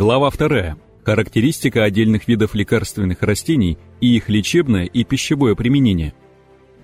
Глава 2. Характеристика отдельных видов лекарственных растений и их лечебное и пищевое применение.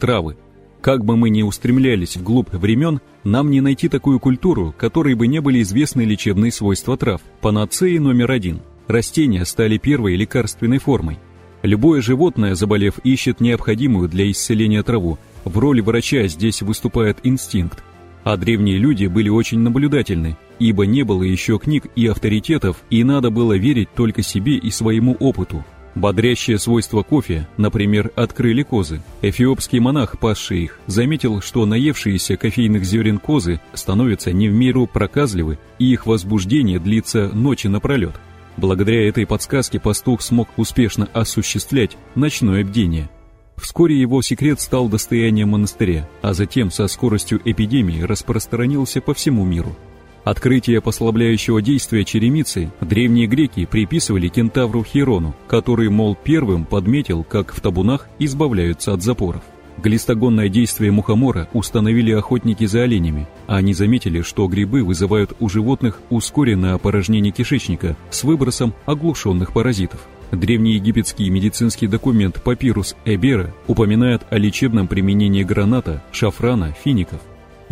Травы. Как бы мы ни устремлялись вглубь времен, нам не найти такую культуру, которой бы не были известны лечебные свойства трав. Панацеи номер один. Растения стали первой лекарственной формой. Любое животное, заболев, ищет необходимую для исцеления траву. В роли врача здесь выступает инстинкт. А древние люди были очень наблюдательны, ибо не было еще книг и авторитетов, и надо было верить только себе и своему опыту. Бодрящее свойство кофе, например, открыли козы. Эфиопский монах, пасший их, заметил, что наевшиеся кофейных зерен козы становятся не в меру проказливы, и их возбуждение длится ночи напролет. Благодаря этой подсказке пастух смог успешно осуществлять ночное бдение. Вскоре его секрет стал достоянием монастыря, а затем со скоростью эпидемии распространился по всему миру. Открытие послабляющего действия черемицы древние греки приписывали кентавру Хирону, который, мол, первым подметил, как в табунах избавляются от запоров. Глистогонное действие мухомора установили охотники за оленями, они заметили, что грибы вызывают у животных ускоренное опорожнение кишечника с выбросом оглушенных паразитов. Древнеегипетский медицинский документ «Папирус Эбера» упоминает о лечебном применении граната, шафрана, фиников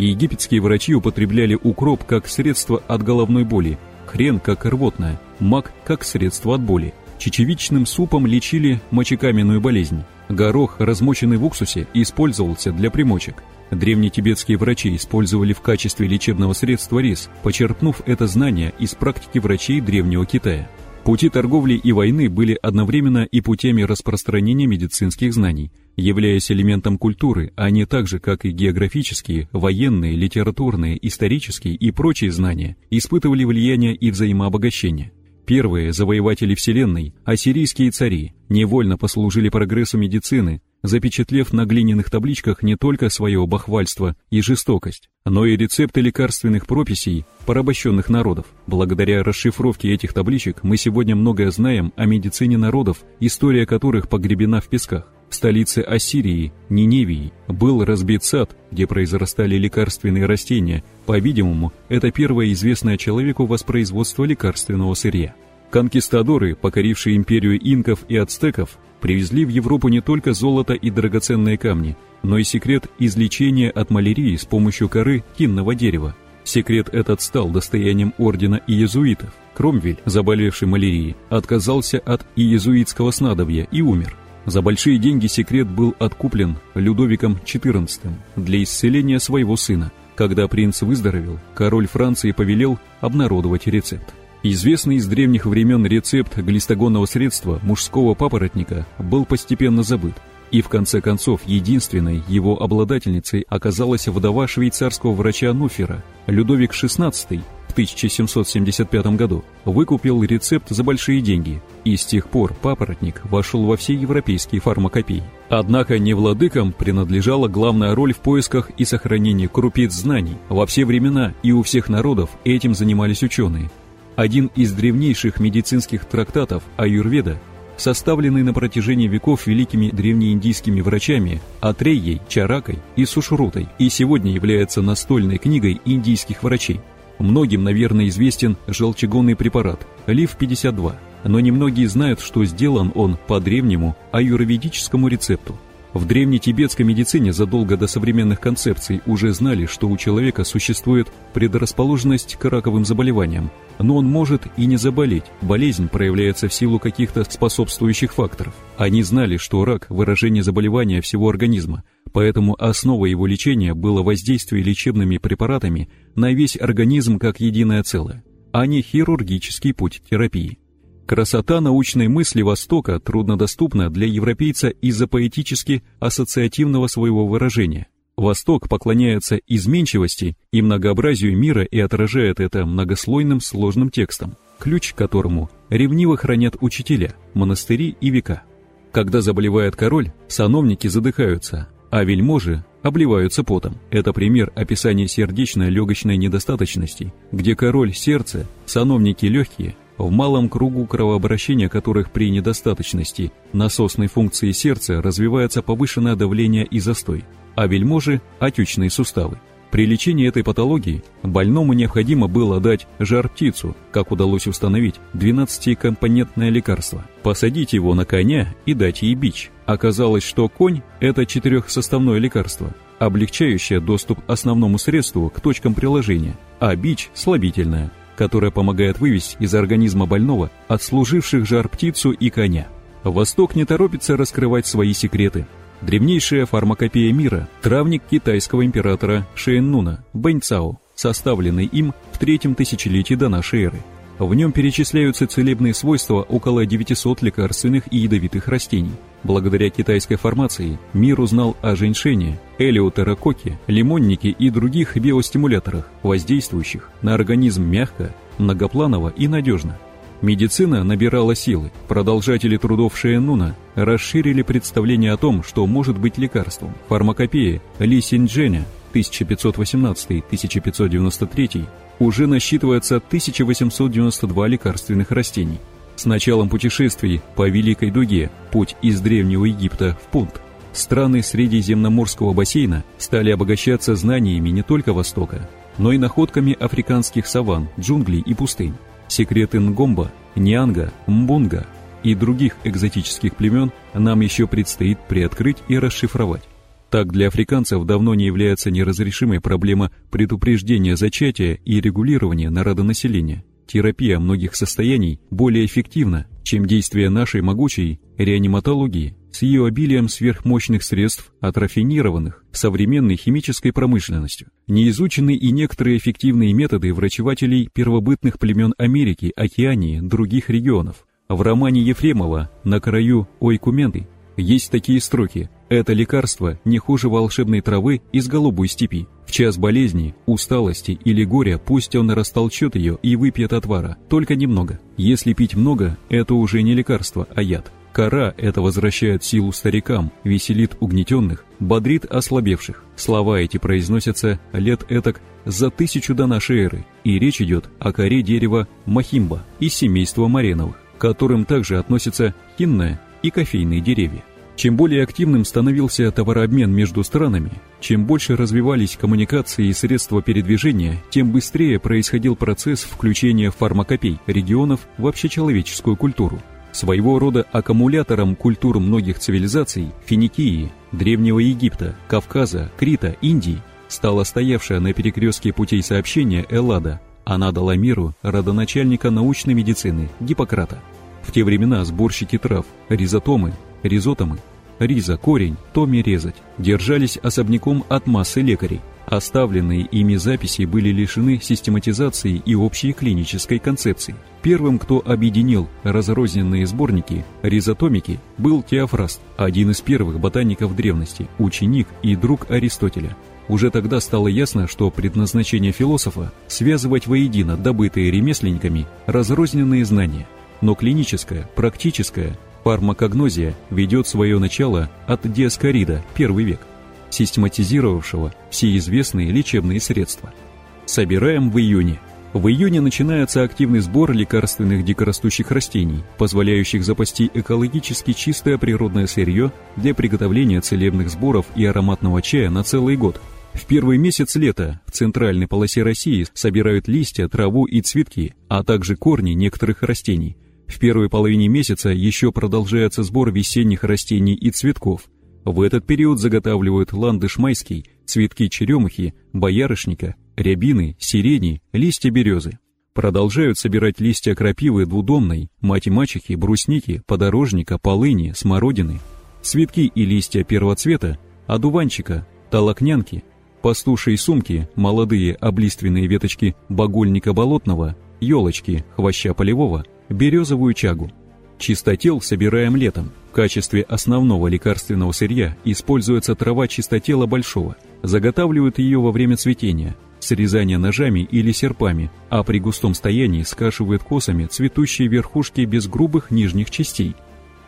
египетские врачи употребляли укроп как средство от головной боли, хрен как рвотное, мак как средство от боли. Чечевичным супом лечили мочекаменную болезнь. Горох, размоченный в уксусе, использовался для примочек. Древние тибетские врачи использовали в качестве лечебного средства рис, почерпнув это знание из практики врачей Древнего Китая. Пути торговли и войны были одновременно и путями распространения медицинских знаний, являясь элементом культуры, а не так же, как и географические, военные, литературные, исторические и прочие знания, испытывали влияние и взаимообогащение. Первые завоеватели Вселенной, ассирийские цари, невольно послужили прогрессу медицины, запечатлев на глиняных табличках не только свое бахвальство и жестокость, но и рецепты лекарственных прописей порабощенных народов. Благодаря расшифровке этих табличек мы сегодня многое знаем о медицине народов, история которых погребена в песках. В столице Ассирии, Ниневии, был разбит сад, где произрастали лекарственные растения. По-видимому, это первое известное человеку воспроизводство лекарственного сырья. Конкистадоры, покорившие империю инков и ацтеков, привезли в Европу не только золото и драгоценные камни, но и секрет излечения от малярии с помощью коры кинного дерева. Секрет этот стал достоянием ордена иезуитов. Кромвель, заболевший малярией, отказался от иезуитского снадобья и умер. За большие деньги секрет был откуплен Людовиком XIV для исцеления своего сына. Когда принц выздоровел, король Франции повелел обнародовать рецепт. Известный из древних времен рецепт глистогонного средства мужского папоротника был постепенно забыт, и в конце концов единственной его обладательницей оказалась вдова швейцарского врача Нуфера. Людовик XVI в 1775 году выкупил рецепт за большие деньги, и с тех пор папоротник вошел во все европейские фармакопеи. Однако не владыкам принадлежала главная роль в поисках и сохранении крупиц знаний. Во все времена и у всех народов этим занимались ученые – один из древнейших медицинских трактатов аюрведа, составленный на протяжении веков великими древнеиндийскими врачами Атрейей, Чаракой и Сушрутой, и сегодня является настольной книгой индийских врачей. Многим, наверное, известен желчегонный препарат Лив-52, но немногие знают, что сделан он по древнему аюрведическому рецепту. В древней тибетской медицине задолго до современных концепций уже знали, что у человека существует предрасположенность к раковым заболеваниям, но он может и не заболеть, болезнь проявляется в силу каких-то способствующих факторов. Они знали, что рак – выражение заболевания всего организма, поэтому основой его лечения было воздействие лечебными препаратами на весь организм как единое целое, а не хирургический путь терапии. Красота научной мысли Востока труднодоступна для европейца из-за поэтически ассоциативного своего выражения. Восток поклоняется изменчивости и многообразию мира и отражает это многослойным сложным текстом, ключ к которому ревниво хранят учителя, монастыри и века. Когда заболевает король, сановники задыхаются, а вельможи обливаются потом. Это пример описания сердечной легочной недостаточности, где король – сердце, сановники – легкие, в малом кругу кровообращения которых при недостаточности насосной функции сердца развивается повышенное давление и застой, а вельможи – отечные суставы. При лечении этой патологии больному необходимо было дать жар-птицу, как удалось установить, 12-компонентное лекарство, посадить его на коня и дать ей бич. Оказалось, что конь – это четырехсоставное лекарство, облегчающее доступ основному средству к точкам приложения, а бич – слабительное, которое помогает вывести из организма больного отслуживших жар-птицу и коня. Восток не торопится раскрывать свои секреты – Древнейшая фармакопея мира – травник китайского императора Шэйннуна, Бэньцао, составленный им в третьем тысячелетии до нашей эры. В нем перечисляются целебные свойства около 900 лекарственных и ядовитых растений. Благодаря китайской формации мир узнал о женьшене, элеутерококе, лимоннике и других биостимуляторах, воздействующих на организм мягко, многопланово и надежно – Медицина набирала силы. Продолжатели трудов Шиеннуна расширили представление о том, что может быть лекарством. Фармакопея Ли Синдженя 1518-1593 уже насчитывается 1892 лекарственных растений. С началом путешествий по Великой Дуге путь из Древнего Египта в Пунт страны Средиземноморского бассейна стали обогащаться знаниями не только Востока, но и находками африканских саван, джунглей и пустынь. Секреты Нгомба, Нианга, Мбунга и других экзотических племен нам еще предстоит приоткрыть и расшифровать. Так для африканцев давно не является неразрешимой проблема предупреждения зачатия и регулирования народонаселения. Терапия многих состояний более эффективна, чем действие нашей могучей реаниматологии с ее обилием сверхмощных средств, атрофинированных современной химической промышленностью. Не и некоторые эффективные методы врачевателей первобытных племен Америки, Океании, других регионов. В романе Ефремова «На краю Ойкументы» есть такие строки «Это лекарство не хуже волшебной травы из голубой степи. В час болезни, усталости или горя пусть он растолчет ее и выпьет отвара, только немного. Если пить много, это уже не лекарство, а яд». Кора это возвращает силу старикам, веселит угнетенных, бодрит ослабевших. Слова эти произносятся лет этак за тысячу до нашей эры, и речь идет о коре дерева махимба из семейства мареновых, к которым также относятся хинное и кофейные деревья. Чем более активным становился товарообмен между странами, чем больше развивались коммуникации и средства передвижения, тем быстрее происходил процесс включения фармакопей регионов в общечеловеческую культуру. Своего рода аккумулятором культур многих цивилизаций Финикии, Древнего Египта, Кавказа, Крита, Индии стала стоявшая на перекрестке путей сообщения Эллада. Она дала миру родоначальника научной медицины Гиппократа. В те времена сборщики трав, ризотомы, ризотомы, риза, корень, томи резать, держались особняком от массы лекарей. Оставленные ими записи были лишены систематизации и общей клинической концепции. Первым, кто объединил разрозненные сборники, ризотомики, был Теофраст, один из первых ботаников древности, ученик и друг Аристотеля. Уже тогда стало ясно, что предназначение философа – связывать воедино добытые ремесленниками разрозненные знания. Но клиническое, практическое, фармакогнозия ведет свое начало от Диаскорида, первый век систематизировавшего все известные лечебные средства. Собираем в июне. В июне начинается активный сбор лекарственных дикорастущих растений, позволяющих запасти экологически чистое природное сырье для приготовления целебных сборов и ароматного чая на целый год. В первый месяц лета в центральной полосе России собирают листья, траву и цветки, а также корни некоторых растений. В первой половине месяца еще продолжается сбор весенних растений и цветков – в этот период заготавливают ландыш майский, цветки черемухи, боярышника, рябины, сирени, листья березы. Продолжают собирать листья крапивы двудомной, мать-мачехи, брусники, подорожника, полыни, смородины, цветки и листья первоцвета, одуванчика, толокнянки, пастушей сумки, молодые облиственные веточки багульника болотного, елочки, хвоща полевого, березовую чагу. Чистотел собираем летом – в качестве основного лекарственного сырья используется трава чистотела большого. Заготавливают ее во время цветения, срезания ножами или серпами, а при густом стоянии скашивают косами цветущие верхушки без грубых нижних частей.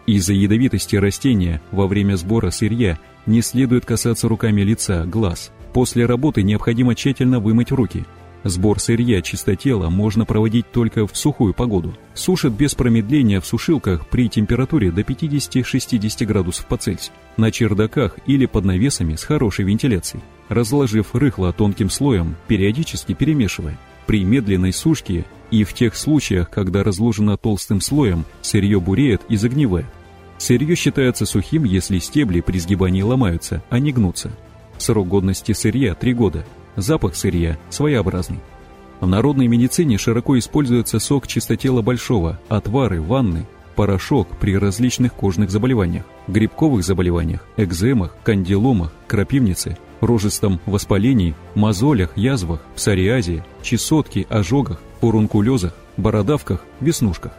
Из-за ядовитости растения во время сбора сырья не следует касаться руками лица, глаз. После работы необходимо тщательно вымыть руки – Сбор сырья чистотела можно проводить только в сухую погоду. Сушат без промедления в сушилках при температуре до 50-60 градусов по Цельсию, на чердаках или под навесами с хорошей вентиляцией. разложив рыхло тонким слоем, периодически перемешивая. При медленной сушке и в тех случаях, когда разложено толстым слоем, сырье буреет и загнивает. Сырье считается сухим, если стебли при сгибании ломаются, а не гнутся. Срок годности сырья – 3 года. Запах сырья своеобразный. В народной медицине широко используется сок чистотела большого, отвары, ванны, порошок при различных кожных заболеваниях, грибковых заболеваниях, экземах, кандиломах, крапивнице, рожистом воспалении, мозолях, язвах, псориазе, чесотке, ожогах, фурункулезах, бородавках, веснушках.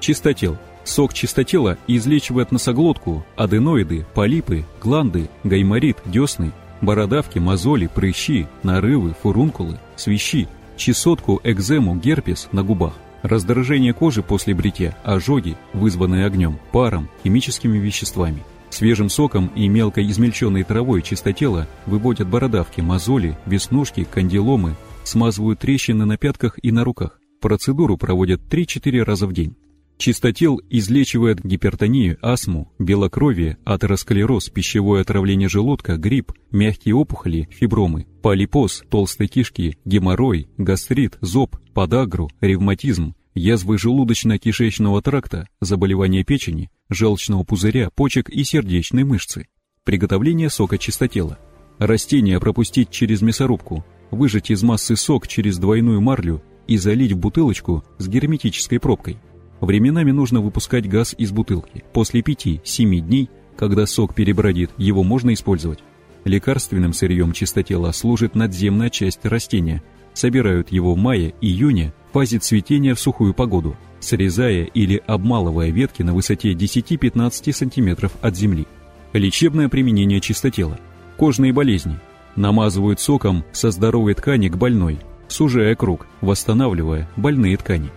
Чистотел. Сок чистотела излечивает носоглотку, аденоиды, полипы, гланды, гайморит, десны, бородавки, мозоли, прыщи, нарывы, фурункулы, свищи, чесотку, экзему, герпес на губах, раздражение кожи после бритья, ожоги, вызванные огнем, паром, химическими веществами. Свежим соком и мелко измельченной травой чистотела выводят бородавки, мозоли, веснушки, кандиломы, смазывают трещины на пятках и на руках. Процедуру проводят 3-4 раза в день. Чистотел излечивает гипертонию, астму, белокровие, атеросклероз, пищевое отравление желудка, грипп, мягкие опухоли, фибромы, полипоз, толстой кишки, геморрой, гастрит, зоб, подагру, ревматизм, язвы желудочно-кишечного тракта, заболевания печени, желчного пузыря, почек и сердечной мышцы. Приготовление сока чистотела. Растение пропустить через мясорубку, выжать из массы сок через двойную марлю и залить в бутылочку с герметической пробкой – Временами нужно выпускать газ из бутылки. После 5-7 дней, когда сок перебродит, его можно использовать. Лекарственным сырьем чистотела служит надземная часть растения. Собирают его в мае-июне в фазе цветения в сухую погоду, срезая или обмалывая ветки на высоте 10-15 см от земли. Лечебное применение чистотела. Кожные болезни. Намазывают соком со здоровой ткани к больной, сужая круг, восстанавливая больные ткани.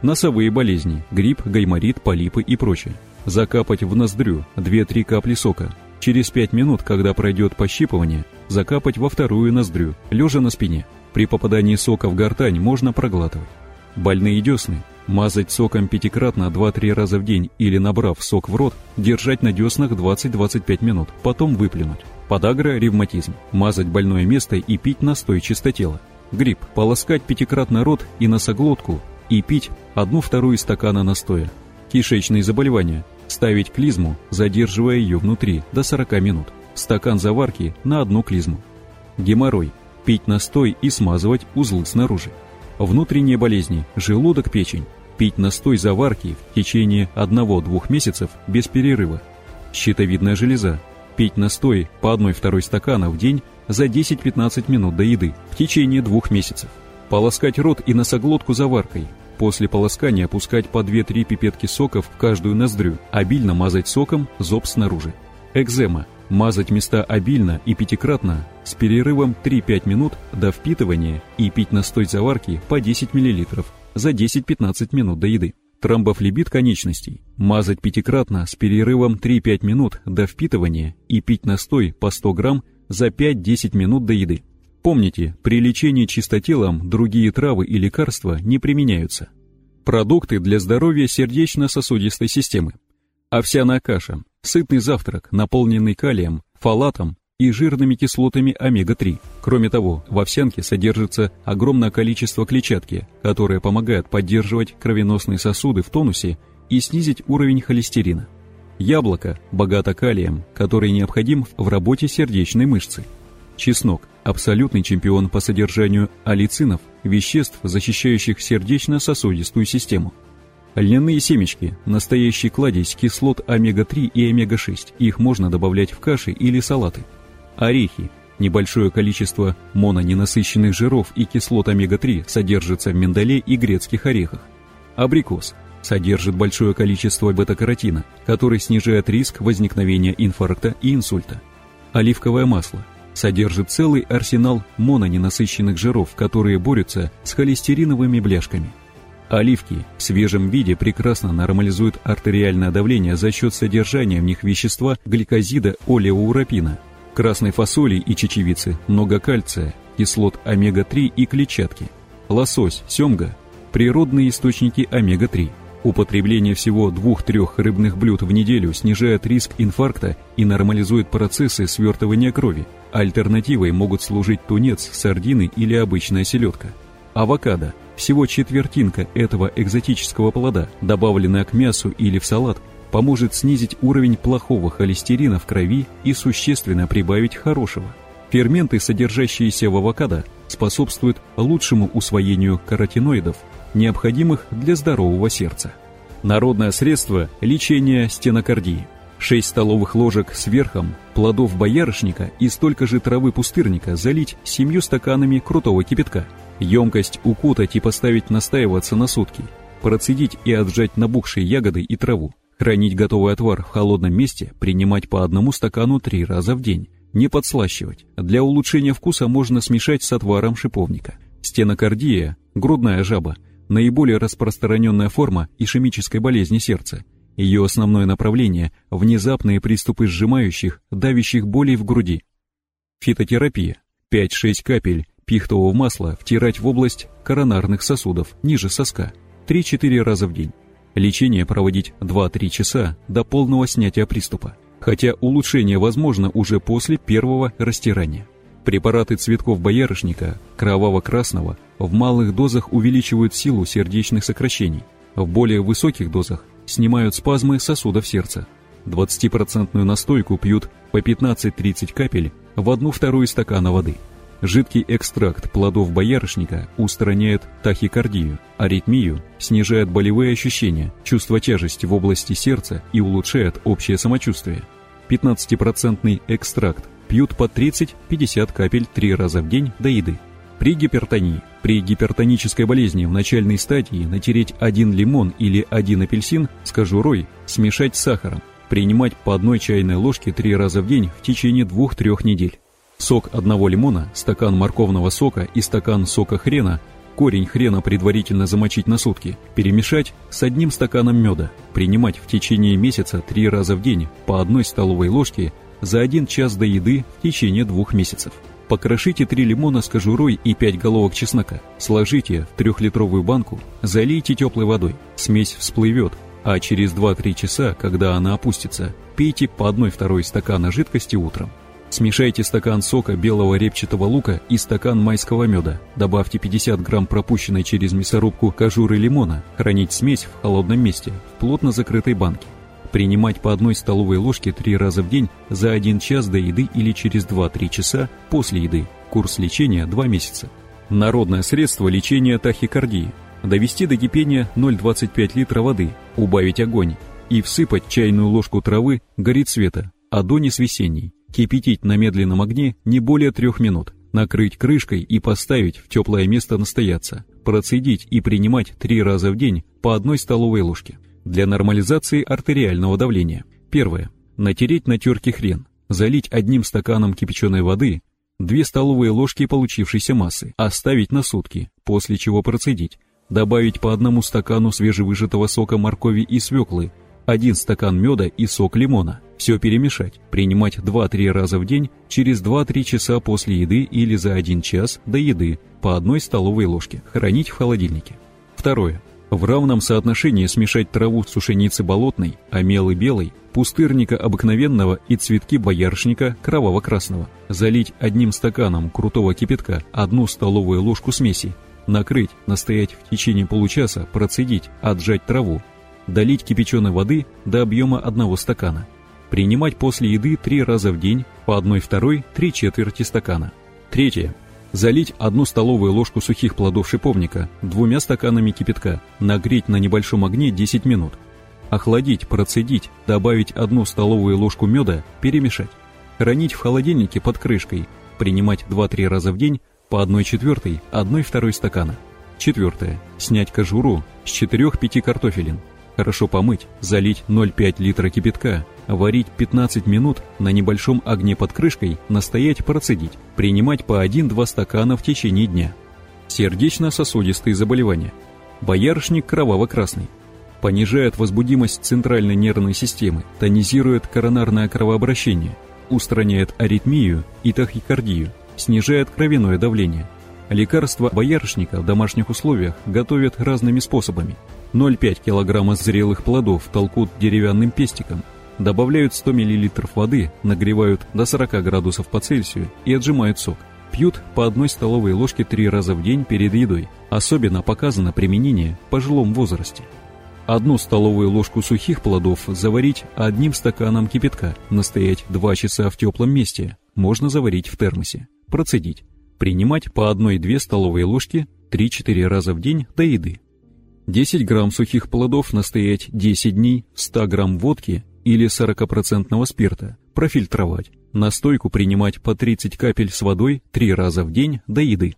Носовые болезни, грипп, гайморит, полипы и прочее. Закапать в ноздрю 2-3 капли сока. Через 5 минут, когда пройдет пощипывание, закапать во вторую ноздрю, лежа на спине. При попадании сока в гортань можно проглатывать. Больные десны. Мазать соком пятикратно 2-3 раза в день или, набрав сок в рот, держать на деснах 20-25 минут, потом выплюнуть. Подагра, ревматизм. Мазать больное место и пить настой чистотела. Грипп. Полоскать пятикратно рот и носоглотку и пить одну-вторую стакана настоя. Кишечные заболевания. Ставить клизму, задерживая ее внутри до 40 минут. Стакан заварки на одну клизму. Геморрой. Пить настой и смазывать узлы снаружи. Внутренние болезни, желудок, печень. Пить настой заварки в течение 1-2 месяцев без перерыва. Щитовидная железа. Пить настой по 1-2 стакана в день за 10-15 минут до еды в течение двух месяцев. Полоскать рот и носоглотку заваркой. После полоскания опускать по 2-3 пипетки соков в каждую ноздрю, обильно мазать соком зоб снаружи. Экзема. Мазать места обильно и пятикратно с перерывом 3-5 минут до впитывания и пить настой заварки по 10 мл за 10-15 минут до еды. Тромбофлебит конечностей. Мазать пятикратно с перерывом 3-5 минут до впитывания и пить настой по 100 грамм за 5-10 минут до еды. Помните, при лечении чистотелом другие травы и лекарства не применяются. Продукты для здоровья сердечно-сосудистой системы. Овсяная каша, сытный завтрак, наполненный калием, фолатом и жирными кислотами омега-3. Кроме того, в овсянке содержится огромное количество клетчатки, которая помогает поддерживать кровеносные сосуды в тонусе и снизить уровень холестерина. Яблоко богато калием, который необходим в работе сердечной мышцы. Чеснок – абсолютный чемпион по содержанию алицинов, веществ, защищающих сердечно-сосудистую систему. Льняные семечки – настоящий кладезь кислот омега-3 и омега-6, их можно добавлять в каши или салаты. Орехи – небольшое количество мононенасыщенных жиров и кислот омега-3 содержится в миндале и грецких орехах. Абрикос – содержит большое количество бета-каротина, который снижает риск возникновения инфаркта и инсульта. Оливковое масло – содержит целый арсенал мононенасыщенных жиров, которые борются с холестериновыми бляшками. Оливки в свежем виде прекрасно нормализуют артериальное давление за счет содержания в них вещества гликозида олеоурапина. Красной фасоли и чечевицы много кальция, кислот омега-3 и клетчатки. Лосось, семга – природные источники омега-3. Употребление всего двух-трех рыбных блюд в неделю снижает риск инфаркта и нормализует процессы свертывания крови – Альтернативой могут служить тунец, сардины или обычная селедка. Авокадо – всего четвертинка этого экзотического плода, добавленная к мясу или в салат, поможет снизить уровень плохого холестерина в крови и существенно прибавить хорошего. Ферменты, содержащиеся в авокадо, способствуют лучшему усвоению каротиноидов, необходимых для здорового сердца. Народное средство лечения стенокардии. 6 столовых ложек с верхом плодов боярышника и столько же травы пустырника залить семью стаканами крутого кипятка. Емкость укутать и поставить настаиваться на сутки. Процедить и отжать набухшие ягоды и траву. Хранить готовый отвар в холодном месте, принимать по одному стакану три раза в день. Не подслащивать. Для улучшения вкуса можно смешать с отваром шиповника. Стенокардия, грудная жаба, наиболее распространенная форма ишемической болезни сердца. Ее основное направление – внезапные приступы сжимающих, давящих болей в груди. Фитотерапия. 5-6 капель пихтового масла втирать в область коронарных сосудов ниже соска 3-4 раза в день. Лечение проводить 2-3 часа до полного снятия приступа, хотя улучшение возможно уже после первого растирания. Препараты цветков боярышника, кроваво-красного, в малых дозах увеличивают силу сердечных сокращений, в более высоких дозах снимают спазмы сосудов сердца. 20% настойку пьют по 15-30 капель в одну-вторую стакана воды – Жидкий экстракт плодов боярышника устраняет тахикардию, аритмию, снижает болевые ощущения, чувство тяжести в области сердца и улучшает общее самочувствие. 15% экстракт пьют по 30-50 капель 3 раза в день до еды. При гипертонии, при гипертонической болезни в начальной стадии натереть один лимон или один апельсин с кожурой, смешать с сахаром, принимать по одной чайной ложке 3 раза в день в течение 2-3 недель. Сок одного лимона, стакан морковного сока и стакан сока хрена, корень хрена предварительно замочить на сутки, перемешать с одним стаканом меда, принимать в течение месяца три раза в день по одной столовой ложке за один час до еды в течение двух месяцев. Покрошите три лимона с кожурой и пять головок чеснока. Сложите в трехлитровую банку, залейте теплой водой. Смесь всплывет, а через 2-3 часа, когда она опустится, пейте по одной второй стакана жидкости утром. Смешайте стакан сока белого репчатого лука и стакан майского меда. Добавьте 50 грамм пропущенной через мясорубку кожуры лимона. Хранить смесь в холодном месте, в плотно закрытой банке. Принимать по одной столовой ложке три раза в день за 1 час до еды или через 2-3 часа после еды. Курс лечения 2 месяца. Народное средство лечения тахикардии. Довести до кипения 0,25 литра воды, убавить огонь и всыпать чайную ложку травы горицвета, адонис весенний Кипятить на медленном огне не более трех минут. Накрыть крышкой и поставить в теплое место настояться. Процедить и принимать три раза в день по одной столовой ложке. Для нормализации артериального давления. Первое. Натереть на терке хрен. Залить одним стаканом кипяченой воды, две столовые ложки получившейся массы, оставить на сутки, после чего процедить. Добавить по одному стакану свежевыжатого сока моркови и свеклы, один стакан меда и сок лимона. Все перемешать, принимать 2-3 раза в день через 2-3 часа после еды или за 1 час до еды по одной столовой ложке. Хранить в холодильнике. Второе. В равном соотношении смешать траву сушеницы болотной, омелы белой, пустырника обыкновенного и цветки боярышника кроваво-красного. Залить одним стаканом крутого кипятка одну столовую ложку смеси. Накрыть, настоять в течение получаса, процедить, отжать траву, долить кипяченой воды до объема одного стакана. Принимать после еды три раза в день по одной второй три четверти стакана. Третье. Залить одну столовую ложку сухих плодов шиповника двумя стаканами кипятка, нагреть на небольшом огне 10 минут. Охладить, процедить, добавить одну столовую ложку меда, перемешать. Хранить в холодильнике под крышкой, принимать 2-3 раза в день по 1 четвертой, 1 второй стакана. Четвертое. Снять кожуру с 4-5 картофелин, Хорошо помыть, залить 0,5 литра кипятка, варить 15 минут на небольшом огне под крышкой, настоять процедить, принимать по 1-2 стакана в течение дня. Сердечно-сосудистые заболевания. Боярышник кроваво-красный. Понижает возбудимость центральной нервной системы, тонизирует коронарное кровообращение, устраняет аритмию и тахикардию, снижает кровяное давление. Лекарства боярышника в домашних условиях готовят разными способами – 0,5 кг зрелых плодов толкут деревянным пестиком, Добавляют 100 мл воды, нагревают до 40 градусов по Цельсию и отжимают сок. Пьют по одной столовой ложке три раза в день перед едой. Особенно показано применение в пожилом возрасте. Одну столовую ложку сухих плодов заварить одним стаканом кипятка, настоять 2 часа в теплом месте, можно заварить в термосе, процедить. Принимать по 1-2 столовые ложки 3-4 раза в день до еды. 10 грамм сухих плодов настоять 10 дней, 100 грамм водки или 40% спирта, профильтровать. Настойку принимать по 30 капель с водой 3 раза в день до еды.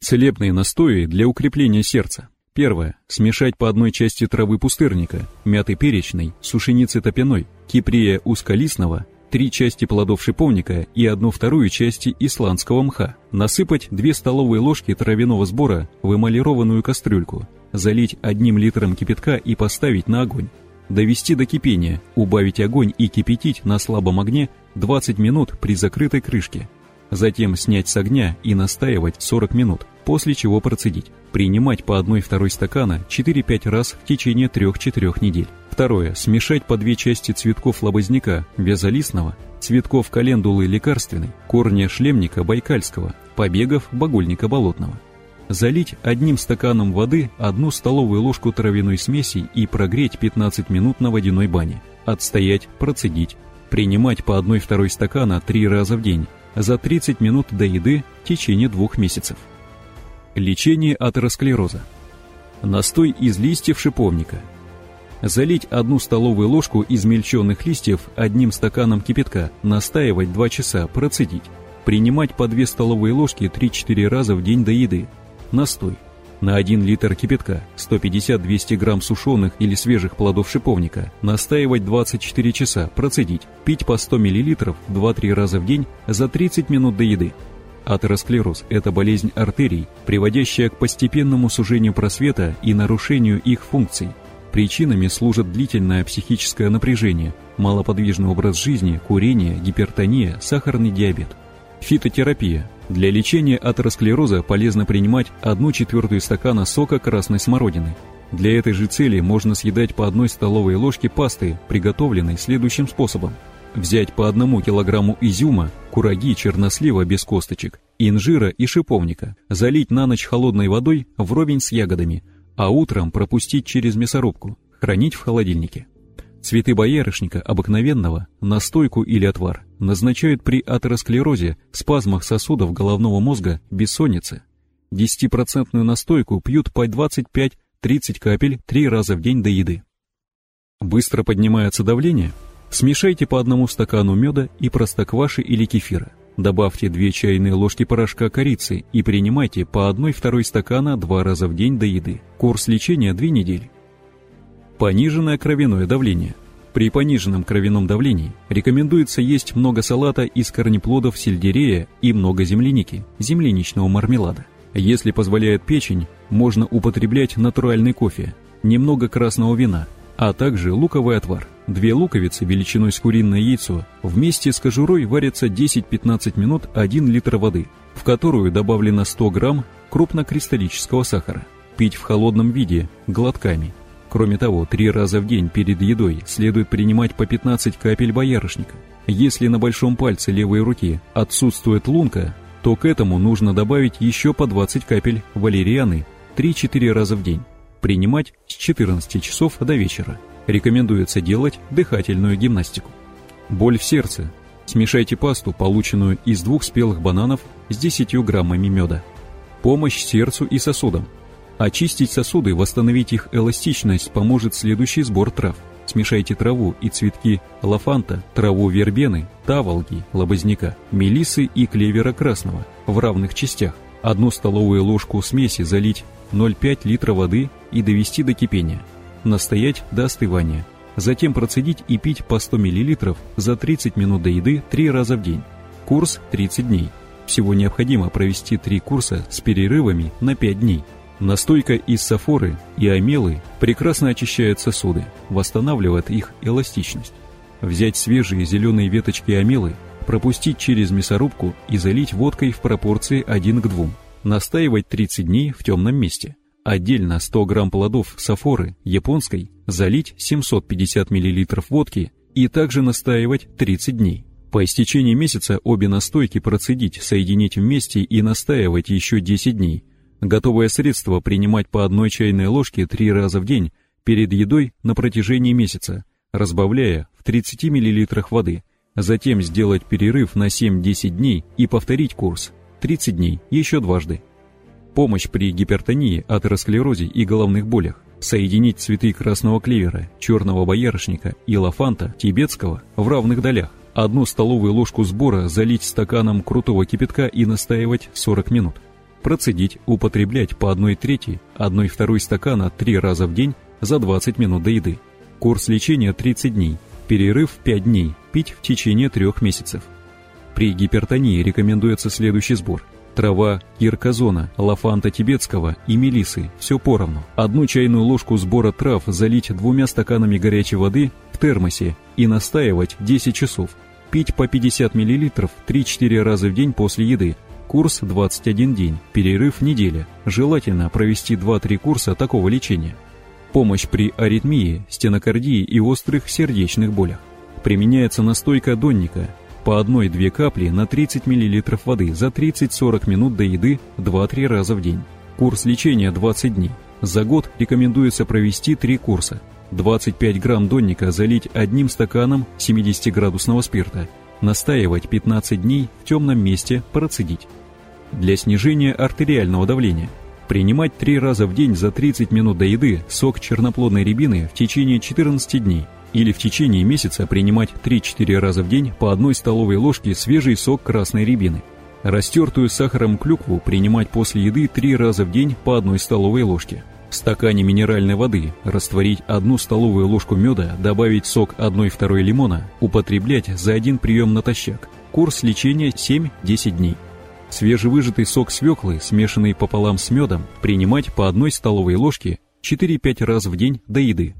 Целебные настои для укрепления сердца. Первое. Смешать по одной части травы пустырника, мяты перечной, сушеницы топяной, киприя узколистного, три части плодов шиповника и одну вторую части исландского мха. Насыпать 2 столовые ложки травяного сбора в эмалированную кастрюльку, залить одним литром кипятка и поставить на огонь довести до кипения, убавить огонь и кипятить на слабом огне 20 минут при закрытой крышке. Затем снять с огня и настаивать 40 минут, после чего процедить. Принимать по 1-2 стакана 4-5 раз в течение 3-4 недель. Второе. Смешать по две части цветков лобозняка, вязолистного, цветков календулы лекарственной, корня шлемника байкальского, побегов багульника болотного. Залить одним стаканом воды одну столовую ложку травяной смеси и прогреть 15 минут на водяной бане. Отстоять, процедить. Принимать по 1-2 стакана 3 раза в день. За 30 минут до еды в течение двух месяцев. Лечение атеросклероза. Настой из листьев шиповника. Залить одну столовую ложку измельченных листьев одним стаканом кипятка, настаивать 2 часа, процедить. Принимать по 2 столовые ложки 3-4 раза в день до еды. Настой. На 1 литр кипятка 150-200 грамм сушеных или свежих плодов шиповника настаивать 24 часа, процедить, пить по 100 мл 2-3 раза в день за 30 минут до еды. Атеросклероз – это болезнь артерий, приводящая к постепенному сужению просвета и нарушению их функций. Причинами служат длительное психическое напряжение, малоподвижный образ жизни, курение, гипертония, сахарный диабет. Фитотерапия для лечения атеросклероза полезно принимать 1 четвертую стакана сока красной смородины. Для этой же цели можно съедать по одной столовой ложке пасты, приготовленной следующим способом. Взять по одному килограмму изюма, кураги, чернослива без косточек, инжира и шиповника, залить на ночь холодной водой вровень с ягодами, а утром пропустить через мясорубку, хранить в холодильнике. Цветы боярышника обыкновенного, настойку или отвар назначают при атеросклерозе, спазмах сосудов головного мозга, бессоннице. 10% настойку пьют по 25-30 капель 3 раза в день до еды. Быстро поднимается давление? Смешайте по одному стакану меда и простокваши или кефира. Добавьте 2 чайные ложки порошка корицы и принимайте по 1-2 стакана 2 раза в день до еды. Курс лечения 2 недели. Пониженное кровяное давление. При пониженном кровяном давлении рекомендуется есть много салата из корнеплодов сельдерея и много земляники, земляничного мармелада. Если позволяет печень, можно употреблять натуральный кофе, немного красного вина, а также луковый отвар. Две луковицы величиной с куриное яйцо вместе с кожурой варятся 10-15 минут 1 литр воды, в которую добавлено 100 грамм крупнокристаллического сахара. Пить в холодном виде, глотками – Кроме того, три раза в день перед едой следует принимать по 15 капель боярышника. Если на большом пальце левой руки отсутствует лунка, то к этому нужно добавить еще по 20 капель валерианы 3-4 раза в день. Принимать с 14 часов до вечера. Рекомендуется делать дыхательную гимнастику. Боль в сердце. Смешайте пасту, полученную из двух спелых бананов с 10 граммами меда. Помощь сердцу и сосудам. Очистить сосуды, восстановить их эластичность поможет следующий сбор трав. Смешайте траву и цветки лафанта, траву вербены, таволги, лобозняка, мелисы и клевера красного в равных частях. Одну столовую ложку смеси залить 0,5 литра воды и довести до кипения. Настоять до остывания. Затем процедить и пить по 100 мл за 30 минут до еды 3 раза в день. Курс 30 дней. Всего необходимо провести 3 курса с перерывами на 5 дней. Настойка из сафоры и амелы прекрасно очищает сосуды, восстанавливает их эластичность. Взять свежие зеленые веточки амелы, пропустить через мясорубку и залить водкой в пропорции 1 к 2. Настаивать 30 дней в темном месте. Отдельно 100 грамм плодов сафоры японской залить 750 мл водки и также настаивать 30 дней. По истечении месяца обе настойки процедить, соединить вместе и настаивать еще 10 дней. Готовое средство принимать по одной чайной ложке три раза в день перед едой на протяжении месяца, разбавляя в 30 мл воды. Затем сделать перерыв на 7-10 дней и повторить курс 30 дней еще дважды. Помощь при гипертонии, атеросклерозе и головных болях. Соединить цветы красного клевера, черного боярышника и лафанта тибетского в равных долях. Одну столовую ложку сбора залить стаканом крутого кипятка и настаивать 40 минут. Процедить, употреблять по 1 трети, 1 второй стакана 3 раза в день за 20 минут до еды. Курс лечения 30 дней, перерыв 5 дней, пить в течение 3 месяцев. При гипертонии рекомендуется следующий сбор – трава кирказона, лафанта тибетского и мелисы, все поровну. Одну чайную ложку сбора трав залить двумя стаканами горячей воды в термосе и настаивать 10 часов. Пить по 50 мл 3-4 раза в день после еды. Курс 21 день, перерыв неделя. Желательно провести 2-3 курса такого лечения. Помощь при аритмии, стенокардии и острых сердечных болях. Применяется настойка донника, по одной-две капли на 30 мл воды за 30-40 минут до еды 2-3 раза в день. Курс лечения 20 дней. За год рекомендуется провести 3 курса. 25 грамм донника залить одним стаканом 70-градусного спирта. Настаивать 15 дней в темном месте, процедить. Для снижения артериального давления. Принимать 3 раза в день за 30 минут до еды сок черноплодной рябины в течение 14 дней или в течение месяца принимать 3-4 раза в день по одной столовой ложке свежий сок красной рябины. Растертую сахаром клюкву принимать после еды 3 раза в день по одной столовой ложке. В стакане минеральной воды растворить одну столовую ложку меда, добавить сок 1-2 лимона, употреблять за один прием натощак. Курс лечения 7-10 дней. Свежевыжатый сок свеклы, смешанный пополам с медом, принимать по одной столовой ложке 4-5 раз в день до еды.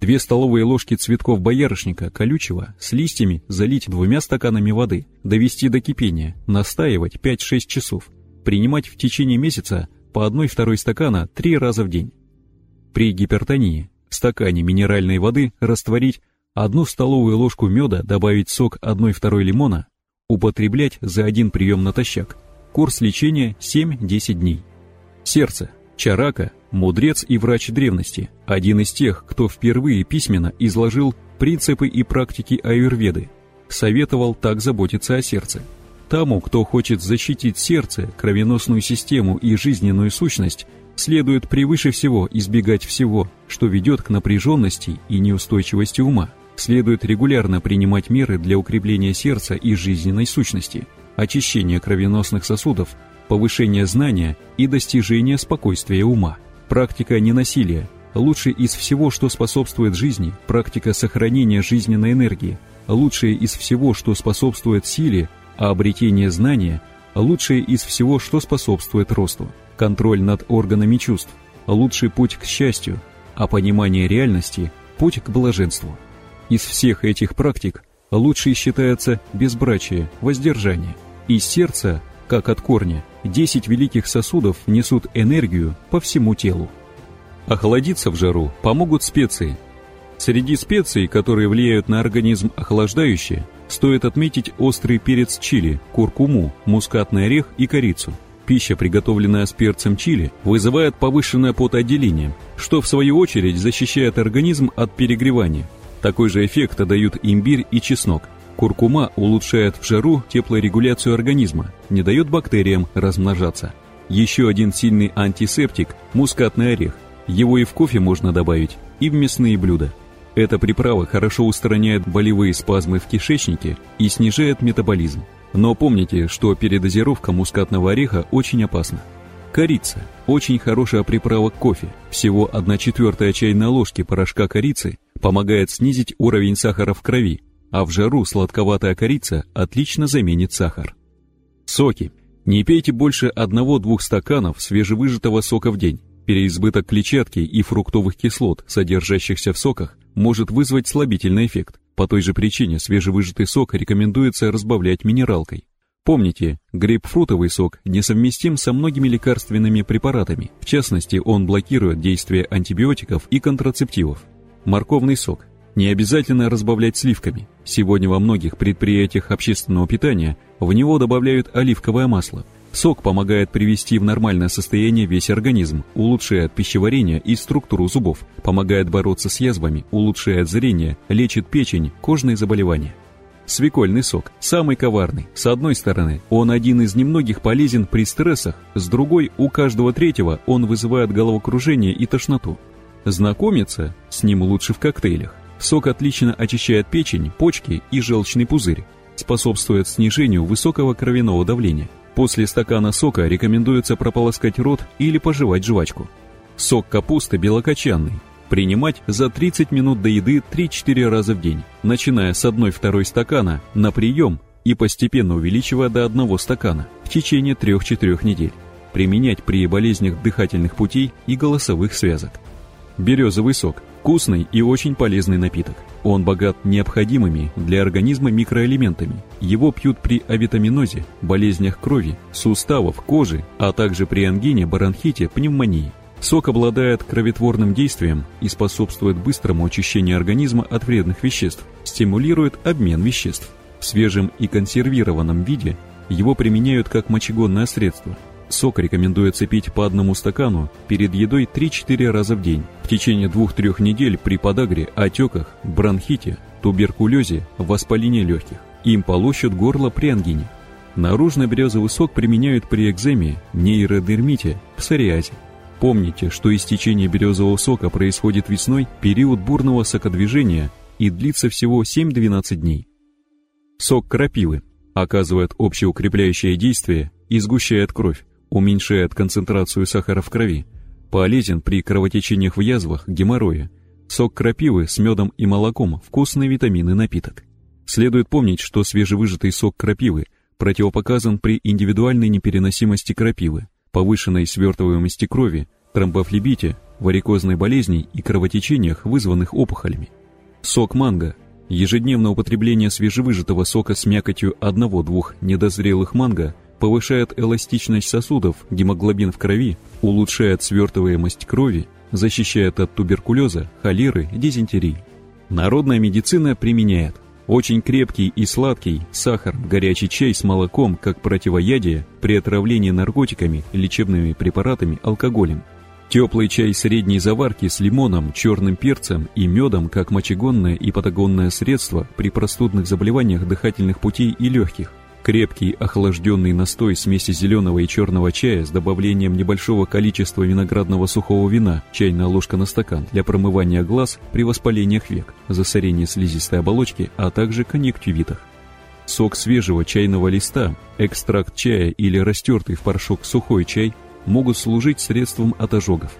Две столовые ложки цветков боярышника колючего с листьями залить двумя стаканами воды, довести до кипения, настаивать 5-6 часов, принимать в течение месяца по 1-2 стакана 3 раза в день. При гипертонии в стакане минеральной воды растворить одну столовую ложку меда, добавить сок 1-2 лимона, употреблять за один прием натощак. Курс лечения 7-10 дней. Сердце, чарака, мудрец и врач древности, один из тех, кто впервые письменно изложил принципы и практики аюрведы, советовал так заботиться о сердце. Тому, кто хочет защитить сердце, кровеносную систему и жизненную сущность, следует превыше всего избегать всего, что ведет к напряженности и неустойчивости ума. Следует регулярно принимать меры для укрепления сердца и жизненной сущности, очищения кровеносных сосудов, повышения знания и достижения спокойствия ума. Практика ненасилия – лучшее из всего, что способствует жизни, практика сохранения жизненной энергии, лучшее из всего, что способствует силе, а обретение знания – лучшее из всего, что способствует росту, контроль над органами чувств – лучший путь к счастью, а понимание реальности – путь к блаженству. Из всех этих практик лучшей считается безбрачие, воздержание. Из сердца как от корня, 10 великих сосудов несут энергию по всему телу. Охладиться в жару помогут специи. Среди специй, которые влияют на организм охлаждающе, стоит отметить острый перец чили, куркуму, мускатный орех и корицу. Пища, приготовленная с перцем чили, вызывает повышенное потоотделение, что в свою очередь защищает организм от перегревания. Такой же эффект дают имбирь и чеснок – Куркума улучшает в жару теплорегуляцию организма, не дает бактериям размножаться. Еще один сильный антисептик – мускатный орех. Его и в кофе можно добавить, и в мясные блюда. Эта приправа хорошо устраняет болевые спазмы в кишечнике и снижает метаболизм. Но помните, что передозировка мускатного ореха очень опасна. Корица – очень хорошая приправа к кофе. Всего 1 четвертая чайной ложки порошка корицы помогает снизить уровень сахара в крови а в жару сладковатая корица отлично заменит сахар. Соки. Не пейте больше 1-2 стаканов свежевыжатого сока в день. Переизбыток клетчатки и фруктовых кислот, содержащихся в соках, может вызвать слабительный эффект. По той же причине свежевыжатый сок рекомендуется разбавлять минералкой. Помните, грейпфрутовый сок несовместим со многими лекарственными препаратами. В частности, он блокирует действие антибиотиков и контрацептивов. Морковный сок Не обязательно разбавлять сливками. Сегодня во многих предприятиях общественного питания в него добавляют оливковое масло. Сок помогает привести в нормальное состояние весь организм, улучшает пищеварение и структуру зубов, помогает бороться с язвами, улучшает зрение, лечит печень, кожные заболевания. Свекольный сок самый коварный. С одной стороны, он один из немногих полезен при стрессах, с другой, у каждого третьего он вызывает головокружение и тошноту. Знакомиться с ним лучше в коктейлях. Сок отлично очищает печень, почки и желчный пузырь, способствует снижению высокого кровяного давления. После стакана сока рекомендуется прополоскать рот или пожевать жвачку. Сок капусты белокочанный. Принимать за 30 минут до еды 3-4 раза в день, начиная с 1-2 стакана на прием и постепенно увеличивая до 1 стакана в течение 3-4 недель. Применять при болезнях дыхательных путей и голосовых связок. Березовый сок – вкусный и очень полезный напиток. Он богат необходимыми для организма микроэлементами. Его пьют при авитаминозе, болезнях крови, суставов, кожи, а также при ангине, бронхите, пневмонии. Сок обладает кроветворным действием и способствует быстрому очищению организма от вредных веществ, стимулирует обмен веществ. В свежем и консервированном виде его применяют как мочегонное средство – Сок рекомендуется пить по одному стакану перед едой 3-4 раза в день в течение 2-3 недель при подагре, отеках, бронхите, туберкулезе, воспалении легких. Им полощут горло при ангине. Наружный березовый сок применяют при экземе, нейродермите, псориазе. Помните, что истечение березового сока происходит весной, период бурного сокодвижения и длится всего 7-12 дней. Сок крапивы оказывает общеукрепляющее действие и сгущает кровь уменьшает концентрацию сахара в крови, полезен при кровотечениях в язвах, геморрое. Сок крапивы с медом и молоком – вкусный витаминный напиток. Следует помнить, что свежевыжатый сок крапивы противопоказан при индивидуальной непереносимости крапивы, повышенной свертываемости крови, тромбофлебите, варикозной болезни и кровотечениях, вызванных опухолями. Сок манго – ежедневное употребление свежевыжатого сока с мякотью одного-двух недозрелых манго – повышает эластичность сосудов, гемоглобин в крови, улучшает свертываемость крови, защищает от туберкулеза, холеры, дизентерии. Народная медицина применяет очень крепкий и сладкий сахар, горячий чай с молоком как противоядие при отравлении наркотиками, лечебными препаратами, алкоголем. Теплый чай средней заварки с лимоном, черным перцем и медом как мочегонное и патагонное средство при простудных заболеваниях дыхательных путей и легких. Крепкий охлажденный настой смеси зеленого и черного чая с добавлением небольшого количества виноградного сухого вина, чайная ложка на стакан для промывания глаз при воспалениях век, засорении слизистой оболочки, а также конъюнктивитах. Сок свежего чайного листа, экстракт чая или растертый в порошок сухой чай могут служить средством от ожогов.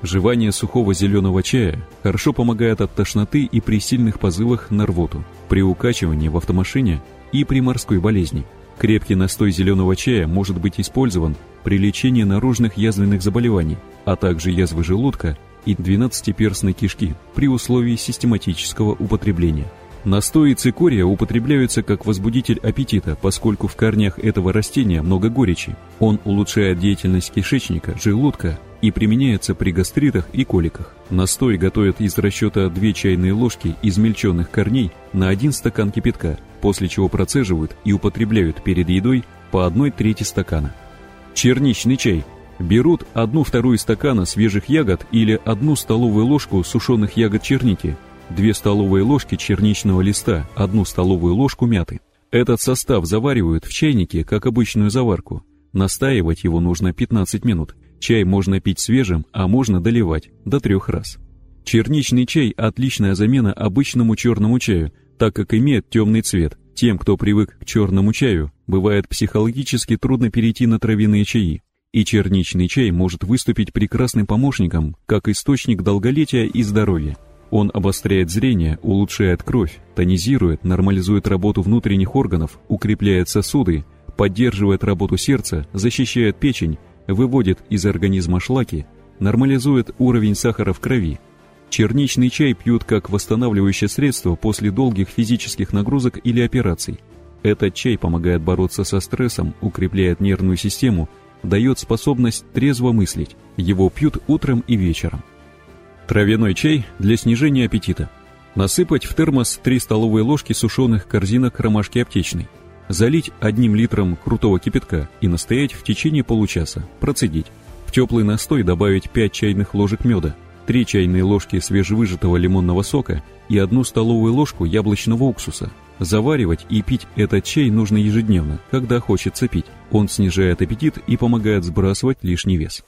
Жевание сухого зеленого чая хорошо помогает от тошноты и при сильных позывах на рвоту, при укачивании в автомашине и при морской болезни. Крепкий настой зеленого чая может быть использован при лечении наружных язвенных заболеваний, а также язвы желудка и двенадцатиперстной кишки при условии систематического употребления. Настои цикория употребляются как возбудитель аппетита, поскольку в корнях этого растения много горечи. Он улучшает деятельность кишечника, желудка и применяется при гастритах и коликах. Настой готовят из расчета 2 чайные ложки измельченных корней на 1 стакан кипятка, после чего процеживают и употребляют перед едой по 1 трети стакана. Черничный чай. Берут 1-2 стакана свежих ягод или 1 столовую ложку сушеных ягод черники, 2 столовые ложки черничного листа, 1 столовую ложку мяты. Этот состав заваривают в чайнике, как обычную заварку. Настаивать его нужно 15 минут. Чай можно пить свежим, а можно доливать до трех раз. Черничный чай – отличная замена обычному черному чаю, так как имеет темный цвет. Тем, кто привык к черному чаю, бывает психологически трудно перейти на травяные чаи. И черничный чай может выступить прекрасным помощником, как источник долголетия и здоровья. Он обостряет зрение, улучшает кровь, тонизирует, нормализует работу внутренних органов, укрепляет сосуды, поддерживает работу сердца, защищает печень, выводит из организма шлаки, нормализует уровень сахара в крови. Черничный чай пьют как восстанавливающее средство после долгих физических нагрузок или операций. Этот чай помогает бороться со стрессом, укрепляет нервную систему, дает способность трезво мыслить. Его пьют утром и вечером. Травяной чай для снижения аппетита. Насыпать в термос 3 столовые ложки сушеных корзинок ромашки аптечной. Залить одним литром крутого кипятка и настоять в течение получаса, процедить. В теплый настой добавить 5 чайных ложек меда, 3 чайные ложки свежевыжатого лимонного сока и 1 столовую ложку яблочного уксуса. Заваривать и пить этот чай нужно ежедневно, когда хочется пить. Он снижает аппетит и помогает сбрасывать лишний вес.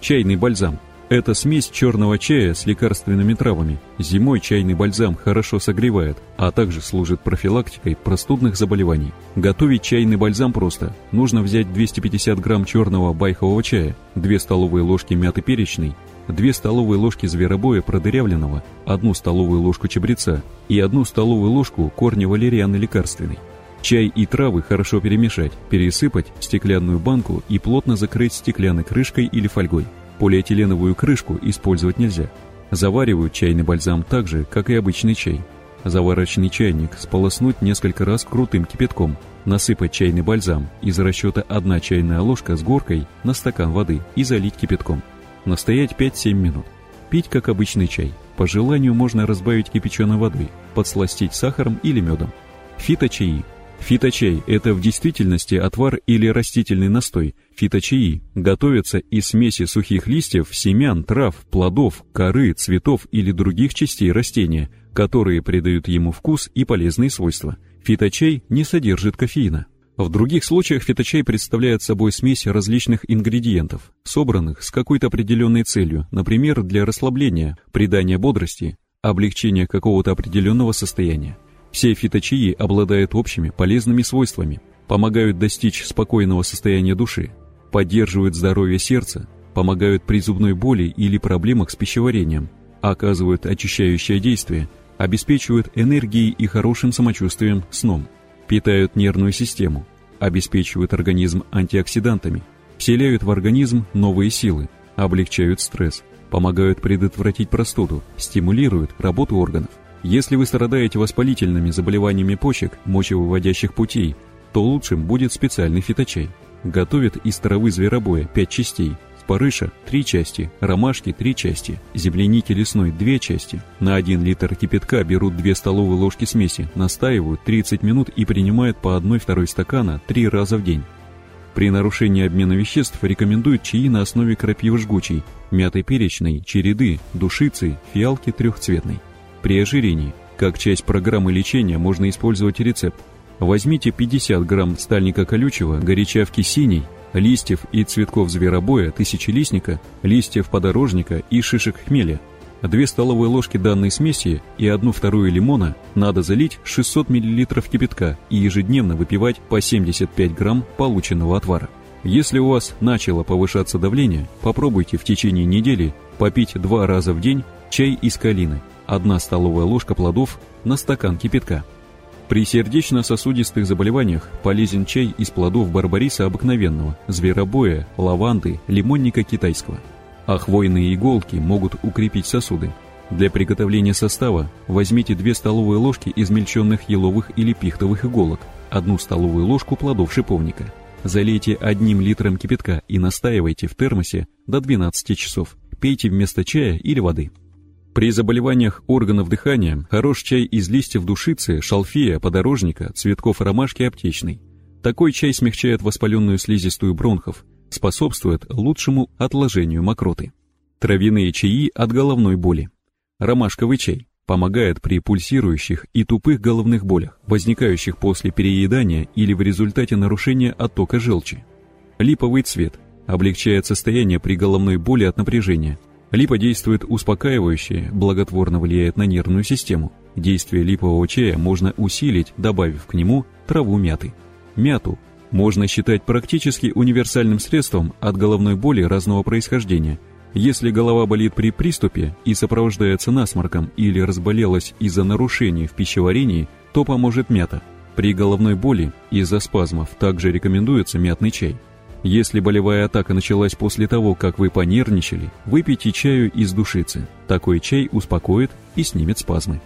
Чайный бальзам – это смесь черного чая с лекарственными травами. Зимой чайный бальзам хорошо согревает, а также служит профилактикой простудных заболеваний. Готовить чайный бальзам просто. Нужно взять 250 грамм черного байхового чая, 2 столовые ложки мяты перечной, 2 столовые ложки зверобоя продырявленного, 1 столовую ложку чабреца и 1 столовую ложку корня валерианы лекарственной. Чай и травы хорошо перемешать, пересыпать в стеклянную банку и плотно закрыть стеклянной крышкой или фольгой. Полиэтиленовую крышку использовать нельзя. Заваривают чайный бальзам так же, как и обычный чай. Заварочный чайник сполоснуть несколько раз крутым кипятком, насыпать чайный бальзам из расчета 1 чайная ложка с горкой на стакан воды и залить кипятком. Настоять 5-7 минут. Пить как обычный чай. По желанию можно разбавить кипяченой водой, подсластить сахаром или медом. Фиточаи Фиточай – это в действительности отвар или растительный настой. Фиточаи готовятся из смеси сухих листьев, семян, трав, плодов, коры, цветов или других частей растения, которые придают ему вкус и полезные свойства. Фиточай не содержит кофеина. В других случаях фиточай представляет собой смесь различных ингредиентов, собранных с какой-то определенной целью, например, для расслабления, придания бодрости, облегчения какого-то определенного состояния. Все фиточаи обладают общими полезными свойствами, помогают достичь спокойного состояния души, поддерживают здоровье сердца, помогают при зубной боли или проблемах с пищеварением, оказывают очищающее действие, обеспечивают энергией и хорошим самочувствием сном, питают нервную систему, обеспечивают организм антиоксидантами, вселяют в организм новые силы, облегчают стресс, помогают предотвратить простуду, стимулируют работу органов. Если вы страдаете воспалительными заболеваниями почек, мочевыводящих путей, то лучшим будет специальный фиточай. Готовят из травы зверобоя 5 частей, спарыша 3 части, ромашки 3 части, земляники лесной 2 части. На 1 литр кипятка берут 2 столовые ложки смеси, настаивают 30 минут и принимают по 1-2 стакана 3 раза в день. При нарушении обмена веществ рекомендуют чаи на основе крапивы жгучей, мяты перечной, череды, душицы, фиалки трехцветной. При ожирении, как часть программы лечения, можно использовать рецепт. Возьмите 50 грамм стальника колючего, горячавки синей, листьев и цветков зверобоя, тысячелистника, листьев подорожника и шишек хмеля. Две столовые ложки данной смеси и одну вторую лимона надо залить 600 мл кипятка и ежедневно выпивать по 75 грамм полученного отвара. Если у вас начало повышаться давление, попробуйте в течение недели попить два раза в день чай из калины 1 столовая ложка плодов на стакан кипятка. При сердечно-сосудистых заболеваниях полезен чай из плодов барбариса обыкновенного, зверобоя, лаванды, лимонника китайского. А хвойные иголки могут укрепить сосуды. Для приготовления состава возьмите 2 столовые ложки измельченных еловых или пихтовых иголок, 1 столовую ложку плодов шиповника. Залейте одним литром кипятка и настаивайте в термосе до 12 часов. Пейте вместо чая или воды. При заболеваниях органов дыхания хорош чай из листьев душицы, шалфея, подорожника, цветков ромашки аптечной. Такой чай смягчает воспаленную слизистую бронхов, способствует лучшему отложению мокроты. Травяные чаи от головной боли. Ромашковый чай помогает при пульсирующих и тупых головных болях, возникающих после переедания или в результате нарушения оттока желчи. Липовый цвет облегчает состояние при головной боли от напряжения, Липа действует успокаивающе, благотворно влияет на нервную систему. Действие липового чая можно усилить, добавив к нему траву мяты. Мяту можно считать практически универсальным средством от головной боли разного происхождения. Если голова болит при приступе и сопровождается насморком или разболелась из-за нарушений в пищеварении, то поможет мята. При головной боли из-за спазмов также рекомендуется мятный чай. Если болевая атака началась после того, как вы понервничали, выпейте чаю из душицы. Такой чай успокоит и снимет спазмы.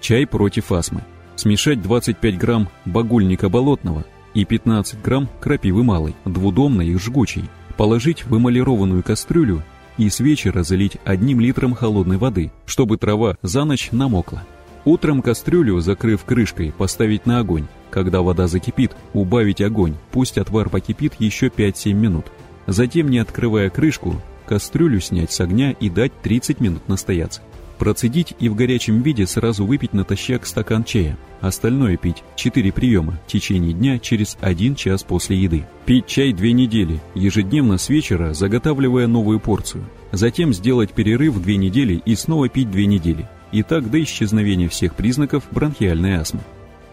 Чай против астмы. Смешать 25 грамм багульника болотного и 15 грамм крапивы малой, двудомной и жгучей. Положить в эмалированную кастрюлю и с вечера залить одним литром холодной воды, чтобы трава за ночь намокла. Утром кастрюлю, закрыв крышкой, поставить на огонь. Когда вода закипит, убавить огонь, пусть отвар покипит еще 5-7 минут. Затем, не открывая крышку, кастрюлю снять с огня и дать 30 минут настояться. Процедить и в горячем виде сразу выпить натощак стакан чая. Остальное пить 4 приема в течение дня через 1 час после еды. Пить чай 2 недели, ежедневно с вечера заготавливая новую порцию. Затем сделать перерыв 2 недели и снова пить 2 недели. И так до исчезновения всех признаков бронхиальной астмы.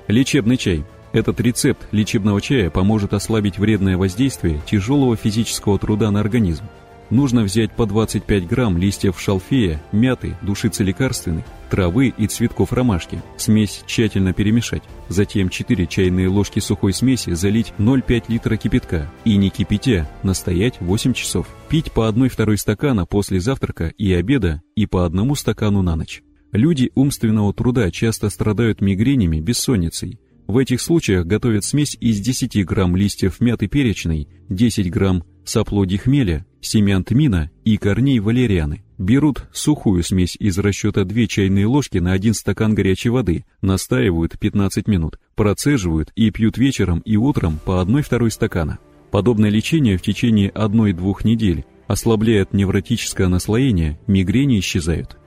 Лечебный чай. Этот рецепт лечебного чая поможет ослабить вредное воздействие тяжелого физического труда на организм, нужно взять по 25 грамм листьев шалфея, мяты, душицы лекарственной, травы и цветков ромашки. Смесь тщательно перемешать. Затем 4 чайные ложки сухой смеси залить 0,5 литра кипятка и не кипятя, настоять 8 часов. Пить по 1-2 стакана после завтрака и обеда и по одному стакану на ночь. Люди умственного труда часто страдают мигренями, бессонницей. В этих случаях готовят смесь из 10 грамм листьев мяты перечной, 10 грамм соплоди хмеля, семян тмина и корней валерианы. Берут сухую смесь из расчета 2 чайные ложки на 1 стакан горячей воды, настаивают 15 минут, процеживают и пьют вечером и утром по 1-2 стакана. Подобное лечение в течение 1-2 недель ослабляет невротическое наслоение, мигрени исчезают.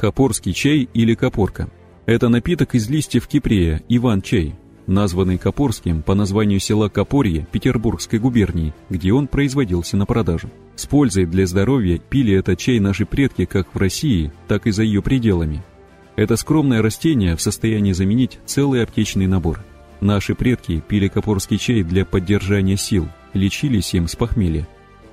Копорский чай или копорка – это напиток из листьев кипрея, иван-чай, названный Копорским по названию села Копорье Петербургской губернии, где он производился на продажу. С пользой для здоровья пили этот чай наши предки как в России, так и за ее пределами. Это скромное растение в состоянии заменить целый аптечный набор. Наши предки пили копорский чай для поддержания сил, лечились им с похмелья.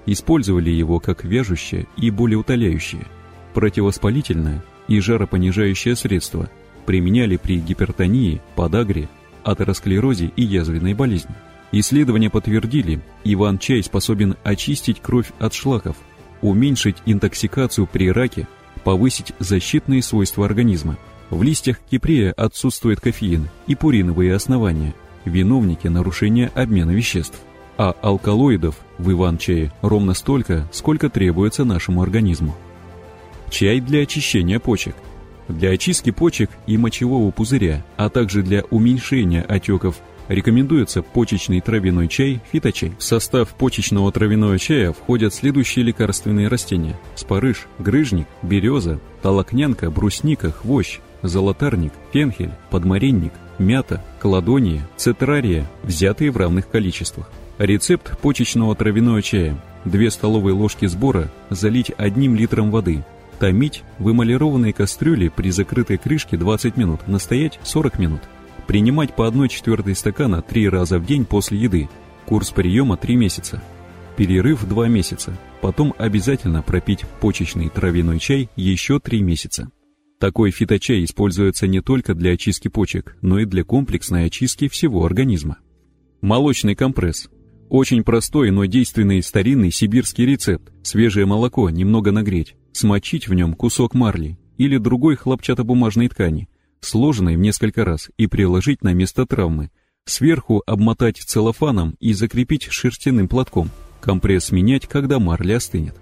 Использовали его как вяжущее и болеутоляющее, противовоспалительное и жаропонижающее средство, применяли при гипертонии, подагре, атеросклерозе и язвенной болезни. Исследования подтвердили, Иван-чай способен очистить кровь от шлаков, уменьшить интоксикацию при раке, повысить защитные свойства организма. В листьях кипрея отсутствует кофеин и пуриновые основания, виновники нарушения обмена веществ. А алкалоидов в Иван-чае ровно столько, сколько требуется нашему организму. Чай для очищения почек – для очистки почек и мочевого пузыря, а также для уменьшения отеков рекомендуется почечный травяной чай фиточай. В состав почечного травяного чая входят следующие лекарственные растения: спарыш, грыжник, береза, толокнянка, брусника, хвощ, золотарник, фенхель, подмаренник, мята, кладония, цитрария, взятые в равных количествах. Рецепт почечного травяного чая. 2 столовые ложки сбора залить одним литром воды, Томить в эмалированной кастрюле при закрытой крышке 20 минут, настоять 40 минут. Принимать по 1 четвертой стакана 3 раза в день после еды. Курс приема 3 месяца. Перерыв 2 месяца. Потом обязательно пропить почечный травяной чай еще 3 месяца. Такой фиточай используется не только для очистки почек, но и для комплексной очистки всего организма. Молочный компресс. Очень простой, но действенный старинный сибирский рецепт. Свежее молоко немного нагреть, смочить в нем кусок марли или другой хлопчатобумажной ткани, сложенной в несколько раз, и приложить на место травмы. Сверху обмотать целлофаном и закрепить шерстяным платком. Компресс менять, когда марля остынет.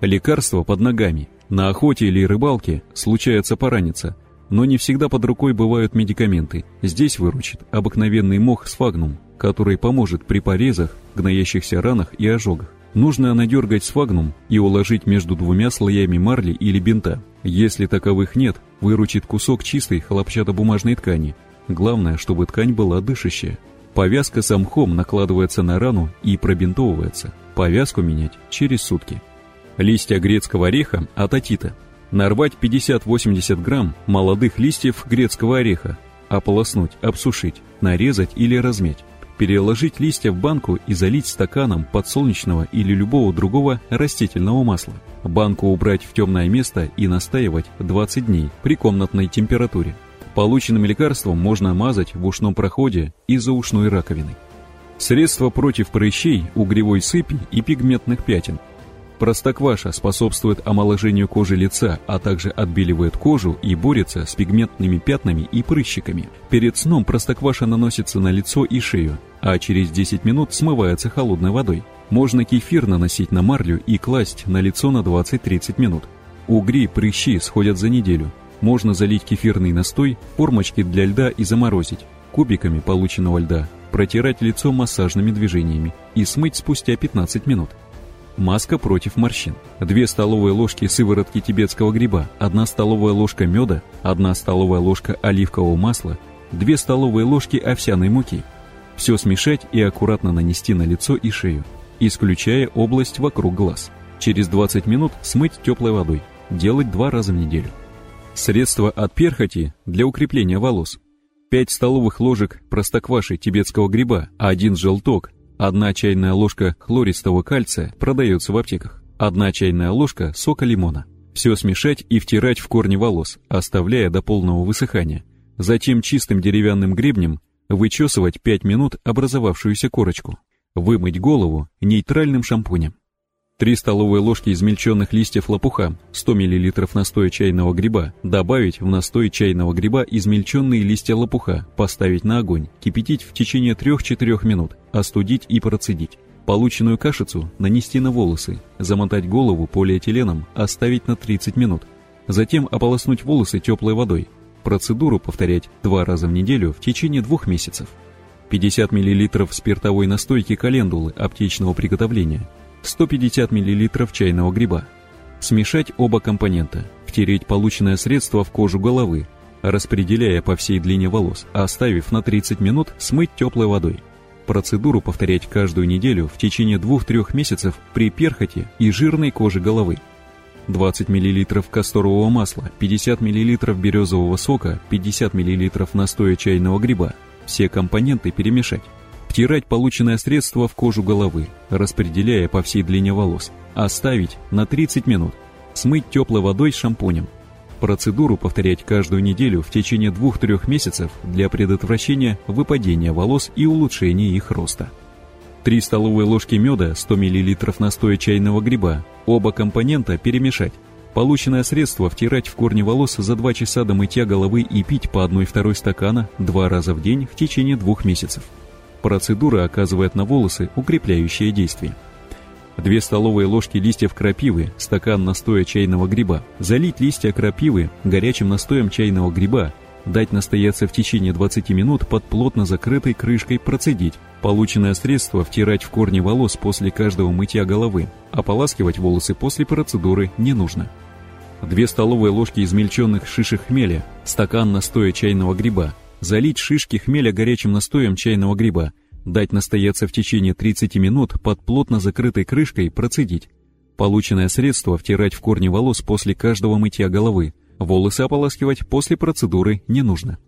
Лекарство под ногами. На охоте или рыбалке случается пораниться, но не всегда под рукой бывают медикаменты. Здесь выручит обыкновенный мох сфагнум, который поможет при порезах, гноящихся ранах и ожогах. Нужно надергать сфагнум и уложить между двумя слоями марли или бинта. Если таковых нет, выручит кусок чистой хлопчатобумажной ткани. Главное, чтобы ткань была дышащая. Повязка с мхом накладывается на рану и пробинтовывается. Повязку менять через сутки. Листья грецкого ореха от атита. Нарвать 50-80 грамм молодых листьев грецкого ореха. Ополоснуть, обсушить, нарезать или размять переложить листья в банку и залить стаканом подсолнечного или любого другого растительного масла. Банку убрать в темное место и настаивать 20 дней при комнатной температуре. Полученным лекарством можно мазать в ушном проходе и за ушной раковиной. Средства против прыщей, угревой сыпи и пигментных пятен – Простокваша способствует омоложению кожи лица, а также отбеливает кожу и борется с пигментными пятнами и прыщиками. Перед сном простокваша наносится на лицо и шею, а через 10 минут смывается холодной водой. Можно кефир наносить на марлю и класть на лицо на 20-30 минут. Угри, прыщи сходят за неделю. Можно залить кефирный настой, формочки для льда и заморозить. Кубиками полученного льда протирать лицо массажными движениями и смыть спустя 15 минут. Маска против морщин. 2 столовые ложки сыворотки тибетского гриба, 1 столовая ложка меда, 1 столовая ложка оливкового масла, 2 столовые ложки овсяной муки. Все смешать и аккуратно нанести на лицо и шею, исключая область вокруг глаз. Через 20 минут смыть теплой водой. Делать два раза в неделю. Средства от перхоти для укрепления волос. 5 столовых ложек простокваши тибетского гриба, один желток, одна чайная ложка хлористого кальция продается в аптеках, одна чайная ложка сока лимона. Все смешать и втирать в корни волос, оставляя до полного высыхания. Затем чистым деревянным гребнем вычесывать 5 минут образовавшуюся корочку. Вымыть голову нейтральным шампунем. 3 столовые ложки измельченных листьев лопуха, 100 мл настоя чайного гриба, добавить в настой чайного гриба измельченные листья лопуха, поставить на огонь, кипятить в течение 3-4 минут, остудить и процедить. Полученную кашицу нанести на волосы, замотать голову полиэтиленом, оставить на 30 минут. Затем ополоснуть волосы теплой водой. Процедуру повторять два раза в неделю в течение двух месяцев. 50 мл спиртовой настойки календулы аптечного приготовления, 150 мл чайного гриба. Смешать оба компонента, втереть полученное средство в кожу головы, распределяя по всей длине волос, а оставив на 30 минут смыть теплой водой. Процедуру повторять каждую неделю в течение 2-3 месяцев при перхоти и жирной коже головы. 20 мл касторового масла, 50 мл березового сока, 50 мл настоя чайного гриба. Все компоненты перемешать. Втирать полученное средство в кожу головы, распределяя по всей длине волос. Оставить на 30 минут. Смыть теплой водой с шампунем. Процедуру повторять каждую неделю в течение 2-3 месяцев для предотвращения выпадения волос и улучшения их роста. 3 столовые ложки меда, 100 мл настоя чайного гриба. Оба компонента перемешать. Полученное средство втирать в корни волос за 2 часа до мытья головы и пить по 1-2 стакана два раза в день в течение двух месяцев. Процедура оказывает на волосы укрепляющее действие. 2 столовые ложки листьев крапивы, стакан настоя чайного гриба. Залить листья крапивы горячим настоем чайного гриба, дать настояться в течение 20 минут под плотно закрытой крышкой процедить. Полученное средство втирать в корни волос после каждого мытья головы. Ополаскивать волосы после процедуры не нужно. 2 столовые ложки измельченных шишек хмеля, стакан настоя чайного гриба, залить шишки хмеля горячим настоем чайного гриба, дать настояться в течение 30 минут под плотно закрытой крышкой, процедить. Полученное средство втирать в корни волос после каждого мытья головы. Волосы ополаскивать после процедуры не нужно.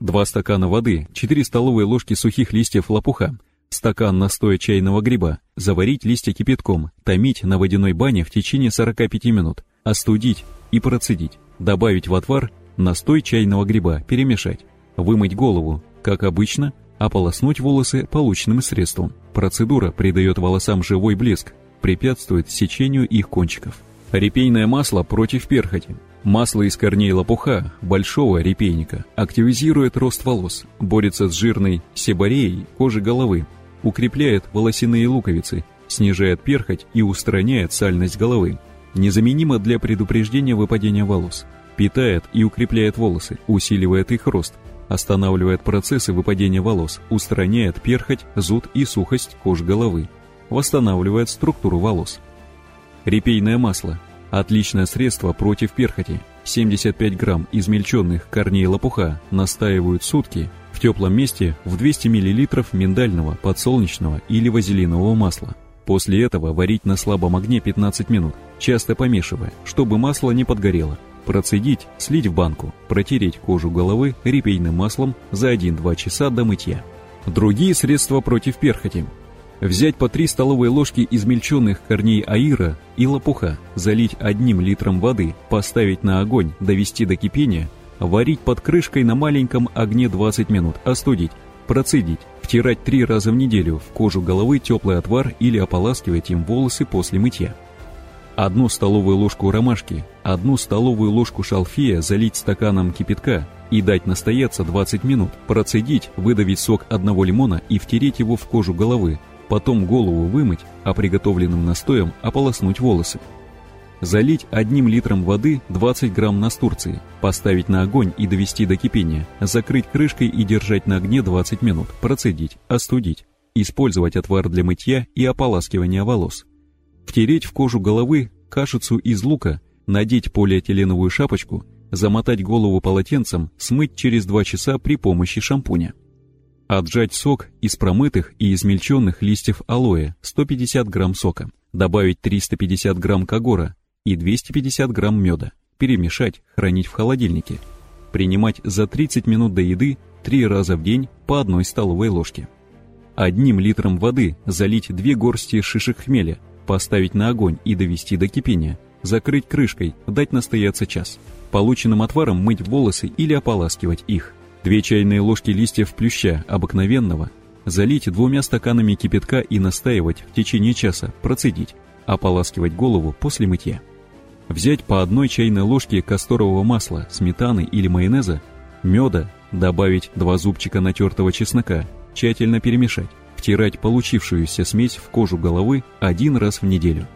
2 стакана воды, 4 столовые ложки сухих листьев лопуха, стакан настоя чайного гриба, заварить листья кипятком, томить на водяной бане в течение 45 минут, остудить и процедить, добавить в отвар настой чайного гриба, перемешать вымыть голову, как обычно, ополоснуть волосы полученным средством. Процедура придает волосам живой блеск, препятствует сечению их кончиков. Репейное масло против перхоти. Масло из корней лопуха, большого репейника, активизирует рост волос, борется с жирной себореей кожи головы, укрепляет волосяные луковицы, снижает перхоть и устраняет сальность головы. Незаменимо для предупреждения выпадения волос. Питает и укрепляет волосы, усиливает их рост, останавливает процессы выпадения волос, устраняет перхоть, зуд и сухость кожи головы, восстанавливает структуру волос. Репейное масло – отличное средство против перхоти. 75 грамм измельченных корней лопуха настаивают сутки в теплом месте в 200 мл миндального, подсолнечного или вазелинового масла. После этого варить на слабом огне 15 минут, часто помешивая, чтобы масло не подгорело. Процедить, слить в банку, протереть кожу головы репейным маслом за 1-2 часа до мытья. Другие средства против перхоти. Взять по 3 столовые ложки измельченных корней аира и лопуха, залить одним литром воды, поставить на огонь, довести до кипения, варить под крышкой на маленьком огне 20 минут, остудить, процедить, втирать 3 раза в неделю в кожу головы теплый отвар или ополаскивать им волосы после мытья одну столовую ложку ромашки, одну столовую ложку шалфея залить стаканом кипятка и дать настояться 20 минут, процедить, выдавить сок одного лимона и втереть его в кожу головы, потом голову вымыть, а приготовленным настоем ополоснуть волосы. Залить одним литром воды 20 грамм настурции, поставить на огонь и довести до кипения, закрыть крышкой и держать на огне 20 минут, процедить, остудить, использовать отвар для мытья и ополаскивания волос. Втереть в кожу головы кашицу из лука, надеть полиэтиленовую шапочку, замотать голову полотенцем, смыть через 2 часа при помощи шампуня. Отжать сок из промытых и измельченных листьев алоэ 150 грамм сока, добавить 350 грамм кагора и 250 грамм меда, перемешать, хранить в холодильнике. Принимать за 30 минут до еды 3 раза в день по одной столовой ложке. Одним литром воды залить 2 горсти шишек хмеля, поставить на огонь и довести до кипения, закрыть крышкой, дать настояться час. Полученным отваром мыть волосы или ополаскивать их. Две чайные ложки листьев плюща обыкновенного залить двумя стаканами кипятка и настаивать в течение часа, процедить, ополаскивать голову после мытья. Взять по одной чайной ложке касторового масла, сметаны или майонеза, меда, добавить два зубчика натертого чеснока, тщательно перемешать, втирать получившуюся смесь в кожу головы один раз в неделю.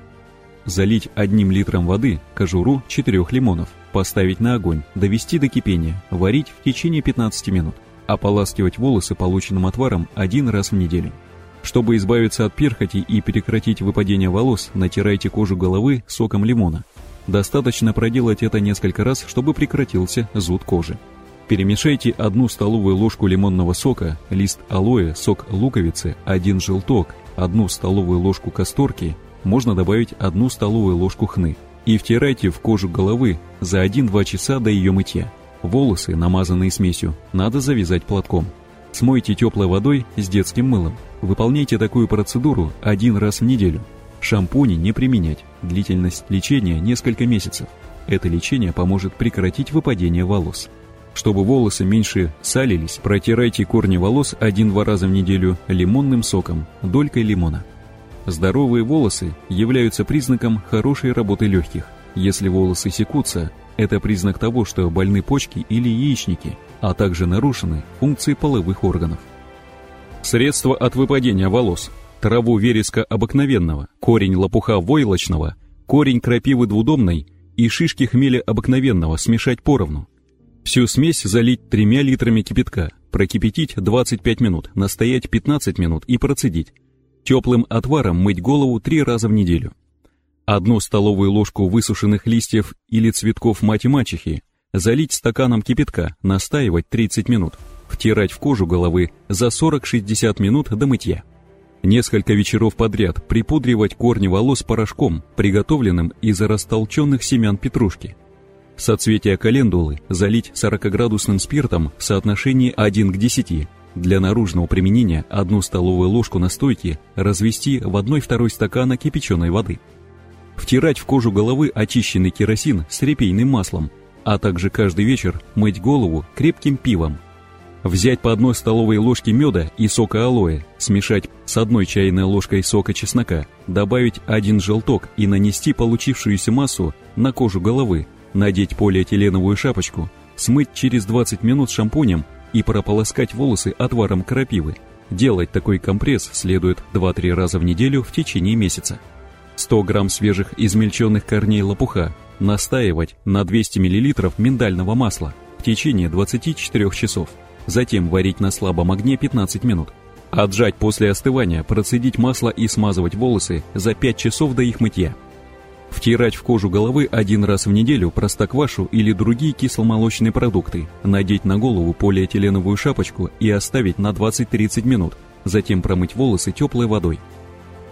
Залить одним литром воды кожуру четырех лимонов – Поставить на огонь, довести до кипения, варить в течение 15 минут. Ополаскивать волосы полученным отваром один раз в неделю. Чтобы избавиться от перхоти и прекратить выпадение волос, натирайте кожу головы соком лимона. Достаточно проделать это несколько раз, чтобы прекратился зуд кожи. Перемешайте одну столовую ложку лимонного сока, лист алоэ, сок луковицы, один желток, одну столовую ложку касторки, можно добавить одну столовую ложку хны, и втирайте в кожу головы за 1-2 часа до ее мытья. Волосы, намазанные смесью, надо завязать платком. Смойте теплой водой с детским мылом. Выполняйте такую процедуру один раз в неделю. Шампуни не применять. Длительность лечения несколько месяцев. Это лечение поможет прекратить выпадение волос. Чтобы волосы меньше салились, протирайте корни волос один-два раза в неделю лимонным соком, долькой лимона. Здоровые волосы являются признаком хорошей работы легких. Если волосы секутся, это признак того, что больны почки или яичники, а также нарушены функции половых органов. Средства от выпадения волос. Траву вереска обыкновенного, корень лопуха войлочного, корень крапивы двудомной и шишки хмеля обыкновенного смешать поровну. Всю смесь залить тремя литрами кипятка, прокипятить 25 минут, настоять 15 минут и процедить. Теплым отваром мыть голову три раза в неделю. Одну столовую ложку высушенных листьев или цветков мать-мачехи залить стаканом кипятка, настаивать 30 минут, втирать в кожу головы за 40-60 минут до мытья. Несколько вечеров подряд припудривать корни волос порошком, приготовленным из растолченных семян петрушки. Соцветия календулы залить 40-градусным спиртом в соотношении 1 к 10, для наружного применения одну столовую ложку настойки развести в 1-2 стакана кипяченой воды. Втирать в кожу головы очищенный керосин с репейным маслом, а также каждый вечер мыть голову крепким пивом. Взять по одной столовой ложке меда и сока алоэ, смешать с одной чайной ложкой сока чеснока, добавить один желток и нанести получившуюся массу на кожу головы, надеть полиэтиленовую шапочку, смыть через 20 минут шампунем и прополоскать волосы отваром крапивы. Делать такой компресс следует 2-3 раза в неделю в течение месяца. 100 грамм свежих измельченных корней лопуха настаивать на 200 мл миндального масла в течение 24 часов. Затем варить на слабом огне 15 минут. Отжать после остывания, процедить масло и смазывать волосы за 5 часов до их мытья. Втирать в кожу головы один раз в неделю простоквашу или другие кисломолочные продукты, надеть на голову полиэтиленовую шапочку и оставить на 20-30 минут, затем промыть волосы теплой водой.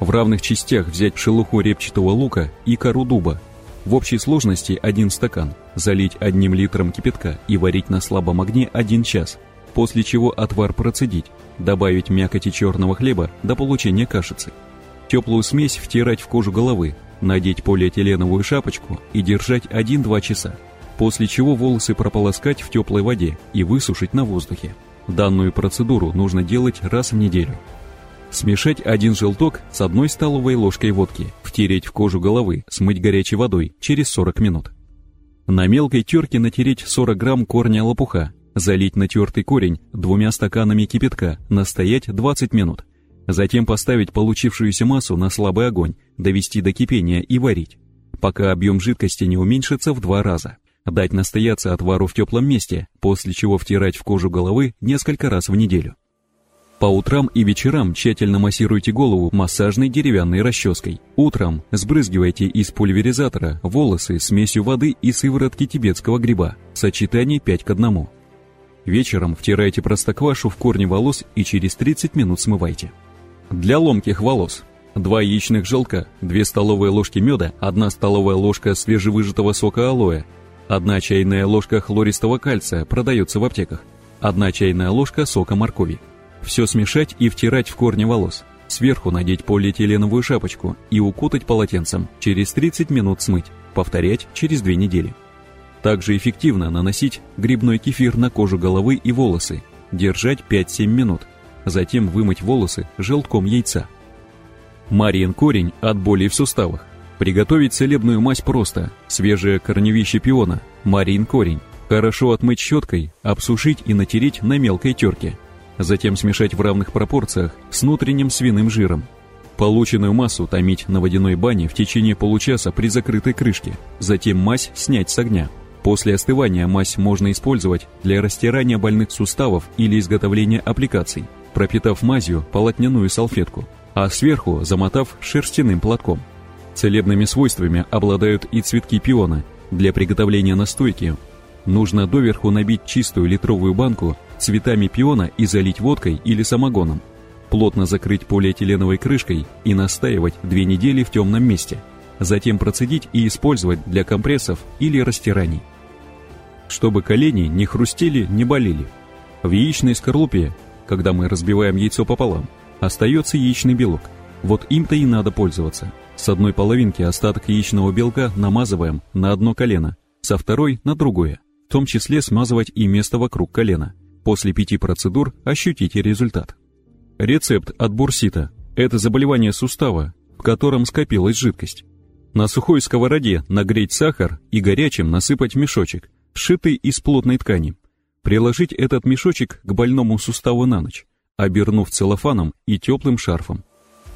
В равных частях взять шелуху репчатого лука и кору дуба. В общей сложности один стакан, залить одним литром кипятка и варить на слабом огне один час, после чего отвар процедить, добавить мякоти черного хлеба до получения кашицы. Теплую смесь втирать в кожу головы, надеть полиэтиленовую шапочку и держать 1-2 часа, после чего волосы прополоскать в теплой воде и высушить на воздухе. Данную процедуру нужно делать раз в неделю. Смешать один желток с одной столовой ложкой водки, втереть в кожу головы, смыть горячей водой через 40 минут. На мелкой терке натереть 40 грамм корня лопуха, залить натертый корень двумя стаканами кипятка, настоять 20 минут. Затем поставить получившуюся массу на слабый огонь, довести до кипения и варить. пока объем жидкости не уменьшится в два раза. Дать настояться отвару в теплом месте, после чего втирать в кожу головы несколько раз в неделю. По утрам и вечерам тщательно массируйте голову массажной деревянной расческой. Утром сбрызгивайте из пульверизатора волосы смесью воды и сыворотки тибетского гриба. Сочетание 5 к 1. Вечером втирайте простоквашу в корни волос и через 30 минут смывайте. Для ломких волос 2 яичных желка, 2 столовые ложки меда, 1 столовая ложка свежевыжатого сока алоэ, 1 чайная ложка хлористого кальция продается в аптеках, 1 чайная ложка сока моркови. Все смешать и втирать в корни волос. Сверху надеть полиэтиленовую шапочку и укутать полотенцем. Через 30 минут смыть. Повторять через 2 недели. Также эффективно наносить грибной кефир на кожу головы и волосы. Держать 5-7 минут. Затем вымыть волосы желтком яйца. Мариен корень от боли в суставах. Приготовить целебную мазь просто. Свежее корневище пиона. Мариен корень. Хорошо отмыть щеткой, обсушить и натереть на мелкой терке затем смешать в равных пропорциях с внутренним свиным жиром. Полученную массу томить на водяной бане в течение получаса при закрытой крышке, затем мазь снять с огня. После остывания мазь можно использовать для растирания больных суставов или изготовления аппликаций, пропитав мазью полотняную салфетку, а сверху замотав шерстяным платком. Целебными свойствами обладают и цветки пиона. Для приготовления настойки нужно доверху набить чистую литровую банку цветами пиона и залить водкой или самогоном. Плотно закрыть полиэтиленовой крышкой и настаивать две недели в темном месте. Затем процедить и использовать для компрессов или растираний. Чтобы колени не хрустели, не болели. В яичной скорлупе, когда мы разбиваем яйцо пополам, остается яичный белок. Вот им-то и надо пользоваться. С одной половинки остаток яичного белка намазываем на одно колено, со второй на другое, в том числе смазывать и место вокруг колена. После пяти процедур ощутите результат. Рецепт от бурсита – это заболевание сустава, в котором скопилась жидкость. На сухой сковороде нагреть сахар и горячим насыпать мешочек, сшитый из плотной ткани. Приложить этот мешочек к больному суставу на ночь, обернув целлофаном и теплым шарфом.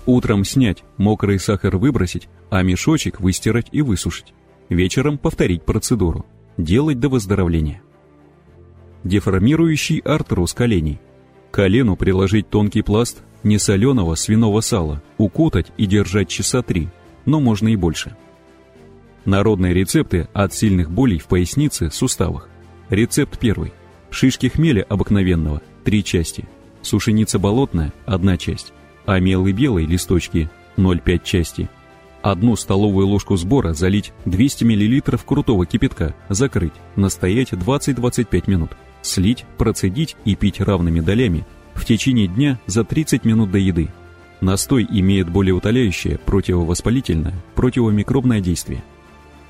Утром снять, мокрый сахар выбросить, а мешочек выстирать и высушить. Вечером повторить процедуру. Делать до выздоровления деформирующий артроз коленей. Колену приложить тонкий пласт несоленого свиного сала, укутать и держать часа три, но можно и больше. Народные рецепты от сильных болей в пояснице, суставах. Рецепт первый. Шишки хмеля обыкновенного – три части. Сушеница болотная – одна часть. Омелы белые листочки – 0,5 части. Одну столовую ложку сбора залить 200 мл крутого кипятка, закрыть, настоять 20-25 минут слить, процедить и пить равными долями в течение дня за 30 минут до еды. Настой имеет более утоляющее, противовоспалительное, противомикробное действие.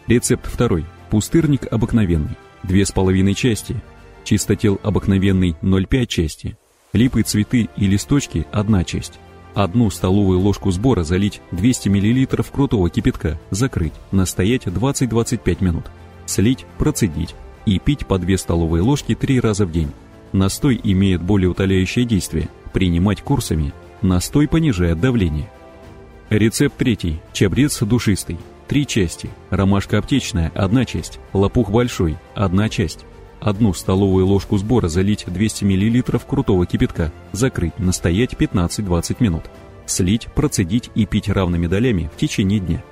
Рецепт второй. Пустырник обыкновенный. Две с половиной части. Чистотел обыкновенный 0,5 части. Липы, цветы и листочки – одна часть. Одну столовую ложку сбора залить 200 мл крутого кипятка, закрыть, настоять 20-25 минут. Слить, процедить, и пить по 2 столовые ложки 3 раза в день. Настой имеет более утоляющее действие. Принимать курсами. Настой понижает давление. Рецепт третий. Чабрец душистый. Три части. Ромашка аптечная – одна часть. Лопух большой – одна часть. Одну столовую ложку сбора залить 200 мл крутого кипятка. Закрыть, настоять 15-20 минут. Слить, процедить и пить равными долями в течение дня.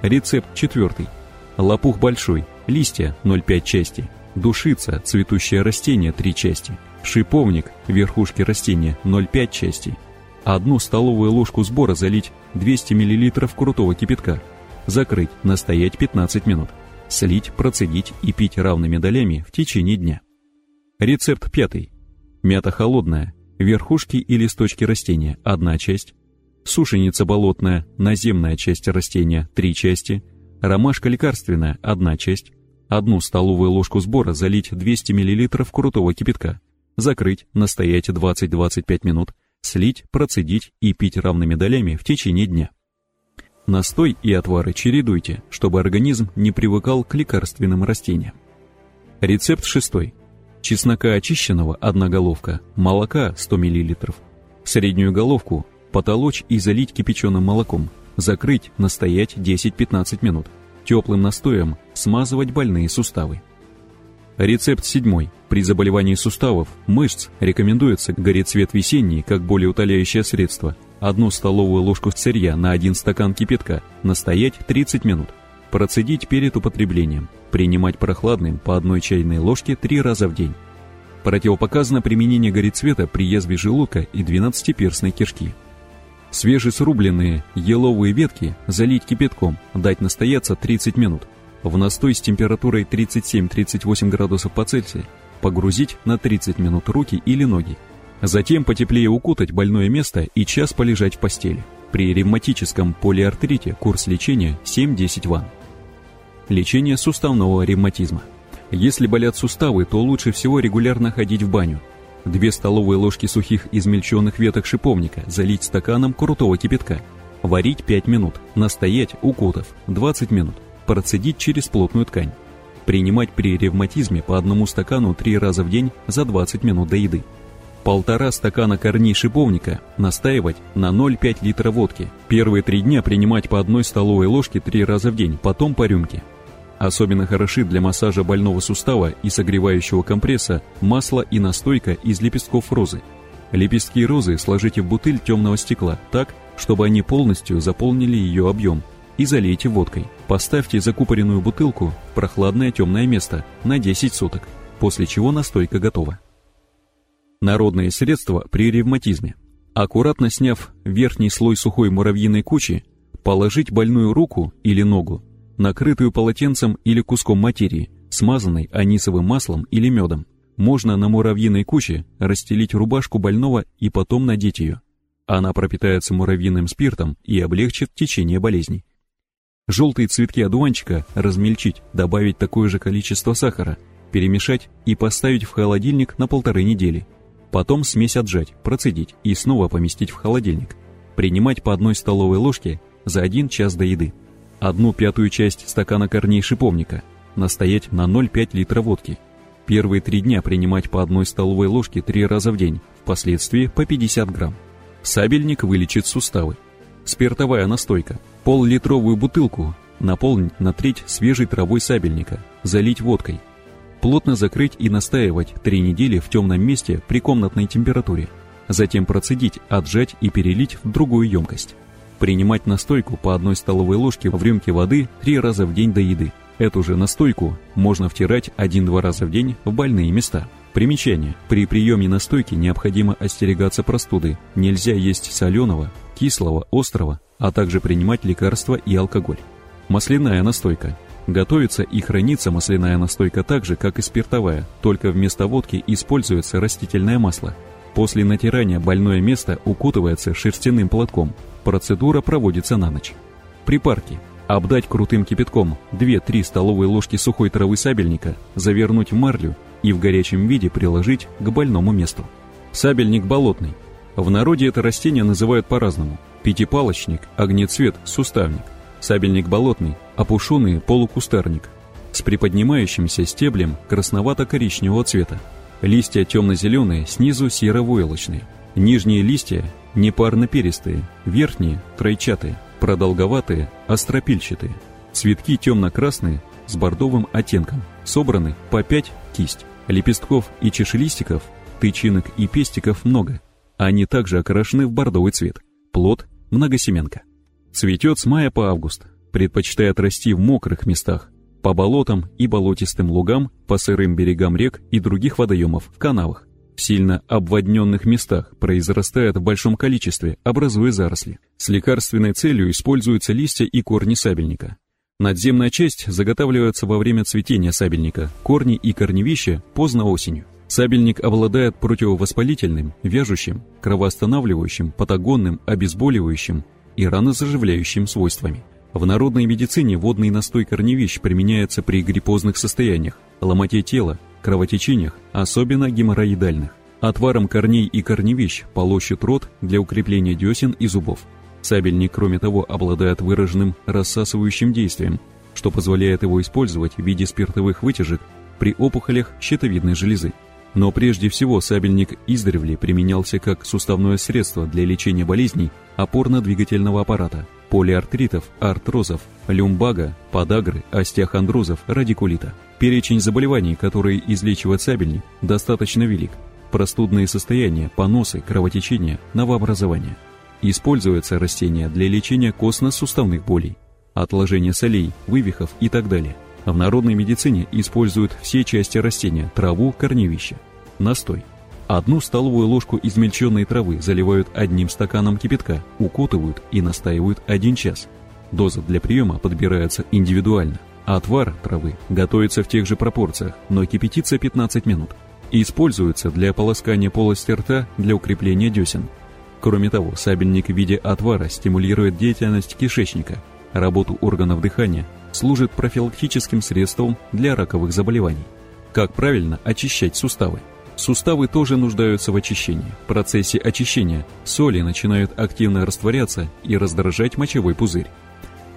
Рецепт четвертый. Лопух большой, листья 0,5 части, душица, цветущее растение 3 части, шиповник, верхушки растения 0,5 части, одну столовую ложку сбора залить 200 мл крутого кипятка, закрыть, настоять 15 минут, слить, процедить и пить равными долями в течение дня. Рецепт пятый. Мята холодная, верхушки и листочки растения – одна часть, сушеница болотная, наземная часть растения – три части – Ромашка лекарственная – одна часть. Одну столовую ложку сбора залить 200 мл крутого кипятка. Закрыть, настоять 20-25 минут. Слить, процедить и пить равными долями в течение дня. Настой и отвары чередуйте, чтобы организм не привыкал к лекарственным растениям. Рецепт шестой. Чеснока очищенного – одна головка, молока – 100 мл. Среднюю головку потолочь и залить кипяченым молоком – закрыть, настоять 10-15 минут, теплым настоем смазывать больные суставы. Рецепт седьмой. При заболевании суставов, мышц рекомендуется горецвет весенний как болеутоляющее средство. Одну столовую ложку сырья на один стакан кипятка, настоять 30 минут. Процедить перед употреблением. Принимать прохладным по одной чайной ложке три раза в день. Противопоказано применение горецвета при язве желудка и двенадцатиперстной кишки. Свежесрубленные еловые ветки залить кипятком, дать настояться 30 минут. В настой с температурой 37-38 градусов по Цельсию погрузить на 30 минут руки или ноги. Затем потеплее укутать больное место и час полежать в постели. При ревматическом полиартрите курс лечения 7-10 ванн. Лечение суставного ревматизма. Если болят суставы, то лучше всего регулярно ходить в баню, Две столовые ложки сухих измельченных веток шиповника залить стаканом крутого кипятка. Варить 5 минут, настоять, укутав, 20 минут, процедить через плотную ткань. Принимать при ревматизме по одному стакану 3 раза в день за 20 минут до еды. Полтора стакана корней шиповника настаивать на 0,5 литра водки. Первые три дня принимать по одной столовой ложке 3 раза в день, потом по рюмке. Особенно хороши для массажа больного сустава и согревающего компресса масло и настойка из лепестков розы. Лепестки розы сложите в бутыль темного стекла так, чтобы они полностью заполнили ее объем, и залейте водкой. Поставьте закупоренную бутылку в прохладное темное место на 10 суток, после чего настойка готова. Народные средства при ревматизме. Аккуратно сняв верхний слой сухой муравьиной кучи, положить больную руку или ногу накрытую полотенцем или куском материи, смазанной анисовым маслом или медом. Можно на муравьиной куче расстелить рубашку больного и потом надеть ее. Она пропитается муравьиным спиртом и облегчит течение болезней. Желтые цветки одуванчика размельчить, добавить такое же количество сахара, перемешать и поставить в холодильник на полторы недели. Потом смесь отжать, процедить и снова поместить в холодильник. Принимать по одной столовой ложке за один час до еды одну пятую часть стакана корней шиповника, настоять на 0,5 литра водки. Первые три дня принимать по одной столовой ложке три раза в день, впоследствии по 50 грамм. Сабельник вылечит суставы. Спиртовая настойка. Пол-литровую бутылку наполнить на треть свежей травой сабельника, залить водкой. Плотно закрыть и настаивать три недели в темном месте при комнатной температуре. Затем процедить, отжать и перелить в другую емкость. Принимать настойку по одной столовой ложке в рюмке воды три раза в день до еды. Эту же настойку можно втирать один-два раза в день в больные места. Примечание. При приеме настойки необходимо остерегаться простуды. Нельзя есть соленого, кислого, острого, а также принимать лекарства и алкоголь. Масляная настойка. Готовится и хранится масляная настойка так же, как и спиртовая, только вместо водки используется растительное масло. После натирания больное место укутывается шерстяным платком. Процедура проводится на ночь. Припарки. Обдать крутым кипятком 2-3 столовые ложки сухой травы сабельника, завернуть в марлю и в горячем виде приложить к больному месту. Сабельник болотный. В народе это растение называют по-разному. Пятипалочник, огнецвет, суставник. Сабельник болотный, опушенный полукустарник. С приподнимающимся стеблем красновато-коричневого цвета. Листья темно-зеленые, снизу серо-войлочные. Нижние листья непарно-перистые, верхние – тройчатые, продолговатые, остропильчатые. Цветки темно-красные с бордовым оттенком, собраны по 5 кисть. Лепестков и чешелистиков, тычинок и пестиков много. Они также окрашены в бордовый цвет. Плод – многосеменка. Цветет с мая по август. Предпочитает расти в мокрых местах, по болотам и болотистым лугам, по сырым берегам рек и других водоемов, в канавах. В сильно обводненных местах произрастает в большом количестве, образуя заросли. С лекарственной целью используются листья и корни сабельника. Надземная часть заготавливается во время цветения сабельника, корни и корневища поздно осенью. Сабельник обладает противовоспалительным, вяжущим, кровоостанавливающим, патагонным, обезболивающим и ранозаживляющим свойствами. В народной медицине водный настой корневищ применяется при гриппозных состояниях, ломоте тела, кровотечениях, особенно геморроидальных. Отваром корней и корневищ полощет рот для укрепления десен и зубов. Сабельник, кроме того, обладает выраженным рассасывающим действием, что позволяет его использовать в виде спиртовых вытяжек при опухолях щитовидной железы. Но прежде всего сабельник издревле применялся как суставное средство для лечения болезней опорно-двигательного аппарата, полиартритов, артрозов, люмбага, подагры, остеохондрозов, радикулита. Перечень заболеваний, которые излечивает сабельник, достаточно велик. Простудные состояния, поносы, кровотечения, новообразования. Используется растение для лечения костно-суставных болей, отложения солей, вывихов и так далее. В народной медицине используют все части растения, траву, корневища. Настой. Одну столовую ложку измельченной травы заливают одним стаканом кипятка, укутывают и настаивают один час. Доза для приема подбирается индивидуально. Отвар травы готовится в тех же пропорциях, но кипятится 15 минут. Используется для ополоскания полости рта для укрепления десен. Кроме того, сабельник в виде отвара стимулирует деятельность кишечника, работу органов дыхания, служит профилактическим средством для раковых заболеваний. Как правильно очищать суставы? Суставы тоже нуждаются в очищении. В процессе очищения соли начинают активно растворяться и раздражать мочевой пузырь.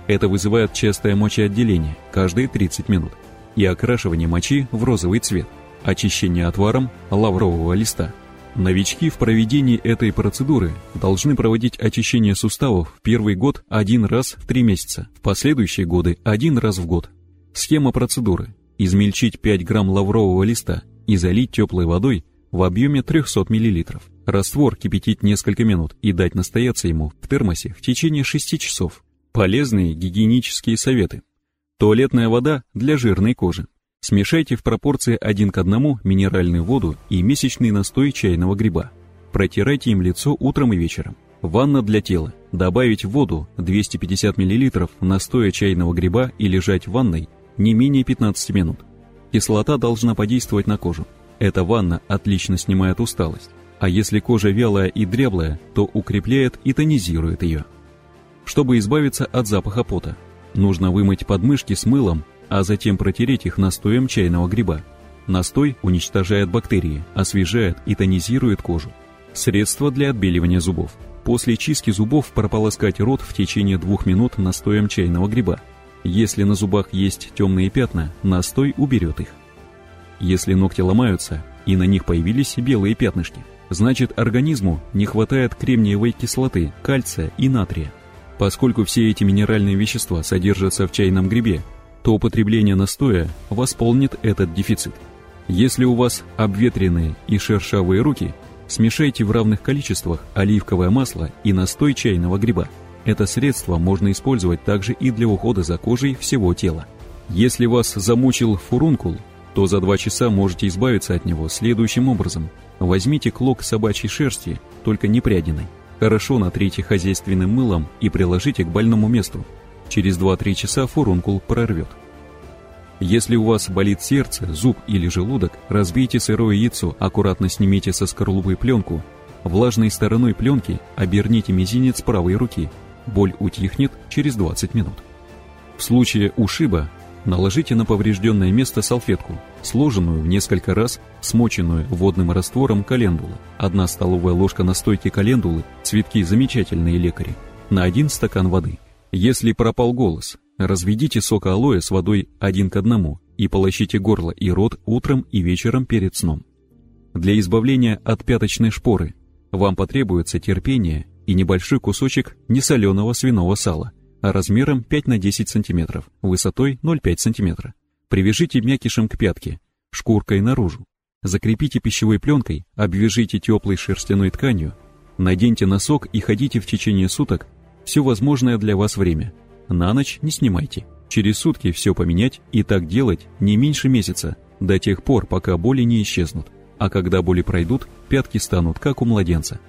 Это вызывает частое мочеотделение каждые 30 минут и окрашивание мочи в розовый цвет, очищение отваром лаврового листа. Новички в проведении этой процедуры должны проводить очищение суставов в первый год один раз в три месяца, в последующие годы один раз в год. Схема процедуры. Измельчить 5 грамм лаврового листа и залить теплой водой в объеме 300 мл. Раствор кипятить несколько минут и дать настояться ему в термосе в течение 6 часов. Полезные гигиенические советы. Туалетная вода для жирной кожи. Смешайте в пропорции 1 к 1 минеральную воду и месячный настой чайного гриба. Протирайте им лицо утром и вечером. Ванна для тела. Добавить в воду 250 мл настоя чайного гриба и лежать в ванной не менее 15 минут. Кислота должна подействовать на кожу. Эта ванна отлично снимает усталость. А если кожа вялая и дряблая, то укрепляет и тонизирует ее. Чтобы избавиться от запаха пота, нужно вымыть подмышки с мылом а затем протереть их настоем чайного гриба. Настой уничтожает бактерии, освежает и тонизирует кожу. Средство для отбеливания зубов. После чистки зубов прополоскать рот в течение двух минут настоем чайного гриба. Если на зубах есть темные пятна, настой уберет их. Если ногти ломаются и на них появились белые пятнышки, значит организму не хватает кремниевой кислоты, кальция и натрия. Поскольку все эти минеральные вещества содержатся в чайном грибе, то употребление настоя восполнит этот дефицит. Если у вас обветренные и шершавые руки, смешайте в равных количествах оливковое масло и настой чайного гриба. Это средство можно использовать также и для ухода за кожей всего тела. Если вас замучил фурункул, то за два часа можете избавиться от него следующим образом. Возьмите клок собачьей шерсти, только не прядиной. Хорошо натрите хозяйственным мылом и приложите к больному месту. Через 2-3 часа фурункул прорвет. Если у вас болит сердце, зуб или желудок, разбейте сырое яйцо, аккуратно снимите со скорлупы пленку, влажной стороной пленки оберните мизинец правой руки. Боль утихнет через 20 минут. В случае ушиба наложите на поврежденное место салфетку, сложенную в несколько раз, смоченную водным раствором календулы. Одна столовая ложка настойки календулы, цветки замечательные лекари, на один стакан воды – если пропал голос, разведите сок алоэ с водой один к одному и полощите горло и рот утром и вечером перед сном. Для избавления от пяточной шпоры вам потребуется терпение и небольшой кусочек несоленого свиного сала, а размером 5 на 10 см, высотой 0,5 см. Привяжите мякишем к пятке, шкуркой наружу. Закрепите пищевой пленкой, обвяжите теплой шерстяной тканью, наденьте носок и ходите в течение суток все возможное для вас время. На ночь не снимайте. Через сутки все поменять и так делать не меньше месяца, до тех пор, пока боли не исчезнут. А когда боли пройдут, пятки станут как у младенца.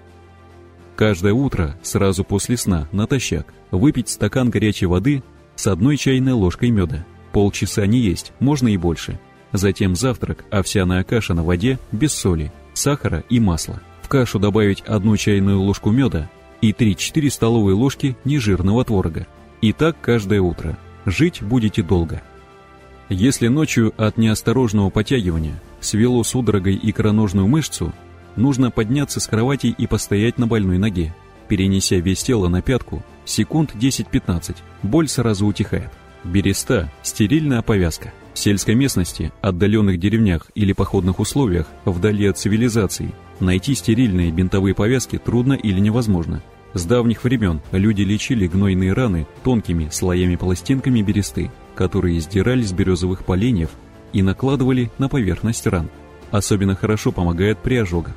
Каждое утро, сразу после сна, натощак, выпить стакан горячей воды с одной чайной ложкой меда. Полчаса не есть, можно и больше. Затем завтрак, овсяная каша на воде, без соли, сахара и масла. В кашу добавить одну чайную ложку меда, и 3-4 столовые ложки нежирного творога. И так каждое утро. Жить будете долго. Если ночью от неосторожного потягивания свело судорогой икроножную мышцу, нужно подняться с кровати и постоять на больной ноге. Перенеся вес тела на пятку, секунд 10-15, боль сразу утихает. Береста – стерильная повязка. В сельской местности, отдаленных деревнях или походных условиях, вдали от цивилизации, найти стерильные бинтовые повязки трудно или невозможно. С давних времен люди лечили гнойные раны тонкими слоями-пластинками бересты, которые сдирали с березовых поленьев и накладывали на поверхность ран. Особенно хорошо помогает при ожогах.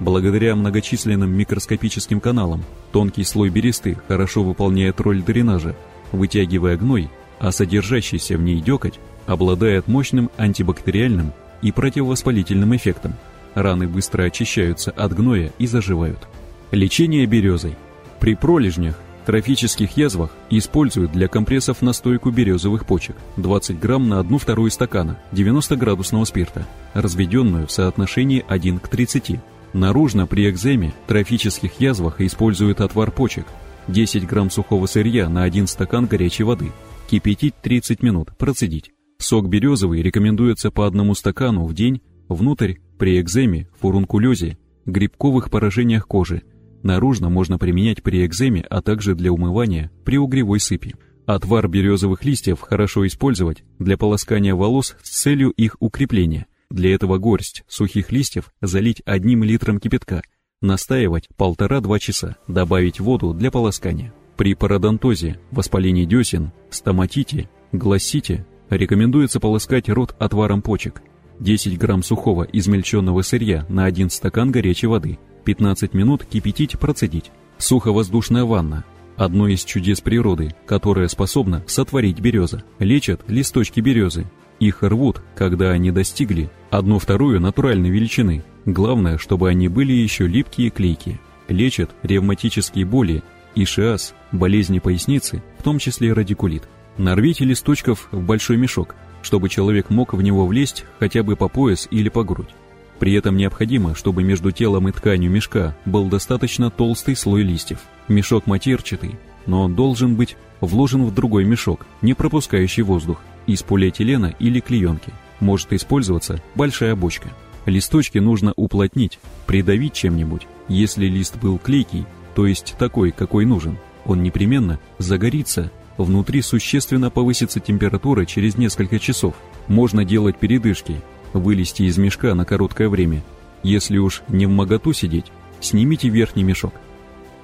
Благодаря многочисленным микроскопическим каналам тонкий слой бересты хорошо выполняет роль дренажа, вытягивая гной, а содержащийся в ней декоть обладает мощным антибактериальным и противовоспалительным эффектом. Раны быстро очищаются от гноя и заживают. Лечение березой. При пролежнях, трофических язвах используют для компрессов настойку березовых почек 20 грамм на 1 вторую стакана 90 градусного спирта, разведенную в соотношении 1 к 30. Наружно при экземе, трофических язвах используют отвар почек 10 грамм сухого сырья на 1 стакан горячей воды, кипятить 30 минут, процедить. Сок березовый рекомендуется по одному стакану в день внутрь при экземе, фурункулезе, грибковых поражениях кожи. Наружно можно применять при экземе, а также для умывания при угревой сыпи. Отвар березовых листьев хорошо использовать для полоскания волос с целью их укрепления. Для этого горсть сухих листьев залить одним литром кипятка, настаивать полтора-два часа, добавить воду для полоскания. При пародонтозе, воспалении десен, стоматите, глассите рекомендуется полоскать рот отваром почек – 10 грамм сухого измельченного сырья на 1 стакан горячей воды, 15 минут кипятить, процедить. Суховоздушная ванна – одно из чудес природы, которое способно сотворить береза. Лечат листочки березы. Их рвут, когда они достигли одну-вторую натуральной величины. Главное, чтобы они были еще липкие и клейкие. Лечат ревматические боли, ишиаз, болезни поясницы, в том числе радикулит. Нарвите листочков в большой мешок, чтобы человек мог в него влезть хотя бы по пояс или по грудь. При этом необходимо, чтобы между телом и тканью мешка был достаточно толстый слой листьев. Мешок матерчатый, но он должен быть вложен в другой мешок, не пропускающий воздух, из полиэтилена или клеенки. Может использоваться большая бочка. Листочки нужно уплотнить, придавить чем-нибудь. Если лист был клейкий, то есть такой, какой нужен, он непременно загорится Внутри существенно повысится температура через несколько часов. Можно делать передышки, вылезти из мешка на короткое время. Если уж не в моготу сидеть, снимите верхний мешок.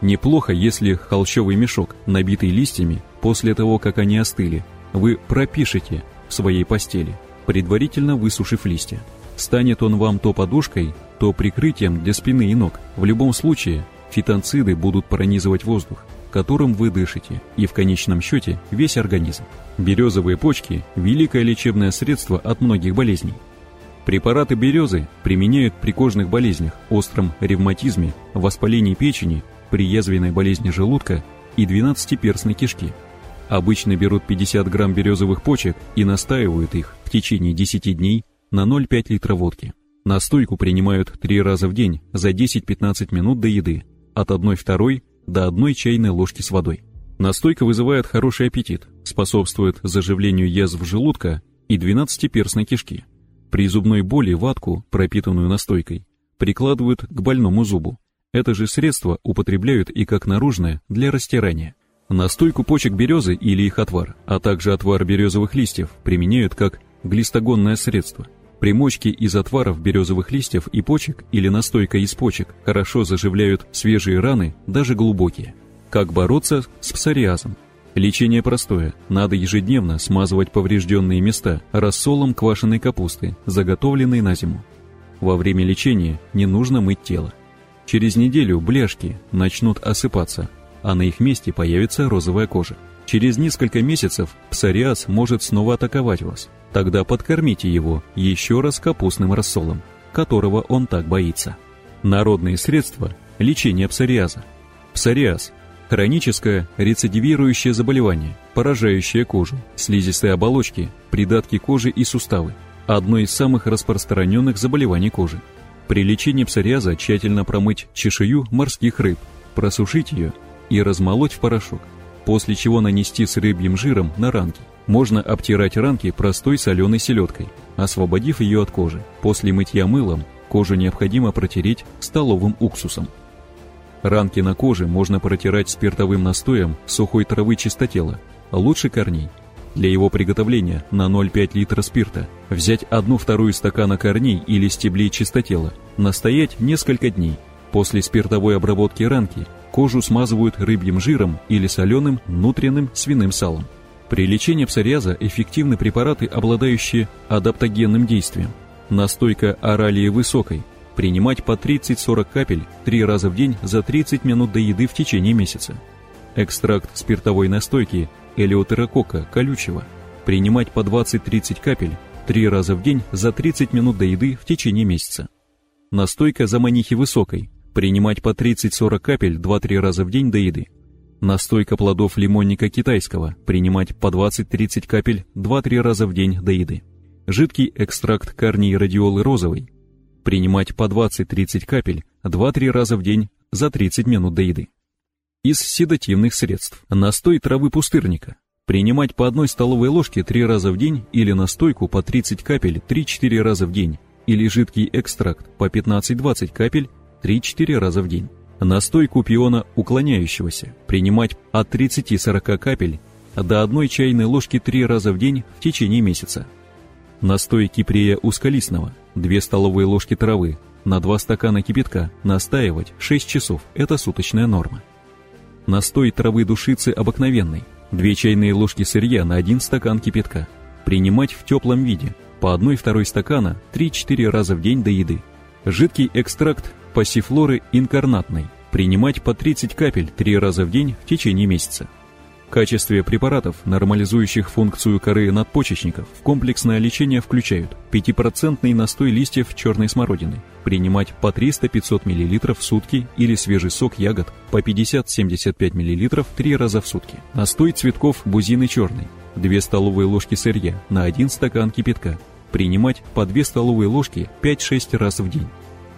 Неплохо, если холщовый мешок, набитый листьями, после того, как они остыли, вы пропишете в своей постели, предварительно высушив листья. Станет он вам то подушкой, то прикрытием для спины и ног. В любом случае, фитонциды будут пронизывать воздух, которым вы дышите, и в конечном счете весь организм. Березовые почки – великое лечебное средство от многих болезней. Препараты березы применяют при кожных болезнях, остром ревматизме, воспалении печени, при язвенной болезни желудка и двенадцатиперстной кишки. Обычно берут 50 грамм березовых почек и настаивают их в течение 10 дней на 0,5 литра водки. Настойку принимают 3 раза в день за 10-15 минут до еды, от 1-2 до одной чайной ложки с водой. Настойка вызывает хороший аппетит, способствует заживлению язв желудка и двенадцатиперстной кишки. При зубной боли ватку, пропитанную настойкой, прикладывают к больному зубу. Это же средство употребляют и как наружное для растирания. Настойку почек березы или их отвар, а также отвар березовых листьев применяют как глистогонное средство – Примочки из отваров березовых листьев и почек или настойка из почек хорошо заживляют свежие раны, даже глубокие. Как бороться с псориазом? Лечение простое. Надо ежедневно смазывать поврежденные места рассолом квашеной капусты, заготовленной на зиму. Во время лечения не нужно мыть тело. Через неделю бляшки начнут осыпаться, а на их месте появится розовая кожа. Через несколько месяцев псориаз может снова атаковать вас – Тогда подкормите его еще раз капустным рассолом, которого он так боится. Народные средства лечения псориаза. Псориаз – хроническое рецидивирующее заболевание, поражающее кожу, слизистые оболочки, придатки кожи и суставы. Одно из самых распространенных заболеваний кожи. При лечении псориаза тщательно промыть чешую морских рыб, просушить ее и размолоть в порошок, после чего нанести с рыбьим жиром на ранки. Можно обтирать ранки простой соленой селедкой, освободив ее от кожи. После мытья мылом кожу необходимо протереть столовым уксусом. Ранки на коже можно протирать спиртовым настоем сухой травы чистотела, лучше корней. Для его приготовления на 0,5 литра спирта взять одну-вторую стакана корней или стеблей чистотела, настоять несколько дней, После спиртовой обработки ранки кожу смазывают рыбьим жиром или соленым внутренним свиным салом. При лечении псориаза эффективны препараты, обладающие адаптогенным действием. Настойка оралии высокой. Принимать по 30-40 капель 3 раза в день за 30 минут до еды в течение месяца. Экстракт спиртовой настойки элеутерокока колючего. Принимать по 20-30 капель 3 раза в день за 30 минут до еды в течение месяца. Настойка заманихи высокой. Принимать по 30-40 капель 2-3 раза в день до еды. Настойка плодов лимонника китайского принимать по 20-30 капель 2-3 раза в день до еды. Жидкий экстракт корней радиолы розовой принимать по 20-30 капель 2-3 раза в день за 30 минут до еды. Из седативных средств настой травы пустырника принимать по одной столовой ложке 3 раза в день или настойку по 30 капель 3-4 раза в день или жидкий экстракт по 15-20 капель 3-4 раза в день. Настойку пиона уклоняющегося принимать от 30-40 капель до 1 чайной ложки 3 раза в день в течение месяца. Настой кипрея узколистного, 2 столовые ложки травы, на 2 стакана кипятка настаивать 6 часов – это суточная норма. Настой травы душицы обыкновенной, 2 чайные ложки сырья на 1 стакан кипятка. Принимать в теплом виде, по 1-2 стакана 3-4 раза в день до еды. Жидкий экстракт пассифлоры инкарнатной принимать по 30 капель 3 раза в день в течение месяца. В качестве препаратов, нормализующих функцию коры надпочечников, в комплексное лечение включают 5% настой листьев черной смородины, принимать по 300-500 мл в сутки или свежий сок ягод по 50-75 мл 3 раза в сутки. Настой цветков бузины черной, 2 столовые ложки сырья на 1 стакан кипятка, принимать по 2 столовые ложки 5-6 раз в день.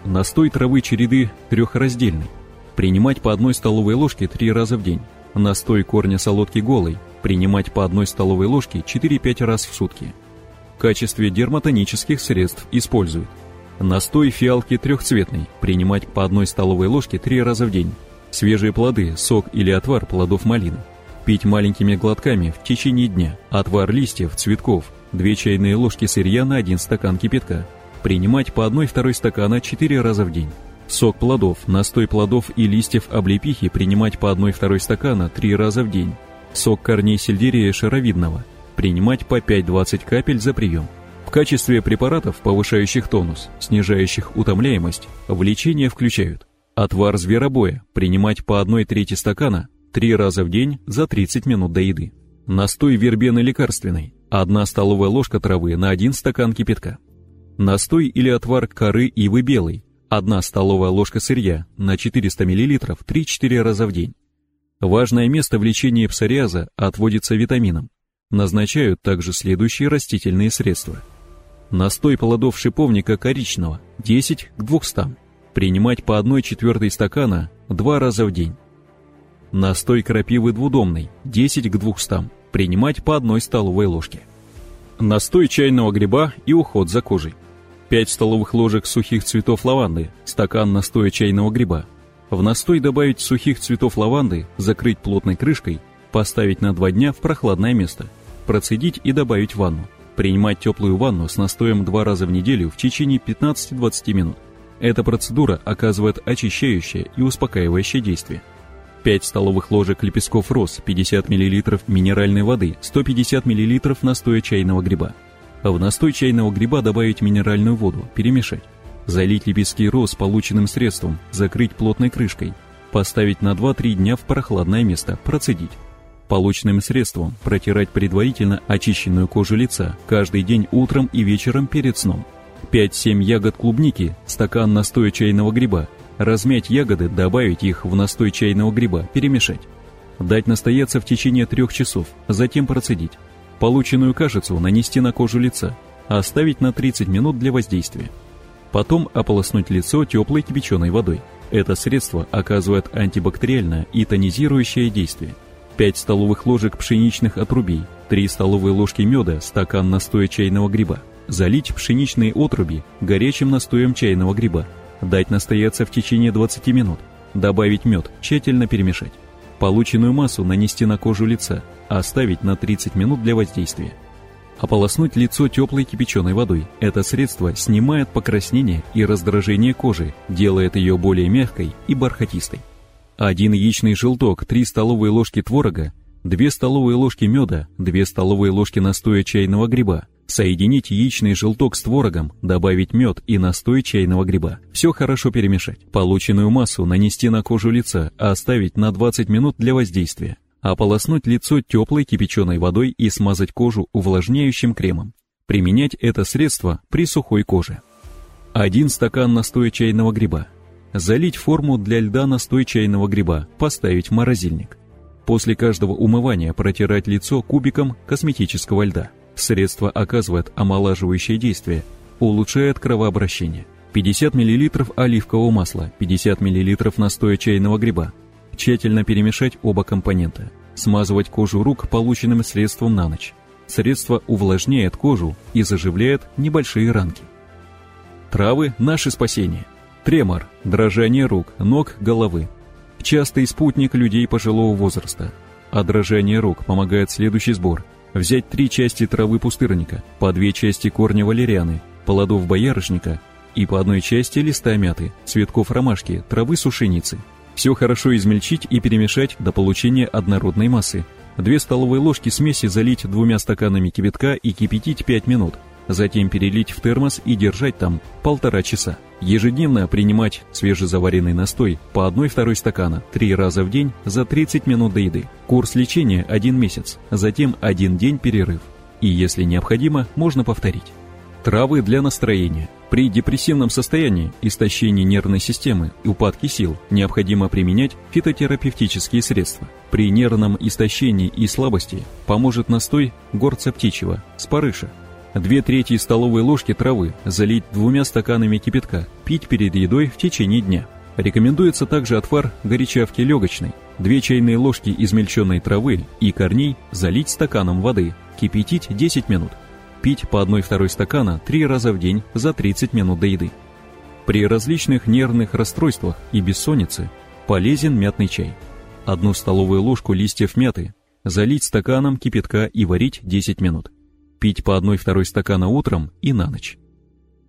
Настой травы череды трехраздельный. Принимать по одной столовой ложке 3 раза в день. Настой корня солодки голой. Принимать по одной столовой ложке 4-5 раз в сутки. В качестве дерматонических средств используют Настой фиалки трехцветный. Принимать по одной столовой ложке 3 раза в день. Свежие плоды, сок или отвар плодов малины. Пить маленькими глотками в течение дня. Отвар листьев, цветков. 2 чайные ложки сырья на 1 стакан кипятка принимать по 1-2 стакана 4 раза в день. Сок плодов, настой плодов и листьев облепихи принимать по 1-2 стакана 3 раза в день. Сок корней сельдерея шаровидного принимать по 5-20 капель за прием. В качестве препаратов, повышающих тонус, снижающих утомляемость, в лечение включают отвар зверобоя принимать по 1 трети стакана 3 раза в день за 30 минут до еды. Настой вербены лекарственной, 1 столовая ложка травы на 1 стакан кипятка. Настой или отвар коры ивы белой, 1 столовая ложка сырья на 400 мл 3-4 раза в день. Важное место в лечении псориаза отводится витаминам. Назначают также следующие растительные средства. Настой плодов шиповника коричного 10 к 200. Принимать по 1 четвертой стакана 2 раза в день. Настой крапивы двудомной 10 к 200. Принимать по 1 столовой ложке. Настой чайного гриба и уход за кожей. 5 столовых ложек сухих цветов лаванды, стакан настоя чайного гриба. В настой добавить сухих цветов лаванды, закрыть плотной крышкой, поставить на 2 дня в прохладное место, процедить и добавить в ванну. Принимать теплую ванну с настоем 2 раза в неделю в течение 15-20 минут. Эта процедура оказывает очищающее и успокаивающее действие. 5 столовых ложек лепестков роз, 50 мл минеральной воды, 150 мл настоя чайного гриба. А в настой чайного гриба добавить минеральную воду, перемешать. Залить лепестки роз полученным средством, закрыть плотной крышкой, поставить на 2-3 дня в прохладное место, процедить. Полученным средством протирать предварительно очищенную кожу лица каждый день утром и вечером перед сном. 5-7 ягод клубники, стакан настоя чайного гриба, размять ягоды, добавить их в настой чайного гриба, перемешать. Дать настояться в течение трех часов, затем процедить. Полученную кашицу нанести на кожу лица, оставить на 30 минут для воздействия. Потом ополоснуть лицо теплой кипяченой водой. Это средство оказывает антибактериальное и тонизирующее действие. 5 столовых ложек пшеничных отрубей, 3 столовые ложки меда, стакан настоя чайного гриба. Залить пшеничные отруби горячим настоем чайного гриба. Дать настояться в течение 20 минут. Добавить мед, тщательно перемешать. Полученную массу нанести на кожу лица, оставить на 30 минут для воздействия. Ополоснуть лицо теплой кипяченой водой. Это средство снимает покраснение и раздражение кожи, делает ее более мягкой и бархатистой. Один яичный желток, 3 столовые ложки творога, 2 столовые ложки меда, 2 столовые ложки настоя чайного гриба. Соединить яичный желток с творогом, добавить мед и настой чайного гриба. Все хорошо перемешать. Полученную массу нанести на кожу лица, а оставить на 20 минут для воздействия ополоснуть лицо теплой кипяченой водой и смазать кожу увлажняющим кремом. Применять это средство при сухой коже. Один стакан настоя чайного гриба. Залить форму для льда настой чайного гриба, поставить в морозильник. После каждого умывания протирать лицо кубиком косметического льда. Средство оказывает омолаживающее действие, улучшает кровообращение. 50 мл оливкового масла, 50 мл настоя чайного гриба, Тщательно перемешать оба компонента. Смазывать кожу рук полученным средством на ночь. Средство увлажняет кожу и заживляет небольшие ранки. Травы – наше спасение. Тремор, дрожание рук, ног, головы. Частый спутник людей пожилого возраста. А дрожание рук помогает следующий сбор. Взять три части травы пустырника, по две части корня валерианы, плодов боярышника и по одной части листа мяты, цветков ромашки, травы сушеницы – все хорошо измельчить и перемешать до получения однородной массы. Две столовые ложки смеси залить двумя стаканами кипятка и кипятить 5 минут. Затем перелить в термос и держать там полтора часа. Ежедневно принимать свежезаваренный настой по 1-2 стакана 3 раза в день за 30 минут до еды. Курс лечения 1 месяц, затем 1 день перерыв. И если необходимо, можно повторить. Травы для настроения. При депрессивном состоянии, истощении нервной системы и упадке сил необходимо применять фитотерапевтические средства. При нервном истощении и слабости поможет настой горца птичьего, спарыша. Две трети столовой ложки травы залить двумя стаканами кипятка, пить перед едой в течение дня. Рекомендуется также отвар горячавки легочной. Две чайные ложки измельченной травы и корней залить стаканом воды, кипятить 10 минут пить по 1-2 стакана 3 раза в день за 30 минут до еды. При различных нервных расстройствах и бессоннице полезен мятный чай. Одну столовую ложку листьев мяты залить стаканом кипятка и варить 10 минут. Пить по 1-2 стакана утром и на ночь.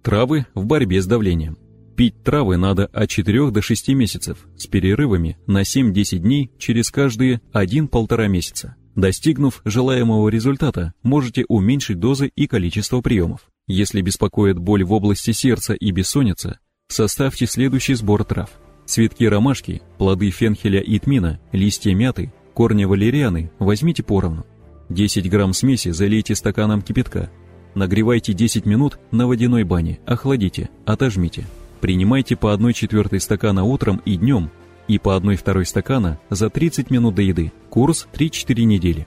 Травы в борьбе с давлением. Пить травы надо от 4 до 6 месяцев с перерывами на 7-10 дней через каждые 1-1,5 месяца. Достигнув желаемого результата, можете уменьшить дозы и количество приемов. Если беспокоит боль в области сердца и бессонница, составьте следующий сбор трав. Цветки ромашки, плоды фенхеля и тмина, листья мяты, корни валерианы возьмите поровну. 10 грамм смеси залейте стаканом кипятка. Нагревайте 10 минут на водяной бане, охладите, отожмите. Принимайте по 1 четвертой стакана утром и днем и по 1-2 стакана за 30 минут до еды. Курс 3-4 недели.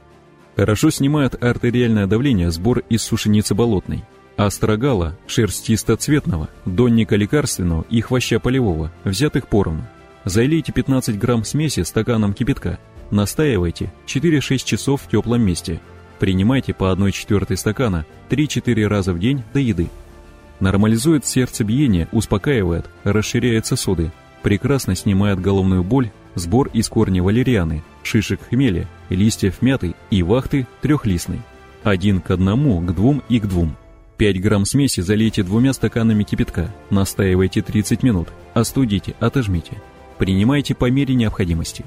Хорошо снимает артериальное давление сбор из сушеницы болотной, астрогала, шерстистоцветного, донника лекарственного и хвоща полевого, взятых поровну. Залейте 15 грамм смеси стаканом кипятка. Настаивайте 4-6 часов в теплом месте. Принимайте по 1 четвертой стакана 3-4 раза в день до еды. Нормализует сердцебиение, успокаивает, расширяет сосуды, прекрасно снимает головную боль, сбор из корня валерианы, шишек хмеля, листьев мяты и вахты трехлистной. Один к одному, к двум и к двум. 5 грамм смеси залейте двумя стаканами кипятка, настаивайте 30 минут, остудите, отожмите. Принимайте по мере необходимости.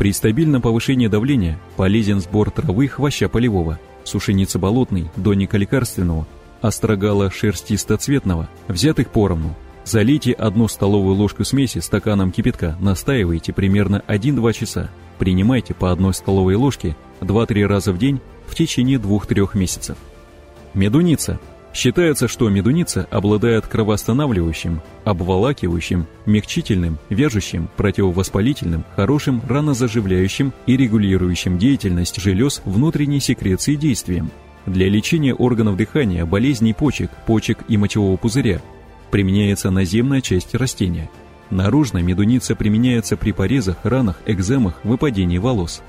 При стабильном повышении давления полезен сбор травы хвоща полевого, сушеницы болотной, доника лекарственного, острогала шерстистоцветного, взятых поровну, Залейте одну столовую ложку смеси стаканом кипятка, настаивайте примерно 1-2 часа. Принимайте по одной столовой ложке 2-3 раза в день в течение 2-3 месяцев. Медуница. Считается, что медуница обладает кровоостанавливающим, обволакивающим, мягчительным, вяжущим, противовоспалительным, хорошим ранозаживляющим и регулирующим деятельность желез внутренней секреции действием. Для лечения органов дыхания, болезней почек, почек и мочевого пузыря, применяется наземная часть растения. Наружно медуница применяется при порезах, ранах, экземах, выпадении волос.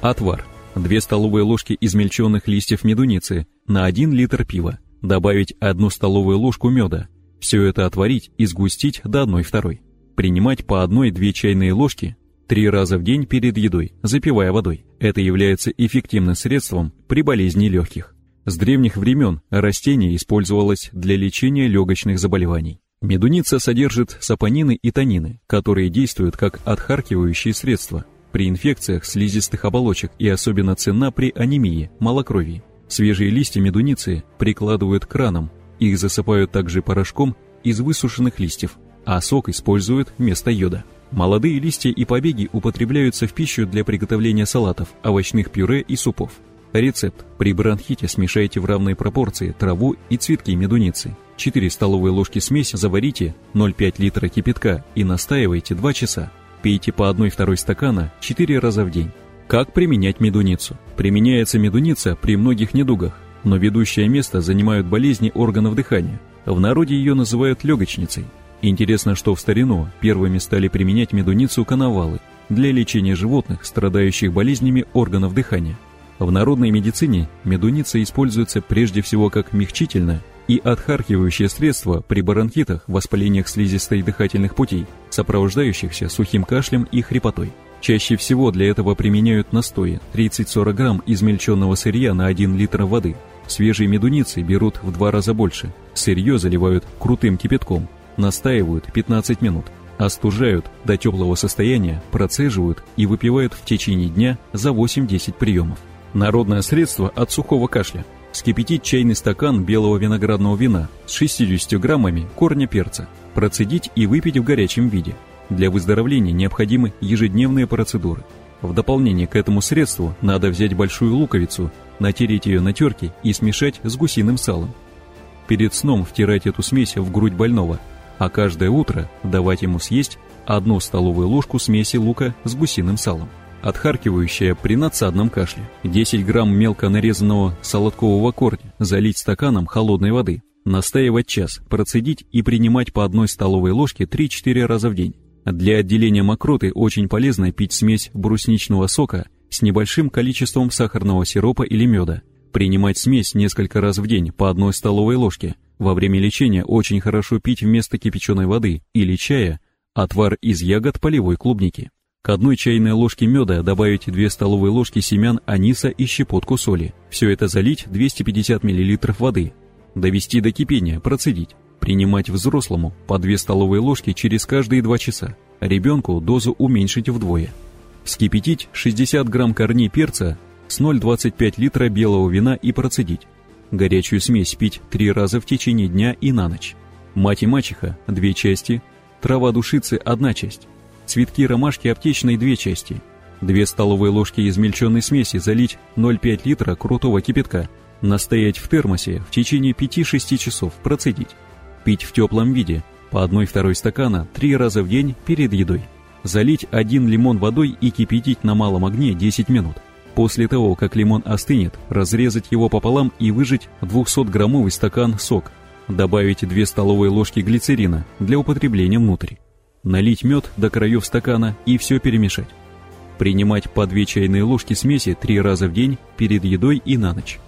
Отвар. 2 столовые ложки измельченных листьев медуницы на 1 литр пива. Добавить 1 столовую ложку меда. Все это отварить и сгустить до 1-2. Принимать по 1-2 чайные ложки три раза в день перед едой, запивая водой. Это является эффективным средством при болезни легких. С древних времен растение использовалось для лечения легочных заболеваний. Медуница содержит сапонины и танины, которые действуют как отхаркивающие средства при инфекциях слизистых оболочек и особенно ценна при анемии, малокровии. Свежие листья медуницы прикладывают к ранам, их засыпают также порошком из высушенных листьев, а сок используют вместо йода. Молодые листья и побеги употребляются в пищу для приготовления салатов, овощных пюре и супов. Рецепт. При бронхите смешайте в равной пропорции траву и цветки медуницы. 4 столовые ложки смеси заварите 0,5 литра кипятка и настаивайте 2 часа. Пейте по 1-2 стакана 4 раза в день. Как применять медуницу? Применяется медуница при многих недугах, но ведущее место занимают болезни органов дыхания. В народе ее называют легочницей. Интересно, что в старину первыми стали применять медуницу коновалы для лечения животных, страдающих болезнями органов дыхания. В народной медицине медуница используется прежде всего как мягчительное и отхаркивающее средство при бронхитах, воспалениях слизистой дыхательных путей, сопровождающихся сухим кашлем и хрипотой. Чаще всего для этого применяют настои 30-40 грамм измельченного сырья на 1 литр воды. Свежие медуницы берут в два раза больше. Сырье заливают крутым кипятком, настаивают 15 минут, остужают до теплого состояния, процеживают и выпивают в течение дня за 8-10 приемов. Народное средство от сухого кашля. Скипятить чайный стакан белого виноградного вина с 60 граммами корня перца. Процедить и выпить в горячем виде. Для выздоровления необходимы ежедневные процедуры. В дополнение к этому средству надо взять большую луковицу, натереть ее на терке и смешать с гусиным салом. Перед сном втирать эту смесь в грудь больного, а каждое утро давать ему съесть одну столовую ложку смеси лука с гусиным салом. Отхаркивающая при надсадном кашле. 10 грамм мелко нарезанного солодкового корня залить стаканом холодной воды. Настаивать час, процедить и принимать по одной столовой ложке 3-4 раза в день. Для отделения мокроты очень полезно пить смесь брусничного сока с небольшим количеством сахарного сиропа или меда. Принимать смесь несколько раз в день по одной столовой ложке. Во время лечения очень хорошо пить вместо кипяченой воды или чая отвар из ягод полевой клубники. К одной чайной ложке меда добавить 2 столовые ложки семян аниса и щепотку соли. Все это залить 250 мл воды. Довести до кипения, процедить. Принимать взрослому по 2 столовые ложки через каждые 2 часа. Ребенку дозу уменьшить вдвое. Вскипятить 60 грамм корней перца с 0,25 литра белого вина и процедить. Горячую смесь пить 3 раза в течение дня и на ночь. Мать и мачеха – 2 части. Трава душицы – 1 часть цветки ромашки аптечной две части, 2 столовые ложки измельченной смеси залить 0,5 литра крутого кипятка, настоять в термосе в течение 5-6 часов, процедить. Пить в теплом виде, по 1-2 стакана 3 раза в день перед едой. Залить один лимон водой и кипятить на малом огне 10 минут. После того, как лимон остынет, разрезать его пополам и выжать 200-граммовый стакан сок. Добавить 2 столовые ложки глицерина для употребления внутрь налить мед до краев стакана и все перемешать. Принимать по 2 чайные ложки смеси 3 раза в день перед едой и на ночь.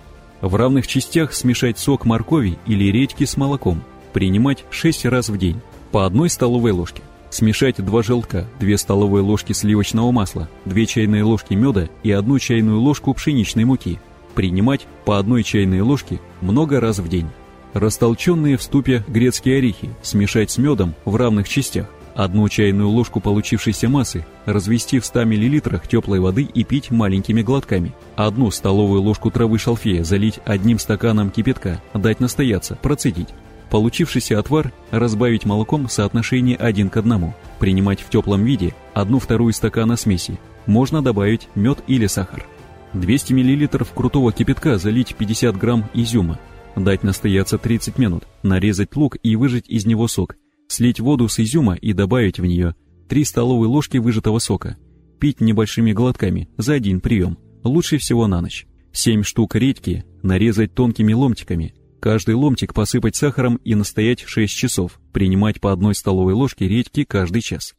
В равных частях смешать сок моркови или редьки с молоком. Принимать 6 раз в день, по одной столовой ложке. Смешать 2 желтка, 2 столовые ложки сливочного масла, 2 чайные ложки меда и 1 чайную ложку пшеничной муки. Принимать по одной чайной ложке много раз в день. Растолченные в ступе грецкие орехи смешать с медом в равных частях. Одну чайную ложку получившейся массы развести в 100 мл теплой воды и пить маленькими глотками. Одну столовую ложку травы шалфея залить одним стаканом кипятка, дать настояться, процедить. Получившийся отвар разбавить молоком в соотношении 1 к 1. Принимать в теплом виде одну-вторую стакана смеси. Можно добавить мед или сахар. 200 мл крутого кипятка залить 50 грамм изюма. Дать настояться 30 минут. Нарезать лук и выжать из него сок слить воду с изюма и добавить в нее 3 столовые ложки выжатого сока. Пить небольшими глотками за один прием, лучше всего на ночь. 7 штук редьки нарезать тонкими ломтиками. Каждый ломтик посыпать сахаром и настоять 6 часов, принимать по одной столовой ложке редьки каждый час.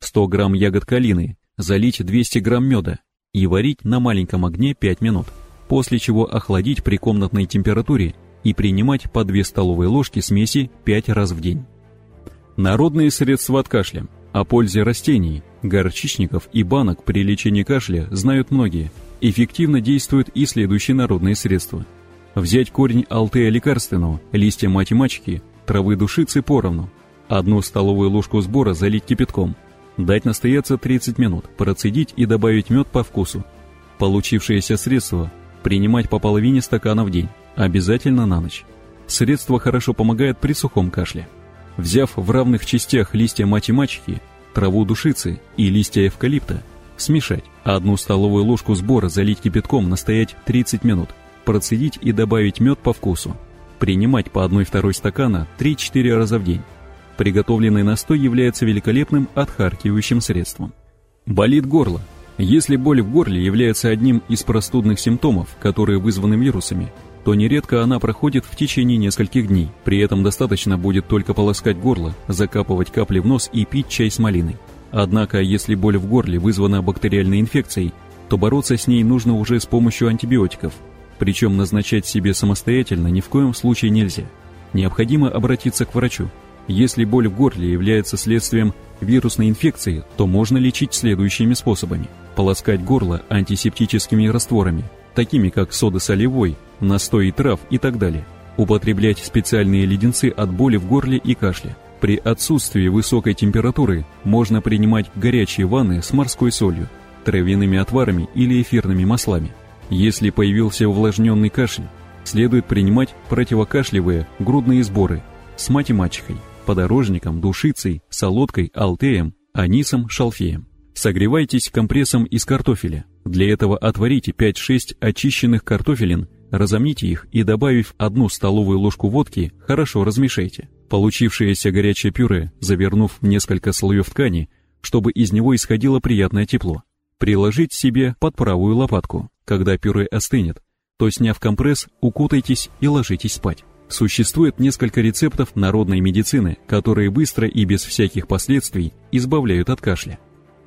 100 грамм ягод калины, залить 200 грамм меда и варить на маленьком огне 5 минут, после чего охладить при комнатной температуре и принимать по 2 столовые ложки смеси 5 раз в день. Народные средства от кашля. О пользе растений, горчичников и банок при лечении кашля знают многие. Эффективно действуют и следующие народные средства. Взять корень алтея лекарственного, листья матемачки, травы душицы поровну. Одну столовую ложку сбора залить кипятком. Дать настояться 30 минут, процедить и добавить мед по вкусу. Получившееся средство принимать по половине стакана в день, обязательно на ночь. Средство хорошо помогает при сухом кашле. Взяв в равных частях листья мати-мачехи, траву душицы и листья эвкалипта, смешать, одну столовую ложку сбора залить кипятком, настоять 30 минут, процедить и добавить мед по вкусу. Принимать по 1-2 стакана 3-4 раза в день. Приготовленный настой является великолепным отхаркивающим средством. Болит горло. Если боль в горле является одним из простудных симптомов, которые вызваны вирусами, то нередко она проходит в течение нескольких дней. При этом достаточно будет только полоскать горло, закапывать капли в нос и пить чай с малиной. Однако, если боль в горле вызвана бактериальной инфекцией, то бороться с ней нужно уже с помощью антибиотиков. Причем назначать себе самостоятельно ни в коем случае нельзя. Необходимо обратиться к врачу. Если боль в горле является следствием вирусной инфекции, то можно лечить следующими способами. Полоскать горло антисептическими растворами, такими как сода солевой, настой трав и так далее. Употреблять специальные леденцы от боли в горле и кашле. При отсутствии высокой температуры можно принимать горячие ванны с морской солью, травяными отварами или эфирными маслами. Если появился увлажненный кашель, следует принимать противокашлевые грудные сборы с мать-мачехой, подорожником, душицей, солодкой, алтеем, анисом, шалфеем. Согревайтесь компрессом из картофеля. Для этого отварите 5-6 очищенных картофелин, разомните их и, добавив одну столовую ложку водки, хорошо размешайте. Получившееся горячее пюре, завернув в несколько слоев ткани, чтобы из него исходило приятное тепло. Приложить себе под правую лопатку. Когда пюре остынет, то, сняв компресс, укутайтесь и ложитесь спать. Существует несколько рецептов народной медицины, которые быстро и без всяких последствий избавляют от кашля.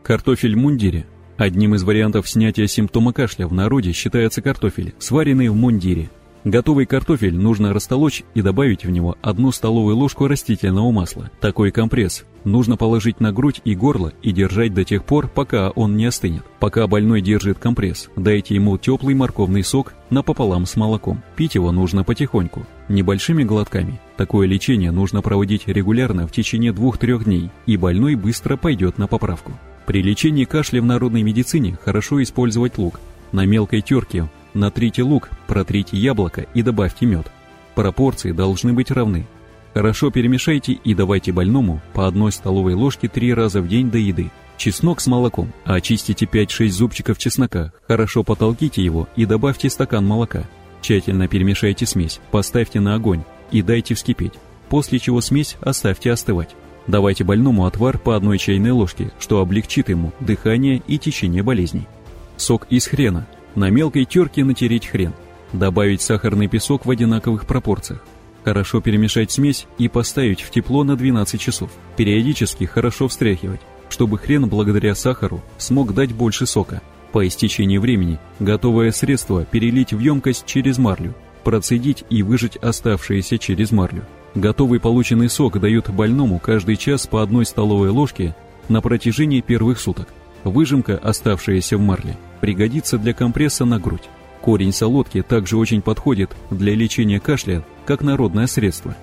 Картофель мундире. Одним из вариантов снятия симптома кашля в народе считается картофель, сваренный в мундире. Готовый картофель нужно растолочь и добавить в него одну столовую ложку растительного масла. Такой компресс нужно положить на грудь и горло и держать до тех пор, пока он не остынет. Пока больной держит компресс, дайте ему теплый морковный сок напополам с молоком. Пить его нужно потихоньку, небольшими глотками. Такое лечение нужно проводить регулярно в течение 2-3 дней, и больной быстро пойдет на поправку. При лечении кашля в народной медицине хорошо использовать лук. На мелкой терке натрите лук, протрите яблоко и добавьте мед. Пропорции должны быть равны. Хорошо перемешайте и давайте больному по одной столовой ложке три раза в день до еды. Чеснок с молоком. Очистите 5-6 зубчиков чеснока, хорошо потолките его и добавьте стакан молока. Тщательно перемешайте смесь, поставьте на огонь и дайте вскипеть, после чего смесь оставьте остывать. Давайте больному отвар по одной чайной ложке, что облегчит ему дыхание и течение болезней. Сок из хрена. На мелкой терке натереть хрен. Добавить сахарный песок в одинаковых пропорциях. Хорошо перемешать смесь и поставить в тепло на 12 часов. Периодически хорошо встряхивать, чтобы хрен благодаря сахару смог дать больше сока. По истечении времени готовое средство перелить в емкость через марлю, процедить и выжать оставшееся через марлю. Готовый полученный сок дают больному каждый час по одной столовой ложке на протяжении первых суток. Выжимка, оставшаяся в марле, пригодится для компресса на грудь. Корень солодки также очень подходит для лечения кашля, как народное средство.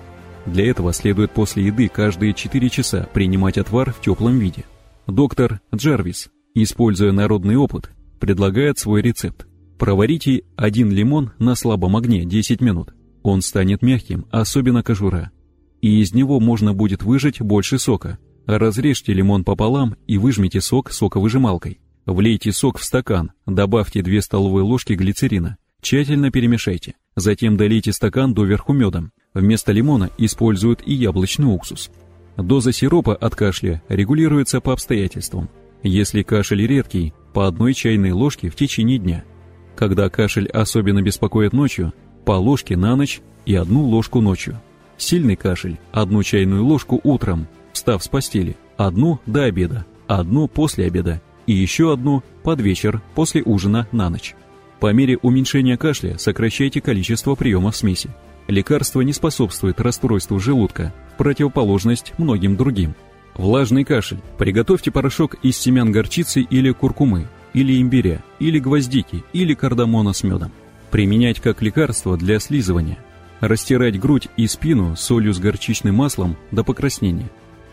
Для этого следует после еды каждые 4 часа принимать отвар в теплом виде. Доктор Джарвис, используя народный опыт, предлагает свой рецепт. Проварите один лимон на слабом огне 10 минут. Он станет мягким, особенно кожура. И из него можно будет выжать больше сока. Разрежьте лимон пополам и выжмите сок соковыжималкой. Влейте сок в стакан, добавьте 2 столовые ложки глицерина. Тщательно перемешайте. Затем долейте стакан доверху медом. Вместо лимона используют и яблочный уксус. Доза сиропа от кашля регулируется по обстоятельствам. Если кашель редкий, по одной чайной ложке в течение дня. Когда кашель особенно беспокоит ночью, по ложке на ночь и одну ложку ночью. Сильный кашель – одну чайную ложку утром, встав с постели, одну до обеда, одну после обеда и еще одну под вечер после ужина на ночь. По мере уменьшения кашля сокращайте количество приемов смеси. Лекарство не способствует расстройству желудка, противоположность многим другим. Влажный кашель. Приготовьте порошок из семян горчицы или куркумы, или имбиря, или гвоздики, или кардамона с медом. Применять как лекарство для слизывания. Растирать грудь и спину солью с горчичным маслом до покраснения.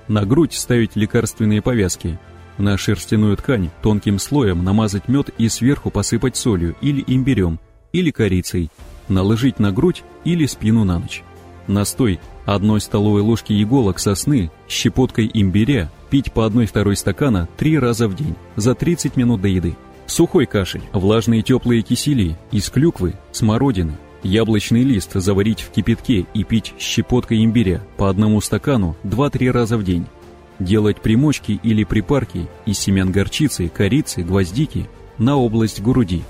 На грудь ставить лекарственные повязки. На шерстяную ткань тонким слоем намазать мед и сверху посыпать солью или имбирем, или корицей. Наложить на грудь или спину на ночь. Настой одной столовой ложки иголок сосны с щепоткой имбиря пить по одной-второй стакана три раза в день за 30 минут до еды. Сухой кашель, влажные теплые кисели из клюквы, смородины, яблочный лист заварить в кипятке и пить щепоткой имбиря по одному стакану 2-3 раза в день. Делать примочки или припарки из семян горчицы, корицы, гвоздики на область груди.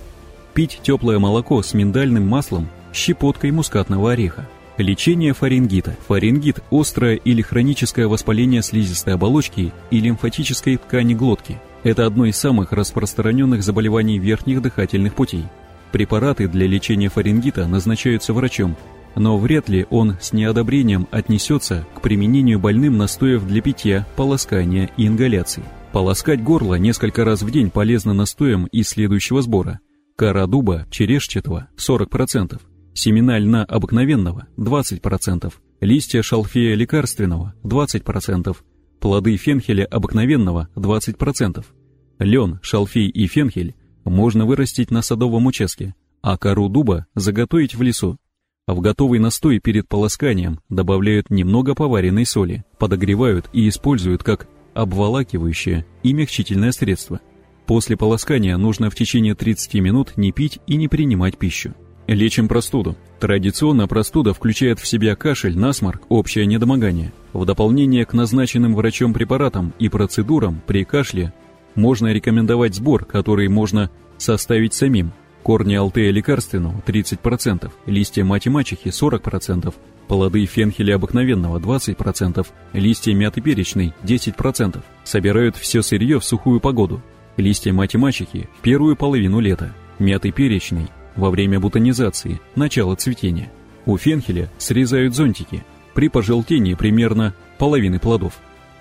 Пить теплое молоко с миндальным маслом, щепоткой мускатного ореха. Лечение фарингита. Фарингит – острое или хроническое воспаление слизистой оболочки и лимфатической ткани глотки. Это одно из самых распространенных заболеваний верхних дыхательных путей. Препараты для лечения фарингита назначаются врачом, но вряд ли он с неодобрением отнесется к применению больным настоев для питья, полоскания и ингаляции. Полоскать горло несколько раз в день полезно настоем из следующего сбора. Кора дуба черешчатого – 40%, семена льна обыкновенного – 20%, листья шалфея лекарственного – 20%, плоды фенхеля обыкновенного – 20%. Лен, шалфей и фенхель можно вырастить на садовом участке, а кору дуба заготовить в лесу. В готовый настой перед полосканием добавляют немного поваренной соли, подогревают и используют как обволакивающее и мягчительное средство. После полоскания нужно в течение 30 минут не пить и не принимать пищу. Лечим простуду. Традиционно простуда включает в себя кашель, насморк, общее недомогание. В дополнение к назначенным врачом препаратам и процедурам при кашле можно рекомендовать сбор, который можно составить самим. Корни алтея лекарственного 30%, листья мати-мачехи 40%, плоды фенхеля обыкновенного 20%, листья мяты перечной 10%. Собирают все сырье в сухую погоду. Листья мати-мачехи в первую половину лета, мяты перечной во время бутонизации, начало цветения. У фенхеля срезают зонтики, при пожелтении примерно половины плодов.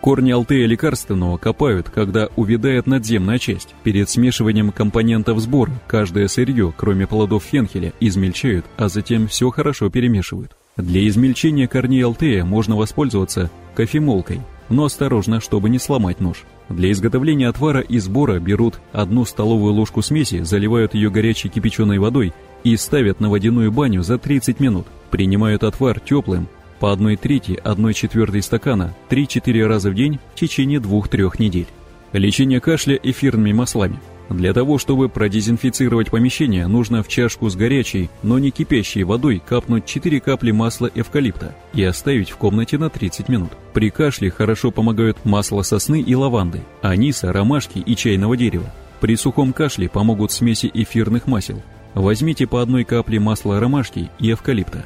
Корни алтея лекарственного копают, когда увядает надземная часть. Перед смешиванием компонентов сбора каждое сырье, кроме плодов фенхеля, измельчают, а затем все хорошо перемешивают. Для измельчения корней алтея можно воспользоваться кофемолкой, но осторожно, чтобы не сломать нож. Для изготовления отвара и сбора берут одну столовую ложку смеси, заливают ее горячей кипяченой водой и ставят на водяную баню за 30 минут. Принимают отвар теплым, по одной трети, одной четвертой стакана 3-4 раза в день в течение 2-3 недель. Лечение кашля эфирными маслами – для того, чтобы продезинфицировать помещение, нужно в чашку с горячей, но не кипящей водой капнуть 4 капли масла эвкалипта и оставить в комнате на 30 минут. При кашле хорошо помогают масло сосны и лаванды, аниса, ромашки и чайного дерева. При сухом кашле помогут смеси эфирных масел. Возьмите по одной капле масла ромашки и эвкалипта.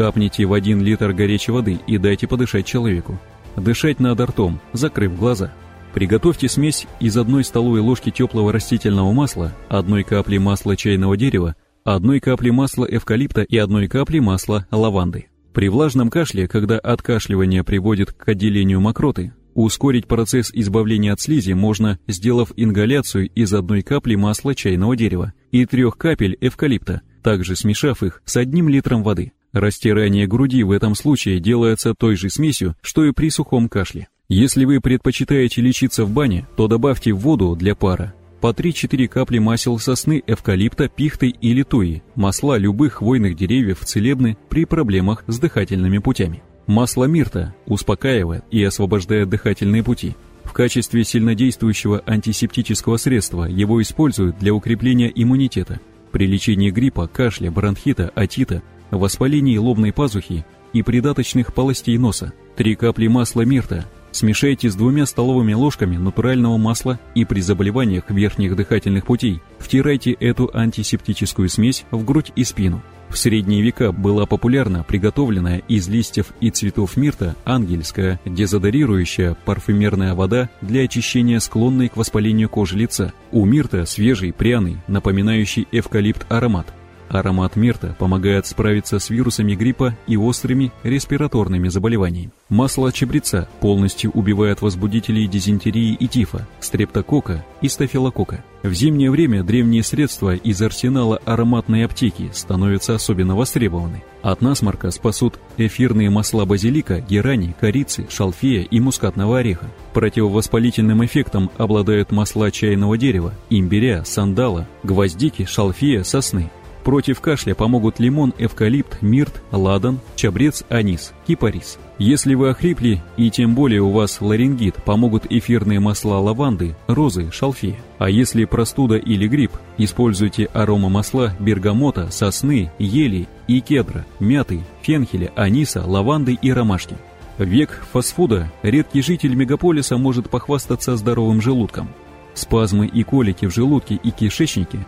Капните в 1 литр горячей воды и дайте подышать человеку. Дышать надо ртом, закрыв глаза. Приготовьте смесь из одной столовой ложки теплого растительного масла, одной капли масла чайного дерева, одной капли масла эвкалипта и одной капли масла лаванды. При влажном кашле, когда откашливание приводит к отделению мокроты, ускорить процесс избавления от слизи можно, сделав ингаляцию из одной капли масла чайного дерева и трех капель эвкалипта, также смешав их с одним литром воды. Растирание груди в этом случае делается той же смесью, что и при сухом кашле. Если вы предпочитаете лечиться в бане, то добавьте в воду для пара по 3-4 капли масел сосны, эвкалипта, пихты или туи, масла любых хвойных деревьев целебны при проблемах с дыхательными путями. Масло мирта успокаивает и освобождает дыхательные пути. В качестве сильнодействующего антисептического средства его используют для укрепления иммунитета при лечении гриппа, кашля, бронхита, отита, воспалении лобной пазухи и придаточных полостей носа. Три капли масла мирта Смешайте с двумя столовыми ложками натурального масла и при заболеваниях верхних дыхательных путей втирайте эту антисептическую смесь в грудь и спину. В средние века была популярна приготовленная из листьев и цветов мирта ангельская дезодорирующая парфюмерная вода для очищения склонной к воспалению кожи лица. У мирта свежий, пряный, напоминающий эвкалипт аромат. Аромат мирта помогает справиться с вирусами гриппа и острыми респираторными заболеваниями. Масло чабреца полностью убивает возбудителей дизентерии и тифа, стрептокока и стафилокока. В зимнее время древние средства из арсенала ароматной аптеки становятся особенно востребованы. От насморка спасут эфирные масла базилика, герани, корицы, шалфея и мускатного ореха. Противовоспалительным эффектом обладают масла чайного дерева, имбиря, сандала, гвоздики, шалфея, сосны. Против кашля помогут лимон, эвкалипт, мирт, ладан, чабрец, анис, кипарис. Если вы охрипли и тем более у вас ларингит, помогут эфирные масла лаванды, розы, шалфея. А если простуда или грипп, используйте аромамасла бергамота, сосны, ели и кедра, мяты, фенхеля, аниса, лаванды и ромашки. Век фастфуда редкий житель мегаполиса может похвастаться здоровым желудком. Спазмы и колики в желудке и кишечнике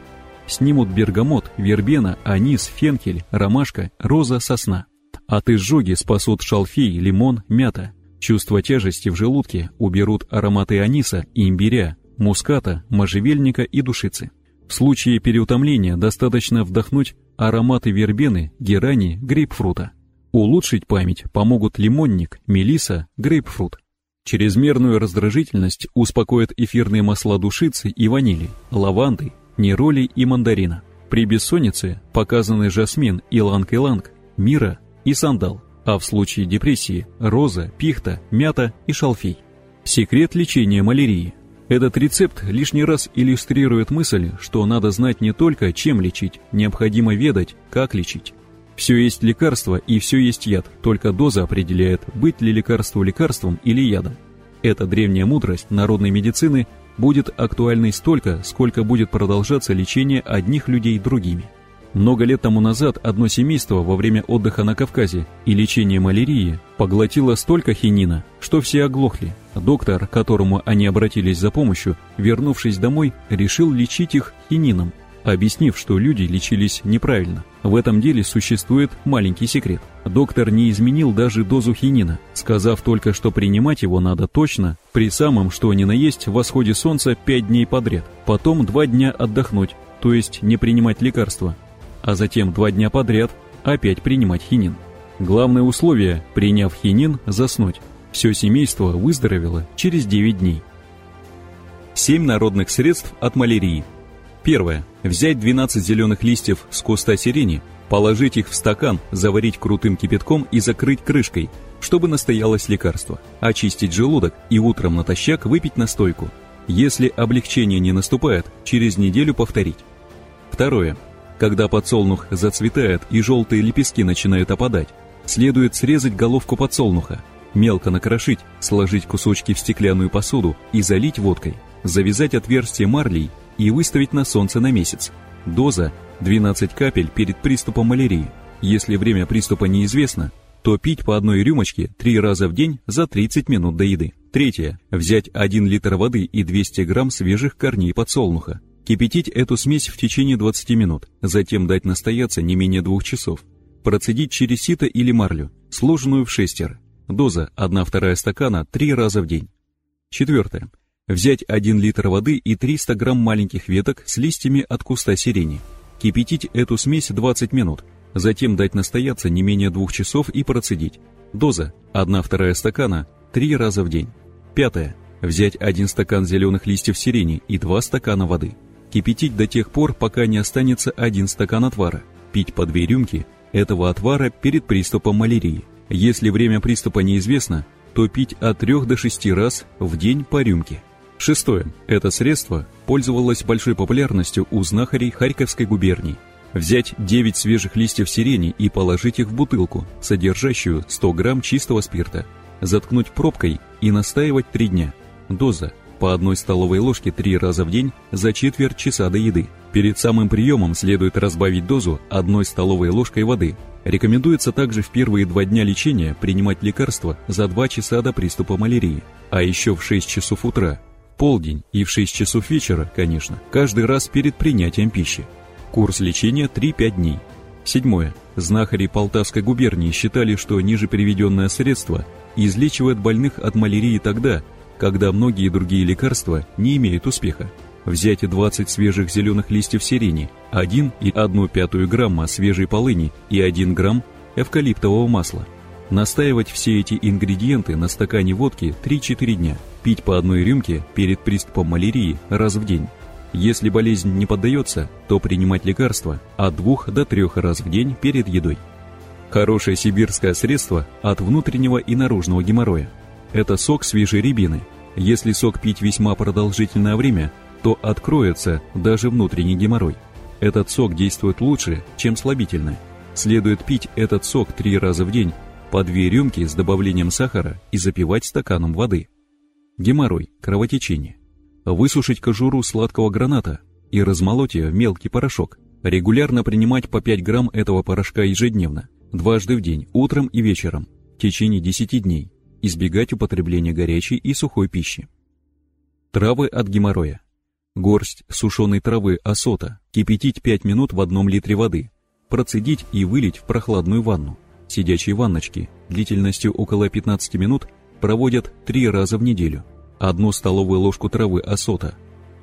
снимут бергамот, вербена, анис, фенхель, ромашка, роза, сосна. От изжоги спасут шалфей, лимон, мята. Чувство тяжести в желудке уберут ароматы аниса, имбиря, муската, можжевельника и душицы. В случае переутомления достаточно вдохнуть ароматы вербены, герани, грейпфрута. Улучшить память помогут лимонник, мелиса, грейпфрут. Чрезмерную раздражительность успокоят эфирные масла душицы и ванили, лаванды, нероли и мандарина. При бессоннице показаны жасмин, иланг-иланг, мира и сандал, а в случае депрессии – роза, пихта, мята и шалфей. Секрет лечения малярии. Этот рецепт лишний раз иллюстрирует мысль, что надо знать не только, чем лечить, необходимо ведать, как лечить. Все есть лекарство и все есть яд, только доза определяет, быть ли лекарство лекарством или ядом. Эта древняя мудрость народной медицины будет актуальной столько, сколько будет продолжаться лечение одних людей другими. Много лет тому назад одно семейство во время отдыха на Кавказе и лечения малярии поглотило столько хинина, что все оглохли. Доктор, к которому они обратились за помощью, вернувшись домой, решил лечить их хинином, объяснив, что люди лечились неправильно. В этом деле существует маленький секрет. Доктор не изменил даже дозу хинина, сказав только, что принимать его надо точно, при самом, что ни на есть, восходе солнца 5 дней подряд, потом 2 дня отдохнуть, то есть не принимать лекарства, а затем 2 дня подряд опять принимать хинин. Главное условие, приняв хинин, заснуть. Все семейство выздоровело через 9 дней. 7 народных средств от малярии – Первое. Взять 12 зеленых листьев с куста сирени, положить их в стакан, заварить крутым кипятком и закрыть крышкой, чтобы настоялось лекарство. Очистить желудок и утром натощак выпить настойку. Если облегчение не наступает, через неделю повторить. Второе. Когда подсолнух зацветает и желтые лепестки начинают опадать, следует срезать головку подсолнуха, мелко накрошить, сложить кусочки в стеклянную посуду и залить водкой, завязать отверстие марлей и выставить на солнце на месяц. Доза 12 капель перед приступом малярии. Если время приступа неизвестно, то пить по одной рюмочке 3 раза в день за 30 минут до еды. Третье. Взять 1 литр воды и 200 грамм свежих корней подсолнуха. Кипятить эту смесь в течение 20 минут, затем дать настояться не менее 2 часов. Процедить через сито или марлю, сложенную в шестер. Доза 1-2 стакана 3 раза в день. Четвертое. Взять 1 литр воды и 300 грамм маленьких веток с листьями от куста сирени. Кипятить эту смесь 20 минут, затем дать настояться не менее 2 часов и процедить. Доза 1-2 стакана 3 раза в день. Пятое. Взять 1 стакан зеленых листьев сирени и 2 стакана воды. Кипятить до тех пор, пока не останется 1 стакан отвара. Пить по 2 рюмки этого отвара перед приступом малярии. Если время приступа неизвестно, то пить от 3 до 6 раз в день по рюмке. Шестое. Это средство пользовалось большой популярностью у знахарей Харьковской губернии. Взять 9 свежих листьев сирени и положить их в бутылку, содержащую 100 грамм чистого спирта. Заткнуть пробкой и настаивать 3 дня. Доза по одной столовой ложке 3 раза в день за четверть часа до еды. Перед самым приемом следует разбавить дозу одной столовой ложкой воды. Рекомендуется также в первые два дня лечения принимать лекарства за 2 часа до приступа малярии, а еще в 6 часов утра полдень и в 6 часов вечера, конечно, каждый раз перед принятием пищи. Курс лечения 3-5 дней. Седьмое. Знахари Полтавской губернии считали, что ниже приведенное средство излечивает больных от малярии тогда, когда многие другие лекарства не имеют успеха. Взять 20 свежих зеленых листьев сирени, 1 и 1 пятую грамма свежей полыни и 1 грамм эвкалиптового масла. Настаивать все эти ингредиенты на стакане водки 3-4 дня. Пить по одной рюмке перед приступом малярии раз в день. Если болезнь не поддается, то принимать лекарства от 2 до 3 раз в день перед едой. Хорошее сибирское средство от внутреннего и наружного геморроя. Это сок свежей рябины. Если сок пить весьма продолжительное время, то откроется даже внутренний геморрой. Этот сок действует лучше, чем слабительное. Следует пить этот сок три раза в день, по две рюмки с добавлением сахара и запивать стаканом воды. Геморрой, кровотечение. Высушить кожуру сладкого граната и размолоть ее в мелкий порошок. Регулярно принимать по 5 грамм этого порошка ежедневно, дважды в день, утром и вечером, в течение 10 дней. Избегать употребления горячей и сухой пищи. Травы от геморроя. Горсть сушеной травы осота, кипятить 5 минут в одном литре воды, процедить и вылить в прохладную ванну. Сидячие ванночки длительностью около 15 минут проводят 3 раза в неделю. Одну столовую ложку травы осота.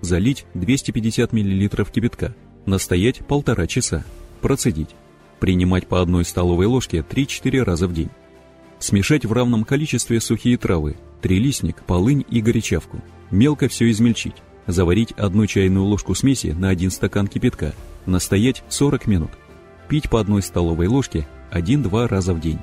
Залить 250 мл кипятка. Настоять полтора часа. Процедить. Принимать по одной столовой ложке 3-4 раза в день. Смешать в равном количестве сухие травы, трилистник, полынь и горячавку. Мелко все измельчить заварить одну чайную ложку смеси на один стакан кипятка, настоять 40 минут, пить по одной столовой ложке 1-2 раза в день.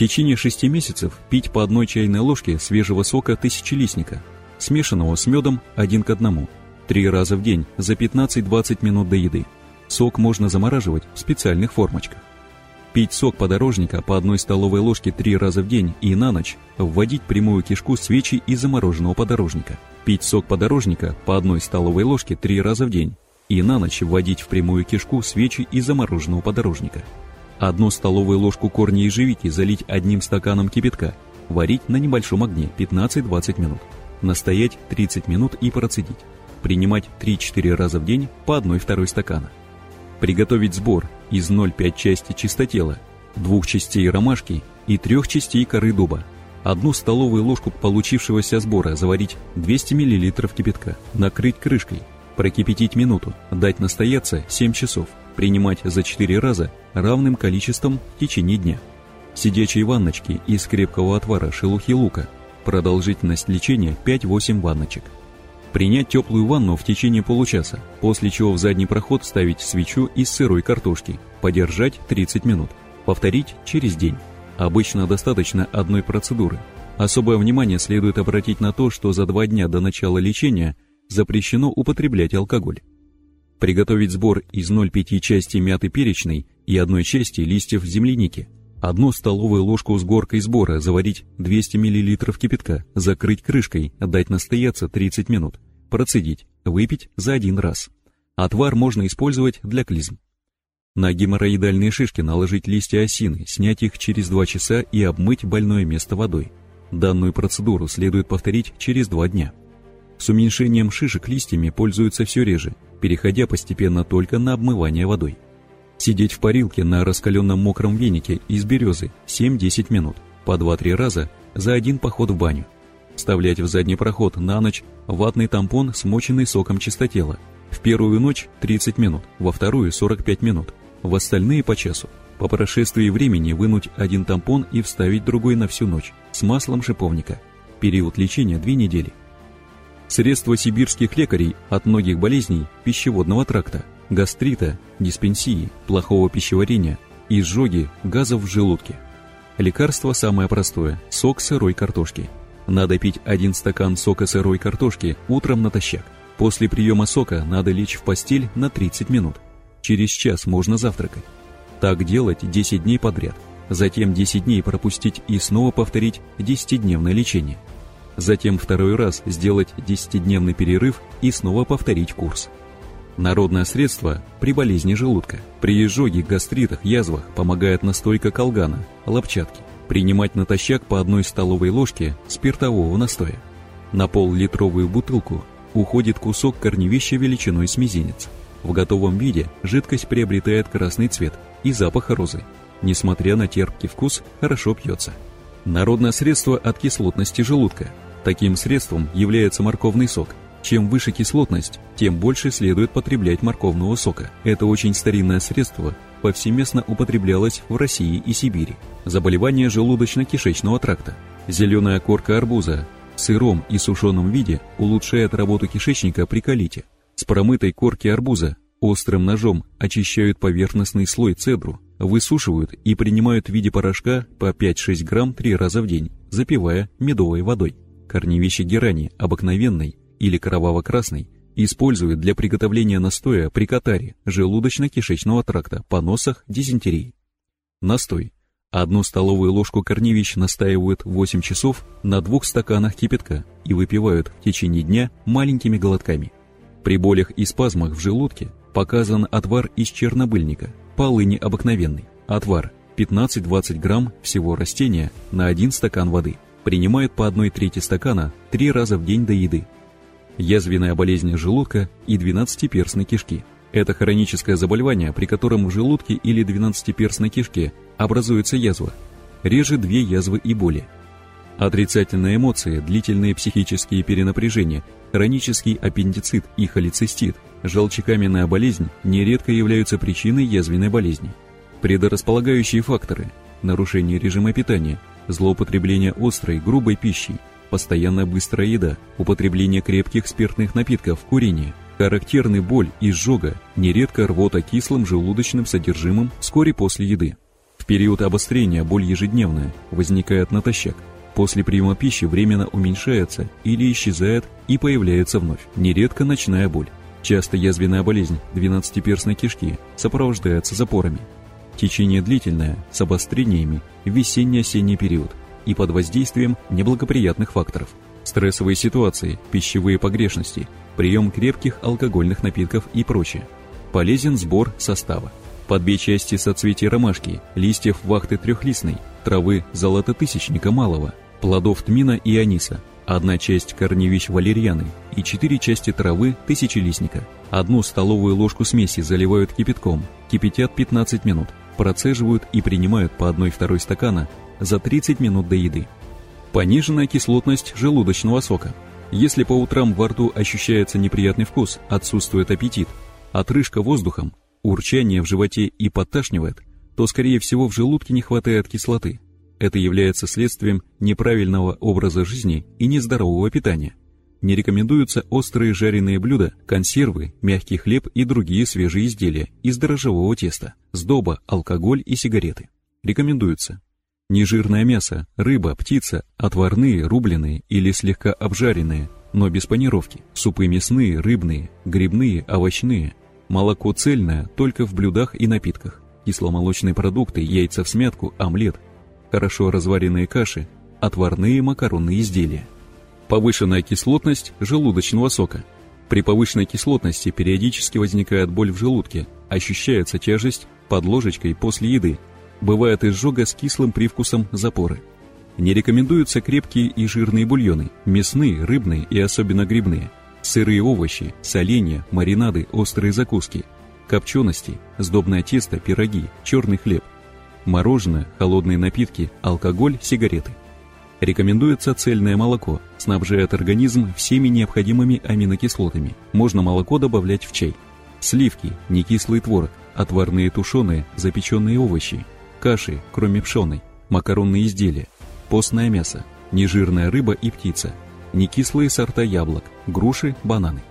Течение 6 месяцев пить по одной чайной ложке свежего сока тысячелистника, смешанного с медом 1 к 1, 3 раза в день за 15-20 минут до еды. Сок можно замораживать в специальных формочках. Пить сок подорожника по одной столовой ложке 3 раза в день и на ночь вводить прямую кишку свечи из замороженного подорожника – Пить сок подорожника по одной столовой ложке три раза в день и на ночь вводить в прямую кишку свечи из замороженного подорожника. Одну столовую ложку корня ежевики залить одним стаканом кипятка, варить на небольшом огне 15-20 минут, настоять 30 минут и процедить. Принимать 3-4 раза в день по 1-2 стакана. Приготовить сбор из 0,5 части чистотела, двух частей ромашки и трех частей коры дуба – Одну столовую ложку получившегося сбора заварить 200 мл кипятка, накрыть крышкой, прокипятить минуту, дать настояться 7 часов, принимать за 4 раза равным количеством в течение дня. Сидячие ванночки из крепкого отвара шелухи лука, продолжительность лечения 5-8 ванночек. Принять теплую ванну в течение получаса, после чего в задний проход ставить свечу из сырой картошки, подержать 30 минут, повторить через день. Обычно достаточно одной процедуры. Особое внимание следует обратить на то, что за два дня до начала лечения запрещено употреблять алкоголь. Приготовить сбор из 0,5 части мяты перечной и одной части листьев земляники. Одну столовую ложку с горкой сбора заварить 200 мл кипятка, закрыть крышкой, дать настояться 30 минут, процедить, выпить за один раз. Отвар можно использовать для клизм. На геморроидальные шишки наложить листья осины, снять их через 2 часа и обмыть больное место водой. Данную процедуру следует повторить через 2 дня. С уменьшением шишек листьями пользуются все реже, переходя постепенно только на обмывание водой. Сидеть в парилке на раскаленном мокром венике из березы 7-10 минут, по 2-3 раза за один поход в баню. Вставлять в задний проход на ночь ватный тампон, смоченный соком чистотела. В первую ночь 30 минут, во вторую 45 минут в остальные по часу. По прошествии времени вынуть один тампон и вставить другой на всю ночь с маслом шиповника. Период лечения две недели. Средства сибирских лекарей от многих болезней пищеводного тракта, гастрита, диспенсии, плохого пищеварения, изжоги, газов в желудке. Лекарство самое простое – сок сырой картошки. Надо пить один стакан сока сырой картошки утром натощак. После приема сока надо лечь в постель на 30 минут – Через час можно завтракать. Так делать 10 дней подряд. Затем 10 дней пропустить и снова повторить 10-дневное лечение. Затем второй раз сделать 10-дневный перерыв и снова повторить курс. Народное средство при болезни желудка, при изжоге, гастритах, язвах помогает настойка колгана, лопчатки. Принимать натощак по одной столовой ложке спиртового настоя. На пол-литровую бутылку уходит кусок корневища величиной с мизинец. В готовом виде жидкость приобретает красный цвет и запах розы. Несмотря на терпкий вкус, хорошо пьется. Народное средство от кислотности желудка. Таким средством является морковный сок. Чем выше кислотность, тем больше следует потреблять морковного сока. Это очень старинное средство, повсеместно употреблялось в России и Сибири. Заболевание желудочно-кишечного тракта. Зеленая корка арбуза в сыром и сушеном виде улучшает работу кишечника при колите. С промытой корки арбуза острым ножом очищают поверхностный слой цедру, высушивают и принимают в виде порошка по 5-6 грамм 3 раза в день, запивая медовой водой. Корневища герани обыкновенной или кроваво-красной используют для приготовления настоя при катаре желудочно-кишечного тракта, поносах, дизентерии. Настой. Одну столовую ложку корневищ настаивают 8 часов на двух стаканах кипятка и выпивают в течение дня маленькими глотками. При болях и спазмах в желудке показан отвар из чернобыльника, полыни обыкновенный. Отвар 15-20 грамм всего растения на 1 стакан воды. Принимают по 1 трети стакана 3 раза в день до еды. Язвенная болезнь желудка и двенадцатиперстной кишки. Это хроническое заболевание, при котором в желудке или двенадцатиперстной кишке образуется язва. Реже две язвы и боли. Отрицательные эмоции, длительные психические перенапряжения, хронический аппендицит и холецистит – Желчекаменная болезнь нередко являются причиной язвенной болезни. Предрасполагающие факторы – нарушение режима питания, злоупотребление острой, грубой пищей, постоянная быстрая еда, употребление крепких спиртных напитков, курение, характерный боль и изжога, нередко рвота кислым желудочным содержимым вскоре после еды. В период обострения боль ежедневная, возникает натощак. После приема пищи временно уменьшается или исчезает и появляется вновь, нередко ночная боль. Часто язвенная болезнь двенадцатиперстной кишки сопровождается запорами. Течение длительное, с обострениями весенне-осенний период и под воздействием неблагоприятных факторов. Стрессовые ситуации, пищевые погрешности, прием крепких алкогольных напитков и прочее. Полезен сбор состава. По две части соцветия ромашки, листьев вахты трехлистной, травы золототысячника малого, плодов тмина и аниса, одна часть корневищ валерьяны и четыре части травы тысячелистника. Одну столовую ложку смеси заливают кипятком, кипятят 15 минут, процеживают и принимают по одной второй стакана за 30 минут до еды. Пониженная кислотность желудочного сока. Если по утрам во рту ощущается неприятный вкус, отсутствует аппетит, отрыжка воздухом, урчание в животе и подташнивает, то скорее всего в желудке не хватает кислоты, это является следствием неправильного образа жизни и нездорового питания. Не рекомендуются острые жареные блюда, консервы, мягкий хлеб и другие свежие изделия из дрожжевого теста, сдоба, алкоголь и сигареты. Рекомендуются нежирное мясо, рыба, птица, отварные, рубленые или слегка обжаренные, но без панировки, супы мясные, рыбные, грибные, овощные, молоко цельное только в блюдах и напитках, кисломолочные продукты, яйца в смятку, омлет, хорошо разваренные каши, отварные макаронные изделия. Повышенная кислотность желудочного сока. При повышенной кислотности периодически возникает боль в желудке, ощущается тяжесть под ложечкой после еды, бывает изжога с кислым привкусом запоры. Не рекомендуются крепкие и жирные бульоны, мясные, рыбные и особенно грибные, сырые овощи, соленья, маринады, острые закуски, копчености, сдобное тесто, пироги, черный хлеб – мороженое, холодные напитки, алкоголь, сигареты. Рекомендуется цельное молоко, снабжает организм всеми необходимыми аминокислотами. Можно молоко добавлять в чай. Сливки, некислый творог, отварные тушеные, запеченные овощи, каши, кроме пшеной, макаронные изделия, постное мясо, нежирная рыба и птица, некислые сорта яблок, груши, бананы.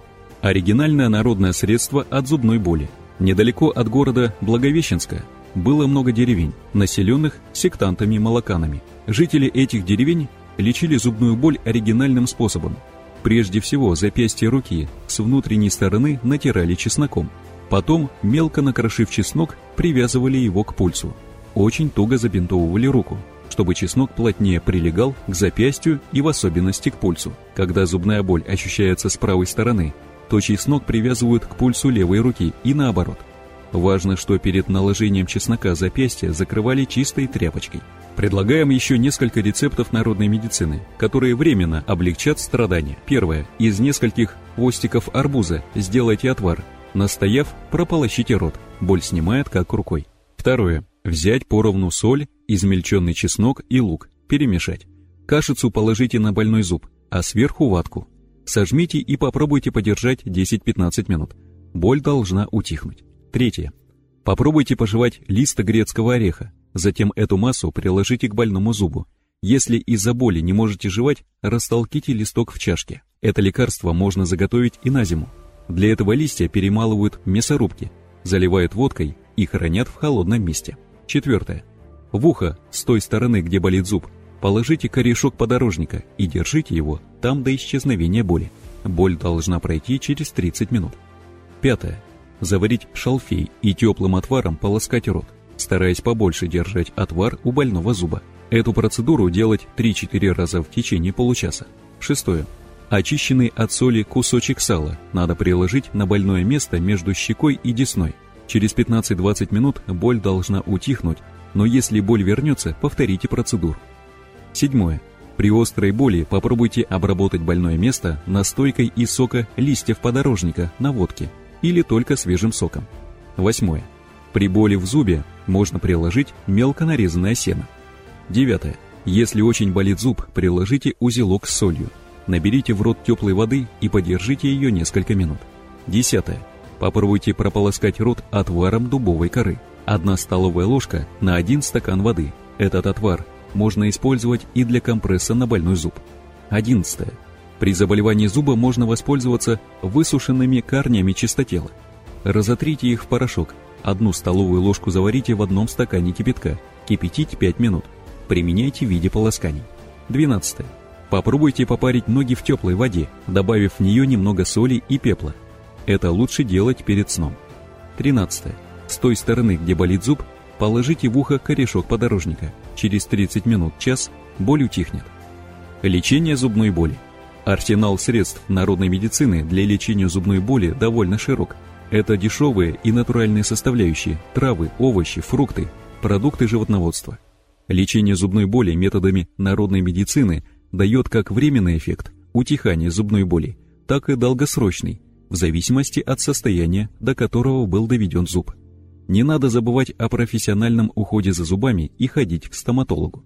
Оригинальное народное средство от зубной боли. Недалеко от города Благовещенска было много деревень, населенных сектантами-молоканами. Жители этих деревень лечили зубную боль оригинальным способом. Прежде всего, запястье руки с внутренней стороны натирали чесноком. Потом, мелко накрошив чеснок, привязывали его к пульсу. Очень туго забинтовывали руку, чтобы чеснок плотнее прилегал к запястью и в особенности к пульсу. Когда зубная боль ощущается с правой стороны, то чеснок привязывают к пульсу левой руки и наоборот. Важно, что перед наложением чеснока запястья закрывали чистой тряпочкой. Предлагаем еще несколько рецептов народной медицины, которые временно облегчат страдания. Первое. Из нескольких хвостиков арбуза сделайте отвар. Настояв, прополощите рот. Боль снимает как рукой. Второе. Взять поровну соль, измельченный чеснок и лук. Перемешать. Кашицу положите на больной зуб, а сверху ватку. Сожмите и попробуйте подержать 10-15 минут. Боль должна утихнуть. Третье. Попробуйте пожевать лист грецкого ореха. Затем эту массу приложите к больному зубу. Если из-за боли не можете жевать, растолките листок в чашке. Это лекарство можно заготовить и на зиму. Для этого листья перемалывают мясорубке, заливают водкой и хранят в холодном месте. Четвертое. В ухо, с той стороны, где болит зуб, Положите корешок подорожника и держите его там до исчезновения боли. Боль должна пройти через 30 минут. Пятое. Заварить шалфей и теплым отваром полоскать рот, стараясь побольше держать отвар у больного зуба. Эту процедуру делать 3-4 раза в течение получаса. Шестое. Очищенный от соли кусочек сала надо приложить на больное место между щекой и десной. Через 15-20 минут боль должна утихнуть, но если боль вернется, повторите процедуру. Седьмое. При острой боли попробуйте обработать больное место настойкой из сока листьев подорожника на водке или только свежим соком. Восьмое. При боли в зубе можно приложить мелко нарезанное сено. Девятое. Если очень болит зуб, приложите узелок с солью. Наберите в рот теплой воды и подержите ее несколько минут. Десятое. Попробуйте прополоскать рот отваром дубовой коры. Одна столовая ложка на один стакан воды. Этот отвар можно использовать и для компресса на больной зуб. 11. При заболевании зуба можно воспользоваться высушенными корнями чистотела. Разотрите их в порошок. Одну столовую ложку заварите в одном стакане кипятка. Кипятить 5 минут. Применяйте в виде полосканий. 12. Попробуйте попарить ноги в теплой воде, добавив в нее немного соли и пепла. Это лучше делать перед сном. 13. С той стороны, где болит зуб, Положите в ухо корешок подорожника. Через 30 минут, час боль утихнет. Лечение зубной боли. Арсенал средств народной медицины для лечения зубной боли довольно широк. Это дешевые и натуральные составляющие, травы, овощи, фрукты, продукты животноводства. Лечение зубной боли методами народной медицины дает как временный эффект, утихание зубной боли, так и долгосрочный, в зависимости от состояния, до которого был доведен зуб. Не надо забывать о профессиональном уходе за зубами и ходить к стоматологу.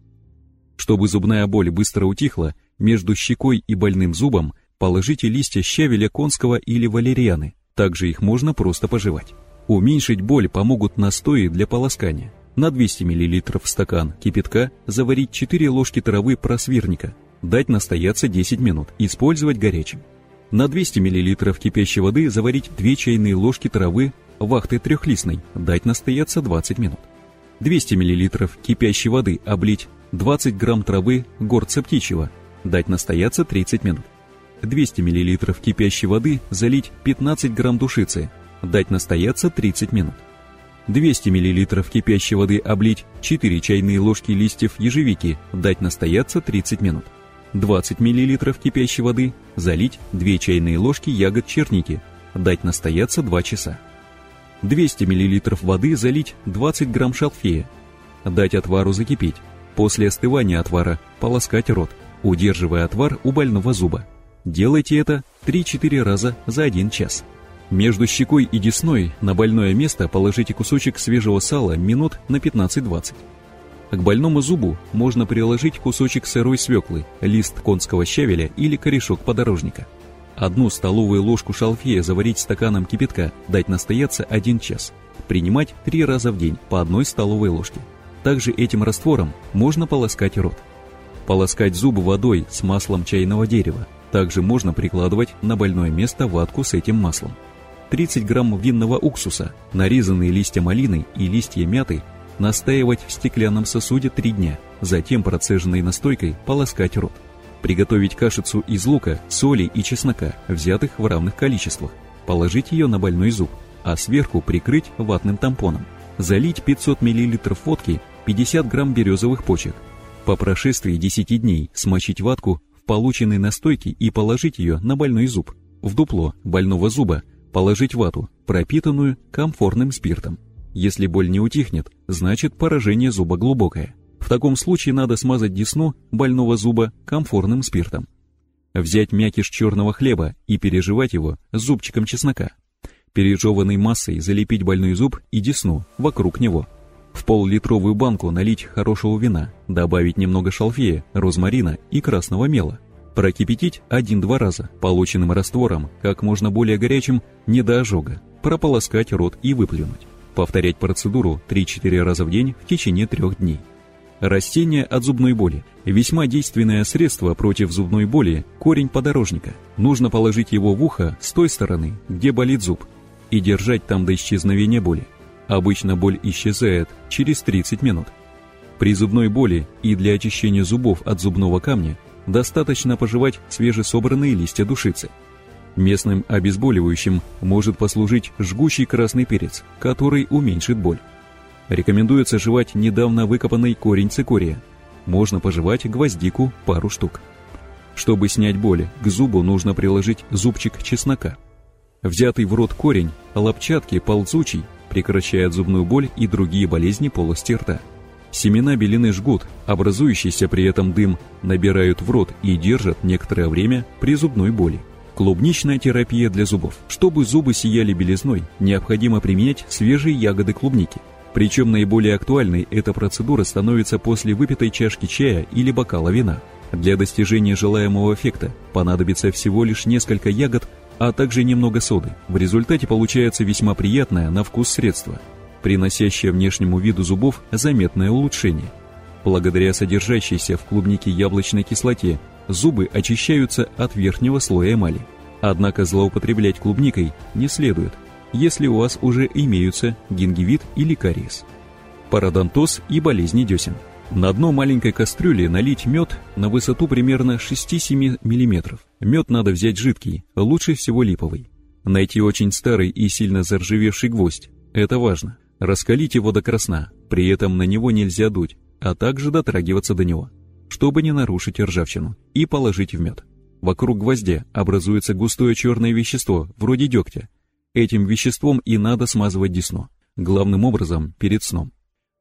Чтобы зубная боль быстро утихла, между щекой и больным зубом положите листья щавеля конского или валерианы. Также их можно просто пожевать. Уменьшить боль помогут настои для полоскания. На 200 мл в стакан кипятка заварить 4 ложки травы просвирника, дать настояться 10 минут, использовать горячим. На 200 мл кипящей воды заварить 2 чайные ложки травы вахты трехлистной, дать настояться 20 минут. 200 мл кипящей воды облить 20 грамм травы горца птичьего, дать настояться 30 минут. 200 мл кипящей воды залить 15 грамм душицы, дать настояться 30 минут. 200 мл кипящей воды облить 4 чайные ложки листьев ежевики, дать настояться 30 минут. 20 мл кипящей воды залить 2 чайные ложки ягод черники, дать настояться 2 часа. 200 мл воды залить 20 грамм шалфея. Дать отвару закипеть. После остывания отвара полоскать рот, удерживая отвар у больного зуба. Делайте это 3-4 раза за 1 час. Между щекой и десной на больное место положите кусочек свежего сала минут на 15-20. К больному зубу можно приложить кусочек сырой свеклы, лист конского щавеля или корешок подорожника. Одну столовую ложку шалфея заварить стаканом кипятка, дать настояться 1 час. Принимать 3 раза в день по одной столовой ложке. Также этим раствором можно полоскать рот. Полоскать зубы водой с маслом чайного дерева. Также можно прикладывать на больное место ватку с этим маслом. 30 грамм винного уксуса, нарезанные листья малины и листья мяты настаивать в стеклянном сосуде 3 дня, затем процеженной настойкой полоскать рот. Приготовить кашицу из лука, соли и чеснока, взятых в равных количествах. Положить ее на больной зуб, а сверху прикрыть ватным тампоном. Залить 500 мл водки, 50 грамм березовых почек. По прошествии 10 дней смочить ватку в полученной настойке и положить ее на больной зуб. В дупло больного зуба положить вату, пропитанную комфорным спиртом. Если боль не утихнет, значит поражение зуба глубокое. В таком случае надо смазать десну больного зуба комфорным спиртом. Взять мякиш черного хлеба и пережевать его зубчиком чеснока. Пережеванной массой залепить больной зуб и десну вокруг него. В пол-литровую банку налить хорошего вина, добавить немного шалфея, розмарина и красного мела. Прокипятить один-два раза полученным раствором, как можно более горячим, не до ожога. Прополоскать рот и выплюнуть. Повторять процедуру 3-4 раза в день в течение трех дней. Растение от зубной боли. Весьма действенное средство против зубной боли – корень подорожника. Нужно положить его в ухо с той стороны, где болит зуб, и держать там до исчезновения боли. Обычно боль исчезает через 30 минут. При зубной боли и для очищения зубов от зубного камня достаточно пожевать свежесобранные листья душицы. Местным обезболивающим может послужить жгучий красный перец, который уменьшит боль. Рекомендуется жевать недавно выкопанный корень цикория. Можно пожевать гвоздику пару штук. Чтобы снять боль, к зубу нужно приложить зубчик чеснока. Взятый в рот корень, лопчатки ползучий, прекращает зубную боль и другие болезни полости рта. Семена белины жгут, образующийся при этом дым набирают в рот и держат некоторое время при зубной боли. Клубничная терапия для зубов. Чтобы зубы сияли белизной, необходимо применять свежие ягоды клубники. Причем наиболее актуальной эта процедура становится после выпитой чашки чая или бокала вина. Для достижения желаемого эффекта понадобится всего лишь несколько ягод, а также немного соды. В результате получается весьма приятное на вкус средство – приносящее внешнему виду зубов заметное улучшение. Благодаря содержащейся в клубнике яблочной кислоте зубы очищаются от верхнего слоя эмали. Однако злоупотреблять клубникой не следует, если у вас уже имеются гингивит или кариес. Пародонтоз и болезни десен. На дно маленькой кастрюли налить мед на высоту примерно 6-7 мм. Мед надо взять жидкий, лучше всего липовый. Найти очень старый и сильно заржавевший гвоздь. Это важно. Раскалить его до красна, при этом на него нельзя дуть, а также дотрагиваться до него, чтобы не нарушить ржавчину, и положить в мед. Вокруг гвоздя образуется густое черное вещество, вроде дегтя. Этим веществом и надо смазывать десну, главным образом перед сном.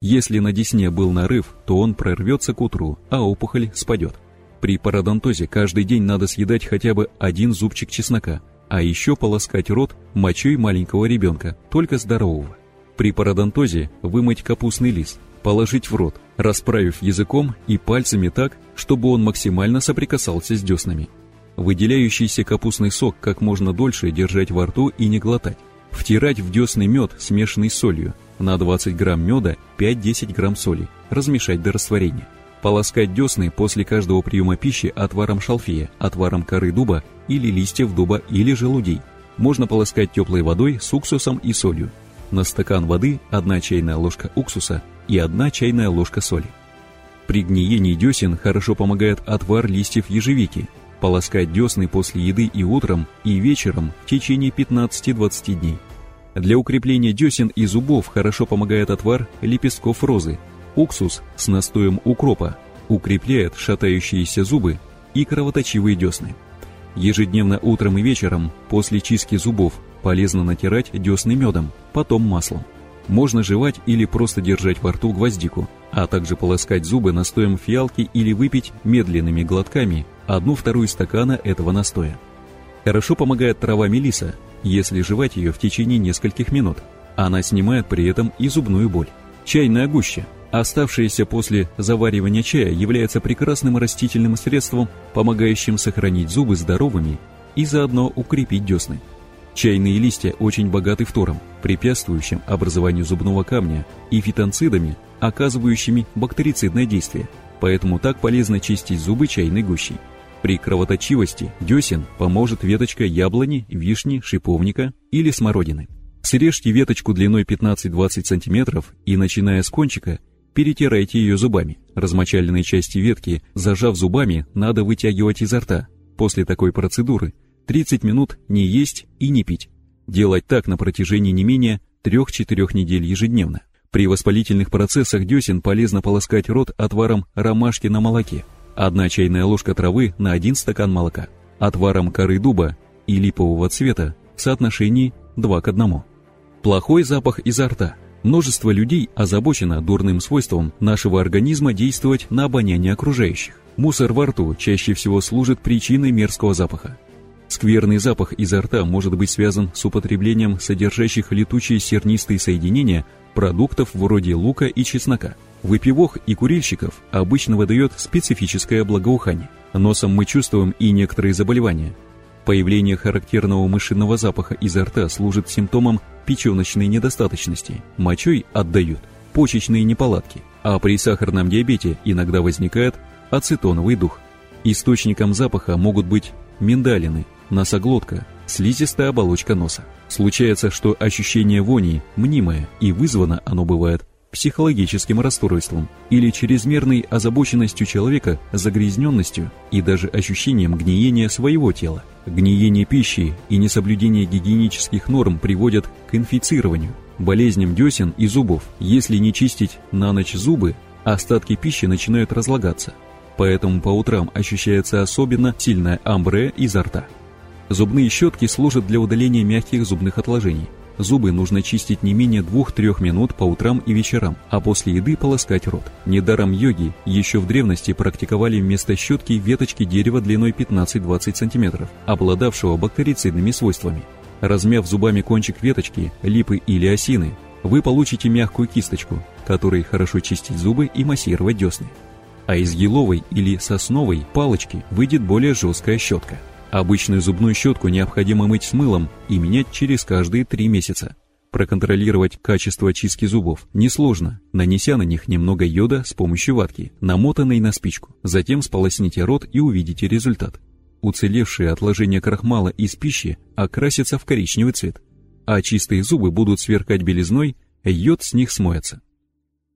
Если на десне был нарыв, то он прорвется к утру, а опухоль спадет. При пародонтозе каждый день надо съедать хотя бы один зубчик чеснока, а еще полоскать рот мочой маленького ребенка, только здорового. При пародонтозе вымыть капустный лист, положить в рот, расправив языком и пальцами так, чтобы он максимально соприкасался с деснами. Выделяющийся капустный сок как можно дольше держать во рту и не глотать. Втирать в десный мед, смешанный с солью. На 20 грамм меда 5-10 грамм соли. Размешать до растворения. Полоскать десны после каждого приема пищи отваром шалфея, отваром коры дуба или листьев дуба или желудей. Можно полоскать теплой водой с уксусом и солью. На стакан воды 1 чайная ложка уксуса и 1 чайная ложка соли. При гниении десен хорошо помогает отвар листьев ежевики. Полоскать десны после еды и утром, и вечером в течение 15-20 дней. Для укрепления десен и зубов хорошо помогает отвар лепестков розы. Уксус с настоем укропа укрепляет шатающиеся зубы и кровоточивые десны. Ежедневно утром и вечером после чистки зубов полезно натирать десны медом, потом маслом. Можно жевать или просто держать во рту гвоздику, а также полоскать зубы настоем фиалки или выпить медленными глотками одну-вторую стакана этого настоя. Хорошо помогает трава мелиса, если жевать ее в течение нескольких минут. Она снимает при этом и зубную боль. Чайная гуща, оставшаяся после заваривания чая, является прекрасным растительным средством, помогающим сохранить зубы здоровыми и заодно укрепить десны. Чайные листья очень богаты фтором, препятствующим образованию зубного камня, и фитонцидами, оказывающими бактерицидное действие, поэтому так полезно чистить зубы чайной гущей. При кровоточивости десен поможет веточка яблони, вишни, шиповника или смородины. Срежьте веточку длиной 15-20 см и, начиная с кончика, перетирайте ее зубами. Размочаленные части ветки, зажав зубами, надо вытягивать изо рта. После такой процедуры 30 минут не есть и не пить. Делать так на протяжении не менее 3-4 недель ежедневно. При воспалительных процессах десен полезно полоскать рот отваром ромашки на молоке. Одна чайная ложка травы на один стакан молока. Отваром коры дуба и липового цвета в соотношении 2 к 1. Плохой запах изо рта. Множество людей озабочено дурным свойством нашего организма действовать на обоняние окружающих. Мусор во рту чаще всего служит причиной мерзкого запаха. Скверный запах изо рта может быть связан с употреблением содержащих летучие сернистые соединения продуктов вроде лука и чеснока. Выпивох и курильщиков обычно выдает специфическое благоухание. Носом мы чувствуем и некоторые заболевания. Появление характерного мышиного запаха изо рта служит симптомом печеночной недостаточности, мочой отдают, почечные неполадки, а при сахарном диабете иногда возникает ацетоновый дух. Источником запаха могут быть миндалины, носоглотка, слизистая оболочка носа. Случается, что ощущение вони мнимое, и вызвано оно бывает психологическим расстройством или чрезмерной озабоченностью человека загрязненностью и даже ощущением гниения своего тела. Гниение пищи и несоблюдение гигиенических норм приводят к инфицированию, болезням десен и зубов. Если не чистить на ночь зубы, остатки пищи начинают разлагаться. Поэтому по утрам ощущается особенно сильная амбре изо рта. Зубные щетки служат для удаления мягких зубных отложений. Зубы нужно чистить не менее 2-3 минут по утрам и вечерам, а после еды полоскать рот. Недаром йоги еще в древности практиковали вместо щетки веточки дерева длиной 15-20 см, обладавшего бактерицидными свойствами. Размяв зубами кончик веточки, липы или осины, вы получите мягкую кисточку, которой хорошо чистить зубы и массировать десны. А из еловой или сосновой палочки выйдет более жесткая щетка. Обычную зубную щетку необходимо мыть с мылом и менять через каждые три месяца. Проконтролировать качество очистки зубов несложно, нанеся на них немного йода с помощью ватки, намотанной на спичку. Затем сполосните рот и увидите результат. Уцелевшие отложения крахмала из пищи окрасятся в коричневый цвет, а чистые зубы будут сверкать белизной, йод с них смоется.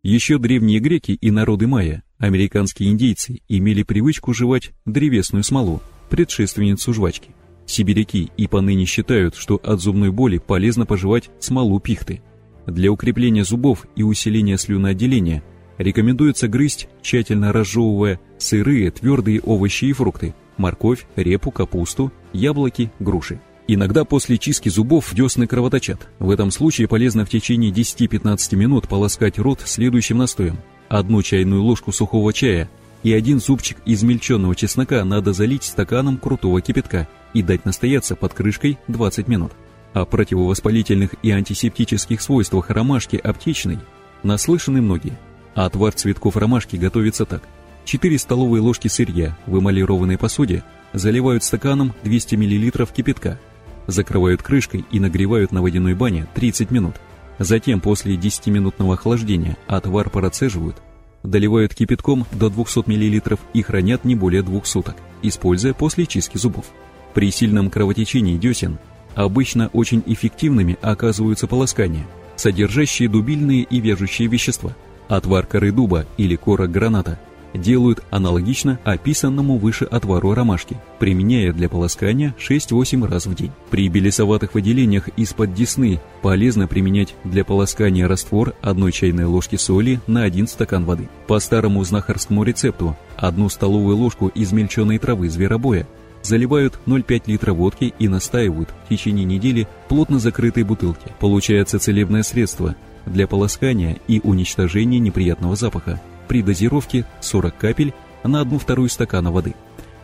Еще древние греки и народы майя, американские индейцы, имели привычку жевать древесную смолу, предшественницу жвачки. Сибиряки и поныне считают, что от зубной боли полезно пожевать смолу пихты. Для укрепления зубов и усиления слюноотделения рекомендуется грызть, тщательно разжевывая сырые твердые овощи и фрукты, морковь, репу, капусту, яблоки, груши. Иногда после чистки зубов десны кровоточат. В этом случае полезно в течение 10-15 минут полоскать рот следующим настоем. Одну чайную ложку сухого чая и один зубчик измельченного чеснока надо залить стаканом крутого кипятка и дать настояться под крышкой 20 минут. О противовоспалительных и антисептических свойствах ромашки аптечной наслышаны многие. А отвар цветков ромашки готовится так. 4 столовые ложки сырья в эмалированной посуде заливают стаканом 200 мл кипятка, закрывают крышкой и нагревают на водяной бане 30 минут. Затем после 10-минутного охлаждения отвар процеживают доливают кипятком до 200 мл и хранят не более двух суток, используя после чистки зубов. При сильном кровотечении десен обычно очень эффективными оказываются полоскания, содержащие дубильные и вяжущие вещества, отвар коры дуба или кора граната – делают аналогично описанному выше отвару ромашки, применяя для полоскания 6-8 раз в день. При белесоватых выделениях из-под десны полезно применять для полоскания раствор 1 чайной ложки соли на 1 стакан воды. По старому знахарскому рецепту одну столовую ложку измельченной травы зверобоя заливают 0,5 литра водки и настаивают в течение недели плотно закрытой бутылки. Получается целебное средство для полоскания и уничтожения неприятного запаха при дозировке 40 капель на 1-2 стакана воды.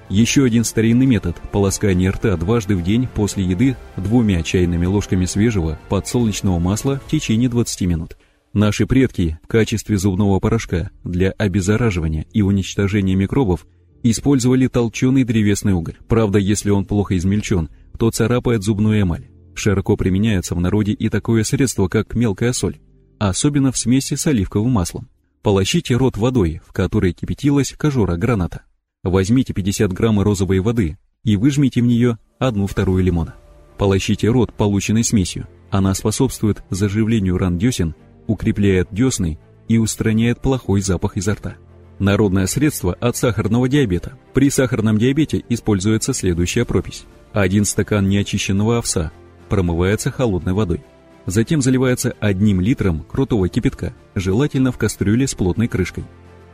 Еще один старинный метод – полоскание рта дважды в день после еды двумя чайными ложками свежего подсолнечного масла в течение 20 минут. Наши предки в качестве зубного порошка для обеззараживания и уничтожения микробов использовали толченый древесный уголь. Правда, если он плохо измельчен, то царапает зубную эмаль. Широко применяется в народе и такое средство, как мелкая соль, особенно в смеси с оливковым маслом. Полощите рот водой, в которой кипятилась кожура граната. Возьмите 50 грамм розовой воды и выжмите в нее одну-вторую лимона. Полощите рот полученной смесью. Она способствует заживлению ран десен, укрепляет десны и устраняет плохой запах изо рта. Народное средство от сахарного диабета. При сахарном диабете используется следующая пропись. Один стакан неочищенного овса промывается холодной водой. Затем заливается одним литром крутого кипятка, желательно в кастрюле с плотной крышкой.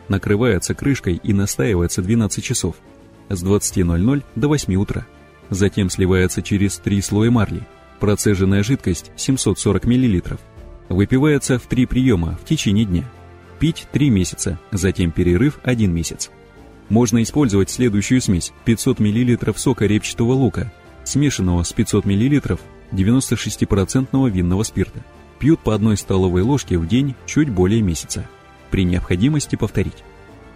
Накрывается крышкой и настаивается 12 часов, с 20.00 до 8 утра. Затем сливается через три слоя марли. Процеженная жидкость 740 мл. Выпивается в три приема в течение дня. Пить 3 месяца, затем перерыв 1 месяц. Можно использовать следующую смесь 500 мл сока репчатого лука, смешанного с 500 мл 96% винного спирта. Пьют по одной столовой ложке в день чуть более месяца. При необходимости повторить.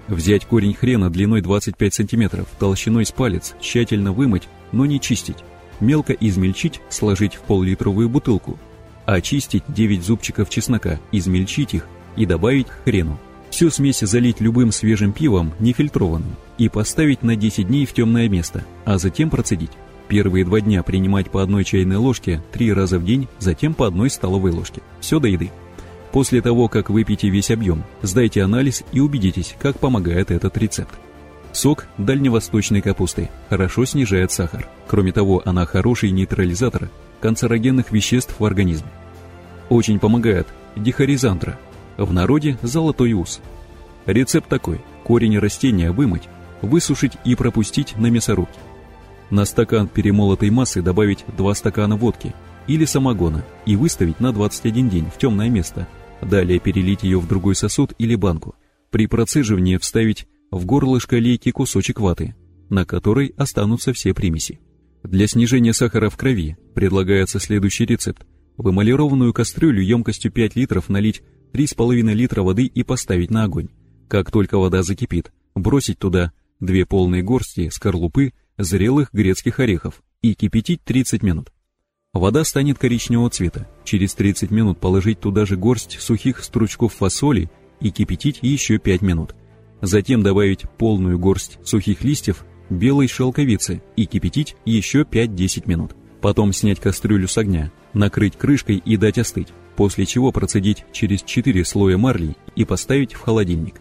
Взять корень хрена длиной 25 см, толщиной с палец, тщательно вымыть, но не чистить. Мелко измельчить, сложить в пол-литровую бутылку. Очистить 9 зубчиков чеснока, измельчить их и добавить к хрену. Всю смесь залить любым свежим пивом, нефильтрованным, и поставить на 10 дней в темное место, а затем процедить. Первые два дня принимать по одной чайной ложке три раза в день, затем по одной столовой ложке. Все до еды. После того, как выпьете весь объем, сдайте анализ и убедитесь, как помогает этот рецепт. Сок дальневосточной капусты хорошо снижает сахар. Кроме того, она хороший нейтрализатор канцерогенных веществ в организме. Очень помогает дихоризантра, в народе золотой ус. Рецепт такой. Корень растения вымыть, высушить и пропустить на мясорубке. На стакан перемолотой массы добавить 2 стакана водки или самогона и выставить на 21 день в темное место – Далее перелить ее в другой сосуд или банку. При процеживании вставить в горлышко лейки кусочек ваты, на которой останутся все примеси. Для снижения сахара в крови предлагается следующий рецепт. В эмалированную кастрюлю емкостью 5 литров налить 3,5 литра воды и поставить на огонь. Как только вода закипит, бросить туда две полные горсти скорлупы зрелых грецких орехов и кипятить 30 минут. Вода станет коричневого цвета. Через 30 минут положить туда же горсть сухих стручков фасоли и кипятить еще 5 минут. Затем добавить полную горсть сухих листьев белой шелковицы и кипятить еще 5-10 минут. Потом снять кастрюлю с огня, накрыть крышкой и дать остыть, после чего процедить через 4 слоя марли и поставить в холодильник.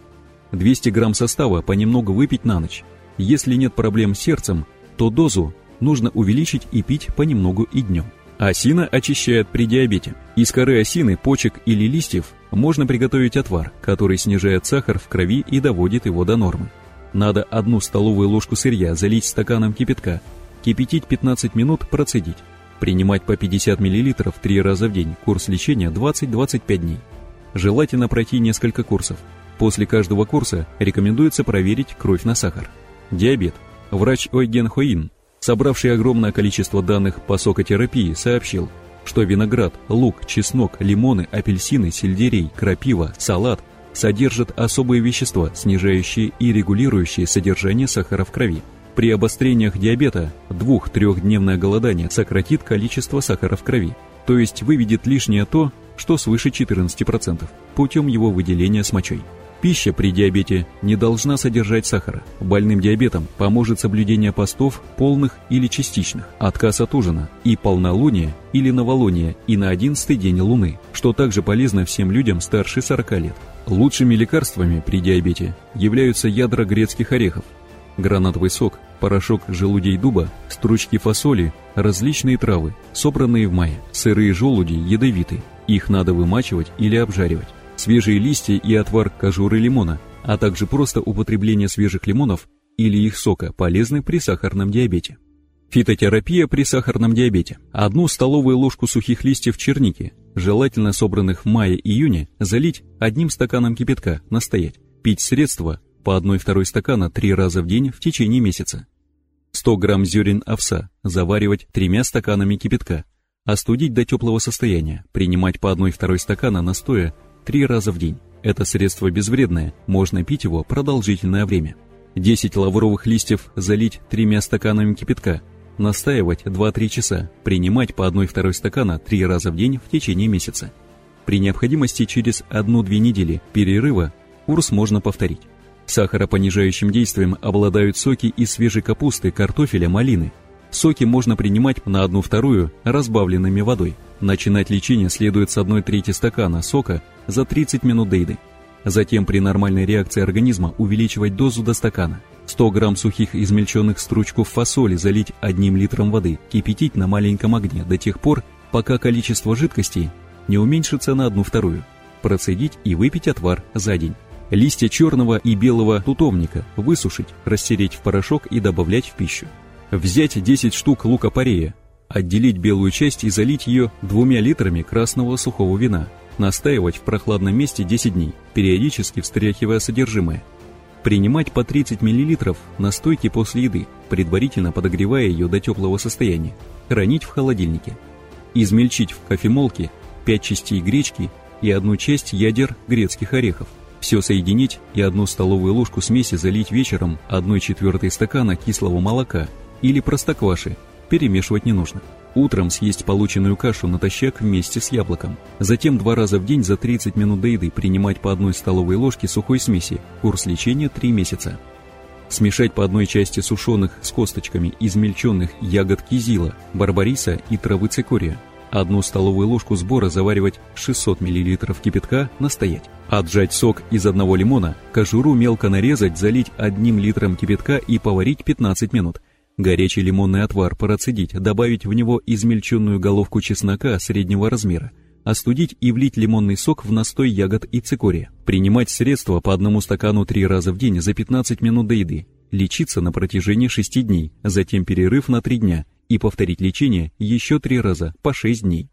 200 грамм состава понемногу выпить на ночь. Если нет проблем с сердцем, то дозу нужно увеличить и пить понемногу и днем. Осина очищает при диабете. Из коры осины, почек или листьев можно приготовить отвар, который снижает сахар в крови и доводит его до нормы. Надо одну столовую ложку сырья залить стаканом кипятка, кипятить 15 минут, процедить. Принимать по 50 мл 3 раза в день, курс лечения 20-25 дней. Желательно пройти несколько курсов. После каждого курса рекомендуется проверить кровь на сахар. Диабет. Врач Ойген Хоин собравший огромное количество данных по сокотерапии, сообщил, что виноград, лук, чеснок, лимоны, апельсины, сельдерей, крапива, салат содержат особые вещества, снижающие и регулирующие содержание сахара в крови. При обострениях диабета двух-трехдневное голодание сократит количество сахара в крови, то есть выведет лишнее то, что свыше 14%, путем его выделения с мочой. Пища при диабете не должна содержать сахара. Больным диабетом поможет соблюдение постов полных или частичных, отказ от ужина и полнолуние или новолуние и на одиннадцатый день луны, что также полезно всем людям старше 40 лет. Лучшими лекарствами при диабете являются ядра грецких орехов, гранатовый сок, порошок желудей дуба, стручки фасоли, различные травы, собранные в мае, сырые желуди ядовиты, их надо вымачивать или обжаривать свежие листья и отвар кожуры лимона, а также просто употребление свежих лимонов или их сока полезны при сахарном диабете. Фитотерапия при сахарном диабете. Одну столовую ложку сухих листьев черники, желательно собранных в мае-июне, залить одним стаканом кипятка, настоять. Пить средства по 1-2 стакана 3 раза в день в течение месяца. 100 грамм зерен овса заваривать тремя стаканами кипятка. Остудить до теплого состояния, принимать по 1-2 стакана настоя три раза в день. Это средство безвредное, можно пить его продолжительное время. 10 лавровых листьев залить тремя стаканами кипятка, настаивать 2-3 часа, принимать по 1-2 стакана 3 раза в день в течение месяца. При необходимости через 1-2 недели перерыва курс можно повторить. Сахаропонижающим действием обладают соки из свежей капусты, картофеля, малины. Соки можно принимать на 1-2 разбавленными водой. Начинать лечение следует с 1 трети стакана сока за 30 минут до еды. Затем при нормальной реакции организма увеличивать дозу до стакана. 100 грамм сухих измельченных стручков фасоли залить одним литром воды, кипятить на маленьком огне до тех пор, пока количество жидкости не уменьшится на одну вторую. Процедить и выпить отвар за день. Листья черного и белого тутовника высушить, растереть в порошок и добавлять в пищу. Взять 10 штук лука-порея, отделить белую часть и залить ее двумя литрами красного сухого вина. Настаивать в прохладном месте 10 дней, периодически встряхивая содержимое. Принимать по 30 мл настойки после еды, предварительно подогревая ее до теплого состояния. Хранить в холодильнике. Измельчить в кофемолке 5 частей гречки и одну часть ядер грецких орехов. Все соединить и одну столовую ложку смеси залить вечером 1 четвертой стакана кислого молока или простокваши, перемешивать не нужно. Утром съесть полученную кашу натощак вместе с яблоком. Затем два раза в день за 30 минут до еды принимать по одной столовой ложке сухой смеси. Курс лечения 3 месяца. Смешать по одной части сушеных с косточками измельченных ягод кизила, барбариса и травы цикория. Одну столовую ложку сбора заваривать 600 мл кипятка, настоять. Отжать сок из одного лимона, кожуру мелко нарезать, залить одним литром кипятка и поварить 15 минут. Горячий лимонный отвар процедить, добавить в него измельченную головку чеснока среднего размера, остудить и влить лимонный сок в настой ягод и цикория. Принимать средства по одному стакану три раза в день за 15 минут до еды. Лечиться на протяжении 6 дней, затем перерыв на 3 дня и повторить лечение еще три раза по 6 дней.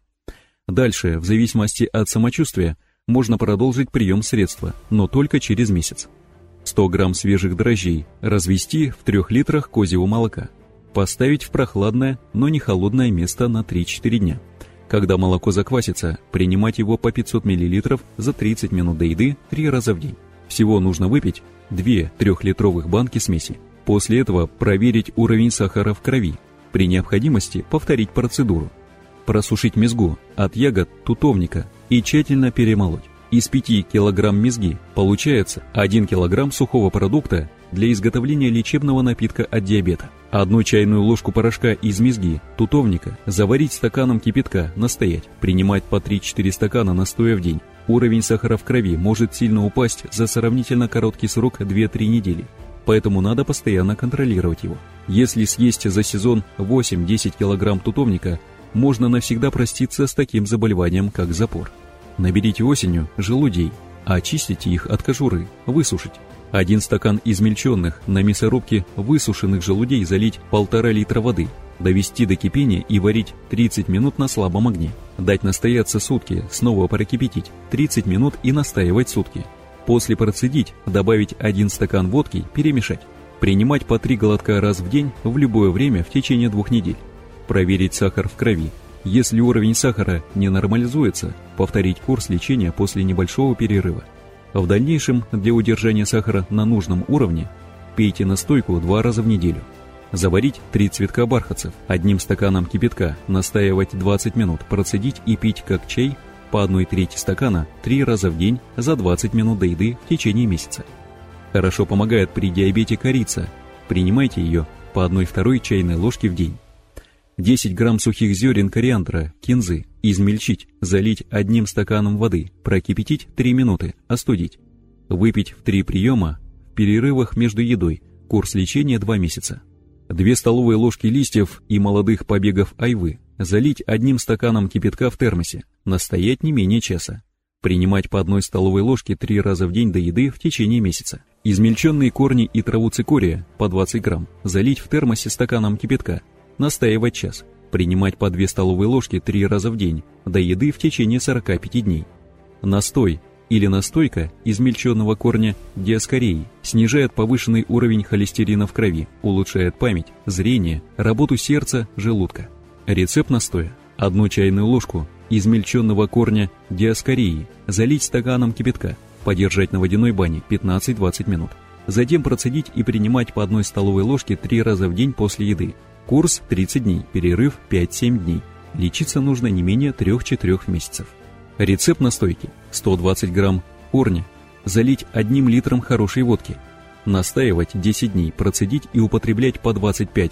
Дальше, в зависимости от самочувствия, можно продолжить прием средства, но только через месяц. 100 грамм свежих дрожжей развести в 3 литрах козьего молока. Поставить в прохладное, но не холодное место на 3-4 дня. Когда молоко заквасится, принимать его по 500 мл за 30 минут до еды 3 раза в день. Всего нужно выпить 2 трехлитровых банки смеси. После этого проверить уровень сахара в крови при необходимости повторить процедуру. Просушить мезгу от ягод тутовника и тщательно перемолоть. Из 5 кг мезги получается 1 кг сухого продукта для изготовления лечебного напитка от диабета. Одну чайную ложку порошка из мезги, тутовника, заварить стаканом кипятка, настоять, принимать по 3-4 стакана настоя в день. Уровень сахара в крови может сильно упасть за сравнительно короткий срок 2-3 недели поэтому надо постоянно контролировать его. Если съесть за сезон 8-10 кг тутовника, можно навсегда проститься с таким заболеванием, как запор. Наберите осенью желудей, очистите их от кожуры, высушить. Один стакан измельченных на мясорубке высушенных желудей залить полтора литра воды, довести до кипения и варить 30 минут на слабом огне. Дать настояться сутки, снова прокипятить 30 минут и настаивать сутки. После процедить, добавить один стакан водки, перемешать. Принимать по три глотка раз в день в любое время в течение двух недель. Проверить сахар в крови. Если уровень сахара не нормализуется, повторить курс лечения после небольшого перерыва. В дальнейшем для удержания сахара на нужном уровне пейте настойку два раза в неделю. Заварить три цветка бархатцев одним стаканом кипятка, настаивать 20 минут, процедить и пить как чай по одной трети стакана три раза в день за 20 минут до еды в течение месяца. Хорошо помогает при диабете корица. Принимайте ее по одной второй чайной ложке в день. 10 грамм сухих зерен кориандра, кинзы, измельчить, залить одним стаканом воды, прокипятить 3 минуты, остудить. Выпить в 3 приема в перерывах между едой, курс лечения 2 месяца. 2 столовые ложки листьев и молодых побегов айвы, залить одним стаканом кипятка в термосе, настоять не менее часа. Принимать по одной столовой ложке три раза в день до еды в течение месяца. Измельченные корни и траву цикория по 20 грамм залить в термосе стаканом кипятка, настаивать час. Принимать по 2 столовые ложки три раза в день до еды в течение 45 дней. Настой или настойка измельченного корня диаскории снижает повышенный уровень холестерина в крови, улучшает память, зрение, работу сердца, желудка. Рецепт настоя. Одну чайную ложку измельченного корня диаскории залить стаканом кипятка, подержать на водяной бане 15-20 минут. Затем процедить и принимать по одной столовой ложке 3 раза в день после еды. Курс 30 дней, перерыв 5-7 дней. Лечиться нужно не менее 3-4 месяцев. Рецепт настойки. 120 грамм корня. Залить одним литром хорошей водки – Настаивать 10 дней, процедить и употреблять по 25-30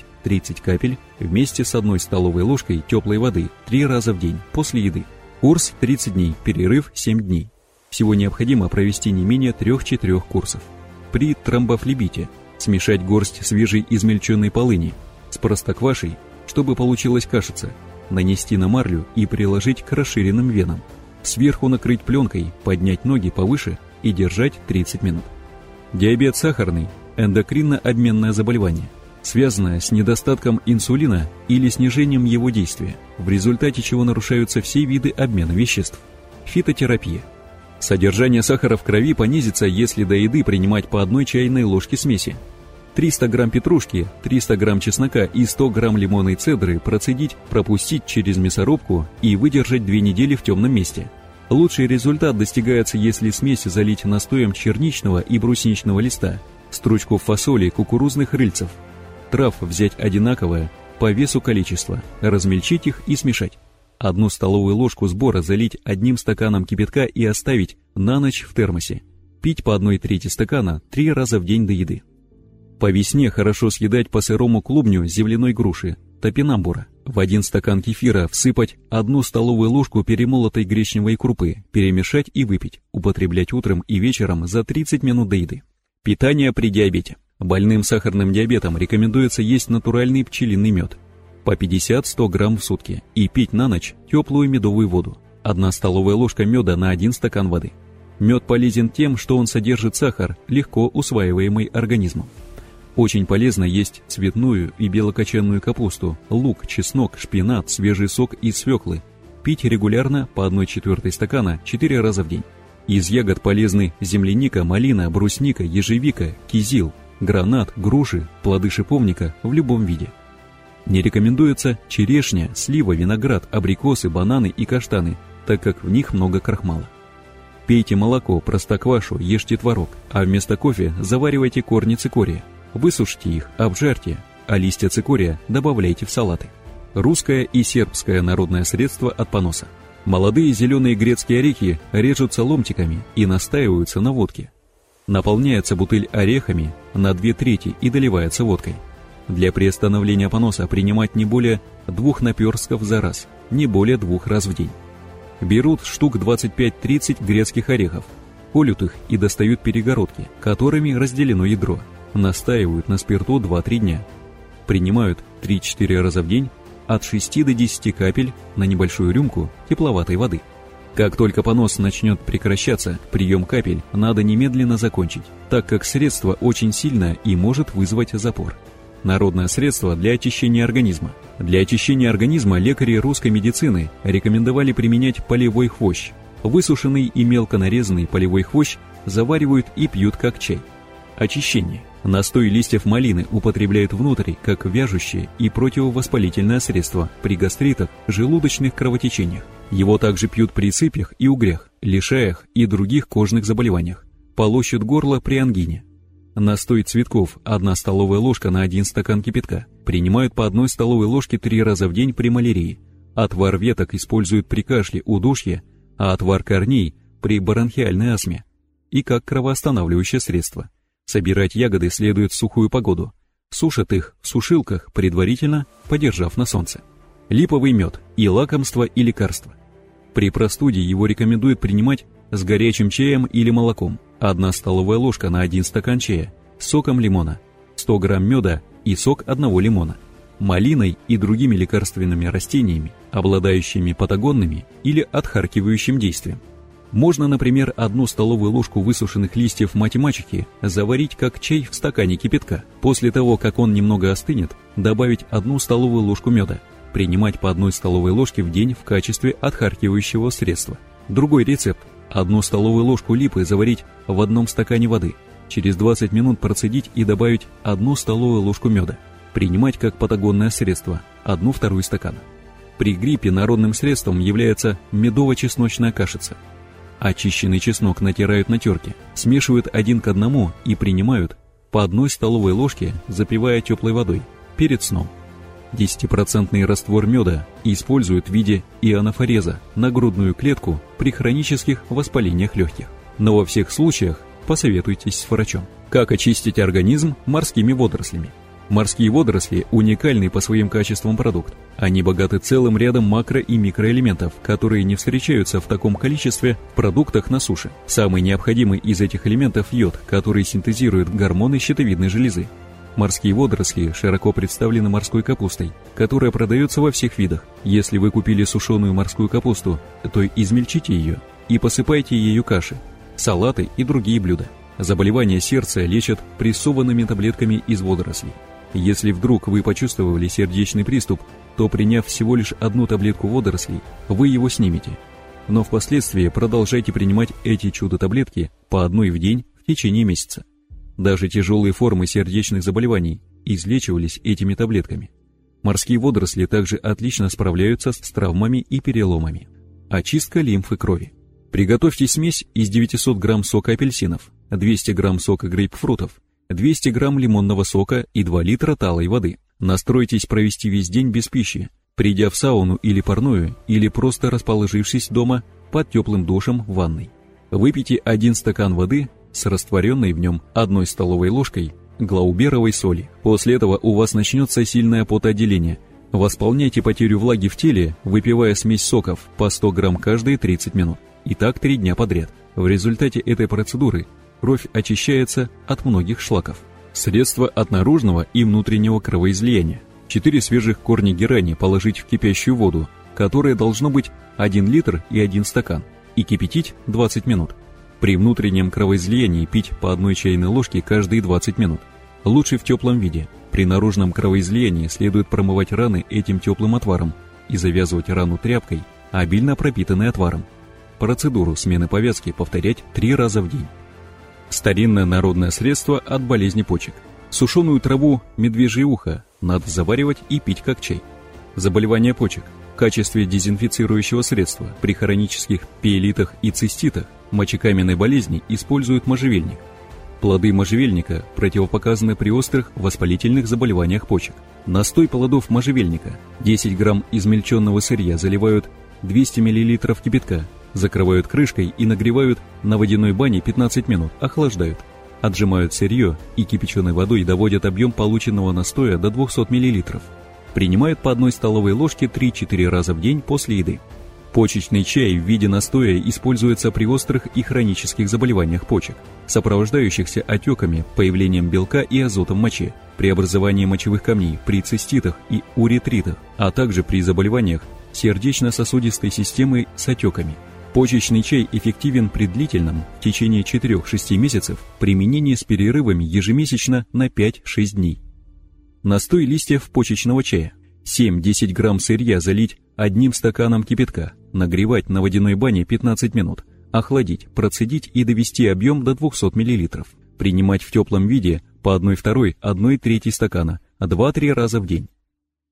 капель вместе с одной столовой ложкой теплой воды 3 раза в день после еды. Курс 30 дней, перерыв 7 дней. Всего необходимо провести не менее 3-4 курсов. При тромбофлебите смешать горсть свежей измельченной полыни с простоквашей, чтобы получилась кашица, нанести на марлю и приложить к расширенным венам. Сверху накрыть пленкой, поднять ноги повыше и держать 30 минут. Диабет сахарный – эндокринно-обменное заболевание, связанное с недостатком инсулина или снижением его действия, в результате чего нарушаются все виды обмена веществ. Фитотерапия. Содержание сахара в крови понизится, если до еды принимать по одной чайной ложке смеси. 300 грамм петрушки, 300 грамм чеснока и 100 грамм лимонной цедры процедить, пропустить через мясорубку и выдержать 2 недели в темном месте. Лучший результат достигается, если смесь залить настоем черничного и брусничного листа, стручков фасоли, кукурузных рыльцев. Трав взять одинаковое, по весу количество, размельчить их и смешать. Одну столовую ложку сбора залить одним стаканом кипятка и оставить на ночь в термосе. Пить по одной трети стакана три раза в день до еды. По весне хорошо съедать по сырому клубню земляной груши, топинамбура. В один стакан кефира всыпать одну столовую ложку перемолотой гречневой крупы, перемешать и выпить, употреблять утром и вечером за 30 минут до еды. Питание при диабете. Больным сахарным диабетом рекомендуется есть натуральный пчелиный мед по 50-100 грамм в сутки и пить на ночь теплую медовую воду. Одна столовая ложка меда на один стакан воды. Мед полезен тем, что он содержит сахар, легко усваиваемый организмом. Очень полезно есть цветную и белокочанную капусту, лук, чеснок, шпинат, свежий сок из свеклы. Пить регулярно по 1 четвертой стакана 4 раза в день. Из ягод полезны земляника, малина, брусника, ежевика, кизил, гранат, груши, плоды шиповника в любом виде. Не рекомендуется черешня, слива, виноград, абрикосы, бананы и каштаны, так как в них много крахмала. Пейте молоко, простоквашу, ешьте творог, а вместо кофе заваривайте корни цикория – Высушите их, обжарьте, а листья цикория добавляйте в салаты. Русское и сербское народное средство от поноса. Молодые зеленые грецкие орехи режутся ломтиками и настаиваются на водке. Наполняется бутыль орехами на две трети и доливается водкой. Для приостановления поноса принимать не более двух наперстков за раз, не более двух раз в день. Берут штук 25-30 грецких орехов, колют их и достают перегородки, которыми разделено ядро – Настаивают на спирту 2-3 дня. Принимают 3-4 раза в день от 6 до 10 капель на небольшую рюмку тепловатой воды. Как только понос начнет прекращаться, прием капель надо немедленно закончить, так как средство очень сильное и может вызвать запор. Народное средство для очищения организма. Для очищения организма лекари русской медицины рекомендовали применять полевой хвощ. Высушенный и мелко нарезанный полевой хвощ заваривают и пьют как чай. Очищение. Настой листьев малины употребляют внутрь как вяжущее и противовоспалительное средство при гастритах, желудочных кровотечениях. Его также пьют при сыпях и угрях, лишаях и других кожных заболеваниях. Полощут горло при ангине. Настой цветков – одна столовая ложка на один стакан кипятка. Принимают по одной столовой ложке три раза в день при малярии. Отвар веток используют при кашле, удушье, а отвар корней – при бронхиальной астме и как кровоостанавливающее средство – Собирать ягоды следует в сухую погоду. Сушат их в сушилках, предварительно подержав на солнце. Липовый мед и лакомство и лекарство. При простуде его рекомендуют принимать с горячим чаем или молоком. Одна столовая ложка на один стакан чая, соком лимона, 100 грамм меда и сок одного лимона, малиной и другими лекарственными растениями, обладающими патагонными или отхаркивающим действием. Можно, например, одну столовую ложку высушенных листьев математики заварить как чай в стакане кипятка. После того, как он немного остынет, добавить одну столовую ложку меда. Принимать по одной столовой ложке в день в качестве отхаркивающего средства. Другой рецепт. Одну столовую ложку липы заварить в одном стакане воды. Через 20 минут процедить и добавить одну столовую ложку меда. Принимать как патагонное средство, одну вторую стакана. При гриппе народным средством является медово-чесночная кашица – Очищенный чеснок натирают на терке, смешивают один к одному и принимают по одной столовой ложке, запивая теплой водой, перед сном. 10% раствор меда используют в виде ионофореза на грудную клетку при хронических воспалениях легких. Но во всех случаях посоветуйтесь с врачом. Как очистить организм морскими водорослями? Морские водоросли – уникальный по своим качествам продукт. Они богаты целым рядом макро- и микроэлементов, которые не встречаются в таком количестве в продуктах на суше. Самый необходимый из этих элементов – йод, который синтезирует гормоны щитовидной железы. Морские водоросли широко представлены морской капустой, которая продается во всех видах. Если вы купили сушеную морскую капусту, то измельчите ее и посыпайте ею каши, салаты и другие блюда. Заболевания сердца лечат прессованными таблетками из водорослей. Если вдруг вы почувствовали сердечный приступ, то приняв всего лишь одну таблетку водорослей, вы его снимете. Но впоследствии продолжайте принимать эти чудо-таблетки по одной в день в течение месяца. Даже тяжелые формы сердечных заболеваний излечивались этими таблетками. Морские водоросли также отлично справляются с травмами и переломами. Очистка лимфы крови. Приготовьте смесь из 900 грамм сока апельсинов, 200 грамм сока грейпфрутов, 200 грамм лимонного сока и 2 литра талой воды. Настройтесь провести весь день без пищи, придя в сауну или парную, или просто расположившись дома под теплым душем в ванной. Выпейте один стакан воды с растворенной в нем одной столовой ложкой глауберовой соли. После этого у вас начнется сильное потоотделение. Восполняйте потерю влаги в теле, выпивая смесь соков по 100 грамм каждые 30 минут. И так три дня подряд. В результате этой процедуры кровь очищается от многих шлаков. Средства от наружного и внутреннего кровоизлияния. 4 свежих корня герани положить в кипящую воду, которая должно быть 1 литр и 1 стакан, и кипятить 20 минут. При внутреннем кровоизлиянии пить по одной чайной ложке каждые 20 минут. Лучше в теплом виде. При наружном кровоизлиянии следует промывать раны этим теплым отваром и завязывать рану тряпкой, обильно пропитанной отваром. Процедуру смены повязки повторять три раза в день. Старинное народное средство от болезни почек. Сушеную траву медвежье ухо надо заваривать и пить как чай. Заболевание почек. В качестве дезинфицирующего средства при хронических пиелитах и циститах мочекаменной болезни используют можжевельник. Плоды можжевельника противопоказаны при острых воспалительных заболеваниях почек. Настой плодов можжевельника 10 грамм измельченного сырья заливают 200 мл кипятка, закрывают крышкой и нагревают на водяной бане 15 минут, охлаждают. Отжимают сырье и кипяченой водой доводят объем полученного настоя до 200 мл. Принимают по одной столовой ложке 3-4 раза в день после еды. Почечный чай в виде настоя используется при острых и хронических заболеваниях почек, сопровождающихся отеками, появлением белка и азота в моче, при образовании мочевых камней, при циститах и уретритах, а также при заболеваниях сердечно-сосудистой системы с отеками. Почечный чай эффективен при длительном, в течение 4-6 месяцев, применении с перерывами ежемесячно на 5-6 дней. Настой листьев почечного чая. 7-10 грамм сырья залить одним стаканом кипятка, нагревать на водяной бане 15 минут, охладить, процедить и довести объем до 200 мл. Принимать в теплом виде по 1-2, 1-3 стакана, 2-3 раза в день.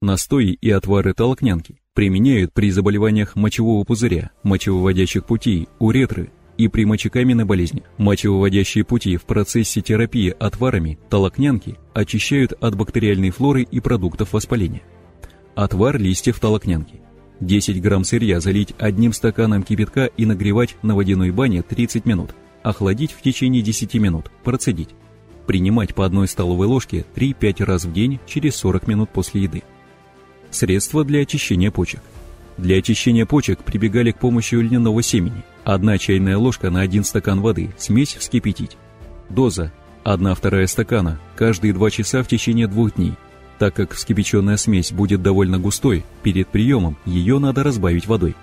Настои и отвары толокнянки применяют при заболеваниях мочевого пузыря, мочевыводящих путей, уретры и при мочекаменной болезни. Мочевыводящие пути в процессе терапии отварами толокнянки очищают от бактериальной флоры и продуктов воспаления. Отвар листьев толокнянки 10 грамм сырья залить одним стаканом кипятка и нагревать на водяной бане 30 минут. Охладить в течение 10 минут, процедить. Принимать по одной столовой ложке 3-5 раз в день через 40 минут после еды. Средства для очищения почек. Для очищения почек прибегали к помощи льняного семени. Одна чайная ложка на один стакан воды, смесь вскипятить. Доза 1-2 стакана каждые 2 часа в течение двух дней. Так как вскипяченная смесь будет довольно густой, перед приемом ее надо разбавить водой.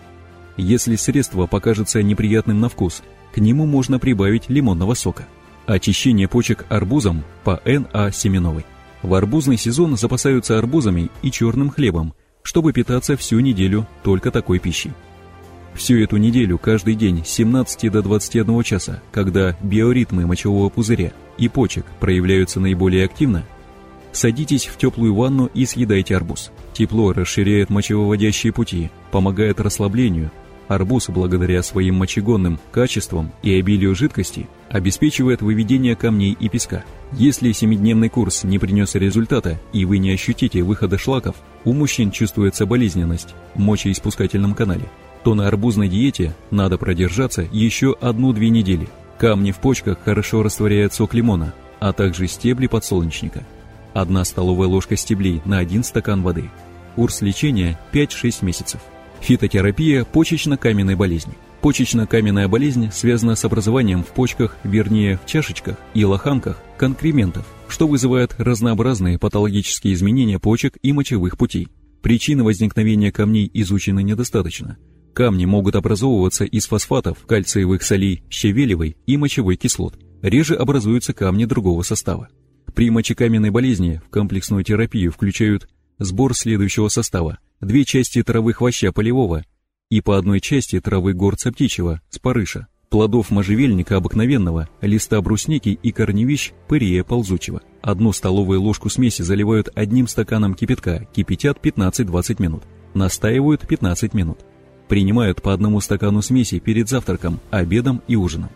Если средство покажется неприятным на вкус, к нему можно прибавить лимонного сока. Очищение почек арбузом по Н.А. Семеновой. В арбузный сезон запасаются арбузами и черным хлебом, чтобы питаться всю неделю только такой пищей. Всю эту неделю, каждый день с 17 до 21 часа, когда биоритмы мочевого пузыря и почек проявляются наиболее активно, Садитесь в теплую ванну и съедайте арбуз. Тепло расширяет мочевыводящие пути, помогает расслаблению. Арбуз, благодаря своим мочегонным качествам и обилию жидкости, обеспечивает выведение камней и песка. Если семидневный курс не принес результата и вы не ощутите выхода шлаков, у мужчин чувствуется болезненность в мочеиспускательном канале, то на арбузной диете надо продержаться еще одну-две недели. Камни в почках хорошо растворяют сок лимона, а также стебли подсолнечника. Одна столовая ложка стеблей на один стакан воды. Курс лечения 5-6 месяцев. Фитотерапия почечно-каменной болезни. Почечно-каменная болезнь связана с образованием в почках, вернее в чашечках и лоханках, конкрементов, что вызывает разнообразные патологические изменения почек и мочевых путей. Причины возникновения камней изучены недостаточно. Камни могут образовываться из фосфатов, кальциевых солей, щавелевой и мочевой кислот. Реже образуются камни другого состава. При мочекаменной болезни в комплексную терапию включают сбор следующего состава. Две части травы хвоща полевого и по одной части травы горца птичьего, спарыша, плодов можжевельника обыкновенного, листа брусники и корневищ пырия ползучего. Одну столовую ложку смеси заливают одним стаканом кипятка, кипятят 15-20 минут. Настаивают 15 минут. Принимают по одному стакану смеси перед завтраком, обедом и ужином.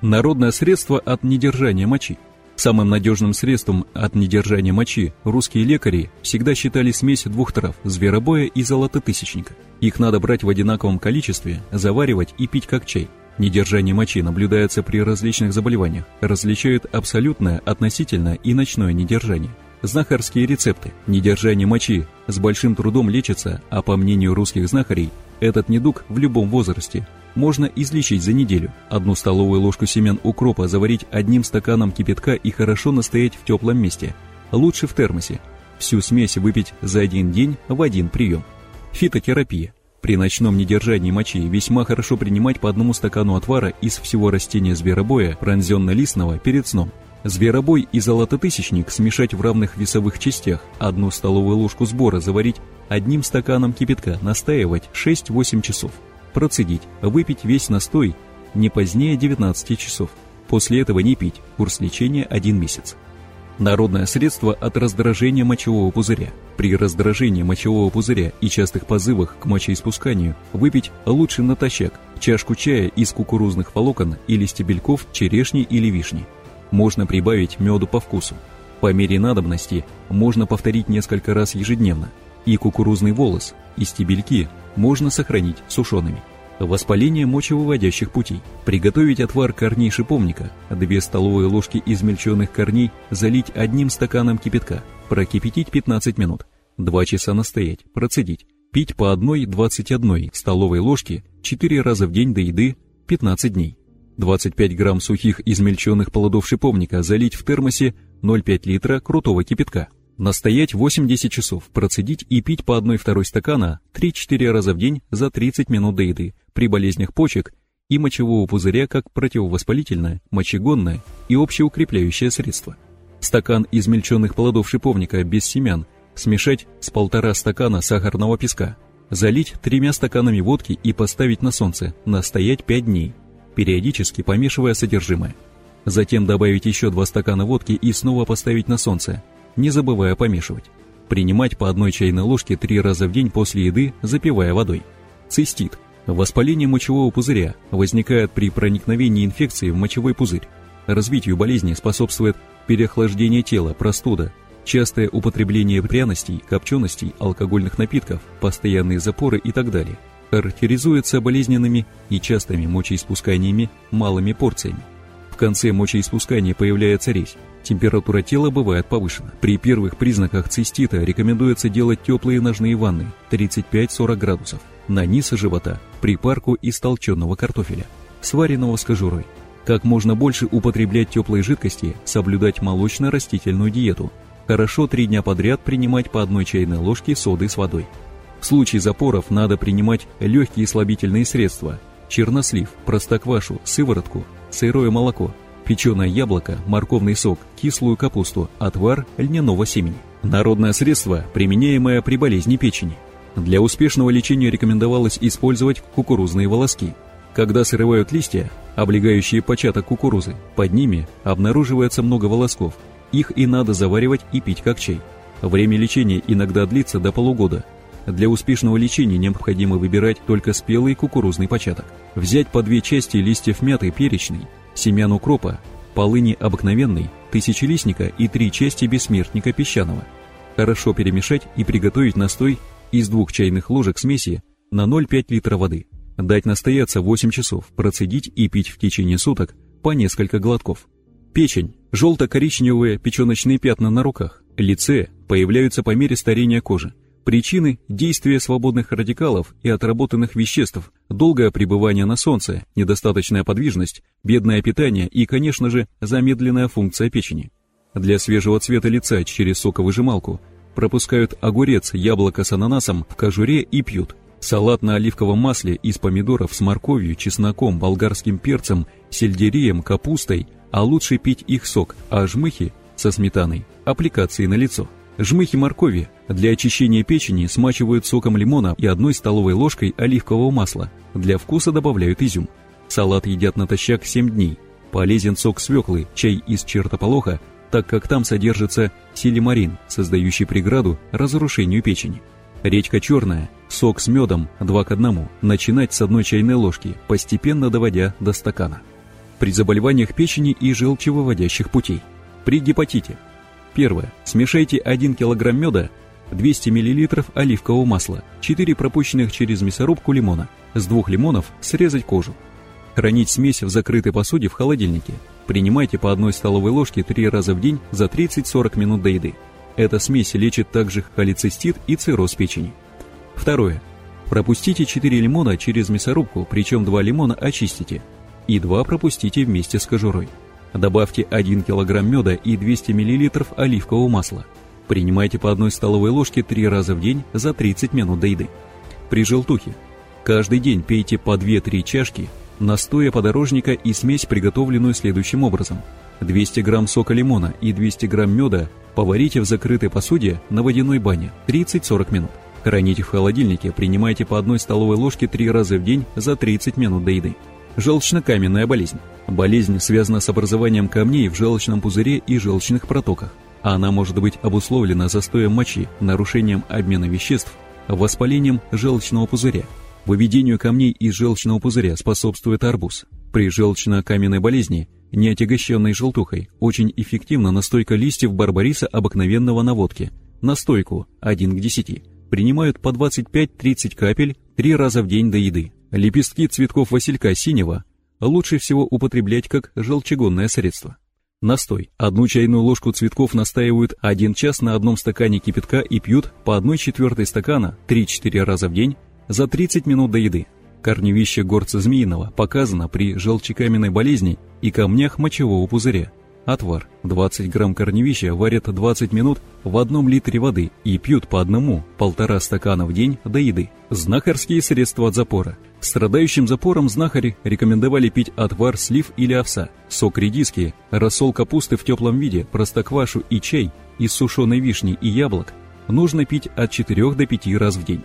Народное средство от недержания мочи. Самым надежным средством от недержания мочи русские лекари всегда считали смесь двух трав – зверобоя и золототысячника. Их надо брать в одинаковом количестве, заваривать и пить как чай. Недержание мочи наблюдается при различных заболеваниях, различают абсолютное, относительное и ночное недержание. Знахарские рецепты. Недержание мочи с большим трудом лечится, а по мнению русских знахарей, этот недуг в любом возрасте можно излечить за неделю. Одну столовую ложку семян укропа заварить одним стаканом кипятка и хорошо настоять в теплом месте. Лучше в термосе. Всю смесь выпить за один день в один прием. Фитотерапия. При ночном недержании мочи весьма хорошо принимать по одному стакану отвара из всего растения зверобоя, пронзенно-листного, перед сном. Зверобой и золототысячник смешать в равных весовых частях, одну столовую ложку сбора заварить одним стаканом кипятка, настаивать 6-8 часов. Процедить, выпить весь настой не позднее 19 часов. После этого не пить, курс лечения 1 месяц. Народное средство от раздражения мочевого пузыря. При раздражении мочевого пузыря и частых позывах к мочеиспусканию выпить лучше натощак чашку чая из кукурузных волокон или стебельков черешни или вишни можно прибавить меду по вкусу. По мере надобности можно повторить несколько раз ежедневно. И кукурузный волос, и стебельки можно сохранить сушеными. Воспаление мочевыводящих путей. Приготовить отвар корней шиповника, 2 столовые ложки измельченных корней залить одним стаканом кипятка, прокипятить 15 минут, 2 часа настоять, процедить, пить по 1-21 столовой ложке 4 раза в день до еды 15 дней. 25 грамм сухих измельченных плодов шиповника залить в термосе 0,5 литра крутого кипятка. Настоять 80 часов, процедить и пить по 1-2 стакана 3-4 раза в день за 30 минут до еды при болезнях почек и мочевого пузыря как противовоспалительное, мочегонное и общеукрепляющее средство. Стакан измельченных плодов шиповника без семян смешать с полтора стакана сахарного песка, залить тремя стаканами водки и поставить на солнце, настоять 5 дней периодически помешивая содержимое. Затем добавить еще два стакана водки и снова поставить на солнце, не забывая помешивать. Принимать по одной чайной ложке три раза в день после еды, запивая водой. Цистит. Воспаление мочевого пузыря возникает при проникновении инфекции в мочевой пузырь. Развитию болезни способствует переохлаждение тела, простуда, частое употребление пряностей, копченостей, алкогольных напитков, постоянные запоры и так далее – характеризуется болезненными и частыми мочеиспусканиями малыми порциями. В конце мочеиспускания появляется резь. Температура тела бывает повышена. При первых признаках цистита рекомендуется делать теплые ножные ванны 35-40 градусов на низ живота при парку из толченого картофеля, сваренного с кожурой. Как можно больше употреблять теплые жидкости, соблюдать молочно-растительную диету. Хорошо три дня подряд принимать по одной чайной ложке соды с водой. В случае запоров надо принимать легкие слабительные средства – чернослив, простоквашу, сыворотку, сырое молоко, печеное яблоко, морковный сок, кислую капусту, отвар льняного семени. Народное средство, применяемое при болезни печени. Для успешного лечения рекомендовалось использовать кукурузные волоски. Когда срывают листья, облегающие початок кукурузы, под ними обнаруживается много волосков. Их и надо заваривать и пить как чай. Время лечения иногда длится до полугода – для успешного лечения необходимо выбирать только спелый кукурузный початок. Взять по две части листьев мяты перечной, семян укропа, полыни обыкновенной, тысячелистника и три части бессмертника песчаного. Хорошо перемешать и приготовить настой из двух чайных ложек смеси на 0,5 литра воды. Дать настояться 8 часов, процедить и пить в течение суток по несколько глотков. Печень. Желто-коричневые печеночные пятна на руках, лице появляются по мере старения кожи. Причины – действия свободных радикалов и отработанных веществ, долгое пребывание на солнце, недостаточная подвижность, бедное питание и, конечно же, замедленная функция печени. Для свежего цвета лица через соковыжималку пропускают огурец, яблоко с ананасом в кожуре и пьют. Салат на оливковом масле из помидоров с морковью, чесноком, болгарским перцем, сельдереем, капустой, а лучше пить их сок, а жмыхи со сметаной, аппликации на лицо. Жмыхи моркови для очищения печени смачивают соком лимона и одной столовой ложкой оливкового масла. Для вкуса добавляют изюм. Салат едят натощак 7 дней. Полезен сок свеклы, чай из чертополоха, так как там содержится силимарин, создающий преграду разрушению печени. Редька черная, Сок с медом 2 к 1 начинать с одной чайной ложки, постепенно доводя до стакана. При заболеваниях печени и желчевыводящих путей. При гепатите. Первое. Смешайте 1 кг меда, 200 мл оливкового масла, 4 пропущенных через мясорубку лимона. С двух лимонов срезать кожу. Хранить смесь в закрытой посуде в холодильнике. Принимайте по одной столовой ложке 3 раза в день за 30-40 минут до еды. Эта смесь лечит также холецистит и цирроз печени. Второе. Пропустите 4 лимона через мясорубку, причем 2 лимона очистите, и 2 пропустите вместе с кожурой. Добавьте 1 кг меда и 200 мл оливкового масла. Принимайте по одной столовой ложке 3 раза в день за 30 минут до еды. При желтухе. Каждый день пейте по 2-3 чашки настоя подорожника и смесь, приготовленную следующим образом. 200 грамм сока лимона и 200 грамм меда поварите в закрытой посуде на водяной бане 30-40 минут. Храните в холодильнике, принимайте по одной столовой ложке 3 раза в день за 30 минут до еды. Желчно-каменная болезнь. Болезнь связана с образованием камней в желчном пузыре и желчных протоках. Она может быть обусловлена застоем мочи, нарушением обмена веществ, воспалением желчного пузыря. Выведению камней из желчного пузыря способствует арбуз. При желчно-каменной болезни, неотягощенной желтухой, очень эффективна настойка листьев барбариса обыкновенного на водке. Настойку 1 к 10 принимают по 25-30 капель 3 раза в день до еды. Лепестки цветков василька синего лучше всего употреблять как желчегонное средство. Настой. Одну чайную ложку цветков настаивают 1 час на одном стакане кипятка и пьют по 1 четвертой стакана 3-4 раза в день за 30 минут до еды. Корневище горца змеиного показано при желчекаменной болезни и камнях мочевого пузыря. Отвар. 20 грамм корневища варят 20 минут в одном литре воды и пьют по одному, полтора стакана в день до еды. Знахарские средства от запора. Страдающим запором знахари рекомендовали пить отвар слив или овса, сок редиски, рассол капусты в теплом виде, простоквашу и чай из сушеной вишни и яблок нужно пить от 4 до 5 раз в день.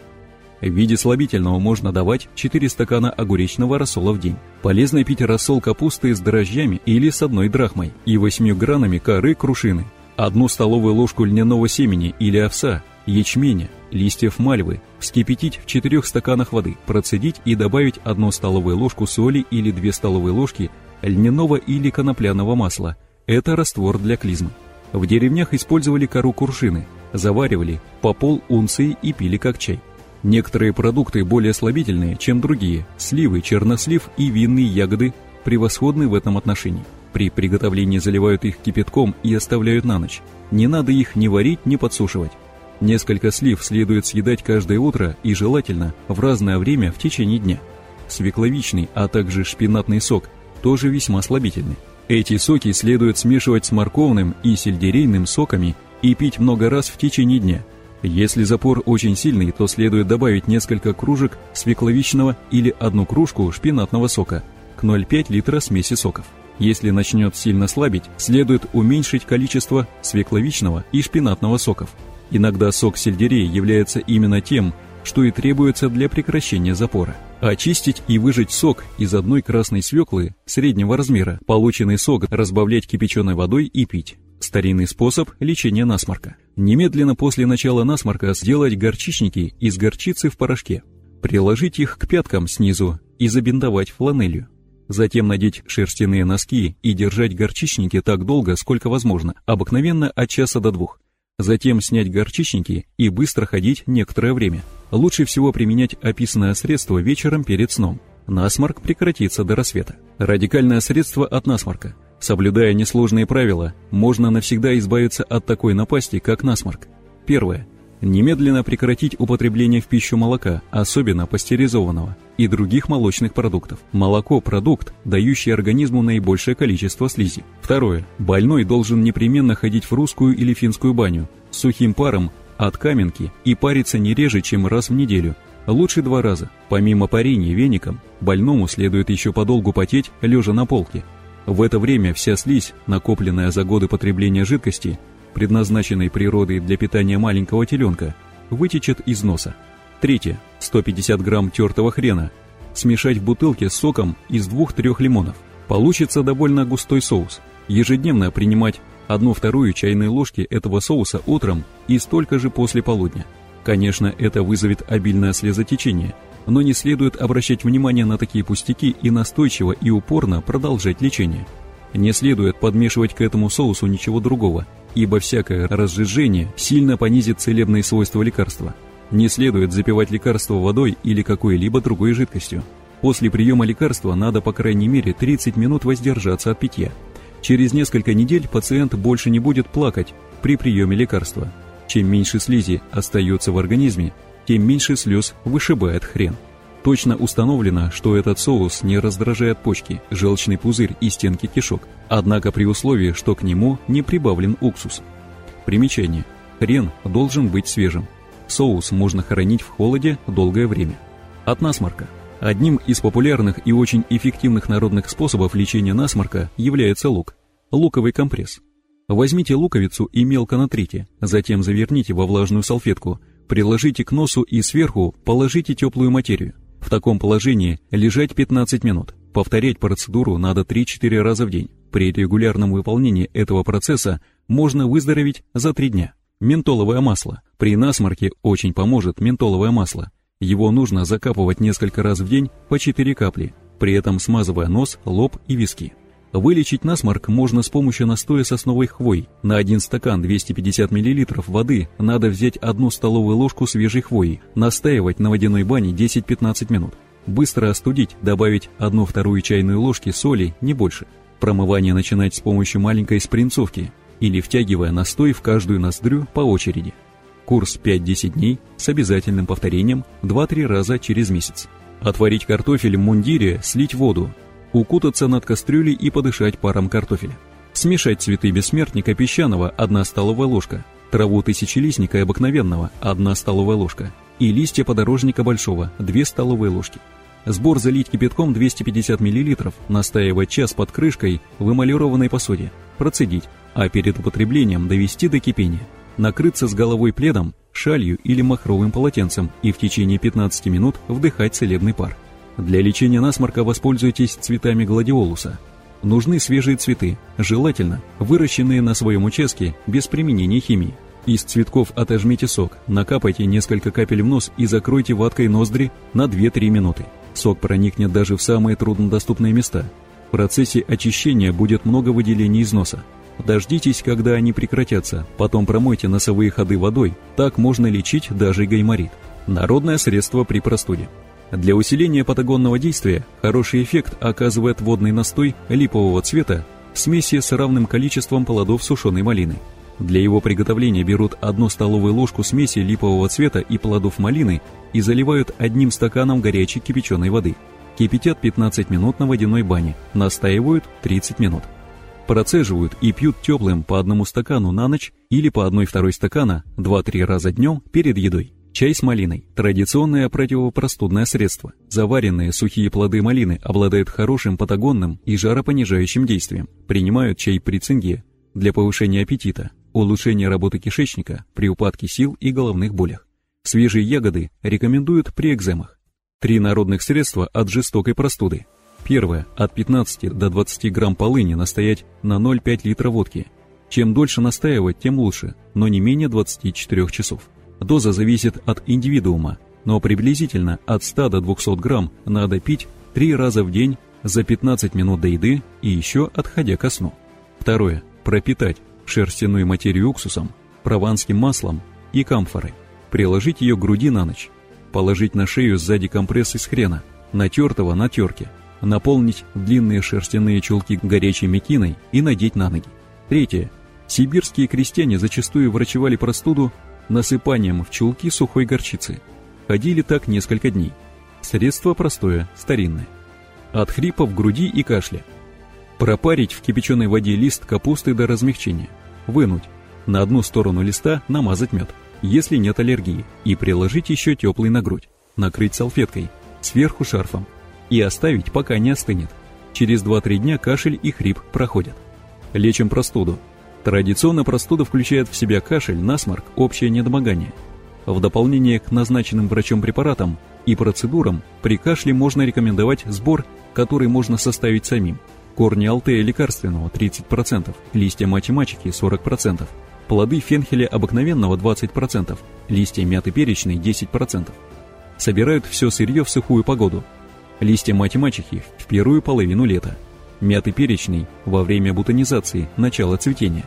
В виде слабительного можно давать 4 стакана огуречного рассола в день. Полезно пить рассол капусты с дрожжами или с одной драхмой и 8 гранами коры крушины, одну столовую ложку льняного семени или овса, ячменя, листьев мальвы, вскипятить в 4 стаканах воды, процедить и добавить 1 столовую ложку соли или 2 столовые ложки льняного или конопляного масла. Это раствор для клизмы. В деревнях использовали кору куршины, заваривали по пол унции и пили как чай. Некоторые продукты более слабительные, чем другие. Сливы, чернослив и винные ягоды превосходны в этом отношении. При приготовлении заливают их кипятком и оставляют на ночь. Не надо их ни варить, ни подсушивать. Несколько слив следует съедать каждое утро и желательно в разное время в течение дня. Свекловичный, а также шпинатный сок тоже весьма слабительны. Эти соки следует смешивать с морковным и сельдерейным соками и пить много раз в течение дня – если запор очень сильный, то следует добавить несколько кружек свекловичного или одну кружку шпинатного сока к 0,5 литра смеси соков. Если начнет сильно слабить, следует уменьшить количество свекловичного и шпинатного соков. Иногда сок сельдерея является именно тем, что и требуется для прекращения запора. Очистить и выжать сок из одной красной свеклы среднего размера, полученный сок разбавлять кипяченой водой и пить. Старинный способ лечения насморка. Немедленно после начала насморка сделать горчичники из горчицы в порошке. Приложить их к пяткам снизу и забинтовать фланелью. Затем надеть шерстяные носки и держать горчичники так долго, сколько возможно, обыкновенно от часа до двух. Затем снять горчичники и быстро ходить некоторое время. Лучше всего применять описанное средство вечером перед сном. Насморк прекратится до рассвета. Радикальное средство от насморка – Соблюдая несложные правила, можно навсегда избавиться от такой напасти, как насморк. Первое. Немедленно прекратить употребление в пищу молока, особенно пастеризованного, и других молочных продуктов. Молоко – продукт, дающий организму наибольшее количество слизи. Второе. Больной должен непременно ходить в русскую или финскую баню с сухим паром от каменки и париться не реже, чем раз в неделю. Лучше два раза. Помимо парения веником, больному следует еще подолгу потеть, лежа на полке, в это время вся слизь, накопленная за годы потребления жидкости, предназначенной природой для питания маленького теленка, вытечет из носа. Третье. 150 грамм тертого хрена. Смешать в бутылке с соком из двух-трех лимонов. Получится довольно густой соус. Ежедневно принимать одну-вторую чайной ложки этого соуса утром и столько же после полудня. Конечно, это вызовет обильное слезотечение, но не следует обращать внимание на такие пустяки и настойчиво и упорно продолжать лечение. Не следует подмешивать к этому соусу ничего другого, ибо всякое разжижение сильно понизит целебные свойства лекарства. Не следует запивать лекарство водой или какой-либо другой жидкостью. После приема лекарства надо по крайней мере 30 минут воздержаться от питья. Через несколько недель пациент больше не будет плакать при приеме лекарства. Чем меньше слизи остается в организме, тем меньше слез вышибает хрен. Точно установлено, что этот соус не раздражает почки, желчный пузырь и стенки кишок, однако при условии, что к нему не прибавлен уксус. Примечание. Хрен должен быть свежим. Соус можно хранить в холоде долгое время. От насморка. Одним из популярных и очень эффективных народных способов лечения насморка является лук. Луковый компресс. Возьмите луковицу и мелко натрите, затем заверните во влажную салфетку, приложите к носу и сверху положите теплую материю. В таком положении лежать 15 минут. Повторять процедуру надо 3-4 раза в день. При регулярном выполнении этого процесса можно выздороветь за 3 дня. Ментоловое масло. При насморке очень поможет ментоловое масло. Его нужно закапывать несколько раз в день по 4 капли, при этом смазывая нос, лоб и виски. Вылечить насморк можно с помощью настоя сосновой хвои. На один стакан 250 мл воды надо взять одну столовую ложку свежей хвои, настаивать на водяной бане 10-15 минут. Быстро остудить, добавить 1-2 чайную ложки соли, не больше. Промывание начинать с помощью маленькой спринцовки или втягивая настой в каждую ноздрю по очереди. Курс 5-10 дней с обязательным повторением 2-3 раза через месяц. Отварить картофель в мундире, слить воду, укутаться над кастрюлей и подышать паром картофеля. Смешать цветы бессмертника песчаного 1 столовая ложка, траву тысячелистника обыкновенного 1 столовая ложка и листья подорожника большого 2 столовые ложки. Сбор залить кипятком 250 мл, настаивать час под крышкой в эмалированной посуде, процедить, а перед употреблением довести до кипения накрыться с головой пледом, шалью или махровым полотенцем и в течение 15 минут вдыхать целебный пар. Для лечения насморка воспользуйтесь цветами гладиолуса. Нужны свежие цветы, желательно выращенные на своем участке без применения химии. Из цветков отожмите сок, накапайте несколько капель в нос и закройте ваткой ноздри на 2-3 минуты. Сок проникнет даже в самые труднодоступные места. В процессе очищения будет много выделений из носа. Дождитесь, когда они прекратятся, потом промойте носовые ходы водой, так можно лечить даже гайморит. Народное средство при простуде. Для усиления патагонного действия хороший эффект оказывает водный настой липового цвета в смеси с равным количеством плодов сушеной малины. Для его приготовления берут одну столовую ложку смеси липового цвета и плодов малины и заливают одним стаканом горячей кипяченой воды. Кипятят 15 минут на водяной бане, настаивают 30 минут процеживают и пьют теплым по одному стакану на ночь или по одной-второй стакана 2-3 раза днем перед едой. Чай с малиной – традиционное противопростудное средство. Заваренные сухие плоды малины обладают хорошим патагонным и жаропонижающим действием. Принимают чай при цинге для повышения аппетита, улучшения работы кишечника при упадке сил и головных болях. Свежие ягоды рекомендуют при экземах. Три народных средства от жестокой простуды – Первое. От 15 до 20 грамм полыни настоять на 0,5 литра водки. Чем дольше настаивать, тем лучше, но не менее 24 часов. Доза зависит от индивидуума, но приблизительно от 100 до 200 грамм надо пить 3 раза в день за 15 минут до еды и еще отходя ко сну. Второе. Пропитать шерстяную материю уксусом, прованским маслом и камфорой. Приложить ее к груди на ночь. Положить на шею сзади компресс из хрена, натертого на терке – наполнить длинные шерстяные чулки горячей мекиной и надеть на ноги. Третье. Сибирские крестьяне зачастую врачевали простуду насыпанием в чулки сухой горчицы. Ходили так несколько дней. Средство простое, старинное. От хрипа в груди и кашля. Пропарить в кипяченой воде лист капусты до размягчения. Вынуть. На одну сторону листа намазать мед, если нет аллергии, и приложить еще теплый на грудь. Накрыть салфеткой, сверху шарфом и оставить, пока не остынет. Через 2-3 дня кашель и хрип проходят. Лечим простуду. Традиционно простуда включает в себя кашель, насморк, общее недомогание. В дополнение к назначенным врачом препаратам и процедурам при кашле можно рекомендовать сбор, который можно составить самим. Корни алтея лекарственного 30%, листья мачи-мачики 40%, плоды фенхеля обыкновенного 20%, листья мяты перечной 10%. Собирают все сырье в сухую погоду. Листья мать-мачехи в первую половину лета. Мяты перечной во время бутонизации, начало цветения.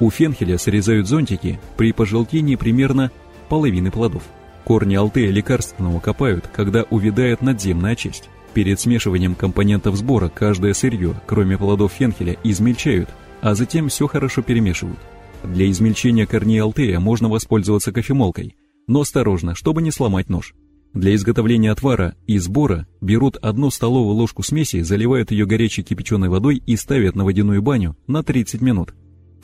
У фенхеля срезают зонтики при пожелтении примерно половины плодов. Корни алтея лекарственного копают, когда увядает надземная часть. Перед смешиванием компонентов сбора каждое сырье, кроме плодов фенхеля, измельчают, а затем все хорошо перемешивают. Для измельчения корней алтея можно воспользоваться кофемолкой, но осторожно, чтобы не сломать нож. Для изготовления отвара и сбора берут одну столовую ложку смеси, заливают ее горячей кипяченой водой и ставят на водяную баню на 30 минут.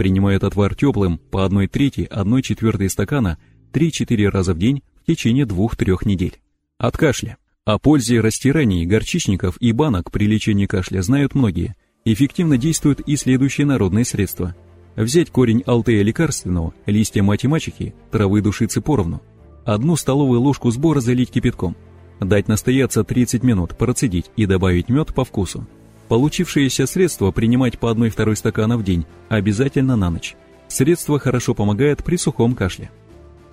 Принимают отвар теплым по 1 трети 1 четвертой стакана 3-4 раза в день в течение 2-3 недель. От кашля. О пользе растираний, горчичников и банок при лечении кашля знают многие. Эффективно действуют и следующие народные средства. Взять корень алтея лекарственного, листья мать-мачехи, травы душицы поровну, одну столовую ложку сбора залить кипятком, дать настояться 30 минут, процедить и добавить мед по вкусу. Получившееся средство принимать по 1-2 стакана в день, обязательно на ночь. Средство хорошо помогает при сухом кашле.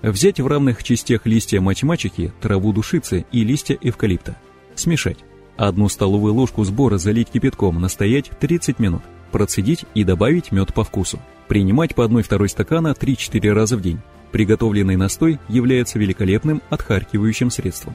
Взять в равных частях листья мачмачехи, траву душицы и листья эвкалипта. Смешать. Одну столовую ложку сбора залить кипятком, настоять 30 минут. Процедить и добавить мед по вкусу. Принимать по 1-2 стакана 3-4 раза в день. Приготовленный настой является великолепным отхаркивающим средством.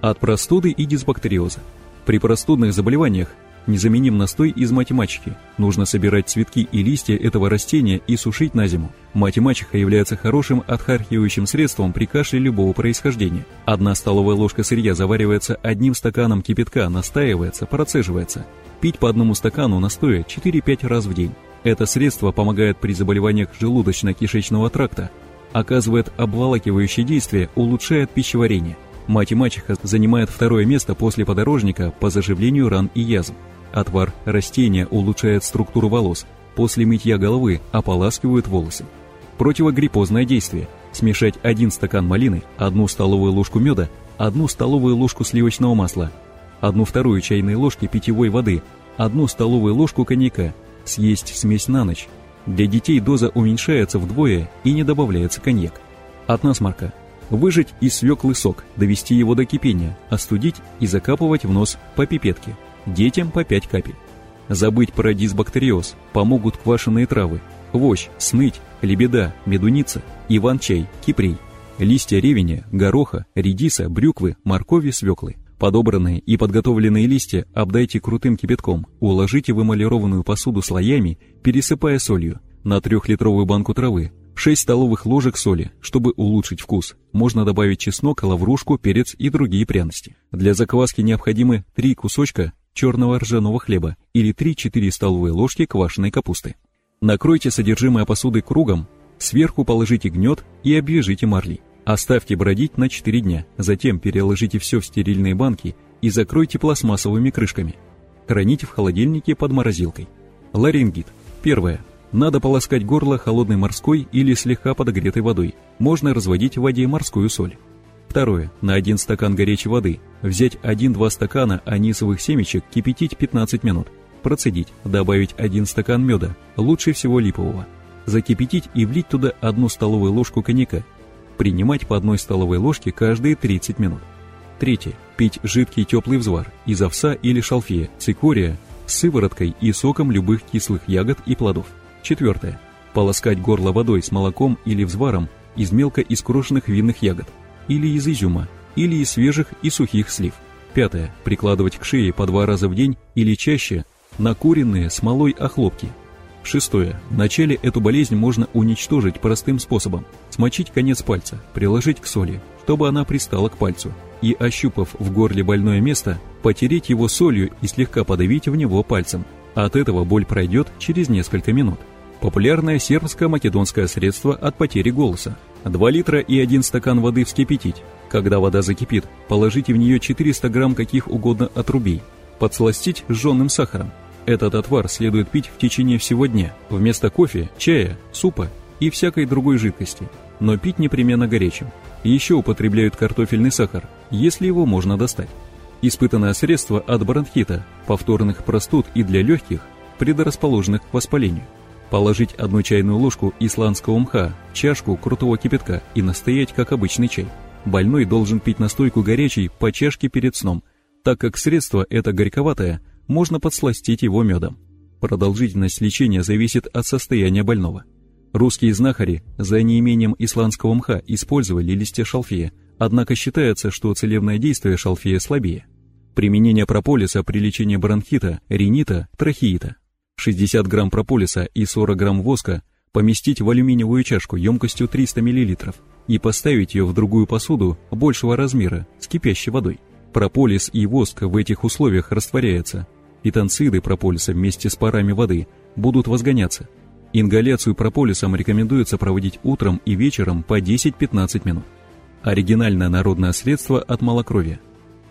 От простуды и дисбактериоза. При простудных заболеваниях Незаменим настой из матемачехи. Нужно собирать цветки и листья этого растения и сушить на зиму. Матемачеха является хорошим отхаркивающим средством при кашле любого происхождения. Одна столовая ложка сырья заваривается одним стаканом кипятка, настаивается, процеживается. Пить по одному стакану настоя 4-5 раз в день. Это средство помогает при заболеваниях желудочно-кишечного тракта, оказывает обволакивающее действие, улучшает пищеварение. Мать и мачеха занимает второе место после подорожника по заживлению ран и язв. Отвар растения улучшает структуру волос. После мытья головы ополаскивают волосы. Противогриппозное действие. Смешать один стакан малины, одну столовую ложку меда, одну столовую ложку сливочного масла, одну вторую чайной ложки питьевой воды, одну столовую ложку коньяка. Съесть смесь на ночь. Для детей доза уменьшается вдвое и не добавляется коньяк. От насморка. Выжать из свеклы сок, довести его до кипения, остудить и закапывать в нос по пипетке детям по 5 капель. Забыть про дисбактериоз помогут квашеные травы, вощь, сныть, лебеда, медуница, иван-чай, кипрей, листья ревеня, гороха, редиса, брюквы, моркови, свеклы. Подобранные и подготовленные листья обдайте крутым кипятком, уложите в эмалированную посуду слоями, пересыпая солью. На трехлитровую банку травы 6 столовых ложек соли, чтобы улучшить вкус. Можно добавить чеснок, лаврушку, перец и другие пряности. Для закваски необходимы 3 кусочка черного ржаного хлеба или 3-4 столовые ложки квашеной капусты. Накройте содержимое посуды кругом, сверху положите гнет и обвяжите марлей. Оставьте бродить на 4 дня, затем переложите все в стерильные банки и закройте пластмассовыми крышками. Храните в холодильнике под морозилкой. Ларингит. Первое. Надо полоскать горло холодной морской или слегка подогретой водой. Можно разводить в воде морскую соль. Второе. На один стакан горячей воды взять 1-2 стакана анисовых семечек, кипятить 15 минут. Процедить, добавить 1 стакан меда, лучше всего липового. Закипятить и влить туда одну столовую ложку коньяка. Принимать по одной столовой ложке каждые 30 минут. Третье. Пить жидкий теплый взвар из овса или шалфея, цикория, с сывороткой и соком любых кислых ягод и плодов. Четвертое. Полоскать горло водой с молоком или взваром из мелко искрошенных винных ягод или из изюма, или из свежих и сухих слив. Пятое. Прикладывать к шее по два раза в день или чаще накуренные смолой охлопки. Шестое. Вначале эту болезнь можно уничтожить простым способом. Смочить конец пальца, приложить к соли, чтобы она пристала к пальцу, и, ощупав в горле больное место, потереть его солью и слегка подавить в него пальцем. От этого боль пройдет через несколько минут. Популярное сербско-македонское средство от потери голоса. 2 литра и 1 стакан воды вскипятить. Когда вода закипит, положите в нее 400 грамм каких угодно отрубей. Подсластить жженым сахаром. Этот отвар следует пить в течение всего дня, вместо кофе, чая, супа и всякой другой жидкости, но пить непременно горячим. Еще употребляют картофельный сахар, если его можно достать. Испытанное средство от бронхита, повторных простуд и для легких, предрасположенных к воспалению. Положить одну чайную ложку исландского мха чашку крутого кипятка и настоять, как обычный чай. Больной должен пить настойку горячей по чашке перед сном, так как средство это горьковатое, можно подсластить его медом. Продолжительность лечения зависит от состояния больного. Русские знахари за неимением исландского мха использовали листья шалфея, однако считается, что целебное действие шалфея слабее. Применение прополиса при лечении бронхита, ринита, трахеита. 60 грамм прополиса и 40 грамм воска поместить в алюминиевую чашку емкостью 300 мл и поставить ее в другую посуду большего размера с кипящей водой. Прополис и воск в этих условиях растворяются, и танциды прополиса вместе с парами воды будут возгоняться – Ингаляцию прополисом рекомендуется проводить утром и вечером по 10-15 минут. Оригинальное народное средство от малокровия.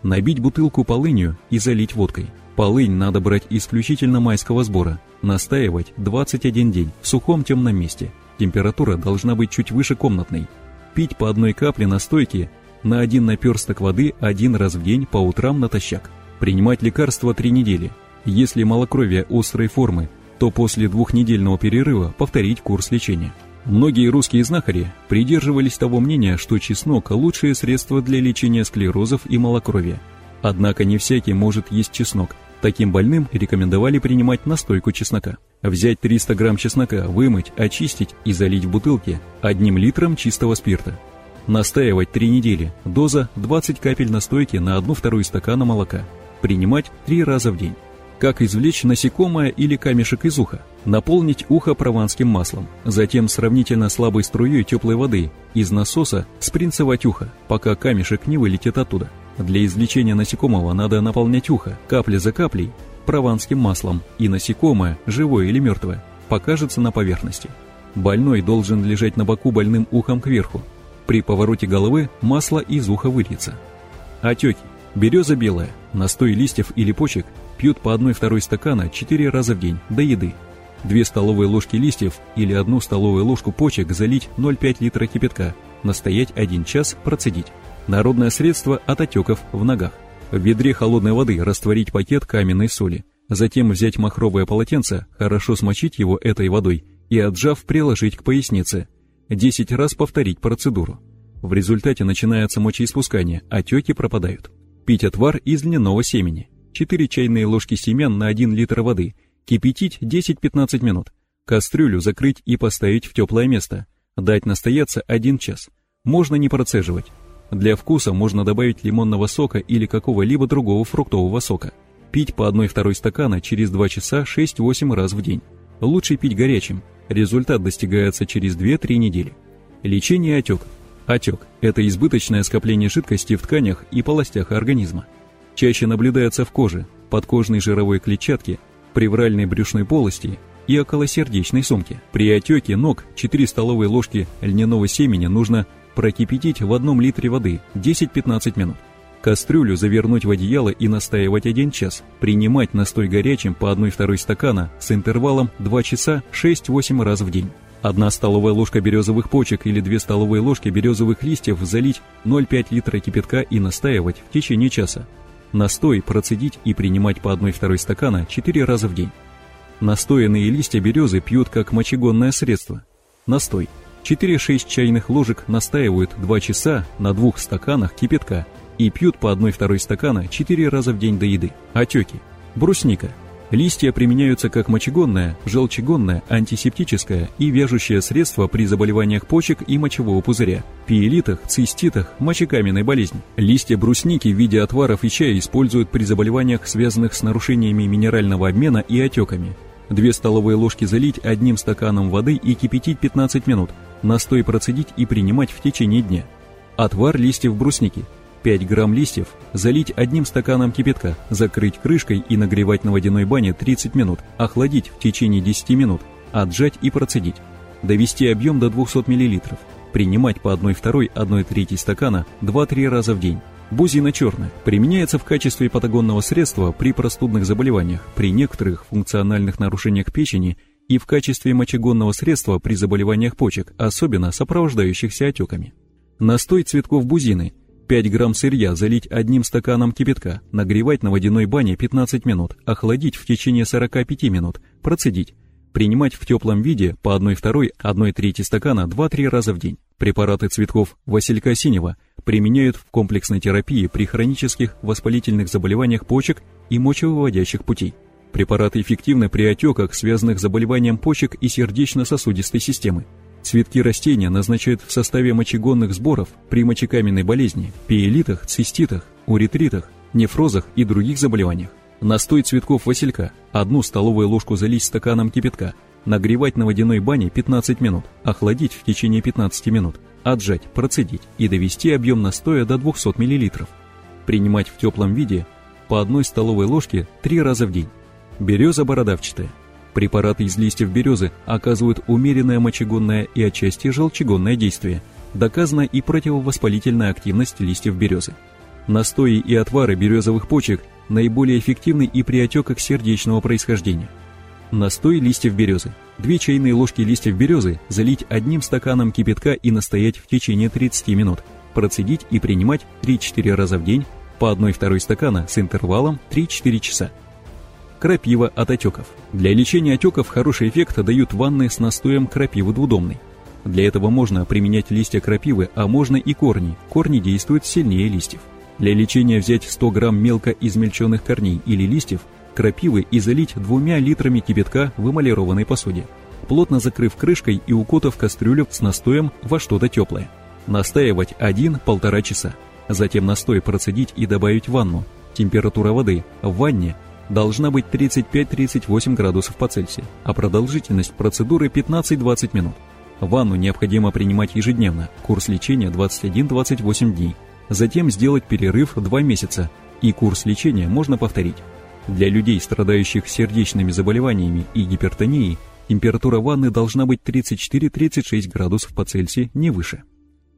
Набить бутылку полынью и залить водкой. Полынь надо брать исключительно майского сбора, настаивать 21 день в сухом темном месте. Температура должна быть чуть выше комнатной. Пить по одной капле настойки на один наперсток воды один раз в день по утрам натощак. Принимать лекарства 3 недели. Если малокровие острой формы, то после двухнедельного перерыва повторить курс лечения. Многие русские знахари придерживались того мнения, что чеснок – лучшее средство для лечения склерозов и малокровия. Однако не всякий может есть чеснок. Таким больным рекомендовали принимать настойку чеснока. Взять 300 грамм чеснока, вымыть, очистить и залить в бутылке одним литром чистого спирта. Настаивать 3 недели, доза 20 капель настойки на 1-2 стакана молока. Принимать 3 раза в день. Как извлечь насекомое или камешек из уха? Наполнить ухо прованским маслом, затем сравнительно слабой струей теплой воды из насоса спринцевать ухо, пока камешек не вылетит оттуда. Для извлечения насекомого надо наполнять ухо капля за каплей прованским маслом, и насекомое, живое или мертвое, покажется на поверхности. Больной должен лежать на боку больным ухом кверху. При повороте головы масло из уха выльется. Отеки. Береза белая, настой листьев или почек пьют по 1-2 стакана 4 раза в день, до еды. 2 столовые ложки листьев или 1 столовую ложку почек залить 0,5 литра кипятка, настоять 1 час, процедить. Народное средство от отеков в ногах. В ведре холодной воды растворить пакет каменной соли. Затем взять махровое полотенце, хорошо смочить его этой водой и, отжав, приложить к пояснице. 10 раз повторить процедуру. В результате начинается мочеиспускание, отеки пропадают. Пить отвар из льняного семени. 4 чайные ложки семян на 1 литр воды. Кипятить 10-15 минут. Кастрюлю закрыть и поставить в теплое место. Дать настояться 1 час. Можно не процеживать. Для вкуса можно добавить лимонного сока или какого-либо другого фруктового сока. Пить по 1-2 стакана через 2 часа 6-8 раз в день. Лучше пить горячим. Результат достигается через 2-3 недели. Лечение отеков. Отек – это избыточное скопление жидкости в тканях и полостях организма. Чаще наблюдается в коже, подкожной жировой клетчатке, привральной брюшной полости и околосердечной сумке. При отеке ног 4 столовые ложки льняного семени нужно прокипятить в одном литре воды 10-15 минут. Кастрюлю завернуть в одеяло и настаивать 1 час. Принимать настой горячим по 1-2 стакана с интервалом 2 часа 6-8 раз в день. Одна столовая ложка березовых почек или две столовые ложки березовых листьев залить 0,5 литра кипятка и настаивать в течение часа. Настой процедить и принимать по 1-2 стакана 4 раза в день. Настоянные листья березы пьют как мочегонное средство. Настой. 4-6 чайных ложек настаивают 2 часа на двух стаканах кипятка и пьют по 1-2 стакана 4 раза в день до еды. Отеки. Брусника. Листья применяются как мочегонное, желчегонное, антисептическое и вяжущее средство при заболеваниях почек и мочевого пузыря, пиелитах, циститах, мочекаменной болезни. Листья брусники в виде отваров и чая используют при заболеваниях, связанных с нарушениями минерального обмена и отеками. Две столовые ложки залить одним стаканом воды и кипятить 15 минут, настой процедить и принимать в течение дня. Отвар листьев брусники – 5 грамм листьев залить одним стаканом кипятка, закрыть крышкой и нагревать на водяной бане 30 минут, охладить в течение 10 минут, отжать и процедить. Довести объем до 200 мл. Принимать по 1-2, 1-3 стакана 2-3 раза в день. Бузина черная применяется в качестве патагонного средства при простудных заболеваниях, при некоторых функциональных нарушениях печени и в качестве мочегонного средства при заболеваниях почек, особенно сопровождающихся отеками. Настой цветков бузины 5 грамм сырья залить одним стаканом кипятка, нагревать на водяной бане 15 минут, охладить в течение 45 минут, процедить. Принимать в теплом виде по 1,2, 1 трети стакана 2-3 раза в день. Препараты цветков василька синего применяют в комплексной терапии при хронических воспалительных заболеваниях почек и мочевыводящих путей. Препараты эффективны при отеках, связанных с заболеванием почек и сердечно-сосудистой системы. Цветки растения назначают в составе мочегонных сборов при мочекаменной болезни, пиелитах, циститах, уретритах, нефрозах и других заболеваниях. Настой цветков василька. Одну столовую ложку залить стаканом кипятка. Нагревать на водяной бане 15 минут. Охладить в течение 15 минут. Отжать, процедить и довести объем настоя до 200 мл. Принимать в теплом виде по одной столовой ложке 3 раза в день. Береза бородавчатая. Препараты из листьев березы оказывают умеренное мочегонное и отчасти желчегонное действие. Доказана и противовоспалительная активность листьев березы. Настои и отвары березовых почек наиболее эффективны и при отеках сердечного происхождения. Настой листьев березы. Две чайные ложки листьев березы залить одним стаканом кипятка и настоять в течение 30 минут. Процедить и принимать 3-4 раза в день по 1-2 стакана с интервалом 3-4 часа. Крапива от отеков. Для лечения отеков хороший эффект дают ванны с настоем крапивы двудомной. Для этого можно применять листья крапивы, а можно и корни. Корни действуют сильнее листьев. Для лечения взять 100 грамм мелко измельченных корней или листьев, крапивы и залить двумя литрами кипятка в эмалированной посуде, плотно закрыв крышкой и укутав кастрюлю с настоем во что-то теплое. Настаивать 1-1,5 часа. Затем настой процедить и добавить в ванну. Температура воды в ванне должна быть 35-38 градусов по Цельсию, а продолжительность процедуры 15-20 минут. Ванну необходимо принимать ежедневно, курс лечения 21-28 дней, затем сделать перерыв 2 месяца, и курс лечения можно повторить. Для людей, страдающих сердечными заболеваниями и гипертонией, температура ванны должна быть 34-36 градусов по Цельсию, не выше.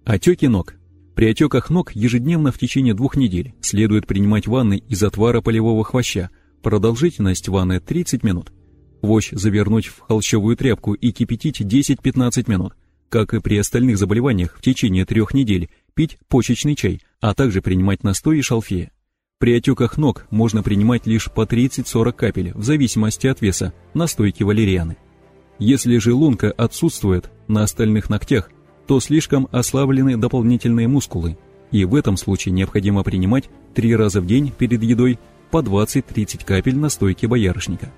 Отеки ног. При отеках ног ежедневно в течение двух недель следует принимать ванны из отвара полевого хвоща, продолжительность ванны 30 минут. Хвощ завернуть в холщовую тряпку и кипятить 10-15 минут. Как и при остальных заболеваниях, в течение трех недель пить почечный чай, а также принимать настой и шалфея. При отеках ног можно принимать лишь по 30-40 капель, в зависимости от веса, настойки валерианы. Если же лунка отсутствует на остальных ногтях, то слишком ослаблены дополнительные мускулы, и в этом случае необходимо принимать три раза в день перед едой по 20-30 капель настойки боярышника.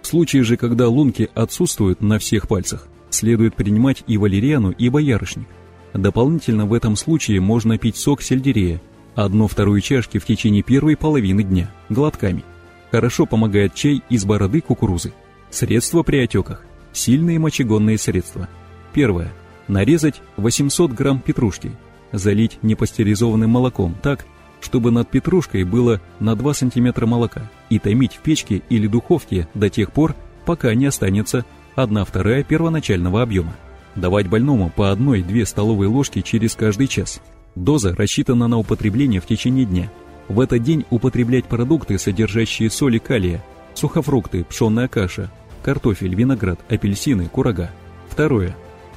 В случае же, когда лунки отсутствуют на всех пальцах, следует принимать и валериану, и боярышник. Дополнительно в этом случае можно пить сок сельдерея, одну-вторую чашки в течение первой половины дня, глотками. Хорошо помогает чай из бороды кукурузы. Средства при отеках. Сильные мочегонные средства. Первое. Нарезать 800 грамм петрушки. Залить непастеризованным молоком так, чтобы над петрушкой было на 2 см молока и томить в печке или духовке до тех пор, пока не останется 1 вторая первоначального объема. Давать больному по 1-2 столовые ложки через каждый час. Доза рассчитана на употребление в течение дня. В этот день употреблять продукты, содержащие соли калия, сухофрукты, пшенная каша, картофель, виноград, апельсины, курага. Второе.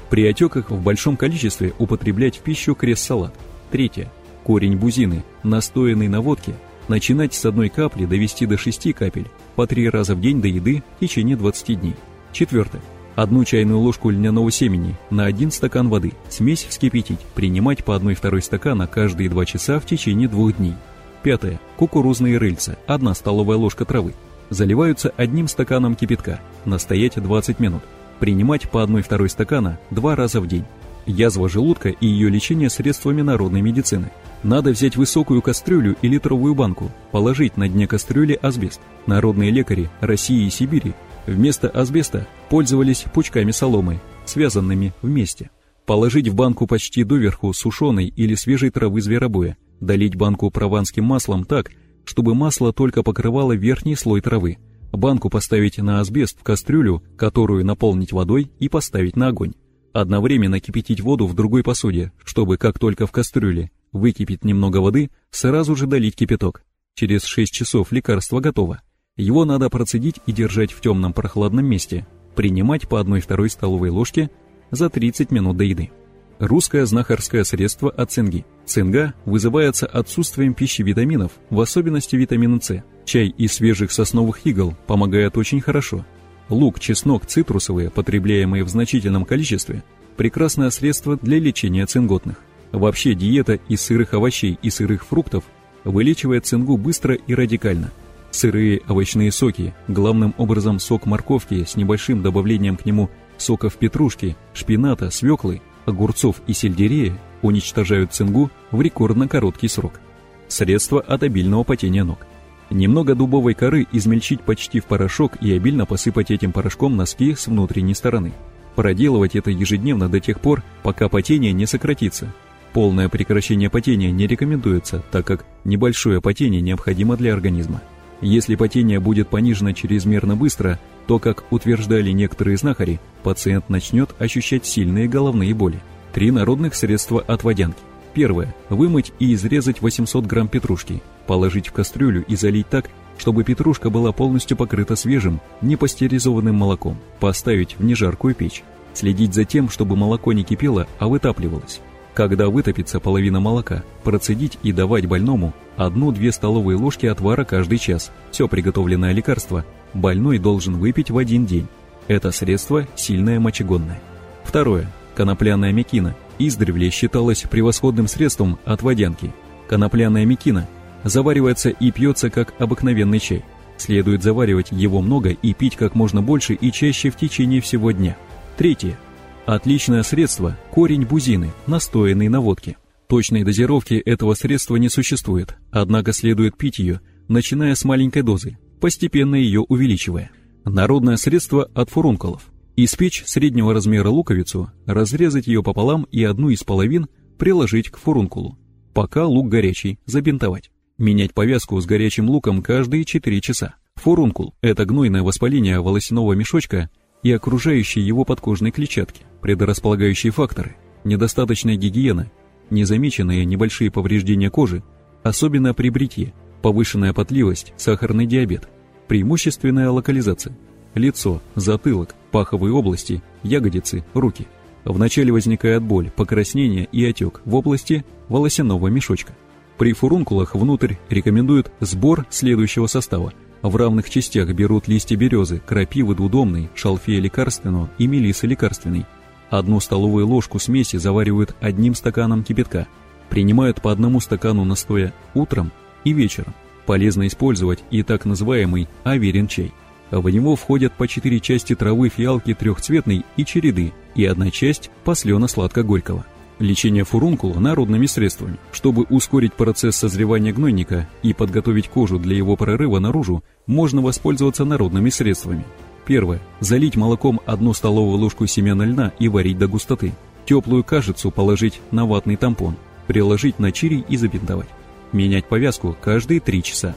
При отеках в большом количестве употреблять в пищу крест-салат. Третье. Корень бузины, настоянный на водке, начинать с одной капли довести до 6 капель по 3 раза в день до еды в течение 20 дней. Четвертое. Одну чайную ложку льняного семени на один стакан воды, смесь вскипятить, принимать по 1-2 стакана каждые 2 часа в течение двух дней. Пятое. Кукурузные рыльца, 1 столовая ложка травы. Заливаются одним стаканом кипятка, настоять 20 минут. Принимать по 1-2 стакана два раза в день. Язва желудка и ее лечение средствами народной медицины. Надо взять высокую кастрюлю и литровую банку, положить на дне кастрюли асбест. Народные лекари России и Сибири Вместо асбеста пользовались пучками соломы, связанными вместе. Положить в банку почти доверху сушеной или свежей травы зверобоя, долить банку прованским маслом так, чтобы масло только покрывало верхний слой травы. Банку поставить на асбест в кастрюлю, которую наполнить водой и поставить на огонь. Одновременно кипятить воду в другой посуде, чтобы как только в кастрюле выкипит немного воды, сразу же долить кипяток. Через 6 часов лекарство готово. Его надо процедить и держать в темном прохладном месте, принимать по 1-2 столовой ложке за 30 минут до еды. Русское знахарское средство от цинги. Цинга вызывается отсутствием пищи витаминов, в особенности витамина С. Чай из свежих сосновых игл помогает очень хорошо. Лук, чеснок, цитрусовые, потребляемые в значительном количестве, прекрасное средство для лечения цинготных. Вообще диета из сырых овощей и сырых фруктов вылечивает цингу быстро и радикально. Сырые овощные соки, главным образом сок морковки с небольшим добавлением к нему соков петрушки, шпината, свеклы, огурцов и сельдерея уничтожают цингу в рекордно короткий срок. Средство от обильного потения ног. Немного дубовой коры измельчить почти в порошок и обильно посыпать этим порошком носки с внутренней стороны. Проделывать это ежедневно до тех пор, пока потение не сократится. Полное прекращение потения не рекомендуется, так как небольшое потение необходимо для организма. Если потение будет понижено чрезмерно быстро, то, как утверждали некоторые знахари, пациент начнет ощущать сильные головные боли. Три народных средства от водянки. Первое. Вымыть и изрезать 800 грамм петрушки, положить в кастрюлю и залить так, чтобы петрушка была полностью покрыта свежим, непастеризованным молоком, поставить в нежаркую печь. Следить за тем, чтобы молоко не кипело, а вытапливалось. Когда вытопится половина молока, процедить и давать больному 1-2 столовые ложки отвара каждый час. Все приготовленное лекарство больной должен выпить в один день. Это средство сильное мочегонное. Второе. Конопляная мекина издревле считалась превосходным средством от водянки. Конопляная мекина заваривается и пьется как обыкновенный чай. Следует заваривать его много и пить как можно больше и чаще в течение всего дня. Третье. Отличное средство – корень бузины, настоянный на водке. Точной дозировки этого средства не существует, однако следует пить ее, начиная с маленькой дозы, постепенно ее увеличивая. Народное средство от фурункулов. Испечь среднего размера луковицу, разрезать ее пополам и одну из половин приложить к фурункулу. Пока лук горячий, забинтовать. Менять повязку с горячим луком каждые 4 часа. Фурункул – это гнойное воспаление волосяного мешочка и окружающей его подкожной клетчатки, предрасполагающие факторы, недостаточная гигиена, незамеченные небольшие повреждения кожи, особенно при бритье, повышенная потливость, сахарный диабет, преимущественная локализация, лицо, затылок, паховые области, ягодицы, руки. Вначале возникает боль, покраснение и отек в области волосяного мешочка. При фурункулах внутрь рекомендуют сбор следующего состава – в равных частях берут листья березы, крапивы двудомной, шалфея лекарственного и мелисы лекарственной. Одну столовую ложку смеси заваривают одним стаканом кипятка. Принимают по одному стакану настоя утром и вечером. Полезно использовать и так называемый аверин чай. В него входят по четыре части травы фиалки трехцветной и череды и одна часть послена-сладко-горького лечение фурункула народными средствами. Чтобы ускорить процесс созревания гнойника и подготовить кожу для его прорыва наружу, можно воспользоваться народными средствами. Первое. Залить молоком одну столовую ложку семян льна и варить до густоты. Теплую кашицу положить на ватный тампон, приложить на чири и забинтовать. Менять повязку каждые 3 часа.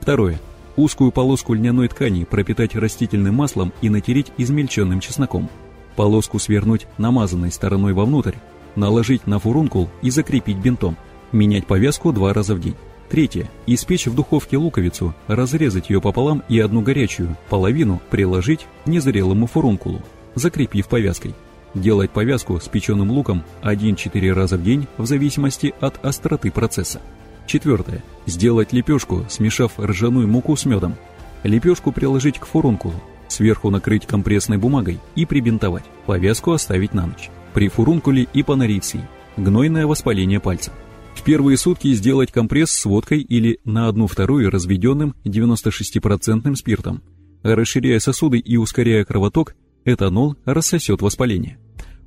Второе. Узкую полоску льняной ткани пропитать растительным маслом и натереть измельченным чесноком. Полоску свернуть намазанной стороной вовнутрь, наложить на фурункул и закрепить бинтом. Менять повязку два раза в день. Третье. Испечь в духовке луковицу, разрезать ее пополам и одну горячую, половину приложить к незрелому фурункулу, закрепив повязкой. Делать повязку с печеным луком 1-4 раза в день в зависимости от остроты процесса. Четвертое. Сделать лепешку, смешав ржаную муку с медом. Лепешку приложить к фурункулу, сверху накрыть компрессной бумагой и прибинтовать. Повязку оставить на ночь при фурункуле и панориций, гнойное воспаление пальца. В первые сутки сделать компресс с водкой или на одну вторую разведенным 96% спиртом. Расширяя сосуды и ускоряя кровоток, этанол рассосет воспаление.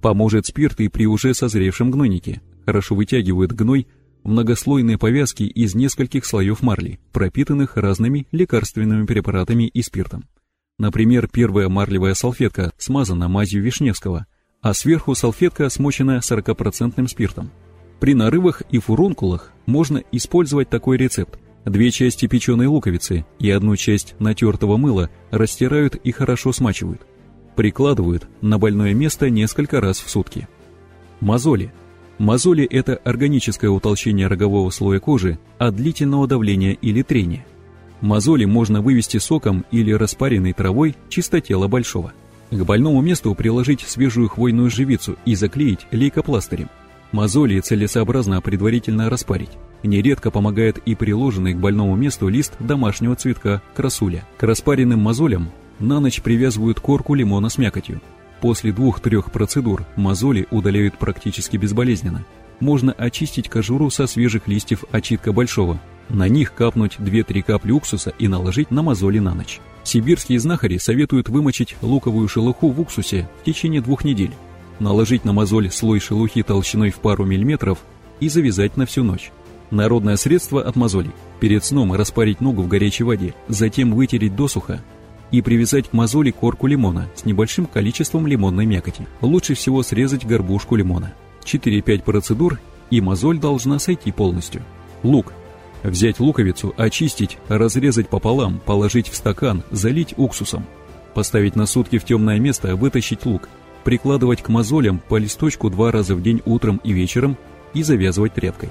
Поможет спирт и при уже созревшем гнойнике. Хорошо вытягивает гной многослойные повязки из нескольких слоев марли, пропитанных разными лекарственными препаратами и спиртом. Например, первая марлевая салфетка смазана мазью Вишневского – а сверху салфетка, смоченная 40% спиртом. При нарывах и фурункулах можно использовать такой рецепт. Две части печеной луковицы и одну часть натертого мыла растирают и хорошо смачивают. Прикладывают на больное место несколько раз в сутки. Мозоли. Мозоли – это органическое утолщение рогового слоя кожи от длительного давления или трения. Мозоли можно вывести соком или распаренной травой чистотела большого. К больному месту приложить свежую хвойную живицу и заклеить лейкопластырем. Мозоли целесообразно предварительно распарить. Нередко помогает и приложенный к больному месту лист домашнего цветка красуля. К распаренным мозолям На ночь привязывают корку лимона с мякотью. После двух-трех процедур мозоли удаляют практически безболезненно. Можно очистить кожуру со свежих листьев очитка большого. На них капнуть 2-3 капли уксуса и наложить на мозоли на ночь. Сибирские знахари советуют вымочить луковую шелуху в уксусе в течение двух недель. Наложить на мозоль слой шелухи толщиной в пару миллиметров и завязать на всю ночь. Народное средство от мозолей. Перед сном распарить ногу в горячей воде, затем вытереть досуха и привязать к мозоли корку лимона с небольшим количеством лимонной мякоти. Лучше всего срезать горбушку лимона. 4-5 процедур и мозоль должна сойти полностью. Лук. Взять луковицу, очистить, разрезать пополам, положить в стакан, залить уксусом. Поставить на сутки в темное место, вытащить лук. Прикладывать к мозолям по листочку два раза в день утром и вечером и завязывать тряпкой.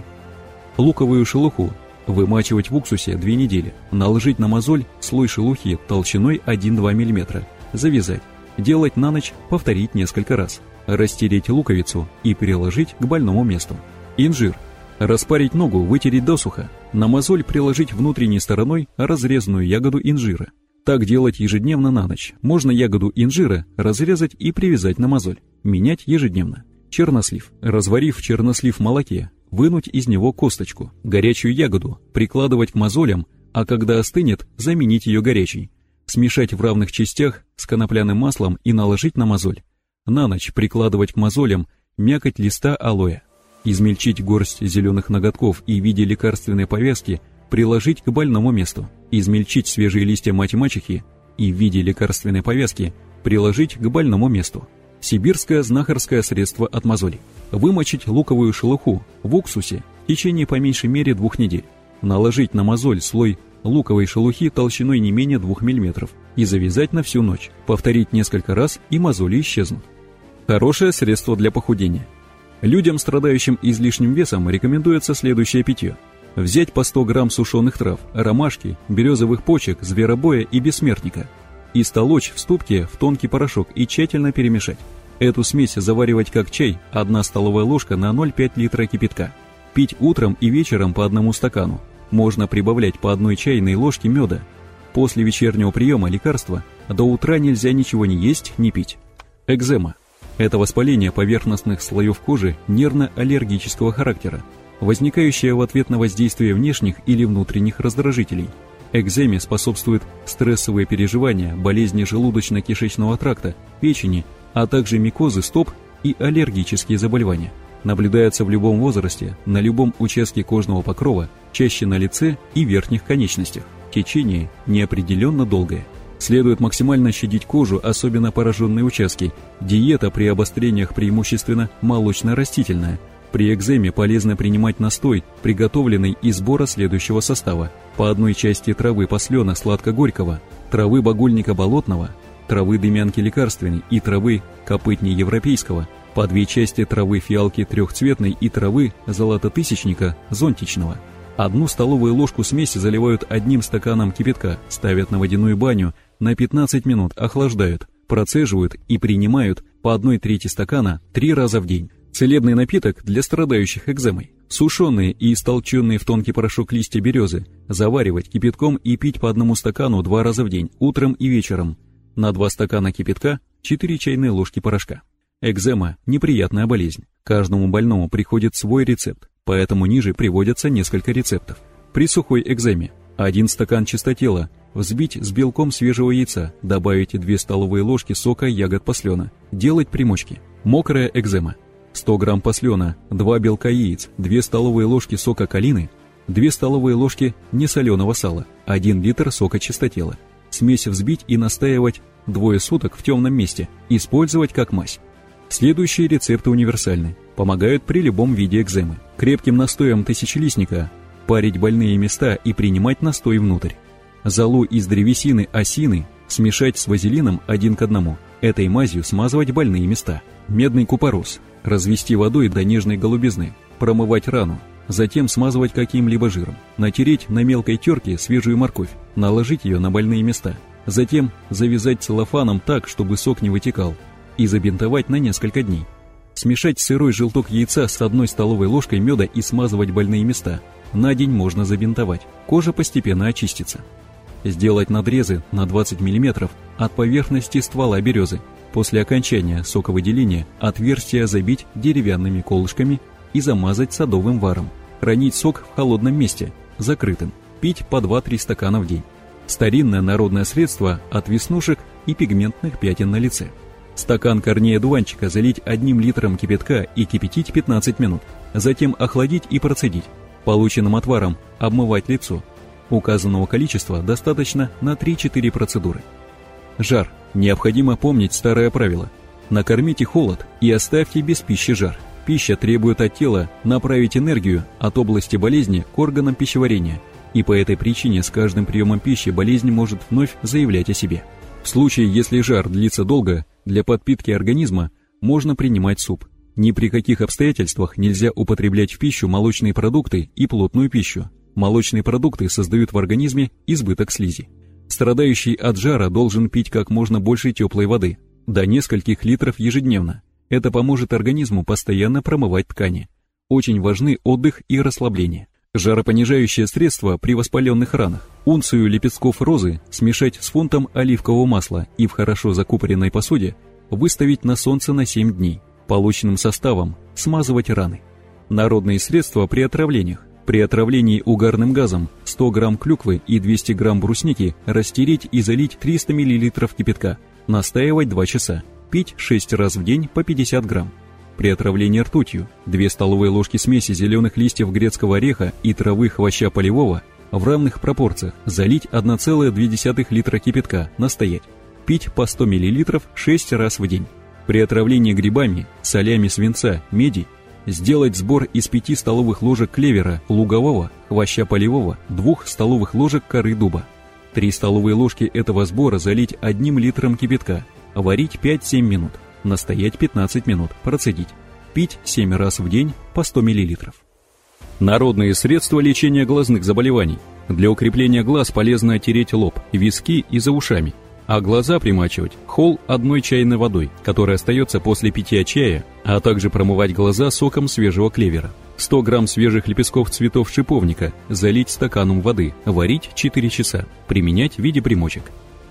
Луковую шелуху вымачивать в уксусе 2 недели, наложить на мозоль слой шелухи толщиной 1-2 мм, завязать, делать на ночь, повторить несколько раз, растереть луковицу и переложить к больному месту. Инжир. Распарить ногу, вытереть досуха, на мозоль приложить внутренней стороной разрезанную ягоду инжира. Так делать ежедневно на ночь. Можно ягоду инжира разрезать и привязать на мозоль. Менять ежедневно. Чернослив. Разварив чернослив в молоке, вынуть из него косточку, горячую ягоду, прикладывать к мозолям, а когда остынет, заменить ее горячей. Смешать в равных частях с конопляным маслом и наложить на мозоль. На ночь прикладывать к мозолям мякоть листа алоэ. Измельчить горсть зеленых ноготков и в виде лекарственной повязки приложить к больному месту. Измельчить свежие листья мать-мачехи и в виде лекарственной повязки приложить к больному месту. Сибирское знахарское средство от мозолей. Вымочить луковую шелуху в уксусе в течение по меньшей мере двух недель. Наложить на мозоль слой луковой шелухи толщиной не менее 2 мм и завязать на всю ночь. Повторить несколько раз и мозоли исчезнут. Хорошее средство для похудения. Людям, страдающим излишним весом, рекомендуется следующее питье. Взять по 100 грамм сушеных трав, ромашки, березовых почек, зверобоя и бессмертника – и столочь в ступке в тонкий порошок и тщательно перемешать. Эту смесь заваривать как чай, 1 столовая ложка на 0,5 литра кипятка. Пить утром и вечером по одному стакану. Можно прибавлять по одной чайной ложке меда. После вечернего приема лекарства до утра нельзя ничего не есть, не пить. Экзема. Это воспаление поверхностных слоев кожи нервно-аллергического характера, возникающее в ответ на воздействие внешних или внутренних раздражителей – Экземе способствуют стрессовые переживания, болезни желудочно-кишечного тракта, печени, а также микозы стоп и аллергические заболевания. Наблюдается в любом возрасте, на любом участке кожного покрова, чаще на лице и верхних конечностях. Течение неопределенно долгое. Следует максимально щадить кожу, особенно пораженные участки. Диета при обострениях преимущественно молочно-растительная – при экземе полезно принимать настой, приготовленный из сбора следующего состава. По одной части травы послена сладко-горького, травы багульника болотного, травы дымянки лекарственной и травы копытни европейского, по две части травы фиалки трехцветной и травы золототысячника зонтичного. Одну столовую ложку смеси заливают одним стаканом кипятка, ставят на водяную баню, на 15 минут охлаждают, процеживают и принимают по одной трети стакана три раза в день. Целебный напиток для страдающих экземой. Сушеные и истолченные в тонкий порошок листья березы заваривать кипятком и пить по одному стакану два раза в день, утром и вечером. На два стакана кипятка 4 чайные ложки порошка. Экзема – неприятная болезнь. Каждому больному приходит свой рецепт, поэтому ниже приводятся несколько рецептов. При сухой экземе один стакан чистотела взбить с белком свежего яйца, добавить 2 столовые ложки сока ягод послена, делать примочки. Мокрая экзема – 100 грамм послена, 2 белка яиц, 2 столовые ложки сока калины, 2 столовые ложки несоленого сала, 1 литр сока чистотела. Смесь взбить и настаивать двое суток в темном месте, использовать как мазь. Следующие рецепты универсальны, помогают при любом виде экземы. Крепким настоем тысячелистника парить больные места и принимать настой внутрь. Золу из древесины осины смешать с вазелином один к одному. Этой мазью смазывать больные места. Медный купорос развести водой до нежной голубизны, промывать рану, затем смазывать каким-либо жиром, натереть на мелкой терке свежую морковь, наложить ее на больные места, затем завязать целлофаном так, чтобы сок не вытекал, и забинтовать на несколько дней. Смешать сырой желток яйца с одной столовой ложкой меда и смазывать больные места. На день можно забинтовать. Кожа постепенно очистится. Сделать надрезы на 20 мм от поверхности ствола березы. После окончания соковыделения отверстия забить деревянными колышками и замазать садовым варом. Хранить сок в холодном месте, закрытым. Пить по 2-3 стакана в день. Старинное народное средство от веснушек и пигментных пятен на лице. Стакан корней одуванчика залить одним литром кипятка и кипятить 15 минут. Затем охладить и процедить. Полученным отваром обмывать лицо. Указанного количества достаточно на 3-4 процедуры. Жар. Необходимо помнить старое правило. Накормите холод и оставьте без пищи жар. Пища требует от тела направить энергию от области болезни к органам пищеварения, и по этой причине с каждым приемом пищи болезнь может вновь заявлять о себе. В случае, если жар длится долго, для подпитки организма можно принимать суп. Ни при каких обстоятельствах нельзя употреблять в пищу молочные продукты и плотную пищу. Молочные продукты создают в организме избыток слизи. Страдающий от жара должен пить как можно больше теплой воды, до нескольких литров ежедневно. Это поможет организму постоянно промывать ткани. Очень важны отдых и расслабление. Жаропонижающее средство при воспаленных ранах. Унцию лепестков розы смешать с фунтом оливкового масла и в хорошо закупоренной посуде выставить на солнце на 7 дней. Полученным составом смазывать раны. Народные средства при отравлениях. При отравлении угарным газом 100 грамм клюквы и 200 грамм брусники растереть и залить 300 миллилитров кипятка. Настаивать 2 часа. Пить 6 раз в день по 50 грамм при отравлении ртутью, 2 столовые ложки смеси зеленых листьев грецкого ореха и травы хвоща полевого в равных пропорциях залить 1,2 литра кипятка, настоять. Пить по 100 мл 6 раз в день. При отравлении грибами, солями свинца, меди сделать сбор из 5 столовых ложек клевера лугового, хвоща полевого, 2 столовых ложек коры дуба. 3 столовые ложки этого сбора залить 1 литром кипятка, варить 5-7 минут настоять 15 минут, процедить. Пить 7 раз в день по 100 мл. Народные средства лечения глазных заболеваний. Для укрепления глаз полезно тереть лоб, виски и за ушами, а глаза примачивать холл одной чайной водой, которая остается после питья чая, а также промывать глаза соком свежего клевера. 100 грамм свежих лепестков цветов шиповника залить стаканом воды, варить 4 часа, применять в виде примочек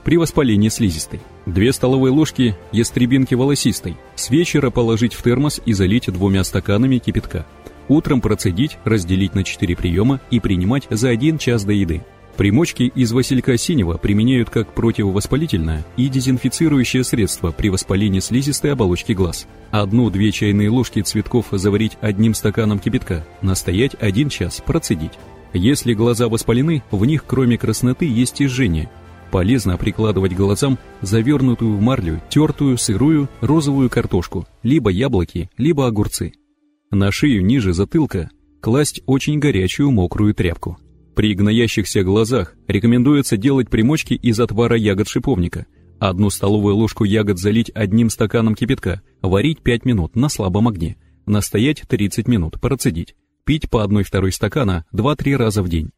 при воспалении слизистой. 2 столовые ложки ястребинки волосистой. С вечера положить в термос и залить двумя стаканами кипятка. Утром процедить, разделить на 4 приема и принимать за 1 час до еды. Примочки из василька синего применяют как противовоспалительное и дезинфицирующее средство при воспалении слизистой оболочки глаз. Одну-две чайные ложки цветков заварить одним стаканом кипятка, настоять 1 час, процедить. Если глаза воспалены, в них кроме красноты есть и жжение, Полезно прикладывать глазам завернутую в марлю, тертую, сырую, розовую картошку, либо яблоки, либо огурцы. На шею ниже затылка класть очень горячую мокрую тряпку. При гноящихся глазах рекомендуется делать примочки из отвара ягод шиповника. Одну столовую ложку ягод залить одним стаканом кипятка, варить 5 минут на слабом огне, настоять 30 минут, процедить. Пить по 1-2 стакана 2-3 раза в день.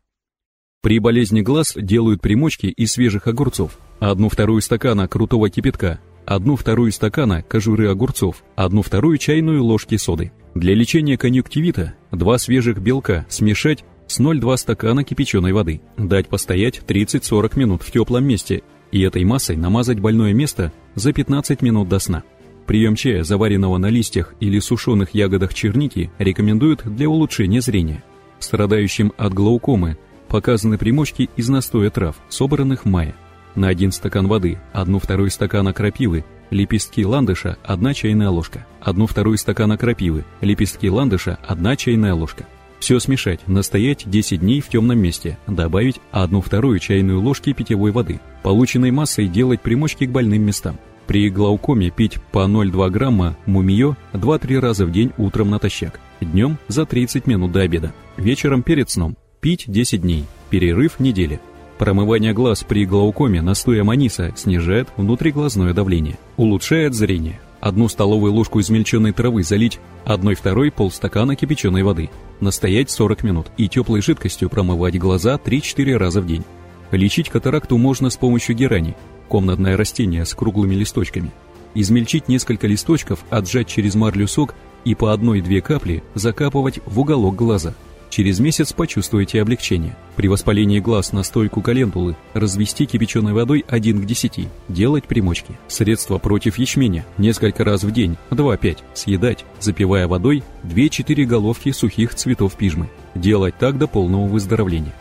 При болезни глаз делают примочки из свежих огурцов, одну-вторую стакана крутого кипятка, одну-вторую стакана кожуры огурцов, одну-вторую чайную ложки соды. Для лечения конъюнктивита два свежих белка смешать с 0,2 стакана кипяченой воды, дать постоять 30-40 минут в теплом месте и этой массой намазать больное место за 15 минут до сна. Прием чая, заваренного на листьях или сушеных ягодах черники, рекомендуют для улучшения зрения. Страдающим от глаукомы Показаны примочки из настоя трав, собранных в мае. На один стакан воды, одну-вторую стакана крапивы, лепестки ландыша, одна чайная ложка. Одну-вторую стакана крапивы, лепестки ландыша, одна чайная ложка. Все смешать, настоять 10 дней в темном месте, добавить одну-вторую чайную ложки питьевой воды. Полученной массой делать примочки к больным местам. При глаукоме пить по 0,2 грамма мумиё 2-3 раза в день утром натощак, днем за 30 минут до обеда, вечером перед сном Пить 10 дней. Перерыв недели. Промывание глаз при глаукоме настоем аниса снижает внутриглазное давление, улучшает зрение. Одну столовую ложку измельченной травы залить, одной-второй полстакана кипяченой воды. Настоять 40 минут и теплой жидкостью промывать глаза 3-4 раза в день. Лечить катаракту можно с помощью герани, комнатное растение с круглыми листочками. Измельчить несколько листочков, отжать через марлю сок и по одной-две капли закапывать в уголок глаза – Через месяц почувствуете облегчение. При воспалении глаз настойку календулы развести кипяченой водой 1 к 10. Делать примочки. Средство против ячменя. Несколько раз в день, 2-5. Съедать, запивая водой 2-4 головки сухих цветов пижмы. Делать так до полного выздоровления.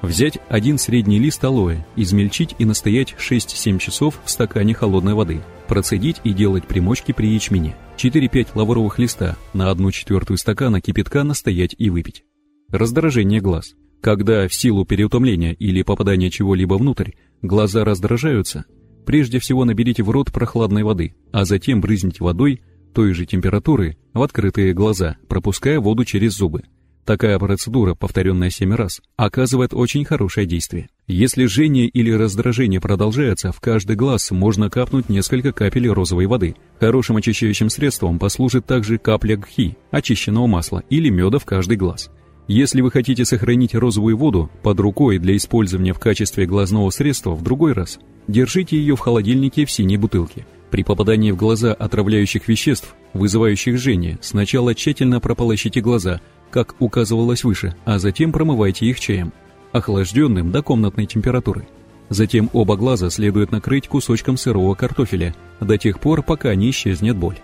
Взять один средний лист алоэ, измельчить и настоять 6-7 часов в стакане холодной воды. Процедить и делать примочки при ячмене. 4-5 лавровых листа на 1 четвертую стакана кипятка настоять и выпить. Раздражение глаз. Когда в силу переутомления или попадания чего-либо внутрь, глаза раздражаются, прежде всего наберите в рот прохладной воды, а затем брызните водой той же температуры в открытые глаза, пропуская воду через зубы. Такая процедура, повторенная 7 раз, оказывает очень хорошее действие. Если жжение или раздражение продолжается, в каждый глаз можно капнуть несколько капель розовой воды. Хорошим очищающим средством послужит также капля гхи, очищенного масла или меда в каждый глаз. Если вы хотите сохранить розовую воду под рукой для использования в качестве глазного средства в другой раз, держите ее в холодильнике в синей бутылке. При попадании в глаза отравляющих веществ, вызывающих жжение, сначала тщательно прополощите глаза, как указывалось выше, а затем промывайте их чаем, охлажденным до комнатной температуры. Затем оба глаза следует накрыть кусочком сырого картофеля до тех пор, пока не исчезнет боль.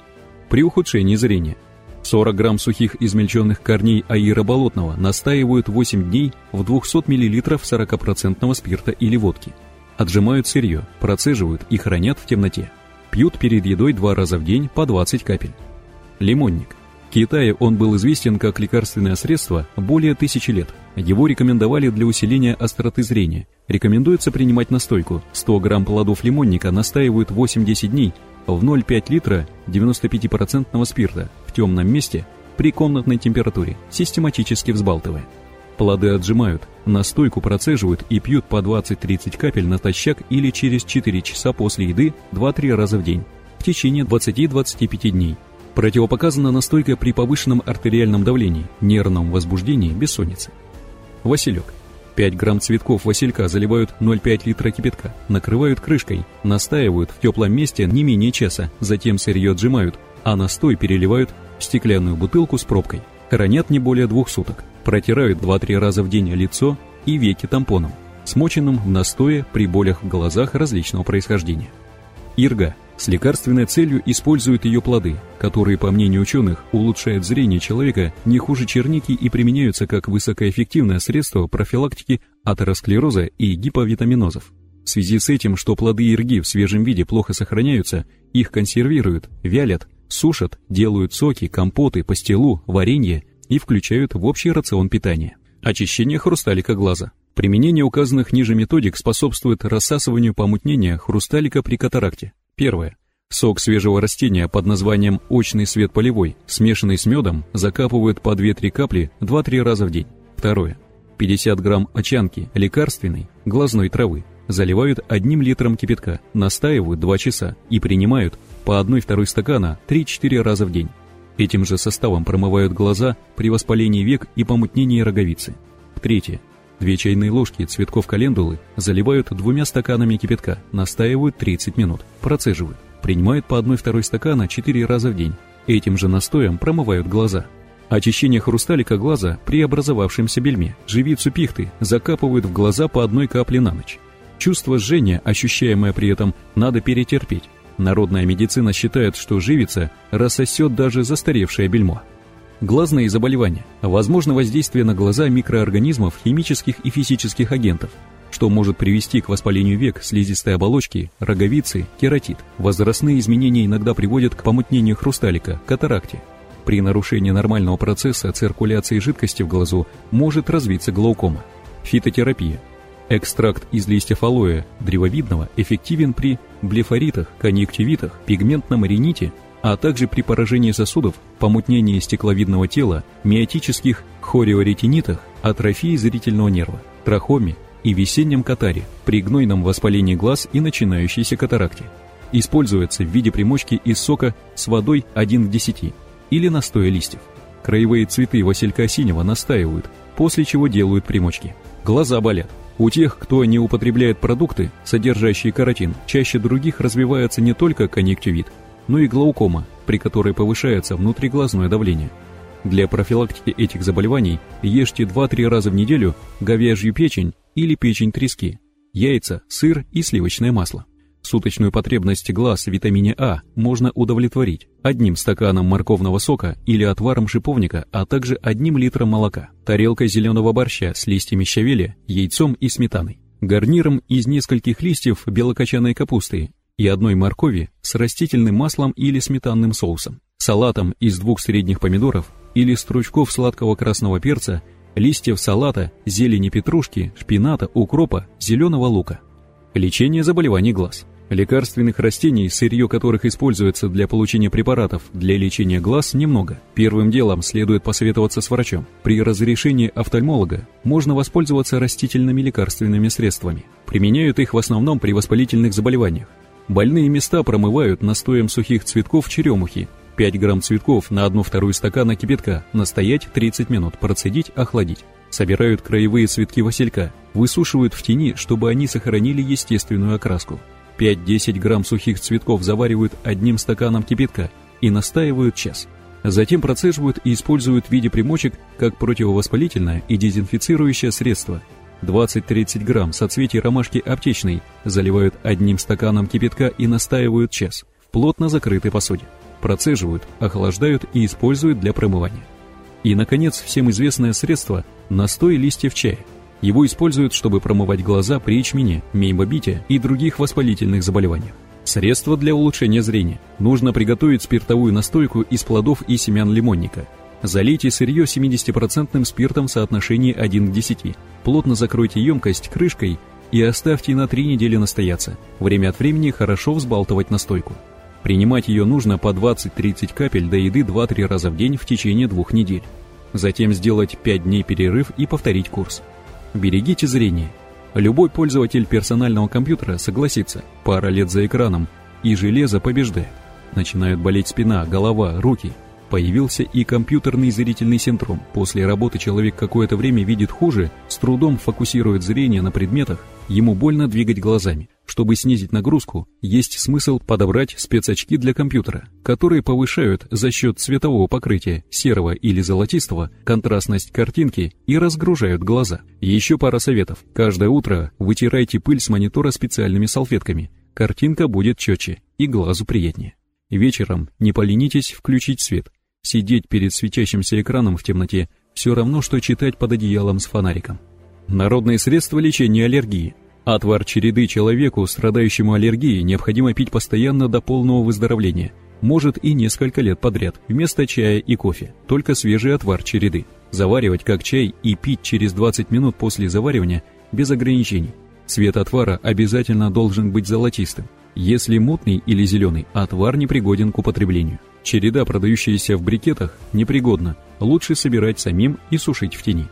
При ухудшении зрения 40 грамм сухих измельченных корней аира болотного настаивают 8 дней в 200 мл 40% спирта или водки. Отжимают сырье, процеживают и хранят в темноте. Пьют перед едой два раза в день по 20 капель. Лимонник. В Китае он был известен как лекарственное средство более тысячи лет. Его рекомендовали для усиления остроты зрения. Рекомендуется принимать настойку. 100 грамм плодов лимонника настаивают 8-10 дней в 0,5 литра 95% спирта в темном месте при комнатной температуре, систематически взбалтывая. Плоды отжимают, настойку процеживают и пьют по 20-30 капель натощак или через 4 часа после еды 2-3 раза в день в течение 20-25 дней. Противопоказана настойка при повышенном артериальном давлении, нервном возбуждении, бессоннице. Василек – 5 грамм цветков василька заливают 0,5 литра кипятка, накрывают крышкой, настаивают в теплом месте не менее часа, затем сырье отжимают, а настой переливают в стеклянную бутылку с пробкой. Хранят не более двух суток. Протирают 2-3 раза в день лицо и веки тампоном, смоченным в настое при болях в глазах различного происхождения. Ирга с лекарственной целью используют ее плоды, которые, по мнению ученых, улучшают зрение человека не хуже черники и применяются как высокоэффективное средство профилактики атеросклероза и гиповитаминозов. В связи с этим, что плоды ирги в свежем виде плохо сохраняются, их консервируют, вялят, сушат, делают соки, компоты, пастилу, варенье и включают в общий рацион питания. Очищение хрусталика глаза. Применение указанных ниже методик способствует рассасыванию помутнения хрусталика при катаракте. Первое. Сок свежего растения под названием «очный свет полевой», смешанный с медом, закапывают по 2-3 капли 2-3 раза в день. Второе. 50 грамм очанки, лекарственной, глазной травы, заливают одним литром кипятка, настаивают 2 часа и принимают по 1-2 стакана 3-4 раза в день. Этим же составом промывают глаза при воспалении век и помутнении роговицы. Третье. Две чайные ложки цветков календулы заливают двумя стаканами кипятка, настаивают 30 минут, процеживают, принимают по одной-второй стакана 4 раза в день. Этим же настоем промывают глаза. Очищение хрусталика глаза при образовавшемся бельме, живицу пихты, закапывают в глаза по одной капле на ночь. Чувство жжения, ощущаемое при этом, надо перетерпеть. Народная медицина считает, что живица рассосет даже застаревшее бельмо. Глазные заболевания. Возможно воздействие на глаза микроорганизмов, химических и физических агентов, что может привести к воспалению век, слизистой оболочки, роговицы, кератит. Возрастные изменения иногда приводят к помутнению хрусталика, катаракте. При нарушении нормального процесса циркуляции жидкости в глазу может развиться глаукома. Фитотерапия. Экстракт из листьев алоэ древовидного эффективен при блефоритах, конъюнктивитах, пигментном рините, а также при поражении сосудов, помутнении стекловидного тела, миотических хориоретинитах, атрофии зрительного нерва, трахоме и весеннем катаре, при гнойном воспалении глаз и начинающейся катаракте. Используется в виде примочки из сока с водой 1 к 10 или настоя листьев. Краевые цветы василька синего настаивают, после чего делают примочки. Глаза болят. У тех, кто не употребляет продукты, содержащие каротин, чаще других развивается не только конъюнктивит, но и глаукома, при которой повышается внутриглазное давление. Для профилактики этих заболеваний ешьте 2-3 раза в неделю говяжью печень или печень трески, яйца, сыр и сливочное масло. Суточную потребность глаз в витамине А можно удовлетворить одним стаканом морковного сока или отваром шиповника, а также одним литром молока, тарелкой зеленого борща с листьями щавеля, яйцом и сметаной, гарниром из нескольких листьев белокочанной капусты и одной моркови с растительным маслом или сметанным соусом, салатом из двух средних помидоров или стручков сладкого красного перца, листьев салата, зелени петрушки, шпината, укропа, зеленого лука. Лечение заболеваний глаз – Лекарственных растений, сырье которых используется для получения препаратов для лечения глаз, немного. Первым делом следует посоветоваться с врачом. При разрешении офтальмолога можно воспользоваться растительными лекарственными средствами. Применяют их в основном при воспалительных заболеваниях. Больные места промывают настоем сухих цветков черемухи. 5 грамм цветков на 1-2 стакана кипятка, настоять 30 минут, процедить, охладить. Собирают краевые цветки василька, высушивают в тени, чтобы они сохранили естественную окраску. 5-10 грамм сухих цветков заваривают одним стаканом кипятка и настаивают час. Затем процеживают и используют в виде примочек как противовоспалительное и дезинфицирующее средство. 20-30 грамм соцветий ромашки аптечной заливают одним стаканом кипятка и настаивают час в плотно закрытой посуде. Процеживают, охлаждают и используют для промывания. И, наконец, всем известное средство – настой листьев чая – его используют, чтобы промывать глаза при ячмене, меймобите и других воспалительных заболеваниях. Средства для улучшения зрения. Нужно приготовить спиртовую настойку из плодов и семян лимонника. Залейте сырье 70% спиртом в соотношении 1 к 10. Плотно закройте емкость крышкой и оставьте на 3 недели настояться. Время от времени хорошо взбалтывать настойку. Принимать ее нужно по 20-30 капель до еды 2-3 раза в день в течение двух недель. Затем сделать 5 дней перерыв и повторить курс. Берегите зрение. Любой пользователь персонального компьютера согласится, пара лет за экраном, и железо побеждает. Начинают болеть спина, голова, руки. Появился и компьютерный зрительный синдром. После работы человек какое-то время видит хуже, с трудом фокусирует зрение на предметах, ему больно двигать глазами. Чтобы снизить нагрузку, есть смысл подобрать спецочки для компьютера, которые повышают за счет цветового покрытия серого или золотистого контрастность картинки и разгружают глаза. Еще пара советов. Каждое утро вытирайте пыль с монитора специальными салфетками. Картинка будет четче и глазу приятнее. Вечером не поленитесь включить свет. Сидеть перед светящимся экраном в темноте все равно, что читать под одеялом с фонариком. Народные средства лечения аллергии – Отвар череды человеку, страдающему аллергией, необходимо пить постоянно до полного выздоровления. Может и несколько лет подряд, вместо чая и кофе, только свежий отвар череды. Заваривать как чай и пить через 20 минут после заваривания без ограничений. Цвет отвара обязательно должен быть золотистым. Если мутный или зеленый, отвар непригоден к употреблению. Череда, продающаяся в брикетах, непригодна. Лучше собирать самим и сушить в тени.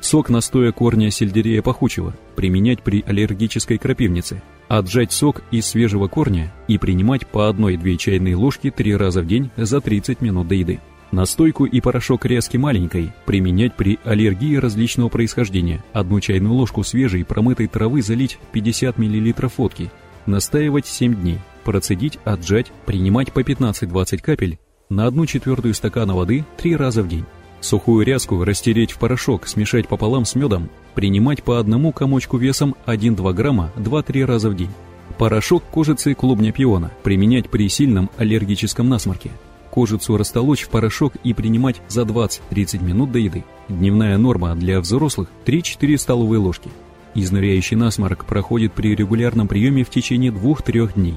Сок настоя корня сельдерея пахучего применять при аллергической крапивнице. Отжать сок из свежего корня и принимать по 1-2 чайные ложки 3 раза в день за 30 минут до еды. Настойку и порошок резки маленькой применять при аллергии различного происхождения. Одну чайную ложку свежей промытой травы залить 50 мл водки. Настаивать 7 дней. Процедить, отжать, принимать по 15-20 капель на 1 четвертую стакана воды 3 раза в день. Сухую ряску растереть в порошок, смешать пополам с медом, принимать по одному комочку весом 1-2 грамма 2-3 раза в день. Порошок кожицы клубня пиона применять при сильном аллергическом насморке. Кожицу растолочь в порошок и принимать за 20-30 минут до еды. Дневная норма для взрослых 3-4 столовые ложки. Изнуряющий насморк проходит при регулярном приеме в течение 2-3 дней.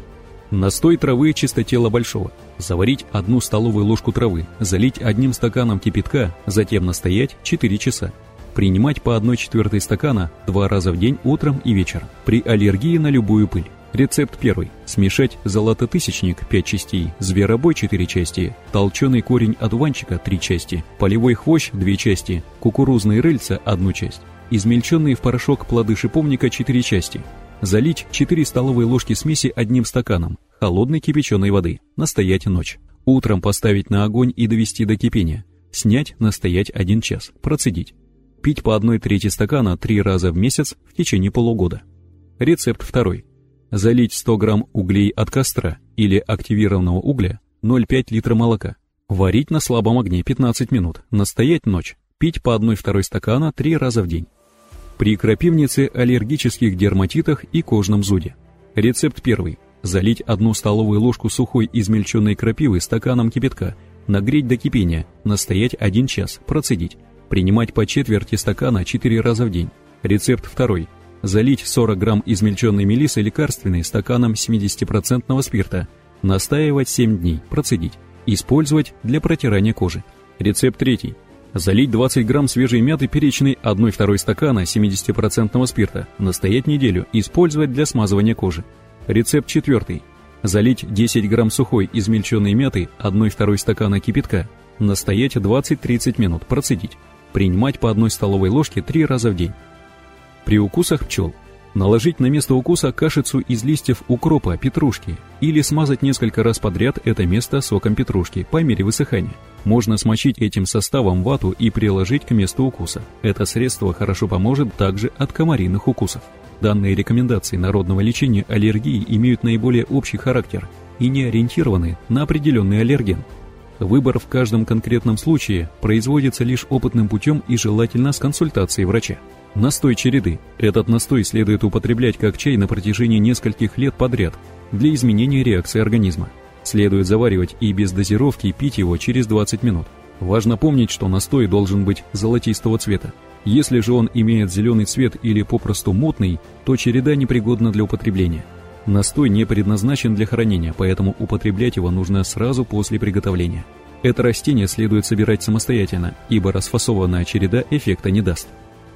Настой травы чистотела большого. Заварить одну столовую ложку травы, залить одним стаканом кипятка, затем настоять 4 часа. Принимать по 1 четвертой стакана два раза в день утром и вечером. При аллергии на любую пыль. Рецепт первый. Смешать золототысячник 5 частей, зверобой 4 части, толченый корень одуванчика 3 части, полевой хвощ 2 части, кукурузные рыльца 1 часть, измельченные в порошок плоды шиповника 4 части, Залить 4 столовые ложки смеси одним стаканом холодной кипяченой воды, настоять ночь. Утром поставить на огонь и довести до кипения. Снять, настоять 1 час, процедить. Пить по 1 трети стакана 3 раза в месяц в течение полугода. Рецепт второй. Залить 100 грамм углей от костра или активированного угля 0,5 литра молока. Варить на слабом огне 15 минут, настоять ночь, пить по 1-2 стакана 3 раза в день. При крапивнице, аллергических дерматитах и кожном зуде. Рецепт первый. Залить одну столовую ложку сухой измельченной крапивы стаканом кипятка, нагреть до кипения, настоять 1 час, процедить. Принимать по четверти стакана 4 раза в день. Рецепт второй. Залить 40 грамм измельченной мелисы лекарственной стаканом 70% спирта. Настаивать 7 дней, процедить. Использовать для протирания кожи. Рецепт третий. Залить 20 грамм свежей мяты перечной 1-2 стакана 70% спирта. Настоять неделю. Использовать для смазывания кожи. Рецепт четвертый. Залить 10 грамм сухой измельченной мяты 1-2 стакана кипятка. Настоять 20-30 минут. Процедить. Принимать по одной столовой ложке 3 раза в день. При укусах пчел Наложить на место укуса кашицу из листьев укропа, петрушки, или смазать несколько раз подряд это место соком петрушки по мере высыхания. Можно смочить этим составом вату и приложить к месту укуса. Это средство хорошо поможет также от комариных укусов. Данные рекомендации народного лечения аллергии имеют наиболее общий характер и не ориентированы на определенный аллерген. Выбор в каждом конкретном случае производится лишь опытным путем и желательно с консультацией врача. Настой череды. Этот настой следует употреблять как чай на протяжении нескольких лет подряд для изменения реакции организма. Следует заваривать и без дозировки пить его через 20 минут. Важно помнить, что настой должен быть золотистого цвета. Если же он имеет зеленый цвет или попросту мутный, то череда непригодна для употребления. Настой не предназначен для хранения, поэтому употреблять его нужно сразу после приготовления. Это растение следует собирать самостоятельно, ибо расфасованная череда эффекта не даст.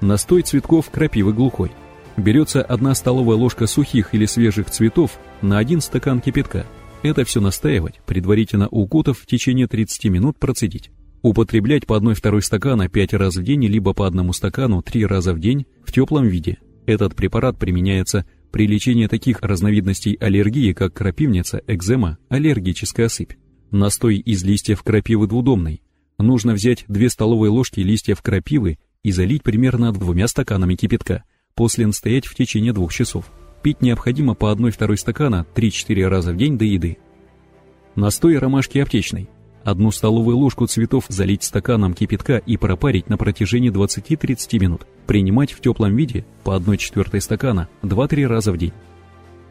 Настой цветков крапивы глухой. Берется одна столовая ложка сухих или свежих цветов на один стакан кипятка. Это все настаивать, предварительно укутав в течение 30 минут процедить. Употреблять по 1-2 стакана 5 раз в день, либо по одному стакану 3 раза в день в теплом виде. Этот препарат применяется при лечении таких разновидностей аллергии, как крапивница, экзема, аллергическая сыпь. Настой из листьев крапивы двудомной. Нужно взять 2 столовые ложки листьев крапивы и залить примерно двумя стаканами кипятка, после настоять в течение двух часов. Пить необходимо по 1-2 стакана 3-4 раза в день до еды. Настой ромашки аптечной. Одну столовую ложку цветов залить стаканом кипятка и пропарить на протяжении 20-30 минут. Принимать в теплом виде по 1-4 стакана 2-3 раза в день.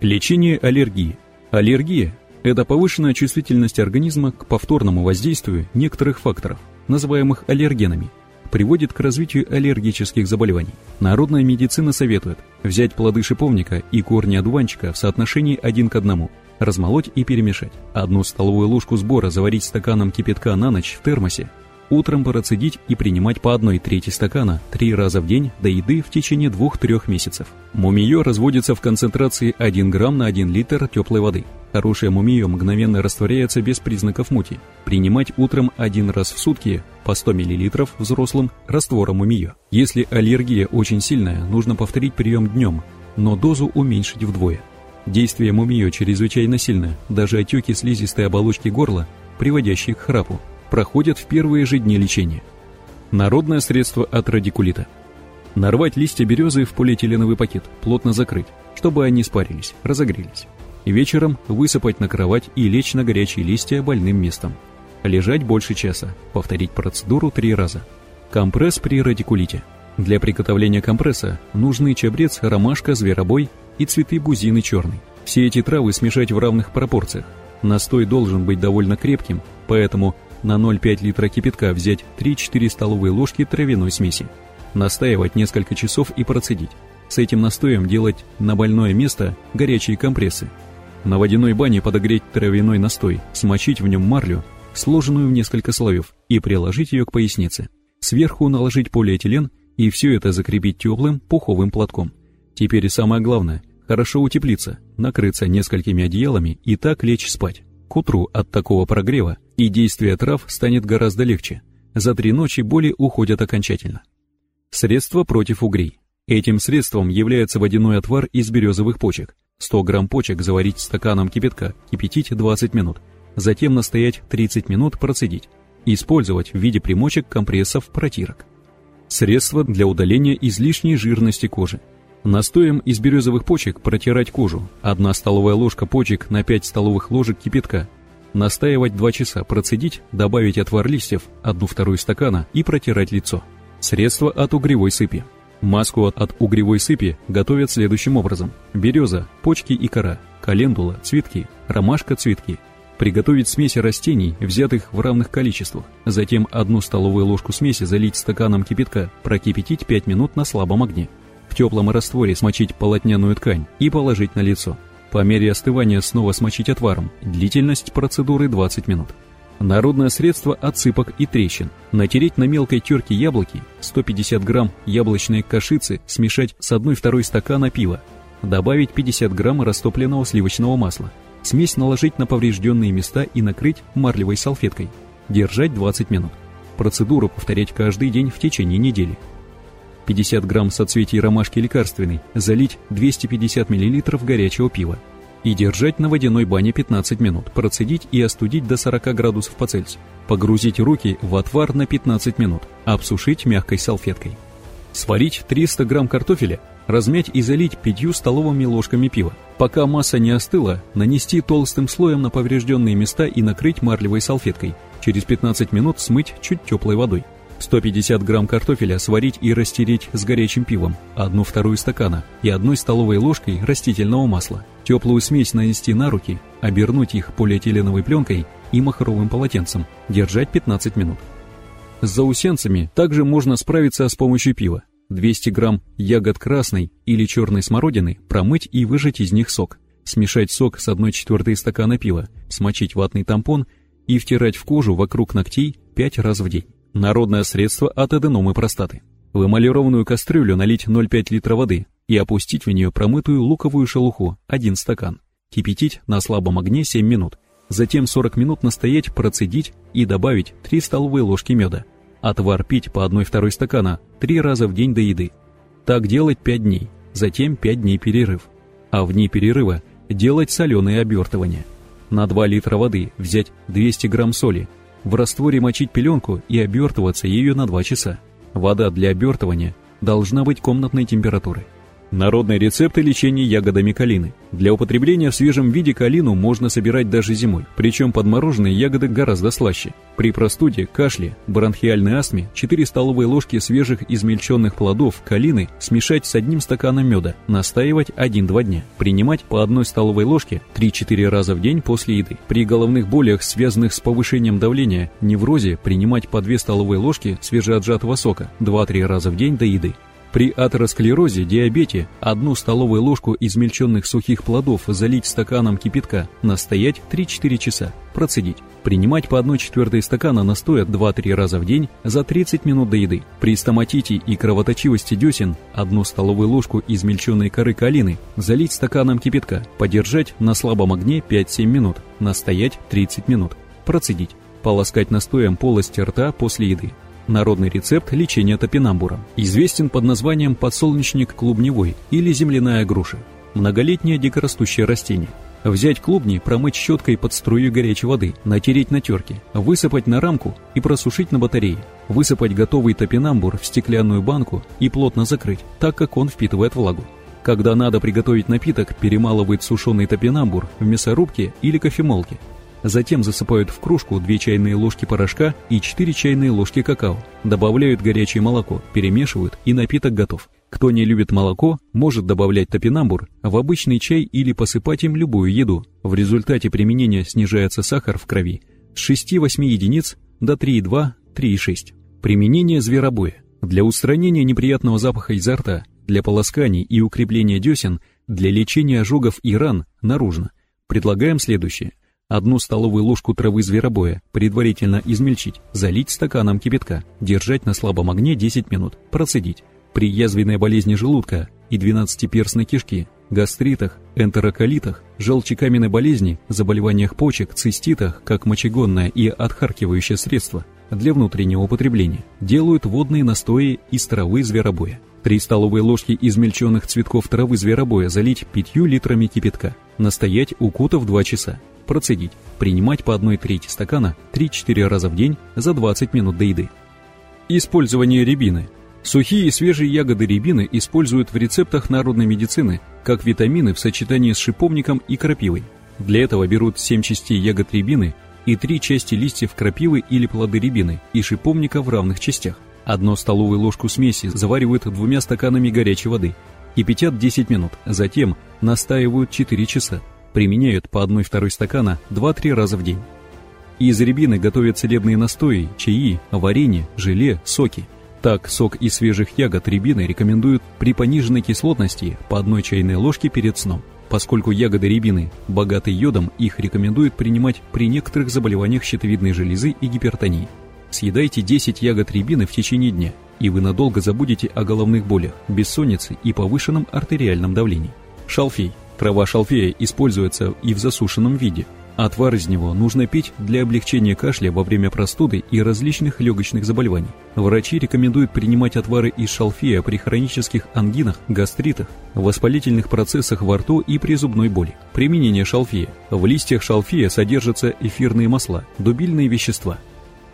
Лечение аллергии. Аллергия – это повышенная чувствительность организма к повторному воздействию некоторых факторов, называемых аллергенами – приводит к развитию аллергических заболеваний. Народная медицина советует взять плоды шиповника и корни одуванчика в соотношении один к одному, размолоть и перемешать. Одну столовую ложку сбора заварить стаканом кипятка на ночь в термосе, утром процедить и принимать по одной трети стакана три раза в день до еды в течение 2-3 месяцев. Мумиё разводится в концентрации 1 грамм на 1 литр теплой воды. Хорошее мумиё мгновенно растворяется без признаков мути. Принимать утром один раз в сутки по 100 мл взрослым раствора мумиё. Если аллергия очень сильная, нужно повторить прием днем, но дозу уменьшить вдвое. Действие мумиё чрезвычайно сильное, даже отеки слизистой оболочки горла, приводящие к храпу, проходят в первые же дни лечения. Народное средство от радикулита. Нарвать листья березы в полиэтиленовый пакет, плотно закрыть, чтобы они спарились, разогрелись вечером высыпать на кровать и лечь на горячие листья больным местом. Лежать больше часа, повторить процедуру три раза. Компресс при радикулите. Для приготовления компресса нужны чабрец, ромашка, зверобой и цветы бузины черный. Все эти травы смешать в равных пропорциях. Настой должен быть довольно крепким, поэтому на 0,5 литра кипятка взять 3-4 столовые ложки травяной смеси. Настаивать несколько часов и процедить. С этим настоем делать на больное место горячие компрессы. На водяной бане подогреть травяной настой, смочить в нем марлю, сложенную в несколько слоев, и приложить ее к пояснице. Сверху наложить полиэтилен и все это закрепить теплым пуховым платком. Теперь самое главное – хорошо утеплиться, накрыться несколькими одеялами и так лечь спать. К утру от такого прогрева и действия трав станет гораздо легче. За три ночи боли уходят окончательно. Средство против угрей. Этим средством является водяной отвар из березовых почек, 100 грамм почек заварить стаканом кипятка, кипятить 20 минут, затем настоять 30 минут, процедить. Использовать в виде примочек, компрессов, протирок. Средство для удаления излишней жирности кожи. Настоем из березовых почек протирать кожу. 1 столовая ложка почек на 5 столовых ложек кипятка. Настаивать 2 часа, процедить, добавить отвар листьев, одну вторую стакана и протирать лицо. Средство от угревой сыпи. Маску от угревой сыпи готовят следующим образом. Береза, почки и кора, календула, цветки, ромашка, цветки. Приготовить смеси растений, взятых в равных количествах. Затем одну столовую ложку смеси залить стаканом кипятка, прокипятить 5 минут на слабом огне. В теплом растворе смочить полотняную ткань и положить на лицо. По мере остывания снова смочить отваром. Длительность процедуры 20 минут. Народное средство отсыпок и трещин. Натереть на мелкой терке яблоки, 150 грамм яблочной кашицы смешать с 1-2 стакана пива. Добавить 50 грамм растопленного сливочного масла. Смесь наложить на поврежденные места и накрыть марлевой салфеткой. Держать 20 минут. Процедуру повторять каждый день в течение недели. 50 грамм соцветий ромашки лекарственной, залить 250 мл горячего пива и держать на водяной бане 15 минут, процедить и остудить до 40 градусов по Цельсию. Погрузить руки в отвар на 15 минут, обсушить мягкой салфеткой. Сварить 300 грамм картофеля, размять и залить 5 столовыми ложками пива. Пока масса не остыла, нанести толстым слоем на поврежденные места и накрыть марлевой салфеткой. Через 15 минут смыть чуть теплой водой. 150 грамм картофеля сварить и растереть с горячим пивом, одну вторую стакана и одной столовой ложкой растительного масла. Теплую смесь нанести на руки, обернуть их полиэтиленовой пленкой и махровым полотенцем, держать 15 минут. С заусенцами также можно справиться с помощью пива. 200 грамм ягод красной или черной смородины промыть и выжать из них сок. Смешать сок с 1 четвертой стакана пива, смочить ватный тампон и втирать в кожу вокруг ногтей 5 раз в день. Народное средство от аденомы простаты. В эмалированную кастрюлю налить 0,5 литра воды и опустить в нее промытую луковую шелуху 1 стакан. Кипятить на слабом огне 7 минут. Затем 40 минут настоять, процедить и добавить 3 столовые ложки меда. Отвар пить по 1-2 стакана 3 раза в день до еды. Так делать 5 дней, затем 5 дней перерыв. А в дни перерыва делать соленые обертывания. На 2 литра воды взять 200 грамм соли, в растворе мочить пеленку и обертываться ее на 2 часа. Вода для обертывания должна быть комнатной температуры. Народные рецепты лечения ягодами калины. Для употребления в свежем виде калину можно собирать даже зимой, причем подмороженные ягоды гораздо слаще. При простуде, кашле, бронхиальной астме 4 столовые ложки свежих измельченных плодов калины смешать с одним стаканом меда, настаивать 1-2 дня. Принимать по одной столовой ложке 3-4 раза в день после еды. При головных болях, связанных с повышением давления, неврозе принимать по 2 столовые ложки свежеотжатого сока 2-3 раза в день до еды. При атеросклерозе, диабете одну столовую ложку измельченных сухих плодов залить стаканом кипятка, настоять 3-4 часа, процедить. Принимать по 1 четвертой стакана настоя 2-3 раза в день за 30 минут до еды. При стоматите и кровоточивости десен одну столовую ложку измельченной коры калины залить стаканом кипятка, подержать на слабом огне 5-7 минут, настоять 30 минут, процедить. Полоскать настоем полость рта после еды. Народный рецепт лечения топинамбура. Известен под названием подсолнечник клубневой или земляная груша. Многолетнее дикорастущее растение. Взять клубни, промыть щеткой под струю горячей воды, натереть на терке, высыпать на рамку и просушить на батарее. Высыпать готовый топинамбур в стеклянную банку и плотно закрыть, так как он впитывает влагу. Когда надо приготовить напиток, перемалывает сушеный топинамбур в мясорубке или кофемолке, Затем засыпают в кружку 2 чайные ложки порошка и 4 чайные ложки какао. Добавляют горячее молоко, перемешивают и напиток готов. Кто не любит молоко, может добавлять топинамбур в обычный чай или посыпать им любую еду. В результате применения снижается сахар в крови с 6-8 единиц до 3,2-3,6. Применение зверобоя. Для устранения неприятного запаха изо рта, для полосканий и укрепления десен, для лечения ожогов и ран наружно. Предлагаем следующее. Одну столовую ложку травы зверобоя предварительно измельчить, залить стаканом кипятка, держать на слабом огне 10 минут, процедить. При язвенной болезни желудка и двенадцатиперстной кишки, гастритах, энтероколитах, желчекаменной болезни, заболеваниях почек, циститах, как мочегонное и отхаркивающее средство для внутреннего употребления, делают водные настои из травы зверобоя. 3 столовые ложки измельченных цветков травы зверобоя залить 5 литрами кипятка, настоять укутав 2 часа, Процедить. Принимать по одной трети стакана 3-4 раза в день за 20 минут до еды. Использование рябины. Сухие и свежие ягоды рябины используют в рецептах народной медицины как витамины в сочетании с шиповником и крапивой. Для этого берут 7 частей ягод рябины и 3 части листьев крапивы или плоды рябины и шиповника в равных частях. Одну столовую ложку смеси заваривают двумя стаканами горячей воды, кипятят 10 минут, затем настаивают 4 часа, применяют по 1-2 стакана 2-3 раза в день. Из рябины готовят целебные настои, чаи, варенье, желе, соки. Так, сок из свежих ягод рябины рекомендуют при пониженной кислотности по одной чайной ложке перед сном. Поскольку ягоды рябины богаты йодом, их рекомендуют принимать при некоторых заболеваниях щитовидной железы и гипертонии. Съедайте 10 ягод рябины в течение дня, и вы надолго забудете о головных болях, бессоннице и повышенном артериальном давлении. Шалфей. Трава шалфея используется и в засушенном виде. Отвар из него нужно пить для облегчения кашля во время простуды и различных легочных заболеваний. Врачи рекомендуют принимать отвары из шалфея при хронических ангинах, гастритах, воспалительных процессах во рту и при зубной боли. Применение шалфея. В листьях шалфея содержатся эфирные масла, дубильные вещества –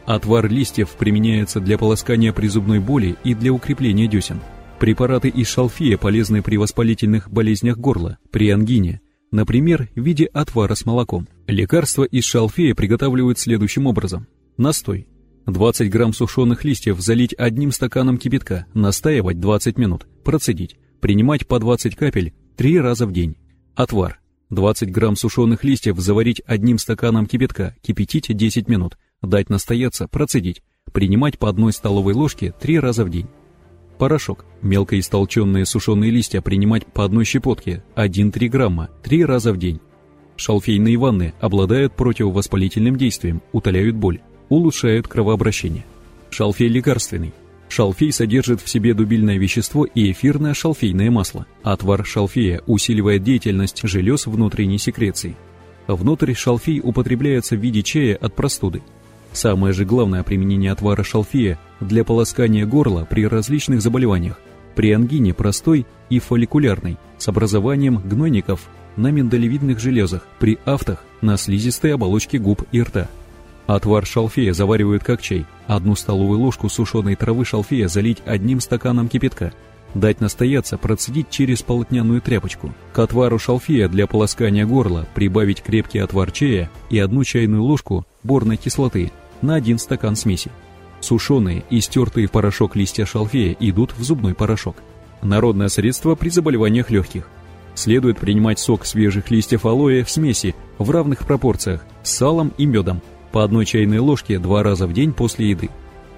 Отвар листьев применяется для полоскания при зубной боли и для укрепления десен. Препараты из шалфея полезны при воспалительных болезнях горла, при ангине, например, в виде отвара с молоком. Лекарства из шалфея приготавливают следующим образом. Настой. 20 грамм сушеных листьев залить одним стаканом кипятка, настаивать 20 минут, процедить, принимать по 20 капель 3 раза в день. Отвар. 20 грамм сушеных листьев заварить одним стаканом кипятка, кипятить 10 минут, дать настояться, процедить, принимать по одной столовой ложке три раза в день. Порошок. Мелко истолченные сушеные листья принимать по одной щепотке, 1-3 грамма, три раза в день. Шалфейные ванны обладают противовоспалительным действием, утоляют боль, улучшают кровообращение. Шалфей лекарственный. Шалфей содержит в себе дубильное вещество и эфирное шалфейное масло. Отвар шалфея усиливает деятельность желез внутренней секреции. Внутрь шалфей употребляется в виде чая от простуды. Самое же главное применение отвара шалфея для полоскания горла при различных заболеваниях, при ангине простой и фолликулярной, с образованием гнойников на миндалевидных железах, при автах на слизистой оболочке губ и рта. Отвар шалфея заваривают как чай. Одну столовую ложку сушеной травы шалфея залить одним стаканом кипятка. Дать настояться, процедить через полотняную тряпочку. К отвару шалфея для полоскания горла прибавить крепкий отвар чая и одну чайную ложку борной кислоты на один стакан смеси. Сушеные и стертые в порошок листья шалфея идут в зубной порошок. Народное средство при заболеваниях легких. Следует принимать сок свежих листьев алоэ в смеси в равных пропорциях с салом и медом по одной чайной ложке два раза в день после еды.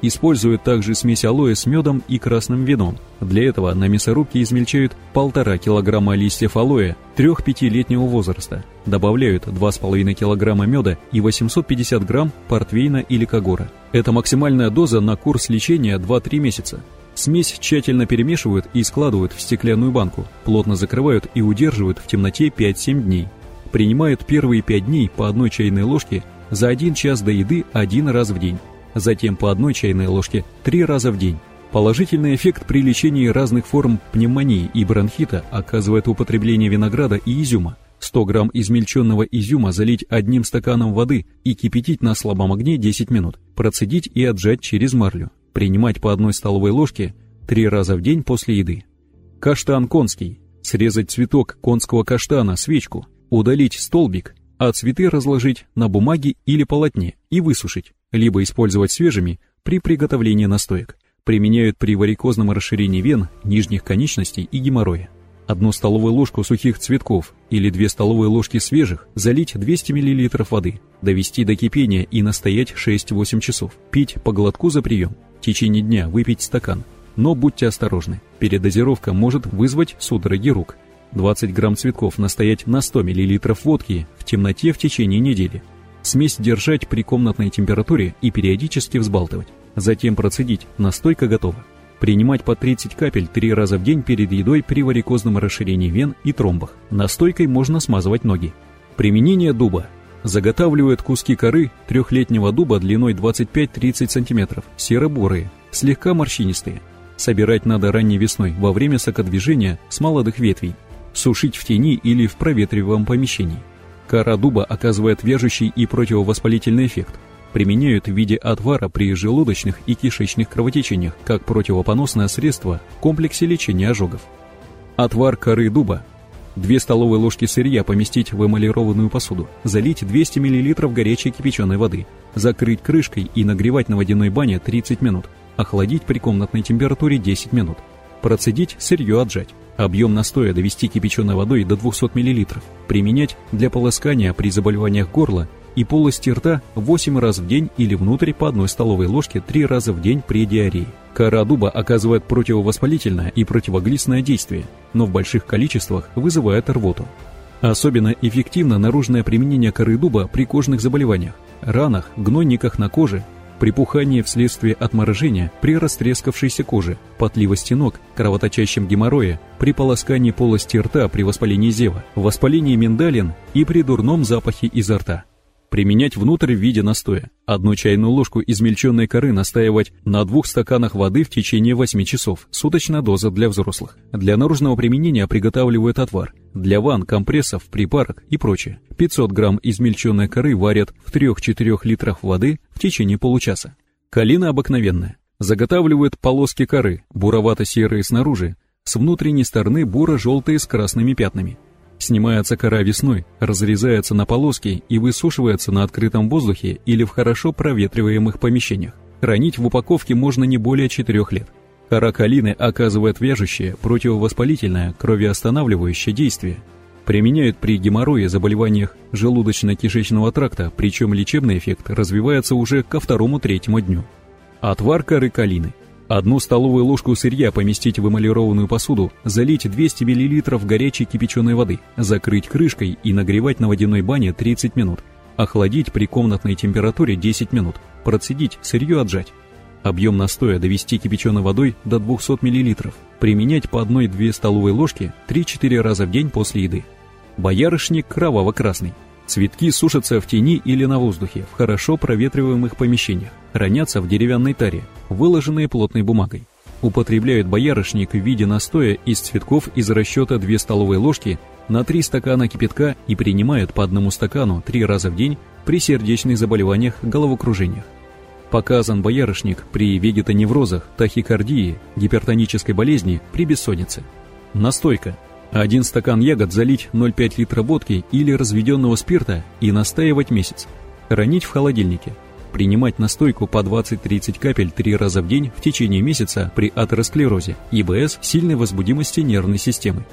Используют также смесь алоэ с медом и красным вином. Для этого на мясорубке измельчают полтора килограмма листьев алоэ 3-5-летнего возраста. Добавляют 2,5 килограмма меда и 850 грамм портвейна или кагора. Это максимальная доза на курс лечения 2-3 месяца. Смесь тщательно перемешивают и складывают в стеклянную банку, плотно закрывают и удерживают в темноте 5-7 дней. Принимают первые 5 дней по одной чайной ложке за 1 час до еды один раз в день затем по одной чайной ложке три раза в день. Положительный эффект при лечении разных форм пневмонии и бронхита оказывает употребление винограда и изюма. 100 грамм измельченного изюма залить одним стаканом воды и кипятить на слабом огне 10 минут, процедить и отжать через марлю. Принимать по одной столовой ложке три раза в день после еды. Каштан конский. Срезать цветок конского каштана, свечку, удалить столбик, а цветы разложить на бумаге или полотне и высушить либо использовать свежими при приготовлении настоек. Применяют при варикозном расширении вен, нижних конечностей и геморроя. Одну столовую ложку сухих цветков или две столовые ложки свежих залить 200 мл воды, довести до кипения и настоять 6-8 часов. Пить по глотку за прием. В течение дня выпить стакан. Но будьте осторожны, передозировка может вызвать судороги рук. 20 грамм цветков настоять на 100 мл водки в темноте в течение недели. Смесь держать при комнатной температуре и периодически взбалтывать. Затем процедить, настойка готова. Принимать по 30 капель 3 раза в день перед едой при варикозном расширении вен и тромбах. Настойкой можно смазывать ноги. Применение дуба. Заготавливают куски коры трехлетнего дуба длиной 25-30 см, серо-бурые, слегка морщинистые. Собирать надо ранней весной во время сокодвижения с молодых ветвей. Сушить в тени или в проветриваемом помещении. Кора дуба оказывает вяжущий и противовоспалительный эффект. Применяют в виде отвара при желудочных и кишечных кровотечениях как противопоносное средство в комплексе лечения ожогов. Отвар коры дуба. 2 столовые ложки сырья поместить в эмалированную посуду, залить 200 мл горячей кипяченой воды, закрыть крышкой и нагревать на водяной бане 30 минут, охладить при комнатной температуре 10 минут. Процедить, сырье отжать. Объем настоя довести кипяченой водой до 200 мл. Применять для полоскания при заболеваниях горла и полости рта 8 раз в день или внутрь по одной столовой ложке 3 раза в день при диарее. Кора дуба оказывает противовоспалительное и противоглистное действие, но в больших количествах вызывает рвоту. Особенно эффективно наружное применение коры дуба при кожных заболеваниях, ранах, гнойниках на коже, припухании вследствие отморожения при растрескавшейся коже, потливости ног, кровоточащем геморрое, при полоскании полости рта при воспалении зева, воспалении миндалин и при дурном запахе изо рта. Применять внутрь в виде настоя. Одну чайную ложку измельченной коры настаивать на двух стаканах воды в течение 8 часов. Суточная доза для взрослых. Для наружного применения приготавливают отвар. Для ванн, компрессов, припарок и прочее. 500 грамм измельченной коры варят в 3-4 литрах воды в течение получаса. Калина обыкновенная. Заготавливают полоски коры, буровато-серые снаружи, с внутренней стороны буро-желтые с красными пятнами. Снимается кора весной, разрезается на полоски и высушивается на открытом воздухе или в хорошо проветриваемых помещениях. Хранить в упаковке можно не более 4 лет. Кора калины оказывает вяжущее, противовоспалительное, кровеостанавливающее действие. Применяют при геморрое, заболеваниях желудочно-кишечного тракта, причем лечебный эффект развивается уже ко второму-третьему дню. Отвар коры калины – Одну столовую ложку сырья поместить в эмалированную посуду, залить 200 мл горячей кипяченой воды, закрыть крышкой и нагревать на водяной бане 30 минут. Охладить при комнатной температуре 10 минут. Процедить, сырье отжать. Объем настоя довести кипяченой водой до 200 мл. Применять по 1-2 столовые ложки 3-4 раза в день после еды. Боярышник кроваво-красный. Цветки сушатся в тени или на воздухе, в хорошо проветриваемых помещениях, хранятся в деревянной таре, выложенные плотной бумагой. Употребляют боярышник в виде настоя из цветков из расчета 2 столовые ложки на 3 стакана кипятка и принимают по одному стакану 3 раза в день при сердечных заболеваниях, головокружениях. Показан боярышник при вегетоневрозах, тахикардии, гипертонической болезни, при бессоннице. Настойка – один стакан ягод залить 0,5 литра водки или разведенного спирта и настаивать месяц. Хранить в холодильнике. Принимать настойку по 20-30 капель 3 раза в день в течение месяца при атеросклерозе, ИБС, сильной возбудимости нервной системы.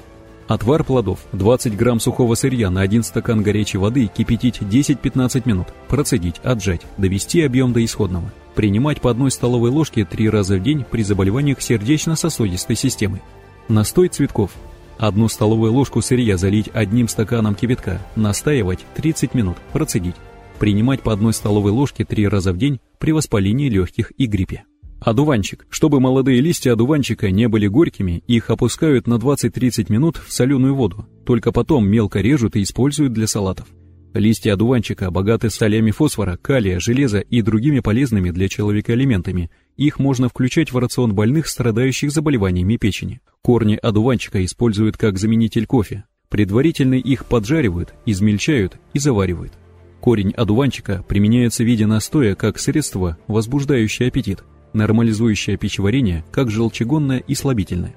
Отвар плодов. 20 грамм сухого сырья на 1 стакан горячей воды кипятить 10-15 минут. Процедить, отжать, довести объем до исходного. Принимать по одной столовой ложке 3 раза в день при заболеваниях сердечно-сосудистой системы. Настой цветков. Одну столовую ложку сырья залить одним стаканом кипятка, настаивать 30 минут, процедить. Принимать по одной столовой ложке три раза в день при воспалении легких и гриппе. Одуванчик. Чтобы молодые листья одуванчика не были горькими, их опускают на 20-30 минут в соленую воду, только потом мелко режут и используют для салатов. Листья одуванчика богаты солями фосфора, калия, железа и другими полезными для человека элементами. Их можно включать в рацион больных, страдающих заболеваниями печени. Корни одуванчика используют как заменитель кофе. Предварительно их поджаривают, измельчают и заваривают. Корень одуванчика применяется в виде настоя как средство, возбуждающее аппетит, нормализующее пищеварение как желчегонное и слабительное.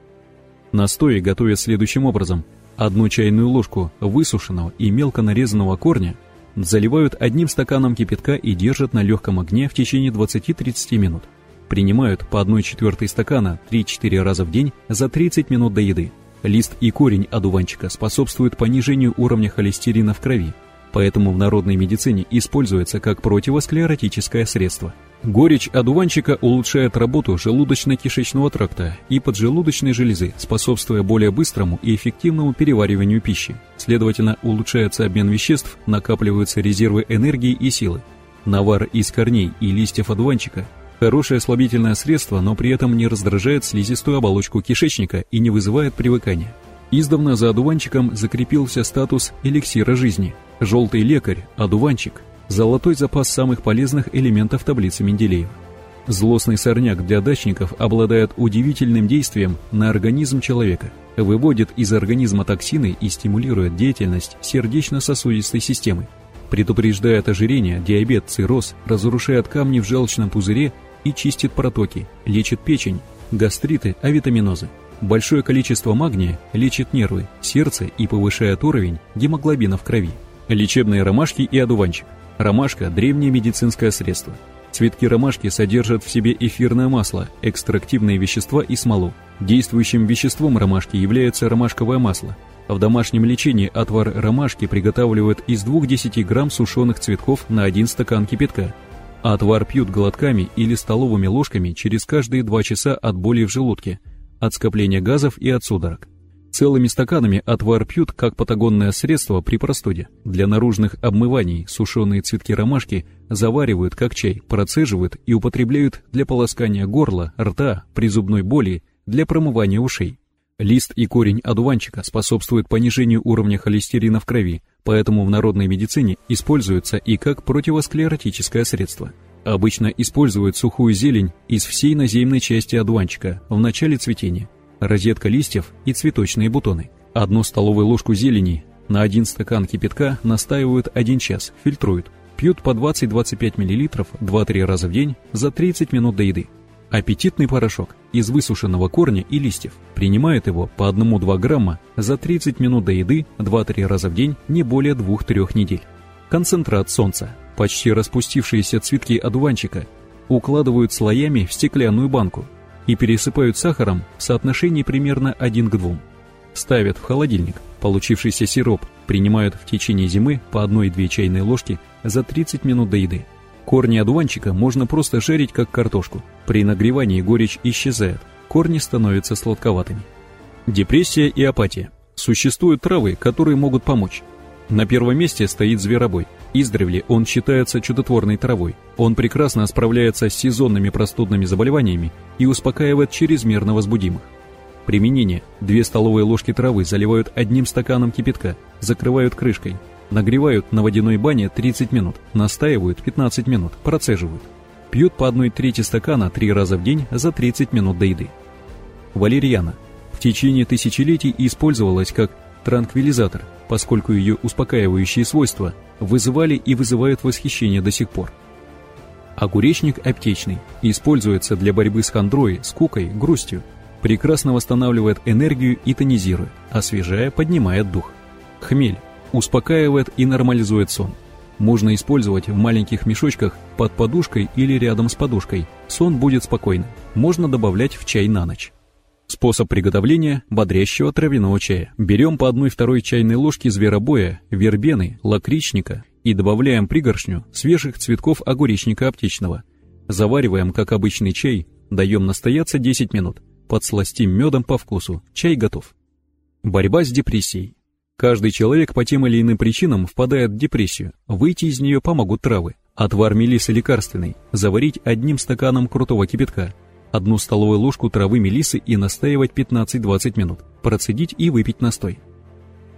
Настои готовят следующим образом – Одну чайную ложку высушенного и мелко нарезанного корня заливают одним стаканом кипятка и держат на легком огне в течение 20-30 минут. Принимают по 1 четвертой стакана 3-4 раза в день за 30 минут до еды. Лист и корень одуванчика способствуют понижению уровня холестерина в крови, поэтому в народной медицине используется как противосклеротическое средство. Горечь одуванчика улучшает работу желудочно-кишечного тракта и поджелудочной железы, способствуя более быстрому и эффективному перевариванию пищи. Следовательно, улучшается обмен веществ, накапливаются резервы энергии и силы. Навар из корней и листьев одуванчика – хорошее слабительное средство, но при этом не раздражает слизистую оболочку кишечника и не вызывает привыкания. Издавна за одуванчиком закрепился статус эликсира жизни. Желтый лекарь – одуванчик – Золотой запас самых полезных элементов таблицы Менделеева. Злостный сорняк для дачников обладает удивительным действием на организм человека, выводит из организма токсины и стимулирует деятельность сердечно-сосудистой системы, предупреждает ожирение, диабет, цирроз, разрушает камни в желчном пузыре и чистит протоки, лечит печень, гастриты, авитаминозы. Большое количество магния лечит нервы, сердце и повышает уровень гемоглобина в крови. Лечебные ромашки и одуванчик. Ромашка – древнее медицинское средство. Цветки ромашки содержат в себе эфирное масло, экстрактивные вещества и смолу. Действующим веществом ромашки является ромашковое масло. В домашнем лечении отвар ромашки приготавливают из 2-10 грамм сушеных цветков на 1 стакан кипятка. Отвар пьют глотками или столовыми ложками через каждые 2 часа от боли в желудке – от скопления газов и от судорог. Целыми стаканами отвар пьют как патагонное средство при простуде. Для наружных обмываний сушеные цветки ромашки заваривают как чай, процеживают и употребляют для полоскания горла, рта, при зубной боли, для промывания ушей. Лист и корень одуванчика способствуют понижению уровня холестерина в крови, поэтому в народной медицине используются и как противосклеротическое средство – Обычно используют сухую зелень из всей наземной части одуванчика в начале цветения, розетка листьев и цветочные бутоны. Одну столовую ложку зелени на один стакан кипятка настаивают 1 час, фильтруют. Пьют по 20-25 мл 2-3 раза в день за 30 минут до еды. Аппетитный порошок из высушенного корня и листьев. Принимают его по 1-2 грамма за 30 минут до еды 2-3 раза в день не более 2-3 недель. Концентрат солнца Почти распустившиеся цветки одуванчика укладывают слоями в стеклянную банку и пересыпают сахаром в соотношении примерно 1 к 2. Ставят в холодильник. Получившийся сироп принимают в течение зимы по 1-2 чайной ложки за 30 минут до еды. Корни одуванчика можно просто жарить как картошку. При нагревании горечь исчезает, корни становятся сладковатыми. Депрессия и апатия. Существуют травы, которые могут помочь. На первом месте стоит зверобой – Издревле он считается чудотворной травой. Он прекрасно справляется с сезонными простудными заболеваниями и успокаивает чрезмерно возбудимых. Применение. Две столовые ложки травы заливают одним стаканом кипятка, закрывают крышкой, нагревают на водяной бане 30 минут, настаивают 15 минут, процеживают. Пьют по одной трети стакана три раза в день за 30 минут до еды. Валерьяна. В течение тысячелетий использовалась как транквилизатор, поскольку ее успокаивающие свойства вызывали и вызывают восхищение до сих пор. Огуречник аптечный используется для борьбы с хандрой, скукой, грустью, прекрасно восстанавливает энергию и тонизирует, освежая, поднимает дух. Хмель успокаивает и нормализует сон. Можно использовать в маленьких мешочках под подушкой или рядом с подушкой. Сон будет спокойным. Можно добавлять в чай на ночь. Способ приготовления бодрящего травяного чая. Берем по одной второй чайной ложке зверобоя, вербены, лакричника и добавляем пригоршню свежих цветков огуречника аптечного. Завариваем, как обычный чай, даем настояться 10 минут. Подсластим медом по вкусу. Чай готов. Борьба с депрессией. Каждый человек по тем или иным причинам впадает в депрессию. Выйти из нее помогут травы. Отвар мелисы лекарственный. Заварить одним стаканом крутого кипятка одну столовую ложку травы мелисы и настаивать 15-20 минут, процедить и выпить настой.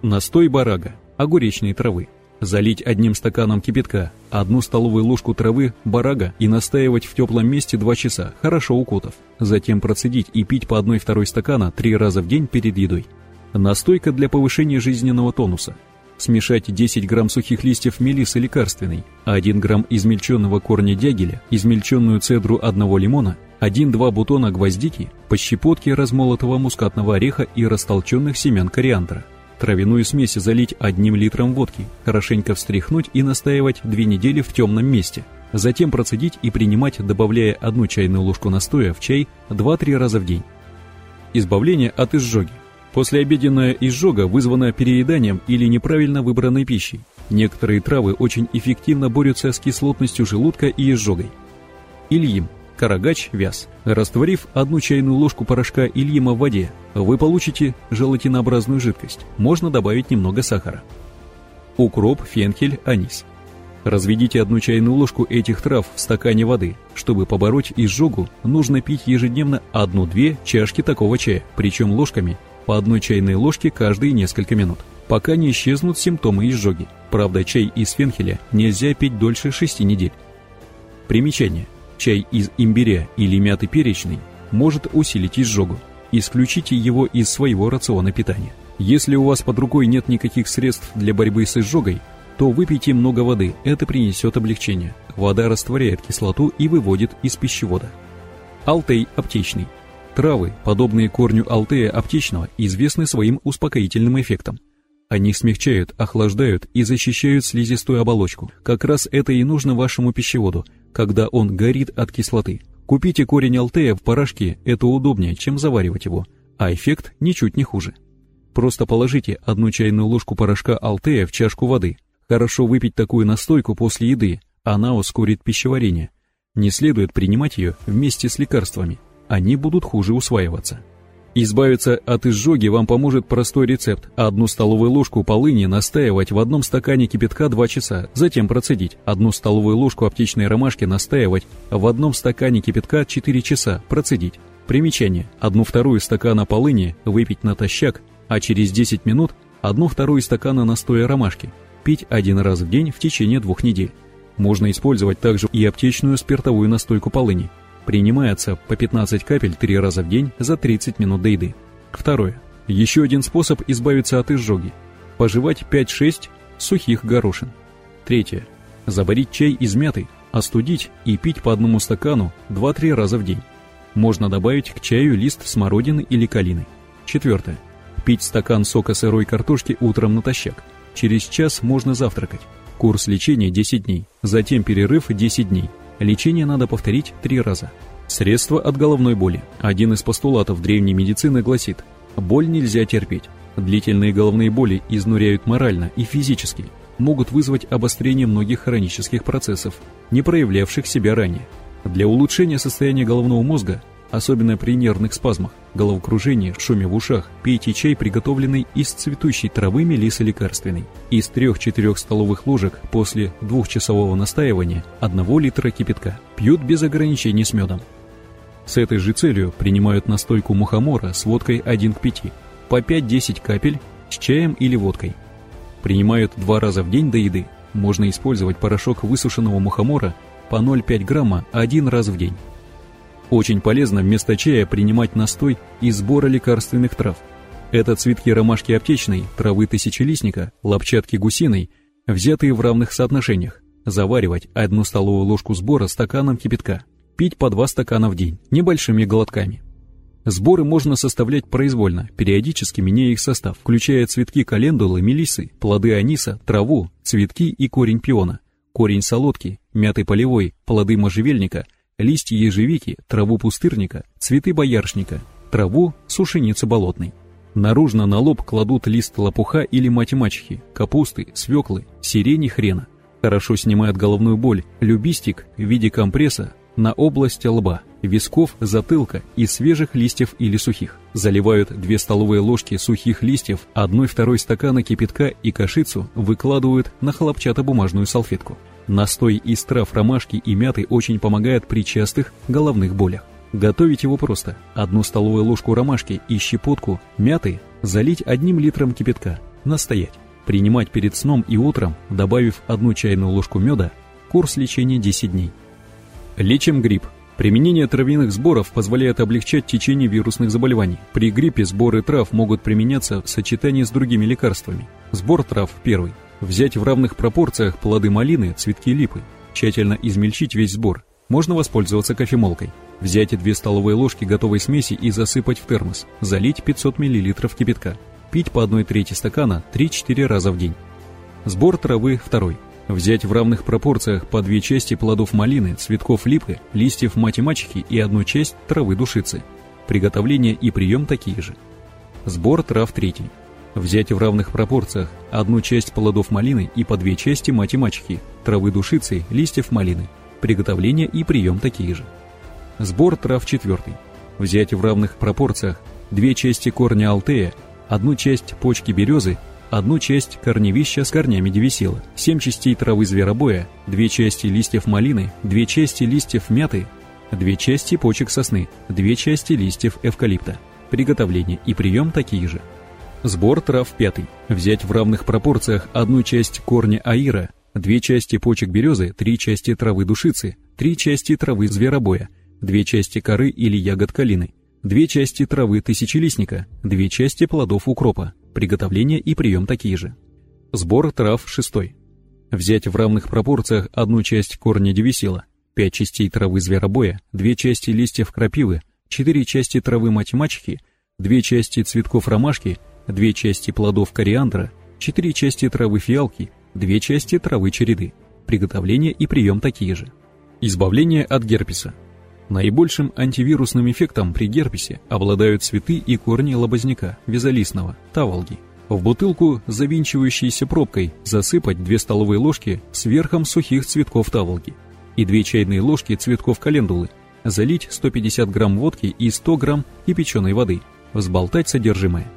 Настой барага, огуречной травы. Залить одним стаканом кипятка, одну столовую ложку травы барага и настаивать в теплом месте 2 часа, хорошо укутав. Затем процедить и пить по 1-2 стакана 3 раза в день перед едой. Настойка для повышения жизненного тонуса. Смешать 10 грамм сухих листьев мелисы лекарственной, 1 грамм измельченного корня дягеля, измельченную цедру одного лимона, 1-2 бутона гвоздики, по щепотке размолотого мускатного ореха и растолченных семян кориандра. Травяную смесь залить одним литром водки, хорошенько встряхнуть и настаивать 2 недели в темном месте. Затем процедить и принимать, добавляя одну чайную ложку настоя в чай 2-3 раза в день. Избавление от изжоги. Послеобеденная изжога вызвана перееданием или неправильно выбранной пищей. Некоторые травы очень эффективно борются с кислотностью желудка и изжогой. Ильим – карагач вяз. Растворив одну чайную ложку порошка ильима в воде, вы получите желатинообразную жидкость. Можно добавить немного сахара. Укроп, фенхель, анис. Разведите одну чайную ложку этих трав в стакане воды. Чтобы побороть изжогу, нужно пить ежедневно одну-две чашки такого чая, причем ложками по одной чайной ложке каждые несколько минут, пока не исчезнут симптомы изжоги. Правда, чай из фенхеля нельзя пить дольше 6 недель. Примечание. Чай из имбиря или мяты перечной может усилить изжогу. Исключите его из своего рациона питания. Если у вас под рукой нет никаких средств для борьбы с изжогой, то выпейте много воды, это принесет облегчение. Вода растворяет кислоту и выводит из пищевода. Алтей аптечный. Травы, подобные корню алтея аптечного, известны своим успокоительным эффектом. Они смягчают, охлаждают и защищают слизистую оболочку. Как раз это и нужно вашему пищеводу, когда он горит от кислоты. Купите корень алтея в порошке, это удобнее, чем заваривать его, а эффект ничуть не хуже. Просто положите одну чайную ложку порошка алтея в чашку воды. Хорошо выпить такую настойку после еды, она ускорит пищеварение. Не следует принимать ее вместе с лекарствами, они будут хуже усваиваться. Избавиться от изжоги вам поможет простой рецепт. Одну столовую ложку полыни настаивать в одном стакане кипятка 2 часа, затем процедить. Одну столовую ложку аптечной ромашки настаивать в одном стакане кипятка 4 часа, процедить. Примечание. Одну вторую стакана полыни выпить натощак, а через 10 минут одну вторую стакана настоя ромашки. Пить один раз в день в течение двух недель. Можно использовать также и аптечную спиртовую настойку полыни. Принимается по 15 капель 3 раза в день за 30 минут до еды. Второе. Еще один способ избавиться от изжоги. Пожевать 5-6 сухих горошин. Третье. Заварить чай из мяты, остудить и пить по одному стакану 2-3 раза в день. Можно добавить к чаю лист смородины или калины. Четвертое. Пить стакан сока сырой картошки утром натощак. Через час можно завтракать. Курс лечения 10 дней, затем перерыв 10 дней. Лечение надо повторить 3 раза. Средства от головной боли. Один из постулатов древней медицины гласит, боль нельзя терпеть. Длительные головные боли изнуряют морально и физически, могут вызвать обострение многих хронических процессов, не проявлявших себя ранее. Для улучшения состояния головного мозга особенно при нервных спазмах, головокружении, шуме в ушах, пейте чай, приготовленный из цветущей травы мелисы лекарственной. Из 3-4 столовых ложек после двухчасового настаивания 1 литра кипятка. Пьют без ограничений с медом. С этой же целью принимают настойку мухомора с водкой 1 к 5, по 5-10 капель с чаем или водкой. Принимают два раза в день до еды. Можно использовать порошок высушенного мухомора по 0,5 грамма один раз в день. Очень полезно вместо чая принимать настой из сбора лекарственных трав. Это цветки ромашки аптечной, травы тысячелистника, лопчатки гусиной, взятые в равных соотношениях. Заваривать одну столовую ложку сбора стаканом кипятка. Пить по два стакана в день, небольшими глотками. Сборы можно составлять произвольно, периодически меняя их состав, включая цветки календулы, мелисы, плоды аниса, траву, цветки и корень пиона, корень солодки, мяты полевой, плоды можжевельника – листья ежевики, траву пустырника, цветы боярышника, траву сушеницы болотной. Наружно на лоб кладут лист лопуха или мать-мачехи, капусты, свеклы, сирени хрена. Хорошо снимает головную боль, любистик в виде компресса на область лба, висков, затылка и свежих листьев или сухих. Заливают 2 столовые ложки сухих листьев, 1-2 стакана кипятка и кашицу выкладывают на хлопчатобумажную салфетку. Настой из трав ромашки и мяты очень помогает при частых головных болях. Готовить его просто. Одну столовую ложку ромашки и щепотку мяты залить одним литром кипятка. Настоять. Принимать перед сном и утром, добавив одну чайную ложку меда. Курс лечения 10 дней. Лечим грипп. Применение травяных сборов позволяет облегчать течение вирусных заболеваний. При гриппе сборы трав могут применяться в сочетании с другими лекарствами. Сбор трав первый. Взять в равных пропорциях плоды малины, цветки липы, тщательно измельчить весь сбор. Можно воспользоваться кофемолкой. Взять 2 столовые ложки готовой смеси и засыпать в термос. Залить 500 мл кипятка. Пить по 1 трети стакана 3-4 раза в день. Сбор травы второй. Взять в равных пропорциях по две части плодов малины, цветков липы, листьев мати-мачехи и одну часть травы душицы. Приготовление и прием такие же. Сбор трав третий. Взять в равных пропорциях одну часть плодов малины и по две части мати-мачехи, травы душицы, листьев малины. Приготовление и прием такие же. Сбор трав четвертый. Взять в равных пропорциях две части корня алтея, одну часть почки березы, одну часть корневища с корнями девисила, семь частей травы зверобоя, две части листьев малины, две части листьев мяты, две части почек сосны, две части листьев эвкалипта. Приготовление и прием такие же. Сбор трав пятый. Взять в равных пропорциях одну часть корня аира, две части почек березы, три части травы душицы, три части травы зверобоя, две части коры или ягод калины, две части травы тысячелистника, две части плодов укропа. Приготовление и прием такие же. Сбор трав шестой. Взять в равных пропорциях одну часть корня девисила, пять частей травы зверобоя, две части листьев крапивы, 4 части травы мать-мачехи, 2 части цветков ромашки, 2 части плодов кориандра, 4 части травы фиалки, 2 части травы череды. Приготовление и прием такие же. Избавление от герпеса. Наибольшим антивирусным эффектом при герпесе обладают цветы и корни лобозняка, вязолистного, таволги. В бутылку, завинчивающейся пробкой, засыпать 2 столовые ложки с верхом сухих цветков таволги и 2 чайные ложки цветков календулы, залить 150 грамм водки и 100 грамм кипяченой воды, взболтать содержимое.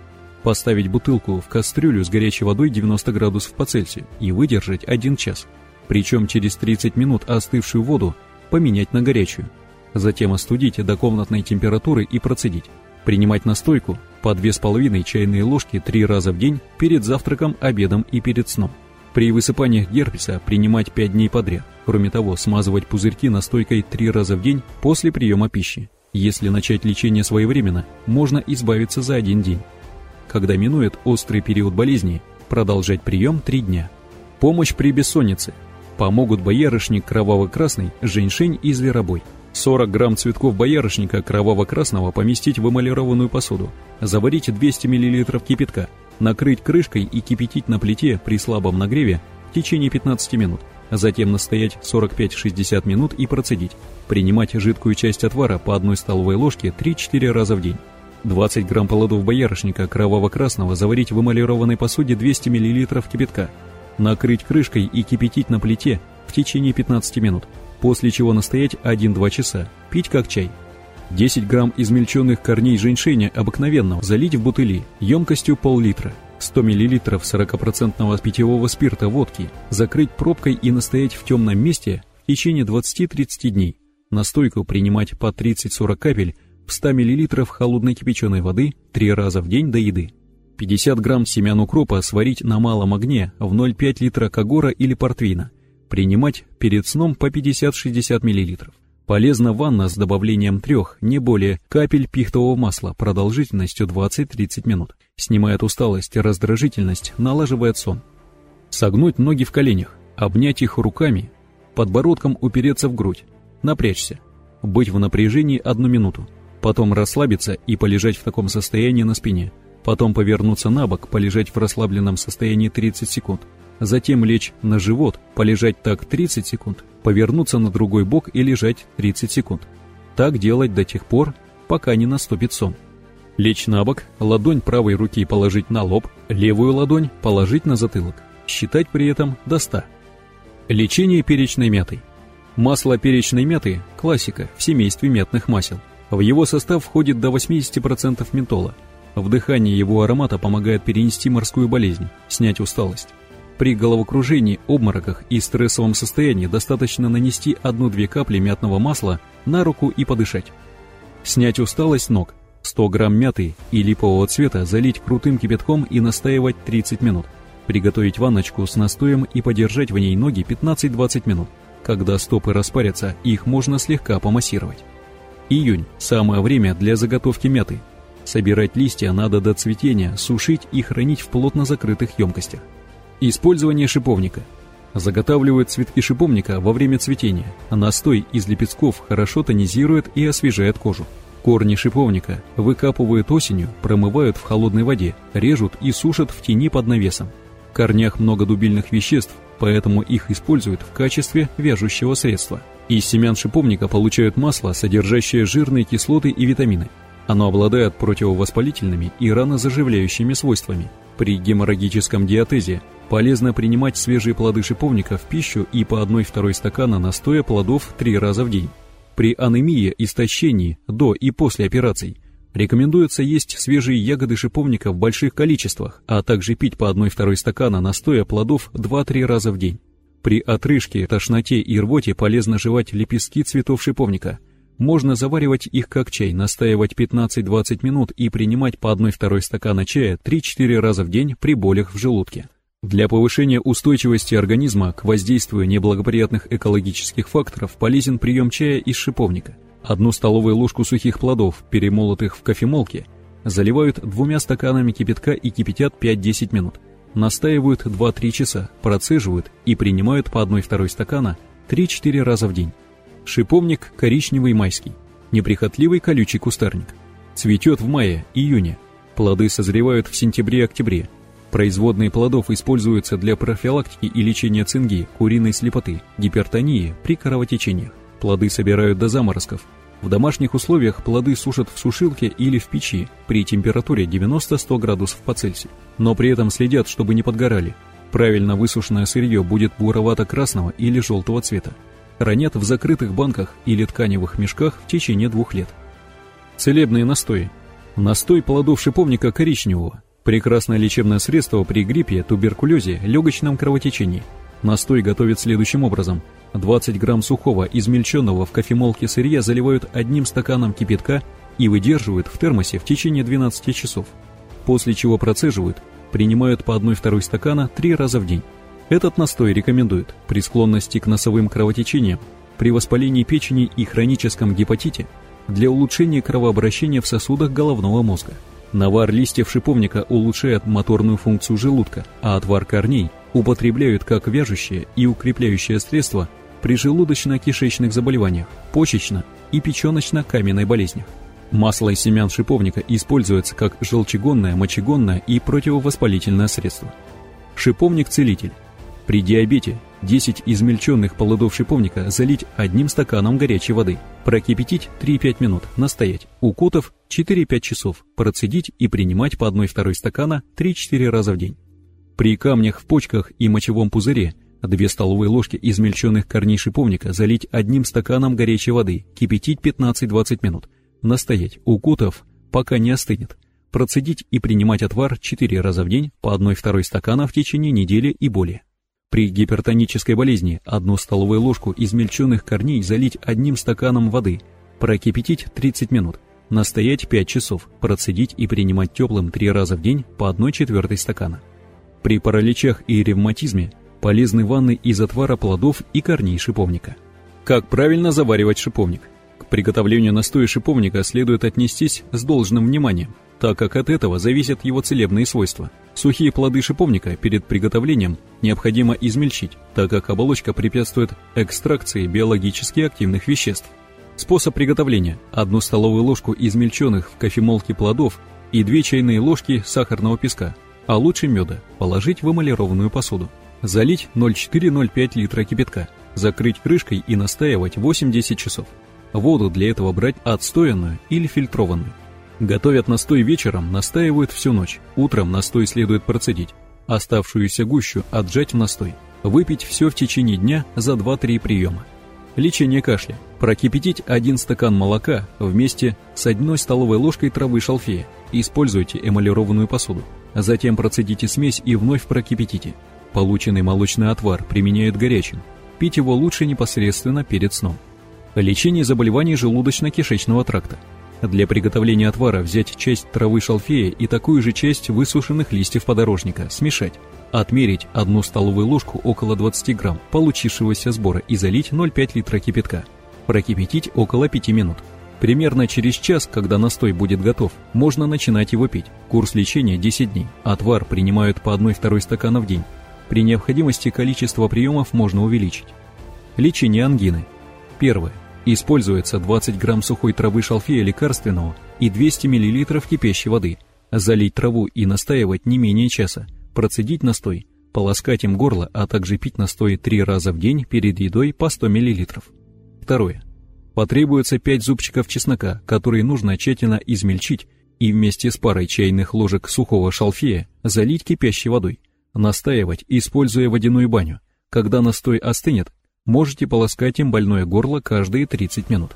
Поставить бутылку в кастрюлю с горячей водой 90 градусов по Цельсию и выдержать 1 час. Причем через 30 минут остывшую воду поменять на горячую. Затем остудить до комнатной температуры и процедить. Принимать настойку по 2,5 чайные ложки 3 раза в день перед завтраком, обедом и перед сном. При высыпаниях герпеса принимать 5 дней подряд. Кроме того, смазывать пузырьки настойкой 3 раза в день после приема пищи. Если начать лечение своевременно, можно избавиться за один день. Когда минует острый период болезни, продолжать прием 3 дня. Помощь при бессоннице. Помогут боярышник кроваво-красный, женьшень и зверобой. 40 грамм цветков боярышника кроваво-красного поместить в эмалированную посуду. Заварить 200 мл кипятка накрыть крышкой и кипятить на плите при слабом нагреве в течение 15 минут, затем настоять 45-60 минут и процедить. Принимать жидкую часть отвара по одной столовой ложке 3-4 раза в день. 20 грамм плодов боярышника кроваво-красного заварить в эмалированной посуде 200 мл кипятка, накрыть крышкой и кипятить на плите в течение 15 минут, после чего настоять 1-2 часа, пить как чай. 10 грамм измельченных корней женьшеня обыкновенного залить в бутыли емкостью пол-литра, 100 мл 40% питьевого спирта водки, закрыть пробкой и настоять в темном месте в течение 20-30 дней. Настойку принимать по 30-40 капель в 100 мл холодной кипяченой воды 3 раза в день до еды. 50 грамм семян укропа сварить на малом огне в 0,5 литра кагора или портвейна. Принимать перед сном по 50-60 мл. Полезна ванна с добавлением трех, не более, капель пихтового масла продолжительностью 20-30 минут. Снимает усталость, раздражительность, налаживает сон. Согнуть ноги в коленях, обнять их руками, подбородком упереться в грудь, напрячься, быть в напряжении одну минуту, потом расслабиться и полежать в таком состоянии на спине, потом повернуться на бок, полежать в расслабленном состоянии 30 секунд, затем лечь на живот, полежать так 30 секунд, повернуться на другой бок и лежать 30 секунд. Так делать до тех пор, пока не наступит сон. Лечь на бок, ладонь правой руки положить на лоб, левую ладонь положить на затылок. Считать при этом до 100. Лечение перечной мятой. Масло перечной мяты – классика в семействе мятных масел. В его состав входит до 80% ментола. Вдыхание его аромата помогает перенести морскую болезнь, снять усталость. При головокружении, обмороках и стрессовом состоянии достаточно нанести одну-две капли мятного масла на руку и подышать. Снять усталость ног. 100 грамм мяты и липового цвета залить крутым кипятком и настаивать 30 минут. Приготовить ванночку с настоем и подержать в ней ноги 15-20 минут. Когда стопы распарятся, их можно слегка помассировать. Июнь – самое время для заготовки мяты. Собирать листья надо до цветения, сушить и хранить в плотно закрытых емкостях. Использование шиповника. Заготавливают цветки шиповника во время цветения, настой из лепестков хорошо тонизирует и освежает кожу. Корни шиповника выкапывают осенью, промывают в холодной воде, режут и сушат в тени под навесом. В корнях много дубильных веществ, поэтому их используют в качестве вяжущего средства. Из семян шиповника получают масло, содержащее жирные кислоты и витамины. Оно обладает противовоспалительными и ранозаживляющими свойствами. При геморрагическом диатезе Полезно принимать свежие плоды шиповника в пищу и по 1-2 стакана настоя плодов 3 раза в день. При анемии, истощении, до и после операций рекомендуется есть свежие ягоды шиповника в больших количествах, а также пить по 1-2 стакана настоя плодов 2-3 раза в день. При отрыжке, тошноте и рвоте полезно жевать лепестки цветов шиповника. Можно заваривать их как чай, настаивать 15-20 минут и принимать по 1-2 стакана чая 3-4 раза в день при болях в желудке. Для повышения устойчивости организма к воздействию неблагоприятных экологических факторов полезен прием чая из шиповника. Одну столовую ложку сухих плодов, перемолотых в кофемолке, заливают двумя стаканами кипятка и кипятят 5-10 минут. Настаивают 2-3 часа, процеживают и принимают по 1-2 стакана 3-4 раза в день. Шиповник коричневый майский. Неприхотливый колючий кустарник. Цветет в мае-июне. Плоды созревают в сентябре-октябре. Производные плодов используются для профилактики и лечения цинги, куриной слепоты, гипертонии при кровотечениях. Плоды собирают до заморозков. В домашних условиях плоды сушат в сушилке или в печи при температуре 90-100 градусов по Цельсию, но при этом следят, чтобы не подгорали. Правильно высушенное сырье будет буровато-красного или желтого цвета. Хранят в закрытых банках или тканевых мешках в течение двух лет. Целебные настои. Настой плодов шиповника коричневого. Прекрасное лечебное средство при гриппе, туберкулезе, легочном кровотечении. Настой готовят следующим образом. 20 грамм сухого, измельченного в кофемолке сырья заливают одним стаканом кипятка и выдерживают в термосе в течение 12 часов. После чего процеживают, принимают по 1-2 стакана 3 раза в день. Этот настой рекомендуют при склонности к носовым кровотечениям, при воспалении печени и хроническом гепатите, для улучшения кровообращения в сосудах головного мозга. Навар листьев шиповника улучшает моторную функцию желудка, а отвар корней употребляют как вяжущее и укрепляющее средство при желудочно-кишечных заболеваниях, почечно- и печеночно-каменной болезнях. Масло из семян шиповника используется как желчегонное, мочегонное и противовоспалительное средство. Шиповник-целитель. При диабете 10 измельченных плодов шиповника залить одним стаканом горячей воды, прокипятить 3-5 минут, настоять, укутав 4-5 часов, процедить и принимать по 1-2 стакана 3-4 раза в день. При камнях в почках и мочевом пузыре 2 столовые ложки измельченных корней шиповника залить одним стаканом горячей воды, кипятить 15-20 минут, настоять, укутав, пока не остынет, процедить и принимать отвар 4 раза в день по 1-2 стакана в течение недели и более. При гипертонической болезни одну столовую ложку измельченных корней залить одним стаканом воды, прокипятить 30 минут, настоять 5 часов, процедить и принимать теплым 3 раза в день по 1 четвертой стакана. При параличах и ревматизме полезны ванны из отвара плодов и корней шиповника. Как правильно заваривать шиповник? К приготовлению настоя шиповника следует отнестись с должным вниманием, так как от этого зависят его целебные свойства. Сухие плоды шиповника перед приготовлением необходимо измельчить, так как оболочка препятствует экстракции биологически активных веществ. Способ приготовления. Одну столовую ложку измельченных в кофемолке плодов и 2 чайные ложки сахарного песка, а лучше меда, положить в эмалированную посуду. Залить 0,4-0,5 литра кипятка, закрыть крышкой и настаивать 8-10 часов. Воду для этого брать отстоянную или фильтрованную. Готовят настой вечером, настаивают всю ночь. Утром настой следует процедить. Оставшуюся гущу отжать в настой. Выпить все в течение дня за 2-3 приема. Лечение кашля. Прокипятить один стакан молока вместе с одной столовой ложкой травы шалфея. Используйте эмалированную посуду. Затем процедите смесь и вновь прокипятите. Полученный молочный отвар применяют горячим. Пить его лучше непосредственно перед сном. Лечение заболеваний желудочно-кишечного тракта. Для приготовления отвара взять часть травы шалфея и такую же часть высушенных листьев подорожника, смешать. Отмерить одну столовую ложку около 20 грамм получившегося сбора и залить 0,5 литра кипятка. Прокипятить около 5 минут. Примерно через час, когда настой будет готов, можно начинать его пить. Курс лечения 10 дней. Отвар принимают по 1-2 стакана в день. При необходимости количество приемов можно увеличить. Лечение ангины. Первое. Используется 20 грамм сухой травы шалфея лекарственного и 200 мл кипящей воды. Залить траву и настаивать не менее часа. Процедить настой. Полоскать им горло, а также пить настой 3 раза в день перед едой по 100 мл. Второе. Потребуется 5 зубчиков чеснока, которые нужно тщательно измельчить и вместе с парой чайных ложек сухого шалфея залить кипящей водой. Настаивать, используя водяную баню. Когда настой остынет, можете полоскать им больное горло каждые 30 минут.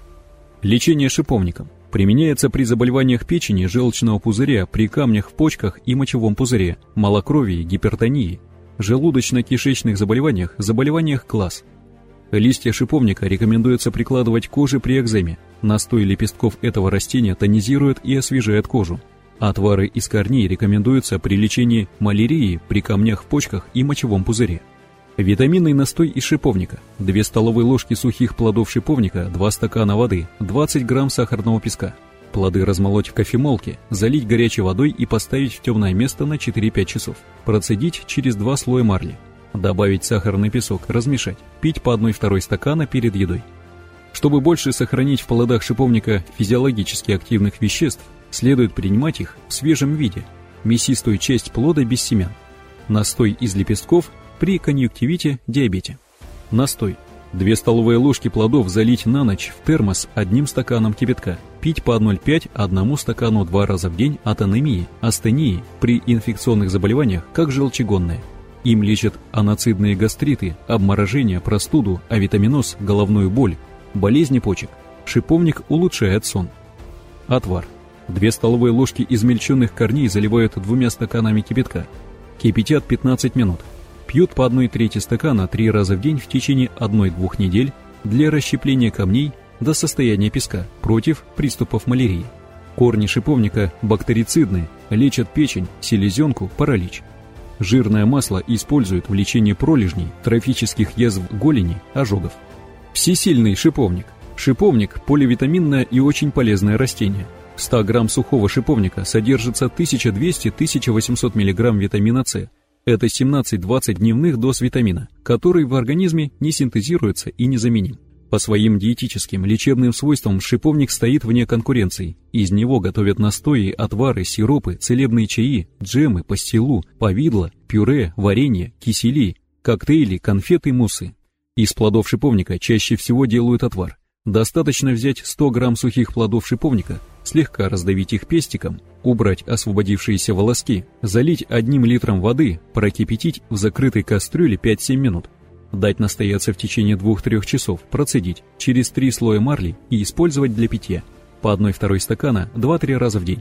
Лечение шиповником. Применяется при заболеваниях печени, желчного пузыря, при камнях в почках и мочевом пузыре, малокровии, гипертонии, желудочно-кишечных заболеваниях, заболеваниях глаз. Листья шиповника рекомендуется прикладывать к коже при экземе. Настой лепестков этого растения тонизирует и освежает кожу. Отвары из корней рекомендуются при лечении малярии при камнях в почках и мочевом пузыре. Витаминный настой из шиповника, 2 столовые ложки сухих плодов шиповника, 2 стакана воды, 20 грамм сахарного песка. Плоды размолоть в кофемолке, залить горячей водой и поставить в темное место на 4-5 часов. Процедить через 2 слоя марли. Добавить сахарный песок, размешать. Пить по 1-2 стакана перед едой. Чтобы больше сохранить в плодах шиповника физиологически активных веществ, следует принимать их в свежем виде, мясистую часть плода без семян. Настой из лепестков при конъюнктивите, диабете. Настой. 2 столовые ложки плодов залить на ночь в термос одним стаканом кипятка. Пить по 0,5 одному стакану два раза в день от анемии, астении при инфекционных заболеваниях, как желчегонные. Им лечат аноцидные гастриты, обморожение, простуду, авитаминоз, головную боль, болезни почек. Шиповник улучшает сон. Отвар. 2 столовые ложки измельченных корней заливают двумя стаканами кипятка. Кипятят 15 минут. Пьют по 1 трети стакана три раза в день в течение 1-2 недель для расщепления камней до состояния песка против приступов малярии. Корни шиповника бактерицидны, лечат печень, селезенку, паралич. Жирное масло используют в лечении пролежней, трофических язв голени, ожогов. Всесильный шиповник. Шиповник – поливитаминное и очень полезное растение. В 100 грамм сухого шиповника содержится 1200-1800 мг витамина С. Это 17-20 дневных доз витамина, который в организме не синтезируется и незаменим. По своим диетическим лечебным свойствам шиповник стоит вне конкуренции. Из него готовят настои, отвары, сиропы, целебные чаи, джемы, пастилу, повидло, пюре, варенье, кисели, коктейли, конфеты, муссы. Из плодов шиповника чаще всего делают отвар. Достаточно взять 100 грамм сухих плодов шиповника, слегка раздавить их пестиком, убрать освободившиеся волоски, залить одним литром воды, прокипятить в закрытой кастрюле 5-7 минут, дать настояться в течение 2-3 часов, процедить через 3 слоя марли и использовать для питья. По 1-2 стакана 2-3 раза в день.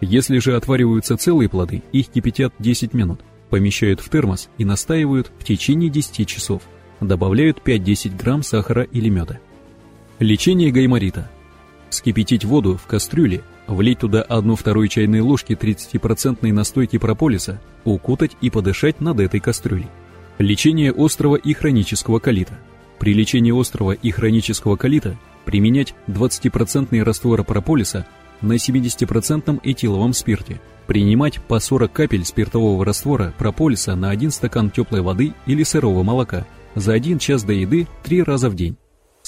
Если же отвариваются целые плоды, их кипятят 10 минут, помещают в термос и настаивают в течение 10 часов. Добавляют 5-10 грамм сахара или меда. Лечение гайморита. Вскипятить воду в кастрюле, влить туда 1-2 чайные ложки 30% настойки прополиса, укутать и подышать над этой кастрюлей. Лечение острого и хронического колита. При лечении острого и хронического колита применять 20% раствора прополиса на 70% этиловом спирте. Принимать по 40 капель спиртового раствора прополиса на 1 стакан теплой воды или сырого молока за 1 час до еды 3 раза в день.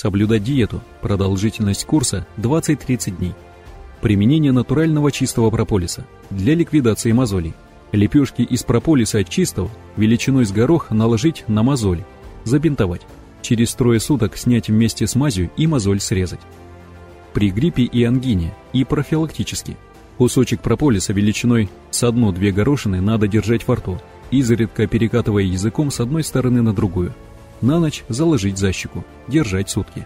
Соблюдать диету, продолжительность курса 20-30 дней. Применение натурального чистого прополиса для ликвидации мозолей. Лепешки из прополиса чистого величиной с горох наложить на мозоль, забинтовать. Через трое суток снять вместе с мазью и мозоль срезать. При гриппе и ангине и профилактически. Кусочек прополиса величиной с одну-две горошины надо держать во рту, изредка перекатывая языком с одной стороны на другую. На ночь заложить за держать сутки.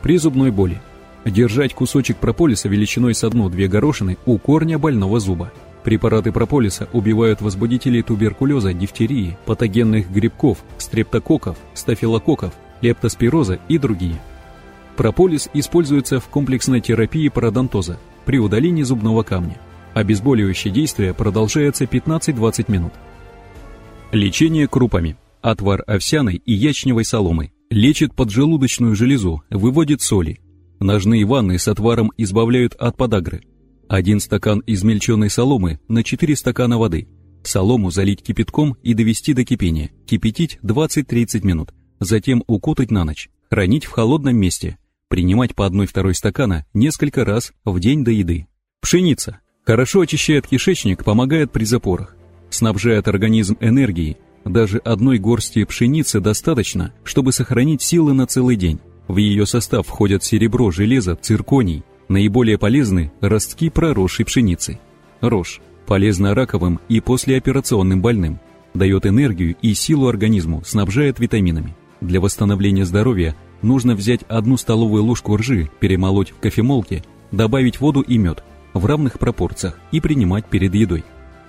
При зубной боли. Держать кусочек прополиса величиной с одну-две горошины у корня больного зуба. Препараты прополиса убивают возбудителей туберкулеза, дифтерии, патогенных грибков, стрептококков, стафилококков, лептоспироза и другие. Прополис используется в комплексной терапии пародонтоза при удалении зубного камня. Обезболивающее действие продолжается 15-20 минут. Лечение крупами. Отвар овсяной и ячневой соломы. Лечит поджелудочную железу, выводит соли. Ножные ванны с отваром избавляют от подагры – один стакан измельченной соломы на 4 стакана воды. Солому залить кипятком и довести до кипения. Кипятить 20-30 минут. Затем укутать на ночь. Хранить в холодном месте. Принимать по 1-2 стакана несколько раз в день до еды. Пшеница. Хорошо очищает кишечник, помогает при запорах. Снабжает организм энергией. Даже одной горсти пшеницы достаточно, чтобы сохранить силы на целый день. В ее состав входят серебро, железо, цирконий, Наиболее полезны ростки проросшей пшеницы. Рожь полезна раковым и послеоперационным больным, дает энергию и силу организму, снабжает витаминами. Для восстановления здоровья нужно взять одну столовую ложку ржи, перемолоть в кофемолке, добавить воду и мед в равных пропорциях и принимать перед едой.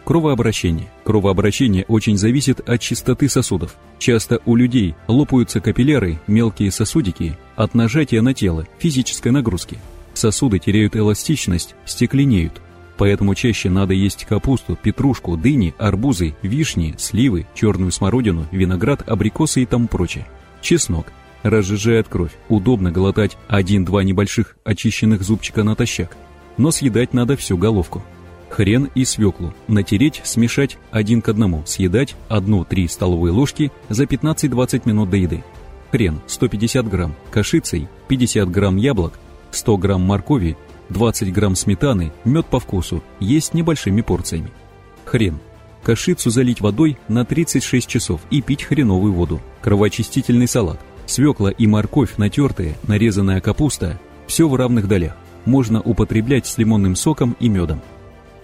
Кровообращение. Кровообращение очень зависит от чистоты сосудов. Часто у людей лопаются капилляры, мелкие сосудики от нажатия на тело, физической нагрузки. Сосуды теряют эластичность, стекленеют. Поэтому чаще надо есть капусту, петрушку, дыни, арбузы, вишни, сливы, черную смородину, виноград, абрикосы и тому прочее. Чеснок. Разжижает кровь. Удобно глотать один-два небольших очищенных зубчика натощак. Но съедать надо всю головку. Хрен и свеклу. Натереть, смешать один к одному. Съедать 1-3 столовые ложки за 15-20 минут до еды. хрен 150 грамм, кашицей 50 грамм яблок, 100 грамм моркови, 20 грамм сметаны, мед по вкусу, есть небольшими порциями. Хрен. Кашицу залить водой на 36 часов и пить хреновую воду. Кровоочистительный салат. Свекла и морковь натертые, нарезанная капуста. Все в равных долях. Можно употреблять с лимонным соком и медом.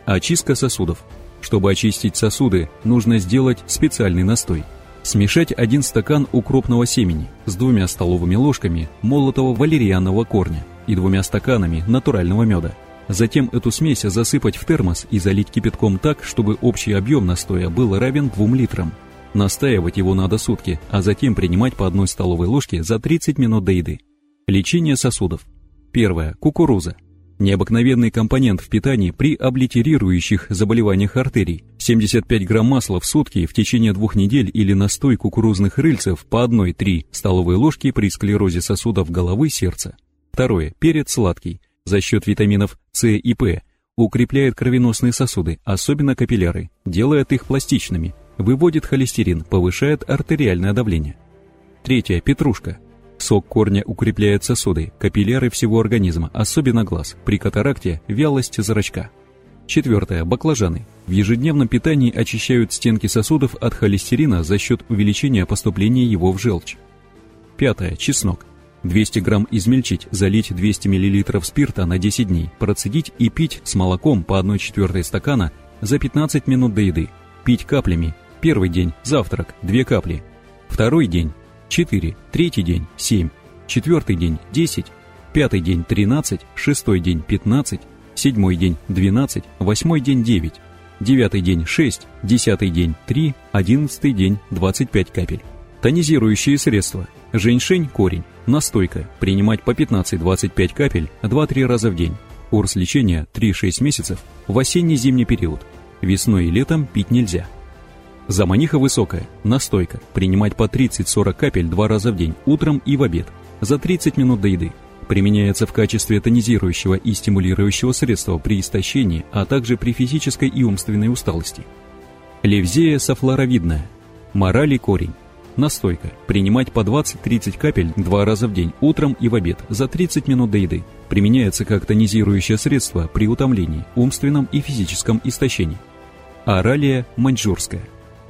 Очистка сосудов. Чтобы очистить сосуды, нужно сделать специальный настой. Смешать один стакан укропного семени с двумя столовыми ложками молотого валерианового корня и двумя стаканами натурального меда. Затем эту смесь засыпать в термос и залить кипятком так, чтобы общий объем настоя был равен 2 литрам. Настаивать его надо сутки, а затем принимать по одной столовой ложке за 30 минут до еды. Лечение сосудов. Первое. Кукуруза. Необыкновенный компонент в питании при облитерирующих заболеваниях артерий. 75 грамм масла в сутки в течение двух недель или настой кукурузных рыльцев по 1-3 столовые ложки при склерозе сосудов головы сердца. Второе. Перец сладкий. За счет витаминов С и П укрепляет кровеносные сосуды, особенно капилляры, делает их пластичными, выводит холестерин, повышает артериальное давление. Третье. Петрушка. Сок корня укрепляет сосуды, капилляры всего организма, особенно глаз, при катаракте, вялость зрачка. Четвертое. Баклажаны. В ежедневном питании очищают стенки сосудов от холестерина за счет увеличения поступления его в желчь. Пятое. Чеснок. 200 грамм измельчить, залить 200 мл спирта на 10 дней, процедить и пить с молоком по 1 четвертой стакана за 15 минут до еды. Пить каплями. Первый день – завтрак, 2 капли. Второй день 4, третий день 7, четвертый день 10, пятый день 13, шестой день 15, седьмой день 12, восьмой день 9, девятый день 6, десятый день 3, одиннадцатый день 25 капель. Тонизирующие средства. Женьшень корень. Настойка. Принимать по 15-25 капель 2-3 раза в день. Курс лечения 3-6 месяцев в осенне-зимний период. Весной и летом пить нельзя. Заманиха высокая, настойка, принимать по 30-40 капель два раза в день, утром и в обед, за 30 минут до еды. Применяется в качестве тонизирующего и стимулирующего средства при истощении, а также при физической и умственной усталости. Левзея софлоровидная. Морали корень. Настойка. Принимать по 20-30 капель два раза в день, утром и в обед, за 30 минут до еды. Применяется как тонизирующее средство при утомлении, умственном и физическом истощении. Оралия маньчжурская.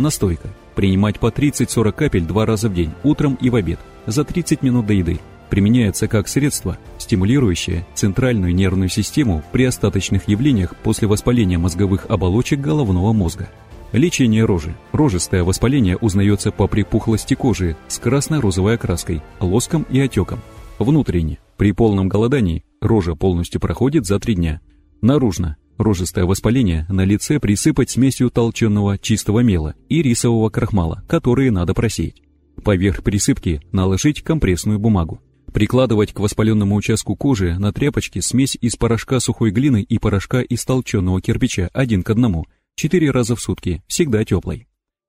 Настойка. Принимать по 30-40 капель два раза в день, утром и в обед, за 30 минут до еды. Применяется как средство, стимулирующее центральную нервную систему при остаточных явлениях после воспаления мозговых оболочек головного мозга. Лечение рожи. Рожистое воспаление узнается по припухлости кожи с красно-розовой окраской, лоском и отеком. Внутренне. При полном голодании рожа полностью проходит за три дня. Наружно. Рожистое воспаление на лице присыпать смесью толченого чистого мела и рисового крахмала, которые надо просеять. Поверх присыпки наложить компрессную бумагу. Прикладывать к воспаленному участку кожи на тряпочке смесь из порошка сухой глины и порошка из толченого кирпича один к одному, четыре раза в сутки, всегда теплой.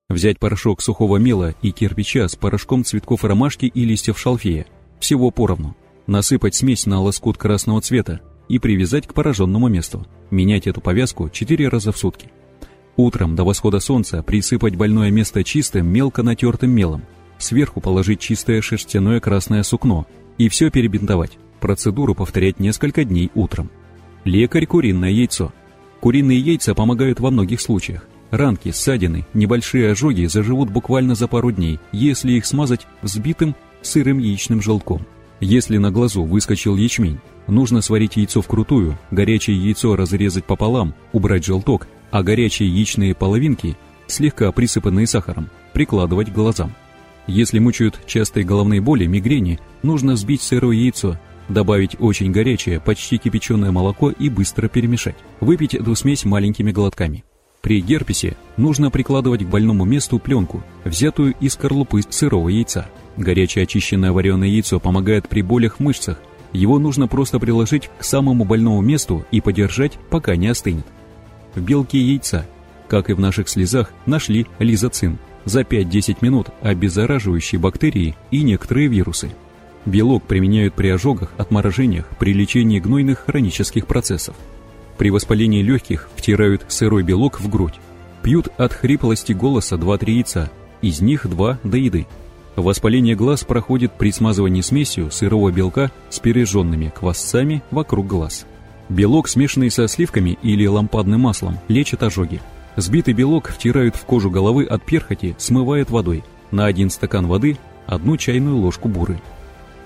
Взять порошок сухого мела и кирпича с порошком цветков ромашки и листьев шалфея, всего поровну. Насыпать смесь на лоскут красного цвета, и привязать к пораженному месту. Менять эту повязку 4 раза в сутки. Утром до восхода солнца присыпать больное место чистым, мелко натертым мелом. Сверху положить чистое шерстяное красное сукно и все перебинтовать. Процедуру повторять несколько дней утром. Лекарь куриное яйцо. Куриные яйца помогают во многих случаях. Ранки, ссадины, небольшие ожоги заживут буквально за пару дней, если их смазать взбитым сырым яичным желтком. Если на глазу выскочил ячмень, нужно сварить яйцо вкрутую, горячее яйцо разрезать пополам, убрать желток, а горячие яичные половинки, слегка присыпанные сахаром, прикладывать к глазам. Если мучают частые головные боли, мигрени, нужно взбить сырое яйцо, добавить очень горячее, почти кипяченое молоко и быстро перемешать. Выпить эту смесь маленькими глотками. При герпесе нужно прикладывать к больному месту пленку, взятую из скорлупы сырого яйца. Горячее очищенное вареное яйцо помогает при болях в мышцах. Его нужно просто приложить к самому больному месту и подержать, пока не остынет. В белке яйца, как и в наших слезах, нашли лизоцин. За 5-10 минут обеззараживающие бактерии и некоторые вирусы. Белок применяют при ожогах, отморожениях, при лечении гнойных хронических процессов. При воспалении легких втирают сырой белок в грудь. Пьют от хриплости голоса 2-3 яйца, из них 2 до еды. Воспаление глаз проходит при смазывании смесью сырого белка с пережженными квасцами вокруг глаз. Белок, смешанный со сливками или лампадным маслом, лечит ожоги. Сбитый белок втирают в кожу головы от перхоти, смывают водой. На один стакан воды одну чайную ложку буры.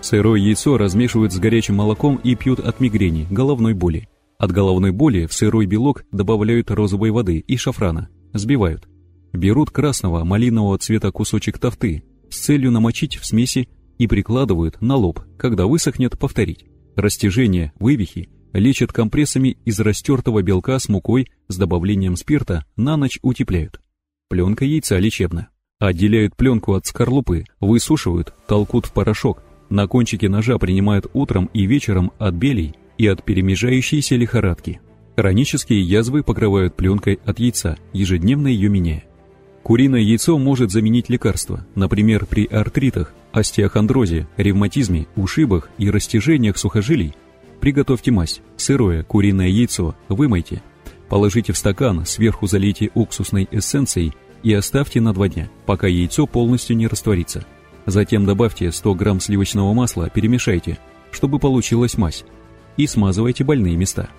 Сырое яйцо размешивают с горячим молоком и пьют от мигрени, головной боли. От головной боли в сырой белок добавляют розовой воды и шафрана, сбивают. Берут красного малинового цвета кусочек тофты с целью намочить в смеси и прикладывают на лоб, когда высохнет, повторить. Растяжение, вывихи лечат компрессами из растертого белка с мукой с добавлением спирта, на ночь утепляют. Пленка яйца лечебна. Отделяют пленку от скорлупы, высушивают, толкут в порошок. На кончике ножа принимают утром и вечером от белей и от перемежающейся лихорадки. Хронические язвы покрывают пленкой от яйца, ежедневно ее меняя. Куриное яйцо может заменить лекарство, например, при артритах, остеохондрозе, ревматизме, ушибах и растяжениях сухожилий. Приготовьте мазь, сырое куриное яйцо, вымойте, положите в стакан, сверху залейте уксусной эссенцией и оставьте на два дня, пока яйцо полностью не растворится. Затем добавьте 100 грамм сливочного масла, перемешайте, чтобы получилась мазь, и смазывайте больные места.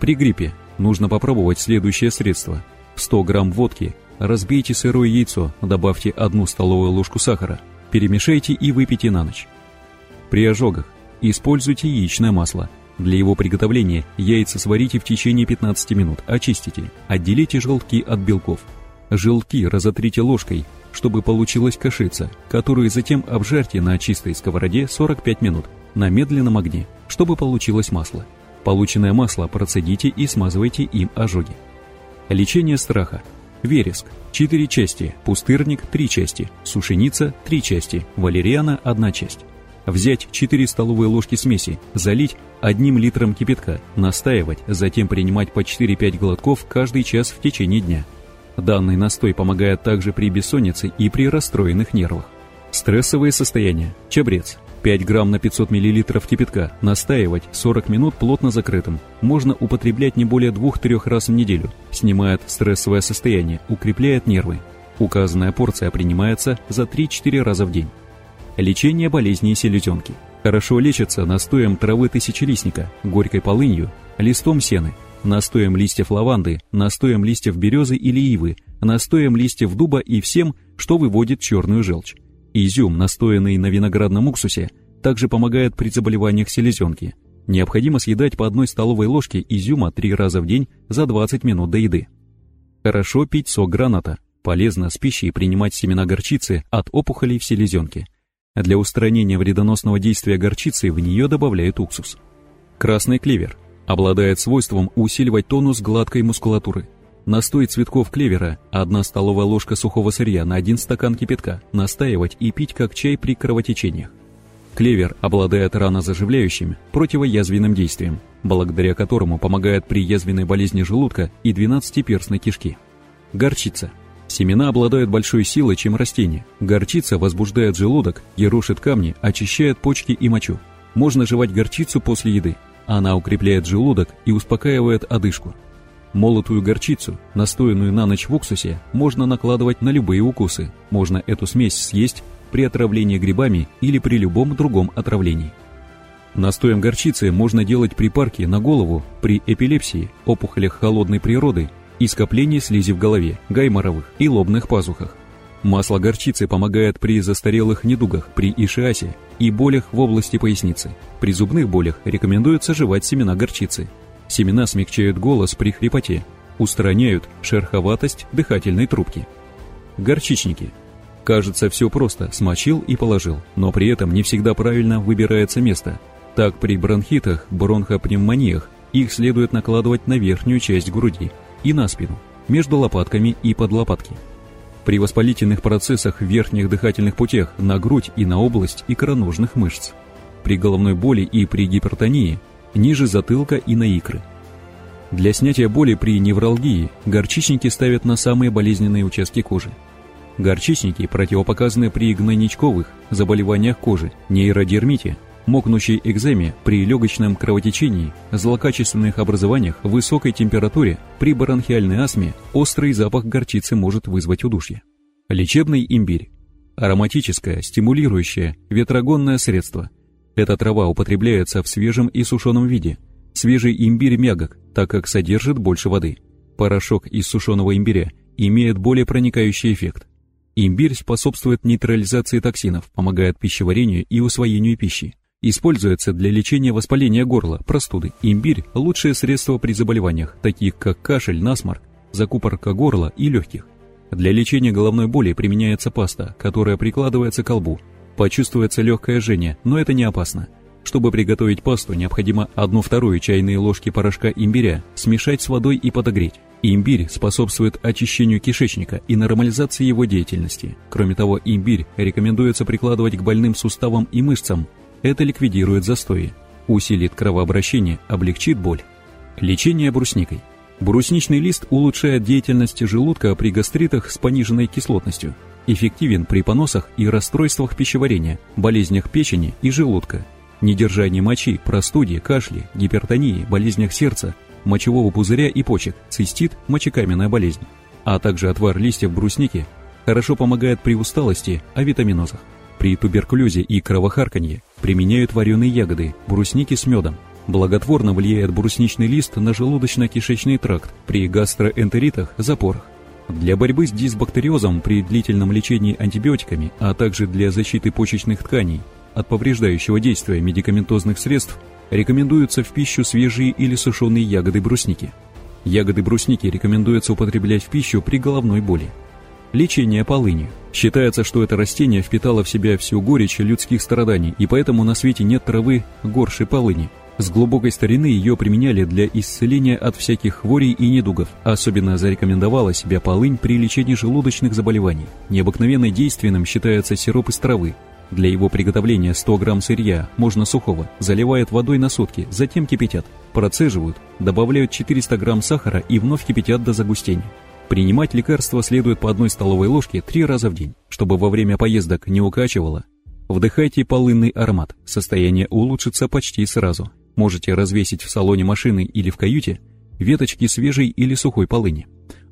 При гриппе нужно попробовать следующее средство. В 100 грамм водки разбейте сырое яйцо, добавьте одну столовую ложку сахара, перемешайте и выпейте на ночь. При ожогах используйте яичное масло. Для его приготовления яйца сварите в течение 15 минут, очистите, отделите желтки от белков – Желтки разотрите ложкой, чтобы получилась кашица, которую затем обжарьте на чистой сковороде 45 минут на медленном огне, чтобы получилось масло. Полученное масло процедите и смазывайте им ожоги. Лечение страха. Вереск – 4 части, пустырник – 3 части, сушеница – 3 части, валериана – 1 часть. Взять 4 столовые ложки смеси, залить одним литром кипятка, настаивать, затем принимать по 4-5 глотков каждый час в течение дня – Данный настой помогает также при бессоннице и при расстроенных нервах. Стрессовые состояния. Чабрец. 5 грамм на 500 мл кипятка. Настаивать 40 минут плотно закрытым. Можно употреблять не более 2-3 раз в неделю. Снимает стрессовое состояние, укрепляет нервы. Указанная порция принимается за 3-4 раза в день. Лечение болезней селезенки. Хорошо лечится настоем травы тысячелистника, горькой полынью, листом сены, настоем листьев лаванды, настоем листьев березы или ивы, настоем листьев дуба и всем, что выводит черную желчь. Изюм, настоянный на виноградном уксусе, также помогает при заболеваниях селезенки. Необходимо съедать по одной столовой ложке изюма три раза в день за 20 минут до еды. Хорошо пить сок граната. Полезно с пищей принимать семена горчицы от опухолей в селезенке. Для устранения вредоносного действия горчицы в нее добавляют уксус. Красный клевер – Обладает свойством усиливать тонус гладкой мускулатуры. Настой цветков клевера, одна столовая ложка сухого сырья на один стакан кипятка, настаивать и пить как чай при кровотечениях. Клевер обладает ранозаживляющим, противоязвенным действием, благодаря которому помогает при язвенной болезни желудка и двенадцатиперстной кишки. Горчица. Семена обладают большой силой, чем растения. Горчица возбуждает желудок, ерошит камни, очищает почки и мочу. Можно жевать горчицу после еды, она укрепляет желудок и успокаивает одышку. Молотую горчицу, настоянную на ночь в уксусе, можно накладывать на любые укусы. Можно эту смесь съесть при отравлении грибами или при любом другом отравлении. Настоем горчицы можно делать припарки на голову при эпилепсии, опухолях холодной природы и скоплении слизи в голове, гайморовых и лобных пазухах. Масло горчицы помогает при застарелых недугах, при ишиасе и болях в области поясницы. При зубных болях рекомендуется жевать семена горчицы. Семена смягчают голос при хрипоте, устраняют шероховатость дыхательной трубки. Горчичники. Кажется, все просто, смочил и положил, но при этом не всегда правильно выбирается место. Так при бронхитах, бронхопневмониях их следует накладывать на верхнюю часть груди и на спину, между лопатками и под лопатки при воспалительных процессах в верхних дыхательных путях на грудь и на область икроножных мышц, при головной боли и при гипертонии, ниже затылка и на икры. Для снятия боли при невралгии горчичники ставят на самые болезненные участки кожи. Горчичники противопоказаны при гнойничковых заболеваниях кожи, нейродермите, мокнущей экземе, при легочном кровотечении, злокачественных образованиях, высокой температуре, при бронхиальной астме острый запах горчицы может вызвать удушье. Лечебный имбирь. Ароматическое, стимулирующее, ветрогонное средство. Эта трава употребляется в свежем и сушеном виде. Свежий имбирь мягок, так как содержит больше воды. Порошок из сушеного имбиря имеет более проникающий эффект. Имбирь способствует нейтрализации токсинов, помогает пищеварению и усвоению пищи. Используется для лечения воспаления горла, простуды. Имбирь – лучшее средство при заболеваниях, таких как кашель, насморк, закупорка горла и легких. Для лечения головной боли применяется паста, которая прикладывается к колбу. Почувствуется легкое жжение, но это не опасно. Чтобы приготовить пасту, необходимо 1-2 чайные ложки порошка имбиря смешать с водой и подогреть. Имбирь способствует очищению кишечника и нормализации его деятельности. Кроме того, имбирь рекомендуется прикладывать к больным суставам и мышцам. Это ликвидирует застои, усилит кровообращение, облегчит боль. Лечение брусникой. Брусничный лист улучшает деятельность желудка при гастритах с пониженной кислотностью. Эффективен при поносах и расстройствах пищеварения, болезнях печени и желудка, недержании мочи, простуде, кашле, гипертонии, болезнях сердца, мочевого пузыря и почек, цистит, мочекаменная болезнь. А также отвар листьев брусники хорошо помогает при усталости, авитаминозах. При туберкулезе и кровохарканье применяют вареные ягоды, брусники с медом, Благотворно влияет брусничный лист на желудочно-кишечный тракт при гастроэнтеритах, запорах. Для борьбы с дисбактериозом при длительном лечении антибиотиками, а также для защиты почечных тканей от повреждающего действия медикаментозных средств рекомендуются в пищу свежие или сушеные ягоды брусники. Ягоды брусники рекомендуется употреблять в пищу при головной боли. Лечение полынью. Считается, что это растение впитало в себя всю горечь людских страданий, и поэтому на свете нет травы горше полыни – с глубокой старины ее применяли для исцеления от всяких хворей и недугов. Особенно зарекомендовала себя полынь при лечении желудочных заболеваний. Необыкновенно действенным считается сироп из травы. Для его приготовления 100 грамм сырья, можно сухого, заливают водой на сутки, затем кипятят, процеживают, добавляют 400 грамм сахара и вновь кипятят до загустения. Принимать лекарства следует по одной столовой ложке три раза в день, чтобы во время поездок не укачивало. Вдыхайте полынный аромат, состояние улучшится почти сразу. Можете развесить в салоне машины или в каюте веточки свежей или сухой полыни.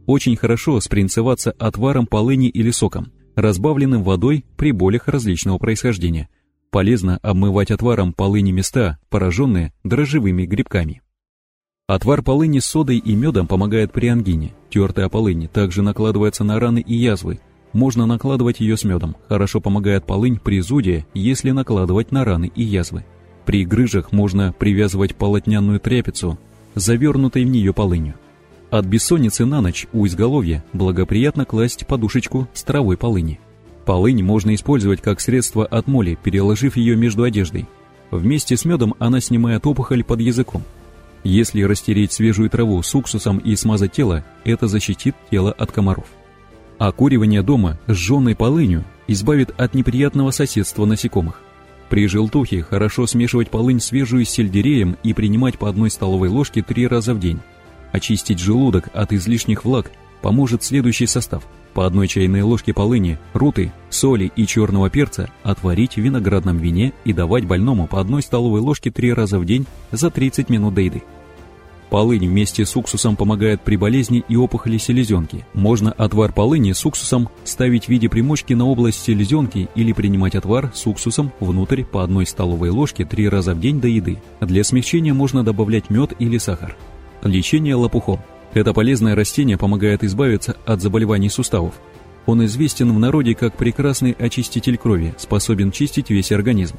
Очень хорошо спринцеваться отваром полыни или соком, разбавленным водой при болях различного происхождения. Полезно обмывать отваром полыни места, пораженные дрожжевыми грибками. Отвар полыни с содой и медом помогает при ангине. Тертая полынь также накладывается на раны и язвы. Можно накладывать ее с медом. Хорошо помогает полынь при зуде, если накладывать на раны и язвы. При грыжах можно привязывать полотняную тряпицу, завернутой в нее полынью. От бессонницы на ночь у изголовья благоприятно класть подушечку с травой полыни. Полынь можно использовать как средство от моли, переложив ее между одеждой. Вместе с медом она снимает опухоль под языком. Если растереть свежую траву с уксусом и смазать тело, это защитит тело от комаров. Окуривание дома с жженой полынью избавит от неприятного соседства насекомых. При желтухе хорошо смешивать полынь свежую с сельдереем и принимать по одной столовой ложке три раза в день. Очистить желудок от излишних влаг поможет следующий состав. По одной чайной ложке полыни, руты, соли и черного перца отварить в виноградном вине и давать больному по одной столовой ложке три раза в день за 30 минут до еды. Полынь вместе с уксусом помогает при болезни и опухоли селезенки. Можно отвар полыни с уксусом ставить в виде примочки на область селезенки или принимать отвар с уксусом внутрь по одной столовой ложке три раза в день до еды. Для смягчения можно добавлять мед или сахар. Лечение лопухом. Это полезное растение помогает избавиться от заболеваний суставов. Он известен в народе как прекрасный очиститель крови, способен чистить весь организм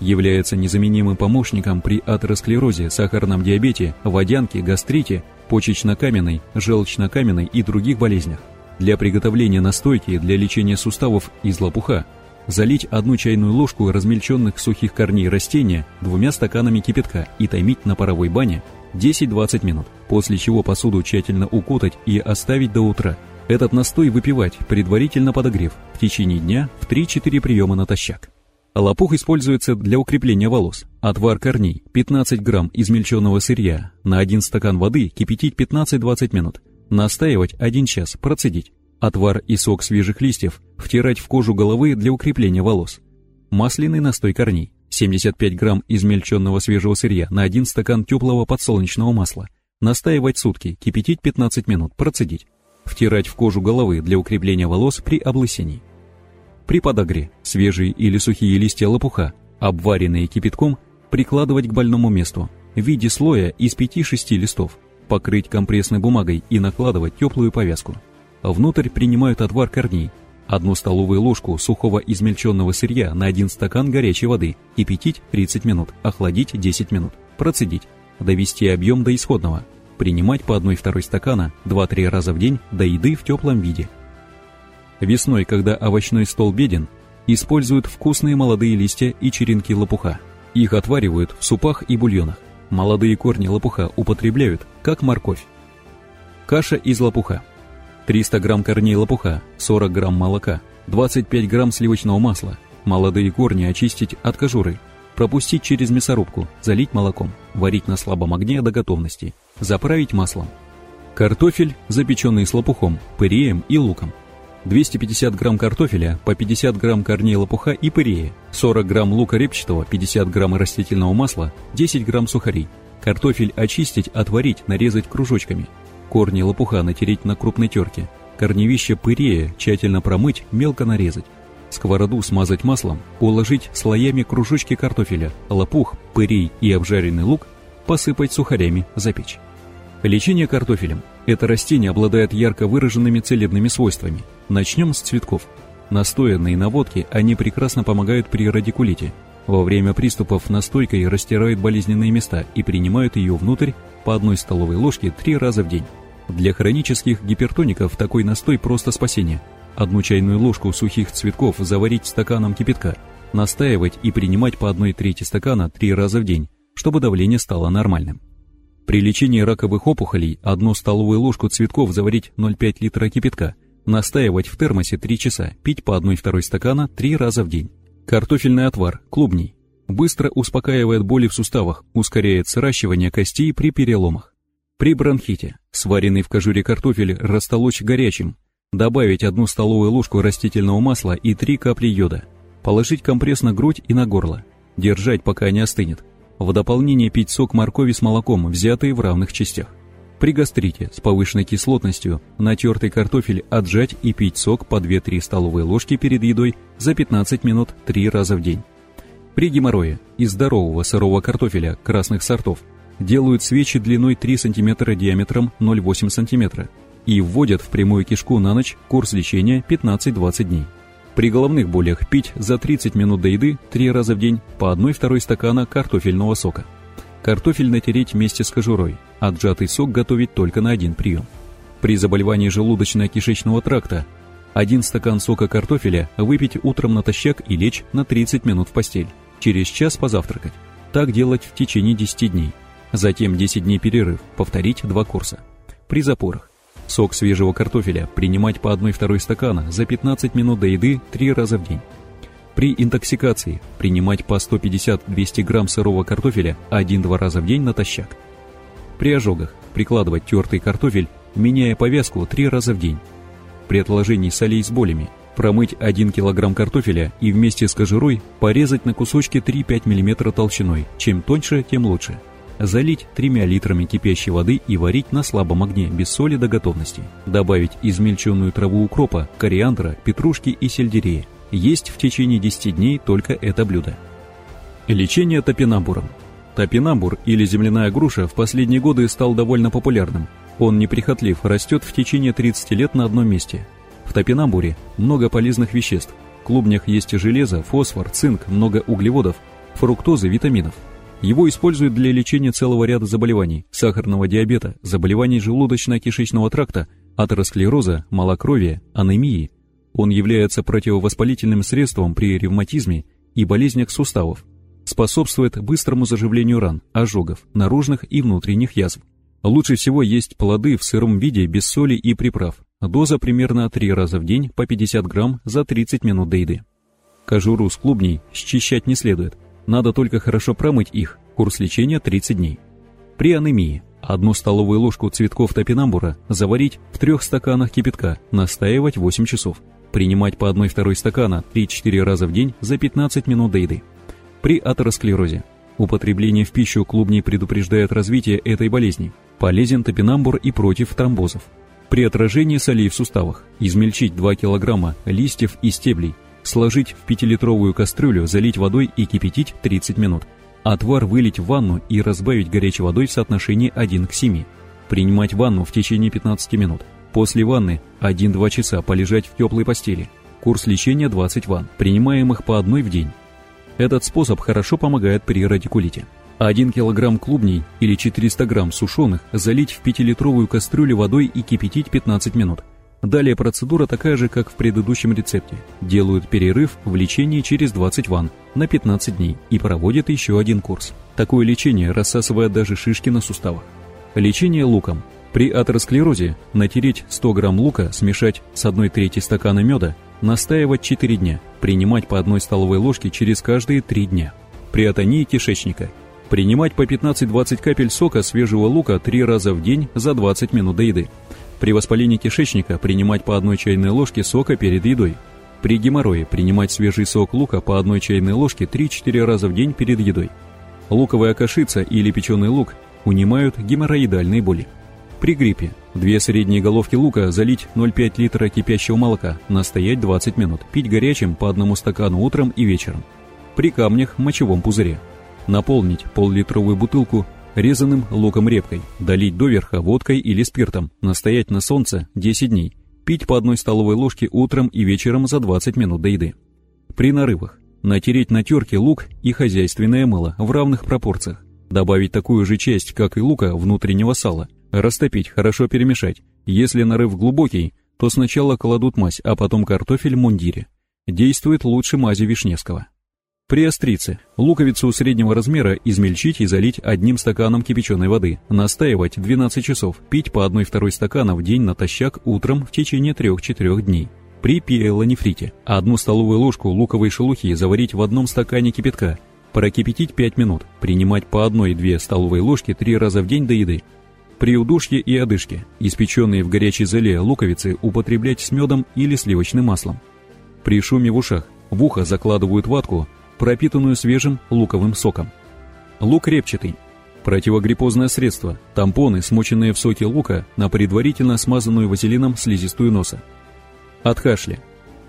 является незаменимым помощником при атеросклерозе, сахарном диабете, водянке, гастрите, почечно-каменной, желчно-каменной и других болезнях. Для приготовления настойки для лечения суставов из лопуха залить одну чайную ложку размельченных сухих корней растения двумя стаканами кипятка и томить на паровой бане 10-20 минут, после чего посуду тщательно укутать и оставить до утра. Этот настой выпивать, предварительно подогрев, в течение дня в 3-4 приема натощак. Лопух используется для укрепления волос. Отвар корней 15 грамм измельченного сырья на 1 стакан воды кипятить 15-20 минут. Настаивать 1 час, процедить. Отвар и сок свежих листьев втирать в кожу головы для укрепления волос. Масляный настой корней 75 грамм измельченного свежего сырья на 1 стакан теплого подсолнечного масла. Настаивать сутки, кипятить 15 минут, процедить. Втирать в кожу головы для укрепления волос при облысении. При подогре свежие или сухие листья лопуха, обваренные кипятком, прикладывать к больному месту в виде слоя из 5-6 листов, покрыть компрессной бумагой и накладывать теплую повязку. Внутрь принимают отвар корней, одну столовую ложку сухого измельченного сырья на один стакан горячей воды, кипятить 30 минут, охладить 10 минут, процедить, довести объем до исходного, принимать по 1-2 стакана 2-3 раза в день до еды в теплом виде. Весной, когда овощной стол беден, используют вкусные молодые листья и черенки лопуха. Их отваривают в супах и бульонах. Молодые корни лопуха употребляют, как морковь. Каша из лопуха. 300 грамм корней лопуха, 40 грамм молока, 25 грамм сливочного масла. Молодые корни очистить от кожуры, пропустить через мясорубку, залить молоком, варить на слабом огне до готовности, заправить маслом. Картофель, запеченный с лопухом, пыреем и луком. 250 грамм картофеля, по 50 грамм корней лопуха и пырея, 40 грамм лука репчатого, 50 грамм растительного масла, 10 грамм сухарей. Картофель очистить, отварить, нарезать кружочками. Корни лопуха натереть на крупной терке. Корневище пырея тщательно промыть, мелко нарезать. Сковороду смазать маслом, уложить слоями кружочки картофеля, лопух, пырей и обжаренный лук, посыпать сухарями, запечь. Лечение картофелем. Это растение обладает ярко выраженными целебными свойствами. Начнем с цветков. Настоянные на водке они прекрасно помогают при радикулите. Во время приступов настойкой растирают болезненные места и принимают ее внутрь по одной столовой ложке три раза в день. Для хронических гипертоников такой настой просто спасение. Одну чайную ложку сухих цветков заварить стаканом кипятка, настаивать и принимать по одной трети стакана три раза в день, чтобы давление стало нормальным. При лечении раковых опухолей одну столовую ложку цветков заварить 0,5 литра кипятка, настаивать в термосе 3 часа, пить по 1-2 стакана 3 раза в день. Картофельный отвар, клубний. Быстро успокаивает боли в суставах, ускоряет сращивание костей при переломах. При бронхите сваренный в кожуре картофель растолочь горячим, добавить одну столовую ложку растительного масла и 3 капли йода, положить компресс на грудь и на горло, держать пока не остынет, в дополнение пить сок моркови с молоком, взятый в равных частях. При гастрите с повышенной кислотностью натертый картофель отжать и пить сок по 2-3 столовые ложки перед едой за 15 минут 3 раза в день. При геморрое из здорового сырого картофеля красных сортов делают свечи длиной 3 см диаметром 0,8 см и вводят в прямую кишку на ночь курс лечения 15-20 дней. При головных болях пить за 30 минут до еды 3 раза в день по 1-2 стакана картофельного сока. Картофель натереть вместе с кожурой, отжатый сок готовить только на один прием. При заболевании желудочно-кишечного тракта один стакан сока картофеля выпить утром натощак и лечь на 30 минут в постель. Через час позавтракать. Так делать в течение 10 дней. Затем 10 дней перерыв, повторить два курса. При запорах Сок свежего картофеля принимать по 1-2 стакана за 15 минут до еды 3 раза в день. При интоксикации принимать по 150-200 грамм сырого картофеля 1-2 раза в день натощак. При ожогах прикладывать тертый картофель, меняя повязку 3 раза в день. При отложении солей с болями промыть 1 кг картофеля и вместе с кожурой порезать на кусочки 3-5 мм толщиной. Чем тоньше, тем лучше залить тремя литрами кипящей воды и варить на слабом огне без соли до готовности. Добавить измельченную траву укропа, кориандра, петрушки и сельдерея. Есть в течение 10 дней только это блюдо. Лечение топинамбуром. Топинамбур или земляная груша в последние годы стал довольно популярным. Он неприхотлив, растет в течение 30 лет на одном месте. В топинамбуре много полезных веществ. В клубнях есть железо, фосфор, цинк, много углеводов, фруктозы, витаминов – его используют для лечения целого ряда заболеваний – сахарного диабета, заболеваний желудочно-кишечного тракта, атеросклероза, малокровия, анемии. Он является противовоспалительным средством при ревматизме и болезнях суставов. Способствует быстрому заживлению ран, ожогов, наружных и внутренних язв. Лучше всего есть плоды в сыром виде без соли и приправ. Доза примерно 3 раза в день по 50 грамм за 30 минут до еды. Кожуру с клубней счищать не следует – надо только хорошо промыть их. Курс лечения 30 дней. При анемии одну столовую ложку цветков топинамбура заварить в трех стаканах кипятка, настаивать 8 часов. Принимать по 1-2 стакана 3-4 раза в день за 15 минут до еды. При атеросклерозе употребление в пищу клубней предупреждает развитие этой болезни. Полезен топинамбур и против тромбозов. При отражении солей в суставах измельчить 2 кг листьев и стеблей Сложить в 5-литровую кастрюлю, залить водой и кипятить 30 минут. Отвар вылить в ванну и разбавить горячей водой в соотношении 1 к 7. Принимать ванну в течение 15 минут. После ванны 1-2 часа полежать в теплой постели. Курс лечения 20 ванн, принимаемых по одной в день. Этот способ хорошо помогает при радикулите. 1 кг клубней или 400 грамм сушеных залить в 5-литровую кастрюлю водой и кипятить 15 минут. Далее процедура такая же, как в предыдущем рецепте. Делают перерыв в лечении через 20 ванн на 15 дней и проводят еще один курс. Такое лечение рассасывает даже шишки на суставах. Лечение луком. При атеросклерозе натереть 100 грамм лука, смешать с 1 трети стакана меда, настаивать 4 дня, принимать по одной столовой ложке через каждые 3 дня. При атонии кишечника Принимать по 15-20 капель сока свежего лука 3 раза в день за 20 минут до еды. При воспалении кишечника принимать по одной чайной ложке сока перед едой. При геморрое принимать свежий сок лука по одной чайной ложке 3-4 раза в день перед едой. Луковая кашица или печеный лук унимают геморроидальные боли. При гриппе. Две средние головки лука залить 0,5 литра кипящего молока, настоять 20 минут, пить горячим по одному стакану утром и вечером. При камнях в мочевом пузыре. Наполнить пол-литровую бутылку резаным луком-репкой, долить доверха водкой или спиртом, настоять на солнце 10 дней, пить по одной столовой ложке утром и вечером за 20 минут до еды. При нарывах. Натереть на терке лук и хозяйственное мыло в равных пропорциях, добавить такую же часть, как и лука, внутреннего сала, растопить, хорошо перемешать. Если нарыв глубокий, то сначала кладут мазь, а потом картофель в мундире. Действует лучше мази Вишневского. При острице луковицу среднего размера измельчить и залить одним стаканом кипяченой воды, настаивать 12 часов, пить по 1-2 стакана в день натощак утром в течение 3-4 дней. При пиелонефрите одну столовую ложку луковой шелухи заварить в одном стакане кипятка, прокипятить 5 минут, принимать по 1-2 столовые ложки 3 раза в день до еды. При удушье и одышке испеченные в горячей золе луковицы употреблять с медом или сливочным маслом. При шуме в ушах в ухо закладывают ватку, пропитанную свежим луковым соком. Лук репчатый. Противогриппозное средство. Тампоны, смоченные в соке лука на предварительно смазанную вазелином слизистую носа. От кашля.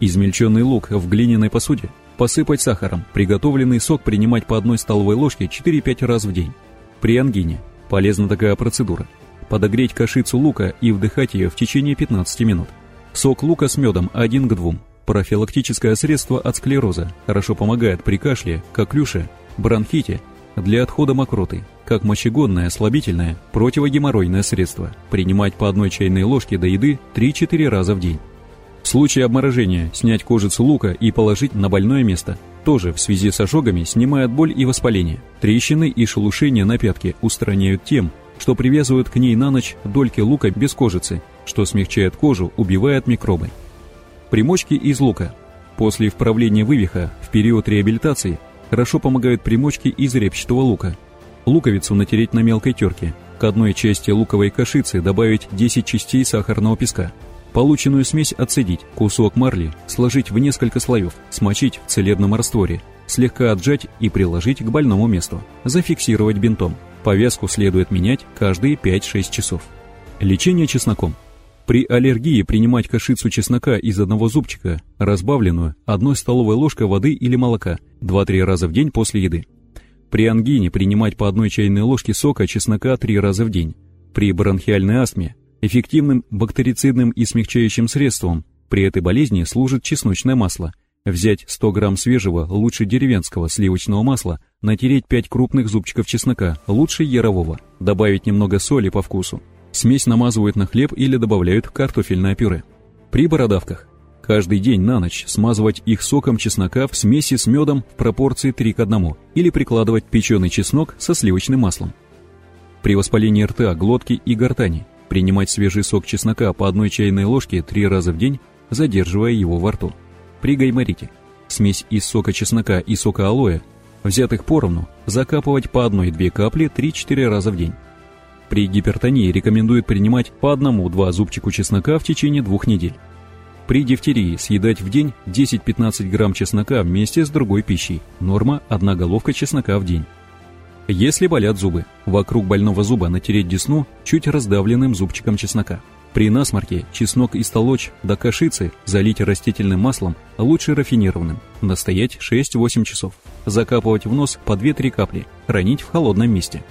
Измельченный лук в глиняной посуде. Посыпать сахаром. Приготовленный сок принимать по одной столовой ложке 4-5 раз в день. При ангине. Полезна такая процедура. Подогреть кашицу лука и вдыхать ее в течение 15 минут. Сок лука с медом 1 к 2. Профилактическое средство от склероза хорошо помогает при кашле, коклюше, бронхите, для отхода мокроты, как мочегонное, слабительное, противогеморройное средство. Принимать по одной чайной ложке до еды 3-4 раза в день. В случае обморожения снять кожицу лука и положить на больное место. Тоже в связи с ожогами снимает боль и воспаление. Трещины и шелушения на пятке устраняют тем, что привязывают к ней на ночь дольки лука без кожицы, что смягчает кожу, убивает микробы. Примочки из лука. После вправления вывиха в период реабилитации хорошо помогают примочки из репчатого лука. Луковицу натереть на мелкой терке. К одной части луковой кашицы добавить 10 частей сахарного песка. Полученную смесь отцедить, кусок марли сложить в несколько слоев, смочить в целебном растворе, слегка отжать и приложить к больному месту. Зафиксировать бинтом. Повязку следует менять каждые 5-6 часов. Лечение чесноком. При аллергии принимать кашицу чеснока из одного зубчика, разбавленную одной столовой ложкой воды или молока 2-3 раза в день после еды. При ангине принимать по одной чайной ложке сока чеснока 3 раза в день. При бронхиальной астме эффективным бактерицидным и смягчающим средством при этой болезни служит чесночное масло. Взять 100 грамм свежего, лучше деревенского сливочного масла, натереть 5 крупных зубчиков чеснока, лучше ярового, добавить немного соли по вкусу, Смесь намазывают на хлеб или добавляют в картофельное пюре. При бородавках каждый день на ночь смазывать их соком чеснока в смеси с медом в пропорции 3 к 1 или прикладывать печеный чеснок со сливочным маслом. При воспалении рта, глотки и гортани принимать свежий сок чеснока по одной чайной ложке 3 раза в день, задерживая его во рту. При гайморите смесь из сока чеснока и сока алоэ, взятых поровну, закапывать по 1-2 капли 3-4 раза в день. При гипертонии рекомендуют принимать по одному-два зубчику чеснока в течение двух недель. При дифтерии съедать в день 10-15 грамм чеснока вместе с другой пищей. Норма – одна головка чеснока в день. Если болят зубы, вокруг больного зуба натереть десну чуть раздавленным зубчиком чеснока. При насморке чеснок истолочь до кашицы, залить растительным маслом, лучше рафинированным, настоять 6-8 часов, закапывать в нос по 2-3 капли, хранить в холодном месте.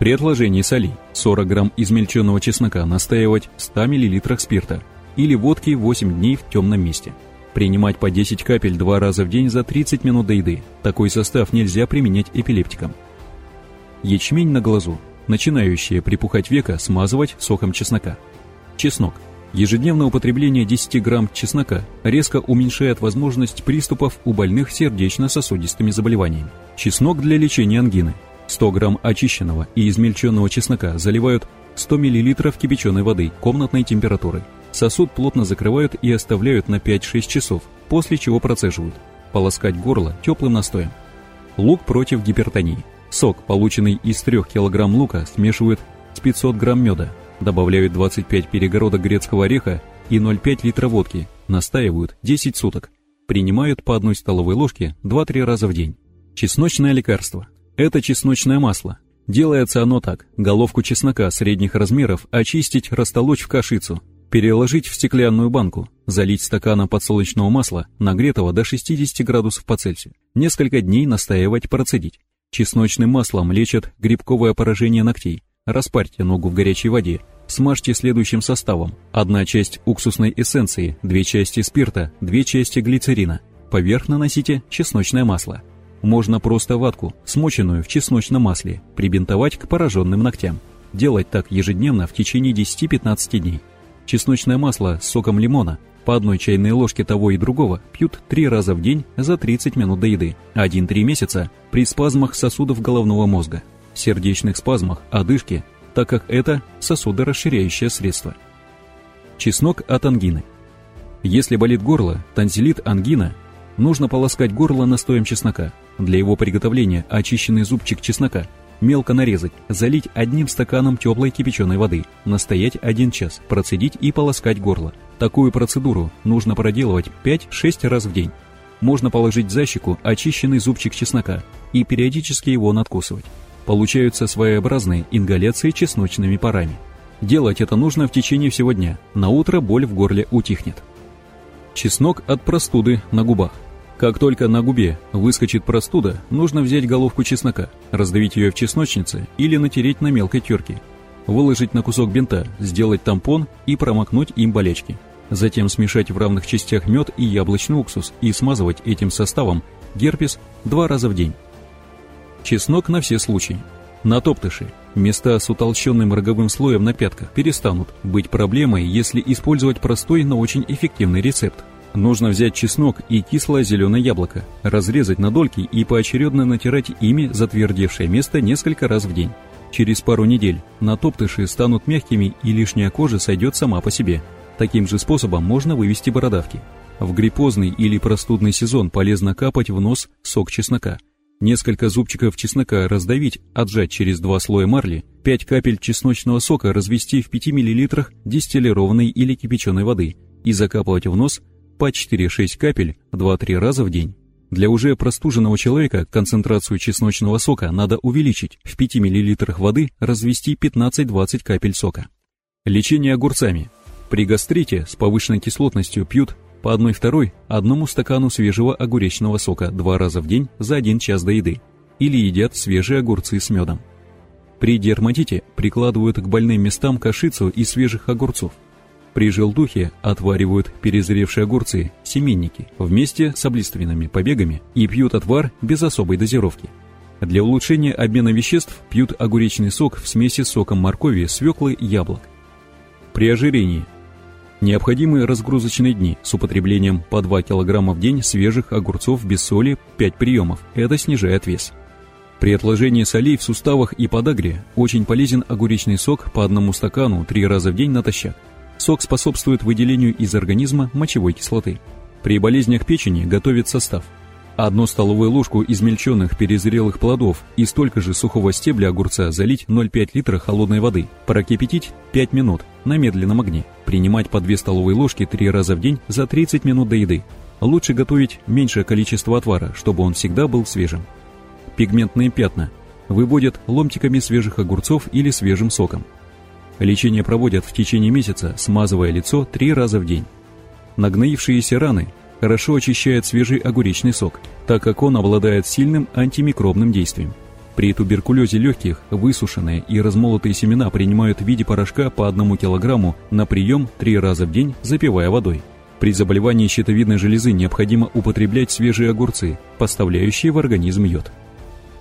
При отложении соли 40 грамм измельченного чеснока настаивать в 100 мл спирта или водки 8 дней в темном месте. Принимать по 10 капель два раза в день за 30 минут до еды. Такой состав нельзя применять эпилептикам. Ячмень на глазу. Начинающие припухать века смазывать соком чеснока. Чеснок. Ежедневное употребление 10 грамм чеснока резко уменьшает возможность приступов у больных сердечно-сосудистыми заболеваниями. Чеснок для лечения ангины. 100 грамм очищенного и измельченного чеснока заливают 100 мл кипяченой воды комнатной температуры. Сосуд плотно закрывают и оставляют на 5-6 часов, после чего процеживают. Полоскать горло теплым настоем. Лук против гипертонии. Сок, полученный из 3 кг лука, смешивают с 500 грамм меда, добавляют 25 перегородок грецкого ореха и 0,5 литра водки, настаивают 10 суток. Принимают по одной столовой ложке 2-3 раза в день. Чесночное лекарство. Это чесночное масло. Делается оно так. Головку чеснока средних размеров очистить, растолочь в кашицу. Переложить в стеклянную банку, залить стаканом подсолнечного масла, нагретого до 60 градусов по Цельсию. Несколько дней настаивать, процедить. Чесночным маслом лечат грибковое поражение ногтей, Распарьте ногу в горячей воде. Смажьте следующим составом. Одна часть уксусной эссенции, две части спирта, две части глицерина. Поверх наносите чесночное масло. Можно просто ватку, смоченную в чесночном масле, прибинтовать к пораженным ногтям. Делать так ежедневно в течение 10-15 дней. Чесночное масло с соком лимона по одной чайной ложке того и другого пьют три раза в день за 30 минут до еды, 1-3 месяца при спазмах сосудов головного мозга сердечных спазмах, одышке, так как это сосудорасширяющее средство. Чеснок от ангины. Если болит горло, тонзиллит, ангина, нужно полоскать горло настоем чеснока. Для его приготовления очищенный зубчик чеснока мелко нарезать, залить одним стаканом теплой кипяченой воды, настоять один час, процедить и полоскать горло. Такую процедуру нужно проделывать 5-6 раз в день. Можно положить за щеку очищенный зубчик чеснока и периодически его надкусывать получаются своеобразные ингаляции чесночными парами. Делать это нужно в течение всего дня, на утро боль в горле утихнет. Чеснок от простуды на губах. Как только на губе выскочит простуда, нужно взять головку чеснока, раздавить ее в чесночнице или натереть на мелкой терке. Выложить на кусок бинта, сделать тампон и промокнуть им болячки. Затем смешать в равных частях мед и яблочный уксус и смазывать этим составом герпес два раза в день. Чеснок на все случаи. На топтыши. Места с утолщенным роговым слоем на пятках перестанут быть проблемой, если использовать простой, но очень эффективный рецепт. Нужно взять чеснок и кислое зеленое яблоко, разрезать на дольки и поочередно натирать ими затвердевшее место несколько раз в день. Через пару недель натоптыши станут мягкими и лишняя кожа сойдет сама по себе. Таким же способом можно вывести бородавки. В гриппозный или простудный сезон полезно капать в нос сок чеснока – Несколько зубчиков чеснока раздавить, отжать через два слоя марли, 5 капель чесночного сока развести в 5 мл дистиллированной или кипяченой воды и закапывать в нос по 4-6 капель 2-3 раза в день. Для уже простуженного человека концентрацию чесночного сока надо увеличить, в 5 мл воды развести 15-20 капель сока. Лечение огурцами. При гастрите с повышенной кислотностью пьют по одной второй одному стакану свежего огуречного сока два раза в день за один час до еды, или едят свежие огурцы с медом. При дерматите прикладывают к больным местам кашицу из свежих огурцов. При желтухе отваривают перезревшие огурцы, семенники, вместе с облиственными побегами и пьют отвар без особой дозировки. Для улучшения обмена веществ пьют огуречный сок в смеси с соком моркови, свеклы, яблок. При ожирении Необходимы разгрузочные дни с употреблением по 2 кг в день свежих огурцов без соли 5 приемов. Это снижает вес. При отложении солей в суставах и подагре очень полезен огуречный сок по одному стакану 3 раза в день натощак. Сок способствует выделению из организма мочевой кислоты. При болезнях печени готовит состав – Одну столовую ложку измельченных перезрелых плодов и столько же сухого стебля огурца залить 0,5 литра холодной воды. Прокипятить 5 минут на медленном огне. Принимать по 2 столовые ложки 3 раза в день за 30 минут до еды. Лучше готовить меньшее количество отвара, чтобы он всегда был свежим. Пигментные пятна выводят ломтиками свежих огурцов или свежим соком. Лечение проводят в течение месяца, смазывая лицо три раза в день. Нагноившиеся раны хорошо очищает свежий огуречный сок, так как он обладает сильным антимикробным действием. При туберкулезе легких высушенные и размолотые семена принимают в виде порошка по одному килограмму на прием три раза в день, запивая водой. При заболевании щитовидной железы необходимо употреблять свежие огурцы, поставляющие в организм йод.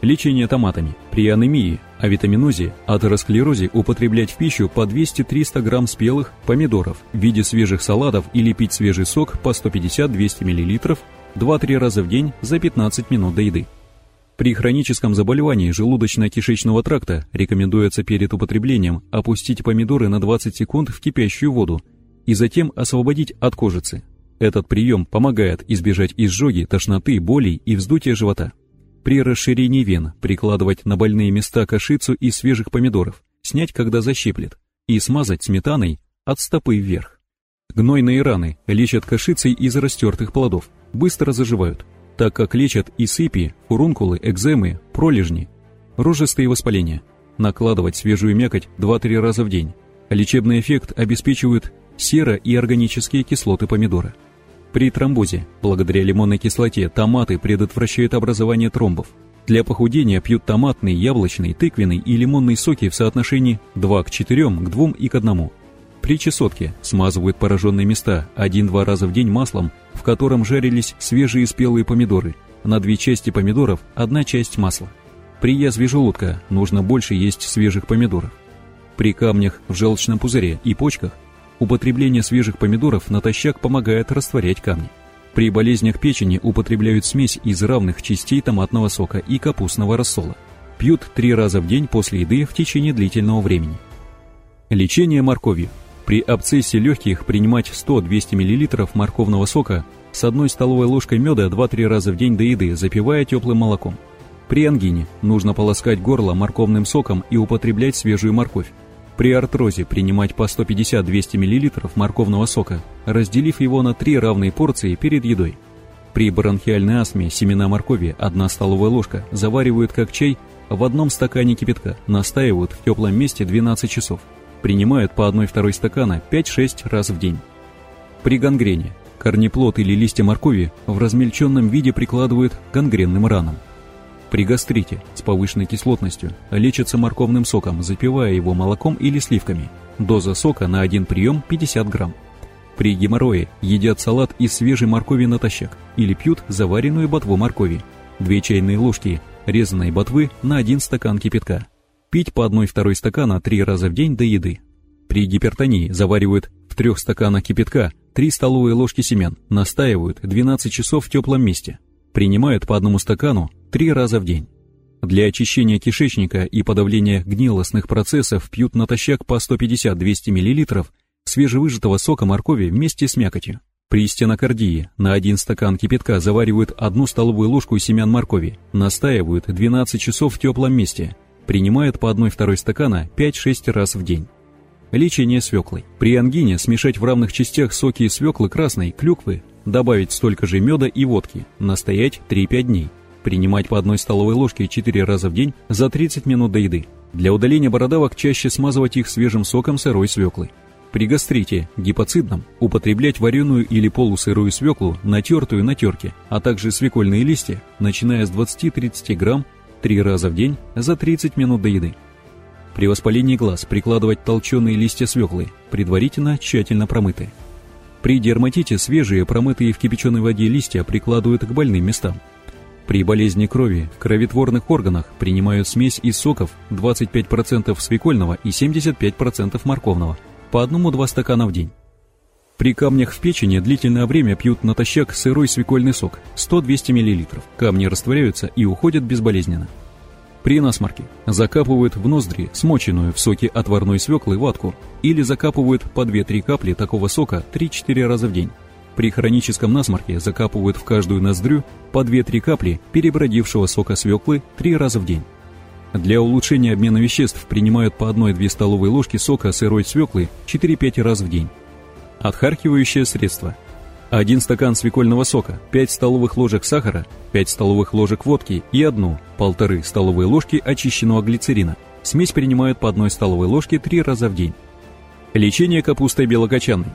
Лечение томатами. При анемии, авитаминозе, атеросклерозе употреблять в пищу по 200-300 грамм спелых помидоров в виде свежих салатов или пить свежий сок по 150-200 мл 2-3 раза в день за 15 минут до еды. При хроническом заболевании желудочно-кишечного тракта рекомендуется перед употреблением опустить помидоры на 20 секунд в кипящую воду и затем освободить от кожицы. Этот прием помогает избежать изжоги, тошноты, болей и вздутия живота. При расширении вен прикладывать на больные места кашицу из свежих помидоров, снять, когда защиплет, и смазать сметаной от стопы вверх. Гнойные раны лечат кашицей из растертых плодов, быстро заживают, так как лечат и сыпи, фурункулы, экземы, пролежни, рожистые воспаления. Накладывать свежую мякоть 2-3 раза в день. Лечебный эффект обеспечивают сера и органические кислоты помидора. При тромбозе, благодаря лимонной кислоте, томаты предотвращают образование тромбов. Для похудения пьют томатный, яблочный, тыквенный и лимонный соки в соотношении 2 к 4, к 2 и к 1. При чесотке смазывают пораженные места 1-2 раза в день маслом, в котором жарились свежие спелые помидоры. На две части помидоров одна часть масла. При язве желудка нужно больше есть свежих помидоров. При камнях в желчном пузыре и почках Употребление свежих помидоров натощак помогает растворять камни. При болезнях печени употребляют смесь из равных частей томатного сока и капустного рассола. Пьют три раза в день после еды в течение длительного времени. Лечение морковью. При абсцессе легких принимать 100-200 мл морковного сока с одной столовой ложкой меда 2-3 раза в день до еды, запивая теплым молоком. При ангине нужно полоскать горло морковным соком и употреблять свежую морковь. При артрозе принимать по 150-200 мл морковного сока, разделив его на три равные порции перед едой. При бронхиальной астме семена моркови 1 столовая ложка заваривают как чай в одном стакане кипятка, настаивают в теплом месте 12 часов. Принимают по 1-2 стакана 5-6 раз в день. При гангрене корнеплод или листья моркови в размельченном виде прикладывают к гангренным ранам. При гастрите с повышенной кислотностью лечится морковным соком, запивая его молоком или сливками. Доза сока на один прием 50 грамм. При геморрое едят салат из свежей моркови натощак или пьют заваренную ботву моркови. Две чайные ложки резаной ботвы на один стакан кипятка. Пить по одной-второй стакана три раза в день до еды. При гипертонии заваривают в трех стаканах кипятка 3 столовые ложки семян, настаивают 12 часов в теплом месте. Принимают по одному стакану три раза в день. Для очищения кишечника и подавления гнилостных процессов пьют натощак по 150-200 мл свежевыжатого сока моркови вместе с мякотью. При стенокардии на один стакан кипятка заваривают одну столовую ложку семян моркови, настаивают 12 часов в теплом месте, принимают по 1-2 стакана 5-6 раз в день. Лечение свеклой. При ангине смешать в равных частях соки свеклы красной, клюквы, добавить столько же меда и водки, настоять 3-5 дней. Принимать по одной столовой ложке 4 раза в день за 30 минут до еды. Для удаления бородавок чаще смазывать их свежим соком сырой свеклы. При гастрите, гипоцидном, употреблять вареную или полусырую свеклу, натертую на терке, а также свекольные листья, начиная с 20-30 грамм 3 раза в день за 30 минут до еды. При воспалении глаз прикладывать толченые листья свеклы, предварительно тщательно промытые. При дерматите свежие, промытые в кипяченой воде листья прикладывают к больным местам. При болезни крови в кроветворных органах принимают смесь из соков 25% свекольного и 75% морковного, по одному-два стакана в день. При камнях в печени длительное время пьют натощак сырой свекольный сок 100-200 мл. Камни растворяются и уходят безболезненно. При насморке закапывают в ноздри смоченную в соке отварной свеклы ватку или закапывают по 2-3 капли такого сока 3-4 раза в день. При хроническом насморке закапывают в каждую ноздрю по 2-3 капли перебродившего сока свеклы 3 раза в день. Для улучшения обмена веществ принимают по 1-2 столовые ложки сока сырой свеклы 4-5 раз в день. Отхаркивающее средство. 1 стакан свекольного сока, 5 столовых ложек сахара, 5 столовых ложек водки и 1, полторы столовые ложки очищенного глицерина. Смесь принимают по 1 столовой ложке 3 раза в день. Лечение капустой белокочанной.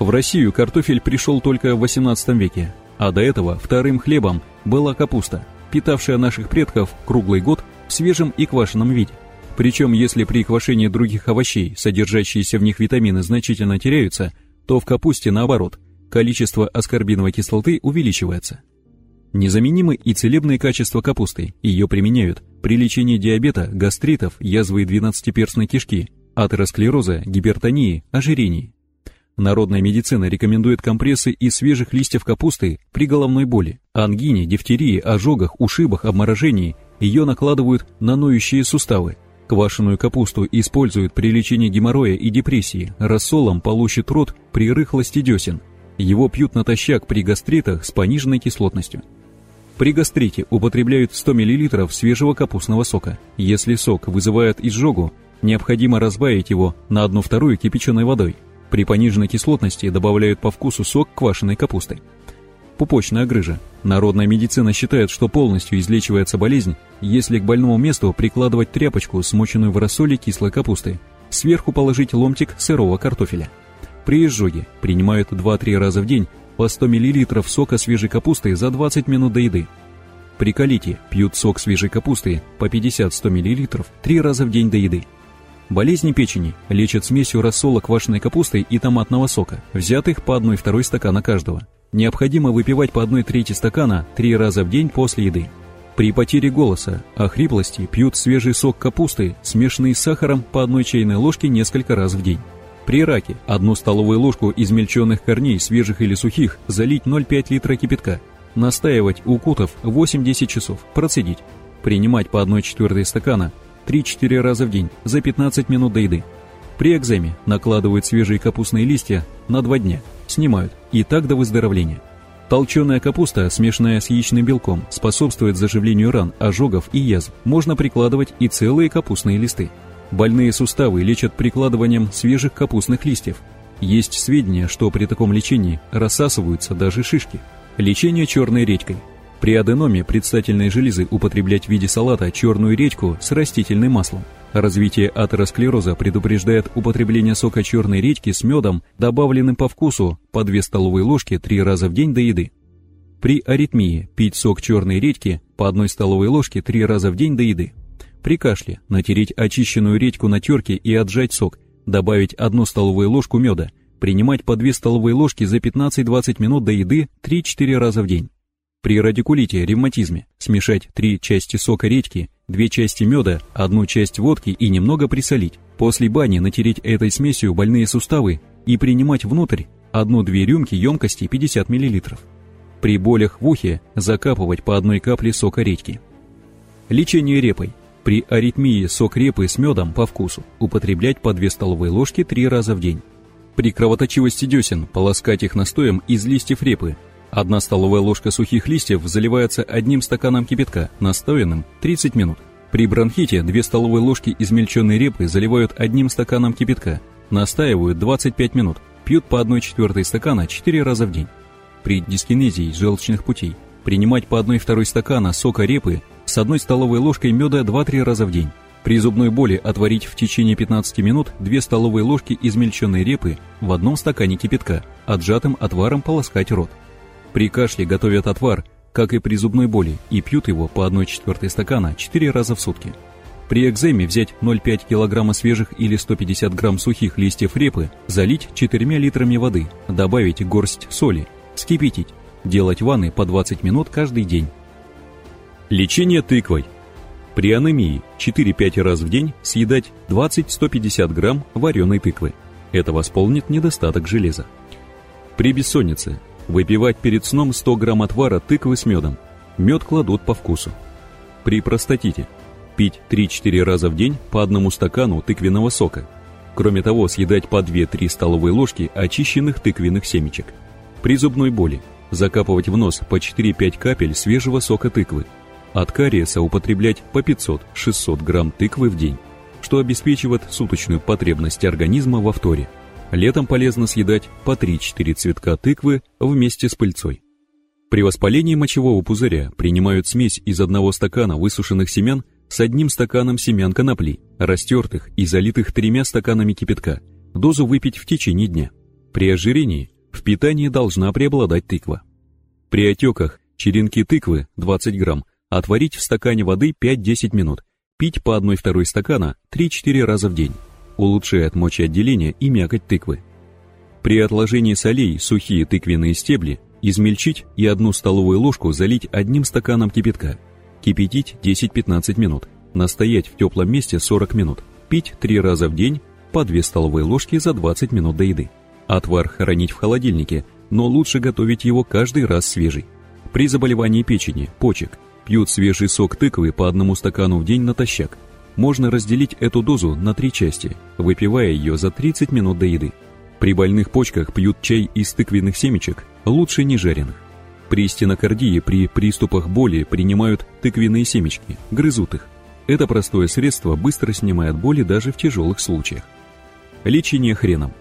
В Россию картофель пришел только в XVIII веке, а до этого вторым хлебом была капуста, питавшая наших предков круглый год в свежем и квашеном виде. Причем, если при квашении других овощей, содержащиеся в них витамины, значительно теряются, то в капусте наоборот, количество аскорбиновой кислоты увеличивается. Незаменимы и целебные качества капусты, ее применяют при лечении диабета, гастритов, язвы двенадцатиперстной кишки, атеросклероза, гипертонии, ожирении. Народная медицина рекомендует компрессы из свежих листьев капусты при головной боли, ангине, дифтерии, ожогах, ушибах, обморожении. Ее накладывают на ноющие суставы. Квашеную капусту используют при лечении геморроя и депрессии, рассолом полощет рот при рыхлости десен. Его пьют натощак при гастритах с пониженной кислотностью. При гастрите употребляют 100 мл свежего капустного сока. Если сок вызывает изжогу, необходимо разбавить его на 1 вторую кипяченой водой. При пониженной кислотности добавляют по вкусу сок квашеной капусты. Пупочная грыжа. Народная медицина считает, что полностью излечивается болезнь, если к больному месту прикладывать тряпочку, смоченную в рассоле кислой капусты. Сверху положить ломтик сырого картофеля. При изжоге принимают 2-3 раза в день по 100 мл сока свежей капусты за 20 минут до еды. При колите пьют сок свежей капусты по 50-100 мл 3 раза в день до еды. Болезни печени лечат смесью рассола квашеной капусты и томатного сока, взятых по 1-2 стакана каждого. Необходимо выпивать по 1 трети стакана 3 раза в день после еды. При потере голоса, охриплости пьют свежий сок капусты, смешанный с сахаром по 1 чайной ложке несколько раз в день. При раке одну столовую ложку измельченных корней, свежих или сухих, залить 0,5 литра кипятка. Настаивать, укутав 8-10 часов, процедить. Принимать по 1 четвертой стакана 3-4 раза в день за 15 минут до еды. При экземе накладывают свежие капустные листья на 2 дня, снимают, и так до выздоровления. Толченая капуста, смешанная с яичным белком, способствует заживлению ран, ожогов и язв. Можно прикладывать и целые капустные листы. Больные суставы лечат прикладыванием свежих капустных листьев. Есть сведения, что при таком лечении рассасываются даже шишки. Лечение черной редькой – при аденоме предстательной железы употреблять в виде салата черную редьку с растительным маслом. Развитие атеросклероза предупреждает употребление сока черной редьки с медом, добавленным по вкусу по 2 столовые ложки 3 раза в день до еды. При аритмии пить сок черной редьки по 1 столовой ложке 3 раза в день до еды. При кашле натереть очищенную редьку на терке и отжать сок, добавить 1 столовую ложку меда, принимать по 2 столовые ложки за 15-20 минут до еды 3-4 раза в день. При радикулите, ревматизме, смешать три части сока редьки, две части меда, одну часть водки и немного присолить. После бани натереть этой смесью больные суставы и принимать внутрь одну-две рюмки емкости 50 мл. При болях в ухе закапывать по одной капле сока редьки. Лечение репой. При аритмии сок репы с медом по вкусу употреблять по 2 столовые ложки 3 раза в день. При кровоточивости десен полоскать их настоем из листьев репы Одна столовая ложка сухих листьев заливается одним стаканом кипятка, настоянным 30 минут. При бронхите 2 столовые ложки измельченной репы заливают одним стаканом кипятка, настаивают 25 минут, пьют по 1 четвертой стакана 4 раза в день. При дискинезии желчных путей принимать по 1 второй стакана сока репы с 1 столовой ложкой меда 2-3 раза в день. При зубной боли отварить в течение 15 минут 2 столовые ложки измельченной репы в одном стакане кипятка, отжатым отваром полоскать рот. При кашле готовят отвар, как и при зубной боли, и пьют его по 1 четвертой стакана 4 раза в сутки. При экземе взять 0,5 кг свежих или 150 грамм сухих листьев репы, залить 4 литрами воды, добавить горсть соли, скипятить, делать ванны по 20 минут каждый день. Лечение тыквой. При анемии 4-5 раз в день съедать 20-150 грамм вареной тыквы. Это восполнит недостаток железа. При бессоннице Выпивать перед сном 100 грамм отвара тыквы с медом. Мед кладут по вкусу. При простатите. Пить 3-4 раза в день по одному стакану тыквенного сока. Кроме того, съедать по 2-3 столовые ложки очищенных тыквенных семечек. При зубной боли. Закапывать в нос по 4-5 капель свежего сока тыквы. От кариеса употреблять по 500-600 грамм тыквы в день, что обеспечивает суточную потребность организма во вторе. Летом полезно съедать по 3-4 цветка тыквы вместе с пыльцой. При воспалении мочевого пузыря принимают смесь из одного стакана высушенных семян с одним стаканом семян конопли, растертых и залитых тремя стаканами кипятка. Дозу выпить в течение дня. При ожирении в питании должна преобладать тыква. При отеках черенки тыквы 20 грамм отварить в стакане воды 5-10 минут, пить по 1-2 стакана 3-4 раза в день. Улучшает мочеотделение и мякоть тыквы. При отложении солей сухие тыквенные стебли измельчить и одну столовую ложку залить одним стаканом кипятка. Кипятить 10-15 минут. Настоять в теплом месте 40 минут. Пить 3 раза в день по 2 столовые ложки за 20 минут до еды. Отвар хранить в холодильнике, но лучше готовить его каждый раз свежий. При заболевании печени, почек, пьют свежий сок тыквы по одному стакану в день натощак. Можно разделить эту дозу на три части, выпивая ее за 30 минут до еды. При больных почках пьют чай из тыквенных семечек, лучше не жареных. При стенокардии при приступах боли принимают тыквенные семечки, грызут их. Это простое средство быстро снимает боли даже в тяжелых случаях. Лечение хреном.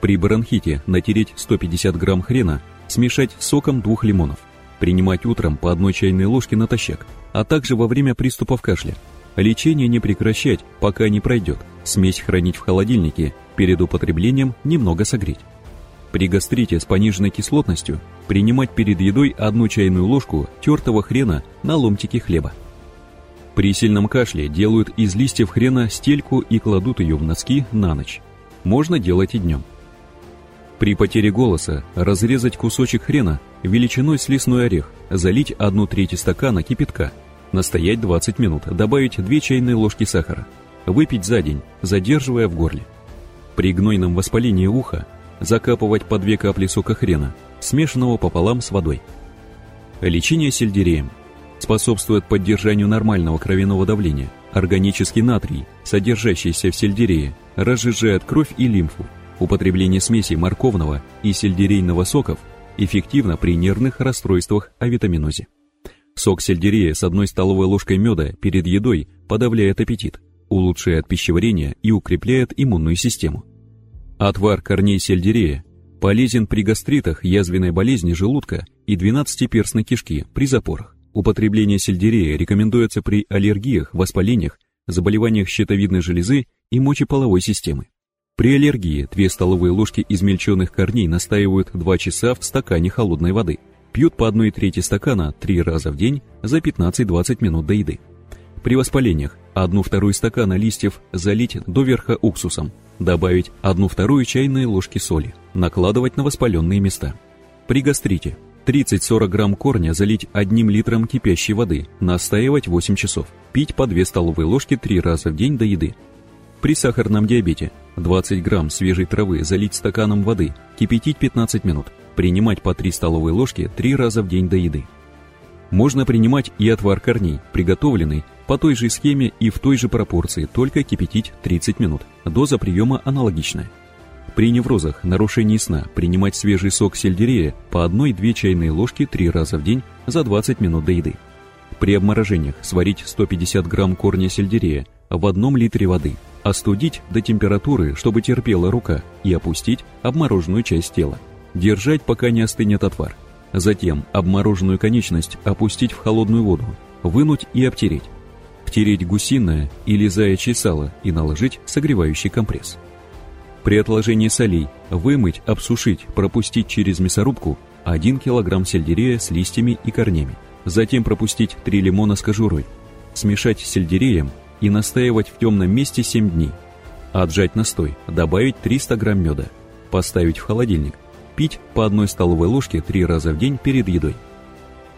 При бронхите натереть 150 грамм хрена, смешать соком двух лимонов. Принимать утром по одной чайной ложке натощак, а также во время приступов кашля. Лечение не прекращать, пока не пройдет. Смесь хранить в холодильнике, перед употреблением немного согреть. При гастрите с пониженной кислотностью принимать перед едой одну чайную ложку тертого хрена на ломтики хлеба. При сильном кашле делают из листьев хрена стельку и кладут ее в носки на ночь. Можно делать и днем. При потере голоса разрезать кусочек хрена величиной с лесной орех, залить одну треть стакана кипятка, настоять 20 минут, добавить 2 чайные ложки сахара, выпить за день, задерживая в горле. При гнойном воспалении уха закапывать по 2 капли сока хрена, смешанного пополам с водой. Лечение сельдереем способствует поддержанию нормального кровяного давления. Органический натрий, содержащийся в сельдерее, разжижает кровь и лимфу, Употребление смеси морковного и сельдерейного соков эффективно при нервных расстройствах авитаминозе. Сок сельдерея с одной столовой ложкой меда перед едой подавляет аппетит, улучшает пищеварение и укрепляет иммунную систему. Отвар корней сельдерея полезен при гастритах, язвенной болезни желудка и двенадцатиперстной кишки при запорах. Употребление сельдерея рекомендуется при аллергиях, воспалениях, заболеваниях щитовидной железы и мочеполовой системы. При аллергии 2 столовые ложки измельченных корней настаивают 2 часа в стакане холодной воды. Пьют по 1 трети стакана 3 раза в день за 15-20 минут до еды. При воспалениях 1 вторую стакана листьев залить до верха уксусом, добавить 1 вторую чайной ложки соли, накладывать на воспаленные места. При гастрите 30-40 грамм корня залить 1 литром кипящей воды, настаивать 8 часов, пить по 2 столовые ложки 3 раза в день до еды. При сахарном диабете 20 грамм свежей травы залить стаканом воды, кипятить 15 минут, принимать по 3 столовые ложки 3 раза в день до еды. Можно принимать и отвар корней, приготовленный по той же схеме и в той же пропорции, только кипятить 30 минут. Доза приема аналогичная. При неврозах, нарушении сна принимать свежий сок сельдерея по 1-2 чайные ложки 3 раза в день за 20 минут до еды. При обморожениях сварить 150 грамм корня сельдерея в одном литре воды – Остудить до температуры, чтобы терпела рука, и опустить обмороженную часть тела. Держать, пока не остынет отвар. Затем обмороженную конечность опустить в холодную воду, вынуть и обтереть. Втереть гусиное или заячье сало и наложить согревающий компресс. При отложении солей вымыть, обсушить, пропустить через мясорубку 1 кг сельдерея с листьями и корнями. Затем пропустить 3 лимона с кожурой. Смешать с сельдереем и настаивать в темном месте 7 дней. Отжать настой, добавить 300 грамм меда, поставить в холодильник, пить по одной столовой ложке 3 раза в день перед едой.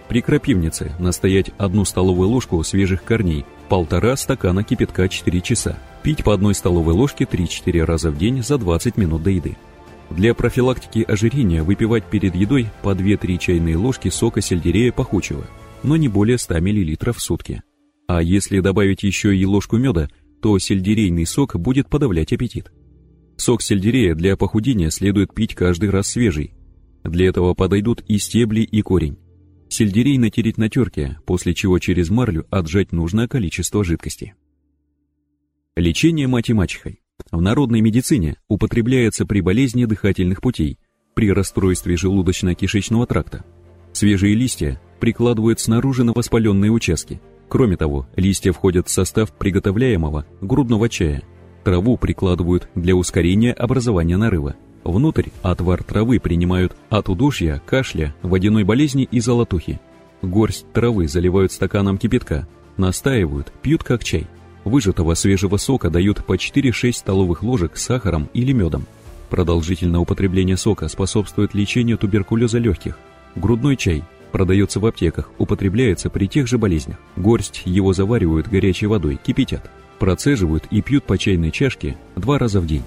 При крапивнице настоять одну столовую ложку свежих корней, полтора стакана кипятка 4 часа, пить по одной столовой ложке 3-4 раза в день за 20 минут до еды. Для профилактики ожирения выпивать перед едой по 2-3 чайные ложки сока сельдерея пахучего, но не более 100 мл в сутки. А если добавить еще и ложку меда, то сельдерейный сок будет подавлять аппетит. Сок сельдерея для похудения следует пить каждый раз свежий. Для этого подойдут и стебли, и корень. Сельдерей натереть на терке, после чего через марлю отжать нужное количество жидкости. Лечение мать и мачехой. В народной медицине употребляется при болезни дыхательных путей, при расстройстве желудочно-кишечного тракта. Свежие листья прикладывают снаружи на воспаленные участки – Кроме того, листья входят в состав приготовляемого грудного чая. Траву прикладывают для ускорения образования нарыва. Внутрь отвар травы принимают от удушья, кашля, водяной болезни и золотухи. Горсть травы заливают стаканом кипятка, настаивают, пьют как чай. Выжатого свежего сока дают по 4-6 столовых ложек с сахаром или медом. Продолжительное употребление сока способствует лечению туберкулеза легких. Грудной чай продается в аптеках, употребляется при тех же болезнях. Горсть его заваривают горячей водой, кипятят, процеживают и пьют по чайной чашке два раза в день.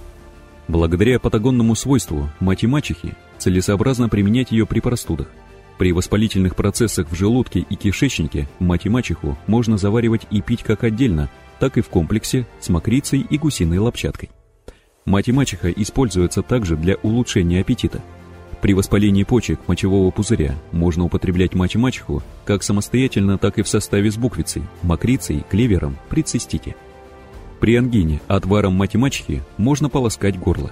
Благодаря патагонному свойству мать и мачехи целесообразно применять ее при простудах. При воспалительных процессах в желудке и кишечнике мать и мачеху можно заваривать и пить как отдельно, так и в комплексе с мокрицей и гусиной лапчаткой. Мать и мачеха используются также для улучшения аппетита. При воспалении почек мочевого пузыря можно употреблять мать и мачеху как самостоятельно, так и в составе с буквицей, мокрицей, клевером при цистите. При ангине отваром мать и мачехи можно полоскать горло.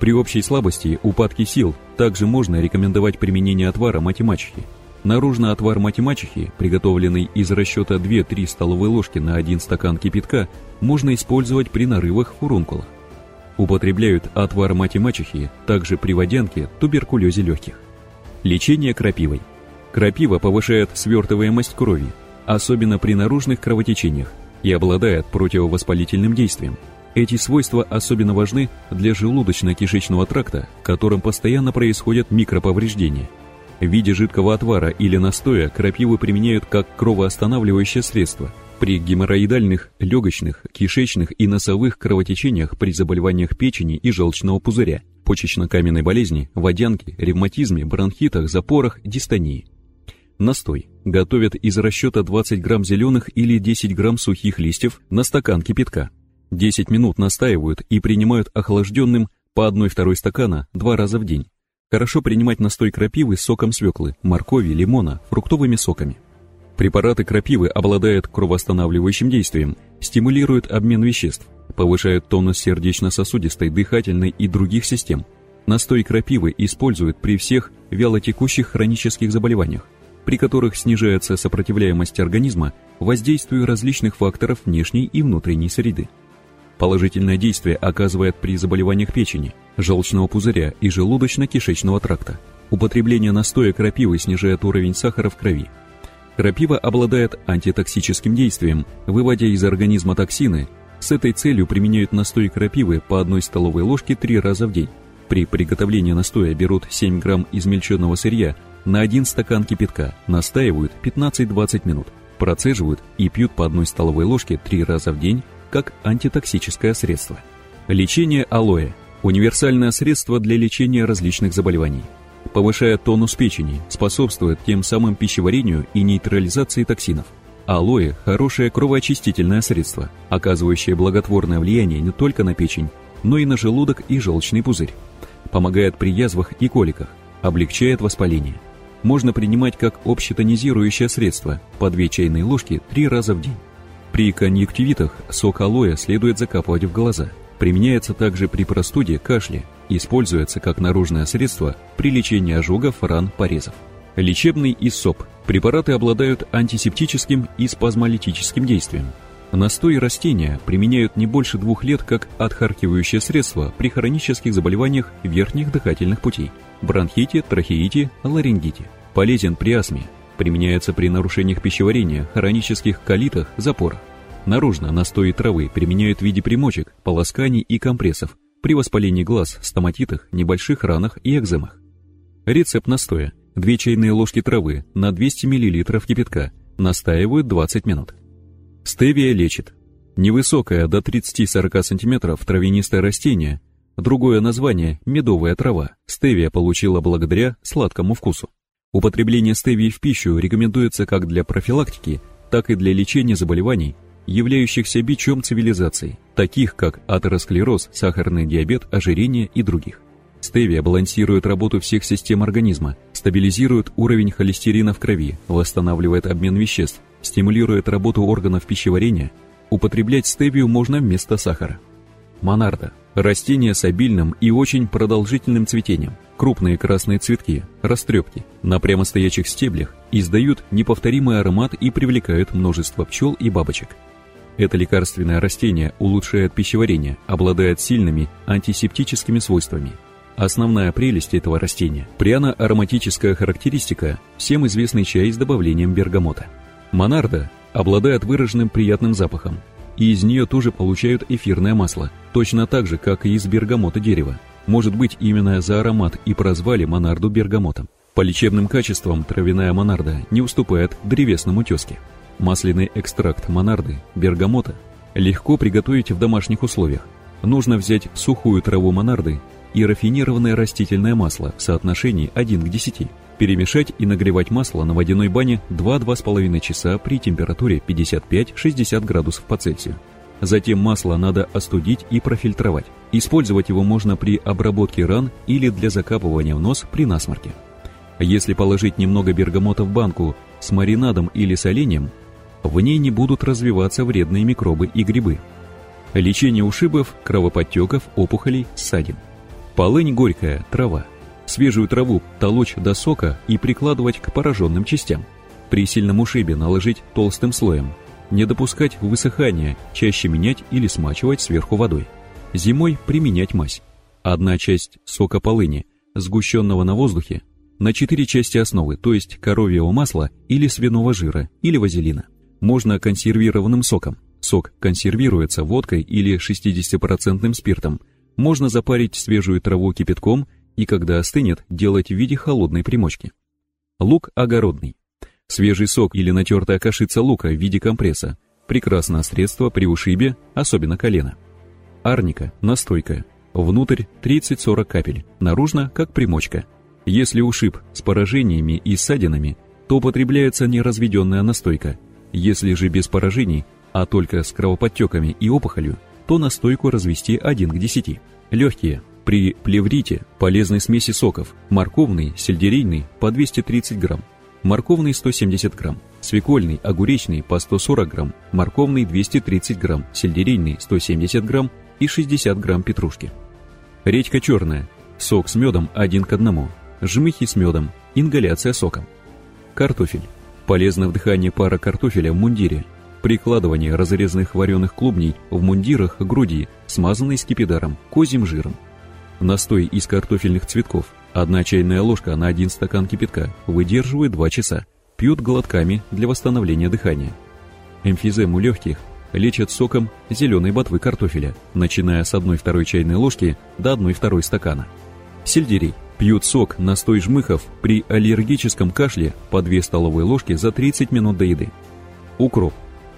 При общей слабости, упадке сил также можно рекомендовать применение отвара мать и мачехи. Наружный отвар мать и мачехи, приготовленный из расчета 2-3 столовые ложки на 1 стакан кипятка, можно использовать при нарывах фурункулах. Употребляют отвар мать и мачехи также при водянке, туберкулезе легких. Лечение крапивой. Крапива повышает свертываемость крови, особенно при наружных кровотечениях, и обладает противовоспалительным действием. Эти свойства особенно важны для желудочно-кишечного тракта, в котором постоянно происходят микроповреждения. В виде жидкого отвара или настоя крапиву применяют как кровоостанавливающее средство – при геморроидальных, легочных, кишечных и носовых кровотечениях при заболеваниях печени и желчного пузыря, почечно-каменной болезни, водянке, ревматизме, бронхитах, запорах, дистонии. Настой. Готовят из расчета 20 грамм зеленых или 10 грамм сухих листьев на стакан кипятка. 10 минут настаивают и принимают охлажденным по 1-2 стакана два раза в день. Хорошо принимать настой крапивы с соком свеклы, моркови, лимона, фруктовыми соками. Препараты крапивы обладают кровоостанавливающим действием, стимулируют обмен веществ, повышают тонус сердечно-сосудистой, дыхательной и других систем. Настой крапивы используют при всех вялотекущих хронических заболеваниях, при которых снижается сопротивляемость организма воздействию различных факторов внешней и внутренней среды. Положительное действие оказывает при заболеваниях печени, желчного пузыря и желудочно-кишечного тракта. Употребление настоя крапивы снижает уровень сахара в крови, Крапива обладает антитоксическим действием, выводя из организма токсины. С этой целью применяют настой крапивы по одной столовой ложке три раза в день. При приготовлении настоя берут 7 грамм измельченного сырья на один стакан кипятка, настаивают 15-20 минут, процеживают и пьют по одной столовой ложке три раза в день как антитоксическое средство. Лечение алоэ – универсальное средство для лечения различных заболеваний – повышая тонус печени, способствует тем самым пищеварению и нейтрализации токсинов. Алоэ – хорошее кровоочистительное средство, оказывающее благотворное влияние не только на печень, но и на желудок и желчный пузырь. Помогает при язвах и коликах, облегчает воспаление. Можно принимать как общетонизирующее средство по 2 чайные ложки 3 раза в день. При конъюнктивитах сок алоэ следует закапывать в глаза. Применяется также при простуде, кашле, Используется как наружное средство при лечении ожогов, ран, порезов. Лечебный ИСОП. Препараты обладают антисептическим и спазмолитическим действием. Настой растения применяют не больше двух лет как отхаркивающее средство при хронических заболеваниях верхних дыхательных путей, бронхите, трахеите, ларингите. Полезен при астме, применяется при нарушениях пищеварения, хронических колитах, запорах. Наружно настои травы применяют в виде примочек, полосканий и компрессов, при воспалении глаз, стоматитах, небольших ранах и экземах. Рецепт настоя. 2 чайные ложки травы на 200 мл кипятка. Настаивают 20 минут. Стевия лечит. Невысокое до 30-40 см травянистое растение, другое название – медовая трава, стевия получила благодаря сладкому вкусу. Употребление стевии в пищу рекомендуется как для профилактики, так и для лечения заболеваний, являющихся бичом цивилизации, таких как атеросклероз, сахарный диабет, ожирение и других. Стевия балансирует работу всех систем организма, стабилизирует уровень холестерина в крови, восстанавливает обмен веществ, стимулирует работу органов пищеварения. Употреблять стевию можно вместо сахара. Монарда – растение с обильным и очень продолжительным цветением. Крупные красные цветки, растрепки, на прямостоящих стеблях издают неповторимый аромат и привлекают множество пчел и бабочек. Это лекарственное растение улучшает пищеварение, обладает сильными антисептическими свойствами. Основная прелесть этого растения – пряно-ароматическая характеристика, всем известный чай с добавлением бергамота. Монарда обладает выраженным приятным запахом, и из нее тоже получают эфирное масло, точно так же, как и из бергамота дерева. Может быть, именно за аромат и прозвали монарду бергамотом. По лечебным качествам травяная монарда не уступает древесному теске. Масляный экстракт монарды, бергамота, легко приготовить в домашних условиях. Нужно взять сухую траву монарды и рафинированное растительное масло в соотношении 1 к 10. Перемешать и нагревать масло на водяной бане 2-2,5 часа при температуре 55-60 градусов по Цельсию. Затем масло надо остудить и профильтровать. Использовать его можно при обработке ран или для закапывания в нос при насморке. Если положить немного бергамота в банку с маринадом или соленьем, в ней не будут развиваться вредные микробы и грибы. Лечение ушибов, кровоподтеков, опухолей, ссадин. Полынь горькая, трава. Свежую траву толочь до сока и прикладывать к пораженным частям. При сильном ушибе наложить толстым слоем. Не допускать высыхания, чаще менять или смачивать сверху водой. Зимой применять мазь. Одна часть сока полыни, сгущенного на воздухе, на 4 части основы, то есть коровьего масла или свиного жира, или вазелина. Можно консервированным соком. Сок консервируется водкой или 60% спиртом. Можно запарить свежую траву кипятком и, когда остынет, делать в виде холодной примочки. Лук огородный. Свежий сок или натертая кашица лука в виде компресса. Прекрасное средство при ушибе, особенно колено. Арника, настойка. Внутрь 30-40 капель, наружно как примочка – если ушиб с поражениями и ссадинами, то употребляется неразведенная настойка. Если же без поражений, а только с кровоподтеками и опухолью, то настойку развести 1 к 10. Легкие. При плеврите полезной смеси соков. Морковный, сельдерейный по 230 грамм. Морковный 170 грамм. Свекольный, огуречный по 140 грамм. Морковный 230 грамм. Сельдерейный 170 грамм и 60 грамм петрушки. Редька черная. Сок с медом 1 к 1 жмыхи с медом, ингаляция соком. Картофель. Полезно вдыхание пара картофеля в мундире, прикладывание разрезанных вареных клубней в мундирах груди, смазанной скипидаром, козьим жиром. Настой из картофельных цветков. Одна чайная ложка на один стакан кипятка. Выдерживает 2 часа. Пьют глотками для восстановления дыхания. Эмфизему легких лечат соком зеленой ботвы картофеля, начиная с 1-2 чайной ложки до 1-2 стакана. Сельдерей – Пьют сок, настой жмыхов при аллергическом кашле по 2 столовые ложки за 30 минут до еды. Укроп,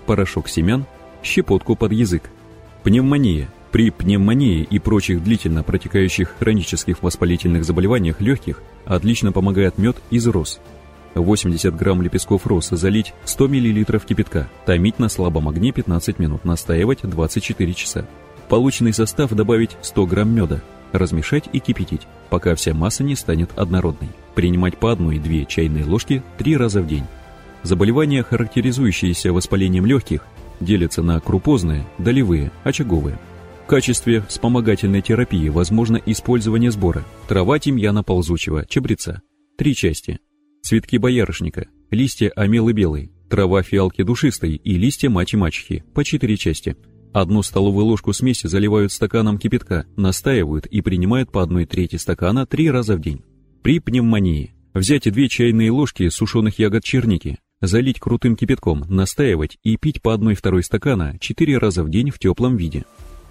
порошок семян, щепотку под язык. Пневмония. При пневмонии и прочих длительно протекающих хронических воспалительных заболеваниях легких отлично помогает мед из роз. 80 грамм лепестков роз залить 100 мл кипятка, томить на слабом огне 15 минут, настаивать 24 часа. Полученный состав добавить 100 грамм меда, размешать и кипятить, пока вся масса не станет однородной. Принимать по одной-две чайные ложки три раза в день. Заболевания, характеризующиеся воспалением легких, делятся на крупозные, долевые, очаговые. В качестве вспомогательной терапии возможно использование сбора. Трава тимьяна ползучего, чабреца, три части, цветки боярышника, листья амелы белой, трава фиалки душистой и листья мачи-мачехи. По четыре части – Одну столовую ложку смеси заливают стаканом кипятка, настаивают и принимают по одной трети стакана три раза в день. При пневмонии. Взять две чайные ложки сушеных ягод черники, залить крутым кипятком, настаивать и пить по одной второй стакана четыре раза в день в теплом виде.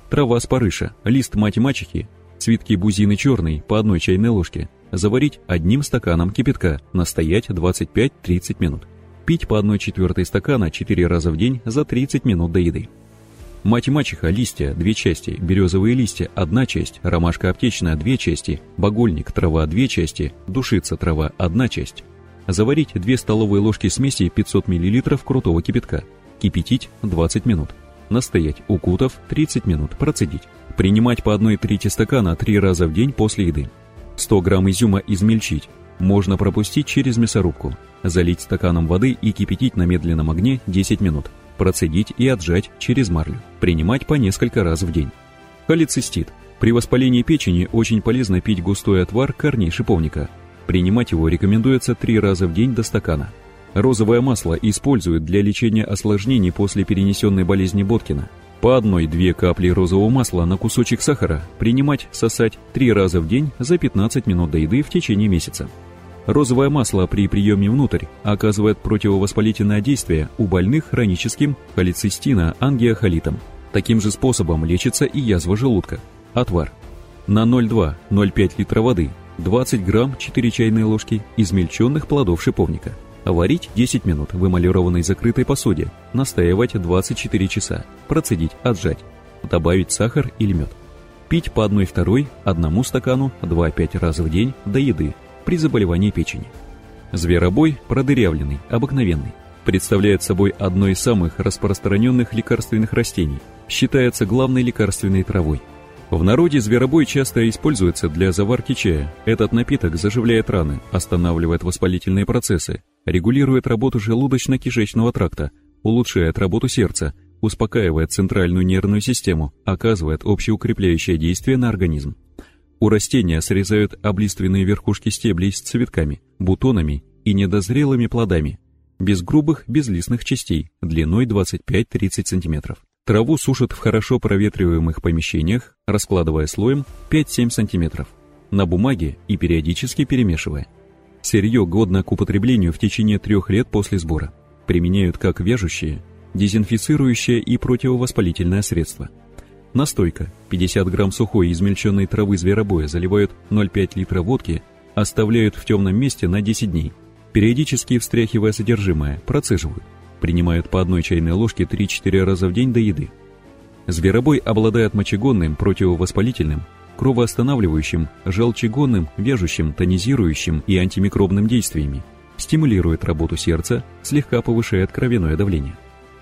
Трава спарыша, лист мать-мачехи, цветки бузины черной по одной чайной ложке, заварить одним стаканом кипятка, настоять 25-30 минут. Пить по одной четвертой стакана четыре раза в день за 30 минут до еды. Мать-мачеха, листья, две части, березовые листья, одна часть, ромашка аптечная, две части, багульник, трава, две части, душица, трава, одна часть. Заварить 2 столовые ложки смеси 500 мл крутого кипятка. Кипятить 20 минут. Настоять, укутав 30 минут, процедить. Принимать по одной трети стакана 3 раза в день после еды. 100 грамм изюма измельчить. Можно пропустить через мясорубку. Залить стаканом воды и кипятить на медленном огне 10 минут процедить и отжать через марлю, принимать по несколько раз в день. Холецистит. При воспалении печени очень полезно пить густой отвар корней шиповника. Принимать его рекомендуется три раза в день до стакана. Розовое масло используют для лечения осложнений после перенесенной болезни Боткина. По одной-две капли розового масла на кусочек сахара принимать, сосать три раза в день за 15 минут до еды в течение месяца. Розовое масло при приеме внутрь оказывает противовоспалительное действие у больных хроническим холецистина ангиохолитом. Таким же способом лечится и язва желудка. Отвар. На 0,2-0,5 литра воды 20 грамм 4 чайные ложки измельченных плодов шиповника – Варить 10 минут в эмалированной закрытой посуде, настаивать 24 часа, процедить, отжать, добавить сахар или мед. Пить по 1-2, одному стакану 2-5 раз в день до еды при заболевании печени. Зверобой продырявленный, обыкновенный, представляет собой одно из самых распространенных лекарственных растений, считается главной лекарственной травой – в народе зверобой часто используется для заварки чая. Этот напиток заживляет раны, останавливает воспалительные процессы, регулирует работу желудочно-кишечного тракта, улучшает работу сердца, успокаивает центральную нервную систему, оказывает общеукрепляющее действие на организм. У растения срезают облиственные верхушки стеблей с цветками, бутонами и недозрелыми плодами, без грубых безлистных частей, длиной 25-30 см. Траву сушат в хорошо проветриваемых помещениях, раскладывая слоем 5-7 см на бумаге и периодически перемешивая. Сырье годно к употреблению в течение трех лет после сбора. Применяют как вяжущее, дезинфицирующее и противовоспалительное средство. Настойка. 50 грамм сухой измельченной травы зверобоя заливают 0,5 литра водки, оставляют в темном месте на 10 дней. Периодически встряхивая содержимое, процеживают принимают по одной чайной ложке 3-4 раза в день до еды. Зверобой обладает мочегонным, противовоспалительным, кровоостанавливающим, желчегонным, вяжущим, тонизирующим и антимикробным действиями, стимулирует работу сердца, слегка повышает кровяное давление.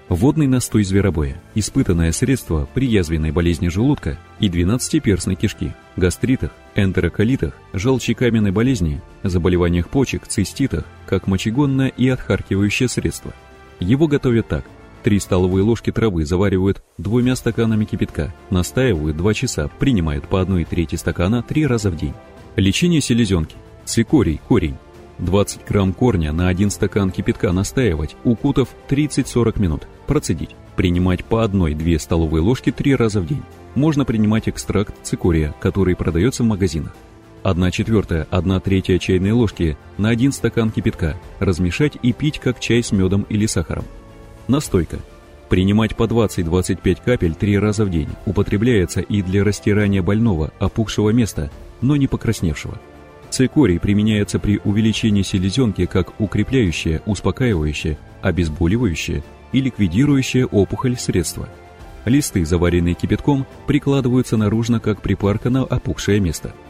Водный настой зверобоя – испытанное средство при язвенной болезни желудка и 12-перстной кишки, гастритах, энтероколитах, желчекаменной болезни, заболеваниях почек, циститах, как мочегонное и отхаркивающее средство – его готовят так. Три столовые ложки травы заваривают двумя стаканами кипятка, настаивают 2 часа, принимают по одной трети стакана три раза в день. Лечение селезенки. Цикорий, корень. 20 грамм корня на 1 стакан кипятка настаивать, укутав 30-40 минут. Процедить. Принимать по одной-две столовые ложки три раза в день. Можно принимать экстракт цикория, который продается в магазинах. 1 четвертая, 1 третья чайной ложки на 1 стакан кипятка, размешать и пить как чай с медом или сахаром. Настойка. Принимать по 20-25 капель 3 раза в день. Употребляется и для растирания больного, опухшего места, но не покрасневшего. Цикорий применяется при увеличении селезенки как укрепляющее, успокаивающее, обезболивающее и ликвидирующее опухоль средство. Листы, заваренные кипятком, прикладываются наружно как припарка на опухшее место –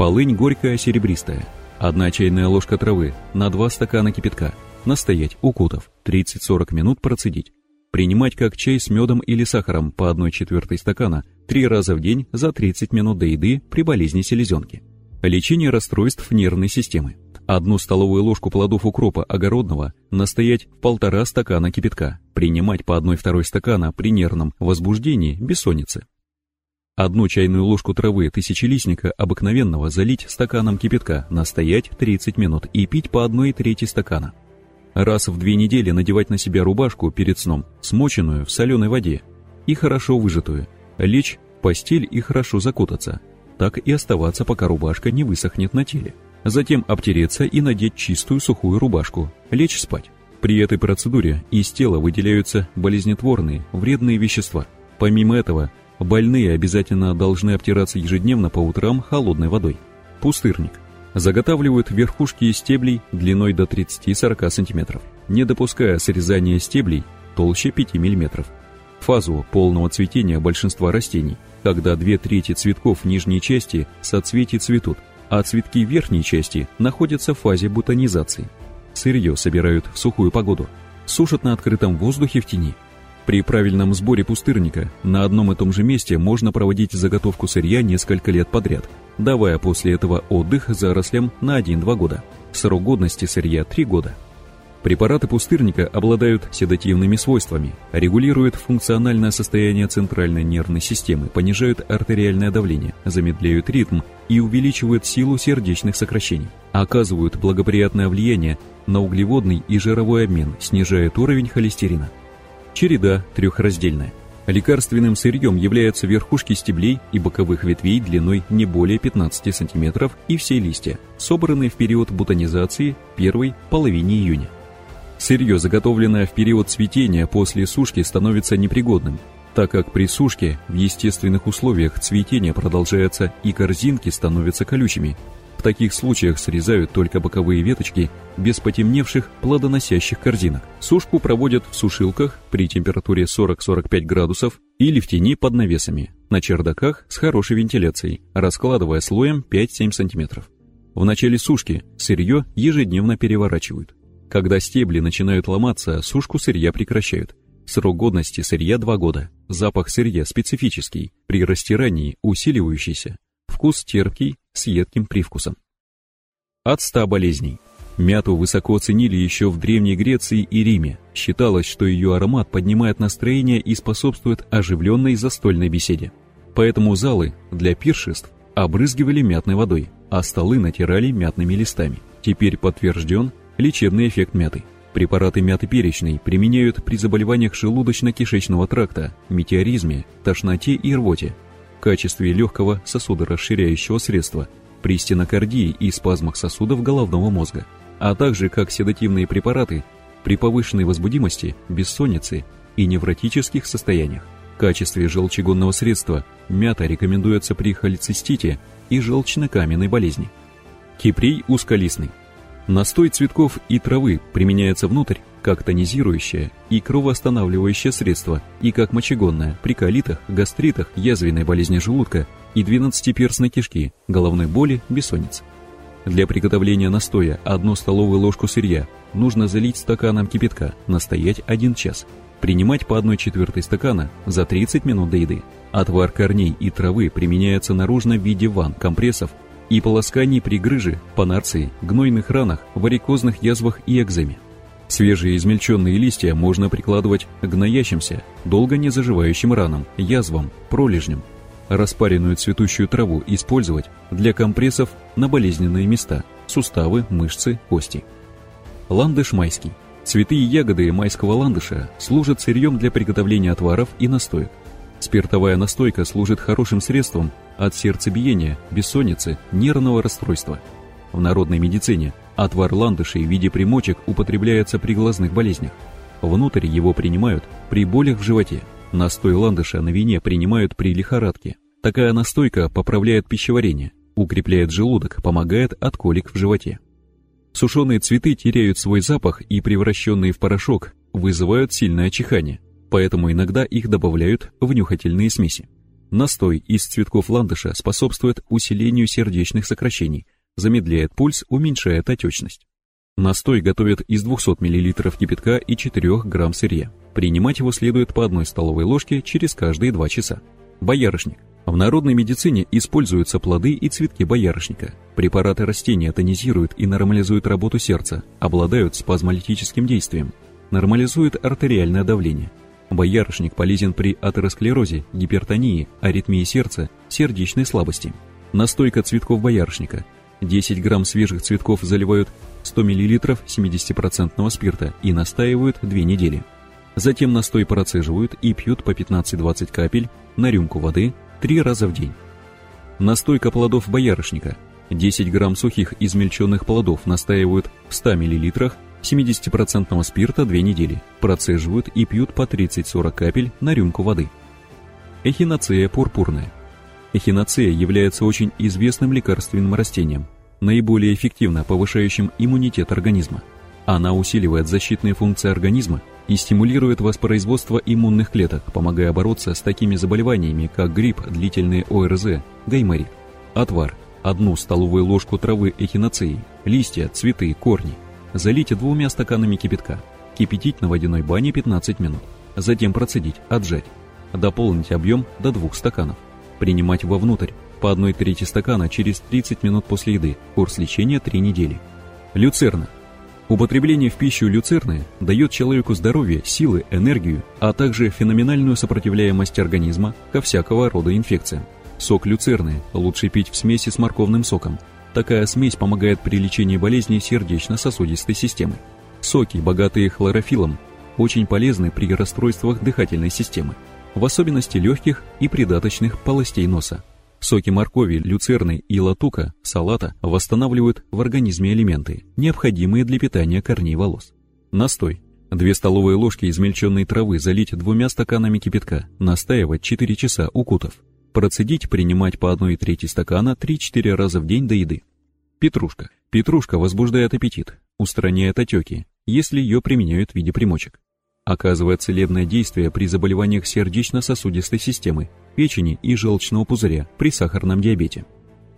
Полынь горькая серебристая. Одна чайная ложка травы на два стакана кипятка. Настоять, укутав, 30-40 минут процедить. Принимать как чай с медом или сахаром по 1 четвертой стакана три раза в день за 30 минут до еды при болезни селезенки. Лечение расстройств нервной системы. Одну столовую ложку плодов укропа огородного настоять в полтора стакана кипятка. Принимать по 1-2 стакана при нервном возбуждении бессонницы. Одну чайную ложку травы тысячелистника обыкновенного залить стаканом кипятка, настоять 30 минут и пить по одной трети стакана. Раз в две недели надевать на себя рубашку перед сном, смоченную в соленой воде и хорошо выжатую, лечь в постель и хорошо закутаться, так и оставаться, пока рубашка не высохнет на теле. Затем обтереться и надеть чистую сухую рубашку, лечь спать. При этой процедуре из тела выделяются болезнетворные, вредные вещества. Помимо этого, Больные обязательно должны обтираться ежедневно по утрам холодной водой. Пустырник. Заготавливают верхушки из стеблей длиной до 30-40 см, не допуская срезания стеблей толще 5 мм. Фазу полного цветения большинства растений, когда две трети цветков нижней части соцветий цветут, а цветки верхней части находятся в фазе бутонизации. Сырье собирают в сухую погоду, сушат на открытом воздухе в тени – при правильном сборе пустырника на одном и том же месте можно проводить заготовку сырья несколько лет подряд, давая после этого отдых зарослям на 1-2 года. Срок годности сырья 3 года. Препараты пустырника обладают седативными свойствами, регулируют функциональное состояние центральной нервной системы, понижают артериальное давление, замедляют ритм и увеличивают силу сердечных сокращений, оказывают благоприятное влияние на углеводный и жировой обмен, снижает уровень холестерина. Череда трехраздельная. Лекарственным сырьем являются верхушки стеблей и боковых ветвей длиной не более 15 см и все листья, собранные в период бутонизации первой половине июня. Сырье, заготовленное в период цветения после сушки, становится непригодным, так как при сушке в естественных условиях цветение продолжается и корзинки становятся колючими, в таких случаях срезают только боковые веточки без потемневших плодоносящих корзинок. Сушку проводят в сушилках при температуре 40-45 градусов или в тени под навесами, на чердаках с хорошей вентиляцией, раскладывая слоем 5-7 см. В начале сушки сырье ежедневно переворачивают. Когда стебли начинают ломаться, сушку сырья прекращают. Срок годности сырья 2 года. Запах сырья специфический, при растирании усиливающийся. Вкус терпкий, с едким привкусом. От ста болезней. Мяту высоко ценили еще в Древней Греции и Риме. Считалось, что ее аромат поднимает настроение и способствует оживленной застольной беседе. Поэтому залы для пиршеств обрызгивали мятной водой, а столы натирали мятными листами. Теперь подтвержден лечебный эффект мяты. Препараты мяты перечной применяют при заболеваниях желудочно-кишечного тракта, метеоризме, тошноте и рвоте, качестве легкого сосудорасширяющего средства при стенокардии и спазмах сосудов головного мозга, а также как седативные препараты при повышенной возбудимости, бессоннице и невротических состояниях. В качестве желчегонного средства мята рекомендуется при холецистите и желчно-каменной болезни. Кипрей узколистный. Настой цветков и травы применяется внутрь как тонизирующее и кровоостанавливающее средство и как мочегонное при колитах, гастритах, язвенной болезни желудка и двенадцатиперстной кишки, головной боли, бессоннице. Для приготовления настоя одну столовую ложку сырья нужно залить стаканом кипятка, настоять 1 час. Принимать по 1 четвертой стакана за 30 минут до еды. Отвар корней и травы применяется наружно в виде ванн, компрессов и полосканий при грыже, панарции, гнойных ранах, варикозных язвах и экземе. Свежие измельченные листья можно прикладывать к гноящимся, долго не заживающим ранам, язвам, пролежням. Распаренную цветущую траву использовать для компрессов на болезненные места, суставы, мышцы, кости. Ландыш майский. Цветы и ягоды майского ландыша служат сырьем для приготовления отваров и настоек. Спиртовая настойка служит хорошим средством от сердцебиения, бессонницы, нервного расстройства. В народной медицине Отвар ландышей в виде примочек употребляется при глазных болезнях. Внутрь его принимают при болях в животе. Настой ландыша на вине принимают при лихорадке. Такая настойка поправляет пищеварение, укрепляет желудок, помогает от колик в животе. Сушеные цветы теряют свой запах и превращенные в порошок вызывают сильное чихание, поэтому иногда их добавляют в нюхательные смеси. Настой из цветков ландыша способствует усилению сердечных сокращений – замедляет пульс, уменьшает отечность. Настой готовят из 200 мл кипятка и 4 грамм сырья. Принимать его следует по одной столовой ложке через каждые 2 часа. Боярышник. В народной медицине используются плоды и цветки боярышника. Препараты растения тонизируют и нормализуют работу сердца, обладают спазмолитическим действием, нормализуют артериальное давление. Боярышник полезен при атеросклерозе, гипертонии, аритмии сердца, сердечной слабости. Настойка цветков боярышника 10 грамм свежих цветков заливают 100 мл 70% спирта и настаивают 2 недели. Затем настой процеживают и пьют по 15-20 капель на рюмку воды 3 раза в день. Настойка плодов боярышника. 10 грамм сухих измельченных плодов настаивают в 100 мл 70% спирта 2 недели, процеживают и пьют по 30-40 капель на рюмку воды. Эхиноцея пурпурная. Эхиноцея является очень известным лекарственным растением, наиболее эффективно повышающим иммунитет организма. Она усиливает защитные функции организма и стимулирует воспроизводство иммунных клеток, помогая бороться с такими заболеваниями, как грипп, длительные ОРЗ, гайморит. Отвар. Одну столовую ложку травы эхиноцеи, листья, цветы, корни. Залить двумя стаканами кипятка. Кипятить на водяной бане 15 минут. Затем процедить, отжать. Дополнить объем до двух стаканов принимать вовнутрь, по одной трети стакана через 30 минут после еды, курс лечения 3 недели. Люцерна. Употребление в пищу люцерны дает человеку здоровье, силы, энергию, а также феноменальную сопротивляемость организма ко всякого рода инфекциям. Сок люцерны лучше пить в смеси с морковным соком. Такая смесь помогает при лечении болезней сердечно-сосудистой системы. Соки, богатые хлорофилом, очень полезны при расстройствах дыхательной системы, в особенности легких и придаточных полостей носа. Соки моркови, люцерны и латука, салата восстанавливают в организме элементы, необходимые для питания корней волос. Настой. Две столовые ложки измельченной травы залить двумя стаканами кипятка, настаивать 4 часа укутав. Процедить, принимать по одной трети стакана 3-4 раза в день до еды. Петрушка. Петрушка возбуждает аппетит, устраняет отеки, если ее применяют в виде примочек. Оказывает целебное действие при заболеваниях сердечно-сосудистой системы, печени и желчного пузыря при сахарном диабете.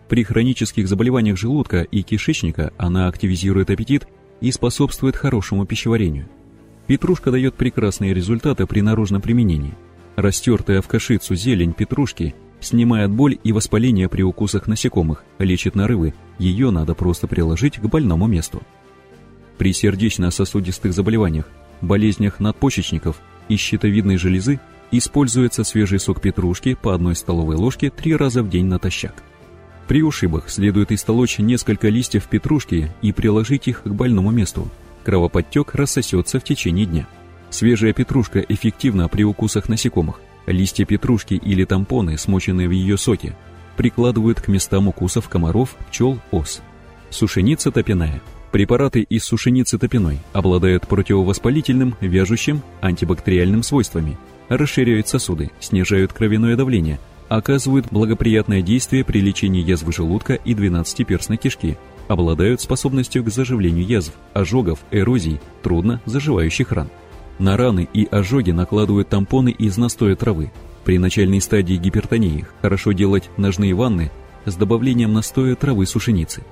При хронических заболеваниях желудка и кишечника она активизирует аппетит и способствует хорошему пищеварению. Петрушка дает прекрасные результаты при наружном применении. Растертая в кашицу зелень петрушки снимает боль и воспаление при укусах насекомых, лечит нарывы, ее надо просто приложить к больному месту. При сердечно-сосудистых заболеваниях, болезнях надпочечников и щитовидной железы используется свежий сок петрушки по одной столовой ложке три раза в день натощак. При ушибах следует истолочь несколько листьев петрушки и приложить их к больному месту. Кровоподтек рассосется в течение дня. Свежая петрушка эффективна при укусах насекомых. Листья петрушки или тампоны, смоченные в ее соке, прикладывают к местам укусов комаров, пчел, ос. Сушеница топяная. Препараты из сушеницы топяной обладают противовоспалительным, вяжущим, антибактериальным свойствами, расширяют сосуды, снижают кровяное давление, оказывают благоприятное действие при лечении язвы желудка и двенадцатиперстной кишки, обладают способностью к заживлению язв, ожогов, эрозий, трудно заживающих ран. На раны и ожоги накладывают тампоны из настоя травы. При начальной стадии гипертонии хорошо делать ножные ванны с добавлением настоя травы сушеницы.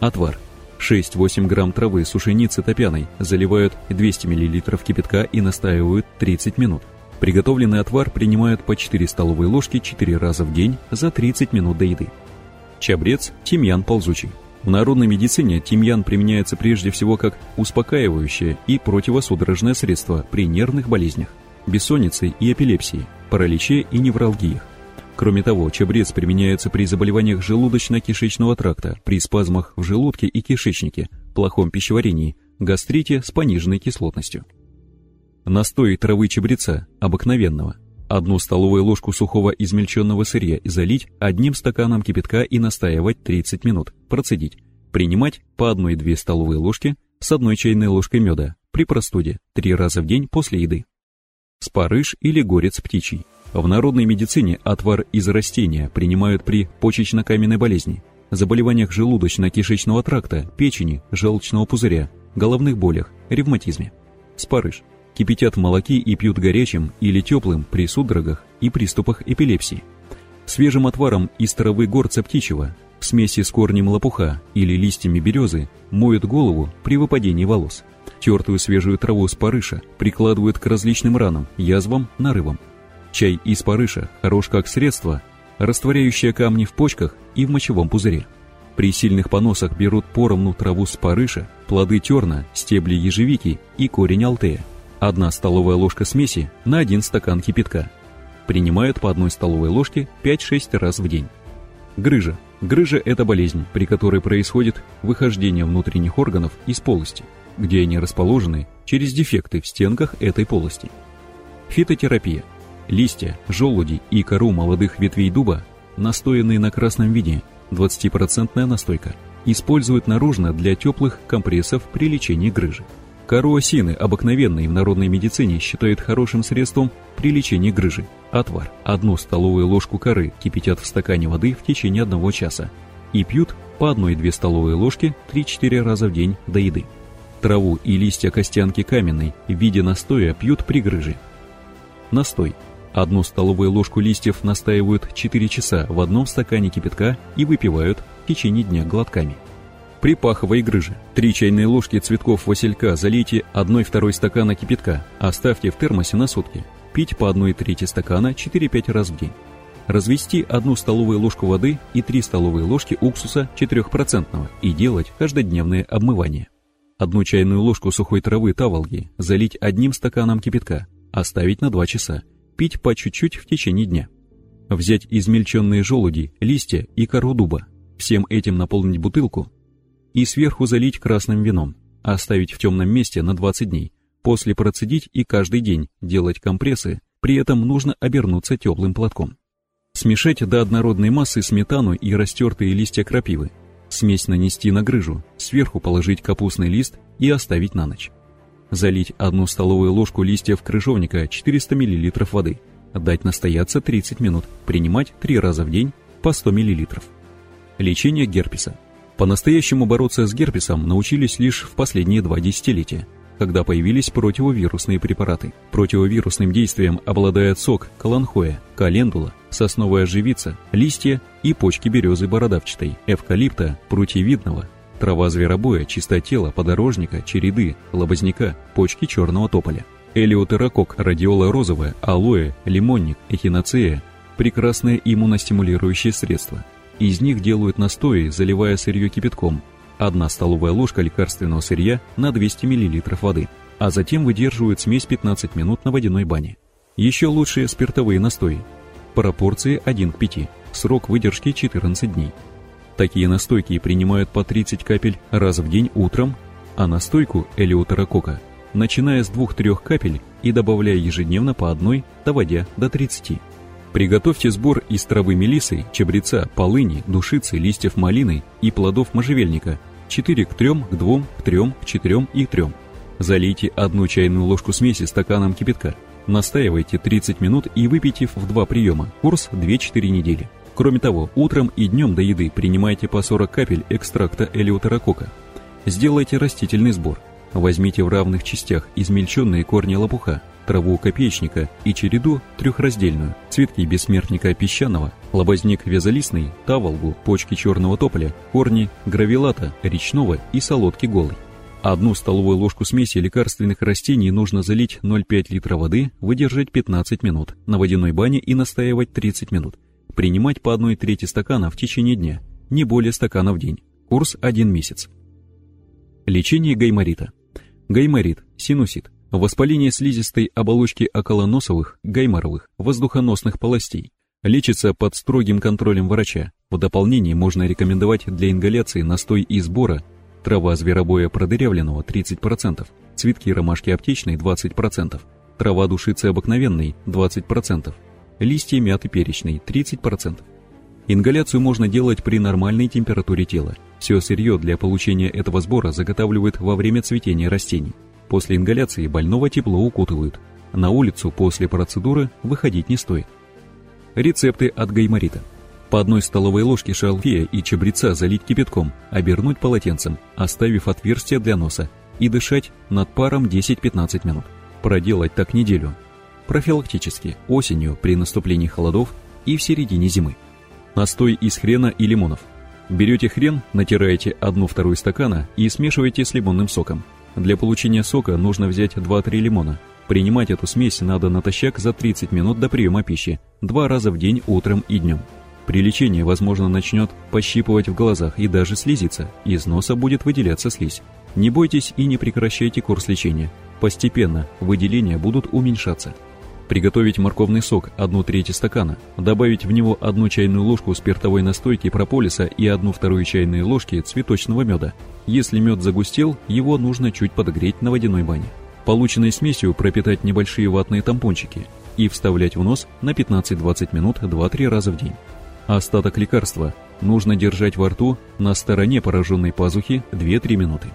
Отвар. 6-8 грамм травы сушеницы топяной заливают 200 мл кипятка и настаивают 30 минут. Приготовленный отвар принимают по 4 столовые ложки 4 раза в день за 30 минут до еды. Чабрец, тимьян ползучий. В народной медицине тимьян применяется прежде всего как успокаивающее и противосудорожное средство при нервных болезнях, бессоннице и эпилепсии, параличе и невралгиях. Кроме того, чабрец применяется при заболеваниях желудочно-кишечного тракта, при спазмах в желудке и кишечнике, плохом пищеварении, гастрите с пониженной кислотностью. Настой травы чабреца, обыкновенного. Одну столовую ложку сухого измельченного сырья залить одним стаканом кипятка и настаивать 30 минут, процедить. Принимать по 1-2 столовые ложки с одной чайной ложкой меда при простуде 3 раза в день после еды. Спарыш или горец птичий. В народной медицине отвар из растения принимают при почечно-каменной болезни, заболеваниях желудочно-кишечного тракта, печени, желчного пузыря, головных болях, ревматизме. Спарыш кипятят в молоке и пьют горячим или теплым при судорогах и приступах эпилепсии. Свежим отваром из травы горца птичьего, в смеси с корнем лопуха или листьями березы моют голову при выпадении волос. Тертую свежую траву с парыша прикладывают к различным ранам, язвам, нарывам. Чай из парыша хорош как средство, растворяющее камни в почках и в мочевом пузыре. При сильных поносах берут поровну траву с парыша, плоды терна, стебли ежевики и корень алтея. Одна столовая ложка смеси на один стакан кипятка. Принимают по одной столовой ложке 5-6 раз в день. Грыжа. Грыжа – это болезнь, при которой происходит выхождение внутренних органов из полости, где они расположены через дефекты в стенках этой полости. Фитотерапия. Листья, желуди и кору молодых ветвей дуба, настоянные на красном вине, 20% настойка, используют наружно для теплых компрессов при лечении грыжи. Кору осины, обыкновенной в народной медицине, считают хорошим средством при лечении грыжи. Отвар. Одну столовую ложку коры кипятят в стакане воды в течение одного часа и пьют по 1-2 столовые ложки 3-4 раза в день до еды. Траву и листья костянки каменной в виде настоя пьют при грыже. Настой. Одну столовую ложку листьев настаивают 4 часа в одном стакане кипятка и выпивают в течение дня глотками. При паховой грыже 3 чайные ложки цветков василька залейте 1-2 стакана кипятка, оставьте в термосе на сутки. Пить по 1 трети стакана 4-5 раз в день. Развести 1 столовую ложку воды и 3 столовые ложки уксуса 4% и делать каждодневное обмывание. Одну чайную ложку сухой травы таволги залить одним стаканом кипятка, оставить на 2 часа, пить по чуть-чуть в течение дня. Взять измельченные желуди, листья и кору дуба, Всем этим наполнить бутылку и сверху залить красным вином, оставить в темном месте на 20 дней, после процедить и каждый день делать компрессы, при этом нужно обернуться теплым платком. Смешать до однородной массы сметану и растертые листья крапивы, смесь нанести на грыжу, сверху положить капустный лист и оставить на ночь. Залить одну столовую ложку листьев крыжовника 400 мл воды, дать настояться 30 минут, принимать 3 раза в день по 100 мл. Лечение герпеса. По-настоящему бороться с герпесом научились лишь в последние два десятилетия, когда появились противовирусные препараты. Противовирусным действием обладает сок каланхоя, календула, сосновая живица, листья и почки березы бородавчатой, эвкалипта, прутьевидного, трава зверобоя, чистотела, подорожника, череды, лобозняка, почки черного тополя. Элиотерокок, радиола розовая, алоэ, лимонник, эхиноцея – прекрасные иммуностимулирующие средства – из них делают настои, заливая сырье кипятком. Одна столовая ложка лекарственного сырья на 200 мл воды, а затем выдерживают смесь 15 минут на водяной бане. Еще лучшие спиртовые настои. Пропорции 1 к 5. Срок выдержки 14 дней. Такие настойки принимают по 30 капель раз в день утром, а настойку элеутерокока начиная с 2-3 капель и добавляя ежедневно по одной, доводя до 30. Приготовьте сбор из травы мелисы, чабреца, полыни, душицы, листьев малины и плодов можжевельника 4 к 3, к 2, к 3, к 4 и к 3. Залейте одну чайную ложку смеси стаканом кипятка. Настаивайте 30 минут и выпейте в два приема, курс 2-4 недели. Кроме того, утром и днем до еды принимайте по 40 капель экстракта элеутерокока. Сделайте растительный сбор. Возьмите в равных частях измельченные корни лопуха, траву копеечника и череду трехраздельную, цветки бессмертника песчаного, лобозник вязолистный, таволгу, почки черного тополя, корни гравилата, речного и солодки голой. Одну столовую ложку смеси лекарственных растений нужно залить 0,5 литра воды, выдержать 15 минут, на водяной бане и настаивать 30 минут. Принимать по 1 трети стакана в течение дня, не более стакана в день. Курс 1 месяц. Лечение гайморита. Гайморит, синусит, Воспаление слизистой оболочки околоносовых, гайморовых, воздухоносных полостей. Лечится под строгим контролем врача. В дополнение можно рекомендовать для ингаляции настой и сбора трава зверобоя продырявленного 30%, цветки ромашки аптечной 20%, трава душицы обыкновенной 20%, листья мяты перечной 30%. Ингаляцию можно делать при нормальной температуре тела. Все сырье для получения этого сбора заготавливают во время цветения растений. После ингаляции больного тепло укутывают. На улицу после процедуры выходить не стоит. Рецепты от гайморита. По одной столовой ложке шалфея и чабреца залить кипятком, обернуть полотенцем, оставив отверстие для носа, и дышать над паром 10-15 минут. Проделать так неделю. Профилактически, осенью, при наступлении холодов и в середине зимы. Настой из хрена и лимонов. Берете хрен, натираете одну-вторую стакана и смешиваете с лимонным соком. Для получения сока нужно взять 2-3 лимона. Принимать эту смесь надо натощак за 30 минут до приема пищи, два раза в день утром и днем. При лечении, возможно, начнет пощипывать в глазах и даже слезиться, из носа будет выделяться слизь. Не бойтесь и не прекращайте курс лечения. Постепенно выделения будут уменьшаться. Приготовить морковный сок 1 треть стакана, добавить в него одну чайную ложку спиртовой настойки прополиса и одну вторую чайные ложки цветочного меда. Если мед загустел, его нужно чуть подогреть на водяной бане. Полученной смесью пропитать небольшие ватные тампончики и вставлять в нос на 15-20 минут 2-3 раза в день. Остаток лекарства нужно держать во рту на стороне пораженной пазухи 2-3 минуты.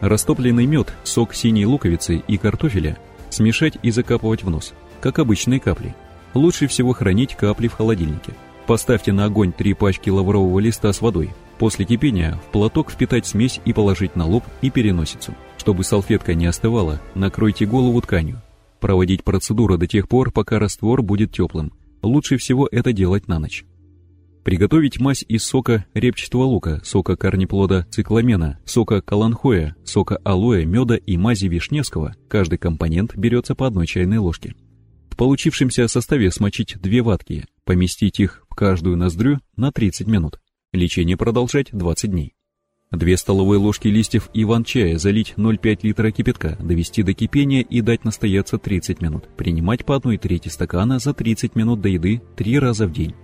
Растопленный мед, сок синей луковицы и картофеля смешать и закапывать в нос – как обычные капли. Лучше всего хранить капли в холодильнике. Поставьте на огонь три пачки лаврового листа с водой. После кипения в платок впитать смесь и положить на лоб и переносицу. Чтобы салфетка не остывала, накройте голову тканью. Проводить процедуру до тех пор, пока раствор будет теплым. Лучше всего это делать на ночь. Приготовить мазь из сока репчатого лука, сока корнеплода цикламена, сока каланхоя, сока алоэ, меда и мази вишневского. Каждый компонент берется по одной чайной ложке. Получившемся составе смочить две ватки, поместить их в каждую ноздрю на 30 минут. Лечение продолжать 20 дней. Две столовые ложки листьев иван-чая залить 0,5 литра кипятка, довести до кипения и дать настояться 30 минут. Принимать по одной трети стакана за 30 минут до еды 3 раза в день.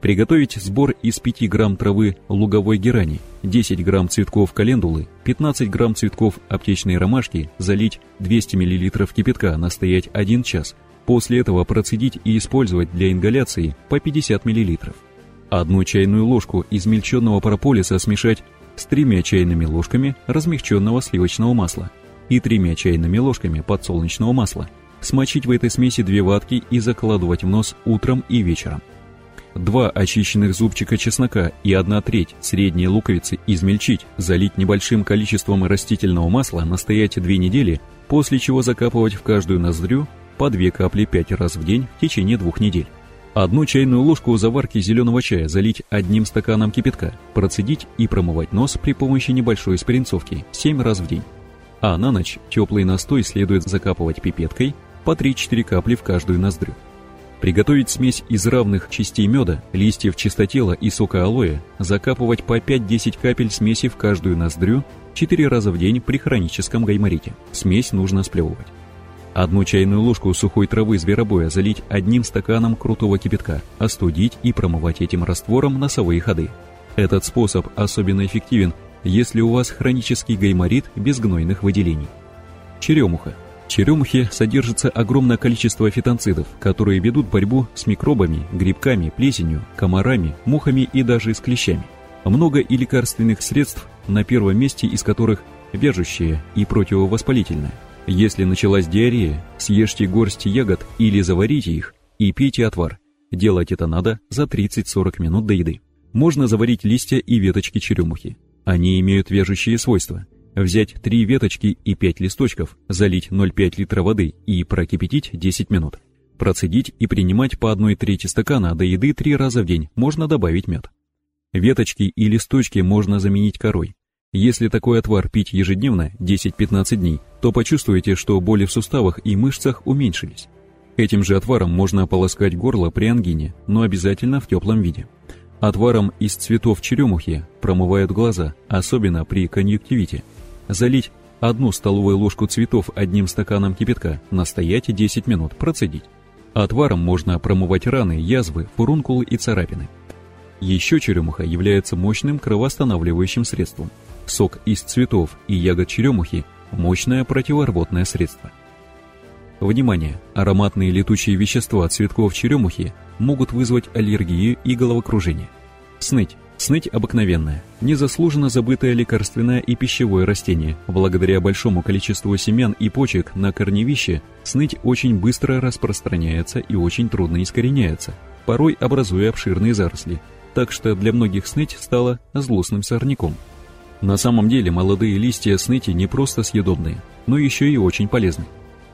Приготовить сбор из 5 грамм травы луговой герани, 10 грамм цветков календулы, 15 грамм цветков аптечной ромашки, залить 200 мл кипятка, настоять 1 час. После этого процедить и использовать для ингаляции по 50 мл. Одну чайную ложку измельченного прополиса смешать с тремя чайными ложками размягченного сливочного масла и тремя чайными ложками подсолнечного масла. Смочить в этой смеси две ватки и закладывать в нос утром и вечером. Два очищенных зубчика чеснока и одна треть средней луковицы измельчить, залить небольшим количеством растительного масла, настоять две недели, после чего закапывать в каждую ноздрю по две капли пять раз в день в течение двух недель. Одну чайную ложку заварки зеленого чая залить одним стаканом кипятка, процедить и промывать нос при помощи небольшой спринцовки 7 раз в день. А на ночь теплый настой следует закапывать пипеткой по 3-4 капли в каждую ноздрю. Приготовить смесь из равных частей меда, листьев чистотела и сока алоэ, закапывать по 5-10 капель смеси в каждую ноздрю 4 раза в день при хроническом гайморите. Смесь нужно сплевывать. Одну чайную ложку сухой травы зверобоя залить одним стаканом крутого кипятка, остудить и промывать этим раствором носовые ходы. Этот способ особенно эффективен, если у вас хронический гайморит без гнойных выделений. Черемуха – черемухе содержится огромное количество фитонцидов, которые ведут борьбу с микробами, грибками, плесенью, комарами, мухами и даже с клещами. Много и лекарственных средств, на первом месте из которых вяжущие и противовоспалительное. Если началась диарея, съешьте горсть ягод или заварите их и пейте отвар. Делать это надо за 30-40 минут до еды. Можно заварить листья и веточки черемухи. Они имеют вяжущие свойства – Взять три веточки и пять листочков, залить 0,5 литра воды и прокипятить 10 минут. Процедить и принимать по одной трети стакана до еды три раза в день, можно добавить мед. Веточки и листочки можно заменить корой. Если такой отвар пить ежедневно 10-15 дней, то почувствуете, что боли в суставах и мышцах уменьшились. Этим же отваром можно ополоскать горло при ангине, но обязательно в теплом виде. Отваром из цветов черемухи промывают глаза, особенно при конъюнктивите – Залить одну столовую ложку цветов одним стаканом кипятка, настоять 10 минут, процедить. Отваром можно промывать раны, язвы, фурункулы и царапины. Еще черемуха является мощным кровоостанавливающим средством. Сок из цветов и ягод черемухи – мощное противорвотное средство. Внимание! Ароматные летучие вещества цветков черемухи могут вызвать аллергию и головокружение. Сныть Сныть обыкновенное, незаслуженно забытое лекарственное и пищевое растение. Благодаря большому количеству семян и почек на корневище сныть очень быстро распространяется и очень трудно искореняется, порой образуя обширные заросли. Так что для многих сныть стало злостным сорняком. На самом деле молодые листья сныти не просто съедобные, но еще и очень полезны.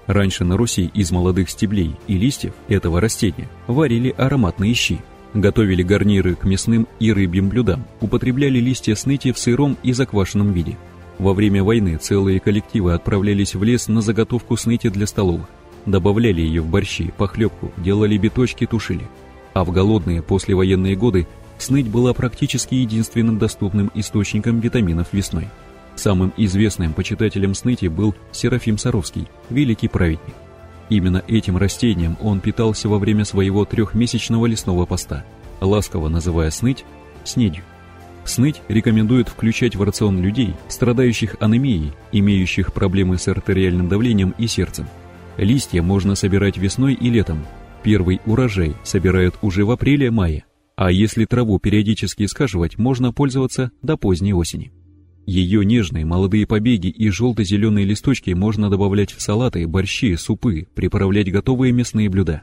Раньше на Руси из молодых стеблей и листьев этого растения варили ароматные щи – Готовили гарниры к мясным и рыбьим блюдам, употребляли листья сныти в сыром и заквашенном виде. Во время войны целые коллективы отправлялись в лес на заготовку сныти для столовых. Добавляли ее в борщи, похлебку, делали биточки, тушили. А в голодные послевоенные годы сныть была практически единственным доступным источником витаминов весной. Самым известным почитателем сныти был Серафим Саровский, великий праведник. Именно этим растением он питался во время своего трехмесячного лесного поста, ласково называя сныть снедью. Сныть рекомендуют включать в рацион людей, страдающих анемией, имеющих проблемы с артериальным давлением и сердцем. Листья можно собирать весной и летом. Первый урожай собирают уже в апреле-мае. А если траву периодически скашивать, можно пользоваться до поздней осени. Ее нежные молодые побеги и желто-зеленые листочки можно добавлять в салаты, борщи, супы, приправлять готовые мясные блюда.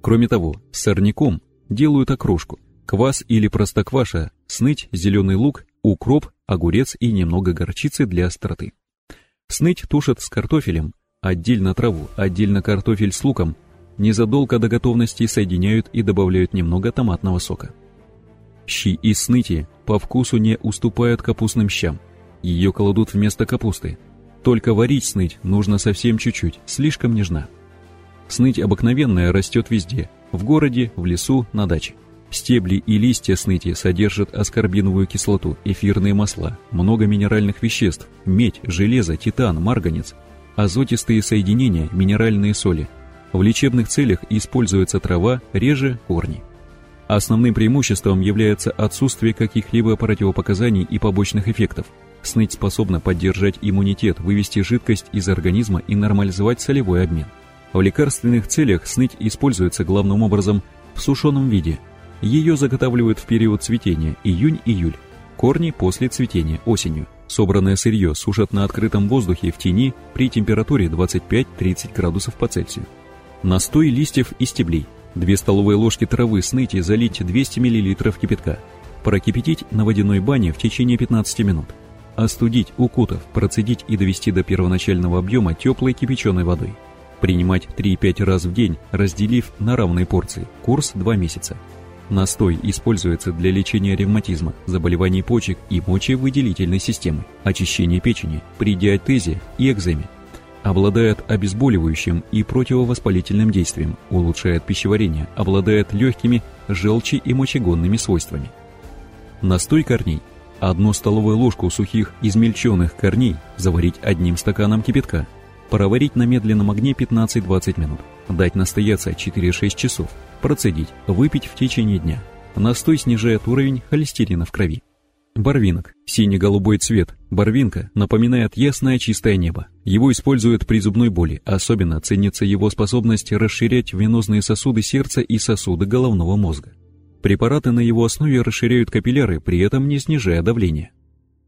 Кроме того, с сорняком делают окрошку, квас или простокваша, сныть, зеленый лук, укроп, огурец и немного горчицы для остроты. Сныть тушат с картофелем, отдельно траву, отдельно картофель с луком, незадолго до готовности соединяют и добавляют немного томатного сока. Щи из сныти по вкусу не уступают капустным щам – ее кладут вместо капусты. Только варить сныть нужно совсем чуть-чуть, слишком нежна. Сныть обыкновенная растет везде, в городе, в лесу, на даче. Стебли и листья сныти содержат аскорбиновую кислоту, эфирные масла, много минеральных веществ, медь, железо, титан, марганец, азотистые соединения, минеральные соли. В лечебных целях используется трава, реже корни. Основным преимуществом является отсутствие каких-либо противопоказаний и побочных эффектов. Сныть способна поддержать иммунитет, вывести жидкость из организма и нормализовать солевой обмен. В лекарственных целях сныть используется главным образом в сушеном виде. Ее заготавливают в период цветения июнь-июль, корни после цветения осенью. Собранное сырье сушат на открытом воздухе в тени при температуре 25-30 градусов по Цельсию. Настой листьев и стеблей. 2 столовые ложки травы сныти залить 200 мл кипятка. Прокипятить на водяной бане в течение 15 минут. Остудить, укутав, процедить и довести до первоначального объема теплой кипяченой водой. Принимать 3-5 раз в день, разделив на равные порции. Курс 2 месяца. Настой используется для лечения ревматизма, заболеваний почек и мочевыделительной системы, очищения печени, при диатезе и экземе. Обладает обезболивающим и противовоспалительным действием, улучшает пищеварение, обладает легкими желчи и мочегонными свойствами. Настой корней. Одну столовую ложку сухих измельченных корней заварить одним стаканом кипятка. Проварить на медленном огне 15-20 минут. Дать настояться 4-6 часов. Процедить, выпить в течение дня. Настой снижает уровень холестерина в крови. Барвинок. Синий-голубой цвет. Барвинка напоминает ясное чистое небо. Его используют при зубной боли. Особенно ценится его способность расширять венозные сосуды сердца и сосуды головного мозга. Препараты на его основе расширяют капилляры, при этом не снижая давление.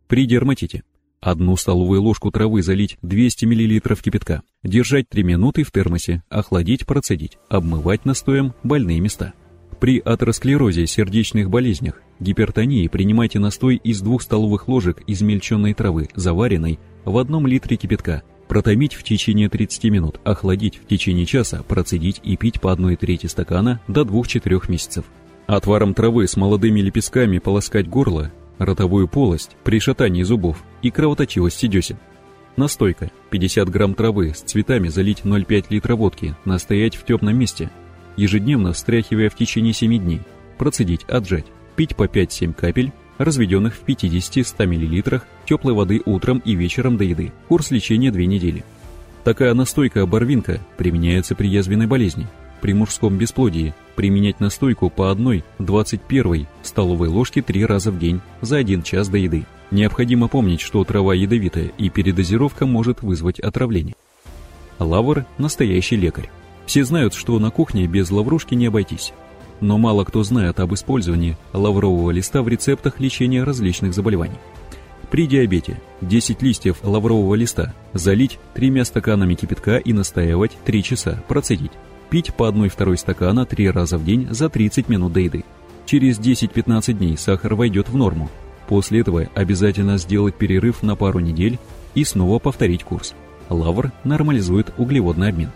При дерматите. Одну столовую ложку травы залить 200 мл кипятка. Держать 3 минуты в термосе, охладить, процедить, обмывать настоем больные места. При атеросклерозе, сердечных болезнях, гипертонии принимайте настой из 2 столовых ложек измельченной травы, заваренной в одном литре кипятка. Протомить в течение 30 минут, охладить в течение часа, процедить и пить по 1 трети стакана до 2-4 месяцев. Отваром травы с молодыми лепестками полоскать горло, ротовую полость при шатании зубов и кровоточивости десен. Настойка. 50 грамм травы с цветами залить 0,5 литра водки, настоять в темном месте. Ежедневно встряхивая в течение 7 дней. Процедить, отжать. Пить по 5-7 капель, разведенных в 50-100 мл теплой воды утром и вечером до еды. Курс лечения 2 недели. Такая настойка-оборвинка применяется при язвенной болезни, при мужском бесплодии применять настойку по одной 21 столовой ложке три раза в день за один час до еды. Необходимо помнить, что трава ядовитая и передозировка может вызвать отравление. Лавр – настоящий лекарь. Все знают, что на кухне без лаврушки не обойтись. Но мало кто знает об использовании лаврового листа в рецептах лечения различных заболеваний. При диабете 10 листьев лаврового листа залить тремя стаканами кипятка и настаивать 3 часа, процедить. Пить по 1-2 стакана 3 раза в день за 30 минут до еды. Через 10-15 дней сахар войдет в норму. После этого обязательно сделать перерыв на пару недель и снова повторить курс. Лавр нормализует углеводный обмен.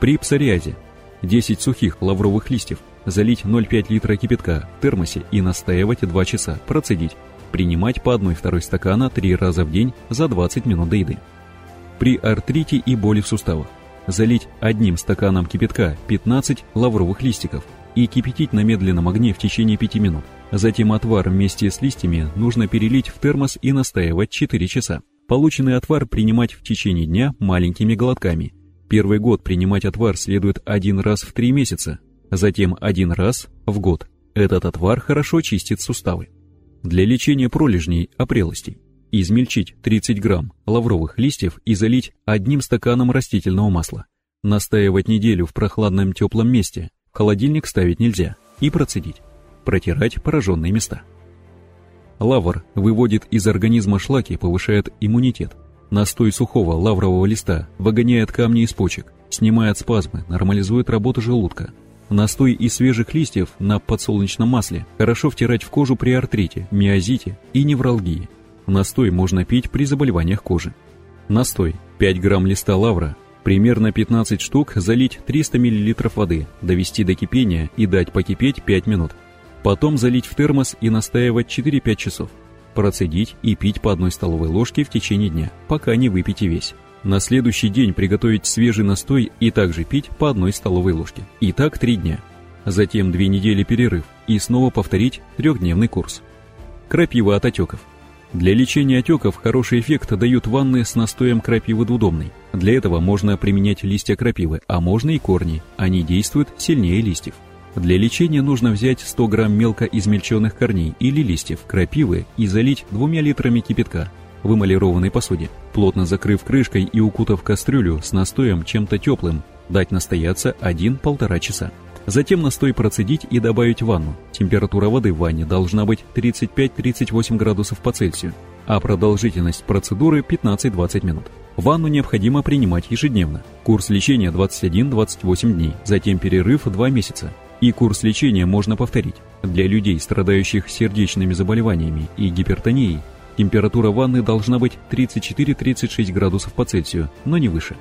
При псориазе 10 сухих лавровых листьев залить 0,5 литра кипятка в термосе и настаивать 2 часа, процедить. Принимать по 1-2 стакана 3 раза в день за 20 минут до еды. При артрите и боли в суставах залить одним стаканом кипятка 15 лавровых листиков и кипятить на медленном огне в течение 5 минут. Затем отвар вместе с листьями нужно перелить в термос и настаивать 4 часа. Полученный отвар принимать в течение дня маленькими глотками. Первый год принимать отвар следует один раз в 3 месяца, затем один раз в год. Этот отвар хорошо чистит суставы. Для лечения пролежней, опрелостей измельчить 30 грамм лавровых листьев и залить одним стаканом растительного масла. Настаивать неделю в прохладном теплом месте, в холодильник ставить нельзя, и процедить. Протирать пораженные места. Лавр выводит из организма шлаки, повышает иммунитет. Настой сухого лаврового листа выгоняет камни из почек, снимает спазмы, нормализует работу желудка. Настой из свежих листьев на подсолнечном масле хорошо втирать в кожу при артрите, миозите и невралгии. Настой можно пить при заболеваниях кожи. Настой. 5 грамм листа лавра. Примерно 15 штук залить 300 мл воды, довести до кипения и дать покипеть 5 минут. Потом залить в термос и настаивать 4-5 часов. Процедить и пить по одной столовой ложке в течение дня, пока не выпьете весь. На следующий день приготовить свежий настой и также пить по одной столовой ложке. И так 3 дня. Затем 2 недели перерыв и снова повторить трехдневный курс. Крапива от отеков. Для лечения отеков хороший эффект дают ванны с настоем крапивы двудомной. Для этого можно применять листья крапивы, а можно и корни, они действуют сильнее листьев. Для лечения нужно взять 100 грамм мелко измельченных корней или листьев крапивы и залить двумя литрами кипятка в эмалированной посуде, плотно закрыв крышкой и укутав кастрюлю с настоем чем-то теплым, дать настояться 1-1,5 часа. Затем настой процедить и добавить в ванну. Температура воды в ванне должна быть 35-38 градусов по Цельсию, а продолжительность процедуры 15-20 минут. Ванну необходимо принимать ежедневно. Курс лечения 21-28 дней, затем перерыв 2 месяца. И курс лечения можно повторить. Для людей, страдающих сердечными заболеваниями и гипертонией, температура ванны должна быть 34-36 градусов по Цельсию, но не выше.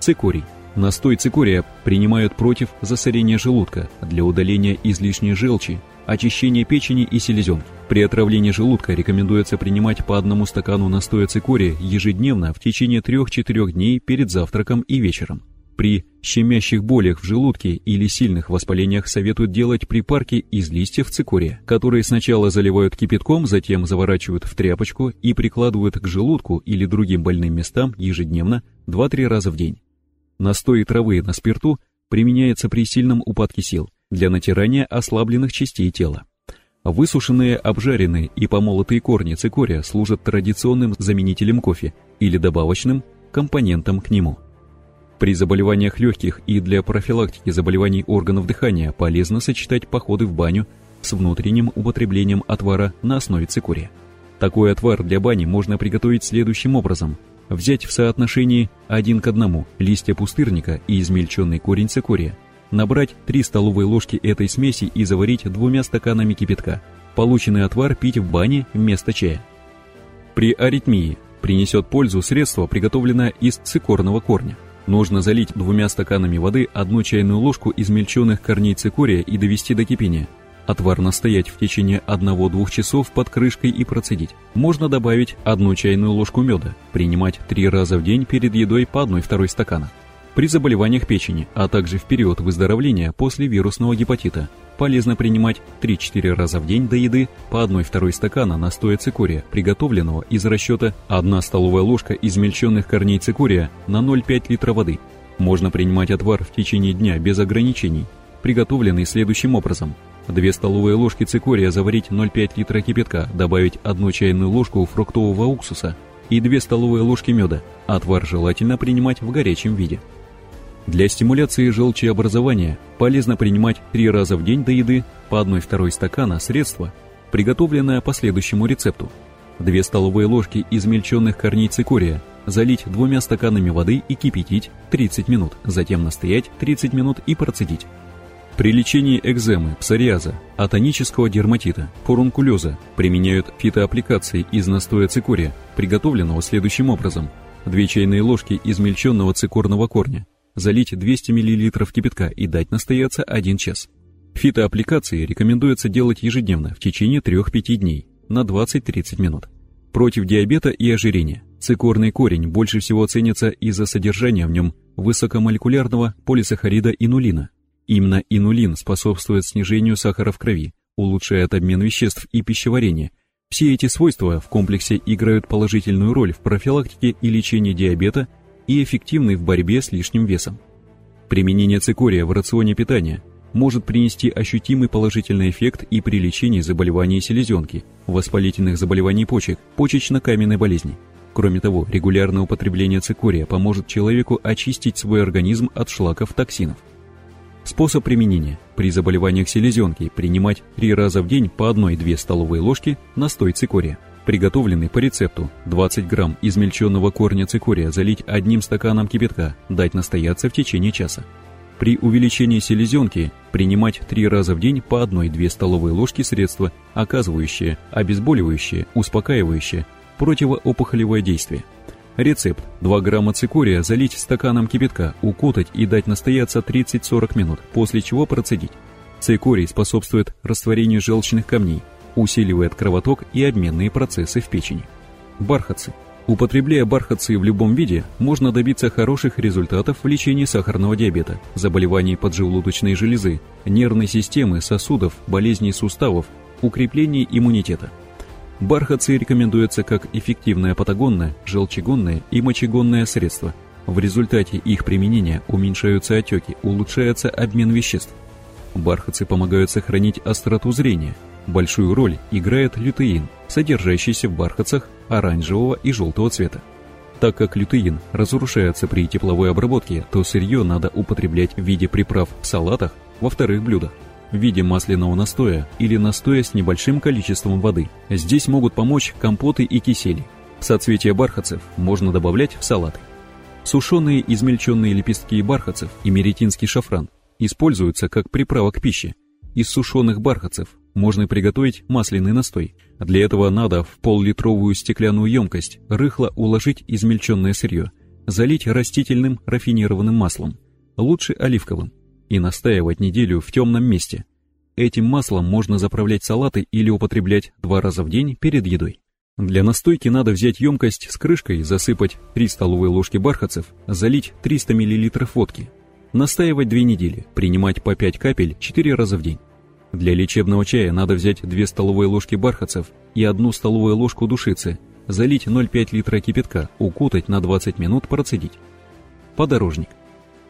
Цикорий. Настой цикория принимают против засорения желудка, для удаления излишней желчи, очищения печени и селезенки. При отравлении желудка рекомендуется принимать по одному стакану настоя цикория ежедневно в течение 3-4 дней перед завтраком и вечером. При щемящих болях в желудке или сильных воспалениях советуют делать припарки из листьев цикория, которые сначала заливают кипятком, затем заворачивают в тряпочку и прикладывают к желудку или другим больным местам ежедневно 2-3 раза в день. Настой травы на спирту применяется при сильном упадке сил для натирания ослабленных частей тела. Высушенные, обжаренные и помолотые корни цикория служат традиционным заменителем кофе или добавочным компонентом к нему. При заболеваниях легких и для профилактики заболеваний органов дыхания полезно сочетать походы в баню с внутренним употреблением отвара на основе цикория. Такой отвар для бани можно приготовить следующим образом – Взять в соотношении один к одному листья пустырника и измельченный корень цикория. Набрать 3 столовые ложки этой смеси и заварить двумя стаканами кипятка. Полученный отвар пить в бане вместо чая. При аритмии принесет пользу средство, приготовленное из цикорного корня. Нужно залить двумя стаканами воды одну чайную ложку измельченных корней цикория и довести до кипения – Отвар настоять в течение 1-2 часов под крышкой и процедить. Можно добавить одну чайную ложку меда, принимать 3 раза в день перед едой по 1-2 стакана. При заболеваниях печени, а также в период выздоровления после вирусного гепатита, полезно принимать 3-4 раза в день до еды по 1-2 стакана настоя цикория, приготовленного из расчета 1 столовая ложка измельченных корней цикория на 0,5 литра воды. Можно принимать отвар в течение дня без ограничений, приготовленный следующим образом – 2 столовые ложки цикория заварить 0,5 литра кипятка, добавить 1 чайную ложку фруктового уксуса и 2 столовые ложки меда. Отвар желательно принимать в горячем виде. Для стимуляции желчеобразования полезно принимать 3 раза в день до еды по 1-2 стакана средства, приготовленное по следующему рецепту. 2 столовые ложки измельченных корней цикория залить двумя стаканами воды и кипятить 30 минут, затем настоять 30 минут и процедить. При лечении экземы, псориаза, атонического дерматита, фурункулеза применяют фитоаппликации из настоя цикория, приготовленного следующим образом. 2 чайные ложки измельченного цикорного корня, залить 200 мл кипятка и дать настояться 1 час. Фитоаппликации рекомендуется делать ежедневно в течение 3-5 дней на 20-30 минут. Против диабета и ожирения цикорный корень больше всего ценится из-за содержания в нем высокомолекулярного полисахарида инулина, Именно инулин способствует снижению сахара в крови, улучшает обмен веществ и пищеварение. Все эти свойства в комплексе играют положительную роль в профилактике и лечении диабета и эффективны в борьбе с лишним весом. Применение цикория в рационе питания может принести ощутимый положительный эффект и при лечении заболеваний селезенки, воспалительных заболеваний почек, почечно-каменной болезни. Кроме того, регулярное употребление цикория поможет человеку очистить свой организм от шлаков токсинов. Способ применения. При заболеваниях селезенки принимать 3 раза в день по 1-2 столовые ложки настой цикория. Приготовленный по рецепту 20 грамм измельченного корня цикория залить одним стаканом кипятка, дать настояться в течение часа. При увеличении селезенки принимать 3 раза в день по 1-2 столовые ложки средства, оказывающие обезболивающее, успокаивающее, противоопухолевое действие. Рецепт. 2 грамма цикория залить стаканом кипятка, укутать и дать настояться 30-40 минут, после чего процедить. Цикорий способствует растворению желчных камней, усиливает кровоток и обменные процессы в печени. Бархатцы. Употребляя бархатцы в любом виде, можно добиться хороших результатов в лечении сахарного диабета, заболеваний поджелудочной железы, нервной системы, сосудов, болезней суставов, укреплении иммунитета – Бархатцы рекомендуется как эффективное патагонное, желчегонное и мочегонное средство. В результате их применения уменьшаются отеки, улучшается обмен веществ. Бархатцы помогают сохранить остроту зрения. Большую роль играет лютеин, содержащийся в бархатцах оранжевого и желтого цвета. Так как лютеин разрушается при тепловой обработке, то сырье надо употреблять в виде приправ в салатах, во вторых блюдах, в виде масляного настоя или настоя с небольшим количеством воды. Здесь могут помочь компоты и кисели. Соцветия бархатцев можно добавлять в салаты. Сушеные измельченные лепестки бархатцев и меретинский шафран используются как приправа к пище. Из сушеных бархатцев можно приготовить масляный настой. Для этого надо в пол-литровую стеклянную емкость рыхло уложить измельченное сырье, залить растительным рафинированным маслом, лучше оливковым, и настаивать неделю в темном месте. Этим маслом можно заправлять салаты или употреблять два раза в день перед едой. Для настойки надо взять емкость с крышкой, засыпать 3 столовые ложки бархатцев, залить 300 мл водки. Настаивать 2 недели, принимать по 5 капель 4 раза в день. Для лечебного чая надо взять 2 столовые ложки бархатцев и 1 столовую ложку душицы, залить 0,5 литра кипятка, укутать на 20 минут, процедить. Подорожник.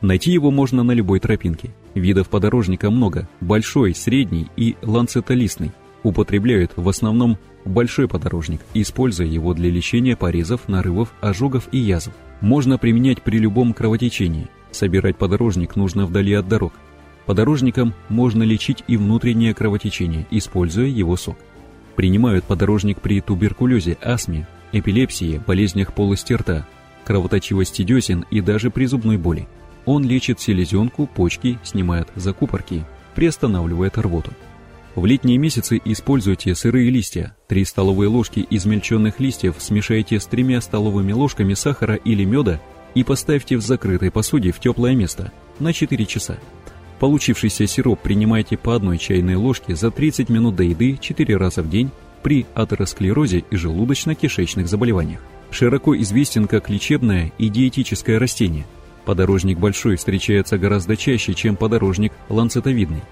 Найти его можно на любой тропинке. Видов подорожника много, большой, средний и ланцетолистный. Употребляют в основном большой подорожник, используя его для лечения порезов, нарывов, ожогов и язв. Можно применять при любом кровотечении. Собирать подорожник нужно вдали от дорог. Подорожником можно лечить и внутреннее кровотечение, используя его сок. Принимают подорожник при туберкулезе, астме, эпилепсии, болезнях полости рта, кровоточивости десен и даже при зубной боли. Он лечит селезенку, почки, снимает закупорки, приостанавливает рвоту. В летние месяцы используйте сырые листья. 3 столовые ложки измельченных листьев смешайте с тремя столовыми ложками сахара или меда и поставьте в закрытой посуде в теплое место на 4 часа. Получившийся сироп принимайте по одной чайной ложке за 30 минут до еды 4 раза в день при атеросклерозе и желудочно-кишечных заболеваниях. Широко известен как лечебное и диетическое растение. Подорожник большой встречается гораздо чаще, чем подорожник ланцетовидный.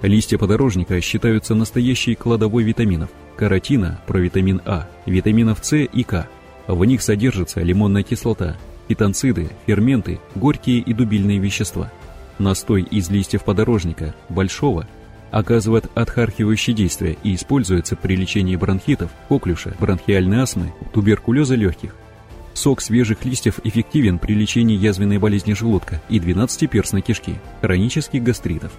Листья подорожника считаются настоящей кладовой витаминов – каротина, провитамин А, витаминов С и К. В них содержится лимонная кислота, фитонциды, ферменты, горькие и дубильные вещества – Настой из листьев подорожника, большого, оказывает отхаркивающее действие и используется при лечении бронхитов, коклюша, бронхиальной астмы, туберкулеза легких. Сок свежих листьев эффективен при лечении язвенной болезни желудка и 12-перстной кишки, хронических гастритов.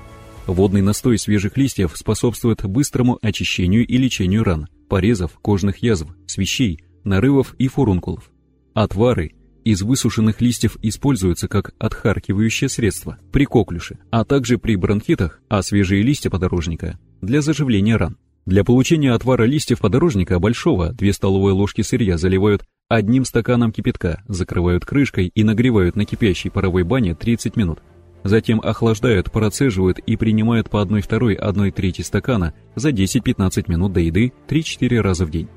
Водный настой свежих листьев способствует быстрому очищению и лечению ран, порезов, кожных язв, свищей, нарывов и фурункулов. Отвары из высушенных листьев используются как отхаркивающее средство при коклюше, а также при бронхитах, а свежие листья подорожника для заживления ран. Для получения отвара листьев подорожника большого 2 столовые ложки сырья заливают одним стаканом кипятка, закрывают крышкой и нагревают на кипящей паровой бане 30 минут. Затем охлаждают, процеживают и принимают по 1 второй 1 трети стакана за 10-15 минут до еды 3-4 раза в день.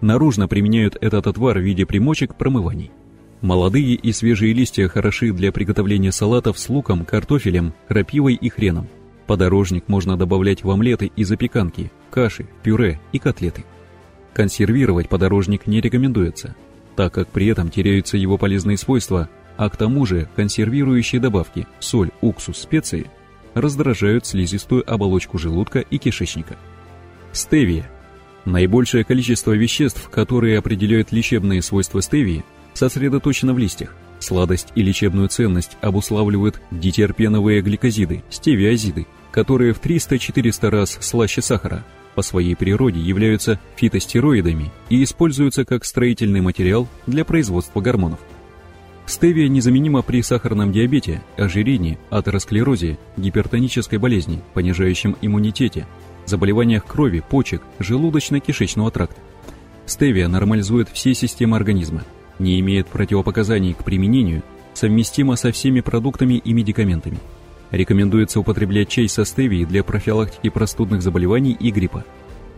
Наружно применяют этот отвар в виде примочек промываний. Молодые и свежие листья хороши для приготовления салатов с луком, картофелем, крапивой и хреном. Подорожник можно добавлять в омлеты и запеканки, каши, пюре и котлеты. Консервировать подорожник не рекомендуется, так как при этом теряются его полезные свойства, а к тому же консервирующие добавки – соль, уксус, специи – раздражают слизистую оболочку желудка и кишечника. Стевия – наибольшее количество веществ, которые определяют лечебные свойства стевии – сосредоточена в листьях. Сладость и лечебную ценность обуславливают дитерпеновые гликозиды, стевиазиды, которые в 300-400 раз слаще сахара, по своей природе являются фитостероидами и используются как строительный материал для производства гормонов. Стевия незаменима при сахарном диабете, ожирении, атеросклерозе, гипертонической болезни, понижающем иммунитете, заболеваниях крови, почек, желудочно-кишечного тракта. Стевия нормализует все системы организма, не имеет противопоказаний к применению, совместимо со всеми продуктами и медикаментами. Рекомендуется употреблять чай со стевией для профилактики простудных заболеваний и гриппа.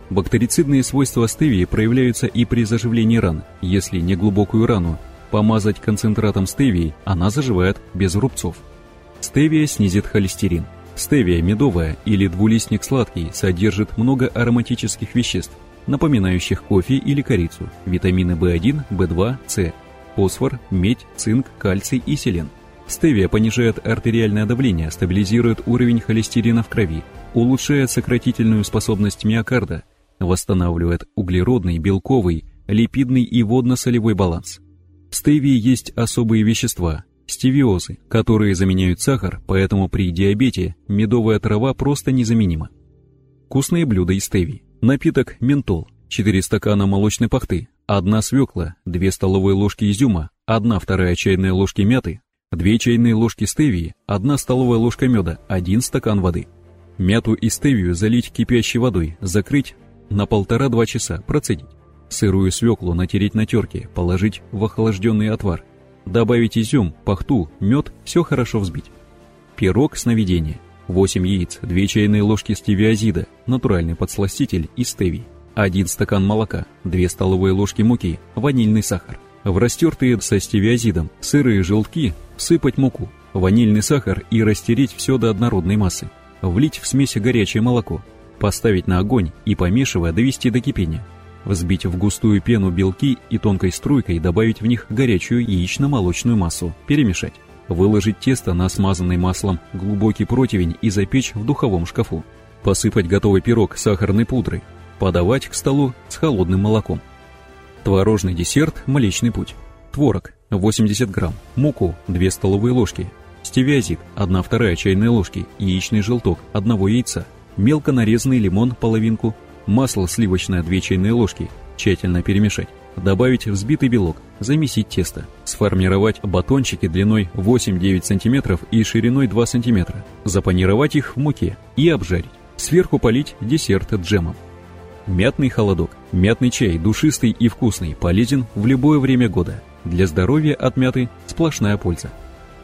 Бактерицидные свойства стевии проявляются и при заживлении ран. Если не глубокую рану помазать концентратом стевии, она заживает без рубцов. Стевия снизит холестерин. Стевия медовая или двулистник сладкий содержит много ароматических веществ, напоминающих кофе или корицу, витамины В1, В2, С, фосфор, медь, цинк, кальций и селен. Стевия понижает артериальное давление, стабилизирует уровень холестерина в крови, улучшает сократительную способность миокарда, восстанавливает углеродный, белковый, липидный и водно-солевой баланс. В стевии есть особые вещества – стевиозы, которые заменяют сахар, поэтому при диабете медовая трава просто незаменима. Вкусные блюда из стевии. Напиток ментол, 4 стакана молочной пахты, 1 свекла, 2 столовые ложки изюма, 1 вторая чайная ложки мяты, 2 чайные ложки стевии, 1 столовая ложка меда, 1 стакан воды. Мяту и стевию залить кипящей водой, закрыть на полтора-два часа, процедить. Сырую свеклу натереть на терке, положить в охлажденный отвар. Добавить изюм, пахту, мед, все хорошо взбить. Пирог сновидения. 8 яиц, 2 чайные ложки стевиазида, натуральный подсластитель и стевий. 1 стакан молока, 2 столовые ложки муки, ванильный сахар. В растертые со стевиазидом сырые желтки всыпать муку, ванильный сахар и растереть все до однородной массы. Влить в смесь горячее молоко, поставить на огонь и, помешивая, довести до кипения. Взбить в густую пену белки и тонкой струйкой добавить в них горячую яично-молочную массу, перемешать. Выложить тесто на смазанный маслом глубокий противень и запечь в духовом шкафу. Посыпать готовый пирог сахарной пудрой. Подавать к столу с холодным молоком. Творожный десерт «Млечный путь». Творог 80 грамм, муку 2 столовые ложки, стевиазид 1 вторая чайной ложки, яичный желток одного яйца, мелко нарезанный лимон половинку, масло сливочное 2 чайные ложки, тщательно перемешать, добавить взбитый белок, замесить тесто, сформировать батончики длиной 8-9 см и шириной 2 см, запанировать их в муке и обжарить. Сверху полить десерт джемом. Мятный холодок. Мятный чай, душистый и вкусный, полезен в любое время года. Для здоровья от мяты сплошная польза.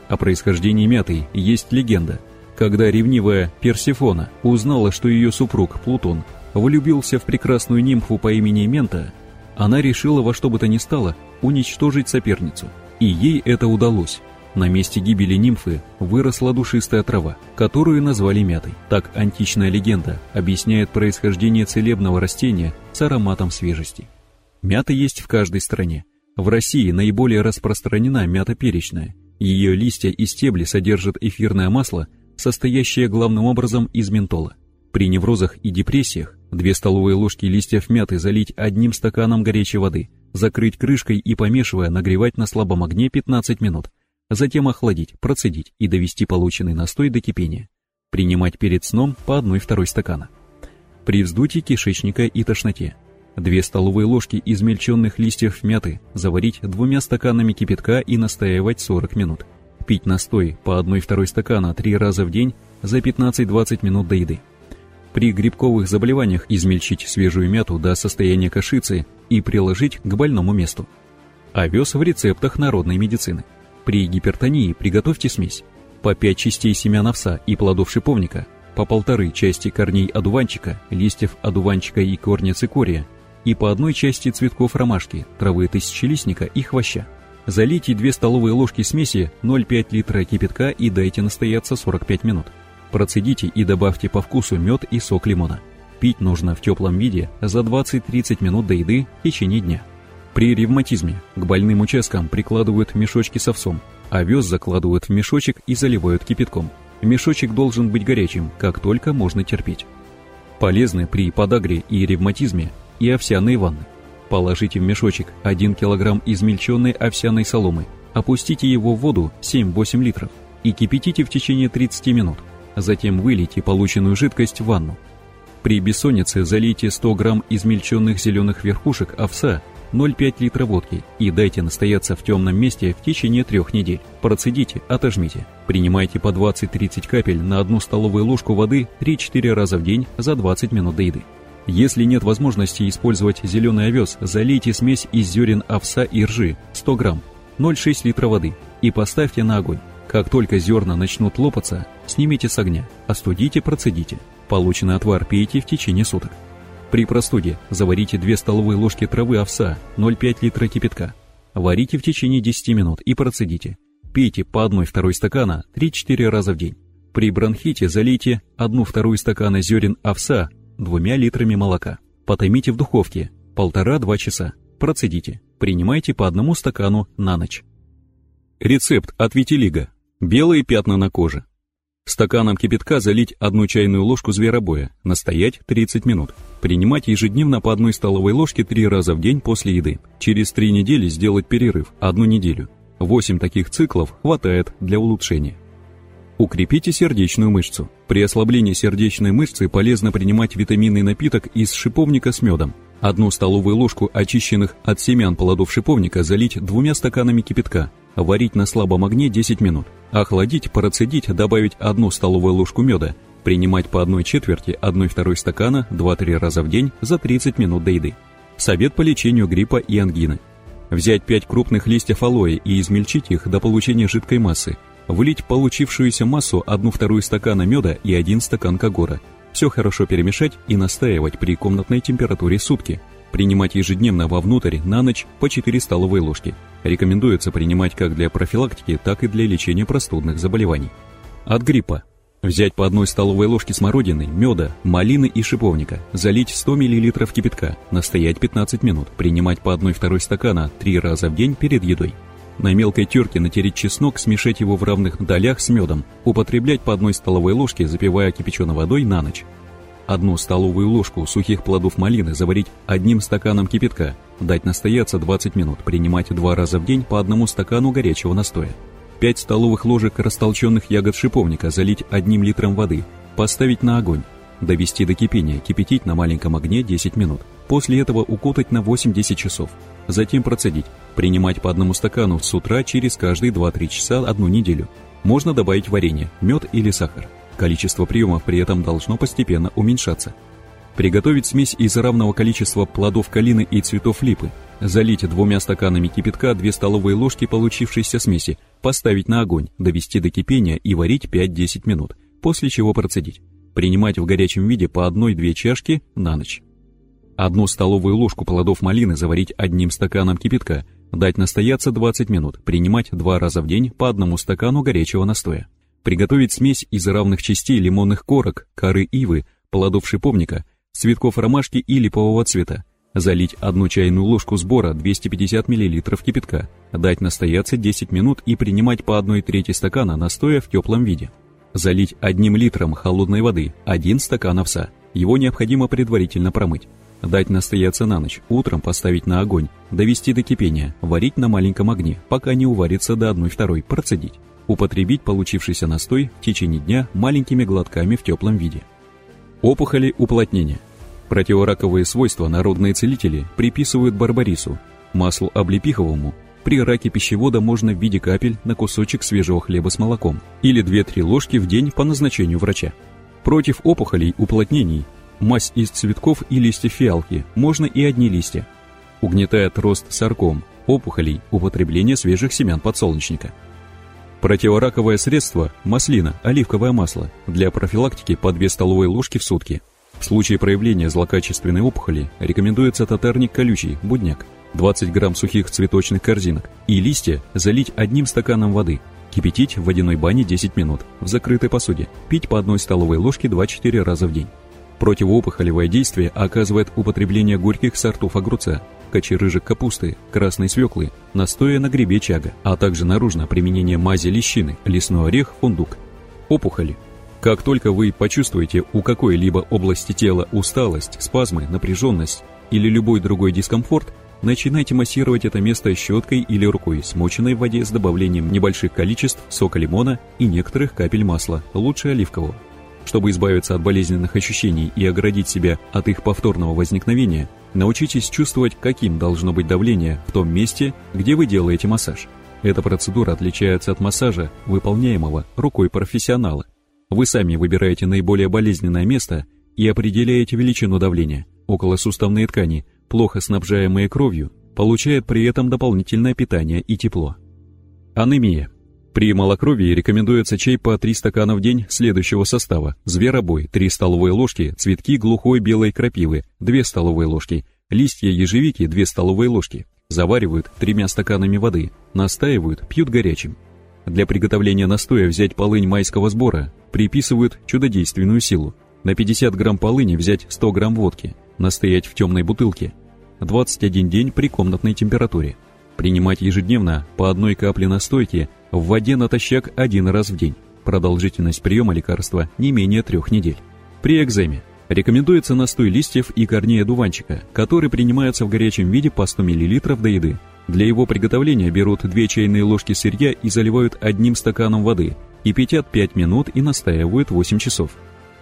О происхождении мяты есть легенда. Когда ревнивая Персефона узнала, что ее супруг Плутон влюбился в прекрасную нимфу по имени Мента, она решила во что бы то ни стало уничтожить соперницу. И ей это удалось. На месте гибели нимфы выросла душистая трава, которую назвали мятой. Так античная легенда объясняет происхождение целебного растения с ароматом свежести. Мята есть в каждой стране. В России наиболее распространена мята перечная. Ее листья и стебли содержат эфирное масло, состоящее главным образом из ментола. При неврозах и депрессиях 2 столовые ложки листьев мяты залить одним стаканом горячей воды, закрыть крышкой и помешивая нагревать на слабом огне 15 минут, затем охладить, процедить и довести полученный настой до кипения. Принимать перед сном по 1-2 стакана. При вздутии кишечника и тошноте 2 столовые ложки измельченных листьев мяты заварить двумя стаканами кипятка и настаивать 40 минут. Пить настой по 1-2 стакана 3 раза в день за 15-20 минут до еды. При грибковых заболеваниях измельчить свежую мяту до состояния кашицы и приложить к больному месту. Овес в рецептах народной медицины – при гипертонии приготовьте смесь. По 5 частей семян овса и плодов шиповника, по полторы части корней одуванчика, листьев одуванчика и корня цикория, и по одной части цветков ромашки, травы тысячелистника и хвоща. Залейте 2 столовые ложки смеси 0,5 литра кипятка и дайте настояться 45 минут. Процедите и добавьте по вкусу мед и сок лимона. Пить нужно в теплом виде за 20-30 минут до еды в течение дня. При ревматизме к больным участкам прикладывают мешочки с овсом, овес закладывают в мешочек и заливают кипятком. Мешочек должен быть горячим, как только можно терпеть. Полезны при подагре и ревматизме и овсяные ванны. Положите в мешочек 1 кг измельченной овсяной соломы, опустите его в воду 7-8 литров и кипятите в течение 30 минут. Затем вылейте полученную жидкость в ванну. При бессоннице залейте 100 грамм измельченных зеленых верхушек овса 0,5 литра водки и дайте настояться в темном месте в течение трех недель. Процедите, отожмите. Принимайте по 20-30 капель на одну столовую ложку воды 3-4 раза в день за 20 минут до еды. Если нет возможности использовать зеленый овес, залейте смесь из зерен овса и ржи 100 грамм, 0,6 литра воды и поставьте на огонь. Как только зерна начнут лопаться, снимите с огня, остудите, процедите. Полученный отвар пейте в течение суток. При простуде заварите 2 столовые ложки травы овса, 0,5 литра кипятка. Варите в течение 10 минут и процедите. Пейте по 1-2 стакана 3-4 раза в день. При бронхите залейте 1-2 стакана зерен овса 2 литрами молока. Потомите в духовке 1,5-2 часа. Процедите. Принимайте по одному стакану на ночь. Рецепт от Витилига. Белые пятна на коже. Стаканом кипятка залить одну чайную ложку зверобоя, настоять 30 минут. Принимать ежедневно по одной столовой ложке три раза в день после еды. Через три недели сделать перерыв, одну неделю. 8 таких циклов хватает для улучшения. Укрепите сердечную мышцу. При ослаблении сердечной мышцы полезно принимать витаминный напиток из шиповника с медом. Одну столовую ложку очищенных от семян плодов шиповника залить двумя стаканами кипятка, варить на слабом огне 10 минут, охладить, процедить, добавить одну столовую ложку меда, принимать по одной четверти 1-2 стакана 2-3 раза в день за 30 минут до еды. Совет по лечению гриппа и ангины. Взять 5 крупных листьев алоэ и измельчить их до получения жидкой массы, Вылить получившуюся массу 1-2 стакана меда и 1 стакан кагора. Все хорошо перемешать и настаивать при комнатной температуре сутки. Принимать ежедневно вовнутрь на ночь по 4 столовые ложки. Рекомендуется принимать как для профилактики, так и для лечения простудных заболеваний. От гриппа. Взять по одной столовой ложке смородины, меда, малины и шиповника, залить 100 мл кипятка, настоять 15 минут, принимать по 1-2 стакана 3 раза в день перед едой. На мелкой терке натереть чеснок, смешать его в равных долях с медом, употреблять по одной столовой ложке, запивая кипяченой водой на ночь. Одну столовую ложку сухих плодов малины заварить одним стаканом кипятка, дать настояться 20 минут, принимать два раза в день по одному стакану горячего настоя. 5 столовых ложек растолченных ягод шиповника залить одним литром воды, поставить на огонь, довести до кипения, кипятить на маленьком огне 10 минут. После этого укутать на 8-10 часов. Затем процедить. Принимать по одному стакану с утра через каждые 2-3 часа одну неделю. Можно добавить варенье, мед или сахар. Количество приемов при этом должно постепенно уменьшаться. Приготовить смесь из равного количества плодов калины и цветов липы. Залить двумя стаканами кипятка 2 столовые ложки получившейся смеси, поставить на огонь, довести до кипения и варить 5-10 минут, после чего процедить. Принимать в горячем виде по 1-2 чашки на ночь. Одну столовую ложку плодов малины заварить одним стаканом кипятка, дать настояться 20 минут, принимать два раза в день по одному стакану горячего настоя. Приготовить смесь из равных частей лимонных корок, коры ивы, плодов шиповника, цветков ромашки и липового цвета. Залить одну чайную ложку сбора 250 мл кипятка, дать настояться 10 минут и принимать по 1 трети стакана настоя в теплом виде. Залить одним литром холодной воды 1 стакан овса. Его необходимо предварительно промыть. Дать настояться на ночь, утром поставить на огонь, довести до кипения, варить на маленьком огне, пока не уварится до 1-2, процедить. Употребить получившийся настой в течение дня маленькими глотками в теплом виде. Опухоли уплотнения. Противораковые свойства народные целители приписывают барбарису, маслу облепиховому. При раке пищевода можно в виде капель на кусочек свежего хлеба с молоком или 2-3 ложки в день по назначению врача. Против опухолей, уплотнений мазь из цветков и листьев фиалки, можно и одни листья. Угнетает рост сарком, опухолей, употребление свежих семян подсолнечника. Противораковое средство – маслина, оливковое масло, для профилактики по 2 столовые ложки в сутки. В случае проявления злокачественной опухоли рекомендуется татарник колючий, будняк, 20 грамм сухих цветочных корзинок и листья залить одним стаканом воды, кипятить в водяной бане 10 минут в закрытой посуде, пить по одной столовой ложке 2-4 раза в день. Противоопухолевое действие оказывает употребление горьких сортов огурца, кочерыжек капусты, красной свеклы, настоя на грибе чага, а также наружно применение мази лещины, лесной орех, фундук. Опухоли. Как только вы почувствуете у какой-либо области тела усталость, спазмы, напряженность или любой другой дискомфорт, начинайте массировать это место щеткой или рукой, смоченной в воде с добавлением небольших количеств сока лимона и некоторых капель масла, лучше оливкового. Чтобы избавиться от болезненных ощущений и оградить себя от их повторного возникновения, научитесь чувствовать, каким должно быть давление в том месте, где вы делаете массаж. Эта процедура отличается от массажа, выполняемого рукой профессионала. Вы сами выбираете наиболее болезненное место и определяете величину давления. Околосуставные ткани, плохо снабжаемые кровью, получают при этом дополнительное питание и тепло. Анемия – при малокровии рекомендуется чай по 3 стакана в день следующего состава. Зверобой 3 столовые ложки, цветки глухой белой крапивы 2 столовые ложки, листья ежевики 2 столовые ложки. Заваривают тремя стаканами воды, настаивают, пьют горячим. Для приготовления настоя взять полынь майского сбора, приписывают чудодейственную силу. На 50 грамм полыни взять 100 грамм водки, настоять в темной бутылке. 21 день при комнатной температуре. Принимать ежедневно по одной капле настойки В воде натощак один раз в день. Продолжительность приема лекарства не менее трех недель. При экземе рекомендуется настой листьев и корней одуванчика, который принимается в горячем виде по 100 мл до еды. Для его приготовления берут 2 чайные ложки сырья и заливают одним стаканом воды, кипятят 5 минут и настаивают 8 часов.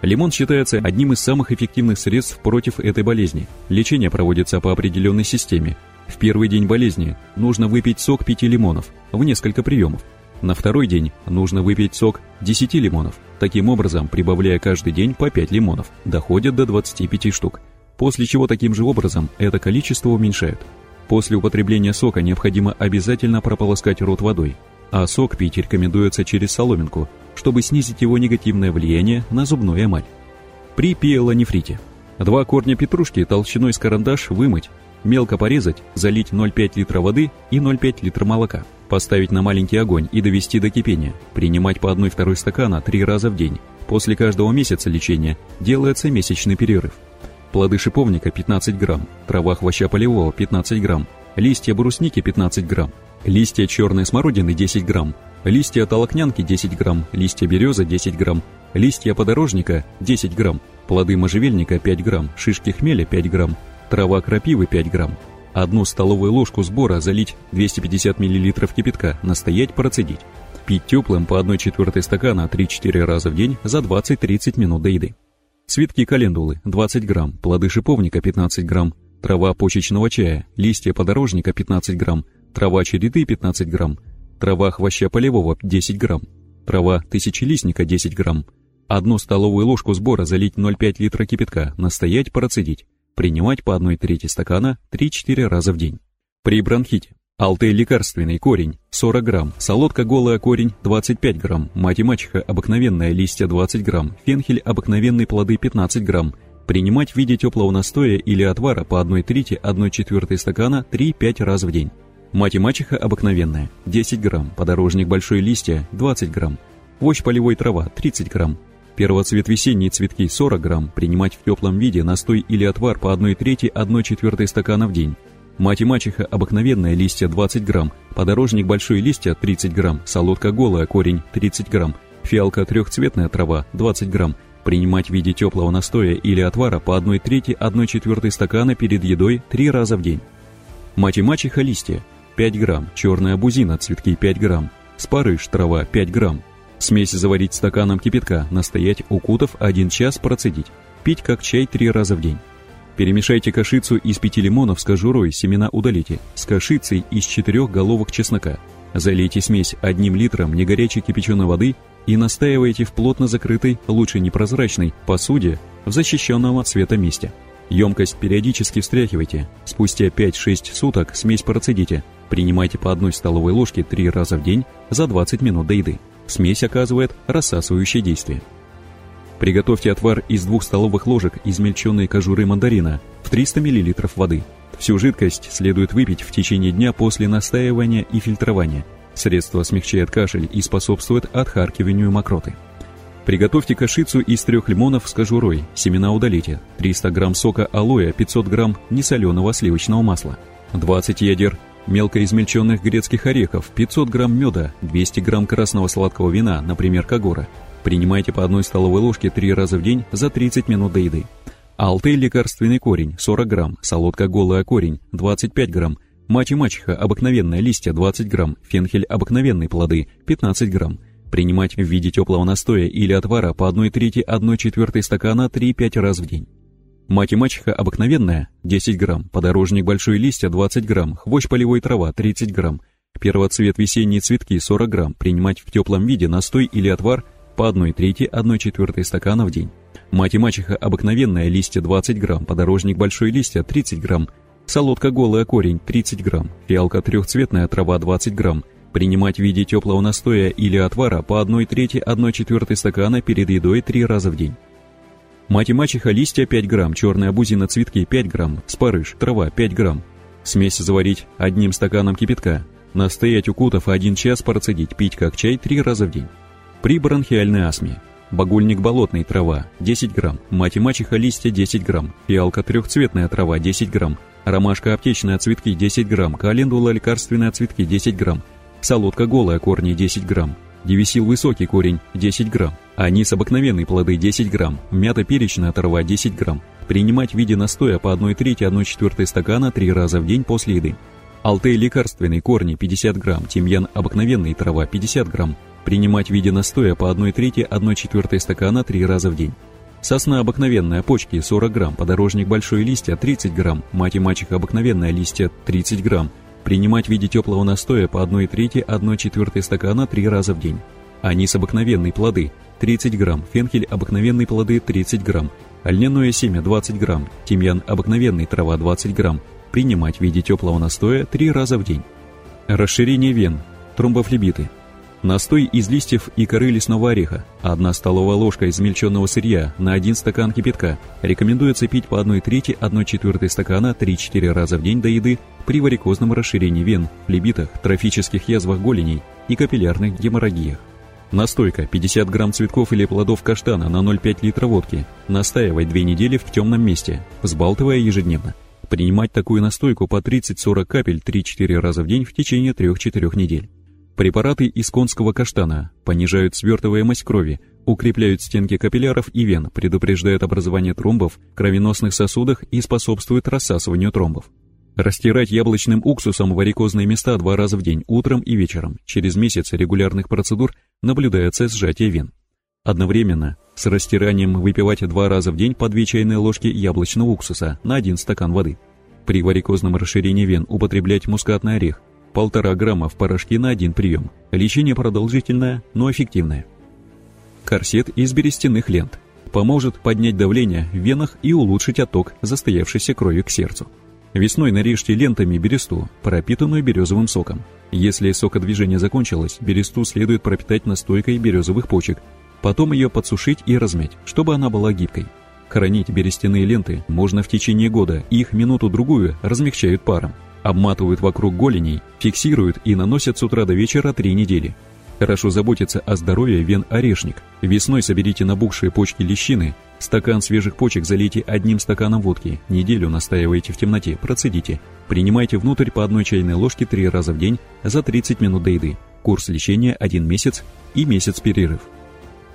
Лимон считается одним из самых эффективных средств против этой болезни. Лечение проводится по определенной системе. В первый день болезни нужно выпить сок 5 лимонов в несколько приемов. На второй день нужно выпить сок 10 лимонов. Таким образом, прибавляя каждый день по 5 лимонов, доходят до 25 штук. После чего таким же образом это количество уменьшают. После употребления сока необходимо обязательно прополоскать рот водой, а сок пить рекомендуется через соломинку, чтобы снизить его негативное влияние на зубную эмаль. При пиелонефрите. Два корня петрушки толщиной с карандаш вымыть, мелко порезать, залить 0,5 литра воды и 0,5 литра молока, поставить на маленький огонь и довести до кипения, принимать по 1-2 стакана 3 раза в день. После каждого месяца лечения делается месячный перерыв плоды шиповника 15 грамм, трава хвоща полевого 15 грамм, листья брусники 15 грамм, листья черной смородины 10 грамм, листья толокнянки 10 грамм, листья березы 10 грамм, листья подорожника 10 грамм, плоды можжевельника 5 грамм, шишки хмеля 5 грамм, трава крапивы 5 грамм, одну столовую ложку сбора залить 250 мл кипятка, настоять, процедить. Пить теплым по 1 четвертой стакана 3-4 раза в день за 20-30 минут до еды. Цветки календулы 20 грамм, плоды шиповника 15 грамм, трава почечного чая, листья подорожника 15 грамм, трава череды 15 грамм, трава хвоща полевого 10 грамм, трава тысячелистника 10 грамм, одну столовую ложку сбора залить 0,5 литра кипятка, настоять, процедить, принимать по 1 трети стакана 3-4 раза в день. При бронхите Алтей лекарственный корень 40 грамм, солодка голая корень 25 грамм, мать и мачеха обыкновенная листья 20 грамм, фенхель обыкновенный плоды 15 грамм. Принимать в виде теплого настоя или отвара по 1 трети 1 четвертой стакана 3-5 раз в день. Мать и мачеха обыкновенная 10 грамм, подорожник большой листья 20 грамм, вощь полевой трава 30 грамм. Первоцвет весенние цветки 40 грамм, принимать в теплом виде настой или отвар по 1 трети 1 четвертой стакана в день. Мать и мачеха обыкновенная листья 20 грамм, подорожник большой листья 30 грамм, солодка голая корень 30 грамм, фиалка трехцветная трава 20 грамм, принимать в виде теплого настоя или отвара по 1 трети 1 четвертой стакана перед едой 3 раза в день. Мать и мачеха листья 5 грамм, черная бузина цветки 5 грамм, спарыш трава 5 грамм. Смесь заварить стаканом кипятка, настоять укутав 1 час процедить. Пить как чай 3 раза в день. Перемешайте кашицу из пяти лимонов с кожурой, семена удалите, с кашицей из четырех головок чеснока. Залейте смесь одним литром негорячей кипяченой воды и настаивайте в плотно закрытой, лучше непрозрачной, посуде в защищенном от света месте. Емкость периодически встряхивайте. Спустя 5-6 суток смесь процедите. Принимайте по одной столовой ложке 3 раза в день за 20 минут до еды. Смесь оказывает рассасывающее действие. Приготовьте отвар из двух столовых ложек измельченной кожуры мандарина в 300 мл воды. Всю жидкость следует выпить в течение дня после настаивания и фильтрования. Средство смягчает кашель и способствует отхаркиванию мокроты. Приготовьте кашицу из трех лимонов с кожурой, семена удалите, 300 грамм сока алоэ, 500 грамм несоленого сливочного масла, 20 ядер мелко измельченных грецких орехов, 500 грамм меда, 200 грамм красного сладкого вина, например, кагора, Принимайте по одной столовой ложке три раза в день за 30 минут до еды. Алтей лекарственный корень 40 грамм, солодка голая корень 25 грамм, мать и мачеха обыкновенная листья 20 грамм, фенхель обыкновенные плоды 15 грамм. Принимать в виде теплого настоя или отвара по 1 трети 1 четвертой стакана 3-5 раз в день. Мать и мачеха обыкновенная 10 грамм, подорожник большой листья 20 грамм, хвощ полевой трава 30 грамм, первоцвет весенние цветки 40 грамм, принимать в теплом виде настой или отвар по 1 трети 1 четвертой стакана в день. Мать и мачеха обыкновенная листья 20 грамм, подорожник большой листья 30 грамм, солодка голая корень 30 грамм, фиалка трехцветная трава 20 грамм, принимать в виде теплого настоя или отвара по 1 трети 1 четвертой стакана перед едой 3 раза в день. Мать и мачеха листья 5 грамм, черная бузина цветки 5 грамм, спарыш, трава 5 грамм. Смесь заварить одним стаканом кипятка. Настоять укутав 1 час процедить, пить как чай 3 раза в день. При бронхиальной астме. Багульник болотный трава 10 грамм, мать и мачеха листья 10 грамм, фиалка трехцветная трава 10 грамм, ромашка аптечная цветки 10 грамм, календула лекарственная цветки 10 грамм. солодка голая корни 10 грамм, девисил высокий корень 10 грамм, анис обыкновенные плоды 10 грамм, мята перечная трава 10 грамм. Принимать в виде настоя по 1 трети 1 четвертой стакана 3 раза в день после еды. Алтей лекарственный корни 50 грамм, тимьян обыкновенный трава 50 грамм. Принимать в виде настоя по 1 трети 1 четвертой стакана 3 раза в день. Сосна обыкновенная, почки 40 грамм, подорожник большой листья 30 грамм, мать и мачеха обыкновенная листья 30 грамм. Принимать в виде теплого настоя по 1 трети 1 четвертой стакана 3 раза в день. Анис обыкновенный плоды 30 грамм, фенхель обыкновенный плоды 30 грамм, льняное семя 20 грамм, тимьян обыкновенный трава 20 грамм. Принимать в виде теплого настоя 3 раза в день. Расширение вен, тромбофлебиты – Настой из листьев и коры лесного ореха, одна столовая ложка измельченного сырья на один стакан кипятка. Рекомендуется пить по 1 трети 1 четвертой стакана 3-4 раза в день до еды при варикозном расширении вен, флебитах, трофических язвах голеней и капиллярных геморрагиях. Настойка 50 грамм цветков или плодов каштана на 0,5 литра водки. Настаивать 2 недели в темном месте, взбалтывая ежедневно. Принимать такую настойку по 30-40 капель 3-4 раза в день в течение 3-4 недель. Препараты из конского каштана понижают свертываемость крови, укрепляют стенки капилляров и вен, предупреждают образование тромбов в кровеносных сосудах и способствуют рассасыванию тромбов. Растирать яблочным уксусом варикозные места два раза в день, утром и вечером. Через месяц регулярных процедур наблюдается сжатие вен. Одновременно с растиранием выпивать два раза в день по две чайные ложки яблочного уксуса на один стакан воды. При варикозном расширении вен употреблять мускатный орех, полтора грамма в порошке на один прием. Лечение продолжительное, но эффективное. Корсет из берестяных лент. Поможет поднять давление в венах и улучшить отток застоявшейся крови к сердцу. Весной нарежьте лентами бересту, пропитанную березовым соком. Если сокодвижение закончилось, бересту следует пропитать настойкой березовых почек, потом ее подсушить и размять, чтобы она была гибкой. Хранить берестяные ленты можно в течение года, их минуту-другую размягчают паром обматывают вокруг голеней, фиксируют и наносят с утра до вечера три недели. Хорошо заботиться о здоровье вен орешник. Весной соберите набухшие почки лещины, стакан свежих почек залейте одним стаканом водки, неделю настаивайте в темноте, процедите. Принимайте внутрь по одной чайной ложке три раза в день за 30 минут до еды. Курс лечения один месяц и месяц перерыв.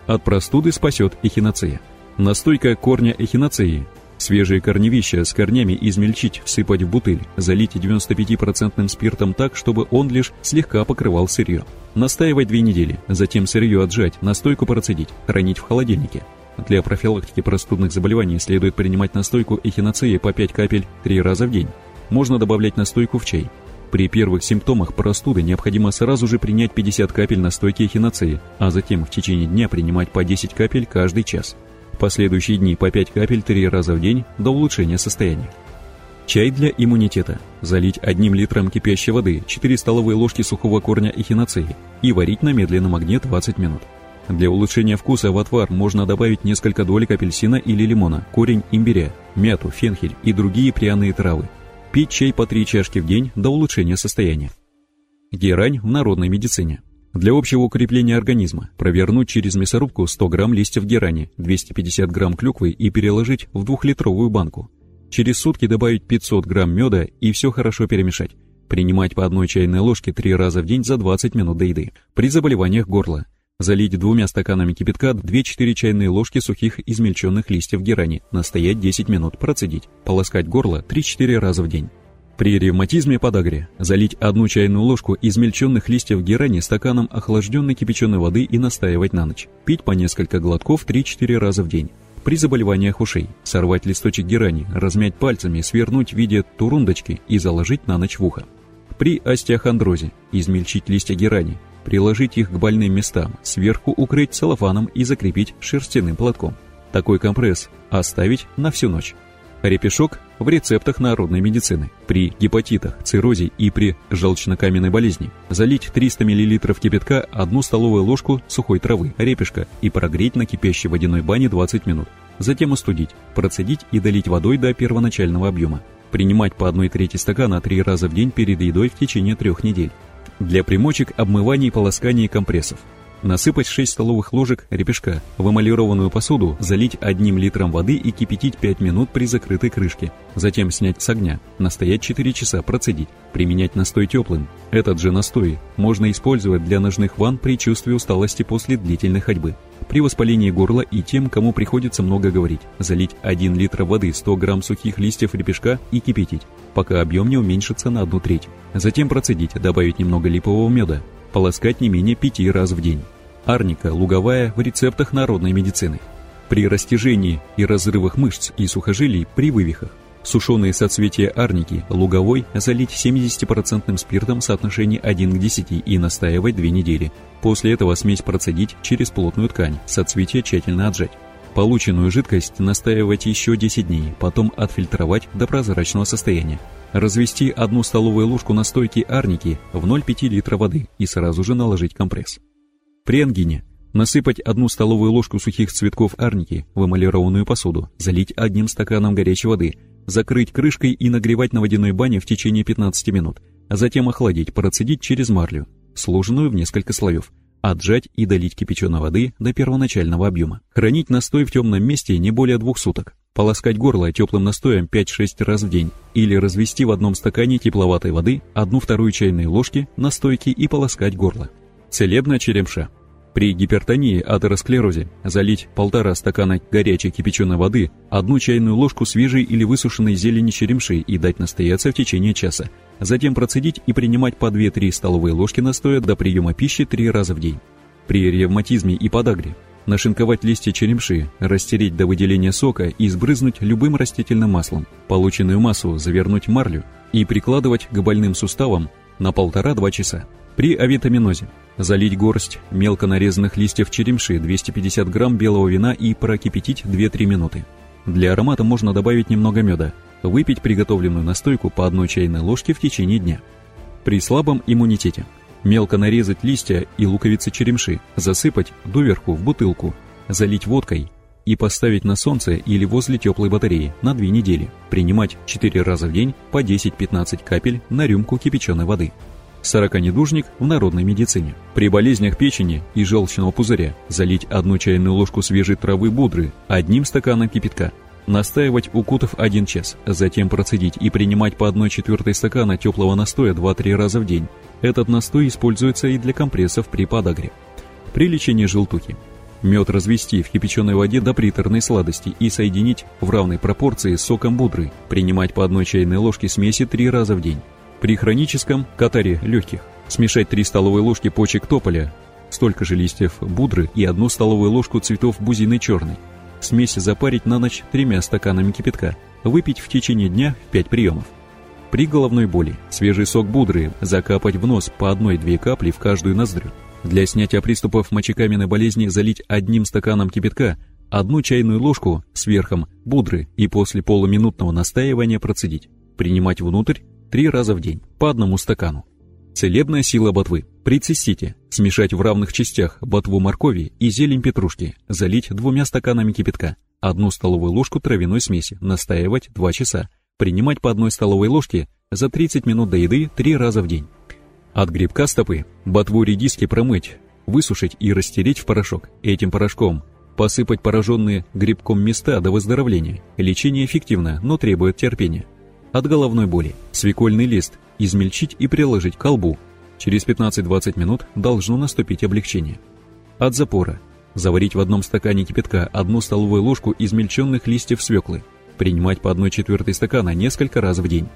От простуды спасет эхиноцея. Настойка корня эхиноцеи Свежие корневища с корнями измельчить, всыпать в бутыль, залить 95% спиртом так, чтобы он лишь слегка покрывал сырье. Настаивать две недели, затем сырье отжать, настойку процедить, хранить в холодильнике. Для профилактики простудных заболеваний следует принимать настойку эхиноцеи по 5 капель 3 раза в день. Можно добавлять настойку в чай. При первых симптомах простуды необходимо сразу же принять 50 капель настойки эхиноцеи, а затем в течение дня принимать по 10 капель каждый час последующие дни по 5 капель 3 раза в день до улучшения состояния. Чай для иммунитета. Залить одним литром кипящей воды 4 столовые ложки сухого корня эхиноцеи и варить на медленном огне 20 минут. Для улучшения вкуса в отвар можно добавить несколько долек апельсина или лимона, корень имбиря, мяту, фенхель и другие пряные травы. Пить чай по 3 чашки в день до улучшения состояния. Герань в народной медицине. Для общего укрепления организма провернуть через мясорубку 100 грамм листьев герани, 250 грамм клюквы и переложить в двухлитровую банку. Через сутки добавить 500 грамм меда и все хорошо перемешать. Принимать по одной чайной ложке 3 раза в день за 20 минут до еды. При заболеваниях горла. Залить двумя стаканами кипятка 2-4 чайные ложки сухих измельченных листьев герани, настоять 10 минут, процедить, полоскать горло 3-4 раза в день. При ревматизме подагре залить одну чайную ложку измельченных листьев герани стаканом охлажденной кипяченой воды и настаивать на ночь. Пить по несколько глотков 3-4 раза в день. При заболеваниях ушей сорвать листочек герани, размять пальцами, свернуть в виде турундочки и заложить на ночь в ухо. При остеохондрозе измельчить листья герани, приложить их к больным местам, сверху укрыть целлофаном и закрепить шерстяным платком. Такой компресс оставить на всю ночь. Репешок в рецептах народной медицины. При гепатитах, циррозе и при желчно-каменной болезни залить 300 мл кипятка, одну столовую ложку сухой травы, репешка и прогреть на кипящей водяной бане 20 минут. Затем остудить, процедить и долить водой до первоначального объема. Принимать по 1 трети стакана 3 раза в день перед едой в течение трех недель. Для примочек, обмывания и полоскания компрессов. Насыпать 6 столовых ложек репешка. В эмалированную посуду залить 1 литром воды и кипятить 5 минут при закрытой крышке. Затем снять с огня. Настоять 4 часа, процедить. Применять настой теплым. Этот же настой можно использовать для ножных ванн при чувстве усталости после длительной ходьбы. При воспалении горла и тем, кому приходится много говорить. Залить 1 литр воды, 100 грамм сухих листьев репешка и кипятить, пока объем не уменьшится на одну треть. Затем процедить, добавить немного липового меда полоскать не менее пяти раз в день. Арника луговая в рецептах народной медицины. При растяжении и разрывах мышц и сухожилий при вывихах. Сушеные соцветия арники луговой залить 70% спиртом в соотношении 1 к 10 и настаивать 2 недели. После этого смесь процедить через плотную ткань, соцветия тщательно отжать. Полученную жидкость настаивать еще 10 дней, потом отфильтровать до прозрачного состояния. Развести одну столовую ложку настойки арники в 0,5 литра воды и сразу же наложить компресс. При ангине насыпать одну столовую ложку сухих цветков арники в эмалированную посуду, залить одним стаканом горячей воды, закрыть крышкой и нагревать на водяной бане в течение 15 минут, а затем охладить, процедить через марлю, сложенную в несколько слоев, отжать и долить кипяченой воды до первоначального объема. Хранить настой в темном месте не более двух суток. Полоскать горло теплым настоем 5-6 раз в день или развести в одном стакане тепловатой воды одну-вторую чайной ложки настойки и полоскать горло. Целебная черемша. При гипертонии, атеросклерозе залить полтора стакана горячей кипяченой воды, одну чайную ложку свежей или высушенной зелени черемши и дать настояться в течение часа. Затем процедить и принимать по 2-3 столовые ложки настоя до приема пищи 3 раза в день. При ревматизме и подагре Нашинковать листья черемши, растереть до выделения сока и сбрызнуть любым растительным маслом. Полученную массу завернуть марлю и прикладывать к больным суставам на полтора-два часа. При авитаминозе залить горсть мелко нарезанных листьев черемши 250 грамм белого вина и прокипятить 2-3 минуты. Для аромата можно добавить немного меда. Выпить приготовленную настойку по одной чайной ложке в течение дня. При слабом иммунитете Мелко нарезать листья и луковицы черемши, засыпать доверху в бутылку, залить водкой и поставить на солнце или возле теплой батареи на 2 недели. Принимать 4 раза в день по 10-15 капель на рюмку кипяченой воды. Сороконедужник в народной медицине. При болезнях печени и желчного пузыря залить одну чайную ложку свежей травы будры одним стаканом кипятка. Настаивать укутав 1 час, затем процедить и принимать по 1 четвертой стакана теплого настоя 2-3 раза в день. Этот настой используется и для компрессов при подагре. При лечении желтухи. Мед развести в кипяченой воде до приторной сладости и соединить в равной пропорции с соком будры. Принимать по одной чайной ложке смеси 3 раза в день. При хроническом катаре легких смешать 3 столовые ложки почек тополя, столько же листьев будры и одну столовую ложку цветов бузины черной. Смесь запарить на ночь тремя стаканами кипятка. Выпить в течение дня в 5 приемов. При головной боли свежий сок будры закапать в нос по одной-две капли в каждую ноздрю. Для снятия приступов мочекаменной болезни залить одним стаканом кипятка одну чайную ложку с верхом будры и после полуминутного настаивания процедить. Принимать внутрь три раза в день, по одному стакану. Целебная сила ботвы. При цистите смешать в равных частях ботву моркови и зелень петрушки, залить двумя стаканами кипятка, одну столовую ложку травяной смеси, настаивать 2 часа, принимать по одной столовой ложке за 30 минут до еды 3 раза в день. От грибка стопы ботву редиски промыть, высушить и растереть в порошок. Этим порошком посыпать пораженные грибком места до выздоровления. Лечение эффективно, но требует терпения. От головной боли свекольный лист измельчить и приложить к колбу. Через 15-20 минут должно наступить облегчение. От запора заварить в одном стакане кипятка одну столовую ложку измельченных листьев свеклы, принимать по 1 четвертой стакана несколько раз в день.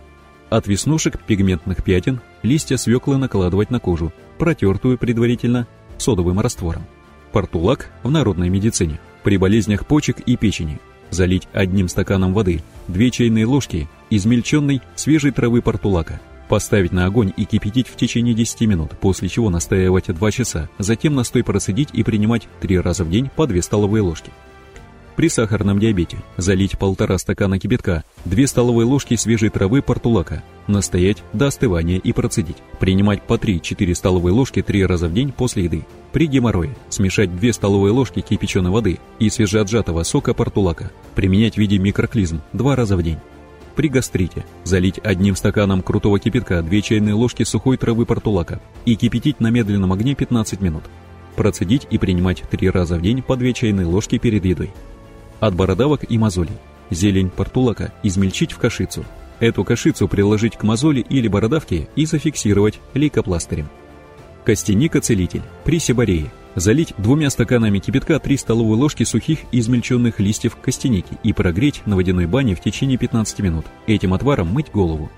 От веснушек, пигментных пятен, листья свеклы накладывать на кожу, протертую предварительно содовым раствором. Портулак в народной медицине. При болезнях почек и печени залить одним стаканом воды 2 чайные ложки измельченной свежей травы портулака, поставить на огонь и кипятить в течение 10 минут, после чего настаивать 2 часа, затем настой процедить и принимать 3 раза в день по 2 столовые ложки. При сахарном диабете залить полтора стакана кипятка, 2 столовые ложки свежей травы портулака, настоять до остывания и процедить. Принимать по 3-4 столовые ложки 3 раза в день после еды. При геморрое смешать 2 столовые ложки кипяченой воды и свежеотжатого сока портулака. Применять в виде микроклизм 2 раза в день. При гастрите залить одним стаканом крутого кипятка 2 чайные ложки сухой травы портулака и кипятить на медленном огне 15 минут. Процедить и принимать три раза в день по 2 чайные ложки перед едой. От бородавок и мозолей. Зелень портулака измельчить в кашицу. Эту кашицу приложить к мозоли или бородавке и зафиксировать лейкопластырем. Костяника-целитель при сибарее. Залить двумя стаканами кипятка 3 столовые ложки сухих измельченных листьев костяники и прогреть на водяной бане в течение 15 минут. Этим отваром мыть голову.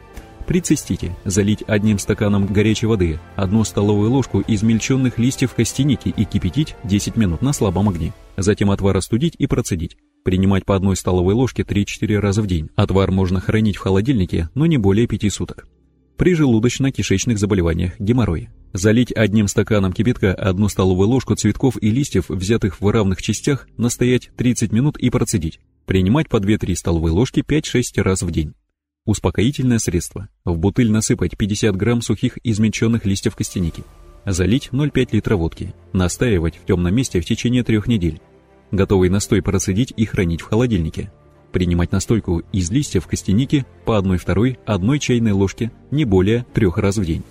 При цистите залить одним стаканом горячей воды, одну столовую ложку измельченных листьев костяники и кипятить 10 минут на слабом огне. Затем отвар остудить и процедить. Принимать по одной столовой ложке 3-4 раза в день. Отвар можно хранить в холодильнике, но не более 5 суток. При желудочно-кишечных заболеваниях геморрой. Залить одним стаканом кипятка одну столовую ложку цветков и листьев, взятых в равных частях, настоять 30 минут и процедить. Принимать по 2-3 столовые ложки 5-6 раз в день. Успокоительное средство. В бутыль насыпать 50 грамм сухих измельченных листьев костяники. Залить 0,5 литра водки. Настаивать в темном месте в течение трех недель. Готовый настой процедить и хранить в холодильнике. Принимать настойку из листьев костяники по 1-2, 1 чайной ложке не более трех раз в день.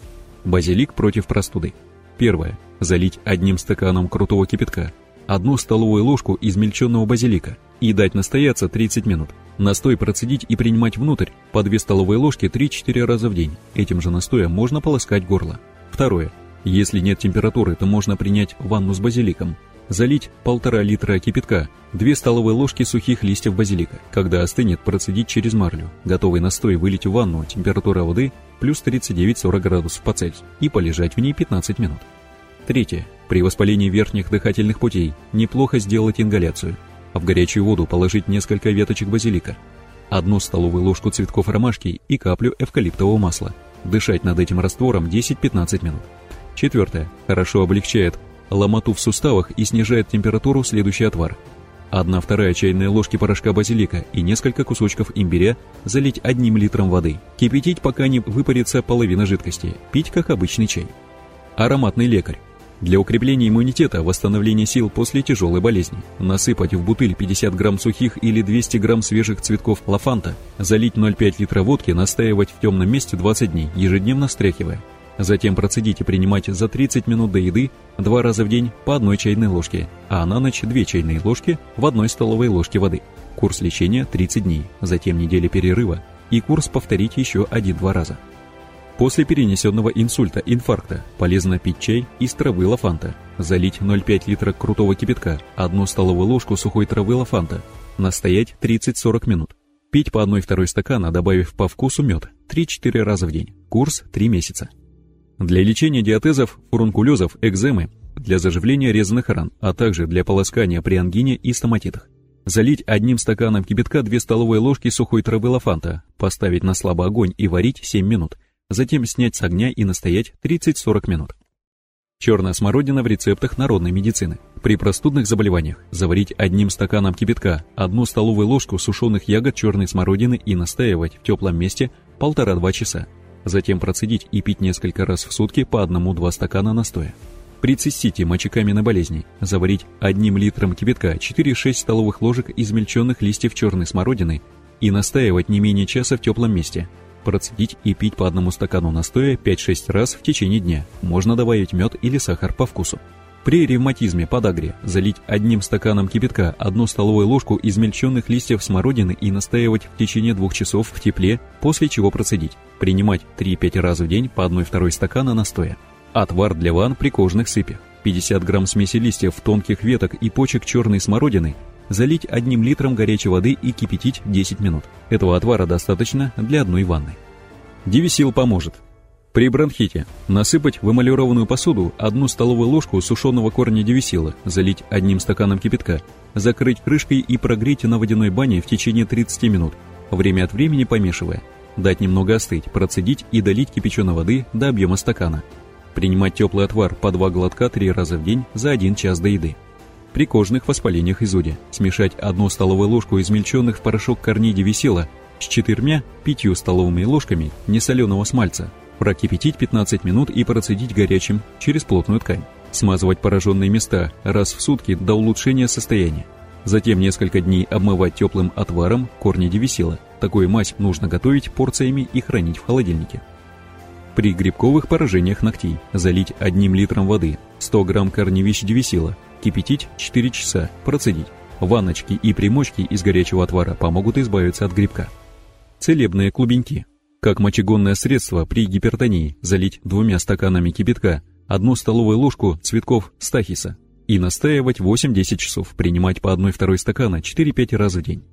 Базилик против простуды. Первое. Залить одним стаканом крутого кипятка, одну столовую ложку измельченного базилика и дать настояться 30 минут. Настой процедить и принимать внутрь по 2 столовые ложки 3-4 раза в день. Этим же настоем можно полоскать горло. Второе. Если нет температуры, то можно принять ванну с базиликом. Залить полтора литра кипятка, 2 столовые ложки сухих листьев базилика. Когда остынет, процедить через марлю. Готовый настой вылить в ванну, температура воды плюс 39-40 градусов по Цельсию и полежать в ней 15 минут. Третье. При воспалении верхних дыхательных путей неплохо сделать ингаляцию. В горячую воду положить несколько веточек базилика, одну столовую ложку цветков ромашки и каплю эвкалиптового масла. Дышать над этим раствором 10-15 минут. Четвертое. Хорошо облегчает ломоту в суставах и снижает температуру следующий отвар. Одна вторая чайная ложки порошка базилика и несколько кусочков имбиря залить одним литром воды. Кипятить, пока не выпарится половина жидкости. Пить, как обычный чай. Ароматный лекарь. Для укрепления иммунитета, восстановления сил после тяжелой болезни. Насыпать в бутыль 50 грамм сухих или 200 грамм свежих цветков лафанта, залить 0,5 литра водки, настаивать в темном месте 20 дней, ежедневно встряхивая. Затем процедить и принимать за 30 минут до еды два раза в день по одной чайной ложке, а на ночь две чайные ложки в одной столовой ложке воды. Курс лечения 30 дней, затем неделя перерыва и курс повторить еще один-два раза. После перенесенного инсульта, инфаркта, полезно пить чай из травы лафанта, залить 0,5 литра крутого кипятка, одну столовую ложку сухой травы лафанта, настоять 30-40 минут. Пить по 1-2 стакана, добавив по вкусу мед, 3-4 раза в день. Курс 3 месяца. Для лечения диатезов, фурункулезов, экземы, для заживления резаных ран, а также для полоскания при ангине и стоматитах. Залить одним стаканом кипятка 2 столовые ложки сухой травы лафанта, поставить на слабый огонь и варить 7 минут затем снять с огня и настоять 30-40 минут. Черная смородина в рецептах народной медицины. При простудных заболеваниях заварить одним стаканом кипятка одну столовую ложку сушеных ягод черной смородины и настаивать в теплом месте полтора-два часа. Затем процедить и пить несколько раз в сутки по одному-два стакана настоя. При цистите мочекаменной болезни заварить одним литром кипятка 4-6 столовых ложек измельченных листьев черной смородины и настаивать не менее часа в теплом месте – Процедить и пить по одному стакану настоя 5-6 раз в течение дня. Можно добавить мед или сахар по вкусу. При ревматизме подагре залить одним стаканом кипятка одну столовую ложку измельченных листьев смородины и настаивать в течение двух часов в тепле, после чего процедить. Принимать 3-5 раз в день по 1-2 стакана настоя. Отвар для ван при кожных сыпях. 50 грамм смеси листьев тонких веток и почек черной смородины залить одним литром горячей воды и кипятить 10 минут. Этого отвара достаточно для одной ванны. Дивисил поможет. При бронхите насыпать в эмалированную посуду одну столовую ложку сушеного корня девисила, залить одним стаканом кипятка, закрыть крышкой и прогреть на водяной бане в течение 30 минут, время от времени помешивая. Дать немного остыть, процедить и долить кипяченой воды до объема стакана. Принимать теплый отвар по 2 глотка 3 раза в день за 1 час до еды при кожных воспалениях и зуде. Смешать одну столовую ложку измельченных в порошок корней девисела с четырьмя-пятью столовыми ложками несоленого смальца. Прокипятить 15 минут и процедить горячим через плотную ткань. Смазывать пораженные места раз в сутки до улучшения состояния. Затем несколько дней обмывать теплым отваром корни девисела. Такую мазь нужно готовить порциями и хранить в холодильнике. При грибковых поражениях ногтей залить одним литром воды 100 грамм корневищ девисила, кипятить 4 часа, процедить. Ванночки и примочки из горячего отвара помогут избавиться от грибка. Целебные клубеньки. Как мочегонное средство при гипертонии залить двумя стаканами кипятка одну столовую ложку цветков стахиса и настаивать 8-10 часов, принимать по 1-2 стакана 4-5 раз в день.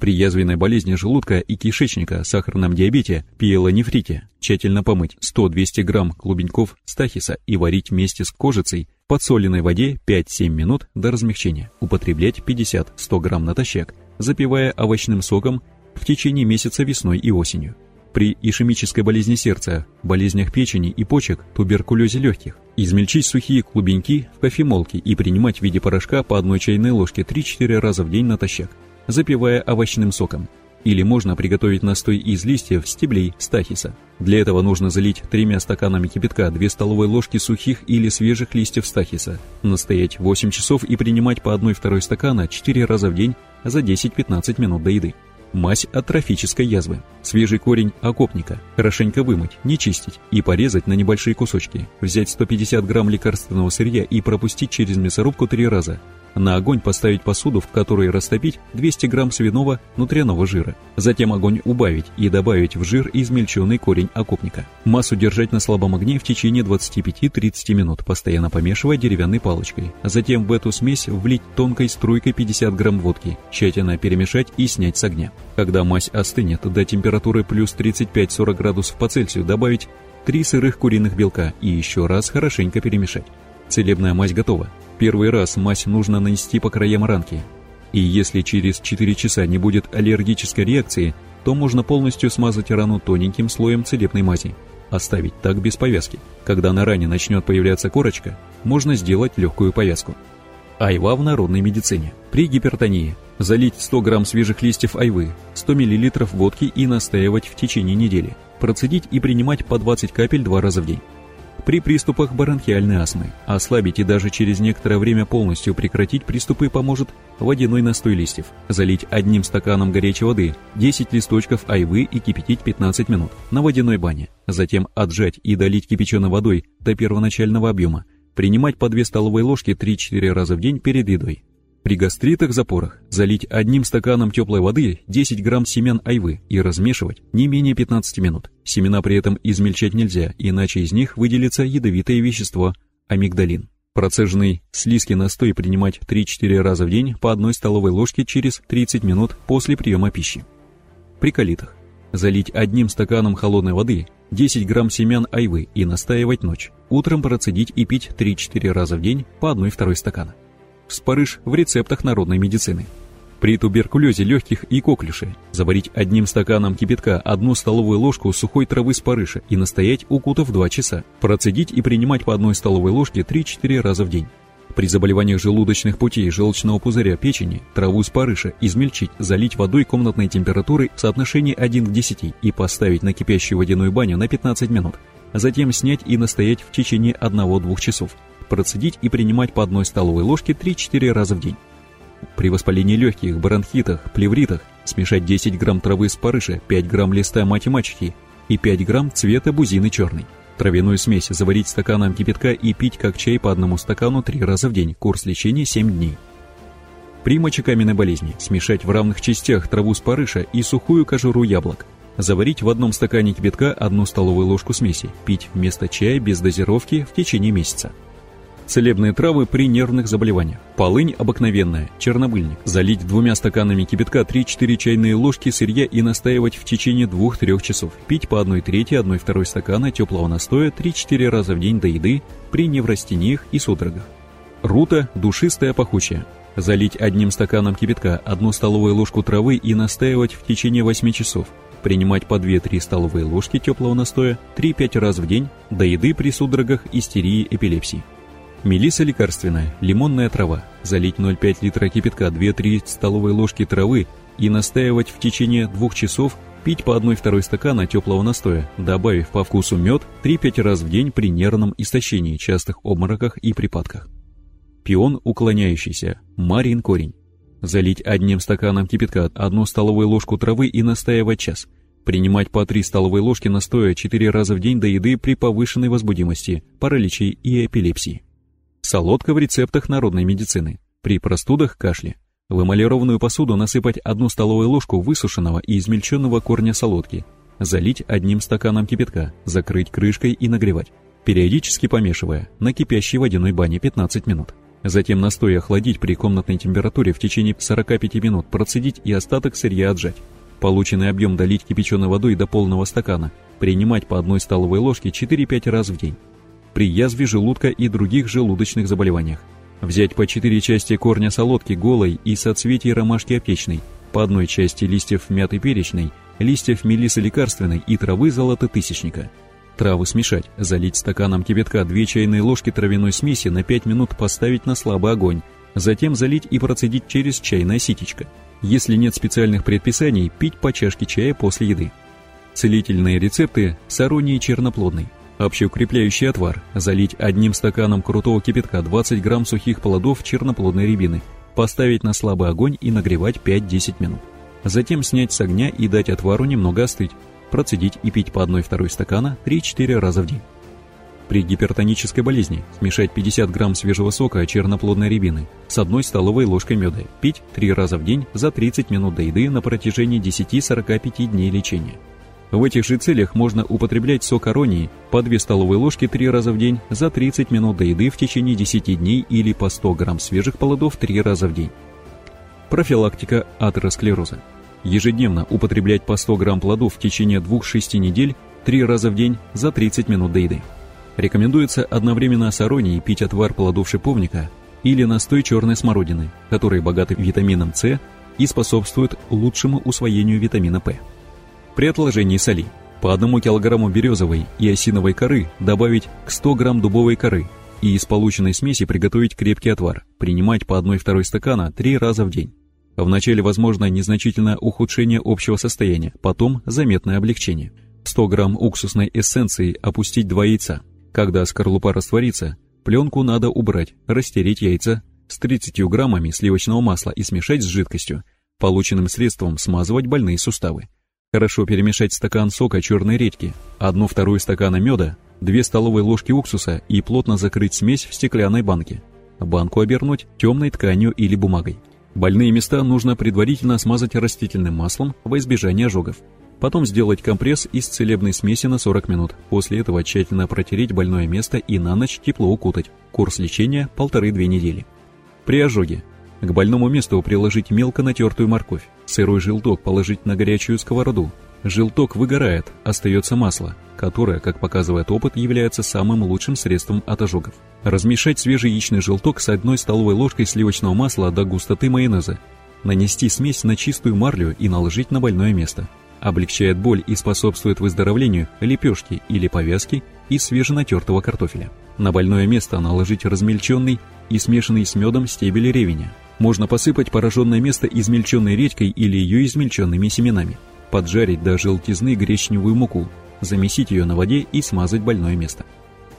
При язвенной болезни желудка и кишечника, сахарном диабете, пиелонефрите тщательно помыть 100-200 грамм клубеньков стахиса и варить вместе с кожицей в подсоленной воде 5-7 минут до размягчения. Употреблять 50-100 грамм натощак, запивая овощным соком в течение месяца весной и осенью. При ишемической болезни сердца, болезнях печени и почек, туберкулезе легких, измельчить сухие клубеньки в кофемолке и принимать в виде порошка по одной чайной ложке 3-4 раза в день натощак запивая овощным соком. Или можно приготовить настой из листьев стеблей стахиса. Для этого нужно залить тремя стаканами кипятка 2 столовые ложки сухих или свежих листьев стахиса, настоять 8 часов и принимать по 1-2 стакана 4 раза в день за 10-15 минут до еды. Мазь от трофической язвы. Свежий корень окопника. Хорошенько вымыть, не чистить и порезать на небольшие кусочки. Взять 150 грамм лекарственного сырья и пропустить через мясорубку три раза. На огонь поставить посуду, в которой растопить 200 грамм свиного внутреннего жира. Затем огонь убавить и добавить в жир измельченный корень окопника. Массу держать на слабом огне в течение 25-30 минут, постоянно помешивая деревянной палочкой. Затем в эту смесь влить тонкой струйкой 50 грамм водки, тщательно перемешать и снять с огня. Когда мазь остынет до температуры плюс 35-40 градусов по Цельсию, добавить 3 сырых куриных белка и еще раз хорошенько перемешать. Целебная мазь готова. Первый раз мазь нужно нанести по краям ранки. И если через 4 часа не будет аллергической реакции, то можно полностью смазать рану тоненьким слоем целебной мази. Оставить так без повязки. Когда на ране начнет появляться корочка, можно сделать легкую повязку. Айва в народной медицине. При гипертонии залить 100 грамм свежих листьев айвы, 100 мл водки и настаивать в течение недели. Процедить и принимать по 20 капель два раза в день при приступах бронхиальной астмы. Ослабить и даже через некоторое время полностью прекратить приступы поможет водяной настой листьев. Залить одним стаканом горячей воды 10 листочков айвы и кипятить 15 минут на водяной бане. Затем отжать и долить кипяченой водой до первоначального объема. Принимать по 2 столовые ложки 3-4 раза в день перед едой. При гастритах-запорах залить одним стаканом теплой воды 10 грамм семян айвы и размешивать не менее 15 минут. Семена при этом измельчать нельзя, иначе из них выделится ядовитое вещество амигдалин. Процеженный слизкий настой принимать 3-4 раза в день по одной столовой ложке через 30 минут после приема пищи. При колитах залить одним стаканом холодной воды 10 грамм семян айвы и настаивать ночь. Утром процедить и пить 3-4 раза в день по 1-2 стакана спарыш в рецептах народной медицины. При туберкулезе легких и коклюше заварить одним стаканом кипятка одну столовую ложку сухой травы спарыша и настоять укутав 2 часа. Процедить и принимать по одной столовой ложке 3-4 раза в день. При заболеваниях желудочных путей, желчного пузыря, печени, траву спарыша измельчить, залить водой комнатной температуры в соотношении 1 к 10 и поставить на кипящую водяную баню на 15 минут. Затем снять и настоять в течение 1-2 часов процедить и принимать по одной столовой ложке 3-4 раза в день. При воспалении легких, бронхитах, плевритах смешать 10 грамм травы с парыша, 5 грамм листа мати-мачехи и 5 грамм цвета бузины черной. Травяную смесь заварить стаканом кипятка и пить как чай по одному стакану 3 раза в день. Курс лечения 7 дней. При мочекаменной болезни смешать в равных частях траву с парыша и сухую кожуру яблок. Заварить в одном стакане кипятка одну столовую ложку смеси. Пить вместо чая без дозировки в течение месяца. Целебные травы при нервных заболеваниях. Полынь обыкновенная, чернобыльник. Залить двумя стаканами кипятка 3-4 чайные ложки сырья и настаивать в течение 2-3 часов. Пить по 1 трети 1-2 стакана теплого настоя 3-4 раза в день до еды при неврастениях и судорогах. Рута душистая пахучая. Залить одним стаканом кипятка одну столовую ложку травы и настаивать в течение 8 часов. Принимать по 2-3 столовые ложки теплого настоя 3-5 раз в день до еды при судорогах, истерии, эпилепсии. Мелиса лекарственная, лимонная трава. Залить 0,5 литра кипятка, 2-3 столовые ложки травы и настаивать в течение двух часов, пить по 1-2 стакана теплого настоя, добавив по вкусу мед 3-5 раз в день при нервном истощении, частых обмороках и припадках. Пион уклоняющийся, марин корень. Залить одним стаканом кипятка одну столовую ложку травы и настаивать час. Принимать по 3 столовые ложки настоя 4 раза в день до еды при повышенной возбудимости, параличе и эпилепсии. Солодка в рецептах народной медицины. При простудах, кашле. В эмалированную посуду насыпать одну столовую ложку высушенного и измельченного корня солодки. Залить одним стаканом кипятка, закрыть крышкой и нагревать, периодически помешивая на кипящей водяной бане 15 минут. Затем настой охладить при комнатной температуре в течение 45 минут, процедить и остаток сырья отжать. Полученный объем долить кипяченой водой до полного стакана, принимать по одной столовой ложке 4-5 раз в день. При язве желудка и других желудочных заболеваниях. Взять по 4 части корня солодки голой и соцветий ромашки аптечной, по одной части листьев мяты перечной, листьев мелисы лекарственной и травы золототысячника. Травы смешать, залить стаканом кипятка 2 чайные ложки травяной смеси на 5 минут поставить на слабый огонь, затем залить и процедить через чайное ситечко. Если нет специальных предписаний, пить по чашке чая после еды. Целительные рецепты с аронией черноплодной. Общеукрепляющий отвар. Залить одним стаканом крутого кипятка 20 грамм сухих плодов черноплодной рябины. Поставить на слабый огонь и нагревать 5-10 минут. Затем снять с огня и дать отвару немного остыть. Процедить и пить по 1-2 стакана 3-4 раза в день. При гипертонической болезни смешать 50 грамм свежего сока черноплодной рябины с одной столовой ложкой меда, пить 3 раза в день за 30 минут до еды на протяжении 10-45 дней лечения. В этих же целях можно употреблять сок аронии по 2 столовые ложки 3 раза в день за 30 минут до еды в течение 10 дней или по 100 грамм свежих плодов 3 раза в день. Профилактика атеросклероза. Ежедневно употреблять по 100 грамм плодов в течение 2-6 недель 3 раза в день за 30 минут до еды. Рекомендуется одновременно с аронией пить отвар плодов шиповника или настой черной смородины, которые богаты витамином С и способствуют лучшему усвоению витамина П. При отложении соли по одному килограмму березовой и осиновой коры добавить к 100 грамм дубовой коры и из полученной смеси приготовить крепкий отвар, принимать по 1-2 стакана 3 раза в день. Вначале возможно незначительное ухудшение общего состояния, потом заметное облегчение. 100 грамм уксусной эссенции опустить 2 яйца, когда скорлупа растворится, пленку надо убрать, растереть яйца с 30 граммами сливочного масла и смешать с жидкостью. Полученным средством смазывать больные суставы. Хорошо перемешать стакан сока черной редьки, одну вторую стакана меда, 2 столовые ложки уксуса и плотно закрыть смесь в стеклянной банке. Банку обернуть темной тканью или бумагой. Больные места нужно предварительно смазать растительным маслом во избежание ожогов. Потом сделать компресс из целебной смеси на 40 минут. После этого тщательно протереть больное место и на ночь тепло укутать. Курс лечения – полторы-две недели. При ожоге. К больному месту приложить мелко натертую морковь. Сырой желток положить на горячую сковороду. Желток выгорает, остается масло, которое, как показывает опыт, является самым лучшим средством от ожогов. Размешать свежий яичный желток с одной столовой ложкой сливочного масла до густоты майонеза. Нанести смесь на чистую марлю и наложить на больное место облегчает боль и способствует выздоровлению лепешки или повязки из свеженатертого картофеля. На больное место наложить размельченный и смешанный с медом стебель ревеня. Можно посыпать пораженное место измельченной редькой или ее измельченными семенами. Поджарить до желтизны гречневую муку, замесить ее на воде и смазать больное место.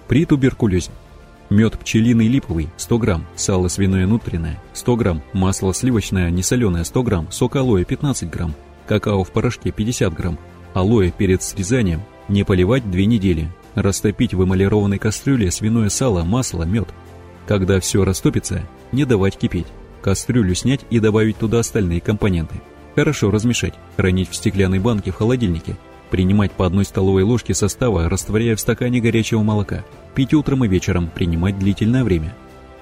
При туберкулезе. Мед пчелиный липовый 100 грамм, сало свиное внутреннее 100 грамм, масло сливочное несоленое 100 грамм, сок алоэ 15 грамм, какао в порошке 50 грамм, алоэ перед срезанием, не поливать 2 недели, растопить в эмалированной кастрюле свиное сало, масло, мед. Когда все растопится, не давать кипеть. Кастрюлю снять и добавить туда остальные компоненты. Хорошо размешать, хранить в стеклянной банке в холодильнике. Принимать по одной столовой ложке состава, растворяя в стакане горячего молока. Пить утром и вечером, принимать длительное время.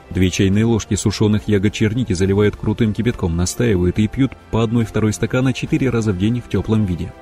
Две чайные ложки сушеных ягод черники заливают крутым кипятком, настаивают и пьют по одной-второй стакана 4 раза в день в теплом виде.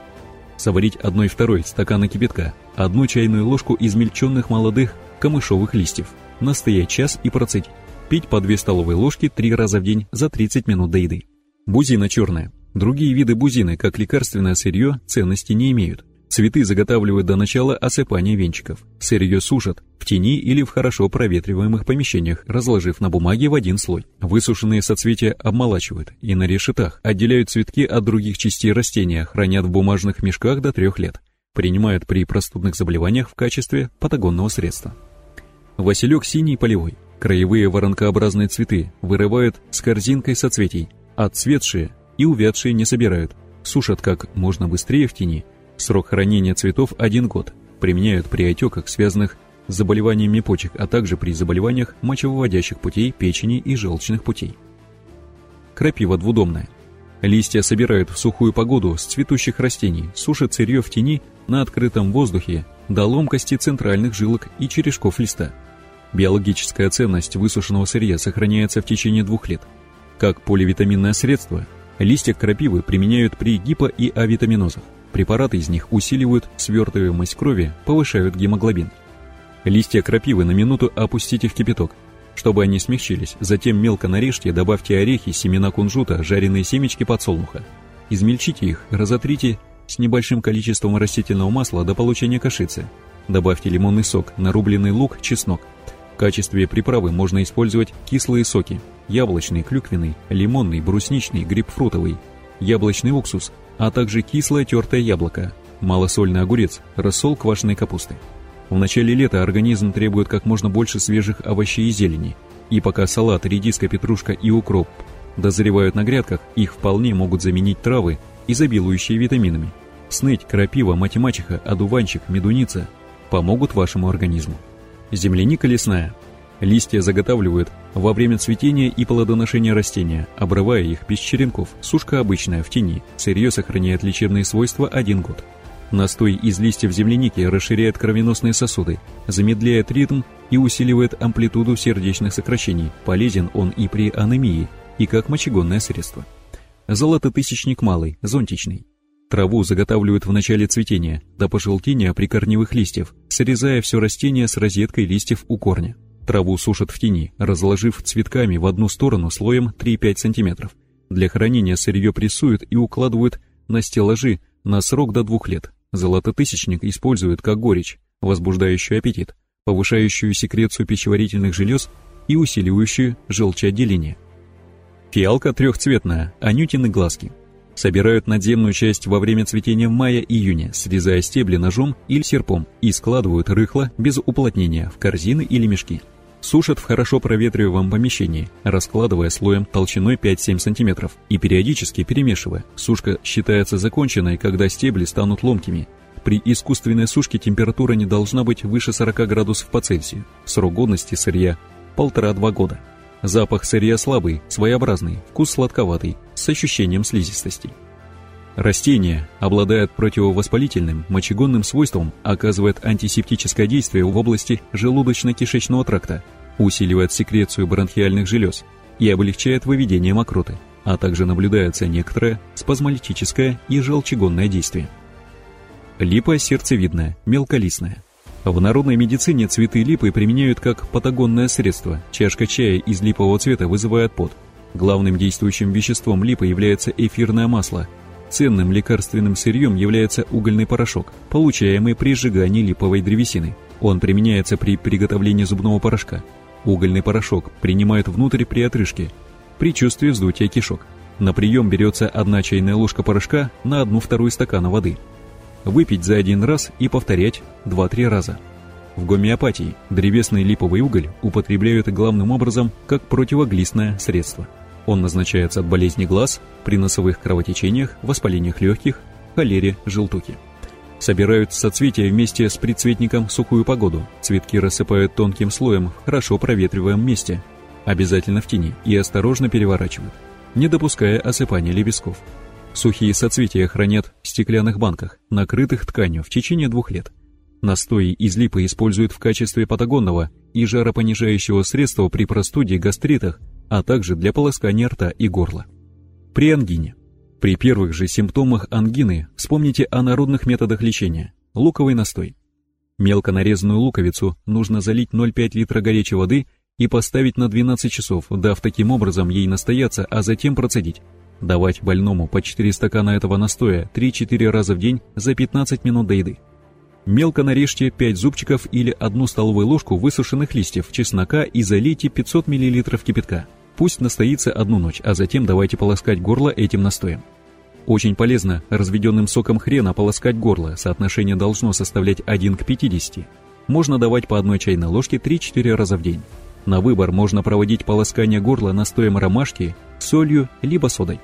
Соварить одной-второй стакана кипятка, одну чайную ложку измельченных молодых камышовых листьев, настоять час и процедить. Пить по 2 столовые ложки 3 раза в день за 30 минут до еды. Бузина черная. Другие виды бузины, как лекарственное сырье, ценности не имеют. Цветы заготавливают до начала осыпания венчиков. Сырье сушат в тени или в хорошо проветриваемых помещениях, разложив на бумаге в один слой. Высушенные соцветия обмолачивают и на решетах отделяют цветки от других частей растения, хранят в бумажных мешках до трех лет. Принимают при простудных заболеваниях в качестве патагонного средства. Василек синий полевой. Краевые воронкообразные цветы вырывают с корзинкой соцветий. Отцветшие и увядшие не собирают. Сушат как можно быстрее в тени – Срок хранения цветов – один год. Применяют при отеках, связанных с заболеваниями почек, а также при заболеваниях мочевыводящих путей, печени и желчных путей. Крапива двудомная. Листья собирают в сухую погоду с цветущих растений, сушат сырье в тени на открытом воздухе до ломкости центральных жилок и черешков листа. Биологическая ценность высушенного сырья сохраняется в течение двух лет. Как поливитаминное средство, листья крапивы применяют при гипо- и авитаминозах. Препараты из них усиливают свертываемость крови, повышают гемоглобин. Листья крапивы на минуту опустите в кипяток, чтобы они смягчились. Затем мелко нарежьте, добавьте орехи, семена кунжута, жареные семечки подсолнуха. Измельчите их, разотрите с небольшим количеством растительного масла до получения кашицы. Добавьте лимонный сок, нарубленный лук, чеснок. В качестве приправы можно использовать кислые соки – яблочный, клюквенный, лимонный, брусничный, грейпфрутовый, яблочный уксус, а также кислое тертое яблоко, малосольный огурец, рассол квашеной капусты. В начале лета организм требует как можно больше свежих овощей и зелени, и пока салат, редиска, петрушка и укроп дозревают на грядках, их вполне могут заменить травы, изобилующие витаминами. Сныть, крапива, математиха, одуванчик, медуница помогут вашему организму. Земляника лесная. Листья заготавливают во время цветения и плодоношения растения, обрывая их без черенков. Сушка обычная, в тени. Сырье сохраняет лечебные свойства один год. Настой из листьев земляники расширяет кровеносные сосуды, замедляет ритм и усиливает амплитуду сердечных сокращений. Полезен он и при анемии, и как мочегонное средство. Золототысячник малый, зонтичный. Траву заготавливают в начале цветения, до пожелтения прикорневых листьев, срезая все растение с розеткой листьев у корня. Траву сушат в тени, разложив цветками в одну сторону слоем 3-5 см. Для хранения сырье прессуют и укладывают на стеллажи на срок до двух лет. Золототысячник используют как горечь, возбуждающую аппетит, повышающую секрецию пищеварительных желез и усиливающую желчеотделение. Фиалка трехцветная, анютины глазки. Собирают надземную часть во время цветения мая-июня, срезая стебли ножом или серпом и складывают рыхло, без уплотнения, в корзины или мешки. Сушат в хорошо проветриваемом помещении, раскладывая слоем толщиной 5-7 см и периодически перемешивая. Сушка считается законченной, когда стебли станут ломкими. При искусственной сушке температура не должна быть выше 40 градусов по Цельсию. Срок годности сырья – полтора-два года. Запах сырья слабый, своеобразный, вкус сладковатый, с ощущением слизистости. Растение обладает противовоспалительным, мочегонным свойством, оказывает антисептическое действие в области желудочно-кишечного тракта, усиливает секрецию бронхиальных желез и облегчает выведение мокроты, а также наблюдается некоторое спазмолитическое и желчегонное действие. Липа сердцевидная, мелколистная. В народной медицине цветы липы применяют как патагонное средство. Чашка чая из липового цвета вызывает пот. Главным действующим веществом липы является эфирное масло – Ценным лекарственным сырьем является угольный порошок, получаемый при сжигании липовой древесины. Он применяется при приготовлении зубного порошка. Угольный порошок принимают внутрь при отрыжке, при чувстве вздутия кишок. На прием берется одна чайная ложка порошка на одну вторую стакана воды. Выпить за один раз и повторять 2-3 раза. В гомеопатии древесный липовый уголь употребляют главным образом как противоглистное средство. Он назначается от болезни глаз, при носовых кровотечениях, воспалениях легких, холере, желтухе. Собирают соцветия вместе с предцветником в сухую погоду. Цветки рассыпают тонким слоем в хорошо проветриваемом месте, обязательно в тени, и осторожно переворачивают, не допуская осыпания лепестков. Сухие соцветия хранят в стеклянных банках, накрытых тканью в течение двух лет. Настои из липы используют в качестве патагонного и жаропонижающего средства при простуде, гастритах, а также для полоскания рта и горла. При ангине. При первых же симптомах ангины вспомните о народных методах лечения. Луковый настой. Мелко нарезанную луковицу нужно залить 0,5 литра горячей воды и поставить на 12 часов, дав таким образом ей настояться, а затем процедить. Давать больному по 4 стакана этого настоя 3-4 раза в день за 15 минут до еды. Мелко нарежьте 5 зубчиков или 1 столовую ложку высушенных листьев чеснока и залейте 500 мл кипятка. Пусть настоится одну ночь, а затем давайте полоскать горло этим настоем. Очень полезно разведенным соком хрена полоскать горло, соотношение должно составлять 1 к 50. Можно давать по одной чайной ложке 3-4 раза в день. На выбор можно проводить полоскание горла настоем ромашки, солью либо содой.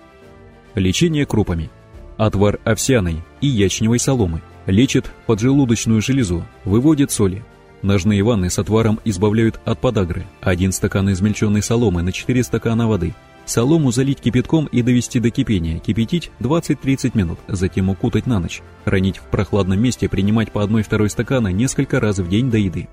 Лечение крупами. Отвар овсяной и ячневой соломы лечит поджелудочную железу, выводит соли. Ножные ванны с отваром избавляют от подагры. Один стакан измельченной соломы на 4 стакана воды. Солому залить кипятком и довести до кипения, кипятить 20-30 минут, затем укутать на ночь. Хранить в прохладном месте, принимать по одной-второй стакана несколько раз в день до еды.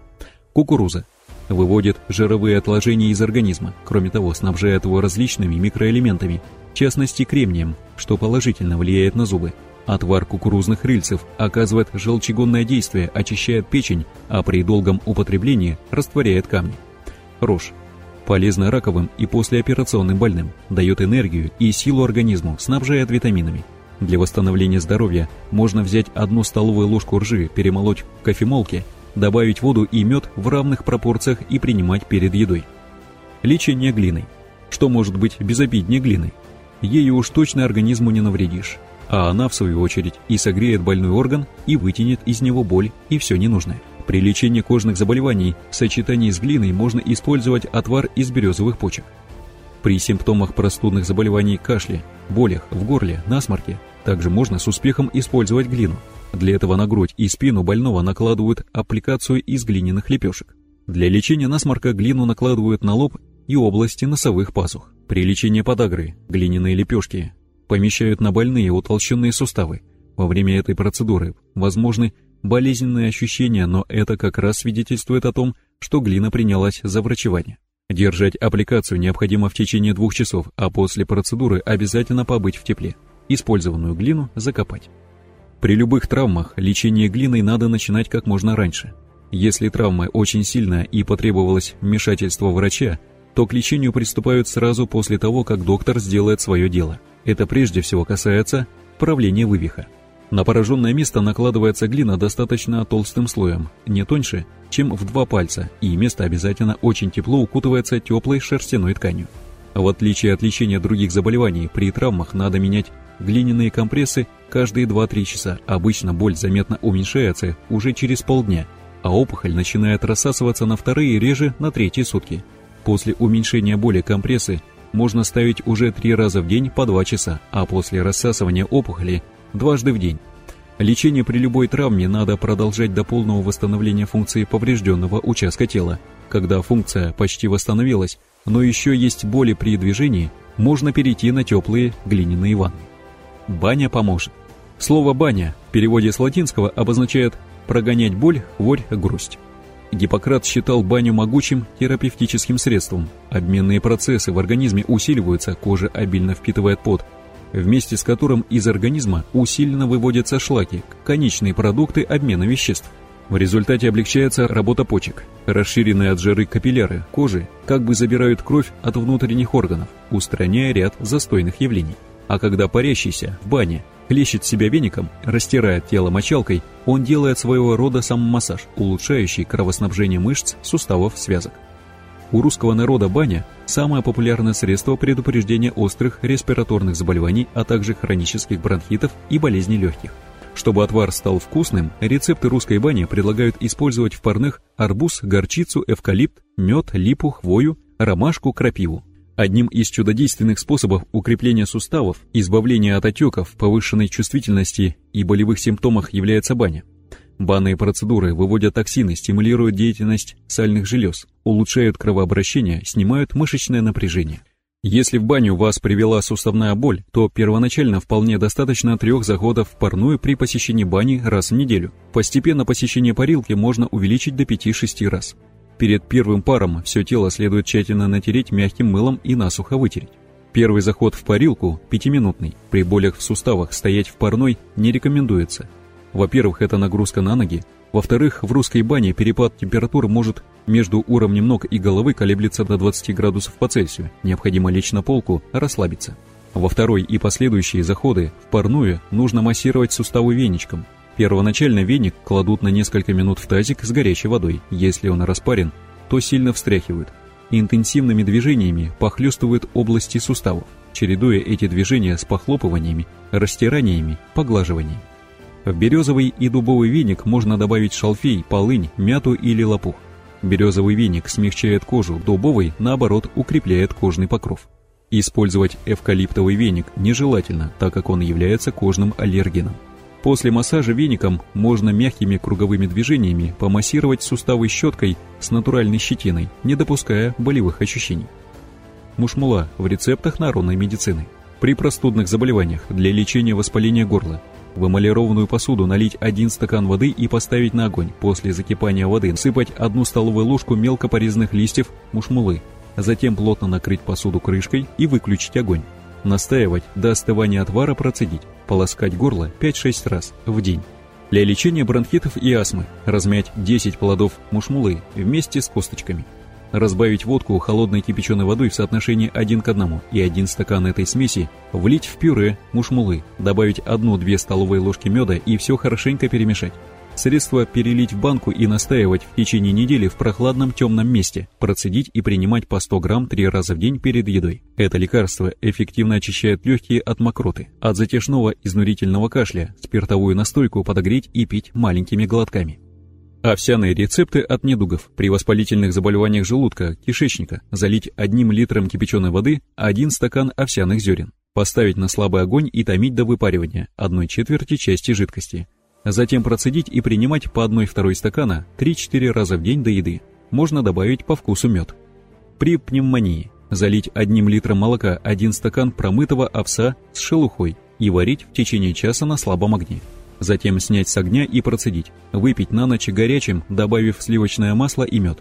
Кукуруза. Выводит жировые отложения из организма, кроме того, снабжает его различными микроэлементами, в частности кремнием, что положительно влияет на зубы. Отвар кукурузных рыльцев оказывает желчегонное действие, очищает печень, а при долгом употреблении растворяет камни. Рожь. Полезно раковым и послеоперационным больным, дает энергию и силу организму, снабжает витаминами. Для восстановления здоровья можно взять одну столовую ложку ржи, перемолоть в кофемолке, добавить воду и мед в равных пропорциях и принимать перед едой. Лечение глиной. Что может быть безобиднее глины? Ею уж точно организму не навредишь а она, в свою очередь, и согреет больной орган, и вытянет из него боль и все ненужное. При лечении кожных заболеваний в сочетании с глиной можно использовать отвар из березовых почек. При симптомах простудных заболеваний кашле, болях в горле, насморке также можно с успехом использовать глину. Для этого на грудь и спину больного накладывают аппликацию из глиняных лепешек. Для лечения насморка глину накладывают на лоб и области носовых пазух. При лечении подагры глиняные лепешки помещают на больные утолщенные суставы. Во время этой процедуры возможны болезненные ощущения, но это как раз свидетельствует о том, что глина принялась за врачевание. Держать аппликацию необходимо в течение двух часов, а после процедуры обязательно побыть в тепле. Использованную глину закопать. При любых травмах лечение глиной надо начинать как можно раньше. Если травма очень сильная и потребовалось вмешательство врача, то к лечению приступают сразу после того, как доктор сделает свое дело – это прежде всего касается правления вывиха. На пораженное место накладывается глина достаточно толстым слоем, не тоньше, чем в два пальца, и место обязательно очень тепло укутывается теплой шерстяной тканью. В отличие от лечения других заболеваний, при травмах надо менять глиняные компрессы каждые 2-3 часа. Обычно боль заметно уменьшается уже через полдня, а опухоль начинает рассасываться на вторые реже на третьи сутки. После уменьшения боли компрессы можно ставить уже три раза в день по два часа, а после рассасывания опухоли дважды в день. Лечение при любой травме надо продолжать до полного восстановления функции поврежденного участка тела. Когда функция почти восстановилась, но еще есть боли при движении, можно перейти на теплые глиняные ванны. Баня поможет. Слово «баня» в переводе с латинского обозначает «прогонять боль, хворь, грусть». Гиппократ считал баню могучим терапевтическим средством. Обменные процессы в организме усиливаются, кожа обильно впитывает пот, вместе с которым из организма усиленно выводятся шлаки, конечные продукты обмена веществ. В результате облегчается работа почек. Расширенные от жиры капилляры кожи как бы забирают кровь от внутренних органов, устраняя ряд застойных явлений. А когда парящийся в бане хлещет себя веником, растирает тело мочалкой, он делает своего рода самомассаж, улучшающий кровоснабжение мышц, суставов, связок. У русского народа баня – самое популярное средство предупреждения острых респираторных заболеваний, а также хронических бронхитов и болезней легких. Чтобы отвар стал вкусным, рецепты русской бани предлагают использовать в парных арбуз, горчицу, эвкалипт, мед, липу, хвою, ромашку, крапиву. Одним из чудодейственных способов укрепления суставов, избавления от отеков, повышенной чувствительности и болевых симптомах является баня. Банные процедуры выводят токсины, стимулируют деятельность сальных желез, улучшают кровообращение, снимают мышечное напряжение. Если в баню вас привела суставная боль, то первоначально вполне достаточно трех заходов в парную при посещении бани раз в неделю. Постепенно посещение парилки можно увеличить до 5-6 раз. Перед первым паром все тело следует тщательно натереть мягким мылом и насухо вытереть. Первый заход в парилку пятиминутный. При болях в суставах стоять в парной не рекомендуется. Во-первых, это нагрузка на ноги. Во-вторых, в русской бане перепад температуры может между уровнем ног и головы колеблется до 20 градусов по Цельсию. Необходимо лечь на полку, расслабиться. Во второй и последующие заходы в парную нужно массировать суставы веничком, Первоначально веник кладут на несколько минут в тазик с горячей водой. Если он распарен, то сильно встряхивают. Интенсивными движениями похлестывают области суставов, чередуя эти движения с похлопываниями, растираниями, поглаживаниями. В березовый и дубовый веник можно добавить шалфей, полынь, мяту или лопух. Березовый веник смягчает кожу, дубовый, наоборот, укрепляет кожный покров. Использовать эвкалиптовый веник нежелательно, так как он является кожным аллергеном. После массажа веником можно мягкими круговыми движениями помассировать суставы щеткой с натуральной щетиной, не допуская болевых ощущений. Мушмула в рецептах народной медицины. При простудных заболеваниях для лечения воспаления горла в эмалированную посуду налить один стакан воды и поставить на огонь. После закипания воды сыпать одну столовую ложку мелко порезанных листьев мушмулы. Затем плотно накрыть посуду крышкой и выключить огонь. Настаивать до остывания отвара процедить. Полоскать горло 5-6 раз в день. Для лечения бронхитов и астмы размять 10 плодов мушмулы вместе с косточками. Разбавить водку холодной кипяченой водой в соотношении 1 к 1 и один стакан этой смеси влить в пюре мушмулы, добавить 1-2 столовые ложки меда и все хорошенько перемешать. Средство перелить в банку и настаивать в течение недели в прохладном темном месте, процедить и принимать по 100 грамм 3 раза в день перед едой. Это лекарство эффективно очищает легкие от мокроты, от затяжного изнурительного кашля, спиртовую настойку подогреть и пить маленькими глотками. Овсяные рецепты от недугов. При воспалительных заболеваниях желудка, кишечника залить одним литром кипяченой воды один стакан овсяных зерен. Поставить на слабый огонь и томить до выпаривания одной четверти части жидкости. Затем процедить и принимать по 1-2 стакана 3-4 раза в день до еды. Можно добавить по вкусу мед. При пневмонии залить одним литром молока один стакан промытого овса с шелухой и варить в течение часа на слабом огне. Затем снять с огня и процедить. Выпить на ночь горячим, добавив сливочное масло и мед.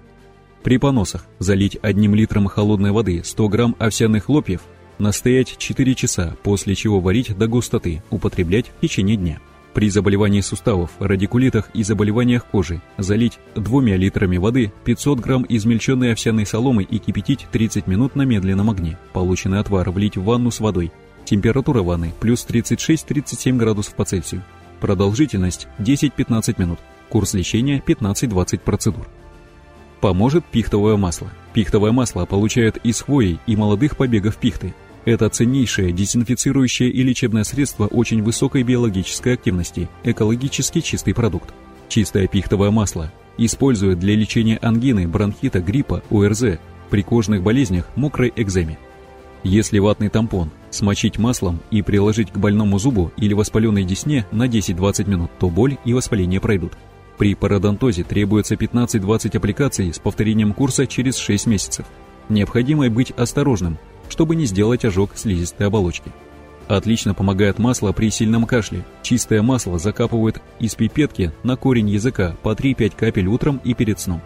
При поносах залить одним литром холодной воды 100 грамм овсяных хлопьев, настоять 4 часа, после чего варить до густоты, употреблять в течение дня. При заболевании суставов, радикулитах и заболеваниях кожи залить двумя литрами воды 500 грамм измельченной овсяной соломы и кипятить 30 минут на медленном огне. Полученный отвар влить в ванну с водой. Температура ванны плюс 36-37 градусов по Цельсию. Продолжительность 10-15 минут. Курс лечения 15-20 процедур. Поможет пихтовое масло. Пихтовое масло получают из хвои и молодых побегов пихты. Это ценнейшее дезинфицирующее и лечебное средство очень высокой биологической активности, экологически чистый продукт. Чистое пихтовое масло используют для лечения ангины, бронхита, гриппа, ОРЗ, при кожных болезнях, мокрой экземе. Если ватный тампон смочить маслом и приложить к больному зубу или воспаленной десне на 10-20 минут, то боль и воспаление пройдут. При пародонтозе требуется 15-20 аппликаций с повторением курса через 6 месяцев. Необходимо быть осторожным, чтобы не сделать ожог слизистой оболочки. Отлично помогает масло при сильном кашле. Чистое масло закапывают из пипетки на корень языка по 3-5 капель утром и перед сном.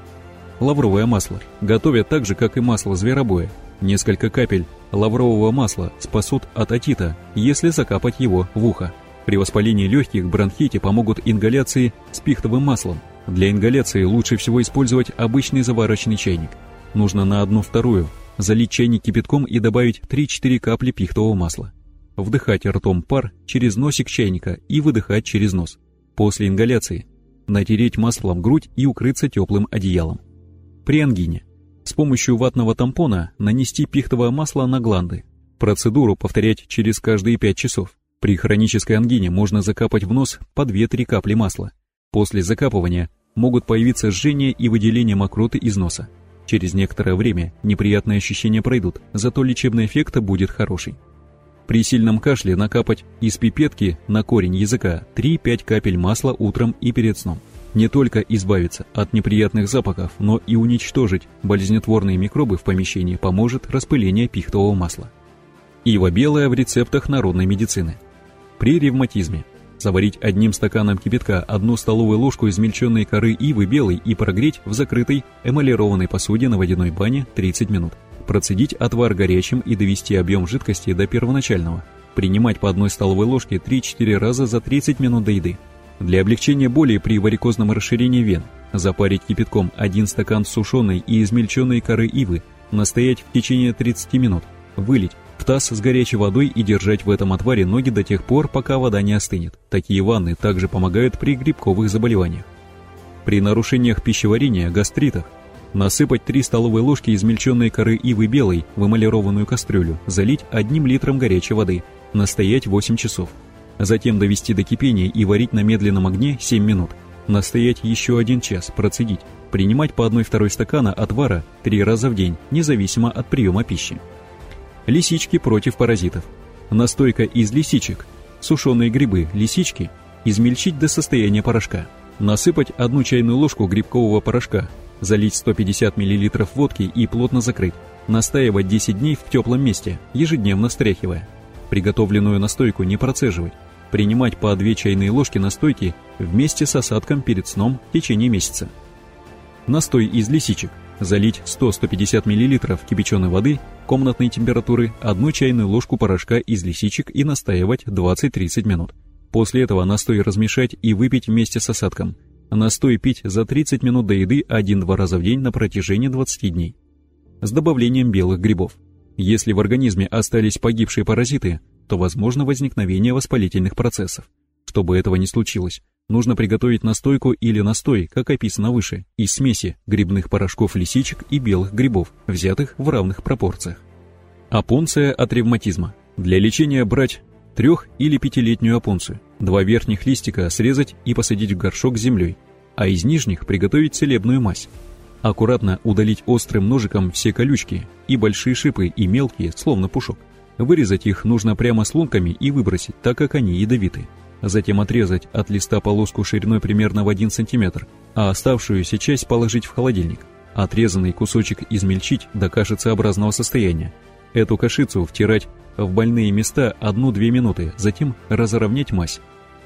Лавровое масло. Готовят так же, как и масло зверобоя. Несколько капель лаврового масла спасут от отита, если закапать его в ухо. При воспалении легких бронхите помогут ингаляции с пихтовым маслом. Для ингаляции лучше всего использовать обычный заварочный чайник. Нужно на одну вторую залить чайник кипятком и добавить 3-4 капли пихтового масла. Вдыхать ртом пар через носик чайника и выдыхать через нос. После ингаляции натереть маслом грудь и укрыться теплым одеялом. При ангине с помощью ватного тампона нанести пихтовое масло на гланды. Процедуру повторять через каждые 5 часов. При хронической ангине можно закапать в нос по 2-3 капли масла. После закапывания могут появиться жжение и выделение мокроты из носа. Через некоторое время неприятные ощущения пройдут, зато лечебный эффект будет хороший. При сильном кашле накапать из пипетки на корень языка 3-5 капель масла утром и перед сном. Не только избавиться от неприятных запахов, но и уничтожить болезнетворные микробы в помещении поможет распыление пихтового масла. Ива белая в рецептах народной медицины. При ревматизме Заварить одним стаканом кипятка одну столовую ложку измельченной коры ивы белой и прогреть в закрытой эмалированной посуде на водяной бане 30 минут. Процедить отвар горячим и довести объем жидкости до первоначального. Принимать по одной столовой ложке 3-4 раза за 30 минут до еды. Для облегчения боли при варикозном расширении вен запарить кипятком один стакан сушеной и измельченной коры ивы, настоять в течение 30 минут, вылить, в таз с горячей водой и держать в этом отваре ноги до тех пор, пока вода не остынет. Такие ванны также помогают при грибковых заболеваниях. При нарушениях пищеварения, гастритах, насыпать 3 столовые ложки измельченной коры ивы белой в эмалированную кастрюлю, залить одним литром горячей воды, настоять 8 часов. Затем довести до кипения и варить на медленном огне 7 минут. Настоять еще один час, процедить. Принимать по 1-2 стакана отвара 3 раза в день, независимо от приема пищи. Лисички против паразитов. Настойка из лисичек. Сушеные грибы, лисички. Измельчить до состояния порошка. Насыпать одну чайную ложку грибкового порошка. Залить 150 мл водки и плотно закрыть. Настаивать 10 дней в теплом месте, ежедневно стряхивая. Приготовленную настойку не процеживать. Принимать по 2 чайные ложки настойки вместе с осадком перед сном в течение месяца. Настой из лисичек. Залить 100-150 мл кипяченой воды комнатной температуры, одну чайную ложку порошка из лисичек и настаивать 20-30 минут. После этого настой размешать и выпить вместе с осадком. Настой пить за 30 минут до еды 1-2 раза в день на протяжении 20 дней. С добавлением белых грибов. Если в организме остались погибшие паразиты, то возможно возникновение воспалительных процессов. Чтобы этого не случилось, нужно приготовить настойку или настой, как описано выше, из смеси грибных порошков лисичек и белых грибов, взятых в равных пропорциях. Опунция от ревматизма. Для лечения брать трех- или пятилетнюю опунцию. Два верхних листика срезать и посадить в горшок с землей, а из нижних приготовить целебную мазь. Аккуратно удалить острым ножиком все колючки и большие шипы и мелкие, словно пушок. Вырезать их нужно прямо с лунками и выбросить, так как они ядовиты. Затем отрезать от листа полоску шириной примерно в 1 см, а оставшуюся часть положить в холодильник. Отрезанный кусочек измельчить до кашицеобразного состояния. Эту кашицу втирать в больные места 1-2 минуты, затем разровнять мазь,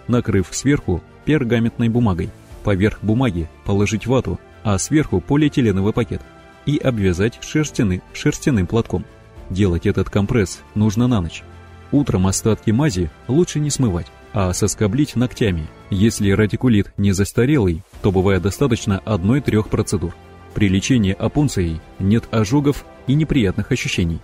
накрыв сверху пергаментной бумагой. Поверх бумаги положить вату, а сверху полиэтиленовый пакет и обвязать шерстяны, шерстяным платком. Делать этот компресс нужно на ночь. Утром остатки мази лучше не смывать, а соскоблить ногтями. Если радикулит не застарелый, то бывает достаточно одной-трех процедур. При лечении опунцией нет ожогов и неприятных ощущений.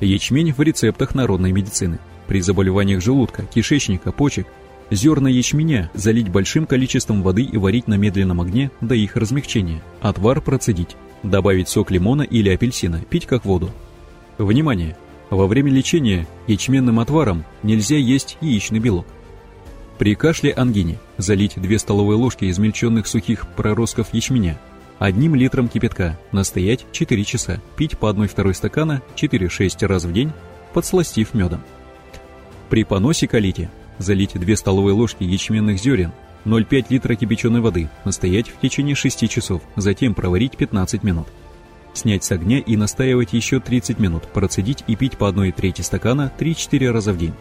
Ячмень в рецептах народной медицины. При заболеваниях желудка, кишечника, почек зерна ячменя залить большим количеством воды и варить на медленном огне до их размягчения. Отвар процедить. Добавить сок лимона или апельсина, пить как воду. Внимание! Во время лечения ячменным отваром нельзя есть яичный белок. При кашле ангине залить 2 столовые ложки измельченных сухих проростков ячменя, одним литром кипятка, настоять 4 часа, пить по 1-2 стакана 4-6 раз в день, подсластив медом. При поносе колите залить 2 столовые ложки ячменных зерен, 0,5 литра кипяченой воды, настоять в течение 6 часов, затем проварить 15 минут. Снять с огня и настаивать еще 30 минут, процедить и пить по 1 трети стакана 3-4 раза в день.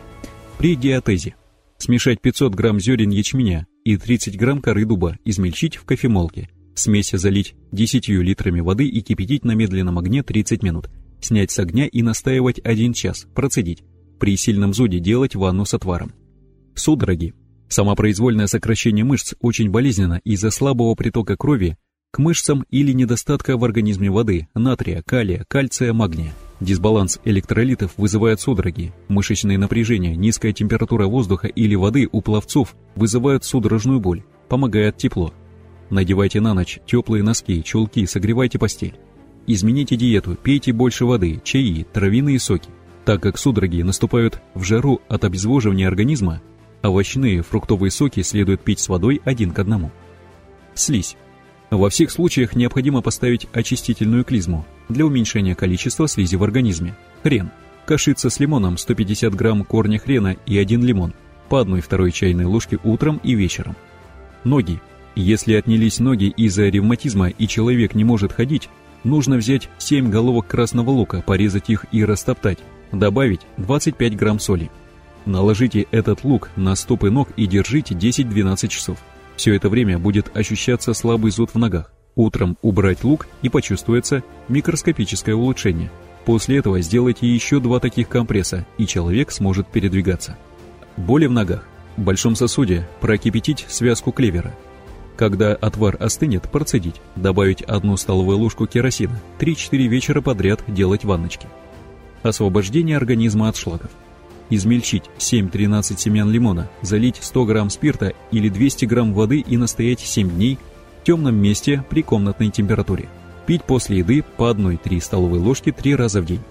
При диатезе смешать 500 грамм зерен ячменя и 30 грамм коры дуба, измельчить в кофемолке – Смесь залить 10 литрами воды и кипятить на медленном огне 30 минут. Снять с огня и настаивать 1 час, процедить. При сильном зуде делать ванну с отваром. Судороги. Самопроизвольное сокращение мышц очень болезненно из-за слабого притока крови к мышцам или недостатка в организме воды, натрия, калия, кальция, магния. Дисбаланс электролитов вызывает судороги, мышечные напряжения, низкая температура воздуха или воды у пловцов вызывают судорожную боль, помогает тепло. Надевайте на ночь теплые носки, чулки, согревайте постель. Измените диету, пейте больше воды, чаи, травяные соки. Так как судороги наступают в жару от обезвоживания организма, овощные, фруктовые соки следует пить с водой один к одному. Слизь. Во всех случаях необходимо поставить очистительную клизму для уменьшения количества слизи в организме. Хрен. Кашица с лимоном 150 грамм корня хрена и один лимон по 1-2 чайной ложке утром и вечером. Ноги. Если отнялись ноги из-за ревматизма и человек не может ходить, нужно взять 7 головок красного лука, порезать их и растоптать, добавить 25 грамм соли. Наложите этот лук на стопы ног и держите 10-12 часов. Все это время будет ощущаться слабый зуд в ногах. Утром убрать лук и почувствуется микроскопическое улучшение. После этого сделайте еще два таких компресса, и человек сможет передвигаться. Боли в ногах. В большом сосуде прокипятить связку клевера, когда отвар остынет, процедить, добавить одну столовую ложку керосина, 3-4 вечера подряд делать ванночки. Освобождение организма от шлаков. Измельчить 7-13 семян лимона, залить 100 грамм спирта или 200 грамм воды и настоять 7 дней в темном месте при комнатной температуре. Пить после еды по 1-3 столовой ложки 3 раза в день.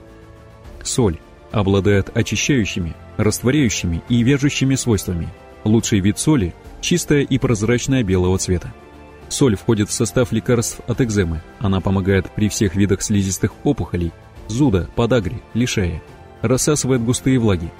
Соль обладает очищающими, растворяющими и вяжущими свойствами. Лучший вид соли чистая и прозрачная белого цвета. Соль входит в состав лекарств от экземы. Она помогает при всех видах слизистых опухолей, зуда, подагре, лишая. рассасывает густые влаги.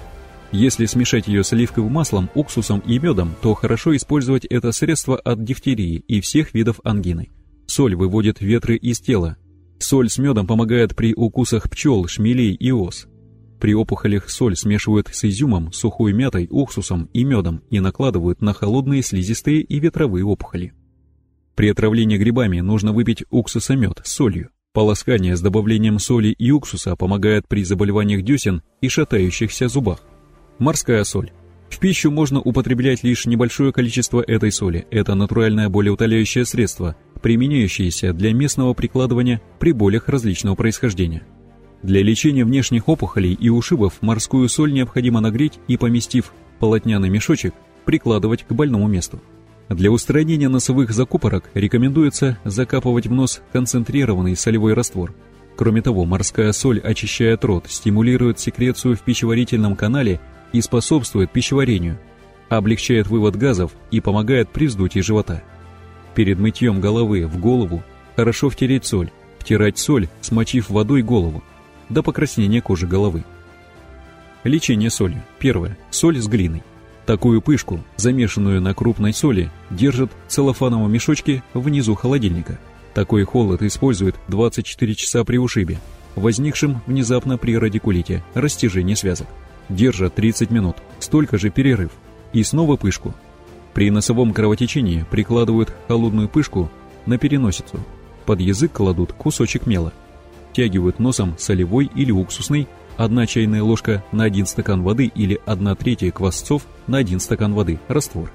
Если смешать ее с оливковым маслом, уксусом и медом, то хорошо использовать это средство от дифтерии и всех видов ангины. Соль выводит ветры из тела. Соль с медом помогает при укусах пчел, шмелей и ос. При опухолях соль смешивают с изюмом, сухой мятой, уксусом и медом и накладывают на холодные слизистые и ветровые опухоли. При отравлении грибами нужно выпить уксусомед с солью. Полоскание с добавлением соли и уксуса помогает при заболеваниях десен и шатающихся зубах. Морская соль. В пищу можно употреблять лишь небольшое количество этой соли. Это натуральное болеутоляющее средство, применяющееся для местного прикладывания при болях различного происхождения. Для лечения внешних опухолей и ушибов морскую соль необходимо нагреть и, поместив полотняный мешочек, прикладывать к больному месту. Для устранения носовых закупорок рекомендуется закапывать в нос концентрированный солевой раствор. Кроме того, морская соль очищает рот, стимулирует секрецию в пищеварительном канале и способствует пищеварению, облегчает вывод газов и помогает при вздутии живота. Перед мытьем головы в голову хорошо втереть соль, втирать соль, смочив водой голову, до покраснения кожи головы. Лечение солью. Первое. Соль с глиной. Такую пышку, замешанную на крупной соли, держат в целлофановом мешочке внизу холодильника. Такой холод используют 24 часа при ушибе, возникшем внезапно при радикулите, растяжении связок держа 30 минут, столько же перерыв, и снова пышку. При носовом кровотечении прикладывают холодную пышку на переносицу, под язык кладут кусочек мела, тягивают носом солевой или уксусный, 1 чайная ложка на 1 стакан воды или 1 третья квасцов на 1 стакан воды, раствор.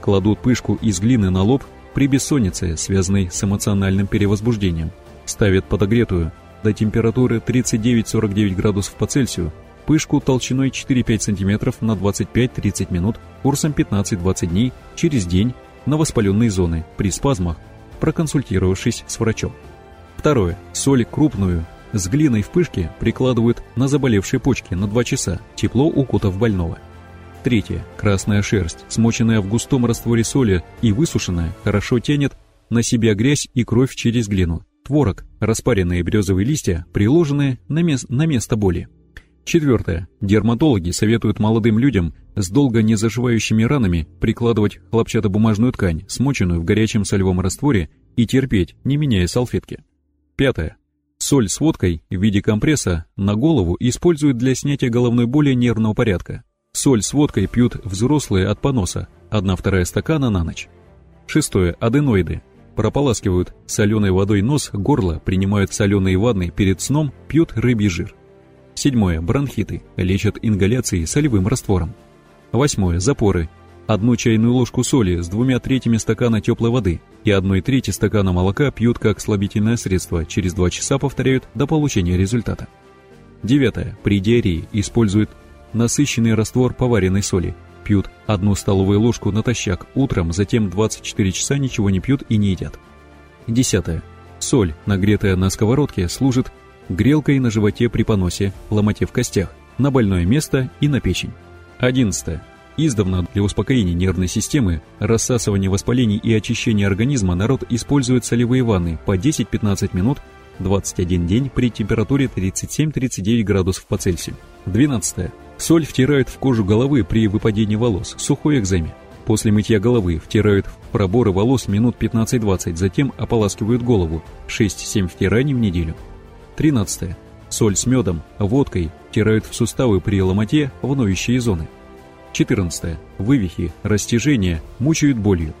Кладут пышку из глины на лоб при бессоннице, связанной с эмоциональным перевозбуждением. Ставят подогретую до температуры 39-49 градусов по Цельсию пышку толщиной 4-5 см на 25-30 минут курсом 15-20 дней через день на воспаленные зоны при спазмах, проконсультировавшись с врачом. Второе. Соль крупную с глиной в пышке прикладывают на заболевшие почки на 2 часа, тепло укутав больного. Третье. Красная шерсть, смоченная в густом растворе соли и высушенная, хорошо тянет на себя грязь и кровь через глину. Творог, распаренные березовые листья, приложенные на, мес на место боли. Четвертое. Дерматологи советуют молодым людям с долго не заживающими ранами прикладывать хлопчатобумажную ткань, смоченную в горячем солевом растворе, и терпеть, не меняя салфетки. Пятое. Соль с водкой в виде компресса на голову используют для снятия головной боли нервного порядка. Соль с водкой пьют взрослые от поноса, 1-2 стакана на ночь. Шестое. Аденоиды. Прополаскивают соленой водой нос, горло, принимают соленые ванны перед сном, пьют рыбий жир. Седьмое. Бронхиты. Лечат ингаляцией солевым раствором. Восьмое. Запоры. Одну чайную ложку соли с двумя третьими стакана теплой воды и одной трети стакана молока пьют как слабительное средство, через два часа повторяют до получения результата. Девятое. При диарее используют насыщенный раствор поваренной соли. Пьют одну столовую ложку натощак утром, затем 24 часа ничего не пьют и не едят. Десятое. Соль, нагретая на сковородке, служит грелкой на животе при поносе, ломоте в костях, на больное место и на печень. 11. Издавна для успокоения нервной системы, рассасывания воспалений и очищения организма народ использует солевые ванны по 10-15 минут 21 день при температуре 37-39 градусов по Цельсию. 12. Соль втирают в кожу головы при выпадении волос, сухой экземе. После мытья головы втирают в проборы волос минут 15-20, затем ополаскивают голову, 6-7 втираний в неделю. 13. Соль с медом, водкой втирают в суставы при ломоте в ноющие зоны. 14. Вывихи, растяжения мучают болью.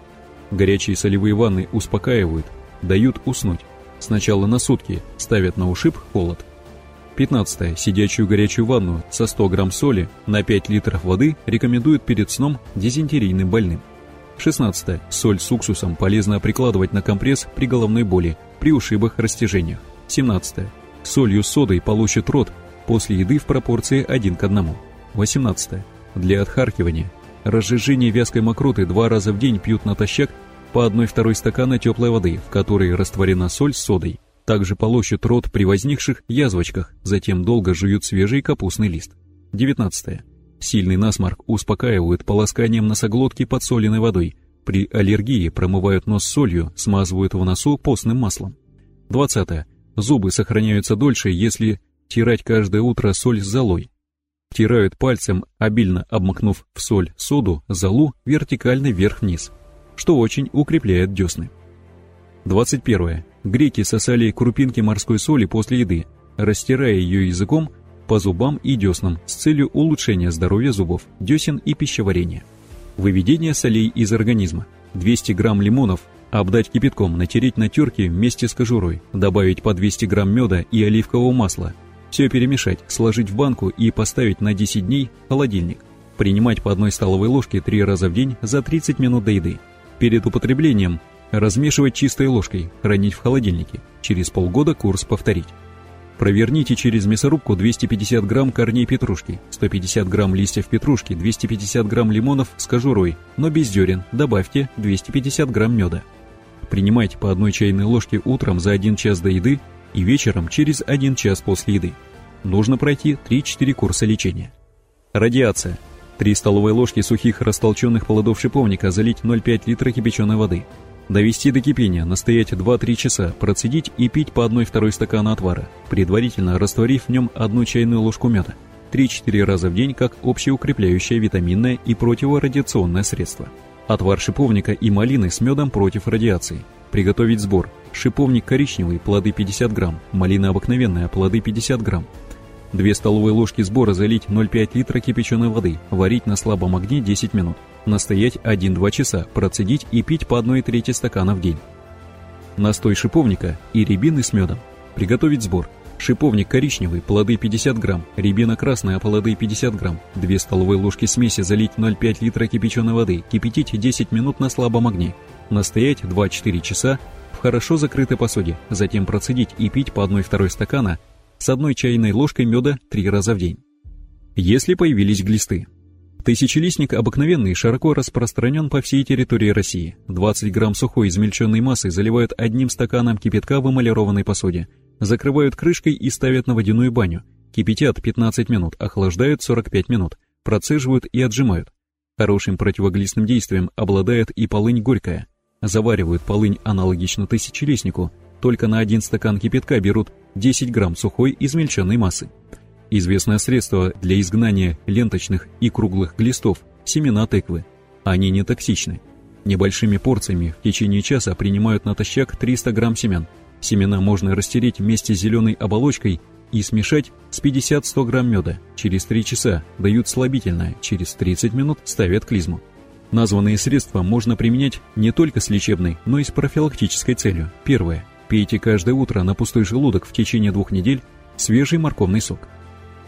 Горячие солевые ванны успокаивают, дают уснуть. Сначала на сутки, ставят на ушиб холод. 15. Сидячую горячую ванну со 100 грамм соли на 5 литров воды рекомендуют перед сном дизентерийным больным. 16. Соль с уксусом полезно прикладывать на компресс при головной боли, при ушибах растяжениях. 17 солью содой полощет рот после еды в пропорции 1 к 1. 18. Для отхаркивания. Разжижение вязкой мокроты два раза в день пьют натощак по 1-2 стакана теплой воды, в которой растворена соль с содой. Также полощут рот при возникших язвочках, затем долго жуют свежий капустный лист. 19. Сильный насморк успокаивают полосканием носоглотки подсоленной водой. При аллергии промывают нос солью, смазывают в носу постным маслом. 20. Зубы сохраняются дольше, если тирать каждое утро соль с золой. Втирают пальцем, обильно обмакнув в соль соду, залу вертикально вверх-вниз, что очень укрепляет десны. 21. Греки сосали крупинки морской соли после еды, растирая ее языком по зубам и деснам с целью улучшения здоровья зубов, десен и пищеварения. Выведение солей из организма. 200 грамм лимонов обдать кипятком, натереть на терке вместе с кожурой, добавить по 200 грамм меда и оливкового масла. Все перемешать, сложить в банку и поставить на 10 дней в холодильник. Принимать по одной столовой ложке 3 раза в день за 30 минут до еды. Перед употреблением размешивать чистой ложкой, хранить в холодильнике. Через полгода курс повторить. Проверните через мясорубку 250 грамм корней петрушки, 150 грамм листьев петрушки, 250 грамм лимонов с кожурой, но без зерен, добавьте 250 грамм меда. Принимайте по одной чайной ложке утром за 1 час до еды и вечером через 1 час после еды. Нужно пройти 3-4 курса лечения. Радиация. 3 столовые ложки сухих растолченных плодов шиповника залить 0,5 литра кипяченой воды – Довести до кипения, настоять 2-3 часа, процедить и пить по 1-2 стакана отвара, предварительно растворив в нем одну чайную ложку меда. 3-4 раза в день как общеукрепляющее витаминное и противорадиационное средство. Отвар шиповника и малины с медом против радиации. Приготовить сбор. Шиповник коричневый, плоды 50 грамм, малина обыкновенная, плоды 50 грамм. 2 столовые ложки сбора залить 0,5 литра кипяченой воды, варить на слабом огне 10 минут. Настоять 1-2 часа, процедить и пить по 1 трети стакана в день. Настой шиповника и рябины с медом. Приготовить сбор. Шиповник коричневый, плоды 50 грамм, рябина красная, плоды 50 грамм, 2 столовые ложки смеси залить 0,5 литра кипяченой воды, кипятить 10 минут на слабом огне, настоять 2-4 часа в хорошо закрытой посуде, затем процедить и пить по 1-2 стакана с одной чайной ложкой меда 3 раза в день. Если появились глисты, Тысячелистник обыкновенный широко распространен по всей территории России. 20 грамм сухой измельченной массы заливают одним стаканом кипятка в эмалированной посуде, закрывают крышкой и ставят на водяную баню. Кипятят 15 минут, охлаждают 45 минут, процеживают и отжимают. Хорошим противоглистным действием обладает и полынь горькая. Заваривают полынь аналогично тысячелистнику, только на один стакан кипятка берут 10 грамм сухой измельченной массы. Известное средство для изгнания ленточных и круглых глистов – семена тыквы. Они не токсичны. Небольшими порциями в течение часа принимают натощак 300 грамм семян. Семена можно растереть вместе с зеленой оболочкой и смешать с 50-100 грамм меда. Через 3 часа дают слабительное, через 30 минут ставят клизму. Названные средства можно применять не только с лечебной, но и с профилактической целью. Первое. Пейте каждое утро на пустой желудок в течение двух недель свежий морковный сок.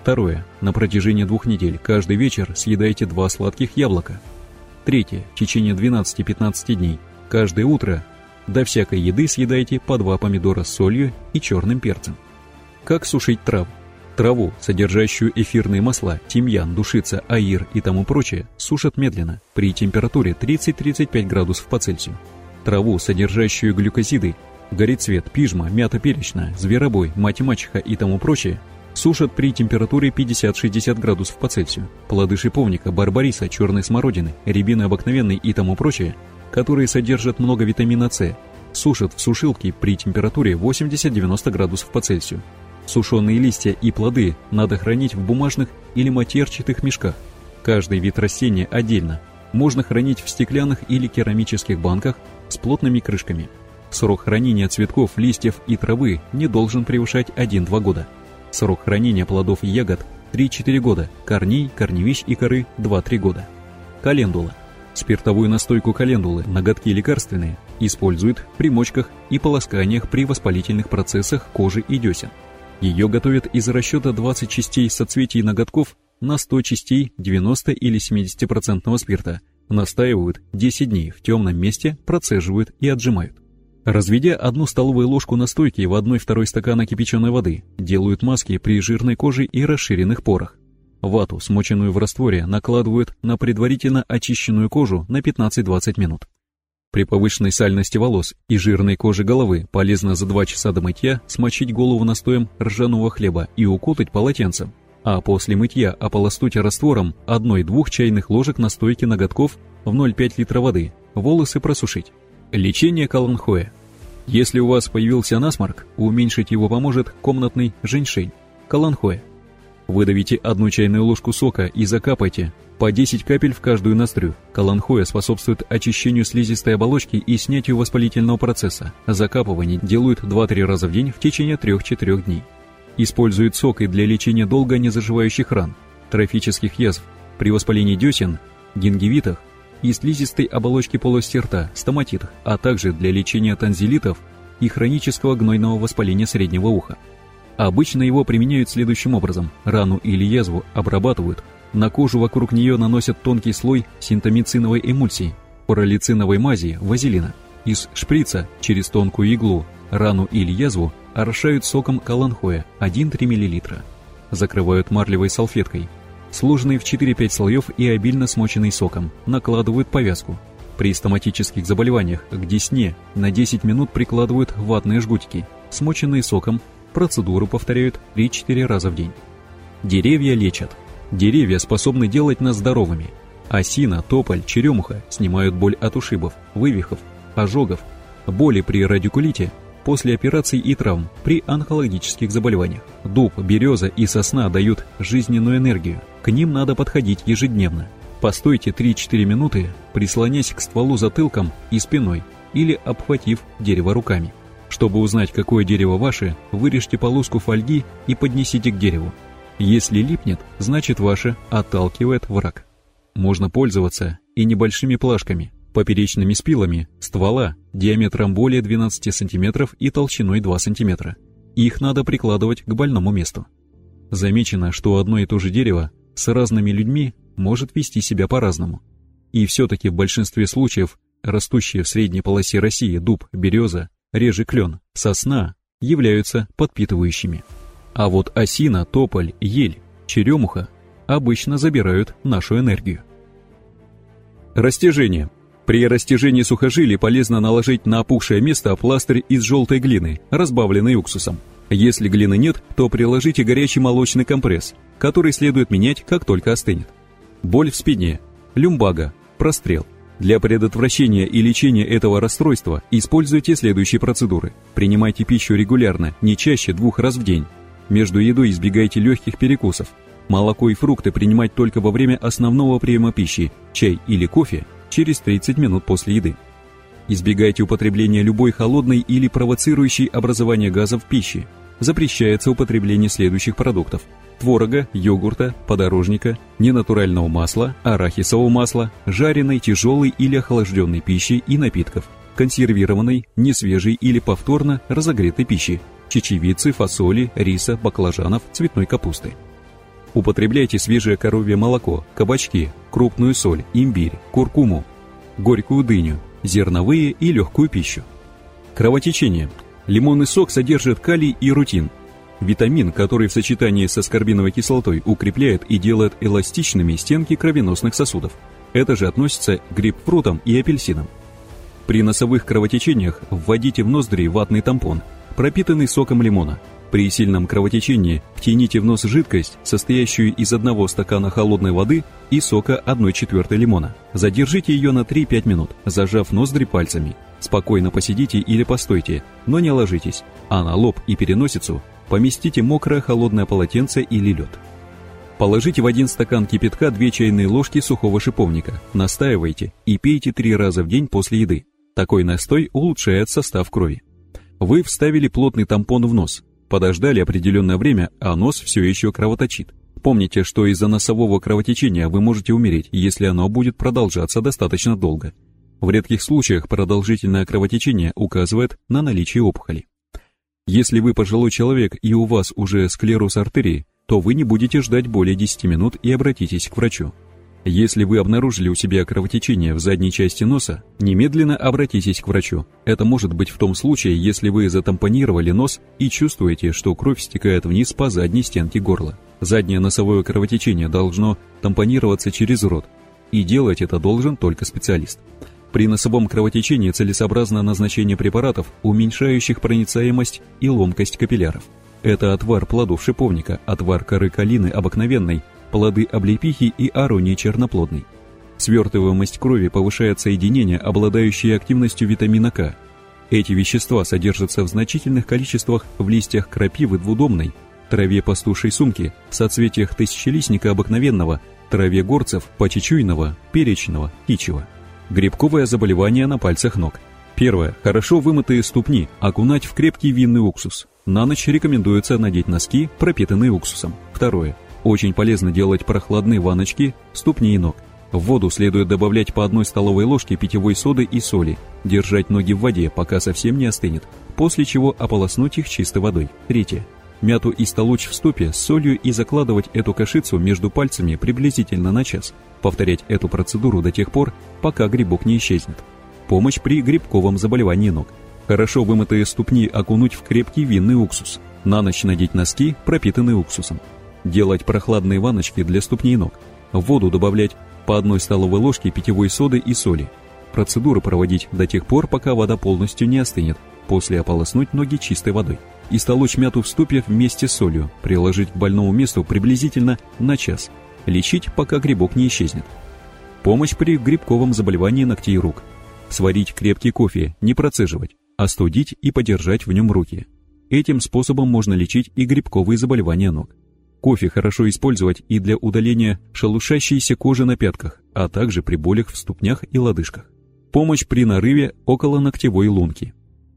Второе. На протяжении двух недель каждый вечер съедайте два сладких яблока. Третье. В течение 12-15 дней каждое утро до всякой еды съедайте по два помидора с солью и черным перцем. Как сушить траву? Траву, содержащую эфирные масла, тимьян, душица, аир и тому прочее, сушат медленно при температуре 30-35 градусов по Цельсию. Траву, содержащую глюкозиды, горецвет, пижма, мята перечная, зверобой, мать-мачеха и тому прочее, Сушат при температуре 50-60 градусов по Цельсию. Плоды шиповника, барбариса, черной смородины, рябины обыкновенной и тому прочее, которые содержат много витамина С, сушат в сушилке при температуре 80-90 градусов по Цельсию. Сушеные листья и плоды надо хранить в бумажных или матерчатых мешках. Каждый вид растения отдельно. Можно хранить в стеклянных или керамических банках с плотными крышками. Срок хранения цветков, листьев и травы не должен превышать 1-2 года. Срок хранения плодов и ягод 3-4 года, корней, корневищ и коры 2-3 года. Календула. Спиртовую настойку календулы, ноготки лекарственные, используют при мочках и полосканиях при воспалительных процессах кожи и десен. Ее готовят из расчета 20 частей соцветий ноготков на 100 частей 90 или 70% спирта, настаивают 10 дней в темном месте, процеживают и отжимают. Разведя одну столовую ложку настойки в 1-2 стакана кипяченой воды, делают маски при жирной коже и расширенных порах. Вату, смоченную в растворе, накладывают на предварительно очищенную кожу на 15-20 минут. При повышенной сальности волос и жирной коже головы полезно за 2 часа до мытья смочить голову настоем ржаного хлеба и укутать полотенцем, а после мытья ополоснуть раствором 1-2 чайных ложек настойки ноготков в 0,5 литра воды, волосы просушить. Лечение каланхоя. Если у вас появился насморк, уменьшить его поможет комнатный женьшень, каланхоя. Выдавите одну чайную ложку сока и закапайте по 10 капель в каждую ноздрю. Каланхоя способствует очищению слизистой оболочки и снятию воспалительного процесса. Закапывание делают 2-3 раза в день в течение 3-4 дней. Используют сок и для лечения долго не заживающих ран, трофических язв, при воспалении десен, гингивитах и слизистой оболочки полости рта, стоматитах, а также для лечения танзелитов и хронического гнойного воспаления среднего уха. Обычно его применяют следующим образом. Рану или язву обрабатывают, на кожу вокруг нее наносят тонкий слой синтомициновой эмульсии, поролициновой мази, вазелина. Из шприца через тонкую иглу рану или язву орошают соком каланхоя 1-3 мл. Закрывают марлевой салфеткой, сложенной в 4-5 слоев и обильно смоченной соком, накладывают повязку. При стоматических заболеваниях к десне на 10 минут прикладывают ватные жгутики, смоченные соком, процедуру повторяют 3-4 раза в день. Деревья лечат. Деревья способны делать нас здоровыми. Осина, тополь, черемуха снимают боль от ушибов, вывихов, ожогов, боли при радикулите, после операций и травм, при онкологических заболеваниях. Дуб, береза и сосна дают жизненную энергию. К ним надо подходить ежедневно. Постойте 3-4 минуты, прислонясь к стволу затылком и спиной или обхватив дерево руками. Чтобы узнать, какое дерево ваше, вырежьте полоску фольги и поднесите к дереву. Если липнет, значит ваше отталкивает враг. Можно пользоваться и небольшими плашками, поперечными спилами, ствола, диаметром более 12 см и толщиной 2 см. Их надо прикладывать к больному месту. Замечено, что одно и то же дерево с разными людьми может вести себя по-разному. И все-таки в большинстве случаев растущие в средней полосе России дуб, береза, реже клен, сосна являются подпитывающими. А вот осина, тополь, ель, черемуха обычно забирают нашу энергию. Растяжение. При растяжении сухожилий полезно наложить на опухшее место пластырь из желтой глины, разбавленный уксусом. Если глины нет, то приложите горячий молочный компресс, который следует менять, как только остынет. Боль в спине, люмбага, прострел. Для предотвращения и лечения этого расстройства используйте следующие процедуры. Принимайте пищу регулярно, не чаще двух раз в день. Между едой избегайте легких перекусов. Молоко и фрукты принимать только во время основного приема пищи, чай или кофе через 30 минут после еды. Избегайте употребления любой холодной или провоцирующей образование газов пищи. Запрещается употребление следующих продуктов. Творога, йогурта, подорожника, ненатурального масла, арахисового масла, жареной, тяжелой или охлажденной пищи и напитков, консервированной, несвежей или повторно разогретой пищи, чечевицы, фасоли, риса, баклажанов, цветной капусты. Употребляйте свежее коровье молоко, кабачки, крупную соль, имбирь, куркуму, горькую дыню, зерновые и легкую пищу. Кровотечение. Лимонный сок содержит калий и рутин. Витамин, который в сочетании со скорбиновой кислотой укрепляет и делает эластичными стенки кровеносных сосудов. Это же относится к грейпфрутам и апельсинам. При носовых кровотечениях вводите в ноздри ватный тампон – пропитанный соком лимона. При сильном кровотечении втяните в нос жидкость, состоящую из одного стакана холодной воды и сока 1 четвертой лимона. Задержите ее на 3-5 минут, зажав ноздри пальцами. Спокойно посидите или постойте, но не ложитесь, а на лоб и переносицу поместите мокрое холодное полотенце или лед. Положите в один стакан кипятка 2 чайные ложки сухого шиповника, настаивайте и пейте 3 раза в день после еды. Такой настой улучшает состав крови. Вы вставили плотный тампон в нос, подождали определенное время, а нос все еще кровоточит. Помните, что из-за носового кровотечения вы можете умереть, если оно будет продолжаться достаточно долго. В редких случаях продолжительное кровотечение указывает на наличие опухоли. Если вы пожилой человек и у вас уже склероз артерии, то вы не будете ждать более 10 минут и обратитесь к врачу. Если вы обнаружили у себя кровотечение в задней части носа, немедленно обратитесь к врачу. Это может быть в том случае, если вы затампонировали нос и чувствуете, что кровь стекает вниз по задней стенке горла. Заднее носовое кровотечение должно тампонироваться через рот, и делать это должен только специалист. При носовом кровотечении целесообразно назначение препаратов, уменьшающих проницаемость и ломкость капилляров. Это отвар плодов шиповника, отвар коры калины обыкновенной, плоды облепихи и аронии черноплодной. Свертываемость крови повышает соединения, обладающие активностью витамина К. Эти вещества содержатся в значительных количествах в листьях крапивы двудомной, траве пастушей сумки, соцветиях тысячелистника обыкновенного, траве горцев, почечуйного, перечного, птичьего. Грибковое заболевание на пальцах ног. Первое. Хорошо вымытые ступни окунать в крепкий винный уксус. На ночь рекомендуется надеть носки, пропитанные уксусом. Второе. Очень полезно делать прохладные ваночки ступни и ног. В воду следует добавлять по одной столовой ложке питьевой соды и соли, держать ноги в воде, пока совсем не остынет, после чего ополоснуть их чистой водой. Третье. Мяту и столочь в ступе с солью и закладывать эту кашицу между пальцами приблизительно на час. Повторять эту процедуру до тех пор, пока грибок не исчезнет. Помощь при грибковом заболевании ног. Хорошо вымытые ступни окунуть в крепкий винный уксус. На ночь надеть носки, пропитанные уксусом. Делать прохладные ваночки для ступней ног. В воду добавлять по одной столовой ложке питьевой соды и соли. Процедуру проводить до тех пор, пока вода полностью не остынет, после ополоснуть ноги чистой водой. И столочь мяту в ступе вместе с солью, приложить к больному месту приблизительно на час. Лечить, пока грибок не исчезнет. Помощь при грибковом заболевании ногтей рук. Сварить крепкий кофе, не процеживать, остудить и подержать в нем руки. Этим способом можно лечить и грибковые заболевания ног. Кофе хорошо использовать и для удаления шелушащейся кожи на пятках, а также при болях в ступнях и лодыжках. Помощь при нарыве около ногтевой лунки.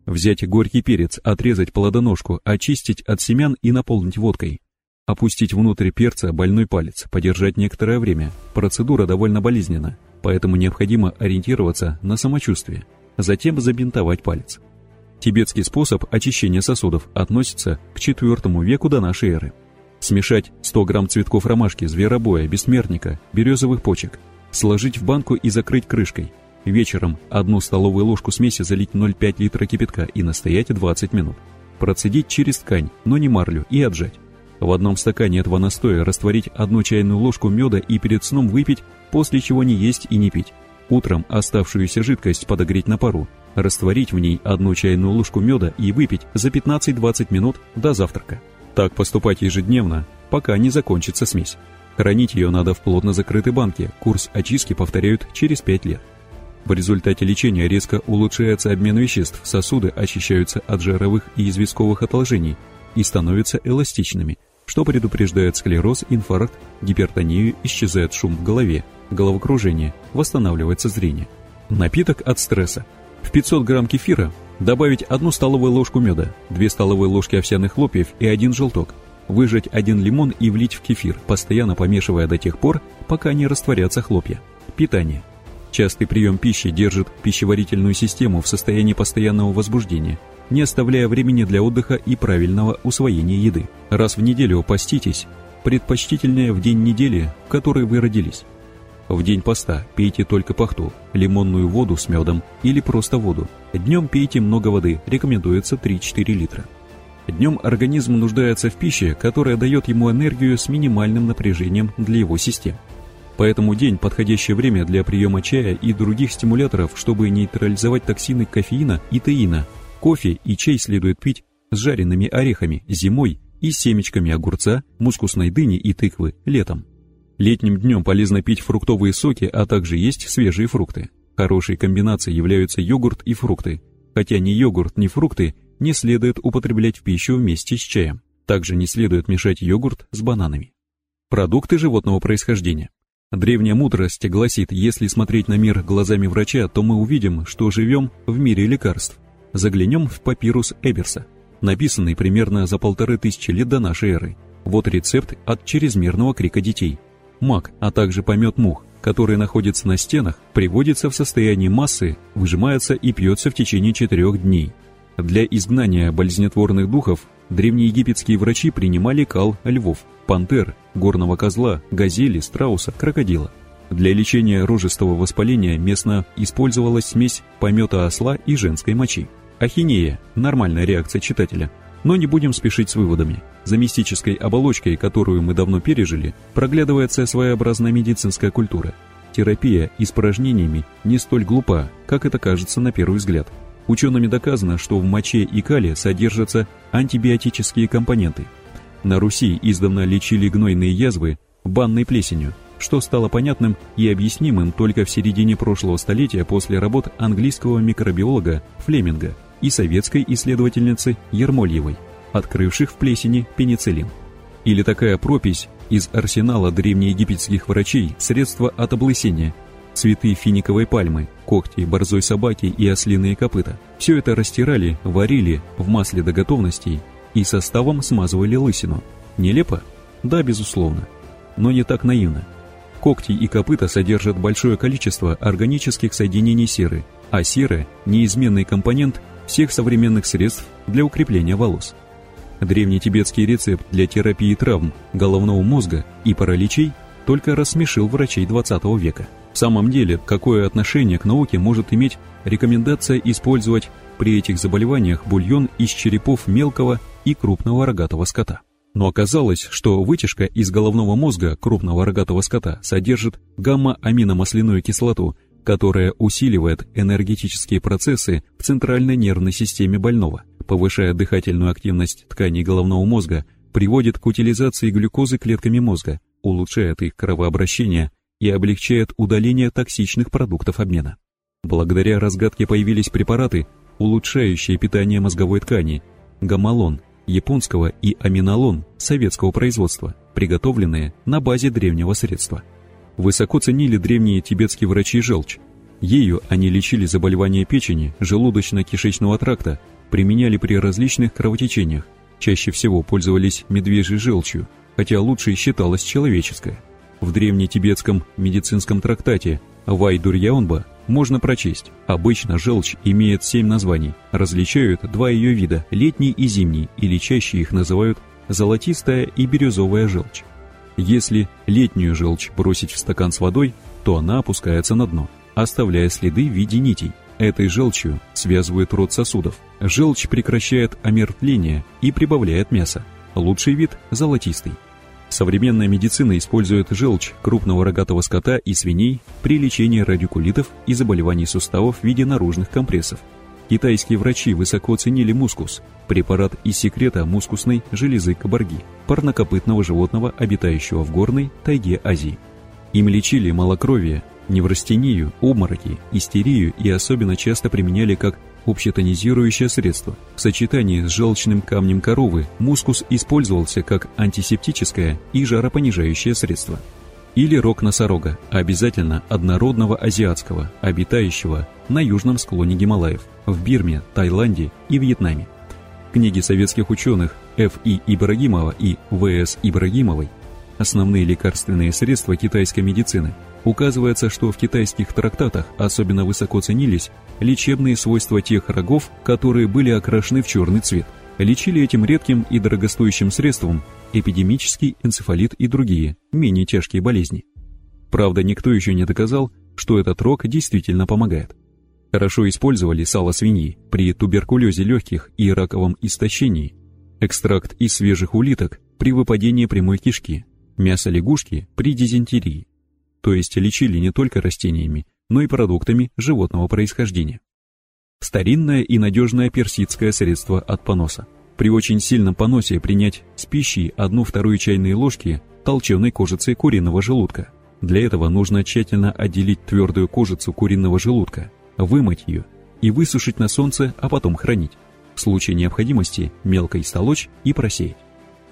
Взять горький перец, отрезать плодоножку, очистить от семян и наполнить водкой. Опустить внутрь перца больной палец, подержать некоторое время. Процедура довольно болезненна, поэтому необходимо ориентироваться на самочувствие. Затем забинтовать палец. Тибетский способ очищения сосудов относится к IV веку до нашей эры. Смешать 100 грамм цветков ромашки, зверобоя, бессмертника, березовых почек. Сложить в банку и закрыть крышкой. Вечером одну столовую ложку смеси залить 0,5 литра кипятка и настоять 20 минут. Процедить через ткань, но не марлю, и отжать. В одном стакане этого настоя растворить одну чайную ложку меда и перед сном выпить, после чего не есть и не пить. Утром оставшуюся жидкость подогреть на пару, растворить в ней одну чайную ложку меда и выпить за 15-20 минут до завтрака. Так поступать ежедневно, пока не закончится смесь. Хранить ее надо в плотно закрытой банке, курс очистки повторяют через 5 лет. В результате лечения резко улучшается обмен веществ, сосуды очищаются от жировых и известковых отложений и становятся эластичными, что предупреждает склероз, инфаркт, гипертонию, исчезает шум в голове, головокружение, восстанавливается зрение. Напиток от стресса. В 500 грамм кефира Добавить одну столовую ложку меда, две столовые ложки овсяных хлопьев и один желток. Выжать один лимон и влить в кефир, постоянно помешивая до тех пор, пока не растворятся хлопья. Питание. Частый прием пищи держит пищеварительную систему в состоянии постоянного возбуждения, не оставляя времени для отдыха и правильного усвоения еды. Раз в неделю поститесь, предпочтительнее в день недели, в которой вы родились. В день поста пейте только пахту, лимонную воду с медом или просто воду. Днем пейте много воды, рекомендуется 3-4 литра. Днем организм нуждается в пище, которая дает ему энергию с минимальным напряжением для его систем. Поэтому день – подходящее время для приема чая и других стимуляторов, чтобы нейтрализовать токсины кофеина и теина. Кофе и чай следует пить с жареными орехами зимой и семечками огурца, мускусной дыни и тыквы летом. Летним днем полезно пить фруктовые соки, а также есть свежие фрукты. Хорошей комбинацией являются йогурт и фрукты. Хотя ни йогурт, ни фрукты не следует употреблять в пищу вместе с чаем. Также не следует мешать йогурт с бананами. Продукты животного происхождения. Древняя мудрость гласит, если смотреть на мир глазами врача, то мы увидим, что живем в мире лекарств. Заглянем в папирус Эберса, написанный примерно за полторы тысячи лет до нашей эры. Вот рецепт от чрезмерного крика детей – мак, а также помет мух, который находится на стенах, приводится в состояние массы, выжимается и пьется в течение четырех дней. Для изгнания болезнетворных духов древнеегипетские врачи принимали кал львов, пантер, горного козла, газели, страуса, крокодила. Для лечения рожистого воспаления местно использовалась смесь помета осла и женской мочи. Ахинея – нормальная реакция читателя – но не будем спешить с выводами. За мистической оболочкой, которую мы давно пережили, проглядывается своеобразная медицинская культура. Терапия испражнениями не столь глупа, как это кажется на первый взгляд. Учеными доказано, что в моче и кале содержатся антибиотические компоненты. На Руси издавна лечили гнойные язвы банной плесенью, что стало понятным и объяснимым только в середине прошлого столетия после работ английского микробиолога Флеминга – и советской исследовательницы Ермольевой, открывших в плесени пенициллин. Или такая пропись из арсенала древнеегипетских врачей средства от облысения, цветы финиковой пальмы, когти борзой собаки и ослиные копыта. Все это растирали, варили в масле до готовности и составом смазывали лысину. Нелепо? Да, безусловно. Но не так наивно. Когти и копыта содержат большое количество органических соединений серы, а сера – неизменный компонент всех современных средств для укрепления волос. Древний тибетский рецепт для терапии травм головного мозга и параличей только рассмешил врачей 20 века. В самом деле, какое отношение к науке может иметь рекомендация использовать при этих заболеваниях бульон из черепов мелкого и крупного рогатого скота? Но оказалось, что вытяжка из головного мозга крупного рогатого скота содержит гамма-аминомасляную кислоту, которая усиливает энергетические процессы в центральной нервной системе больного, повышая дыхательную активность тканей головного мозга, приводит к утилизации глюкозы клетками мозга, улучшает их кровообращение и облегчает удаление токсичных продуктов обмена. Благодаря разгадке появились препараты, улучшающие питание мозговой ткани, гамалон, японского и аминолон советского производства, приготовленные на базе древнего средства. Высоко ценили древние тибетские врачи желчь. Ею они лечили заболевания печени, желудочно-кишечного тракта, применяли при различных кровотечениях, чаще всего пользовались медвежьей желчью, хотя лучше считалась человеческая. В древнетибетском медицинском трактате Вайдурьяонба можно прочесть. Обычно желчь имеет семь названий. Различают два ее вида – летний и зимний, или чаще их называют золотистая и бирюзовая желчь. Если летнюю желчь бросить в стакан с водой, то она опускается на дно, оставляя следы в виде нитей. Этой желчью связывают род сосудов. Желчь прекращает омертвление и прибавляет мясо. Лучший вид – золотистый. Современная медицина использует желчь крупного рогатого скота и свиней при лечении радикулитов и заболеваний суставов в виде наружных компрессов. Китайские врачи высоко оценили мускус, препарат из секрета мускусной железы кабарги, парнокопытного животного, обитающего в горной тайге Азии. Им лечили малокровие, неврастению, обмороки, истерию и особенно часто применяли как общетонизирующее средство. В сочетании с желчным камнем коровы мускус использовался как антисептическое и жаропонижающее средство. Или рог носорога, обязательно однородного азиатского, обитающего на южном склоне Гималаев, в Бирме, Таиланде и Вьетнаме. Книги советских ученых Ф. И. Ибрагимова и В. С. Ибрагимовой «Основные лекарственные средства китайской медицины» Указывается, что в китайских трактатах особенно высоко ценились лечебные свойства тех рогов, которые были окрашены в черный цвет. Лечили этим редким и дорогостоящим средством эпидемический энцефалит и другие, менее тяжкие болезни. Правда, никто еще не доказал, что этот рог действительно помогает. Хорошо использовали сало свиньи при туберкулезе легких и раковом истощении, экстракт из свежих улиток при выпадении прямой кишки, мясо лягушки при дизентерии то есть лечили не только растениями, но и продуктами животного происхождения. Старинное и надежное персидское средство от поноса. При очень сильном поносе принять с пищей одну-вторую чайные ложки толченой кожицы куриного желудка. Для этого нужно тщательно отделить твердую кожицу куриного желудка, вымыть ее и высушить на солнце, а потом хранить. В случае необходимости мелко истолочь и просеять.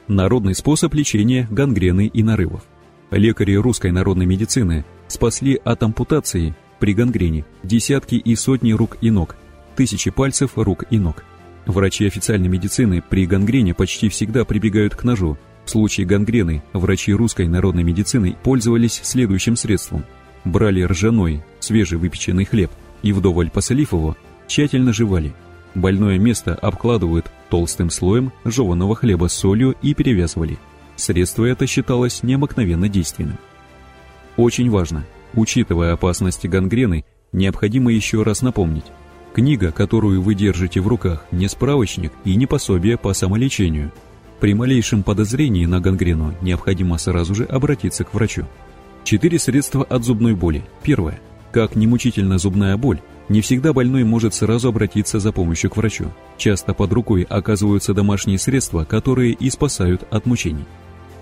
Народный способ лечения гангрены и нарывов. Лекари русской народной медицины спасли от ампутации при гангрене десятки и сотни рук и ног, тысячи пальцев рук и ног. Врачи официальной медицины при гангрене почти всегда прибегают к ножу. В случае гангрены врачи русской народной медицины пользовались следующим средством. Брали ржаной, свежевыпеченный хлеб и вдоволь посолив его, тщательно жевали. Больное место обкладывают толстым слоем жеванного хлеба с солью и перевязывали – Средство это считалось необыкновенно действенным. Очень важно, учитывая опасности гангрены, необходимо еще раз напомнить. Книга, которую вы держите в руках, не справочник и не пособие по самолечению. При малейшем подозрении на гангрену необходимо сразу же обратиться к врачу. Четыре средства от зубной боли. Первое. Как немучительна зубная боль, не всегда больной может сразу обратиться за помощью к врачу. Часто под рукой оказываются домашние средства, которые и спасают от мучений.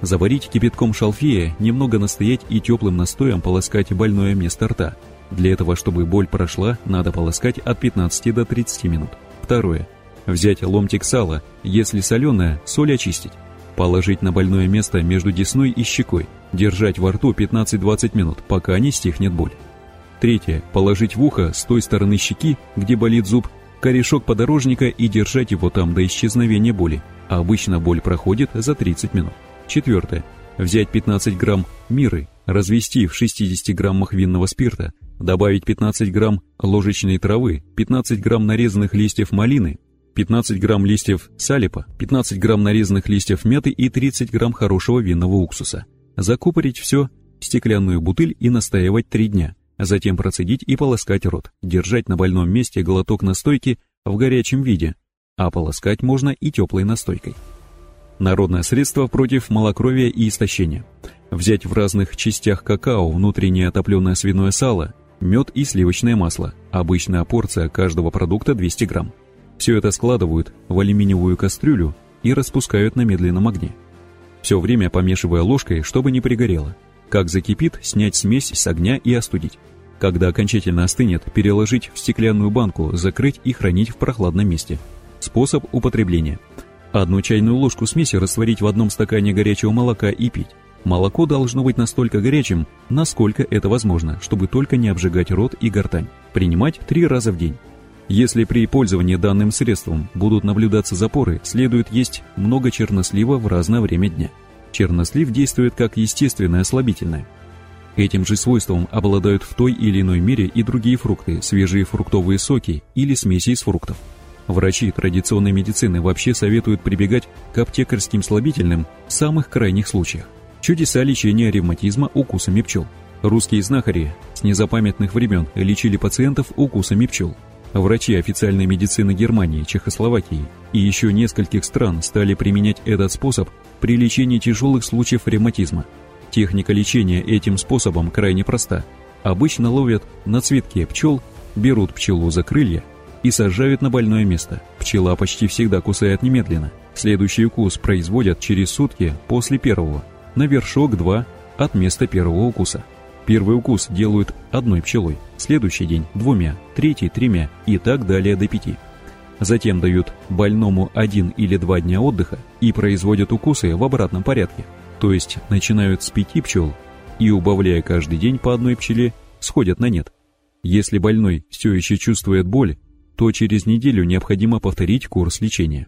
Заварить кипятком шалфея, немного настоять и теплым настоем полоскать больное место рта. Для этого, чтобы боль прошла, надо полоскать от 15 до 30 минут. Второе. Взять ломтик сала, если соленое, соль очистить. Положить на больное место между десной и щекой. Держать во рту 15-20 минут, пока не стихнет боль. Третье. Положить в ухо с той стороны щеки, где болит зуб, корешок подорожника и держать его там до исчезновения боли. Обычно боль проходит за 30 минут. Четвертое. Взять 15 грамм миры, развести в 60 граммах винного спирта, добавить 15 грамм ложечной травы, 15 грамм нарезанных листьев малины, 15 грамм листьев салипа, 15 грамм нарезанных листьев мяты и 30 грамм хорошего винного уксуса. Закупорить все в стеклянную бутыль и настаивать 3 дня. Затем процедить и полоскать рот, держать на больном месте глоток настойки в горячем виде, а полоскать можно и теплой настойкой. Народное средство против малокровия и истощения. Взять в разных частях какао внутреннее топленое свиное сало, мед и сливочное масло. Обычная порция каждого продукта 200 грамм. Все это складывают в алюминиевую кастрюлю и распускают на медленном огне. Все время помешивая ложкой, чтобы не пригорело. Как закипит, снять смесь с огня и остудить. Когда окончательно остынет, переложить в стеклянную банку, закрыть и хранить в прохладном месте. Способ употребления. Одну чайную ложку смеси растворить в одном стакане горячего молока и пить. Молоко должно быть настолько горячим, насколько это возможно, чтобы только не обжигать рот и гортань. Принимать три раза в день. Если при пользовании данным средством будут наблюдаться запоры, следует есть много чернослива в разное время дня. Чернослив действует как естественное слабительное. Этим же свойством обладают в той или иной мере и другие фрукты, свежие фруктовые соки или смеси из фруктов. Врачи традиционной медицины вообще советуют прибегать к аптекарским слабительным в самых крайних случаях. Чудеса лечения ревматизма укусами пчел. Русские знахари с незапамятных времен лечили пациентов укусами пчел. Врачи официальной медицины Германии, Чехословакии и еще нескольких стран стали применять этот способ при лечении тяжелых случаев ревматизма. Техника лечения этим способом крайне проста. Обычно ловят на цветке пчел, берут пчелу за крылья и сажают на больное место. Пчела почти всегда кусает немедленно. Следующий укус производят через сутки после первого – на вершок 2 от места первого укуса. Первый укус делают одной пчелой, следующий день двумя, третий тремя и так далее до пяти. Затем дают больному один или два дня отдыха и производят укусы в обратном порядке, то есть начинают с пяти пчел и, убавляя каждый день по одной пчеле, сходят на нет. Если больной все еще чувствует боль, то через неделю необходимо повторить курс лечения.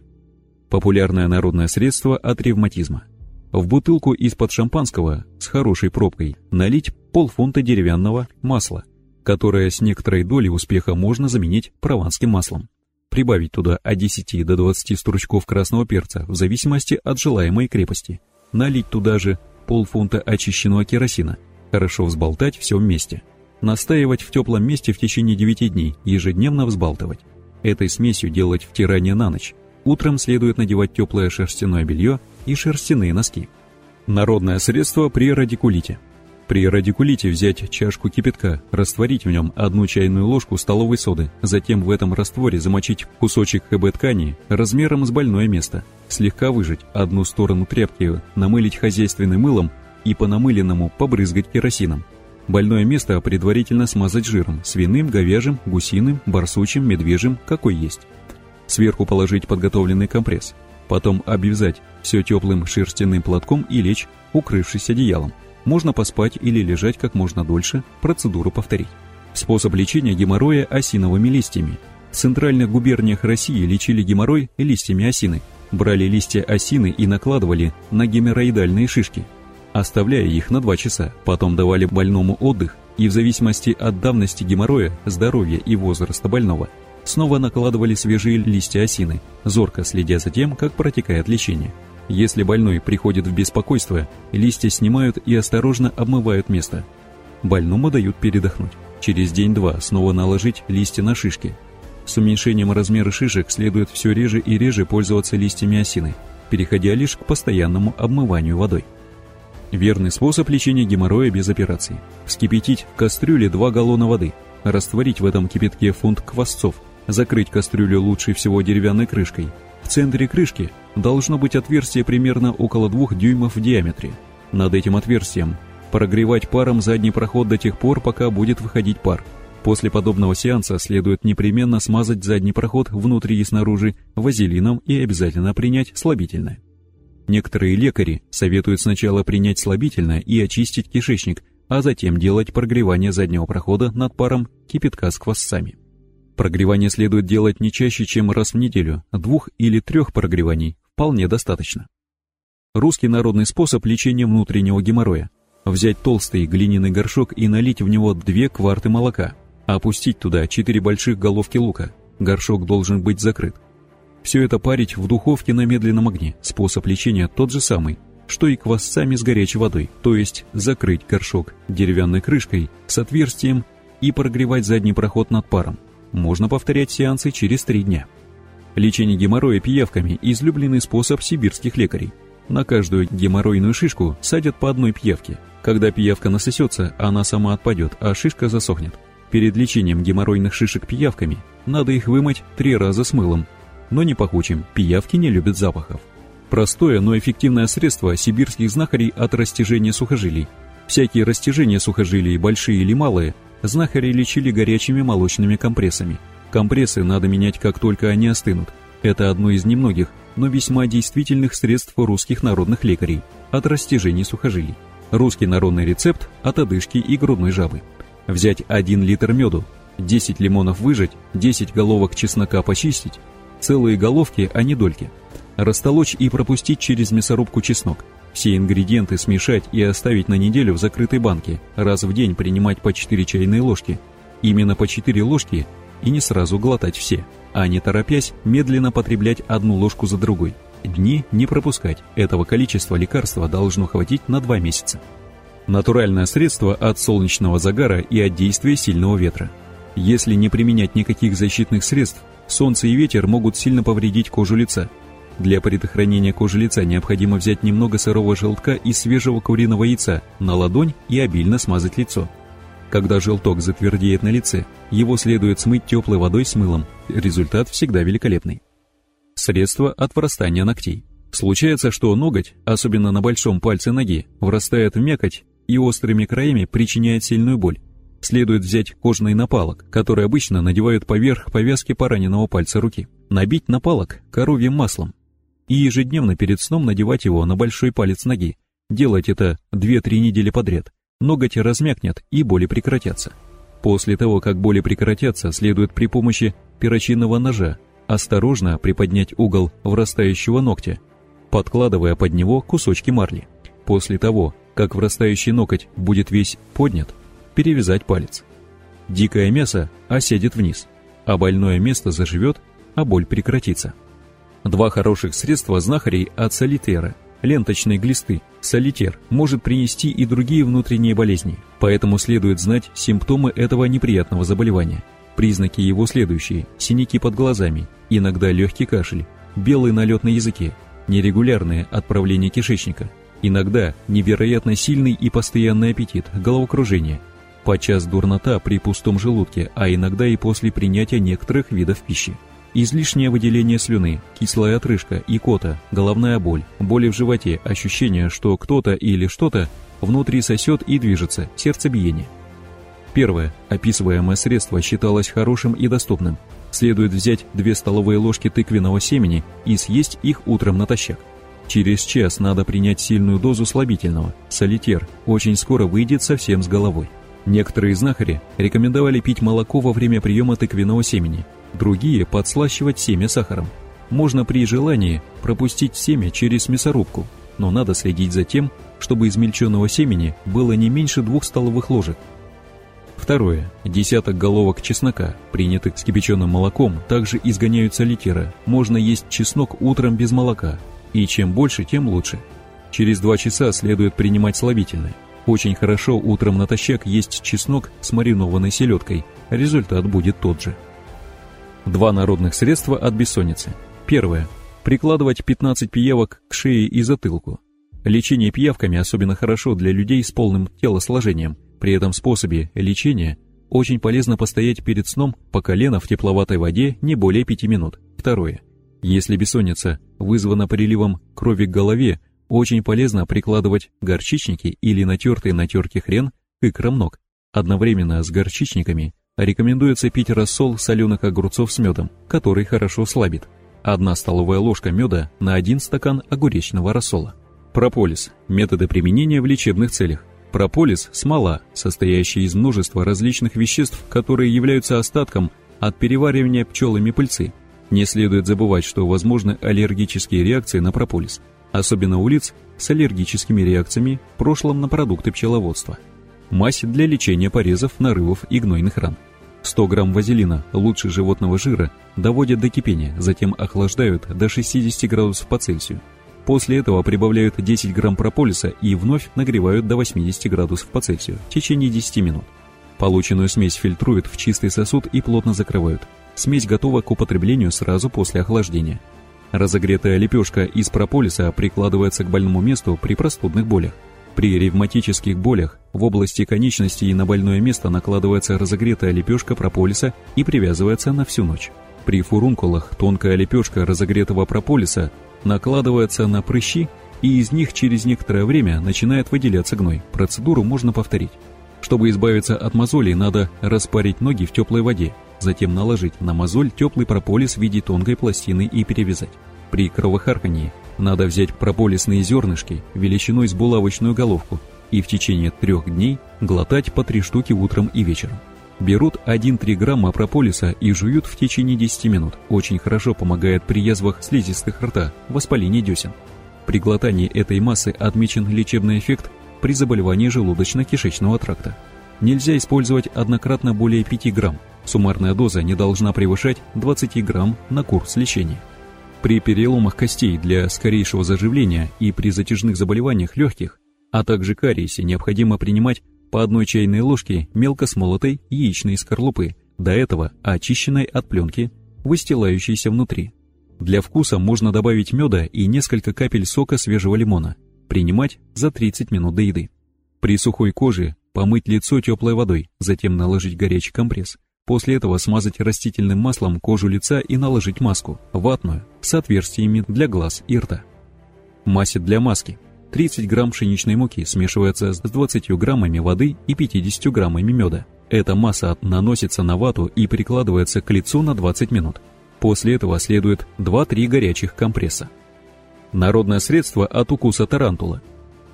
Популярное народное средство от ревматизма – в бутылку из-под шампанского с хорошей пробкой налить полфунта деревянного масла, которое с некоторой долей успеха можно заменить прованским маслом. Прибавить туда от 10 до 20 стручков красного перца в зависимости от желаемой крепости. Налить туда же полфунта очищенного керосина. Хорошо взболтать все вместе. Настаивать в теплом месте в течение 9 дней, ежедневно взбалтывать. Этой смесью делать втирание на ночь. Утром следует надевать теплое шерстяное белье и шерстяные носки. Народное средство при радикулите. При радикулите взять чашку кипятка, растворить в нем одну чайную ложку столовой соды, затем в этом растворе замочить кусочек ХБ ткани размером с больное место, слегка выжать одну сторону тряпки, намылить хозяйственным мылом и по намыленному побрызгать керосином. Больное место предварительно смазать жиром, свиным, говяжьим, гусиным, барсучим, медвежьим, какой есть. Сверху положить подготовленный компресс – Потом обвязать все теплым шерстяным платком и лечь, укрывшись одеялом. Можно поспать или лежать как можно дольше, процедуру повторить. Способ лечения геморроя осиновыми листьями. В центральных губерниях России лечили геморрой листьями осины. Брали листья осины и накладывали на геморроидальные шишки, оставляя их на 2 часа. Потом давали больному отдых и в зависимости от давности геморроя, здоровья и возраста больного – снова накладывали свежие листья осины, зорко следя за тем, как протекает лечение. Если больной приходит в беспокойство, листья снимают и осторожно обмывают место. Больному дают передохнуть. Через день-два снова наложить листья на шишки. С уменьшением размера шишек следует все реже и реже пользоваться листьями осины, переходя лишь к постоянному обмыванию водой. Верный способ лечения геморроя без операций. Вскипятить в кастрюле 2 галлона воды, растворить в этом кипятке фунт квасцов, Закрыть кастрюлю лучше всего деревянной крышкой. В центре крышки должно быть отверстие примерно около 2 дюймов в диаметре. Над этим отверстием прогревать паром задний проход до тех пор, пока будет выходить пар. После подобного сеанса следует непременно смазать задний проход внутри и снаружи вазелином и обязательно принять слабительное. Некоторые лекари советуют сначала принять слабительное и очистить кишечник, а затем делать прогревание заднего прохода над паром кипятка с квасцами. Прогревание следует делать не чаще, чем раз в неделю, двух или трех прогреваний вполне достаточно. Русский народный способ лечения внутреннего геморроя. Взять толстый глиняный горшок и налить в него две кварты молока, опустить туда четыре больших головки лука. Горшок должен быть закрыт. Все это парить в духовке на медленном огне. Способ лечения тот же самый, что и квасцами с горячей водой, то есть закрыть горшок деревянной крышкой с отверстием и прогревать задний проход над паром. Можно повторять сеансы через три дня. Лечение геморроя пиявками – излюбленный способ сибирских лекарей. На каждую геморройную шишку садят по одной пиявке. Когда пиявка насосется, она сама отпадет, а шишка засохнет. Перед лечением геморройных шишек пиявками надо их вымыть три раза с мылом. Но не пахучим, пиявки не любят запахов. Простое, но эффективное средство сибирских знахарей от растяжения сухожилий. Всякие растяжения сухожилий, большие или малые, знахари лечили горячими молочными компрессами. Компрессы надо менять, как только они остынут. Это одно из немногих, но весьма действительных средств русских народных лекарей от растяжений сухожилий. Русский народный рецепт от одышки и грудной жабы. Взять 1 литр меду, 10 лимонов выжать, 10 головок чеснока почистить, целые головки, а не дольки. Растолочь и пропустить через мясорубку чеснок – все ингредиенты смешать и оставить на неделю в закрытой банке, раз в день принимать по 4 чайные ложки. Именно по 4 ложки и не сразу глотать все, а не торопясь медленно потреблять одну ложку за другой. Дни не пропускать, этого количества лекарства должно хватить на 2 месяца. Натуральное средство от солнечного загара и от действия сильного ветра. Если не применять никаких защитных средств, солнце и ветер могут сильно повредить кожу лица, для предохранения кожи лица необходимо взять немного сырого желтка и свежего куриного яйца на ладонь и обильно смазать лицо. Когда желток затвердеет на лице, его следует смыть теплой водой с мылом. Результат всегда великолепный. Средство от врастания ногтей. Случается, что ноготь, особенно на большом пальце ноги, врастает в мякоть и острыми краями причиняет сильную боль. Следует взять кожный напалок, который обычно надевают поверх повязки пораненного пальца руки. Набить напалок коровьим маслом, и ежедневно перед сном надевать его на большой палец ноги. Делать это 2-3 недели подряд. Ноготь размякнет и боли прекратятся. После того, как боли прекратятся, следует при помощи перочинного ножа осторожно приподнять угол врастающего ногтя, подкладывая под него кусочки марли. После того, как врастающий ноготь будет весь поднят, перевязать палец. Дикое мясо осядет вниз, а больное место заживет, а боль прекратится. Два хороших средства знахарей от солитера. Ленточные глисты. Солитер может принести и другие внутренние болезни, поэтому следует знать симптомы этого неприятного заболевания. Признаки его следующие. Синяки под глазами, иногда легкий кашель, белый налет на языке, нерегулярное отправление кишечника, иногда невероятно сильный и постоянный аппетит, головокружение, подчас дурнота при пустом желудке, а иногда и после принятия некоторых видов пищи. Излишнее выделение слюны, кислая отрыжка, икота, головная боль, боли в животе, ощущение, что кто-то или что-то внутри сосет и движется, сердцебиение. Первое. Описываемое средство считалось хорошим и доступным. Следует взять 2 столовые ложки тыквенного семени и съесть их утром натощак. Через час надо принять сильную дозу слабительного, солитер, очень скоро выйдет совсем с головой. Некоторые знахари рекомендовали пить молоко во время приема тыквенного семени, другие подслащивать семя сахаром. Можно при желании пропустить семя через мясорубку, но надо следить за тем, чтобы измельченного семени было не меньше двух столовых ложек. Второе. Десяток головок чеснока, принятых с кипяченым молоком, также изгоняются литера. Можно есть чеснок утром без молока, и чем больше, тем лучше. Через два часа следует принимать слабительное. Очень хорошо утром натощак есть чеснок с маринованной селедкой, результат будет тот же. Два народных средства от бессонницы. Первое. Прикладывать 15 пиявок к шее и затылку. Лечение пиявками особенно хорошо для людей с полным телосложением. При этом способе лечения очень полезно постоять перед сном по колено в тепловатой воде не более 5 минут. Второе. Если бессонница вызвана приливом крови к голове, очень полезно прикладывать горчичники или натертый на терке хрен к икрам ног. Одновременно с горчичниками Рекомендуется пить рассол соленых огурцов с медом, который хорошо слабит. 1 столовая ложка меда на 1 стакан огуречного рассола. Прополис. Методы применения в лечебных целях. Прополис – смола, состоящая из множества различных веществ, которые являются остатком от переваривания пчелами пыльцы. Не следует забывать, что возможны аллергические реакции на прополис, особенно у лиц с аллергическими реакциями в прошлом на продукты пчеловодства. Мазь для лечения порезов, нарывов и гнойных ран. 100 грамм вазелина, лучше животного жира, доводят до кипения, затем охлаждают до 60 градусов по Цельсию. После этого прибавляют 10 грамм прополиса и вновь нагревают до 80 градусов по Цельсию в течение 10 минут. Полученную смесь фильтруют в чистый сосуд и плотно закрывают. Смесь готова к употреблению сразу после охлаждения. Разогретая лепешка из прополиса прикладывается к больному месту при простудных болях. При ревматических болях в области конечностей на больное место накладывается разогретая лепешка прополиса и привязывается на всю ночь. При фурункулах тонкая лепешка разогретого прополиса накладывается на прыщи, и из них через некоторое время начинает выделяться гной. Процедуру можно повторить. Чтобы избавиться от мозолей, надо распарить ноги в теплой воде, затем наложить на мозоль теплый прополис в виде тонкой пластины и перевязать. При кровохаркании надо взять прополисные зернышки величиной с булавочную головку и в течение трех дней глотать по три штуки утром и вечером. Берут 1-3 грамма прополиса и жуют в течение 10 минут. Очень хорошо помогает при язвах слизистых рта, воспалении десен. При глотании этой массы отмечен лечебный эффект при заболевании желудочно-кишечного тракта. Нельзя использовать однократно более 5 грамм. Суммарная доза не должна превышать 20 грамм на курс лечения. При переломах костей для скорейшего заживления и при затяжных заболеваниях легких, а также кариесе необходимо принимать по одной чайной ложке мелко смолотой яичной скорлупы, до этого очищенной от пленки, выстилающейся внутри. Для вкуса можно добавить меда и несколько капель сока свежего лимона. Принимать за 30 минут до еды. При сухой коже помыть лицо теплой водой, затем наложить горячий компресс. После этого смазать растительным маслом кожу лица и наложить маску, ватную, с отверстиями для глаз и рта. Масса для маски. 30 грамм пшеничной муки смешивается с 20 граммами воды и 50 граммами меда. Эта масса наносится на вату и прикладывается к лицу на 20 минут. После этого следует 2-3 горячих компресса. Народное средство от укуса тарантула.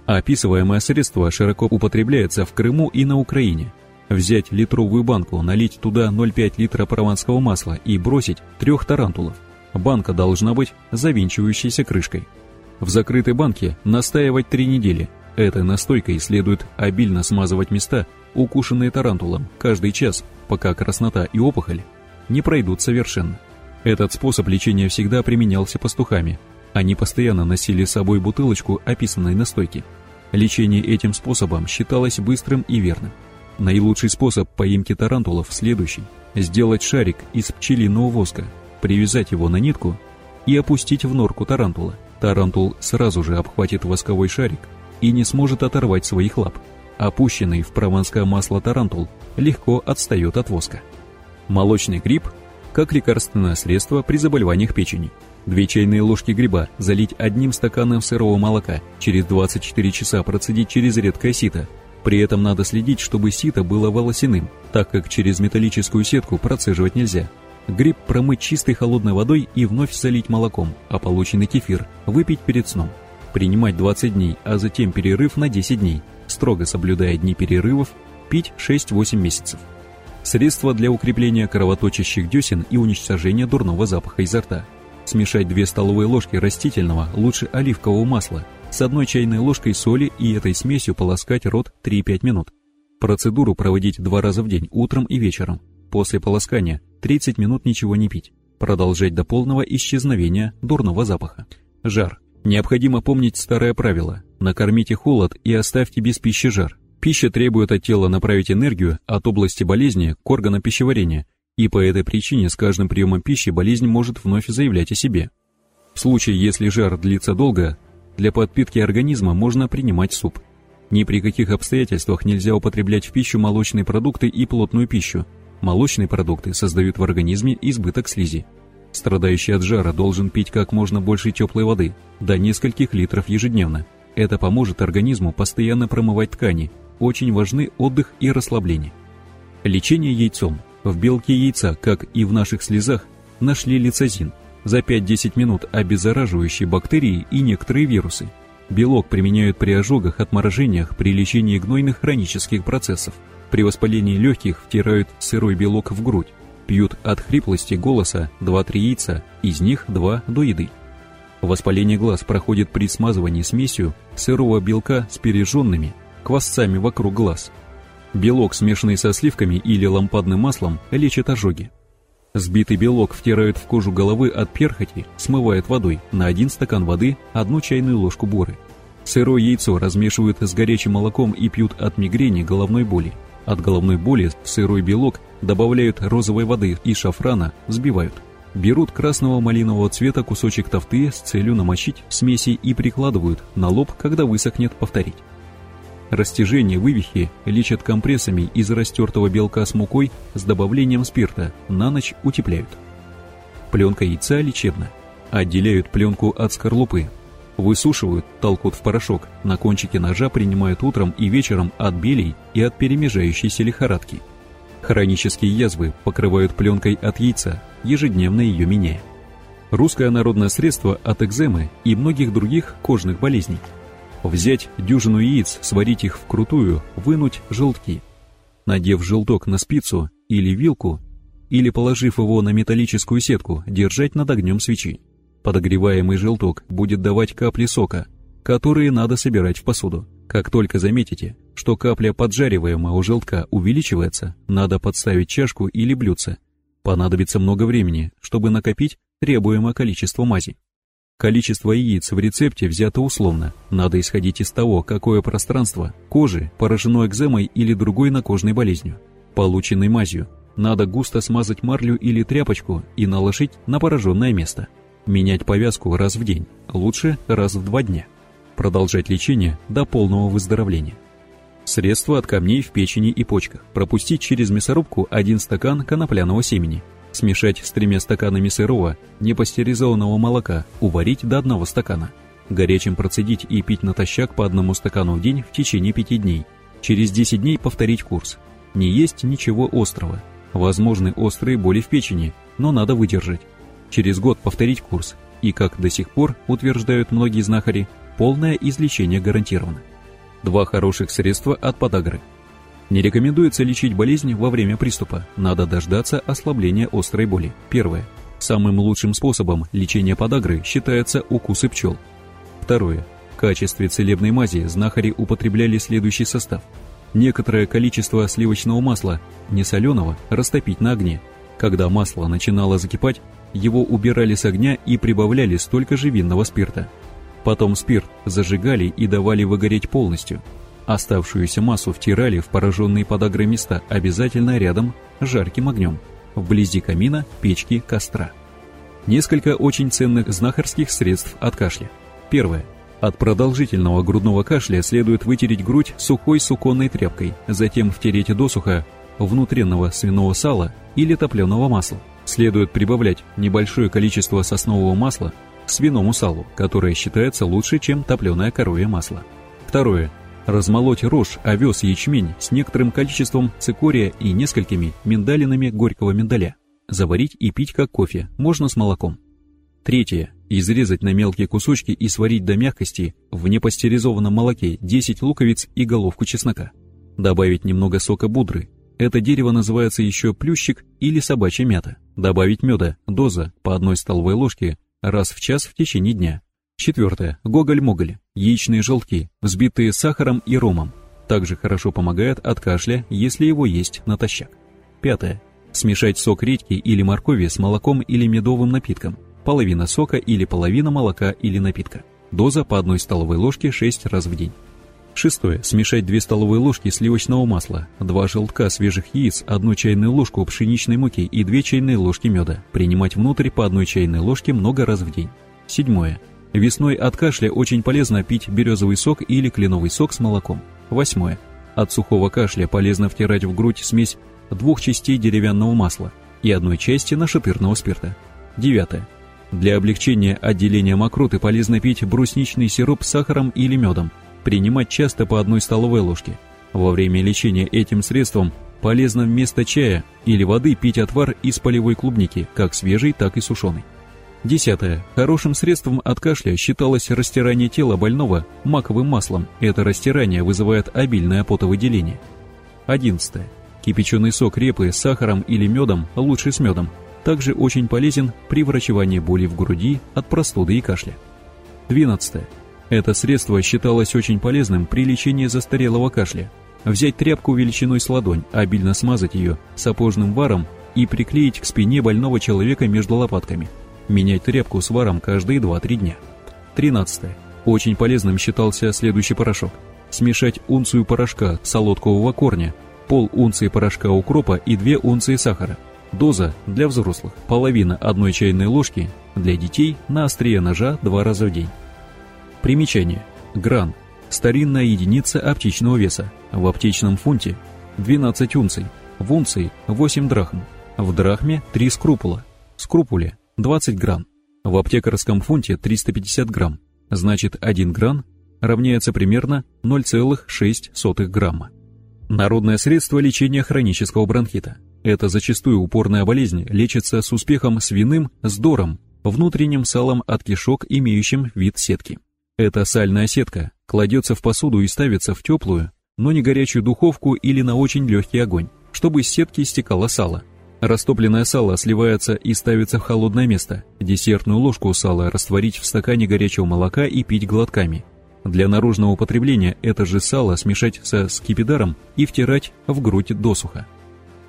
Описываемое средство широко употребляется в Крыму и на Украине – Взять литровую банку, налить туда 0,5 литра прованского масла и бросить трех тарантулов. Банка должна быть завинчивающейся крышкой. В закрытой банке настаивать три недели. Этой настойкой следует обильно смазывать места, укушенные тарантулом, каждый час, пока краснота и опухоль не пройдут совершенно. Этот способ лечения всегда применялся пастухами. Они постоянно носили с собой бутылочку описанной настойки. Лечение этим способом считалось быстрым и верным. Наилучший способ поимки тарантулов следующий. Сделать шарик из пчелиного воска, привязать его на нитку и опустить в норку тарантула. Тарантул сразу же обхватит восковой шарик и не сможет оторвать своих лап. Опущенный в прованское масло тарантул легко отстает от воска. Молочный гриб как лекарственное средство при заболеваниях печени. Две чайные ложки гриба залить одним стаканом сырого молока, через 24 часа процедить через редкое сито, при этом надо следить, чтобы сито было волосяным, так как через металлическую сетку процеживать нельзя. Гриб промыть чистой холодной водой и вновь солить молоком, а полученный кефир выпить перед сном. Принимать 20 дней, а затем перерыв на 10 дней, строго соблюдая дни перерывов, пить 6-8 месяцев. Средства для укрепления кровоточащих десен и уничтожения дурного запаха изо рта. Смешать 2 столовые ложки растительного, лучше оливкового масла, с одной чайной ложкой соли и этой смесью полоскать рот 3-5 минут. Процедуру проводить два раза в день, утром и вечером. После полоскания 30 минут ничего не пить. Продолжать до полного исчезновения дурного запаха. Жар. Необходимо помнить старое правило. Накормите холод и оставьте без пищи жар. Пища требует от тела направить энергию от области болезни к органам пищеварения, и по этой причине с каждым приемом пищи болезнь может вновь заявлять о себе. В случае, если жар длится долго, для подпитки организма можно принимать суп. Ни при каких обстоятельствах нельзя употреблять в пищу молочные продукты и плотную пищу. Молочные продукты создают в организме избыток слизи. Страдающий от жара должен пить как можно больше теплой воды, до нескольких литров ежедневно. Это поможет организму постоянно промывать ткани. Очень важны отдых и расслабление. Лечение яйцом. В белке яйца, как и в наших слезах, нашли лецозин – за 5-10 минут обеззараживающие бактерии и некоторые вирусы. Белок применяют при ожогах, отморожениях, при лечении гнойных хронических процессов. При воспалении легких втирают сырой белок в грудь. Пьют от хриплости голоса 2-3 яйца, из них 2 до еды. Воспаление глаз проходит при смазывании смесью сырого белка с пережженными квасцами вокруг глаз. Белок, смешанный со сливками или лампадным маслом, лечит ожоги. Сбитый белок втирают в кожу головы от перхоти, смывают водой на один стакан воды, одну чайную ложку боры. Сырое яйцо размешивают с горячим молоком и пьют от мигрени головной боли. От головной боли в сырой белок добавляют розовой воды и шафрана, взбивают. Берут красного малинового цвета кусочек тофты с целью намочить в смеси и прикладывают на лоб, когда высохнет повторить. Растяжение вывихи лечат компрессами из растертого белка с мукой с добавлением спирта, на ночь утепляют. Пленка яйца лечебна. Отделяют пленку от скорлупы. Высушивают, толкут в порошок, на кончике ножа принимают утром и вечером от белей и от перемежающейся лихорадки. Хронические язвы покрывают пленкой от яйца, ежедневно ее меняя. Русское народное средство от экземы и многих других кожных болезней – Взять дюжину яиц, сварить их вкрутую, вынуть желтки. Надев желток на спицу или вилку, или положив его на металлическую сетку, держать над огнем свечи. Подогреваемый желток будет давать капли сока, которые надо собирать в посуду. Как только заметите, что капля поджариваемого желтка увеличивается, надо подставить чашку или блюдце. Понадобится много времени, чтобы накопить требуемое количество мази. Количество яиц в рецепте взято условно. Надо исходить из того, какое пространство кожи поражено экземой или другой накожной болезнью. Полученной мазью надо густо смазать марлю или тряпочку и наложить на пораженное место. Менять повязку раз в день, лучше раз в два дня. Продолжать лечение до полного выздоровления. Средства от камней в печени и почках. Пропустить через мясорубку один стакан конопляного семени – Смешать с тремя стаканами сырого, непастеризованного молока, уварить до одного стакана. Горячим процедить и пить натощак по одному стакану в день в течение пяти дней. Через 10 дней повторить курс. Не есть ничего острого. Возможны острые боли в печени, но надо выдержать. Через год повторить курс. И, как до сих пор утверждают многие знахари, полное излечение гарантировано. Два хороших средства от подагры – не рекомендуется лечить болезнь во время приступа, надо дождаться ослабления острой боли. Первое. Самым лучшим способом лечения подагры считается укусы пчел. Второе. В качестве целебной мази знахари употребляли следующий состав. Некоторое количество сливочного масла, не соленого, растопить на огне. Когда масло начинало закипать, его убирали с огня и прибавляли столько же винного спирта. Потом спирт зажигали и давали выгореть полностью – Оставшуюся массу втирали в пораженные подагры места обязательно рядом жарким огнем, вблизи камина, печки, костра. Несколько очень ценных знахарских средств от кашля. Первое. От продолжительного грудного кашля следует вытереть грудь сухой суконной тряпкой, затем втереть досуха внутреннего свиного сала или топленого масла. Следует прибавлять небольшое количество соснового масла к свиному салу, которое считается лучше, чем топленое коровье масло. Второе размолоть рожь, овес, ячмень с некоторым количеством цикория и несколькими миндалинами горького миндаля. Заварить и пить как кофе, можно с молоком. Третье. Изрезать на мелкие кусочки и сварить до мягкости в непастеризованном молоке 10 луковиц и головку чеснока. Добавить немного сока будры. Это дерево называется еще плющик или собачья мята. Добавить меда, доза по одной столовой ложке раз в час в течение дня. Четвертое. Гоголь-моголь. Яичные желтки, взбитые сахаром и ромом. Также хорошо помогает от кашля, если его есть натощак. Пятое. Смешать сок редьки или моркови с молоком или медовым напитком. Половина сока или половина молока или напитка. Доза по одной столовой ложке 6 раз в день. Шестое. Смешать 2 столовые ложки сливочного масла, 2 желтка свежих яиц, 1 чайную ложку пшеничной муки и 2 чайные ложки меда. Принимать внутрь по одной чайной ложке много раз в день. Седьмое. Весной от кашля очень полезно пить березовый сок или кленовый сок с молоком. Восьмое. От сухого кашля полезно втирать в грудь смесь двух частей деревянного масла и одной части нашатырного спирта. Девятое. Для облегчения отделения мокроты полезно пить брусничный сироп с сахаром или медом, принимать часто по одной столовой ложке. Во время лечения этим средством полезно вместо чая или воды пить отвар из полевой клубники, как свежей, так и сушеной. Десятое. Хорошим средством от кашля считалось растирание тела больного маковым маслом. Это растирание вызывает обильное потовыделение. Одиннадцатое. Кипяченый сок репы с сахаром или медом, лучше с медом, также очень полезен при врачевании боли в груди от простуды и кашля. 12. Это средство считалось очень полезным при лечении застарелого кашля. Взять тряпку величиной с ладонь, обильно смазать ее сапожным варом и приклеить к спине больного человека между лопатками. Менять тряпку с варом каждые 2-3 дня. 13. Очень полезным считался следующий порошок. Смешать унцию порошка солодкового корня, пол унции порошка укропа и 2 унции сахара – Доза для взрослых – половина одной чайной ложки, для детей на острие ножа два раза в день. Примечание. Гран – старинная единица аптечного веса. В аптечном фунте – 12 унций, в унции – 8 драхм, в драхме – 3 скрупула, скрупуле – 20 гран, в аптекарском фунте – 350 грамм, значит 1 гран равняется примерно 0,6 грамма. Народное средство лечения хронического бронхита – эта зачастую упорная болезнь лечится с успехом свиным сдором, внутренним салом от кишок, имеющим вид сетки. Эта сальная сетка кладется в посуду и ставится в теплую, но не горячую духовку или на очень легкий огонь, чтобы из сетки стекало сало. Растопленное сало сливается и ставится в холодное место. Десертную ложку сала растворить в стакане горячего молока и пить глотками. Для наружного употребления это же сало смешать со скипидаром и втирать в грудь досуха.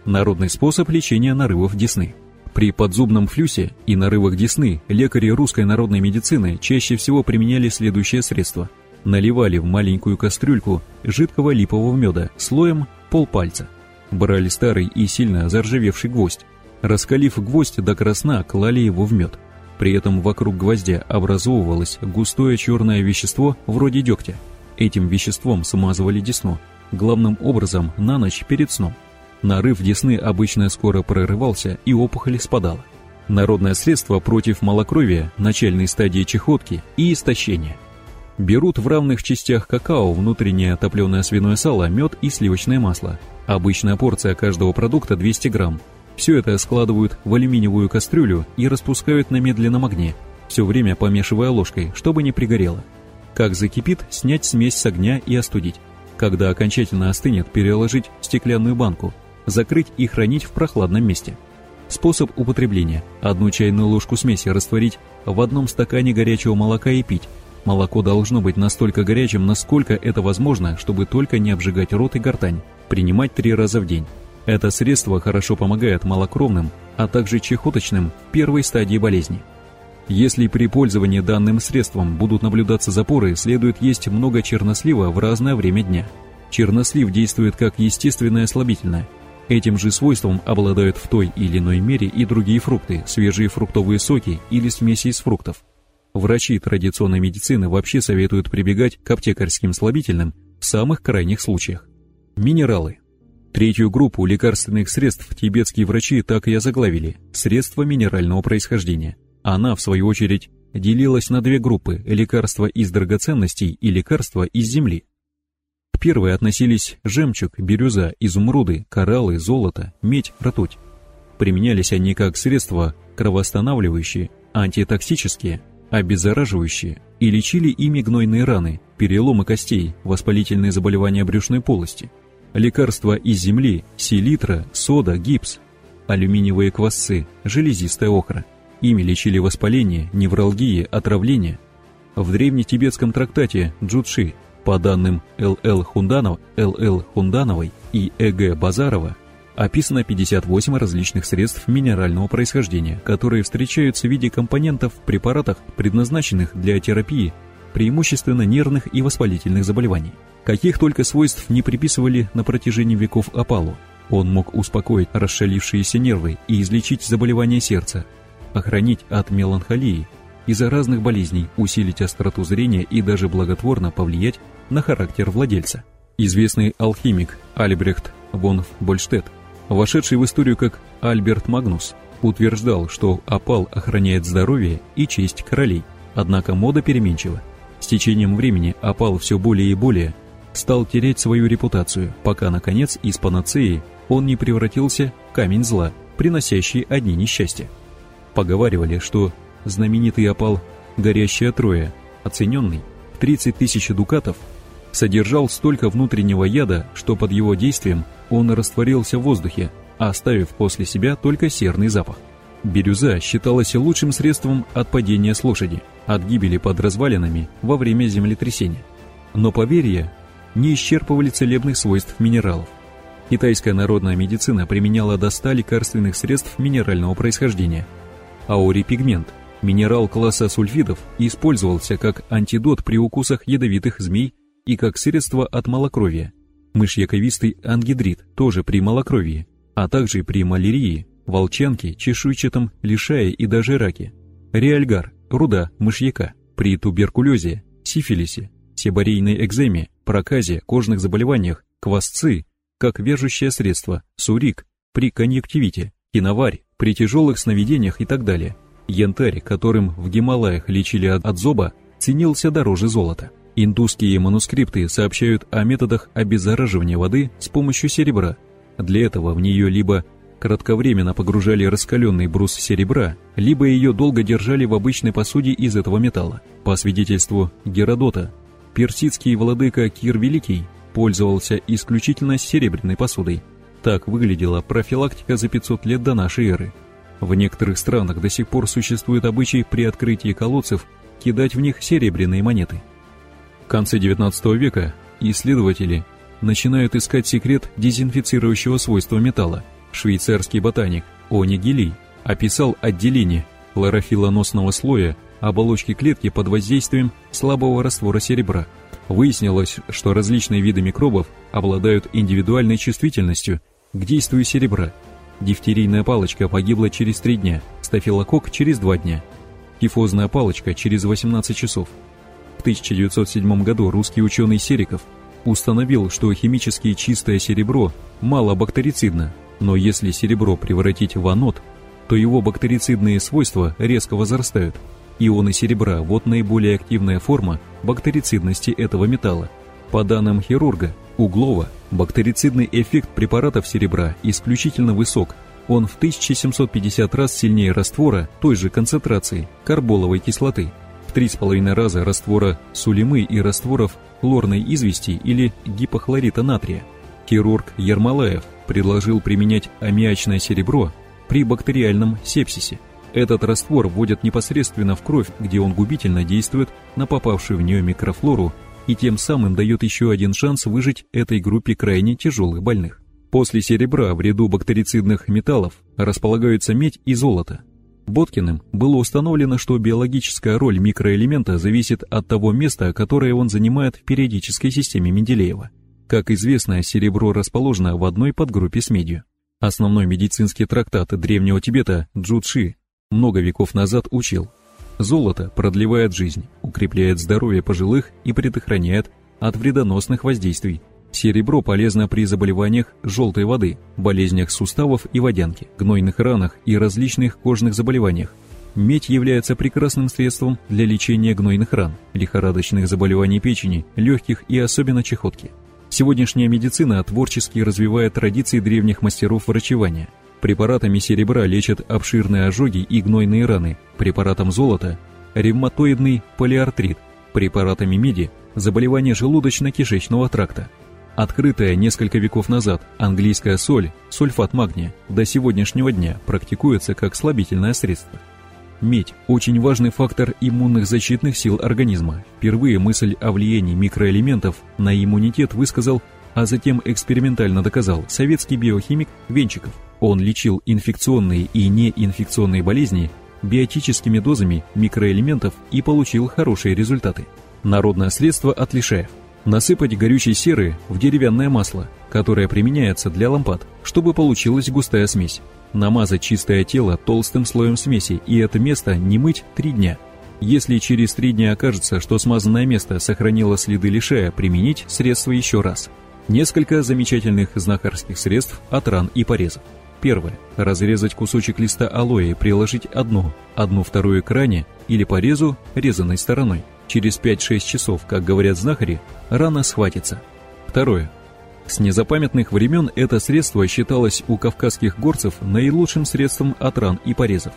Народный способ лечения нарывов десны. При подзубном флюсе и нарывах десны лекари русской народной медицины чаще всего применяли следующее средство. Наливали в маленькую кастрюльку жидкого липового меда слоем полпальца. Брали старый и сильно заржавевший гвоздь. Раскалив гвоздь до красна, клали его в мед. При этом вокруг гвоздя образовывалось густое черное вещество вроде дегтя. Этим веществом смазывали десну, главным образом на ночь перед сном. Нарыв десны обычно скоро прорывался и опухоль спадала. Народное средство против малокровия, начальной стадии чехотки и истощения. Берут в равных частях какао, внутреннее топленое свиное сало, мед и сливочное масло. Обычная порция каждого продукта 200 грамм. Все это складывают в алюминиевую кастрюлю и распускают на медленном огне, все время помешивая ложкой, чтобы не пригорело. Как закипит, снять смесь с огня и остудить. Когда окончательно остынет, переложить в стеклянную банку, закрыть и хранить в прохладном месте. Способ употребления. Одну чайную ложку смеси растворить в одном стакане горячего молока и пить. Молоко должно быть настолько горячим, насколько это возможно, чтобы только не обжигать рот и гортань. Принимать три раза в день. Это средство хорошо помогает малокровным, а также чехоточным первой стадии болезни. Если при пользовании данным средством будут наблюдаться запоры, следует есть много чернослива в разное время дня. Чернослив действует как естественное слабительное – Этим же свойством обладают в той или иной мере и другие фрукты, свежие фруктовые соки или смеси из фруктов. Врачи традиционной медицины вообще советуют прибегать к аптекарским слабительным в самых крайних случаях. Минералы. Третью группу лекарственных средств тибетские врачи так и озаглавили – средства минерального происхождения. Она, в свою очередь, делилась на две группы – лекарства из драгоценностей и лекарства из земли. Первые относились жемчуг, бирюза, изумруды, кораллы, золото, медь, ртуть. Применялись они как средства кровоостанавливающие, антитоксические, обеззараживающие и лечили ими гнойные раны, переломы костей, воспалительные заболевания брюшной полости. Лекарства из земли, селитра, сода, гипс, алюминиевые квасцы, железистая охра. Ими лечили воспаление, невралгии, отравление. В древнетибетском трактате Джудши по данным Л.Л. Хунданов, Л.Л. Хундановой и Э.Г. Базарова, описано 58 различных средств минерального происхождения, которые встречаются в виде компонентов в препаратах, предназначенных для терапии преимущественно нервных и воспалительных заболеваний. Каких только свойств не приписывали на протяжении веков опалу. Он мог успокоить расшалившиеся нервы и излечить заболевания сердца, охранить от меланхолии, из-за разных болезней, усилить остроту зрения и даже благотворно повлиять на характер владельца. Известный алхимик Альбрехт фон Больштедт, вошедший в историю как Альберт Магнус, утверждал, что опал охраняет здоровье и честь королей. Однако мода переменчива. С течением времени опал все более и более стал терять свою репутацию, пока, наконец, из панацеи он не превратился в камень зла, приносящий одни несчастья. Поговаривали, что знаменитый опал «Горящая Троя», оцененный в 30 тысяч дукатов, содержал столько внутреннего яда, что под его действием он растворился в воздухе, оставив после себя только серный запах. Бирюза считалась лучшим средством от падения с лошади, от гибели под развалинами во время землетрясения. Но поверья не исчерпывали целебных свойств минералов. Китайская народная медицина применяла до 100 лекарственных средств минерального происхождения. Аурипигмент, минерал класса сульфидов, использовался как антидот при укусах ядовитых змей и как средство от малокровия. Мышьяковистый ангидрид тоже при малокровии, а также при малярии, волчанке, чешуйчатом, лишае и даже раке. Реальгар, руда мышьяка, при туберкулезе, сифилисе, себорейной экземе, проказе, кожных заболеваниях, квасцы, как вяжущее средство, сурик, при конъюнктивите, киноварь, при тяжелых сновидениях и так далее. Янтарь, которым в Гималаях лечили от зоба, ценился дороже золота. Индусские манускрипты сообщают о методах обеззараживания воды с помощью серебра. Для этого в нее либо кратковременно погружали раскаленный брус серебра, либо ее долго держали в обычной посуде из этого металла. По свидетельству Геродота, персидский владыка Кир Великий пользовался исключительно серебряной посудой. Так выглядела профилактика за 500 лет до нашей эры. В некоторых странах до сих пор существует обычай при открытии колодцев кидать в них серебряные монеты – конце XIX века исследователи начинают искать секрет дезинфицирующего свойства металла. Швейцарский ботаник Они Гилей описал отделение хлорофилоносного слоя оболочки клетки под воздействием слабого раствора серебра. Выяснилось, что различные виды микробов обладают индивидуальной чувствительностью к действию серебра. Дифтерийная палочка погибла через 3 дня, стафилококк через 2 дня, тифозная палочка через 18 часов – 1907 году русский ученый Сериков установил, что химически чистое серебро мало бактерицидно, но если серебро превратить в анод, то его бактерицидные свойства резко возрастают. Ионы серебра – вот наиболее активная форма бактерицидности этого металла. По данным хирурга Углова, бактерицидный эффект препаратов серебра исключительно высок. Он в 1750 раз сильнее раствора той же концентрации карболовой кислоты – с половиной раза раствора сулимы и растворов хлорной извести или гипохлорита натрия. Хирург Ермолаев предложил применять аммиачное серебро при бактериальном сепсисе. Этот раствор вводят непосредственно в кровь, где он губительно действует на попавшую в нее микрофлору и тем самым дает еще один шанс выжить этой группе крайне тяжелых больных. После серебра в ряду бактерицидных металлов располагаются медь и золото – Боткиным было установлено, что биологическая роль микроэлемента зависит от того места, которое он занимает в периодической системе Менделеева. Как известно, серебро расположено в одной подгруппе с медью. Основной медицинский трактат Древнего Тибета Джудши много веков назад учил. Золото продлевает жизнь, укрепляет здоровье пожилых и предохраняет от вредоносных воздействий Серебро полезно при заболеваниях желтой воды, болезнях суставов и водянки, гнойных ранах и различных кожных заболеваниях. Медь является прекрасным средством для лечения гнойных ран, лихорадочных заболеваний печени, легких и особенно чехотки. Сегодняшняя медицина творчески развивает традиции древних мастеров врачевания. Препаратами серебра лечат обширные ожоги и гнойные раны, препаратом золота – ревматоидный полиартрит, препаратами меди – заболевания желудочно-кишечного тракта – Открытая несколько веков назад английская соль, сульфат магния, до сегодняшнего дня практикуется как слабительное средство. Медь – очень важный фактор иммунных защитных сил организма. Впервые мысль о влиянии микроэлементов на иммунитет высказал, а затем экспериментально доказал советский биохимик Венчиков. Он лечил инфекционные и неинфекционные болезни биотическими дозами микроэлементов и получил хорошие результаты. Народное средство от лишаев – Насыпать горючей серы в деревянное масло, которое применяется для лампад, чтобы получилась густая смесь. Намазать чистое тело толстым слоем смеси и это место не мыть три дня. Если через три дня окажется, что смазанное место сохранило следы лишая, применить средство еще раз. Несколько замечательных знахарских средств от ран и порезов. Первое. Разрезать кусочек листа алоэ и приложить одну, одну вторую к ране или порезу резаной стороной. Через 5-6 часов, как говорят знахари, рана схватится. Второе. С незапамятных времен это средство считалось у кавказских горцев наилучшим средством от ран и порезов.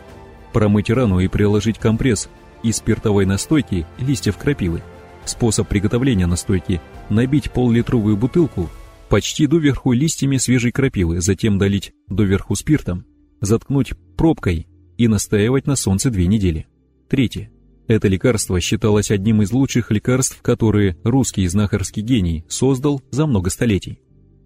Промыть рану и приложить компресс из спиртовой настойки листьев крапивы. Способ приготовления настойки – набить пол-литровую бутылку почти доверху листьями свежей крапивы, затем долить доверху спиртом, заткнуть пробкой и настаивать на солнце две недели. Третье. Это лекарство считалось одним из лучших лекарств, которые русский знахарский гений создал за много столетий.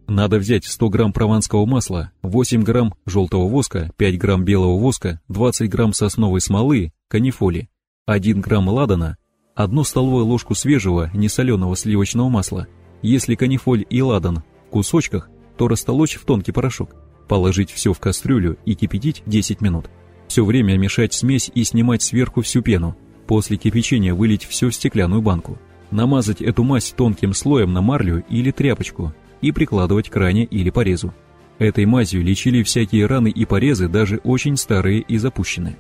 Надо взять 100 грамм прованского масла, 8 грамм желтого воска, 5 грамм белого воска, 20 грамм сосновой смолы, канифоли, 1 грамм ладана, 1 столовую ложку свежего несоленого сливочного масла. Если канифоль и ладан в кусочках, то растолочь в тонкий порошок, положить все в кастрюлю и кипятить 10 минут. Все время мешать смесь и снимать сверху всю пену. После кипячения вылить все в стеклянную банку. Намазать эту мазь тонким слоем на марлю или тряпочку и прикладывать к ране или порезу. Этой мазью лечили всякие раны и порезы, даже очень старые и запущенные.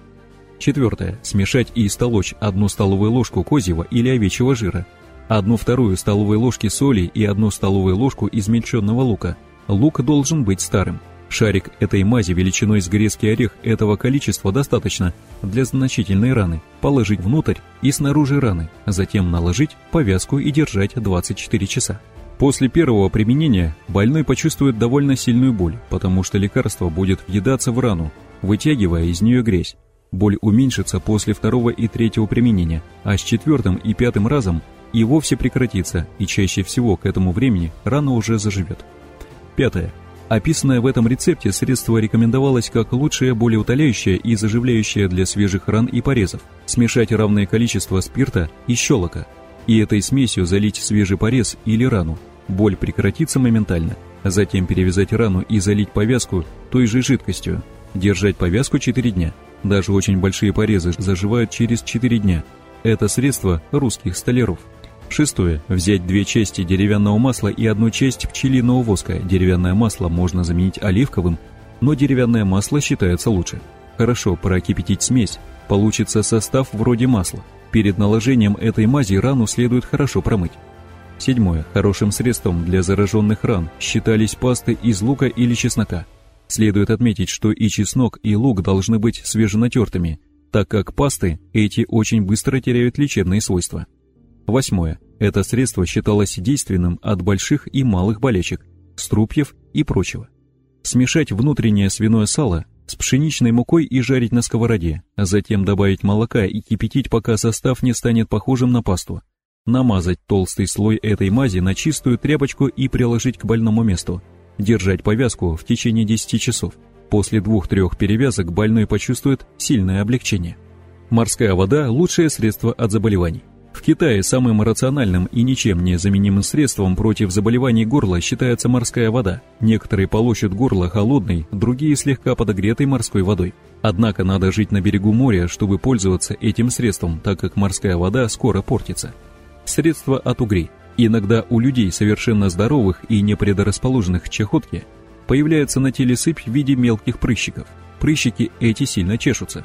Четвертое. Смешать и истолочь одну столовую ложку козьего или овечьего жира, одну вторую столовой ложки соли и одну столовую ложку измельченного лука. Лук должен быть старым. Шарик этой мази величиной с грецкий орех этого количества достаточно для значительной раны. Положить внутрь и снаружи раны, затем наложить повязку и держать 24 часа. После первого применения больной почувствует довольно сильную боль, потому что лекарство будет въедаться в рану, вытягивая из нее грязь. Боль уменьшится после второго и третьего применения, а с четвертым и пятым разом и вовсе прекратится, и чаще всего к этому времени рана уже заживет. Пятое. Описанное в этом рецепте средство рекомендовалось как лучшее болеутоляющее и заживляющее для свежих ран и порезов. Смешать равное количество спирта и щелока, и этой смесью залить свежий порез или рану. Боль прекратится моментально. Затем перевязать рану и залить повязку той же жидкостью. Держать повязку 4 дня. Даже очень большие порезы заживают через 4 дня. Это средство русских столяров. Шестое. Взять две части деревянного масла и одну часть пчелиного воска. Деревянное масло можно заменить оливковым, но деревянное масло считается лучше. Хорошо прокипятить смесь. Получится состав вроде масла. Перед наложением этой мази рану следует хорошо промыть. Седьмое. Хорошим средством для зараженных ран считались пасты из лука или чеснока. Следует отметить, что и чеснок, и лук должны быть свеженатертыми, так как пасты эти очень быстро теряют лечебные свойства. Восьмое. Это средство считалось действенным от больших и малых болячек, струпьев и прочего. Смешать внутреннее свиное сало с пшеничной мукой и жарить на сковороде, а затем добавить молока и кипятить, пока состав не станет похожим на пасту. Намазать толстый слой этой мази на чистую тряпочку и приложить к больному месту. Держать повязку в течение 10 часов. После двух-трех перевязок больной почувствует сильное облегчение. Морская вода – лучшее средство от заболеваний. В Китае самым рациональным и ничем не заменимым средством против заболеваний горла считается морская вода. Некоторые полощут горло холодной, другие слегка подогретой морской водой. Однако надо жить на берегу моря, чтобы пользоваться этим средством, так как морская вода скоро портится. Средство от угрей. Иногда у людей, совершенно здоровых и не предрасположенных к чахотке, появляется на теле сыпь в виде мелких прыщиков. Прыщики эти сильно чешутся.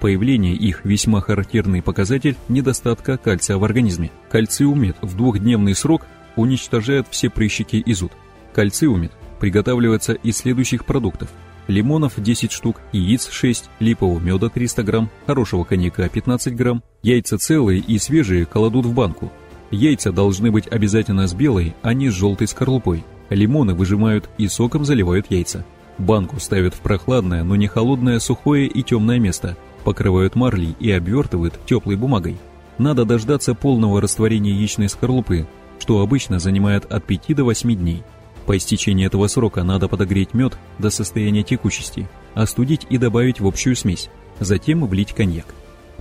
Появление их весьма характерный показатель недостатка кальция в организме. Кальциумет в двухдневный срок уничтожает все прыщики и зуд. Кальциумет приготавливается из следующих продуктов. Лимонов 10 штук, яиц 6, липового меда 300 грамм, хорошего коньяка 15 грамм, яйца целые и свежие кладут в банку. Яйца должны быть обязательно с белой, а не с желтой скорлупой. Лимоны выжимают и соком заливают яйца. Банку ставят в прохладное, но не холодное, сухое и темное место – покрывают марлей и обвертывают теплой бумагой. Надо дождаться полного растворения яичной скорлупы, что обычно занимает от 5 до 8 дней. По истечении этого срока надо подогреть мед до состояния текучести, остудить и добавить в общую смесь, затем влить коньяк.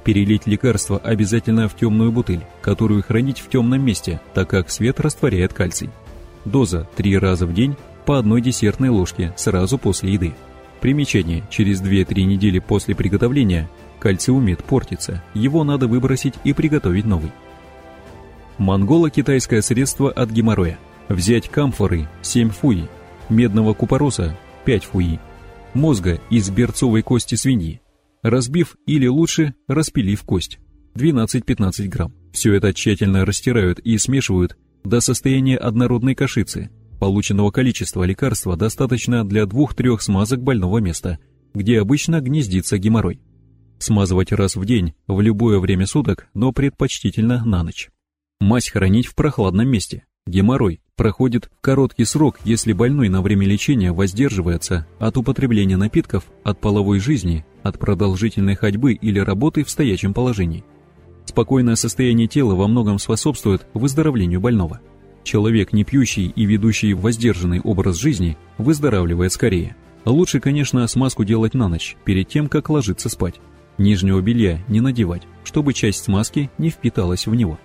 Перелить лекарство обязательно в темную бутыль, которую хранить в темном месте, так как свет растворяет кальций. Доза 3 раза в день по одной десертной ложке сразу после еды. Примечание. Через 2-3 недели после приготовления кальциумид портится, его надо выбросить и приготовить новый. Монголо-китайское средство от геморроя. Взять камфоры 7 фуи, медного купороса 5 фуи, мозга из берцовой кости свиньи, разбив или лучше распилив кость 12-15 грамм. Все это тщательно растирают и смешивают до состояния однородной кашицы – Полученного количества лекарства достаточно для двух-трех смазок больного места, где обычно гнездится геморрой. Смазывать раз в день, в любое время суток, но предпочтительно на ночь. Мазь хранить в прохладном месте. Геморрой проходит в короткий срок, если больной на время лечения воздерживается от употребления напитков, от половой жизни, от продолжительной ходьбы или работы в стоячем положении. Спокойное состояние тела во многом способствует выздоровлению больного. Человек, не пьющий и ведущий воздержанный образ жизни, выздоравливает скорее. Лучше, конечно, смазку делать на ночь, перед тем, как ложиться спать. Нижнего белья не надевать, чтобы часть смазки не впиталась в него.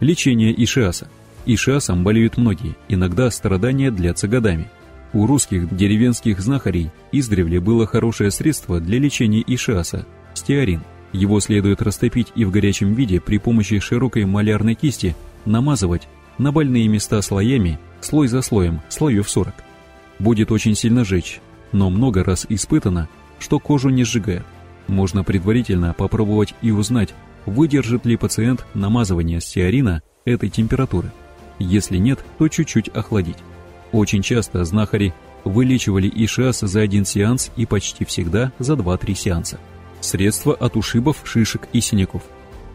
Лечение ишиаса. Ишиасом болеют многие, иногда страдания длятся годами. У русских деревенских знахарей издревле было хорошее средство для лечения ишиаса – стеарин. Его следует растопить и в горячем виде при помощи широкой малярной кисти намазывать на больные места слоями, слой за слоем, слоев 40. Будет очень сильно жечь, но много раз испытано, что кожу не сжигает. Можно предварительно попробовать и узнать, выдержит ли пациент намазывание стеарина этой температуры. Если нет, то чуть-чуть охладить. Очень часто знахари вылечивали ишиас за один сеанс и почти всегда за 2-3 сеанса. Средства от ушибов, шишек и синяков.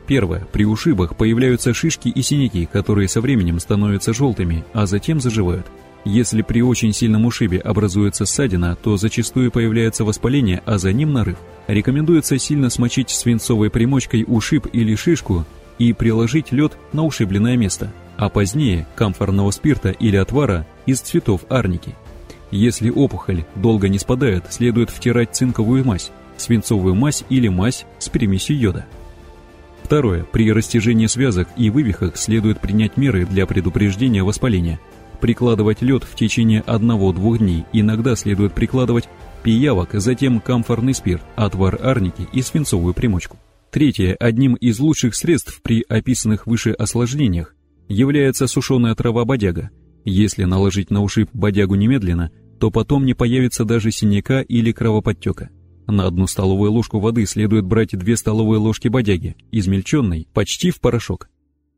Первое. При ушибах появляются шишки и синяки, которые со временем становятся желтыми, а затем заживают. Если при очень сильном ушибе образуется ссадина, то зачастую появляется воспаление, а за ним нарыв. Рекомендуется сильно смочить свинцовой примочкой ушиб или шишку и приложить лед на ушибленное место, а позднее камфорного спирта или отвара из цветов арники. Если опухоль долго не спадает, следует втирать цинковую мазь, свинцовую мазь или мазь с примесью йода. Второе. При растяжении связок и вывихах следует принять меры для предупреждения воспаления – прикладывать лед в течение одного-двух дней, иногда следует прикладывать пиявок, затем камфорный спирт, отвар арники и свинцовую примочку. Третье, одним из лучших средств при описанных выше осложнениях является сушеная трава бодяга. Если наложить на ушиб бодягу немедленно, то потом не появится даже синяка или кровоподтека. На одну столовую ложку воды следует брать две столовые ложки бодяги, измельченной почти в порошок.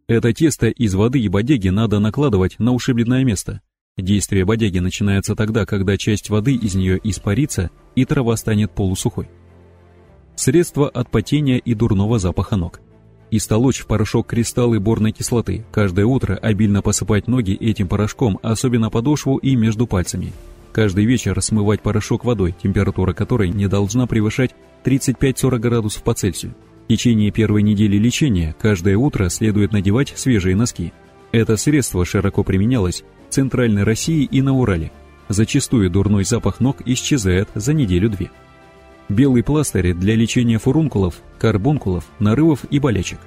Это тесто из воды и бодяги надо накладывать на ушибленное место. Действие бодяги начинается тогда, когда часть воды из нее испарится и трава станет полусухой. Средство от потения и дурного запаха ног. Истолочь в порошок кристаллы борной кислоты. Каждое утро обильно посыпать ноги этим порошком, особенно подошву и между пальцами. Каждый вечер смывать порошок водой, температура которой не должна превышать 35-40 градусов по Цельсию. В течение первой недели лечения каждое утро следует надевать свежие носки. Это средство широко применялось в Центральной России и на Урале. Зачастую дурной запах ног исчезает за неделю-две. Белый пластырь для лечения фурункулов, карбункулов, нарывов и болячек.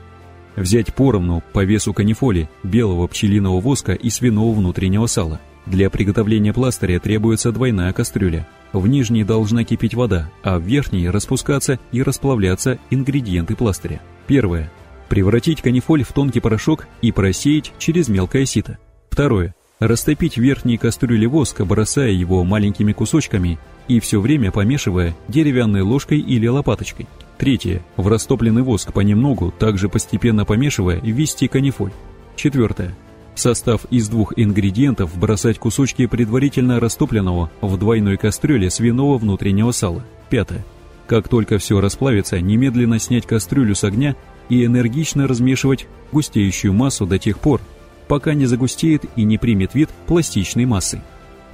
Взять поровну по весу канифоли, белого пчелиного воска и свиного внутреннего сала. Для приготовления пластыря требуется двойная кастрюля – в нижней должна кипеть вода, а в верхней распускаться и расплавляться ингредиенты пластыря. Первое. Превратить канифоль в тонкий порошок и просеять через мелкое сито. Второе. Растопить в верхней кастрюле воск, бросая его маленькими кусочками и все время помешивая деревянной ложкой или лопаточкой. Третье. В растопленный воск понемногу, также постепенно помешивая, ввести канифоль. Четвертое состав из двух ингредиентов бросать кусочки предварительно растопленного в двойной кастрюле свиного внутреннего сала. Пятое. Как только все расплавится, немедленно снять кастрюлю с огня и энергично размешивать густеющую массу до тех пор, пока не загустеет и не примет вид пластичной массы.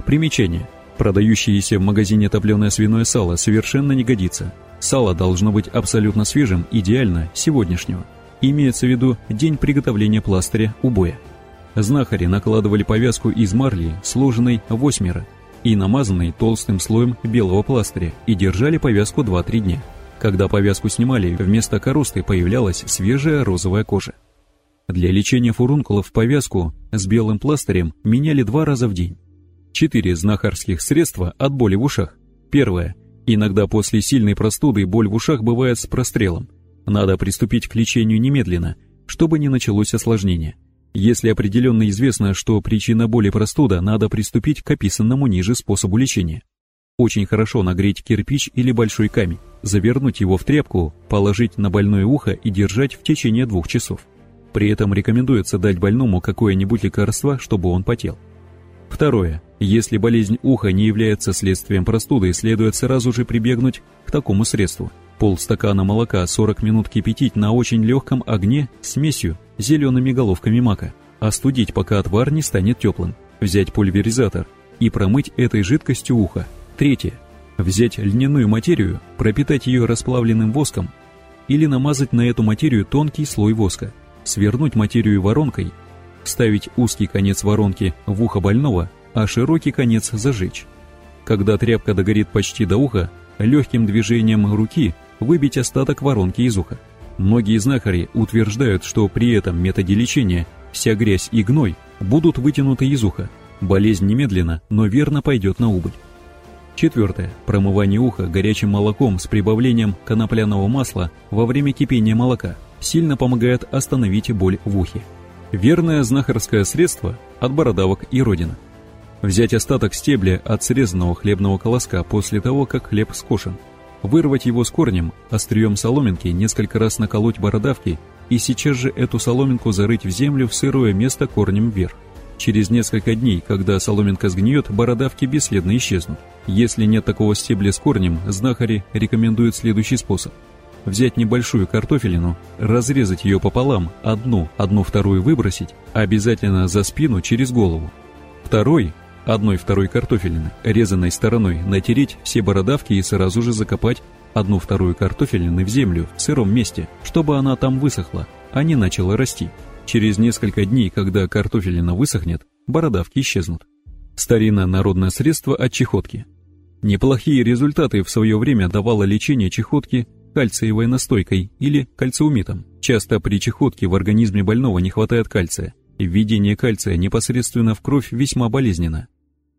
Примечание. Продающееся в магазине топленое свиное сало совершенно не годится. Сало должно быть абсолютно свежим, идеально сегодняшнего. Имеется в виду день приготовления пластыря убоя. Знахари накладывали повязку из марли, сложенной восьмеро, и намазанной толстым слоем белого пластыря, и держали повязку 2-3 дня. Когда повязку снимали, вместо коросты появлялась свежая розовая кожа. Для лечения фурункулов повязку с белым пластырем меняли два раза в день. Четыре знахарских средства от боли в ушах. Первое. Иногда после сильной простуды боль в ушах бывает с прострелом. Надо приступить к лечению немедленно, чтобы не началось осложнение – если определенно известно, что причина боли простуда, надо приступить к описанному ниже способу лечения. Очень хорошо нагреть кирпич или большой камень, завернуть его в тряпку, положить на больное ухо и держать в течение двух часов. При этом рекомендуется дать больному какое-нибудь лекарство, чтобы он потел. Второе. Если болезнь уха не является следствием простуды, следует сразу же прибегнуть к такому средству. Полстакана молока 40 минут кипятить на очень легком огне смесью зелеными головками мака. Остудить, пока отвар не станет теплым. Взять пульверизатор и промыть этой жидкостью ухо. Третье. Взять льняную материю, пропитать ее расплавленным воском или намазать на эту материю тонкий слой воска, свернуть материю воронкой, вставить узкий конец воронки в ухо больного, а широкий конец зажечь. Когда тряпка догорит почти до уха, легким движением руки выбить остаток воронки из уха. Многие знахари утверждают, что при этом методе лечения вся грязь и гной будут вытянуты из уха. Болезнь немедленно, но верно пойдет на убыль. Четвертое. Промывание уха горячим молоком с прибавлением конопляного масла во время кипения молока сильно помогает остановить боль в ухе. Верное знахарское средство от бородавок и родина. Взять остаток стебля от срезанного хлебного колоска после того, как хлеб скошен. Вырвать его с корнем, острием соломинки несколько раз наколоть бородавки и сейчас же эту соломинку зарыть в землю в сырое место корнем вверх. Через несколько дней, когда соломинка сгниет, бородавки бесследно исчезнут. Если нет такого стебля с корнем, знахари рекомендуют следующий способ. Взять небольшую картофелину, разрезать ее пополам, одну, одну вторую выбросить, обязательно за спину через голову. Второй, одной второй картофелины, резаной стороной, натереть все бородавки и сразу же закопать одну вторую картофелины в землю в сыром месте, чтобы она там высохла, а не начала расти. Через несколько дней, когда картофелина высохнет, бородавки исчезнут. Старинное народное средство от чехотки. Неплохие результаты в свое время давало лечение чехотки кальциевой настойкой или кальциумитом. Часто при чехотке в организме больного не хватает кальция, введение кальция непосредственно в кровь весьма болезненно.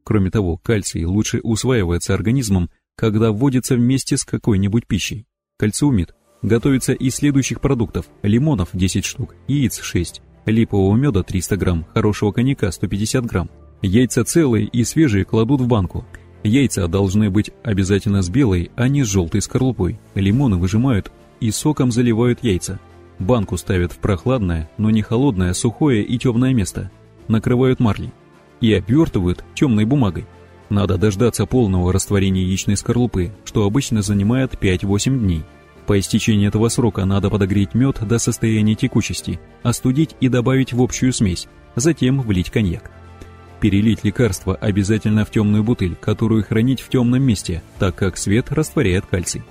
Кроме того, кальций лучше усваивается организмом, когда вводится вместе с какой-нибудь пищей. Кальциумит Готовится из следующих продуктов. Лимонов 10 штук, яиц 6, липового меда 300 грамм, хорошего коньяка 150 грамм. Яйца целые и свежие кладут в банку. Яйца должны быть обязательно с белой, а не с желтой скорлупой. Лимоны выжимают и соком заливают яйца. Банку ставят в прохладное, но не холодное, сухое и темное место. Накрывают марлей. И обвертывают темной бумагой. Надо дождаться полного растворения яичной скорлупы, что обычно занимает 5-8 дней. По истечении этого срока надо подогреть мед до состояния текучести, остудить и добавить в общую смесь, затем влить коньяк. Перелить лекарство обязательно в темную бутыль, которую хранить в темном месте, так как свет растворяет кальций.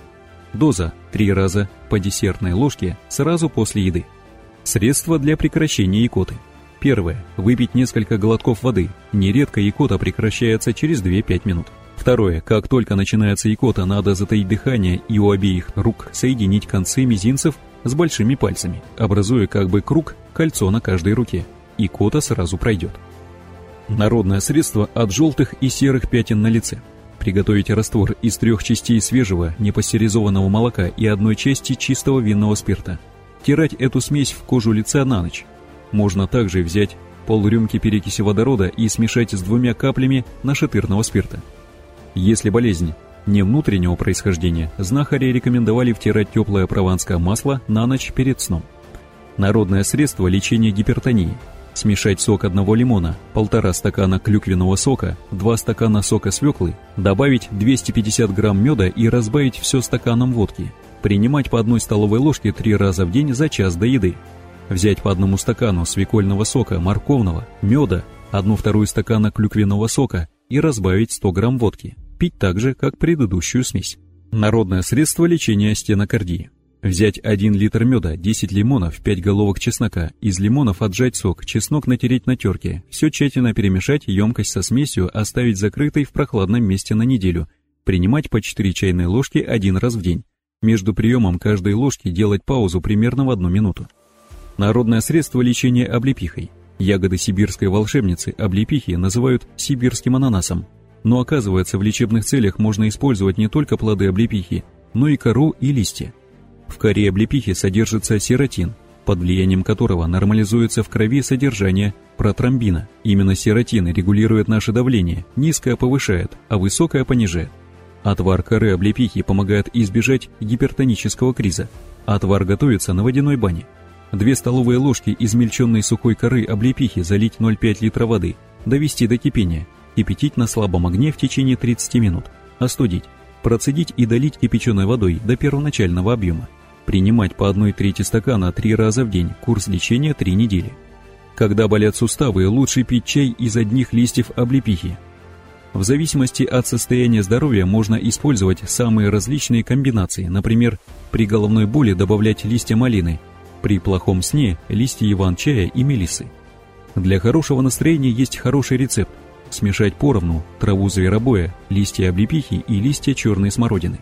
Доза – 3 раза по десертной ложке сразу после еды. Средства для прекращения икоты. Первое. Выпить несколько глотков воды. Нередко икота прекращается через 2-5 минут. Второе. Как только начинается икота, надо затаить дыхание и у обеих рук соединить концы мизинцев с большими пальцами, образуя как бы круг, кольцо на каждой руке. Икота сразу пройдет. Народное средство от желтых и серых пятен на лице. Приготовить раствор из трех частей свежего, непастеризованного молока и одной части чистого винного спирта. Тирать эту смесь в кожу лица на ночь. Можно также взять полрюмки перекиси водорода и смешать с двумя каплями нашатырного спирта. Если болезнь не внутреннего происхождения, знахари рекомендовали втирать теплое прованское масло на ночь перед сном. Народное средство лечения гипертонии. Смешать сок одного лимона, полтора стакана клюквенного сока, два стакана сока свеклы, добавить 250 грамм меда и разбавить все стаканом водки. Принимать по одной столовой ложке три раза в день за час до еды. Взять по одному стакану свекольного сока, морковного, меда, одну-вторую стакана клюквенного сока и разбавить 100 грамм водки пить так же, как предыдущую смесь. Народное средство лечения стенокардии. Взять 1 литр меда, 10 лимонов, 5 головок чеснока, из лимонов отжать сок, чеснок натереть на терке, все тщательно перемешать, емкость со смесью оставить закрытой в прохладном месте на неделю, принимать по 4 чайные ложки один раз в день. Между приемом каждой ложки делать паузу примерно в одну минуту. Народное средство лечения облепихой. Ягоды сибирской волшебницы облепихи называют сибирским ананасом, но оказывается, в лечебных целях можно использовать не только плоды облепихи, но и кору и листья. В коре облепихи содержится серотин, под влиянием которого нормализуется в крови содержание протромбина. Именно серотин регулирует наше давление, низкое повышает, а высокое понижает. Отвар коры облепихи помогает избежать гипертонического криза. Отвар готовится на водяной бане. Две столовые ложки измельченной сухой коры облепихи залить 0,5 литра воды, довести до кипения – кипятить на слабом огне в течение 30 минут, остудить. Процедить и долить кипяченой водой до первоначального объема. Принимать по одной трети стакана три раза в день, курс лечения 3 недели. Когда болят суставы, лучше пить чай из одних листьев облепихи. В зависимости от состояния здоровья можно использовать самые различные комбинации, например, при головной боли добавлять листья малины, при плохом сне – листья иван-чая и мелисы. Для хорошего настроения есть хороший рецепт – смешать поровну траву зверобоя, листья облепихи и листья черной смородины.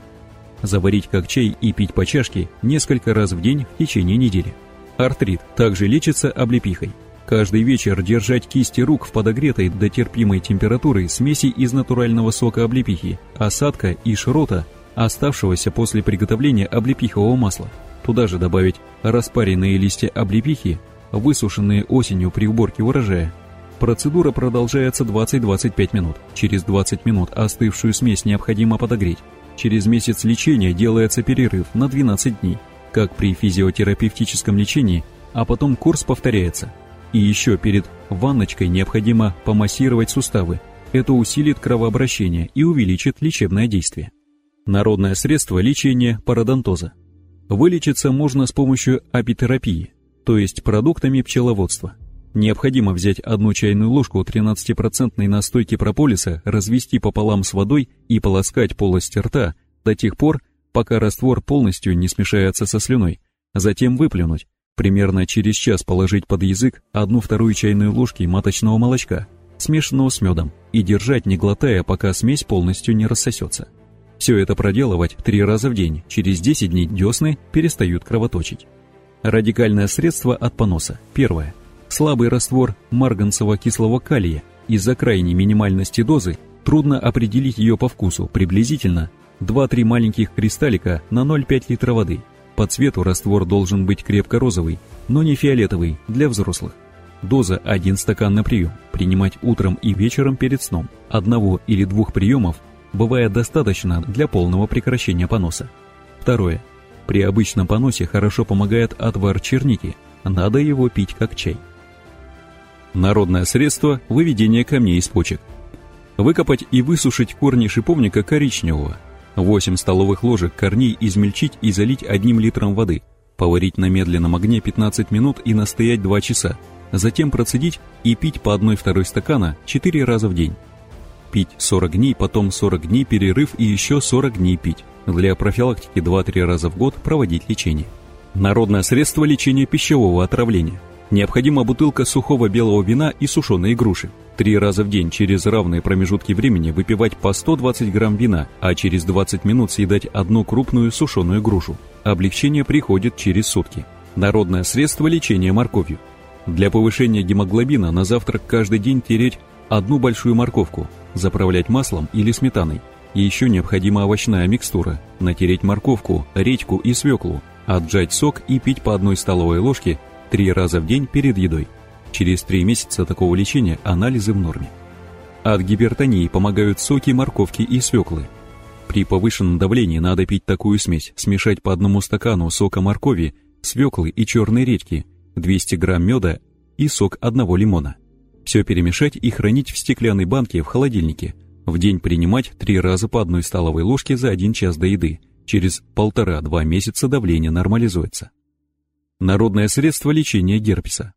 Заварить как чай и пить по чашке несколько раз в день в течение недели. Артрит также лечится облепихой – Каждый вечер держать кисти рук в подогретой до терпимой температуры смеси из натурального сока облепихи, осадка и шрота, оставшегося после приготовления облепихового масла. Туда же добавить распаренные листья облепихи, высушенные осенью при уборке урожая. Процедура продолжается 20-25 минут. Через 20 минут остывшую смесь необходимо подогреть. Через месяц лечения делается перерыв на 12 дней, как при физиотерапевтическом лечении, а потом курс повторяется – и еще перед ванночкой необходимо помассировать суставы. Это усилит кровообращение и увеличит лечебное действие. Народное средство лечения пародонтоза. Вылечиться можно с помощью апитерапии, то есть продуктами пчеловодства. Необходимо взять одну чайную ложку 13% настойки прополиса, развести пополам с водой и полоскать полость рта до тех пор, пока раствор полностью не смешается со слюной, затем выплюнуть, Примерно через час положить под язык одну-вторую чайную ложки маточного молочка, смешанного с медом, и держать не глотая, пока смесь полностью не рассосется. Все это проделывать три раза в день, через 10 дней десны перестают кровоточить. Радикальное средство от поноса. Первое. Слабый раствор марганцево кислого калия. Из-за крайней минимальности дозы трудно определить ее по вкусу, приблизительно 2-3 маленьких кристаллика на 0,5 литра воды – по цвету раствор должен быть крепко-розовый, но не фиолетовый для взрослых. Доза 1 стакан на прием. Принимать утром и вечером перед сном. Одного или двух приемов бывает достаточно для полного прекращения поноса. Второе. При обычном поносе хорошо помогает отвар черники. Надо его пить как чай. Народное средство выведения камней из почек. Выкопать и высушить корни шиповника коричневого, 8 столовых ложек корней измельчить и залить одним литром воды, поварить на медленном огне 15 минут и настоять 2 часа, затем процедить и пить по 1-2 стакана 4 раза в день. Пить 40 дней, потом 40 дней перерыв и еще 40 дней пить. Для профилактики 2-3 раза в год проводить лечение. Народное средство лечения пищевого отравления. Необходима бутылка сухого белого вина и сушеные груши. Три раза в день через равные промежутки времени выпивать по 120 грамм вина, а через 20 минут съедать одну крупную сушеную грушу. Облегчение приходит через сутки. Народное средство лечения морковью. Для повышения гемоглобина на завтрак каждый день тереть одну большую морковку, заправлять маслом или сметаной. И еще необходима овощная микстура. Натереть морковку, редьку и свеклу, отжать сок и пить по одной столовой ложке три раза в день перед едой. Через три месяца такого лечения анализы в норме. От гипертонии помогают соки морковки и свеклы. При повышенном давлении надо пить такую смесь, смешать по одному стакану сока моркови, свеклы и черной редьки, 200 грамм меда и сок одного лимона. Все перемешать и хранить в стеклянной банке в холодильнике. В день принимать три раза по одной столовой ложке за один час до еды. Через полтора-два месяца давление нормализуется. Народное средство лечения герпеса.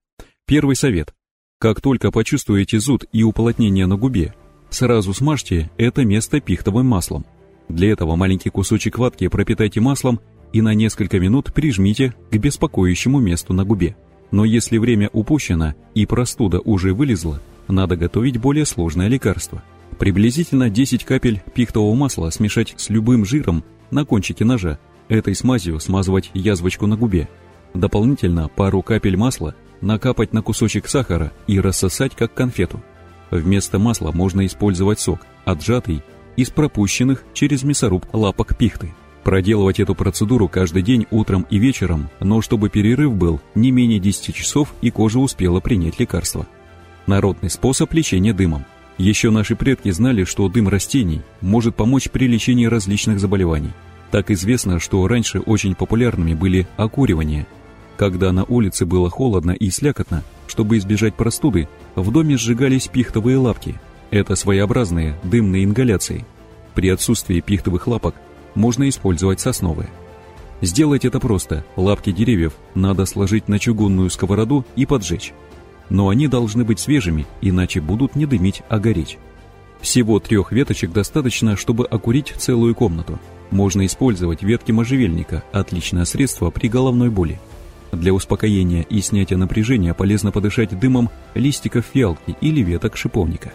Первый совет. Как только почувствуете зуд и уплотнение на губе, сразу смажьте это место пихтовым маслом. Для этого маленький кусочек ватки пропитайте маслом и на несколько минут прижмите к беспокоящему месту на губе. Но если время упущено и простуда уже вылезла, надо готовить более сложное лекарство. Приблизительно 10 капель пихтового масла смешать с любым жиром на кончике ножа. Этой смазью смазывать язвочку на губе. Дополнительно пару капель масла накапать на кусочек сахара и рассосать как конфету. Вместо масла можно использовать сок, отжатый из пропущенных через мясоруб лапок пихты. Проделывать эту процедуру каждый день утром и вечером, но чтобы перерыв был не менее 10 часов и кожа успела принять лекарство. Народный способ лечения дымом. Еще наши предки знали, что дым растений может помочь при лечении различных заболеваний. Так известно, что раньше очень популярными были окуривания – когда на улице было холодно и слякотно, чтобы избежать простуды, в доме сжигались пихтовые лапки. Это своеобразные дымные ингаляции. При отсутствии пихтовых лапок можно использовать сосновые. Сделать это просто. Лапки деревьев надо сложить на чугунную сковороду и поджечь. Но они должны быть свежими, иначе будут не дымить, а гореть. Всего трех веточек достаточно, чтобы окурить целую комнату. Можно использовать ветки можжевельника, отличное средство при головной боли. Для успокоения и снятия напряжения полезно подышать дымом листиков фиалки или веток шиповника.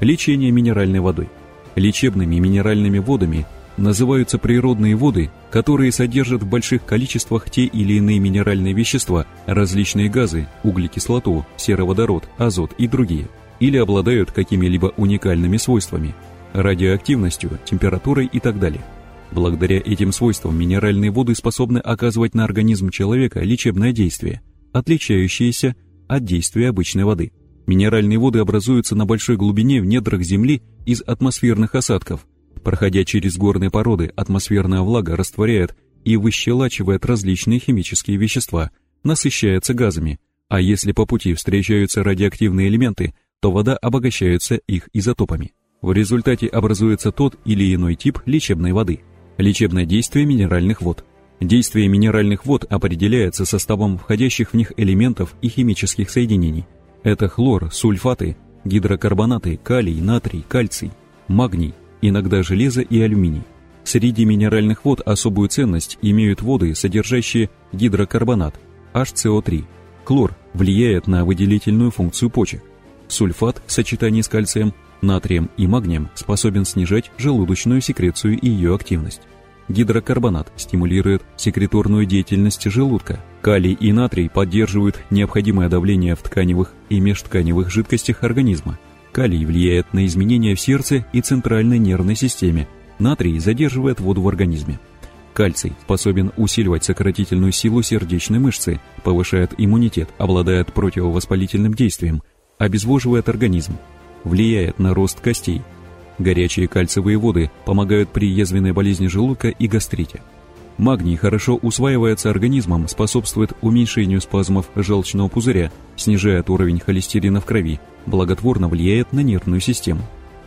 Лечение минеральной водой. Лечебными минеральными водами называются природные воды, которые содержат в больших количествах те или иные минеральные вещества, различные газы, углекислоту, сероводород, азот и другие, или обладают какими-либо уникальными свойствами, радиоактивностью, температурой и так далее. Благодаря этим свойствам минеральные воды способны оказывать на организм человека лечебное действие, отличающееся от действия обычной воды. Минеральные воды образуются на большой глубине в недрах Земли из атмосферных осадков. Проходя через горные породы, атмосферная влага растворяет и выщелачивает различные химические вещества, насыщается газами, а если по пути встречаются радиоактивные элементы, то вода обогащается их изотопами. В результате образуется тот или иной тип лечебной воды – Лечебное действие минеральных вод. Действие минеральных вод определяется составом входящих в них элементов и химических соединений. Это хлор, сульфаты, гидрокарбонаты, калий, натрий, кальций, магний, иногда железо и алюминий. Среди минеральных вод особую ценность имеют воды, содержащие гидрокарбонат, HCO3. Хлор влияет на выделительную функцию почек. Сульфат в сочетании с кальцием Натрием и магнием способен снижать желудочную секрецию и ее активность. Гидрокарбонат стимулирует секреторную деятельность желудка. Калий и натрий поддерживают необходимое давление в тканевых и межтканевых жидкостях организма. Калий влияет на изменения в сердце и центральной нервной системе. Натрий задерживает воду в организме. Кальций способен усиливать сократительную силу сердечной мышцы, повышает иммунитет, обладает противовоспалительным действием, обезвоживает организм, влияет на рост костей. Горячие кальциевые воды помогают при язвенной болезни желудка и гастрите. Магний хорошо усваивается организмом, способствует уменьшению спазмов желчного пузыря, снижает уровень холестерина в крови, благотворно влияет на нервную систему.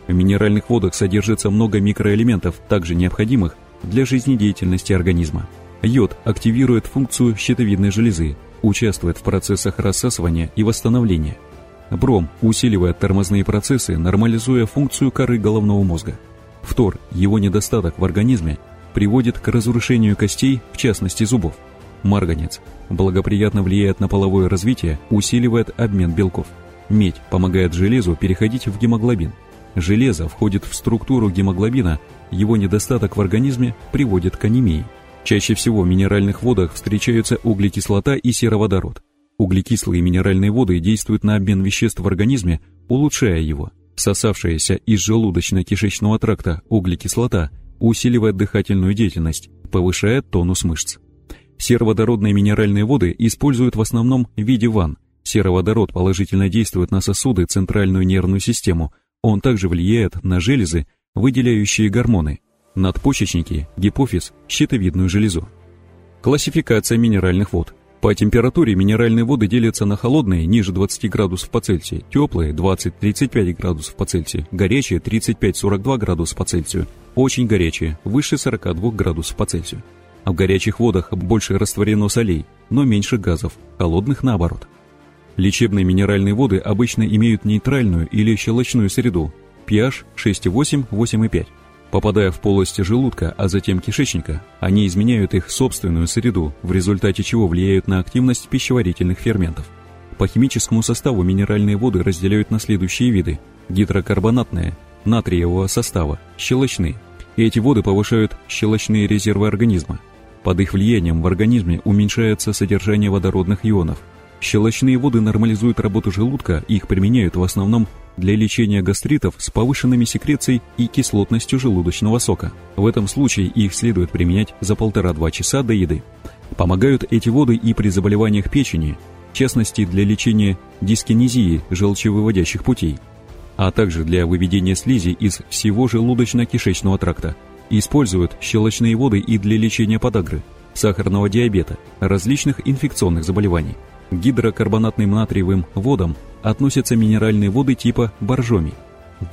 В минеральных водах содержится много микроэлементов, также необходимых для жизнедеятельности организма. Йод активирует функцию щитовидной железы, участвует в процессах рассасывания и восстановления – Бром усиливает тормозные процессы, нормализуя функцию коры головного мозга. Фтор, его недостаток в организме, приводит к разрушению костей, в частности зубов. Марганец благоприятно влияет на половое развитие, усиливает обмен белков. Медь помогает железу переходить в гемоглобин. Железо входит в структуру гемоглобина, его недостаток в организме приводит к анемии. Чаще всего в минеральных водах встречаются углекислота и сероводород. Углекислые минеральные воды действуют на обмен веществ в организме, улучшая его. Всосавшаяся из желудочно-кишечного тракта углекислота усиливает дыхательную деятельность, повышает тонус мышц. Сероводородные минеральные воды используют в основном в виде ванн. Сероводород положительно действует на сосуды, центральную нервную систему. Он также влияет на железы, выделяющие гормоны, надпочечники, гипофиз, щитовидную железу. Классификация минеральных вод. По температуре минеральные воды делятся на холодные, ниже 20 градусов по Цельсию, теплые 20-35 градусов по Цельсию, горячие 35-42 градуса по Цельсию, очень горячие, выше 42 градусов по Цельсию. А в горячих водах больше растворено солей, но меньше газов, холодных наоборот. Лечебные минеральные воды обычно имеют нейтральную или щелочную среду, pH 6,8-8,5. Попадая в полости желудка, а затем кишечника, они изменяют их собственную среду, в результате чего влияют на активность пищеварительных ферментов. По химическому составу минеральные воды разделяют на следующие виды. Гидрокарбонатные, натриевого состава, щелочные. И эти воды повышают щелочные резервы организма. Под их влиянием в организме уменьшается содержание водородных ионов. Щелочные воды нормализуют работу желудка, их применяют в основном для лечения гастритов с повышенными секрецией и кислотностью желудочного сока. В этом случае их следует применять за полтора-два часа до еды. Помогают эти воды и при заболеваниях печени, в частности для лечения дискинезии желчевыводящих путей, а также для выведения слизи из всего желудочно-кишечного тракта. Используют щелочные воды и для лечения подагры, сахарного диабета, различных инфекционных заболеваний. Гидрокарбонатным натриевым водам относятся минеральные воды типа боржоми.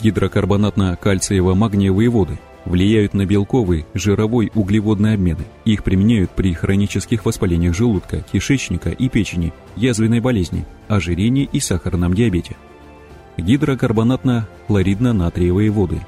гидрокарбонатно-кальциево-магниевые воды влияют на белковый, жировой, углеводный обмены. Их применяют при хронических воспалениях желудка, кишечника и печени, язвенной болезни, ожирении и сахарном диабете. Гидрокарбонатно-хлоридно-натриевые воды.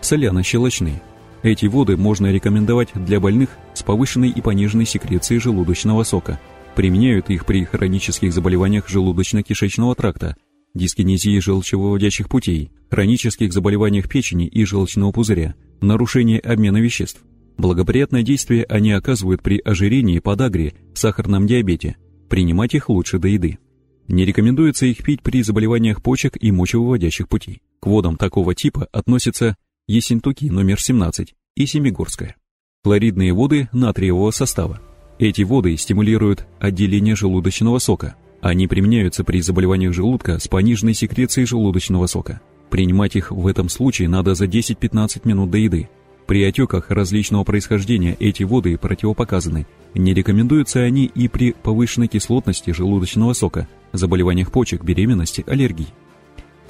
Соляно-щелочные. Эти воды можно рекомендовать для больных с повышенной и пониженной секрецией желудочного сока. Применяют их при хронических заболеваниях желудочно-кишечного тракта, дискинезии желчевыводящих путей, хронических заболеваниях печени и желчного пузыря, нарушении обмена веществ. Благоприятное действие они оказывают при ожирении, подагре, сахарном диабете. Принимать их лучше до еды. Не рекомендуется их пить при заболеваниях почек и мочевыводящих путей. К водам такого типа относятся Ессентуки номер 17 и Семигорская. Хлоридные воды натриевого состава. Эти воды стимулируют отделение желудочного сока, они применяются при заболеваниях желудка с пониженной секрецией желудочного сока. Принимать их в этом случае надо за 10-15 минут до еды. При отеках различного происхождения эти воды противопоказаны. Не рекомендуются они и при повышенной кислотности желудочного сока, заболеваниях почек, беременности, аллергии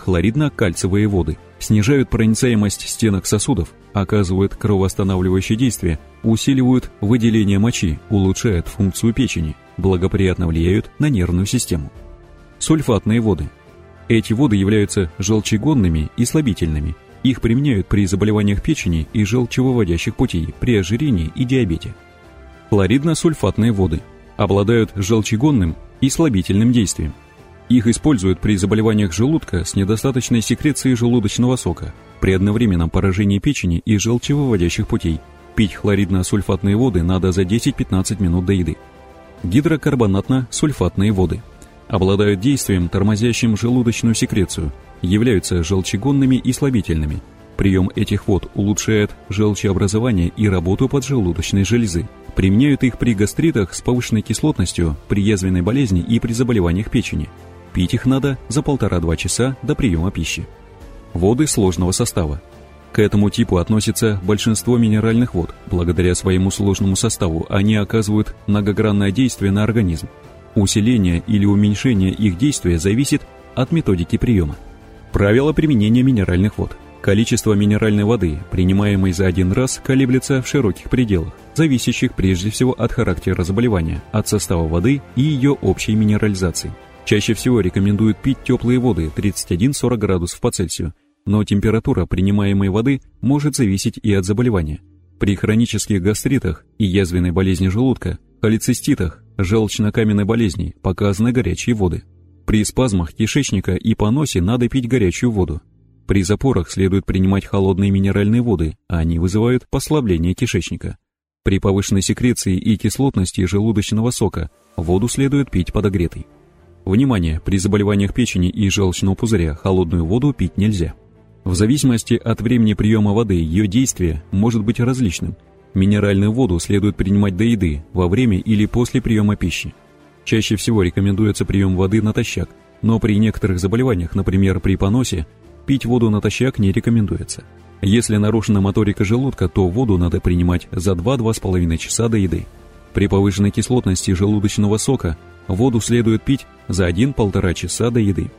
хлоридно-кальциевые воды, снижают проницаемость стенок сосудов, оказывают кровоостанавливающее действие, усиливают выделение мочи, улучшают функцию печени, благоприятно влияют на нервную систему. Сульфатные воды. Эти воды являются желчегонными и слабительными. Их применяют при заболеваниях печени и желчевыводящих путей, при ожирении и диабете. Хлоридно-сульфатные воды обладают желчегонным и слабительным действием, их используют при заболеваниях желудка с недостаточной секрецией желудочного сока, при одновременном поражении печени и желчевыводящих путей. Пить хлоридно-сульфатные воды надо за 10-15 минут до еды. Гидрокарбонатно-сульфатные воды обладают действием, тормозящим желудочную секрецию, являются желчегонными и слабительными. Прием этих вод улучшает желчеобразование и работу поджелудочной железы. Применяют их при гастритах с повышенной кислотностью, при язвенной болезни и при заболеваниях печени. Пить их надо за полтора-два часа до приема пищи. Воды сложного состава. К этому типу относится большинство минеральных вод. Благодаря своему сложному составу они оказывают многогранное действие на организм. Усиление или уменьшение их действия зависит от методики приема. Правила применения минеральных вод. Количество минеральной воды, принимаемой за один раз, колеблется в широких пределах, зависящих прежде всего от характера заболевания, от состава воды и ее общей минерализации. Чаще всего рекомендуют пить теплые воды 31-40 градусов по Цельсию, но температура принимаемой воды может зависеть и от заболевания. При хронических гастритах и язвенной болезни желудка, холециститах, желчно-каменной болезни показаны горячие воды. При спазмах кишечника и поносе надо пить горячую воду. При запорах следует принимать холодные минеральные воды, а они вызывают послабление кишечника. При повышенной секреции и кислотности желудочного сока воду следует пить подогретой. Внимание, при заболеваниях печени и желчного пузыря холодную воду пить нельзя. В зависимости от времени приема воды ее действие может быть различным. Минеральную воду следует принимать до еды, во время или после приема пищи. Чаще всего рекомендуется прием воды натощак, но при некоторых заболеваниях, например, при поносе, пить воду натощак не рекомендуется. Если нарушена моторика желудка, то воду надо принимать за 2-2,5 часа до еды. При повышенной кислотности желудочного сока Воду следует пить за 1-1,5 часа до еды.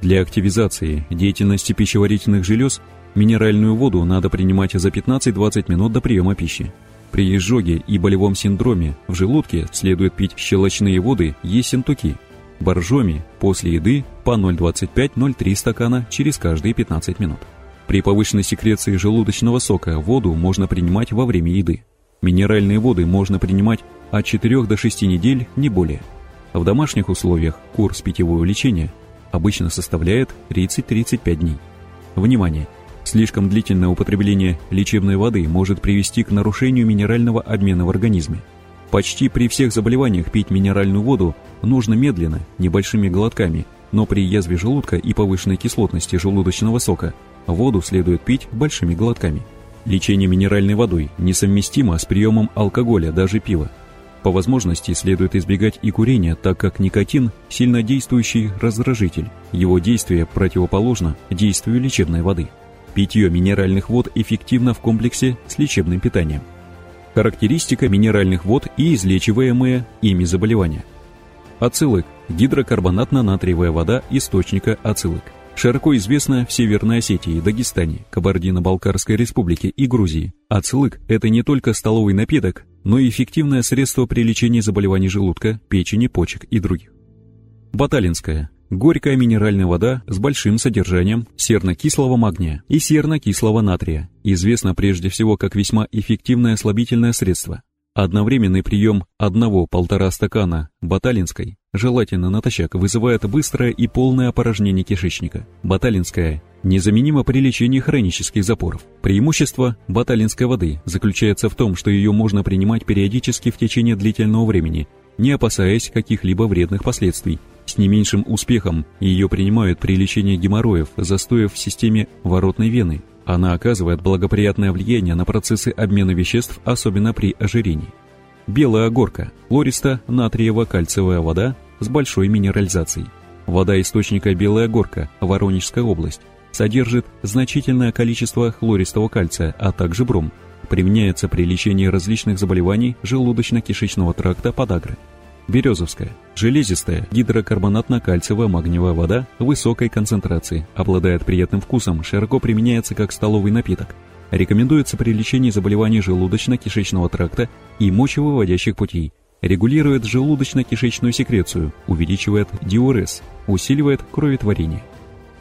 Для активизации деятельности пищеварительных желез минеральную воду надо принимать за 15-20 минут до приема пищи. При изжоге и болевом синдроме в желудке следует пить щелочные воды ессентуки. Боржоми после еды по 0,25-0,3 стакана через каждые 15 минут. При повышенной секреции желудочного сока воду можно принимать во время еды. Минеральные воды можно принимать от 4 до 6 недель, не более. В домашних условиях курс питьевого лечения обычно составляет 30-35 дней. Внимание! Слишком длительное употребление лечебной воды может привести к нарушению минерального обмена в организме. Почти при всех заболеваниях пить минеральную воду нужно медленно, небольшими глотками, но при язве желудка и повышенной кислотности желудочного сока воду следует пить большими глотками. Лечение минеральной водой несовместимо с приемом алкоголя, даже пива. По возможности следует избегать и курения, так как никотин – сильно действующий раздражитель. Его действие противоположно действию лечебной воды. Питье минеральных вод эффективно в комплексе с лечебным питанием. Характеристика минеральных вод и излечиваемые ими заболевания. Ацилык – гидрокарбонатно-натриевая вода источника ацилык. Широко известна в Северной Осетии, Дагестане, Кабардино-Балкарской республике и Грузии. Ацлык – это не только столовый напиток, но и эффективное средство при лечении заболеваний желудка, печени, почек и других. Баталинская – горькая минеральная вода с большим содержанием серно-кислого магния и серно-кислого натрия, известна прежде всего как весьма эффективное слабительное средство. Одновременный прием одного-полтора стакана баталинской, желательно натощак, вызывает быстрое и полное опорожнение кишечника. Баталинская незаменима при лечении хронических запоров. Преимущество баталинской воды заключается в том, что ее можно принимать периодически в течение длительного времени, не опасаясь каких-либо вредных последствий. С не меньшим успехом ее принимают при лечении геморроев, застоев в системе воротной вены, она оказывает благоприятное влияние на процессы обмена веществ, особенно при ожирении. Белая горка – хлористо-натриево-кальциевая вода с большой минерализацией. Вода источника Белая горка, Воронежская область, содержит значительное количество хлористого кальция, а также бром. Применяется при лечении различных заболеваний желудочно-кишечного тракта подагры. Березовская. Железистая, гидрокарбонатно-кальциевая магниевая вода высокой концентрации, обладает приятным вкусом, широко применяется как столовый напиток. Рекомендуется при лечении заболеваний желудочно-кишечного тракта и мочевыводящих путей. Регулирует желудочно-кишечную секрецию, увеличивает диурез, усиливает кроветворение.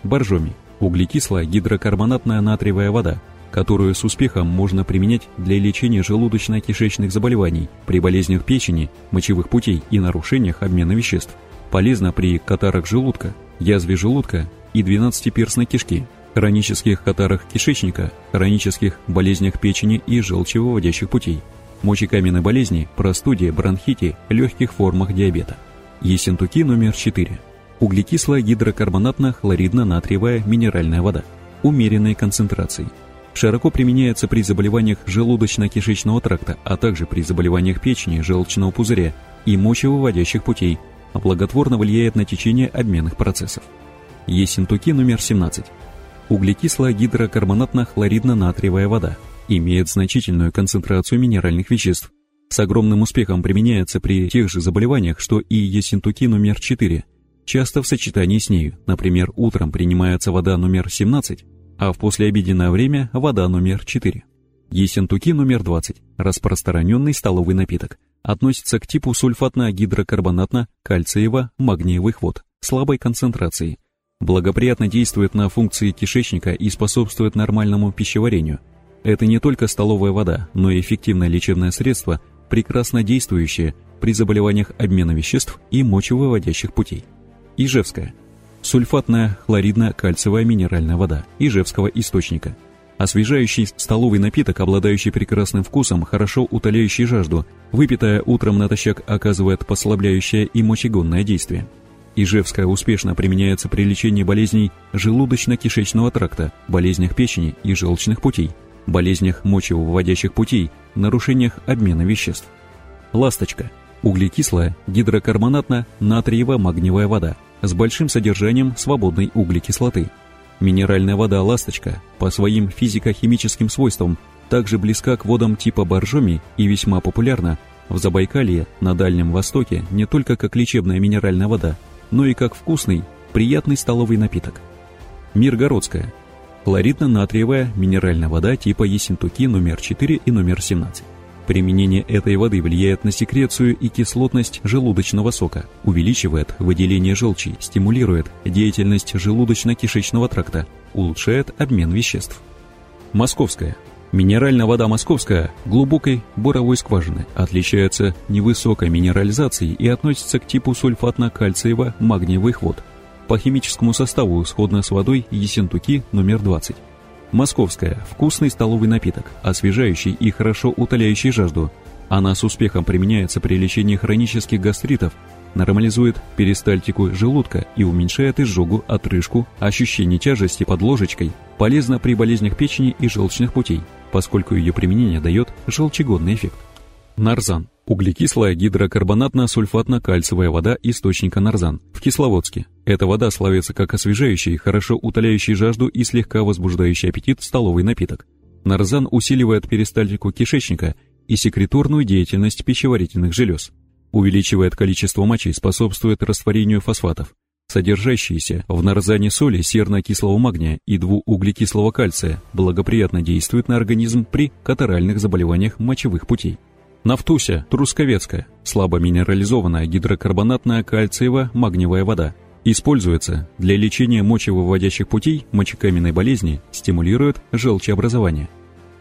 Боржоми. Углекислая гидрокарбонатная натриевая вода, которую с успехом можно применять для лечения желудочно-кишечных заболеваний при болезнях печени, мочевых путей и нарушениях обмена веществ. Полезно при катарах желудка, язве желудка и двенадцатиперстной кишки, хронических катарах кишечника, хронических болезнях печени и желчевыводящих путей, мочекаменной болезни, простуде, бронхите, легких формах диабета. Ессентуки номер 4. Углекислая гидрокарбонатно-хлоридно-натриевая минеральная вода умеренной концентрации – Широко применяется при заболеваниях желудочно-кишечного тракта, а также при заболеваниях печени, желчного пузыря и мочевыводящих путей, а благотворно влияет на течение обменных процессов. Ессентуки номер 17. Углекислая гидрокарбонатно-хлоридно-натриевая вода имеет значительную концентрацию минеральных веществ. С огромным успехом применяется при тех же заболеваниях, что и ессентуки номер 4. Часто в сочетании с нею, например, утром принимается вода номер 17, а в послеобеденное время вода номер 4. Ессентуки номер 20, распространенный столовый напиток, относится к типу сульфатно-гидрокарбонатно-кальциево-магниевых вод слабой концентрации. Благоприятно действует на функции кишечника и способствует нормальному пищеварению. Это не только столовая вода, но и эффективное лечебное средство, прекрасно действующее при заболеваниях обмена веществ и мочевыводящих путей. Ижевская – сульфатная хлоридно-кальциевая минеральная вода Ижевского источника. Освежающий столовый напиток, обладающий прекрасным вкусом, хорошо утоляющий жажду, выпитая утром натощак оказывает послабляющее и мочегонное действие. Ижевская успешно применяется при лечении болезней желудочно-кишечного тракта, болезнях печени и желчных путей, болезнях мочевыводящих путей, нарушениях обмена веществ. Ласточка – углекислая, гидрокарбонатно-натриево-магниевая вода – с большим содержанием свободной углекислоты. Минеральная вода «Ласточка» по своим физико-химическим свойствам также близка к водам типа боржоми и весьма популярна в Забайкалье, на Дальнем Востоке не только как лечебная минеральная вода, но и как вкусный, приятный столовый напиток. Миргородская. Хлоридно-натриевая минеральная вода типа Ессентуки номер 4 и номер 17. Применение этой воды влияет на секрецию и кислотность желудочного сока, увеличивает выделение желчи, стимулирует деятельность желудочно-кишечного тракта, улучшает обмен веществ. Московская. Минеральная вода московская глубокой буровой скважины отличается невысокой минерализацией и относится к типу сульфатно-кальциево-магниевых вод. По химическому составу сходна с водой Ессентуки номер 20. Московская – вкусный столовый напиток, освежающий и хорошо утоляющий жажду. Она с успехом применяется при лечении хронических гастритов, нормализует перистальтику желудка и уменьшает изжогу, отрыжку, ощущение тяжести под ложечкой, полезна при болезнях печени и желчных путей, поскольку ее применение дает желчегонный эффект. Нарзан Углекислая гидрокарбонатно-сульфатно-кальциевая вода источника Нарзан в Кисловодске. Эта вода славится как освежающий, хорошо утоляющий жажду и слегка возбуждающий аппетит столовый напиток. Нарзан усиливает перистальтику кишечника и секреторную деятельность пищеварительных желез. Увеличивает количество мочи, способствует растворению фосфатов. содержащиеся в нарзане соли серно-кислого магния и двууглекислого кальция, благоприятно действуют на организм при катаральных заболеваниях мочевых путей. Нафтуся трусковецкая, слабо минерализованная гидрокарбонатная кальциево-магниевая вода, используется для лечения мочевыводящих путей мочекаменной болезни, стимулирует желчеобразование.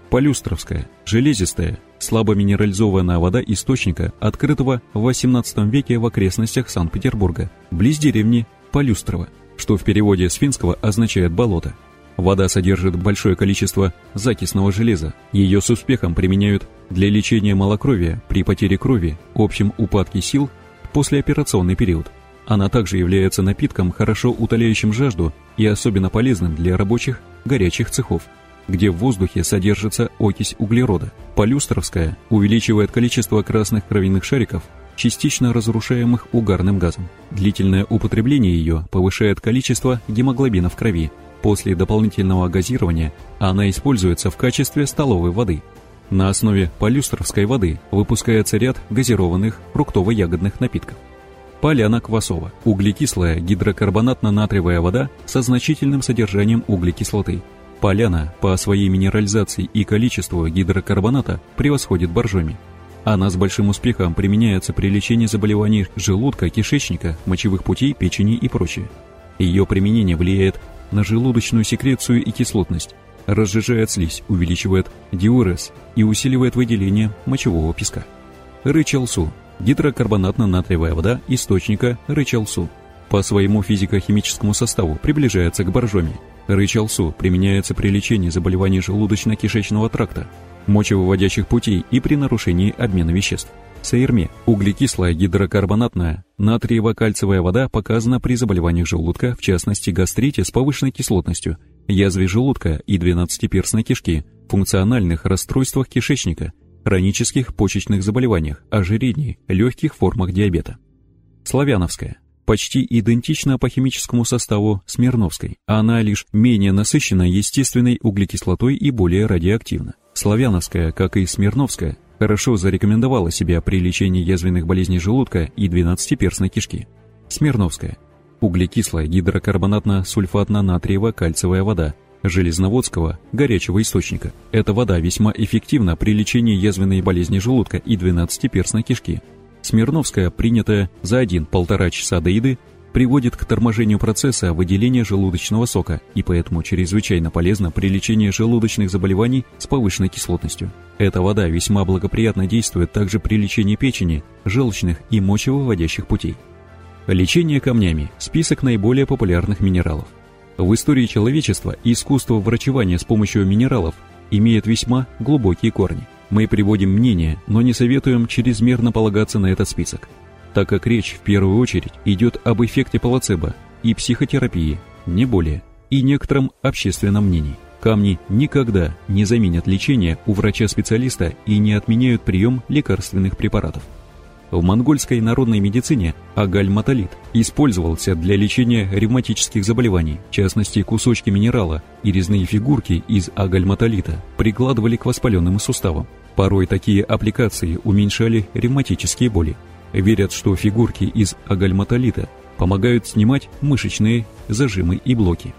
Полюстровская, железистая, слабо минерализованная вода источника, открытого в XVIII веке в окрестностях Санкт-Петербурга, близ деревни Полюстрово, что в переводе с финского означает «болото». Вода содержит большое количество закисного железа. Ее с успехом применяют для лечения малокровия при потере крови, общем упадке сил послеоперационный период. Она также является напитком, хорошо утоляющим жажду и особенно полезным для рабочих горячих цехов, где в воздухе содержится окись углерода. Полюстровская увеличивает количество красных кровяных шариков, частично разрушаемых угарным газом. Длительное употребление ее повышает количество гемоглобина в крови, После дополнительного газирования она используется в качестве столовой воды. На основе полюстровской воды выпускается ряд газированных фруктово-ягодных напитков. Поляна квасова – углекислая гидрокарбонатно-натриевая вода со значительным содержанием углекислоты. Поляна по своей минерализации и количеству гидрокарбоната превосходит боржоми. Она с большим успехом применяется при лечении заболеваний желудка, кишечника, мочевых путей, печени и прочее. Ее применение влияет на желудочную секрецию и кислотность, разжижает слизь, увеличивает диурез и усиливает выделение мочевого песка. Рычалсу – гидрокарбонатно-натриевая вода источника рычалсу. По своему физико-химическому составу приближается к боржоме. Рычалсу применяется при лечении заболеваний желудочно-кишечного тракта, мочевыводящих путей и при нарушении обмена веществ. Саирме – углекислая гидрокарбонатная натриево-кальциевая вода показана при заболеваниях желудка, в частности гастрите с повышенной кислотностью, язве желудка и двенадцатиперстной кишки, функциональных расстройствах кишечника, хронических почечных заболеваниях, ожирении, легких формах диабета. Славяновская почти идентична по химическому составу Смирновской, она лишь менее насыщена естественной углекислотой и более радиоактивна. Славяновская, как и Смирновская, хорошо зарекомендовала себя при лечении язвенных болезней желудка и двенадцатиперстной кишки. Смирновская. Углекислая гидрокарбонатно-сульфатно-натриево-кальциевая вода железноводского горячего источника. Эта вода весьма эффективна при лечении язвенной болезни желудка и двенадцатиперстной кишки. Смирновская, принятая за 1-1,5 часа до еды, приводит к торможению процесса выделения желудочного сока и поэтому чрезвычайно полезна при лечении желудочных заболеваний с повышенной кислотностью. Эта вода весьма благоприятно действует также при лечении печени, желчных и мочевыводящих путей. Лечение камнями – список наиболее популярных минералов. В истории человечества искусство врачевания с помощью минералов имеет весьма глубокие корни. Мы приводим мнение, но не советуем чрезмерно полагаться на этот список – так как речь в первую очередь идет об эффекте плацебо и психотерапии, не более, и некотором общественном мнении. Камни никогда не заменят лечение у врача-специалиста и не отменяют прием лекарственных препаратов. В монгольской народной медицине агальматолит использовался для лечения ревматических заболеваний, в частности кусочки минерала и резные фигурки из агальматолита прикладывали к воспаленным суставам. Порой такие аппликации уменьшали ревматические боли. Верят, что фигурки из агальматолита помогают снимать мышечные зажимы и блоки.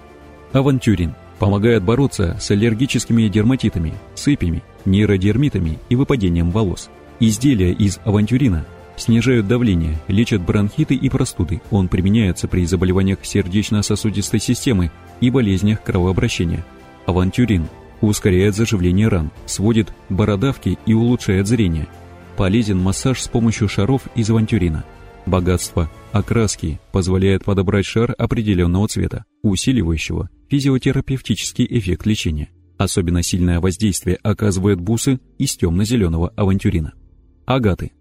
Авантюрин помогает бороться с аллергическими дерматитами, сыпями, нейродермитами и выпадением волос. Изделия из авантюрина снижают давление, лечат бронхиты и простуды. Он применяется при заболеваниях сердечно-сосудистой системы и болезнях кровообращения. Авантюрин ускоряет заживление ран, сводит бородавки и улучшает зрение – Полезен массаж с помощью шаров из авантюрина. Богатство окраски позволяет подобрать шар определенного цвета, усиливающего физиотерапевтический эффект лечения. Особенно сильное воздействие оказывают бусы из темно-зеленого авантюрина. Агаты.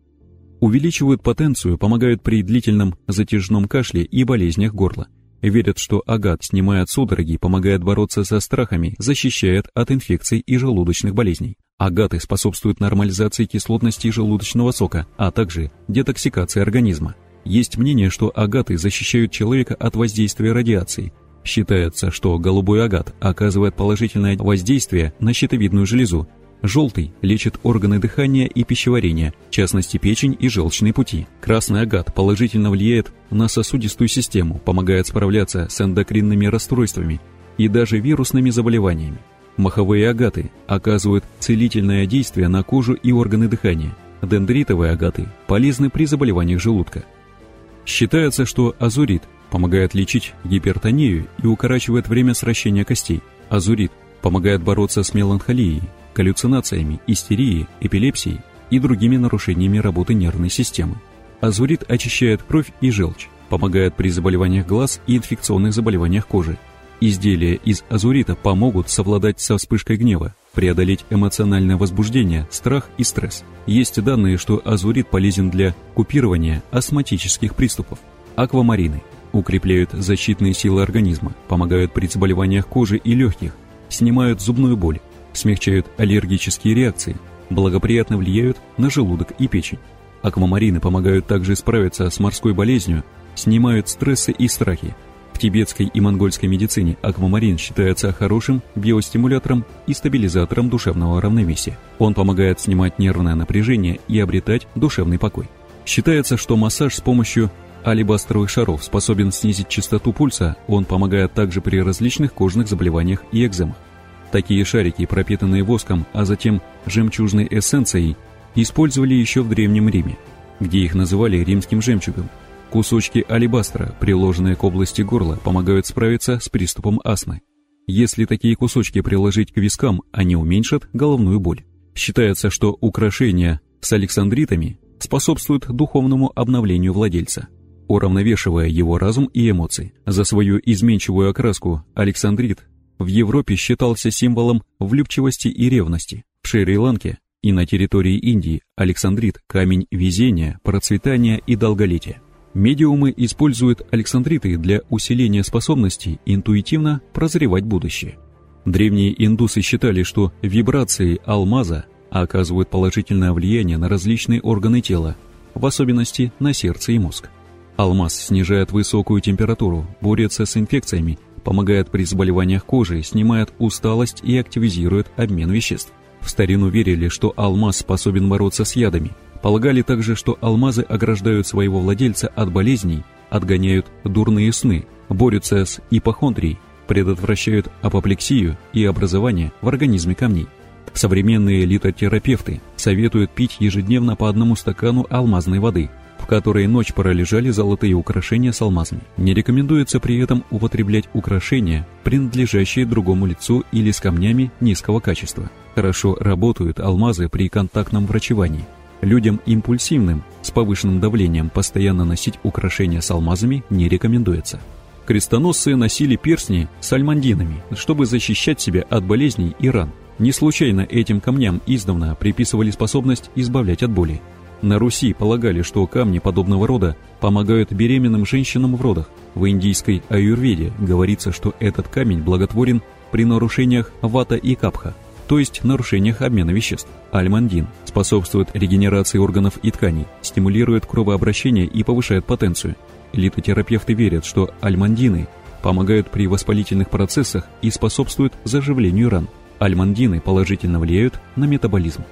Увеличивают потенцию, помогают при длительном затяжном кашле и болезнях горла. Верят, что агат снимает судороги, помогает бороться со страхами, защищает от инфекций и желудочных болезней. Агаты способствуют нормализации кислотности желудочного сока, а также детоксикации организма. Есть мнение, что агаты защищают человека от воздействия радиации. Считается, что голубой агат оказывает положительное воздействие на щитовидную железу, Желтый лечит органы дыхания и пищеварения, в частности печень и желчные пути. Красный агат положительно влияет на сосудистую систему, помогает справляться с эндокринными расстройствами и даже вирусными заболеваниями. Маховые агаты оказывают целительное действие на кожу и органы дыхания. Дендритовые агаты полезны при заболеваниях желудка. Считается, что азурит помогает лечить гипертонию и укорачивает время сращения костей. Азурит помогает бороться с меланхолией, галлюцинациями, истерией, эпилепсией и другими нарушениями работы нервной системы. Азурит очищает кровь и желчь, помогает при заболеваниях глаз и инфекционных заболеваниях кожи. Изделия из азурита помогут совладать со вспышкой гнева, преодолеть эмоциональное возбуждение, страх и стресс. Есть данные, что азурит полезен для купирования астматических приступов. Аквамарины укрепляют защитные силы организма, помогают при заболеваниях кожи и легких, снимают зубную боль, смягчают аллергические реакции, благоприятно влияют на желудок и печень. Аквамарины помогают также справиться с морской болезнью, снимают стрессы и страхи. Тибетской и монгольской медицине аквамарин считается хорошим биостимулятором и стабилизатором душевного равновесия. Он помогает снимать нервное напряжение и обретать душевный покой. Считается, что массаж с помощью алебастровых шаров способен снизить частоту пульса, он помогает также при различных кожных заболеваниях и экземах. Такие шарики, пропитанные воском, а затем жемчужной эссенцией, использовали еще в Древнем Риме, где их называли римским жемчугом. Кусочки алебастра, приложенные к области горла, помогают справиться с приступом астмы. Если такие кусочки приложить к вискам, они уменьшат головную боль. Считается, что украшения с александритами способствуют духовному обновлению владельца, уравновешивая его разум и эмоции. За свою изменчивую окраску александрит в Европе считался символом влюбчивости и ревности. В Шри-Ланке и на территории Индии Александрит – камень везения, процветания и долголетия. Медиумы используют александриты для усиления способностей интуитивно прозревать будущее. Древние индусы считали, что вибрации алмаза оказывают положительное влияние на различные органы тела, в особенности на сердце и мозг. Алмаз снижает высокую температуру, борется с инфекциями помогает при заболеваниях кожи, снимает усталость и активизирует обмен веществ. В старину верили, что алмаз способен бороться с ядами. Полагали также, что алмазы ограждают своего владельца от болезней, отгоняют дурные сны, борются с ипохондрией, предотвращают апоплексию и образование в организме камней. Современные литотерапевты советуют пить ежедневно по одному стакану алмазной воды – в которой ночь пролежали золотые украшения с алмазами. Не рекомендуется при этом употреблять украшения, принадлежащие другому лицу или с камнями низкого качества. Хорошо работают алмазы при контактном врачевании. Людям импульсивным, с повышенным давлением, постоянно носить украшения с алмазами не рекомендуется. Крестоносцы носили перстни с альмандинами, чтобы защищать себя от болезней и ран. Не случайно этим камням издавна приписывали способность избавлять от боли. На Руси полагали, что камни подобного рода помогают беременным женщинам в родах. В индийской аюрведе говорится, что этот камень благотворен при нарушениях вата и капха, то есть нарушениях обмена веществ. Альмандин способствует регенерации органов и тканей, стимулирует кровообращение и повышает потенцию. Литотерапевты верят, что альмандины помогают при воспалительных процессах и способствуют заживлению ран. Альмандины положительно влияют на метаболизм.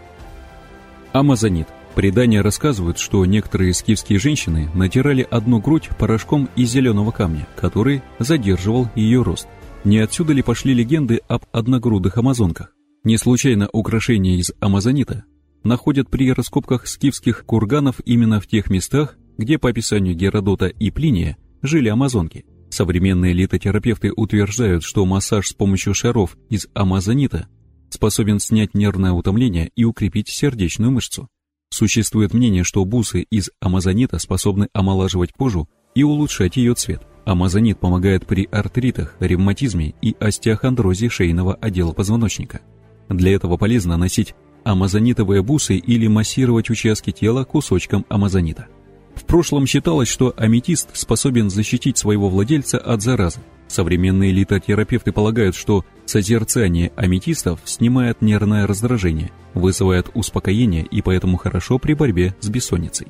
Амазонит Предания рассказывают, что некоторые скифские женщины натирали одну грудь порошком из зеленого камня, который задерживал ее рост. Не отсюда ли пошли легенды об одногрудых амазонках? Не случайно украшения из амазонита находят при раскопках скифских курганов именно в тех местах, где по описанию Геродота и Плиния жили амазонки. Современные литотерапевты утверждают, что массаж с помощью шаров из амазонита способен снять нервное утомление и укрепить сердечную мышцу. Существует мнение, что бусы из амазонита способны омолаживать кожу и улучшать ее цвет. Амазонит помогает при артритах, ревматизме и остеохондрозе шейного отдела позвоночника. Для этого полезно носить амазонитовые бусы или массировать участки тела кусочком амазонита. В прошлом считалось, что аметист способен защитить своего владельца от заразы. Современные литотерапевты полагают, что созерцание аметистов снимает нервное раздражение, вызывает успокоение и поэтому хорошо при борьбе с бессонницей.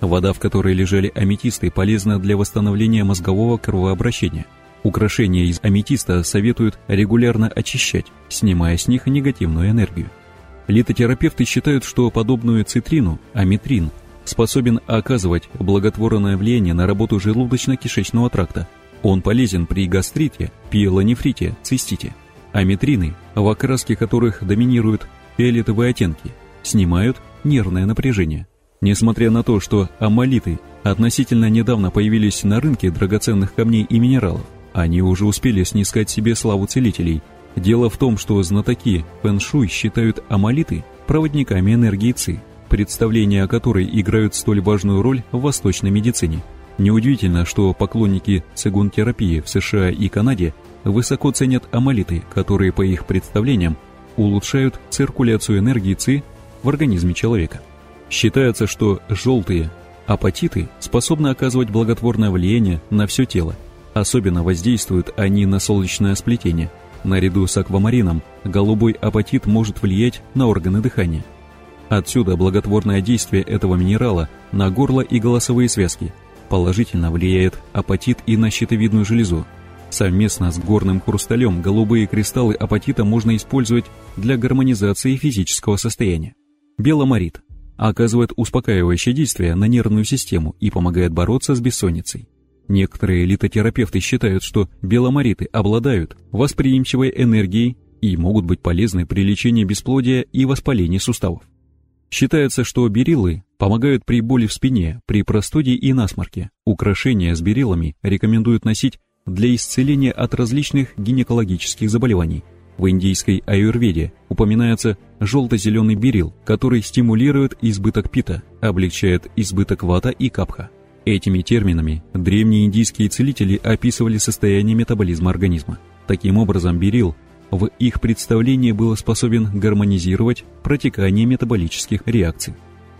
Вода, в которой лежали аметисты, полезна для восстановления мозгового кровообращения. Украшения из аметиста советуют регулярно очищать, снимая с них негативную энергию. Литотерапевты считают, что подобную цитрину, аметрин, способен оказывать благотворное влияние на работу желудочно-кишечного тракта. Он полезен при гастрите, пиелонефрите, цистите. Аметрины, в окраске которых доминируют фиолетовые оттенки, снимают нервное напряжение. Несмотря на то, что аммолиты относительно недавно появились на рынке драгоценных камней и минералов, они уже успели снискать себе славу целителей. Дело в том, что знатоки фэн-шуй считают аммолиты проводниками энергии ци, представления о которой играют столь важную роль в восточной медицине. Неудивительно, что поклонники цигун-терапии в США и Канаде высоко ценят аммолиты, которые, по их представлениям, улучшают циркуляцию энергии ЦИ в организме человека. Считается, что желтые апатиты способны оказывать благотворное влияние на все тело. Особенно воздействуют они на солнечное сплетение. Наряду с аквамарином голубой апатит может влиять на органы дыхания. Отсюда благотворное действие этого минерала на горло и голосовые связки. Положительно влияет апатит и на щитовидную железу. Совместно с горным хрусталем голубые кристаллы апатита можно использовать для гармонизации физического состояния. Беломорит оказывает успокаивающее действие на нервную систему и помогает бороться с бессонницей. Некоторые литотерапевты считают, что беломориты обладают восприимчивой энергией и могут быть полезны при лечении бесплодия и воспалении суставов. Считается, что бериллы помогают при боли в спине, при простуде и насморке. Украшения с бериллами рекомендуют носить для исцеления от различных гинекологических заболеваний – в индийской аюрведе упоминается желто-зеленый берил, который стимулирует избыток пита, облегчает избыток вата и капха. Этими терминами древние индийские целители описывали состояние метаболизма организма. Таким образом, берил в их представлении был способен гармонизировать протекание метаболических реакций.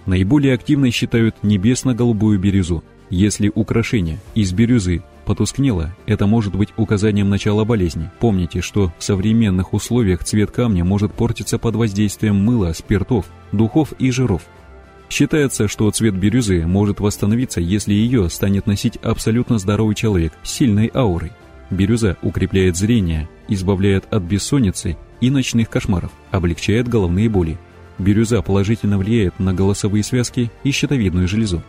Наиболее активной считают небесно-голубую бирюзу. Если украшение из бирюзы потускнело, это может быть указанием начала болезни. Помните, что в современных условиях цвет камня может портиться под воздействием мыла, спиртов, духов и жиров. Считается, что цвет бирюзы может восстановиться, если ее станет носить абсолютно здоровый человек с сильной аурой. Бирюза укрепляет зрение, избавляет от бессонницы и ночных кошмаров, облегчает головные боли. Бирюза положительно влияет на голосовые связки и щитовидную железу.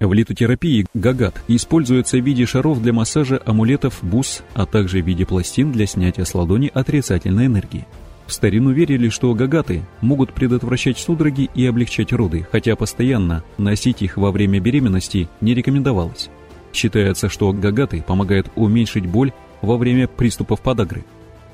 В литотерапии гагат используется в виде шаров для массажа амулетов, бус, а также в виде пластин для снятия с ладони отрицательной энергии. В старину верили, что гагаты могут предотвращать судороги и облегчать роды, хотя постоянно носить их во время беременности не рекомендовалось. Считается, что гагаты помогают уменьшить боль во время приступов подагры.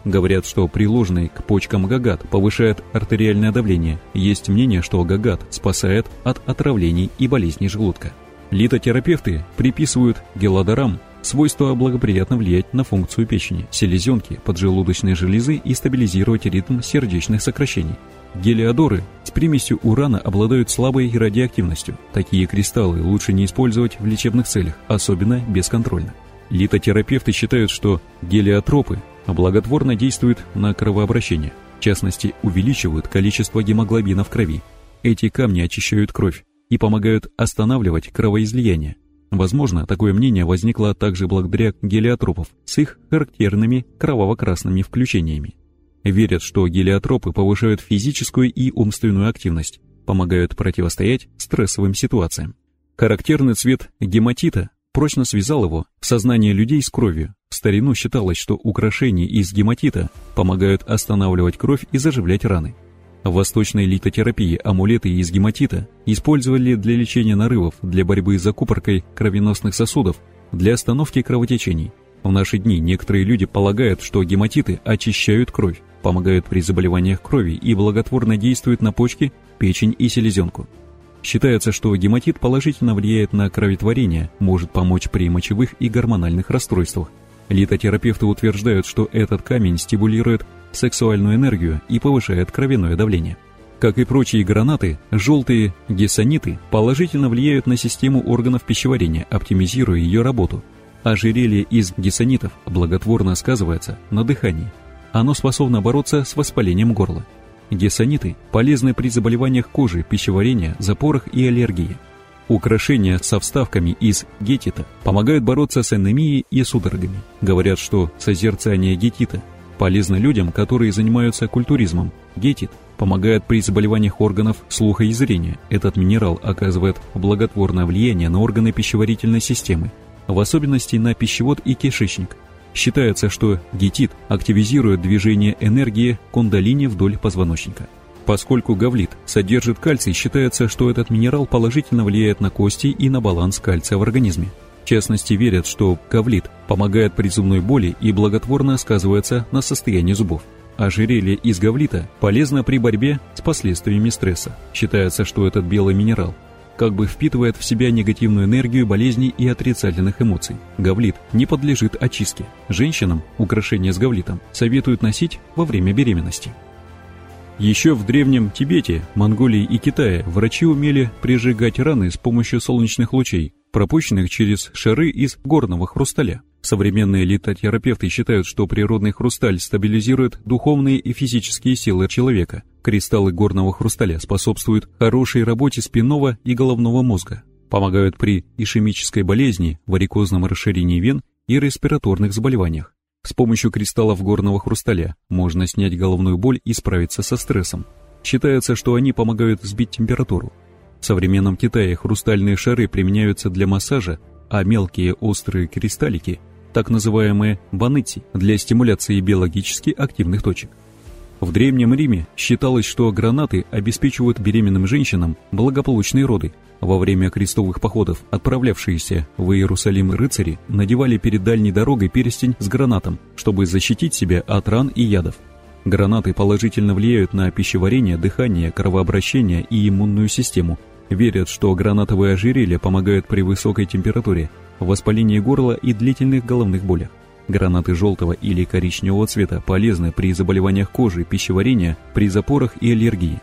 Говорят, что приложенный к почкам гагат повышает артериальное давление. Есть мнение, что гагат спасает от отравлений и болезней желудка. Литотерапевты приписывают гелодорам свойство благоприятно влиять на функцию печени, селезенки, поджелудочной железы и стабилизировать ритм сердечных сокращений. Гелиодоры с примесью урана обладают слабой радиоактивностью. Такие кристаллы лучше не использовать в лечебных целях, особенно бесконтрольно. Литотерапевты считают, что гелиотропы благотворно действуют на кровообращение, в частности, увеличивают количество гемоглобина в крови. Эти камни очищают кровь, и помогают останавливать кровоизлияние. Возможно, такое мнение возникло также благодаря гелиотропов с их характерными кроваво-красными включениями. Верят, что гелиотропы повышают физическую и умственную активность, помогают противостоять стрессовым ситуациям. Характерный цвет гематита прочно связал его в сознание людей с кровью. В старину считалось, что украшения из гематита помогают останавливать кровь и заживлять раны. В восточной литотерапии амулеты из гематита использовали для лечения нарывов, для борьбы с закупоркой кровеносных сосудов, для остановки кровотечений. В наши дни некоторые люди полагают, что гематиты очищают кровь, помогают при заболеваниях крови и благотворно действуют на почки, печень и селезенку. Считается, что гематит положительно влияет на кроветворение, может помочь при мочевых и гормональных расстройствах. Литотерапевты утверждают, что этот камень стимулирует сексуальную энергию и повышает кровяное давление. Как и прочие гранаты, желтые гессониты положительно влияют на систему органов пищеварения, оптимизируя ее работу. Ожерелье из гессонитов благотворно сказывается на дыхании. Оно способно бороться с воспалением горла. Гессониты полезны при заболеваниях кожи, пищеварения, запорах и аллергии. Украшения со вставками из гетита помогают бороться с анемией и судорогами. Говорят, что созерцание гетита полезно людям, которые занимаются культуризмом. Гетит помогает при заболеваниях органов слуха и зрения. Этот минерал оказывает благотворное влияние на органы пищеварительной системы, в особенности на пищевод и кишечник. Считается, что гетит активизирует движение энергии кундалини вдоль позвоночника. Поскольку гавлит содержит кальций, считается, что этот минерал положительно влияет на кости и на баланс кальция в организме. Частности, верят, что гавлит помогает при зубной боли и благотворно сказывается на состоянии зубов. Ожерелье из гавлита полезно при борьбе с последствиями стресса. Считается, что этот белый минерал как бы впитывает в себя негативную энергию болезней и отрицательных эмоций. Гавлит не подлежит очистке. Женщинам украшения с гавлитом советуют носить во время беременности. Еще в древнем Тибете, Монголии и Китае врачи умели прижигать раны с помощью солнечных лучей, пропущенных через шары из горного хрусталя. Современные литотерапевты считают, что природный хрусталь стабилизирует духовные и физические силы человека. Кристаллы горного хрусталя способствуют хорошей работе спинного и головного мозга, помогают при ишемической болезни, варикозном расширении вен и респираторных заболеваниях. С помощью кристаллов горного хрусталя можно снять головную боль и справиться со стрессом. Считается, что они помогают сбить температуру. В современном Китае хрустальные шары применяются для массажа, а мелкие острые кристаллики так называемые баныти, для стимуляции биологически активных точек. В Древнем Риме считалось, что гранаты обеспечивают беременным женщинам благополучные роды. Во время крестовых походов отправлявшиеся в Иерусалим рыцари надевали перед дальней дорогой перстень с гранатом, чтобы защитить себя от ран и ядов. Гранаты положительно влияют на пищеварение, дыхание, кровообращение и иммунную систему. Верят, что гранатовые ожерелья помогают при высокой температуре, воспалении горла и длительных головных болях. Гранаты желтого или коричневого цвета полезны при заболеваниях кожи, пищеварения, при запорах и аллергии.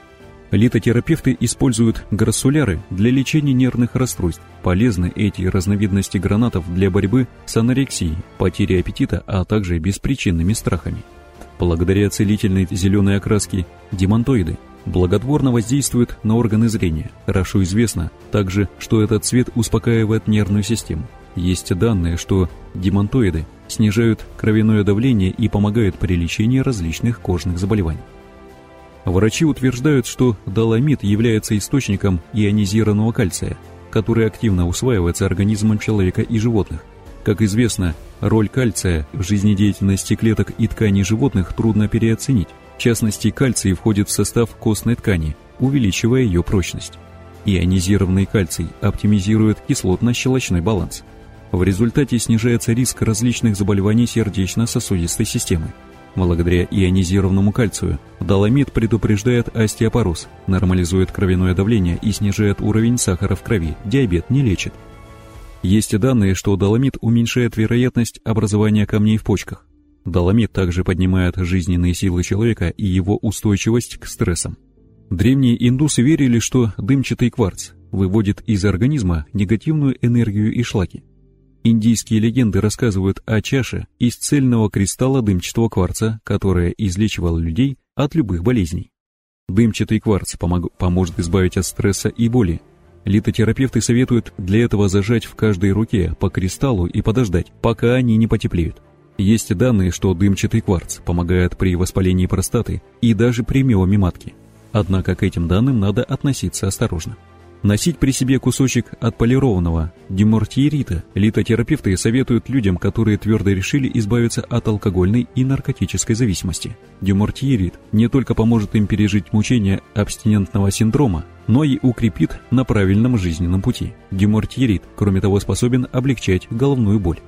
Литотерапевты используют грассуляры для лечения нервных расстройств. Полезны эти разновидности гранатов для борьбы с анорексией, потерей аппетита, а также беспричинными страхами. Благодаря целительной зеленой окраске демонтоиды благотворно воздействуют на органы зрения. Хорошо известно также, что этот цвет успокаивает нервную систему. Есть данные, что демонтоиды снижают кровяное давление и помогают при лечении различных кожных заболеваний. Врачи утверждают, что доломит является источником ионизированного кальция, который активно усваивается организмом человека и животных. Как известно, роль кальция в жизнедеятельности клеток и тканей животных трудно переоценить. В частности, кальций входит в состав костной ткани, увеличивая ее прочность. Ионизированный кальций оптимизирует кислотно-щелочной баланс – в результате снижается риск различных заболеваний сердечно-сосудистой системы. Благодаря ионизированному кальцию доломит предупреждает остеопороз, нормализует кровяное давление и снижает уровень сахара в крови, диабет не лечит. Есть данные, что доломит уменьшает вероятность образования камней в почках. Доломит также поднимает жизненные силы человека и его устойчивость к стрессам. Древние индусы верили, что дымчатый кварц выводит из организма негативную энергию и шлаки. Индийские легенды рассказывают о чаше из цельного кристалла дымчатого кварца, которая излечивала людей от любых болезней. Дымчатый кварц помог, поможет избавить от стресса и боли. Литотерапевты советуют для этого зажать в каждой руке по кристаллу и подождать, пока они не потеплеют. Есть данные, что дымчатый кварц помогает при воспалении простаты и даже при миоме матки. Однако к этим данным надо относиться осторожно. Носить при себе кусочек отполированного демортиерита литотерапевты советуют людям, которые твердо решили избавиться от алкогольной и наркотической зависимости. Демортиерит не только поможет им пережить мучения абстинентного синдрома, но и укрепит на правильном жизненном пути. Демортиерит, кроме того, способен облегчать головную боль.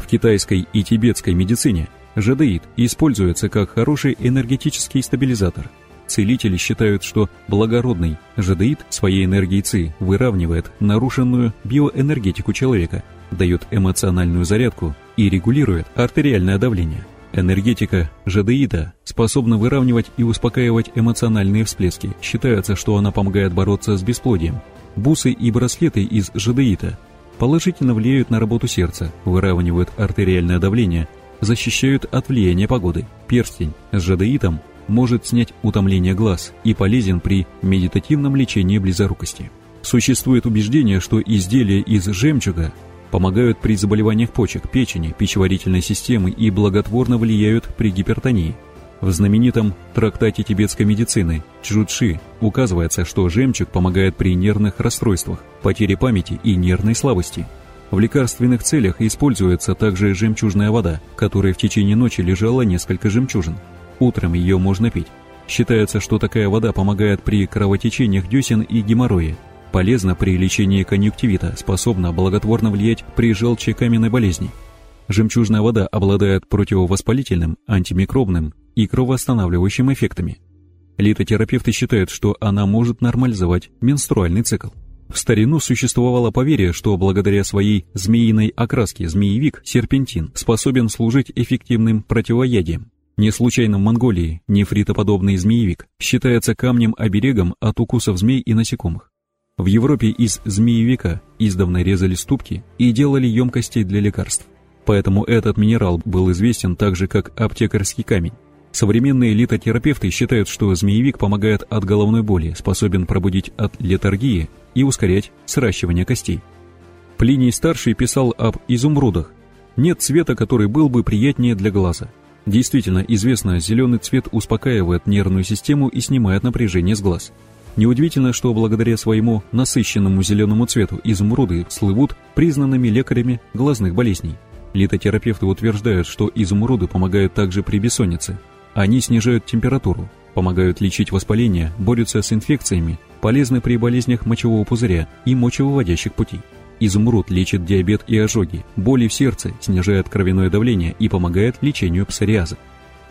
В китайской и тибетской медицине жадеид используется как хороший энергетический стабилизатор – Целители считают, что благородный жадеид своей энергией ЦИ выравнивает нарушенную биоэнергетику человека, дает эмоциональную зарядку и регулирует артериальное давление. Энергетика жадеида способна выравнивать и успокаивать эмоциональные всплески. Считается, что она помогает бороться с бесплодием. Бусы и браслеты из жадеита положительно влияют на работу сердца, выравнивают артериальное давление, защищают от влияния погоды. Перстень с жадеитом может снять утомление глаз и полезен при медитативном лечении близорукости. Существует убеждение, что изделия из жемчуга помогают при заболеваниях почек, печени, пищеварительной системы и благотворно влияют при гипертонии. В знаменитом трактате тибетской медицины Чжучи указывается, что жемчуг помогает при нервных расстройствах, потере памяти и нервной слабости. В лекарственных целях используется также жемчужная вода, которая в течение ночи лежала несколько жемчужин. Утром ее можно пить. Считается, что такая вода помогает при кровотечениях десен и геморрое, полезна при лечении конъюнктивита, способна благотворно влиять при желчекаменной болезни. Жемчужная вода обладает противовоспалительным, антимикробным и кровоостанавливающим эффектами. Литотерапевты считают, что она может нормализовать менструальный цикл. В старину существовало поверье, что благодаря своей змеиной окраске змеевик, серпентин, способен служить эффективным противоядием. Не случайно в Монголии нефритоподобный змеевик считается камнем-оберегом от укусов змей и насекомых. В Европе из змеевика издавна резали ступки и делали емкости для лекарств. Поэтому этот минерал был известен также как аптекарский камень. Современные литотерапевты считают, что змеевик помогает от головной боли, способен пробудить от летаргии и ускорять сращивание костей. Плиний Старший писал об изумрудах. Нет цвета, который был бы приятнее для глаза. Действительно, известно, зеленый цвет успокаивает нервную систему и снимает напряжение с глаз. Неудивительно, что благодаря своему насыщенному зеленому цвету изумруды слывут признанными лекарями глазных болезней. Литотерапевты утверждают, что изумруды помогают также при бессоннице, они снижают температуру, помогают лечить воспаление, борются с инфекциями, полезны при болезнях мочевого пузыря и мочевыводящих путей. Изумруд лечит диабет и ожоги, боли в сердце, снижает кровяное давление и помогает лечению псориаза.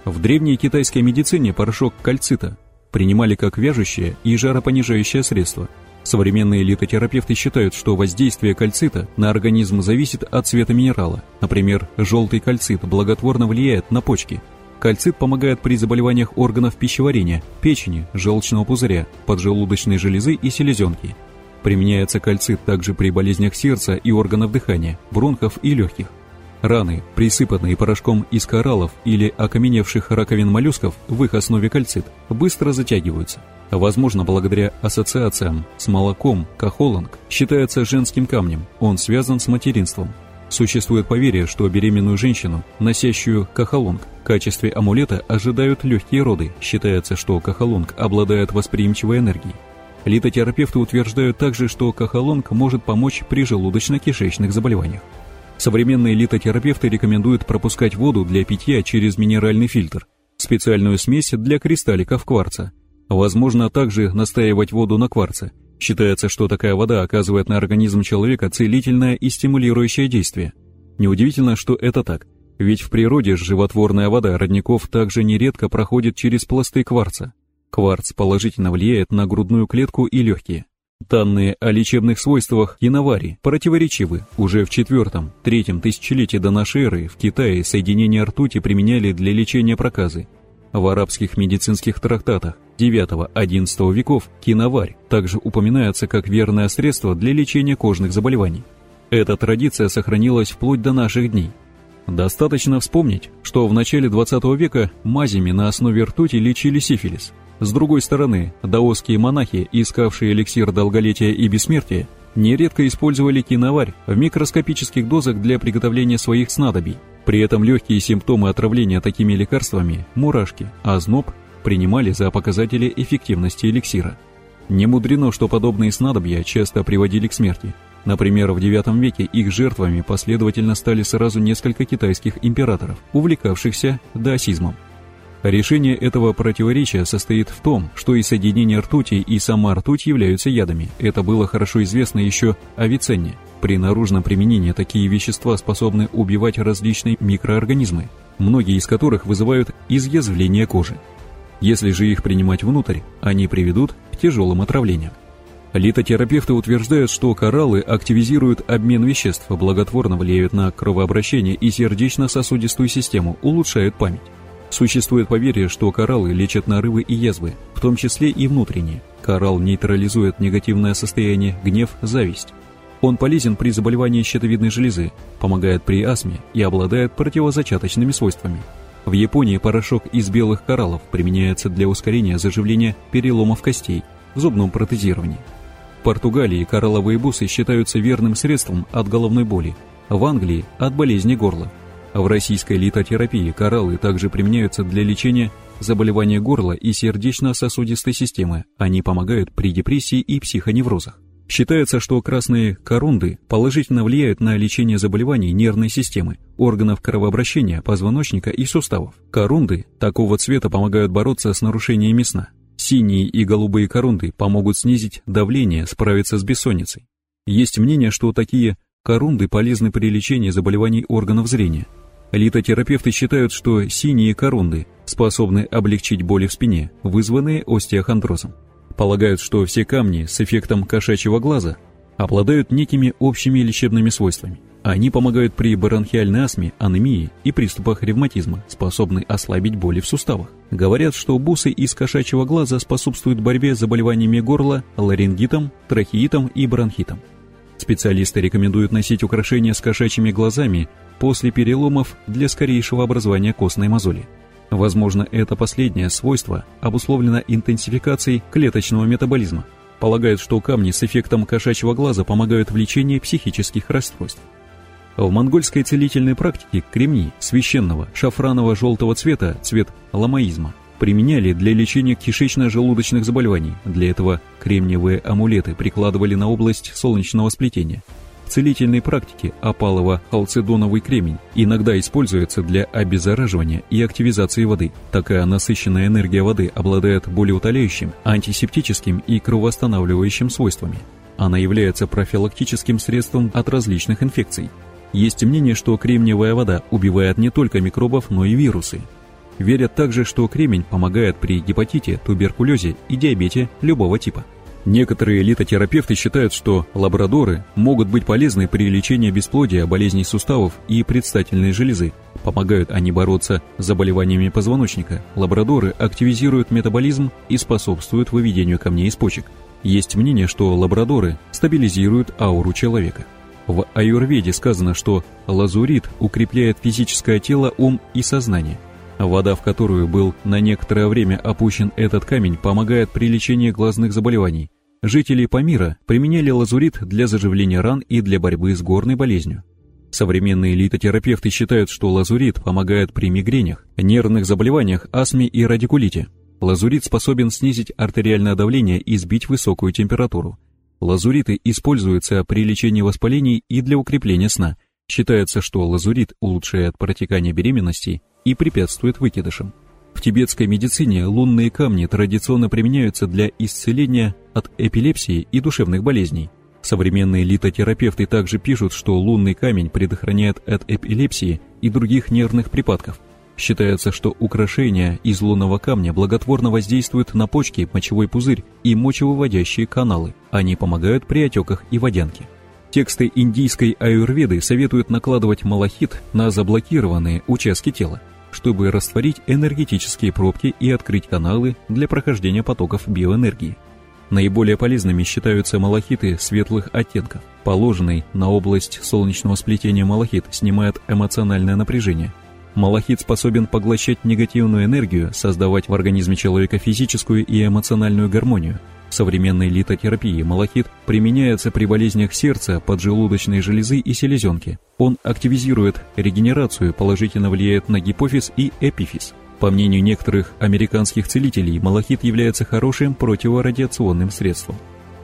В древней китайской медицине порошок кальцита принимали как вяжущее и жаропонижающее средство. Современные литотерапевты считают, что воздействие кальцита на организм зависит от цвета минерала. Например, желтый кальцит благотворно влияет на почки, Кальцит помогает при заболеваниях органов пищеварения, печени, желчного пузыря, поджелудочной железы и селезенки. Применяется кальцит также при болезнях сердца и органов дыхания, бронхов и легких. Раны, присыпанные порошком из кораллов или окаменевших раковин моллюсков, в их основе кальцит, быстро затягиваются. Возможно, благодаря ассоциациям с молоком кахоланг считается женским камнем, он связан с материнством, Существует поверье, что беременную женщину, носящую кахалонг, в качестве амулета ожидают легкие роды. Считается, что кахалонг обладает восприимчивой энергией. Литотерапевты утверждают также, что кахалонг может помочь при желудочно-кишечных заболеваниях. Современные литотерапевты рекомендуют пропускать воду для питья через минеральный фильтр, специальную смесь для кристалликов кварца. Возможно также настаивать воду на кварце, Считается, что такая вода оказывает на организм человека целительное и стимулирующее действие. Неудивительно, что это так, ведь в природе животворная вода родников также нередко проходит через пласты кварца. Кварц положительно влияет на грудную клетку и легкие. Данные о лечебных свойствах киновари противоречивы. Уже в IV-III тысячелетии до эры в Китае соединение ртути применяли для лечения проказы, в арабских медицинских трактатах IX-XI веков киноварь также упоминается как верное средство для лечения кожных заболеваний. Эта традиция сохранилась вплоть до наших дней. Достаточно вспомнить, что в начале 20 века мазями на основе ртути лечили сифилис. С другой стороны, даосские монахи, искавшие эликсир долголетия и бессмертия, нередко использовали киноварь в микроскопических дозах для приготовления своих снадобий – при этом легкие симптомы отравления такими лекарствами, мурашки, озноб, принимали за показатели эффективности эликсира. Не мудрено, что подобные снадобья часто приводили к смерти. Например, в IX веке их жертвами последовательно стали сразу несколько китайских императоров, увлекавшихся даосизмом. Решение этого противоречия состоит в том, что и соединение ртути, и сама ртуть являются ядами. Это было хорошо известно еще Авиценне – при наружном применении такие вещества способны убивать различные микроорганизмы, многие из которых вызывают изъязвление кожи. Если же их принимать внутрь, они приведут к тяжелым отравлениям. Литотерапевты утверждают, что кораллы активизируют обмен веществ, благотворно влияют на кровообращение и сердечно-сосудистую систему, улучшают память. Существует поверье, что кораллы лечат нарывы и язвы, в том числе и внутренние. Коралл нейтрализует негативное состояние, гнев, зависть. Он полезен при заболевании щитовидной железы, помогает при астме и обладает противозачаточными свойствами. В Японии порошок из белых кораллов применяется для ускорения заживления переломов костей в зубном протезировании. В Португалии коралловые бусы считаются верным средством от головной боли, в Англии – от болезни горла. В российской литотерапии кораллы также применяются для лечения заболевания горла и сердечно-сосудистой системы. Они помогают при депрессии и психоневрозах. Считается, что красные корунды положительно влияют на лечение заболеваний нервной системы, органов кровообращения, позвоночника и суставов. Корунды такого цвета помогают бороться с нарушениями сна. Синие и голубые корунды помогут снизить давление, справиться с бессонницей. Есть мнение, что такие корунды полезны при лечении заболеваний органов зрения. Литотерапевты считают, что синие корунды способны облегчить боли в спине, вызванные остеохондрозом полагают, что все камни с эффектом кошачьего глаза обладают некими общими лечебными свойствами. Они помогают при бронхиальной астме, анемии и приступах ревматизма, способны ослабить боли в суставах. Говорят, что бусы из кошачьего глаза способствуют борьбе с заболеваниями горла, ларингитом, трахеитом и бронхитом. Специалисты рекомендуют носить украшения с кошачьими глазами после переломов для скорейшего образования костной мозоли. Возможно, это последнее свойство обусловлено интенсификацией клеточного метаболизма. Полагают, что камни с эффектом кошачьего глаза помогают в лечении психических расстройств. В монгольской целительной практике кремний священного шафраново-желтого цвета, цвет ламаизма, применяли для лечения кишечно-желудочных заболеваний. Для этого кремниевые амулеты прикладывали на область солнечного сплетения – целительной практике опалово-халцедоновый кремень иногда используется для обеззараживания и активизации воды. Такая насыщенная энергия воды обладает болеутоляющим, антисептическим и кровоостанавливающим свойствами. Она является профилактическим средством от различных инфекций. Есть мнение, что кремниевая вода убивает не только микробов, но и вирусы. Верят также, что кремень помогает при гепатите, туберкулезе и диабете любого типа. Некоторые литотерапевты считают, что лабрадоры могут быть полезны при лечении бесплодия, болезней суставов и предстательной железы. Помогают они бороться с заболеваниями позвоночника. Лабрадоры активизируют метаболизм и способствуют выведению камней из почек. Есть мнение, что лабрадоры стабилизируют ауру человека. В аюрведе сказано, что лазурит укрепляет физическое тело, ум и сознание. Вода, в которую был на некоторое время опущен этот камень, помогает при лечении глазных заболеваний. Жители Памира применяли лазурит для заживления ран и для борьбы с горной болезнью. Современные литотерапевты считают, что лазурит помогает при мигренях, нервных заболеваниях, астме и радикулите. Лазурит способен снизить артериальное давление и сбить высокую температуру. Лазуриты используются при лечении воспалений и для укрепления сна. Считается, что лазурит улучшает протекание беременности и препятствует выкидышам. В тибетской медицине лунные камни традиционно применяются для исцеления от эпилепсии и душевных болезней. Современные литотерапевты также пишут, что лунный камень предохраняет от эпилепсии и других нервных припадков. Считается, что украшения из лунного камня благотворно воздействуют на почки, мочевой пузырь и мочевыводящие каналы. Они помогают при отеках и водянке. Тексты индийской аюрведы советуют накладывать малахит на заблокированные участки тела чтобы растворить энергетические пробки и открыть каналы для прохождения потоков биоэнергии. Наиболее полезными считаются малахиты светлых оттенков. Положенный на область солнечного сплетения малахит снимает эмоциональное напряжение. Малахит способен поглощать негативную энергию, создавать в организме человека физическую и эмоциональную гармонию, в современной литотерапии малахит применяется при болезнях сердца, поджелудочной железы и селезенки. Он активизирует регенерацию, положительно влияет на гипофиз и эпифиз. По мнению некоторых американских целителей, малахит является хорошим противорадиационным средством.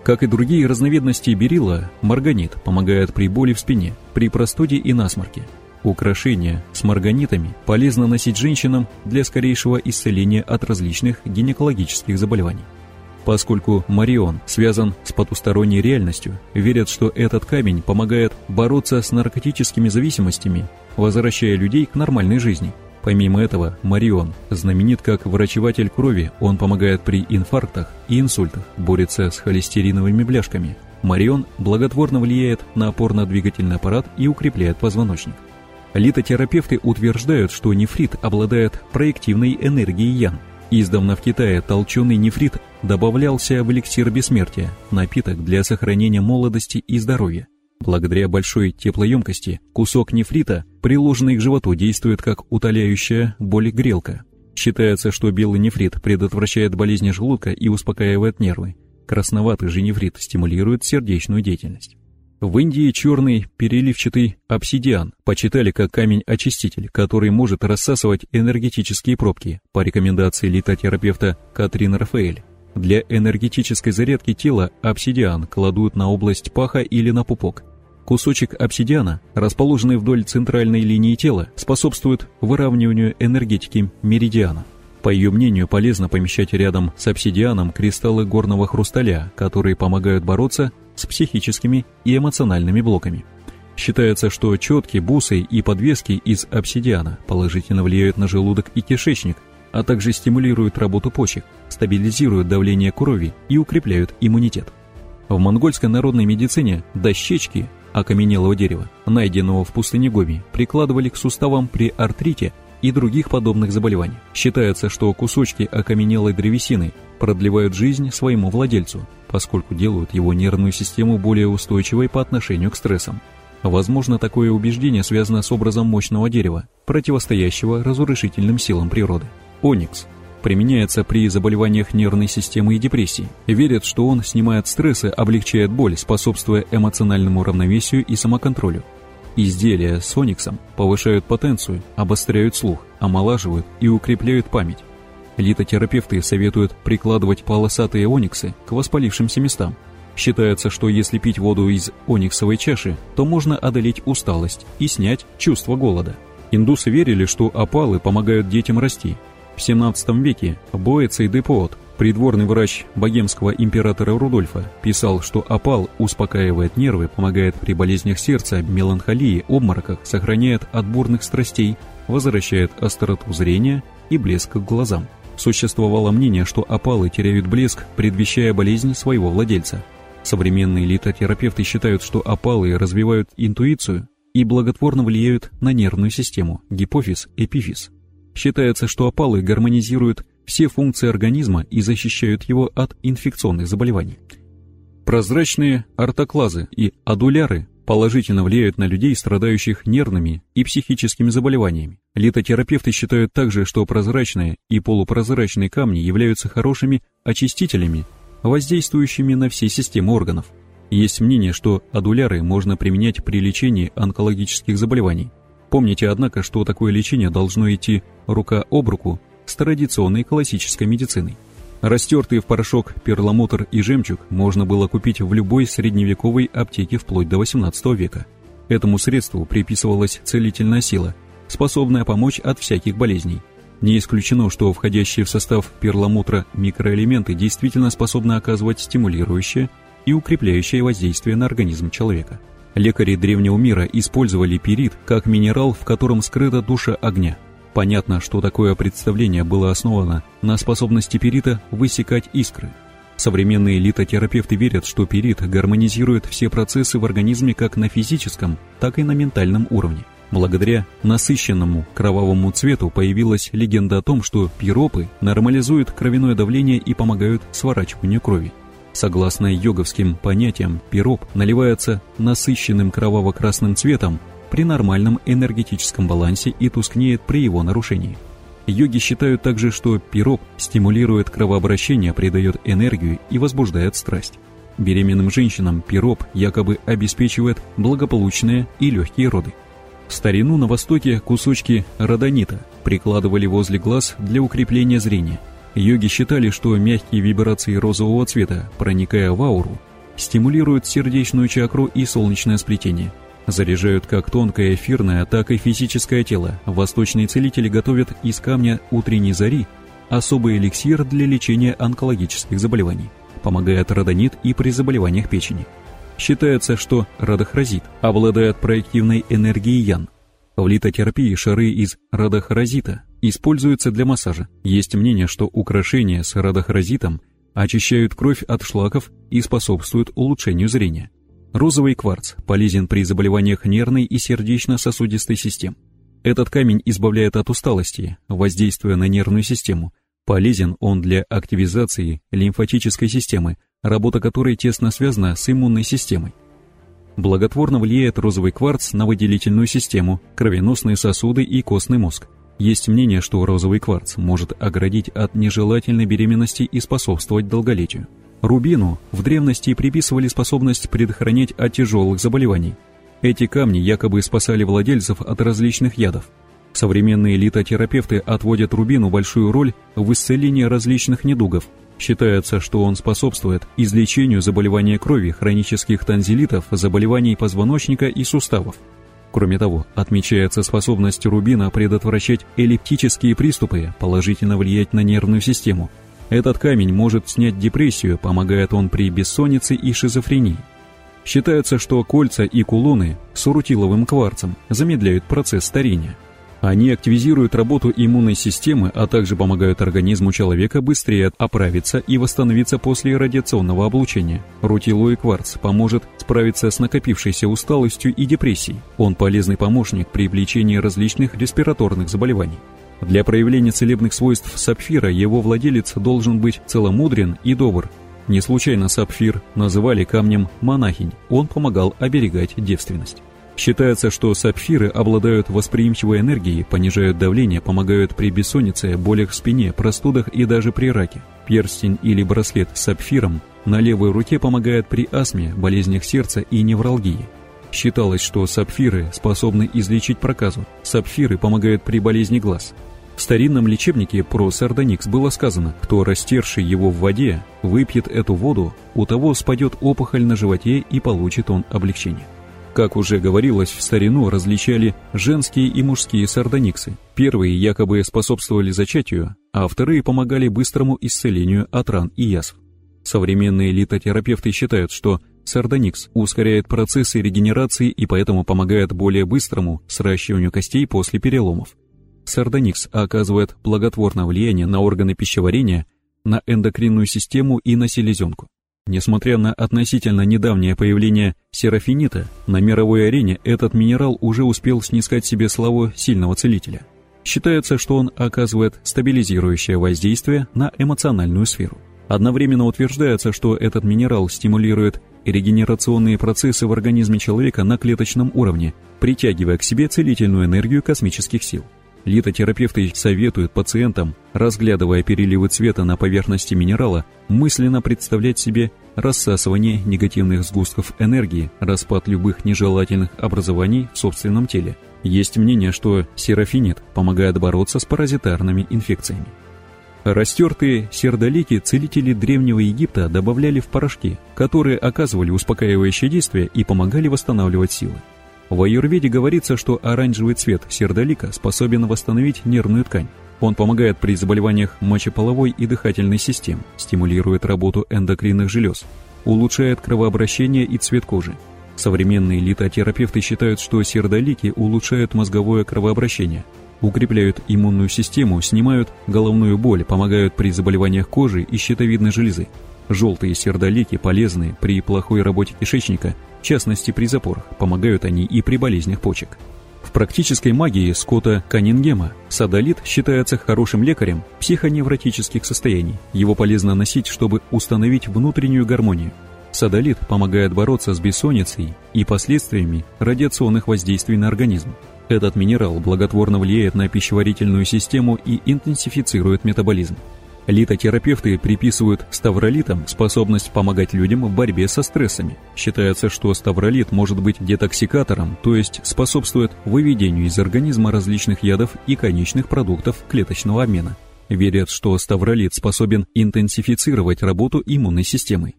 Как и другие разновидности берила, марганит помогает при боли в спине, при простуде и насморке. Украшения с марганитами полезно носить женщинам для скорейшего исцеления от различных гинекологических заболеваний. Поскольку Марион связан с потусторонней реальностью, верят, что этот камень помогает бороться с наркотическими зависимостями, возвращая людей к нормальной жизни. Помимо этого, Марион знаменит как врачеватель крови, он помогает при инфарктах и инсультах, борется с холестериновыми бляшками. Марион благотворно влияет на опорно-двигательный аппарат и укрепляет позвоночник. Литотерапевты утверждают, что нефрит обладает проективной энергией Ян – Издавна в Китае толченый нефрит добавлялся в эликсир бессмертия, напиток для сохранения молодости и здоровья. Благодаря большой теплоемкости кусок нефрита, приложенный к животу, действует как утоляющая боль грелка. Считается, что белый нефрит предотвращает болезни желудка и успокаивает нервы. Красноватый же нефрит стимулирует сердечную деятельность. В Индии черный переливчатый обсидиан почитали как камень-очиститель, который может рассасывать энергетические пробки, по рекомендации литотерапевта Катрин Рафаэль. Для энергетической зарядки тела обсидиан кладут на область паха или на пупок. Кусочек обсидиана, расположенный вдоль центральной линии тела, способствует выравниванию энергетики меридиана. По ее мнению, полезно помещать рядом с обсидианом кристаллы горного хрусталя, которые помогают бороться с психическими и эмоциональными блоками. Считается, что четки, бусы и подвески из обсидиана положительно влияют на желудок и кишечник, а также стимулируют работу почек, стабилизируют давление крови и укрепляют иммунитет. В монгольской народной медицине дощечки окаменелого дерева, найденного в пустыне Гоби, прикладывали к суставам при артрите и других подобных заболеваний. Считается, что кусочки окаменелой древесины продлевают жизнь своему владельцу, поскольку делают его нервную систему более устойчивой по отношению к стрессам. Возможно, такое убеждение связано с образом мощного дерева, противостоящего разрушительным силам природы. Оникс применяется при заболеваниях нервной системы и депрессии. Верят, что он снимает стрессы, облегчает боль, способствуя эмоциональному равновесию и самоконтролю. Изделия с ониксом повышают потенцию, обостряют слух, омолаживают и укрепляют память. Литотерапевты советуют прикладывать полосатые ониксы к воспалившимся местам. Считается, что если пить воду из ониксовой чаши, то можно одолеть усталость и снять чувство голода. Индусы верили, что опалы помогают детям расти. В 17 веке Боэций Депоот Придворный врач богемского императора Рудольфа писал, что опал успокаивает нервы, помогает при болезнях сердца, меланхолии, обмороках, сохраняет от бурных страстей, возвращает остроту зрения и блеск к глазам. Существовало мнение, что опалы теряют блеск, предвещая болезнь своего владельца. Современные литотерапевты считают, что опалы развивают интуицию и благотворно влияют на нервную систему, гипофиз, эпифиз. Считается, что опалы гармонизируют все функции организма и защищают его от инфекционных заболеваний. Прозрачные ортоклазы и адуляры положительно влияют на людей, страдающих нервными и психическими заболеваниями. Литотерапевты считают также, что прозрачные и полупрозрачные камни являются хорошими очистителями, воздействующими на все системы органов. Есть мнение, что адуляры можно применять при лечении онкологических заболеваний. Помните, однако, что такое лечение должно идти рука об руку с традиционной классической медициной. Растертые в порошок перламутр и жемчуг можно было купить в любой средневековой аптеке вплоть до XVIII века. Этому средству приписывалась целительная сила, способная помочь от всяких болезней. Не исключено, что входящие в состав перламутра микроэлементы действительно способны оказывать стимулирующее и укрепляющее воздействие на организм человека. Лекари древнего мира использовали пирит как минерал, в котором скрыта душа огня – Понятно, что такое представление было основано на способности перита высекать искры. Современные литотерапевты верят, что перит гармонизирует все процессы в организме как на физическом, так и на ментальном уровне. Благодаря насыщенному кровавому цвету появилась легенда о том, что пиропы нормализуют кровяное давление и помогают сворачиванию крови. Согласно йоговским понятиям, пироп наливается насыщенным кроваво-красным цветом при нормальном энергетическом балансе и тускнеет при его нарушении. Йоги считают также, что пироп стимулирует кровообращение, придает энергию и возбуждает страсть. Беременным женщинам пироп якобы обеспечивает благополучные и легкие роды. В старину на Востоке кусочки родонита прикладывали возле глаз для укрепления зрения. Йоги считали, что мягкие вибрации розового цвета, проникая в ауру, стимулируют сердечную чакру и солнечное сплетение – Заряжают как тонкое эфирное, так и физическое тело. Восточные целители готовят из камня утренней зари особый эликсир для лечения онкологических заболеваний. Помогает родонит и при заболеваниях печени. Считается, что радохразит обладает проективной энергией ян. В литотерапии шары из радохразита используются для массажа. Есть мнение, что украшения с радохразитом очищают кровь от шлаков и способствуют улучшению зрения. Розовый кварц полезен при заболеваниях нервной и сердечно-сосудистой систем. Этот камень избавляет от усталости, воздействуя на нервную систему. Полезен он для активизации лимфатической системы, работа которой тесно связана с иммунной системой. Благотворно влияет розовый кварц на выделительную систему, кровеносные сосуды и костный мозг. Есть мнение, что розовый кварц может оградить от нежелательной беременности и способствовать долголетию. Рубину в древности приписывали способность предохранять от тяжелых заболеваний. Эти камни якобы спасали владельцев от различных ядов. Современные литотерапевты отводят рубину большую роль в исцелении различных недугов. Считается, что он способствует излечению заболевания крови, хронических танзелитов, заболеваний позвоночника и суставов. Кроме того, отмечается способность рубина предотвращать эллиптические приступы, положительно влиять на нервную систему, этот камень может снять депрессию, помогает он при бессоннице и шизофрении. Считается, что кольца и кулоны с урутиловым кварцем замедляют процесс старения. Они активизируют работу иммунной системы, а также помогают организму человека быстрее оправиться и восстановиться после радиационного облучения. Рутиловый кварц поможет справиться с накопившейся усталостью и депрессией. Он полезный помощник при лечении различных респираторных заболеваний. Для проявления целебных свойств сапфира его владелец должен быть целомудрен и добр. Не случайно сапфир называли камнем монахинь, он помогал оберегать девственность. Считается, что сапфиры обладают восприимчивой энергией, понижают давление, помогают при бессоннице, болях в спине, простудах и даже при раке. Перстень или браслет с сапфиром на левой руке помогает при астме, болезнях сердца и невралгии. Считалось, что сапфиры способны излечить проказу. Сапфиры помогают при болезни глаз. В старинном лечебнике про сардоникс было сказано, кто растерший его в воде, выпьет эту воду, у того спадет опухоль на животе и получит он облегчение. Как уже говорилось, в старину различали женские и мужские сардониксы. Первые якобы способствовали зачатию, а вторые помогали быстрому исцелению от ран и язв. Современные литотерапевты считают, что Сардоникс ускоряет процессы регенерации и поэтому помогает более быстрому сращиванию костей после переломов. Сардоникс оказывает благотворное влияние на органы пищеварения, на эндокринную систему и на селезенку. Несмотря на относительно недавнее появление серафинита, на мировой арене этот минерал уже успел снискать себе славу сильного целителя. Считается, что он оказывает стабилизирующее воздействие на эмоциональную сферу. Одновременно утверждается, что этот минерал стимулирует регенерационные процессы в организме человека на клеточном уровне, притягивая к себе целительную энергию космических сил. Литотерапевты советуют пациентам, разглядывая переливы цвета на поверхности минерала, мысленно представлять себе рассасывание негативных сгустков энергии, распад любых нежелательных образований в собственном теле. Есть мнение, что серафинит помогает бороться с паразитарными инфекциями. Растертые сердолики целители Древнего Египта добавляли в порошки, которые оказывали успокаивающее действие и помогали восстанавливать силы. В аюрведе говорится, что оранжевый цвет сердолика способен восстановить нервную ткань. Он помогает при заболеваниях мочеполовой и дыхательной систем, стимулирует работу эндокринных желез, улучшает кровообращение и цвет кожи. Современные литотерапевты считают, что сердолики улучшают мозговое кровообращение – укрепляют иммунную систему, снимают головную боль, помогают при заболеваниях кожи и щитовидной железы. Желтые сердолики полезны при плохой работе кишечника, в частности при запорах, помогают они и при болезнях почек. В практической магии Скотта Каннингема садолит считается хорошим лекарем психоневротических состояний. Его полезно носить, чтобы установить внутреннюю гармонию. Садолит помогает бороться с бессонницей и последствиями радиационных воздействий на организм. Этот минерал благотворно влияет на пищеварительную систему и интенсифицирует метаболизм. Литотерапевты приписывают ставролитам способность помогать людям в борьбе со стрессами. Считается, что ставролит может быть детоксикатором, то есть способствует выведению из организма различных ядов и конечных продуктов клеточного обмена. Верят, что ставролит способен интенсифицировать работу иммунной системы.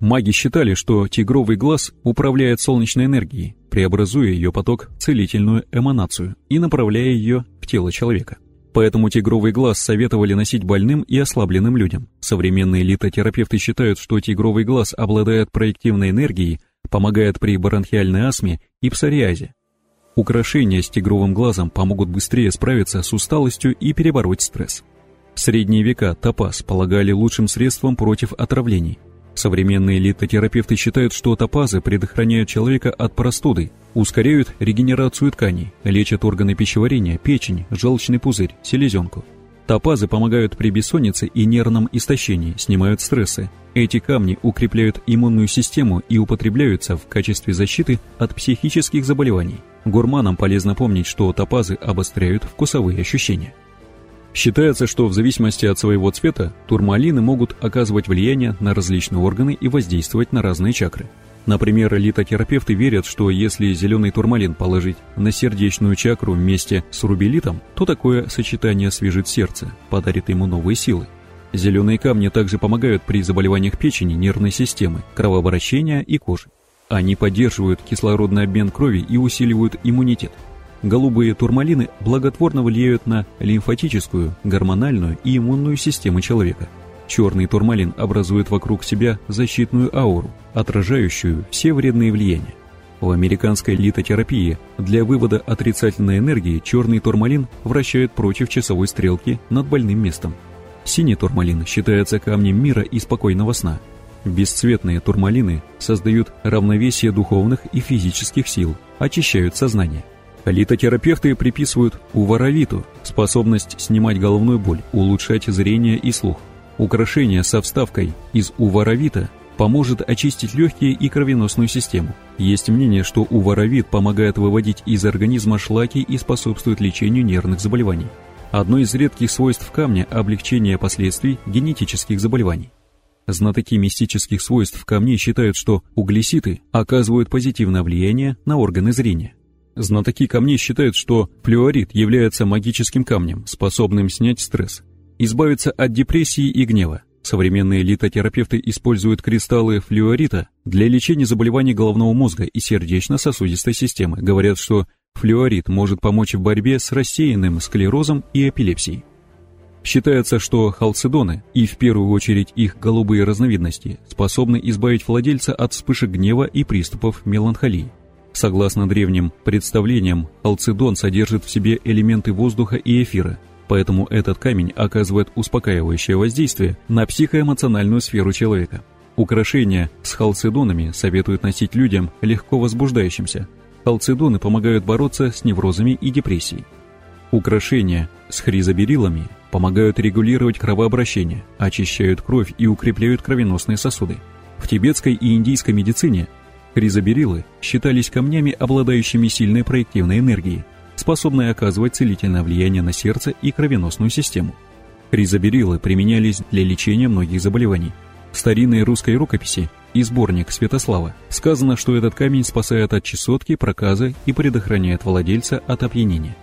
Маги считали, что тигровый глаз управляет солнечной энергией, преобразуя ее поток в целительную эманацию и направляя ее в тело человека. Поэтому тигровый глаз советовали носить больным и ослабленным людям. Современные литотерапевты считают, что тигровый глаз обладает проективной энергией, помогает при бронхиальной астме и псориазе. Украшения с тигровым глазом помогут быстрее справиться с усталостью и перебороть стресс. В средние века топаз полагали лучшим средством против отравлений. Современные литотерапевты считают, что топазы предохраняют человека от простуды, ускоряют регенерацию тканей, лечат органы пищеварения, печень, желчный пузырь, селезенку. Топазы помогают при бессоннице и нервном истощении, снимают стрессы. Эти камни укрепляют иммунную систему и употребляются в качестве защиты от психических заболеваний. Гурманам полезно помнить, что топазы обостряют вкусовые ощущения. Считается, что в зависимости от своего цвета турмалины могут оказывать влияние на различные органы и воздействовать на разные чакры. Например, литотерапевты верят, что если зеленый турмалин положить на сердечную чакру вместе с рубелитом, то такое сочетание свяжет сердце, подарит ему новые силы. Зеленые камни также помогают при заболеваниях печени, нервной системы, кровообращения и кожи. Они поддерживают кислородный обмен крови и усиливают иммунитет – Голубые турмалины благотворно влияют на лимфатическую, гормональную и иммунную систему человека. Черный турмалин образует вокруг себя защитную ауру, отражающую все вредные влияния. В американской литотерапии для вывода отрицательной энергии черный турмалин вращают против часовой стрелки над больным местом. Синий турмалин считается камнем мира и спокойного сна. Бесцветные турмалины создают равновесие духовных и физических сил, очищают сознание – Литотерапевты приписывают уваровиту способность снимать головную боль, улучшать зрение и слух. Украшение со вставкой из уваровита поможет очистить легкие и кровеносную систему. Есть мнение, что уваровит помогает выводить из организма шлаки и способствует лечению нервных заболеваний. Одно из редких свойств камня – облегчение последствий генетических заболеваний. Знатоки мистических свойств камней считают, что углеситы оказывают позитивное влияние на органы зрения. Знатоки камней считают, что флюорит является магическим камнем, способным снять стресс, избавиться от депрессии и гнева. Современные литотерапевты используют кристаллы флюорита для лечения заболеваний головного мозга и сердечно-сосудистой системы. Говорят, что флюорит может помочь в борьбе с рассеянным склерозом и эпилепсией. Считается, что халцедоны, и в первую очередь их голубые разновидности, способны избавить владельца от вспышек гнева и приступов меланхолии. Согласно древним представлениям, алцидон содержит в себе элементы воздуха и эфира, поэтому этот камень оказывает успокаивающее воздействие на психоэмоциональную сферу человека. Украшения с халцидонами советуют носить людям, легко возбуждающимся. Халцидоны помогают бороться с неврозами и депрессией. Украшения с хризоберилами помогают регулировать кровообращение, очищают кровь и укрепляют кровеносные сосуды. В тибетской и индийской медицине Хризоберилы считались камнями, обладающими сильной проективной энергией, способной оказывать целительное влияние на сердце и кровеносную систему. Хризоберилы применялись для лечения многих заболеваний. В старинной русской рукописи и сборник Святослава сказано, что этот камень спасает от чесотки, проказа и предохраняет владельца от опьянения.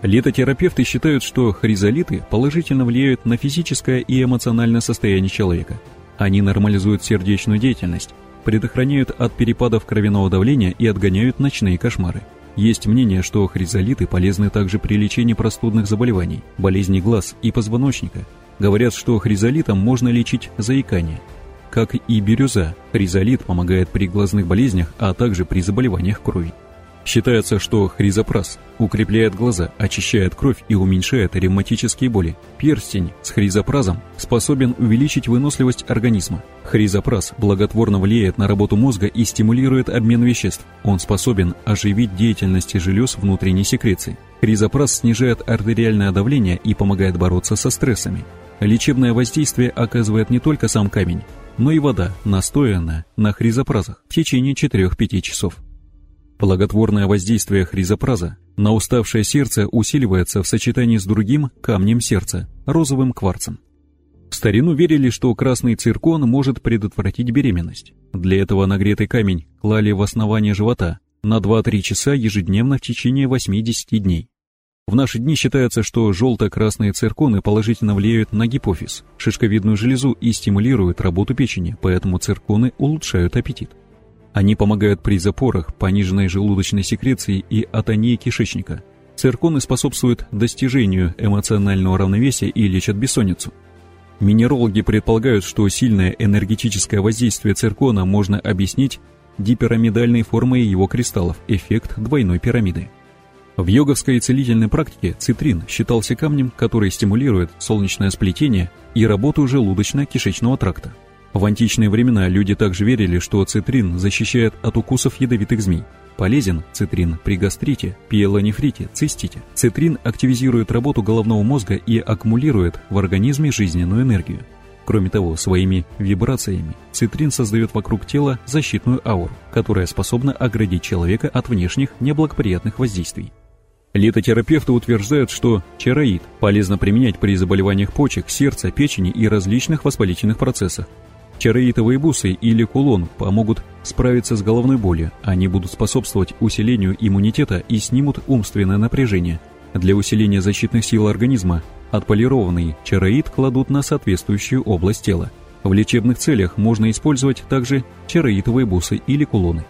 Летотерапевты считают, что хризолиты положительно влияют на физическое и эмоциональное состояние человека. Они нормализуют сердечную деятельность, предохраняют от перепадов кровяного давления и отгоняют ночные кошмары. Есть мнение, что хризолиты полезны также при лечении простудных заболеваний, болезней глаз и позвоночника. Говорят, что хризолитом можно лечить заикание. Как и бирюза, хризолит помогает при глазных болезнях, а также при заболеваниях крови. Считается, что хризопрас укрепляет глаза, очищает кровь и уменьшает ревматические боли. Перстень с хризопразом способен увеличить выносливость организма. Хризопраз благотворно влияет на работу мозга и стимулирует обмен веществ. Он способен оживить деятельность желез внутренней секреции. Хризопраз снижает артериальное давление и помогает бороться со стрессами. Лечебное воздействие оказывает не только сам камень, но и вода, настоянная на хризопразах в течение 4-5 часов. Благотворное воздействие хризопраза на уставшее сердце усиливается в сочетании с другим камнем сердца – розовым кварцем. В старину верили, что красный циркон может предотвратить беременность. Для этого нагретый камень клали в основание живота на 2-3 часа ежедневно в течение 80 дней. В наши дни считается, что желто-красные цирконы положительно влияют на гипофиз, шишковидную железу и стимулируют работу печени, поэтому цирконы улучшают аппетит. Они помогают при запорах, пониженной желудочной секреции и атонии кишечника. Цирконы способствуют достижению эмоционального равновесия и лечат бессонницу. Минерологи предполагают, что сильное энергетическое воздействие циркона можно объяснить дипирамидальной формой его кристаллов, эффект двойной пирамиды. В йоговской целительной практике цитрин считался камнем, который стимулирует солнечное сплетение и работу желудочно-кишечного тракта. В античные времена люди также верили, что цитрин защищает от укусов ядовитых змей. Полезен цитрин при гастрите, пиелонефрите, цистите. Цитрин активизирует работу головного мозга и аккумулирует в организме жизненную энергию. Кроме того, своими вибрациями цитрин создает вокруг тела защитную ауру, которая способна оградить человека от внешних неблагоприятных воздействий. Литотерапевты утверждают, что чароид полезно применять при заболеваниях почек, сердца, печени и различных воспалительных процессах. Чароитовые бусы или кулон помогут справиться с головной болью, они будут способствовать усилению иммунитета и снимут умственное напряжение. Для усиления защитных сил организма отполированный чароид кладут на соответствующую область тела. В лечебных целях можно использовать также чароитовые бусы или кулоны.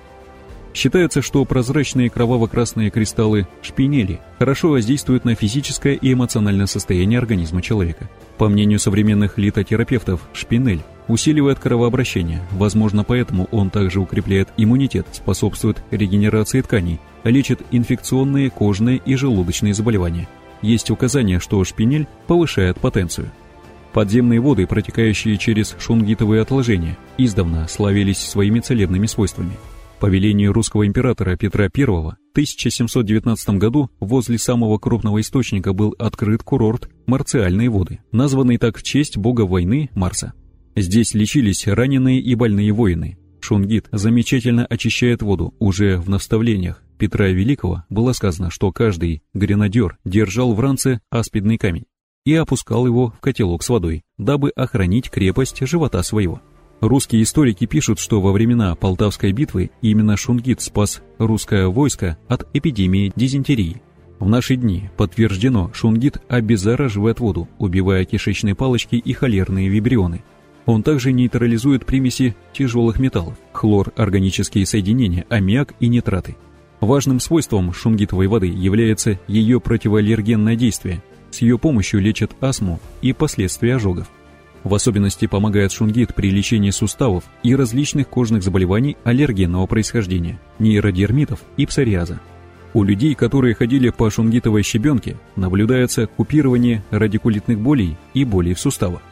Считается, что прозрачные кроваво-красные кристаллы шпинели хорошо воздействуют на физическое и эмоциональное состояние организма человека. По мнению современных литотерапевтов, шпинель усиливает кровообращение, возможно поэтому он также укрепляет иммунитет, способствует регенерации тканей, лечит инфекционные кожные и желудочные заболевания. Есть указание, что шпинель повышает потенцию. Подземные воды, протекающие через шунгитовые отложения, издавна славились своими целебными свойствами – по велению русского императора Петра I в 1719 году возле самого крупного источника был открыт курорт Марциальные воды, названный так в честь бога войны Марса. Здесь лечились раненые и больные воины. Шунгит замечательно очищает воду. Уже в наставлениях Петра Великого было сказано, что каждый гренадер держал в ранце аспидный камень и опускал его в котелок с водой, дабы охранить крепость живота своего. Русские историки пишут, что во времена Полтавской битвы именно Шунгит спас русское войско от эпидемии дизентерии. В наши дни подтверждено, Шунгит обеззараживает воду, убивая кишечные палочки и холерные вибрионы. Он также нейтрализует примеси тяжелых металлов, хлор, органические соединения, аммиак и нитраты. Важным свойством шунгитовой воды является ее противоаллергенное действие. С ее помощью лечат астму и последствия ожогов. В особенности помогает шунгит при лечении суставов и различных кожных заболеваний аллергенного происхождения, нейродермитов и псориаза. У людей, которые ходили по шунгитовой щебенке, наблюдается купирование радикулитных болей и болей в суставах.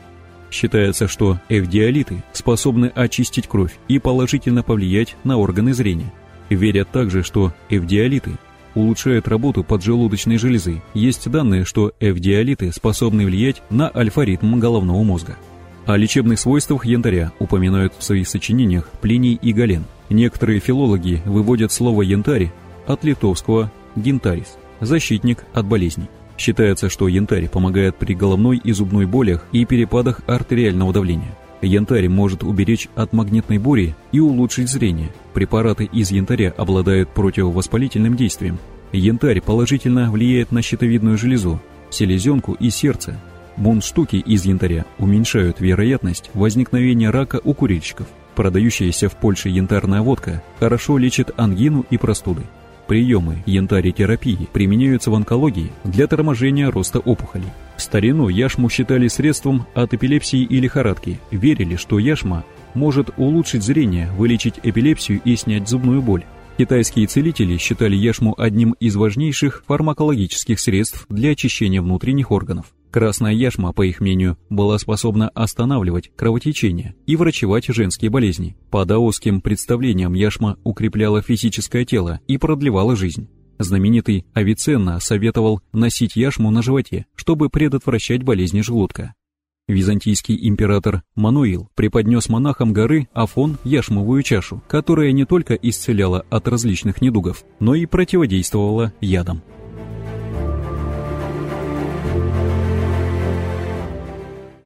Считается, что эвдиалиты способны очистить кровь и положительно повлиять на органы зрения. Верят также, что эвдиалиты улучшают работу поджелудочной железы. Есть данные, что эвдиалиты способны влиять на альфа-ритм головного мозга. О лечебных свойствах янтаря упоминают в своих сочинениях Плиний и Гален. Некоторые филологи выводят слово «янтарь» от литовского «гентарис» – защитник от болезней. Считается, что янтарь помогает при головной и зубной болях и перепадах артериального давления. Янтарь может уберечь от магнитной бури и улучшить зрение. Препараты из янтаря обладают противовоспалительным действием. Янтарь положительно влияет на щитовидную железу, селезенку и сердце. Мундштуки из янтаря уменьшают вероятность возникновения рака у курильщиков. Продающаяся в Польше янтарная водка хорошо лечит ангину и простуды. Приемы янтарь-терапии применяются в онкологии для торможения роста опухолей. В старину яшму считали средством от эпилепсии и лихорадки. Верили, что яшма может улучшить зрение, вылечить эпилепсию и снять зубную боль. Китайские целители считали яшму одним из важнейших фармакологических средств для очищения внутренних органов. Красная яшма, по их мнению, была способна останавливать кровотечение и врачевать женские болезни. По даосским представлениям яшма укрепляла физическое тело и продлевала жизнь. Знаменитый Авиценна советовал носить яшму на животе, чтобы предотвращать болезни желудка. Византийский император Мануил преподнес монахам горы Афон яшмовую чашу, которая не только исцеляла от различных недугов, но и противодействовала ядам.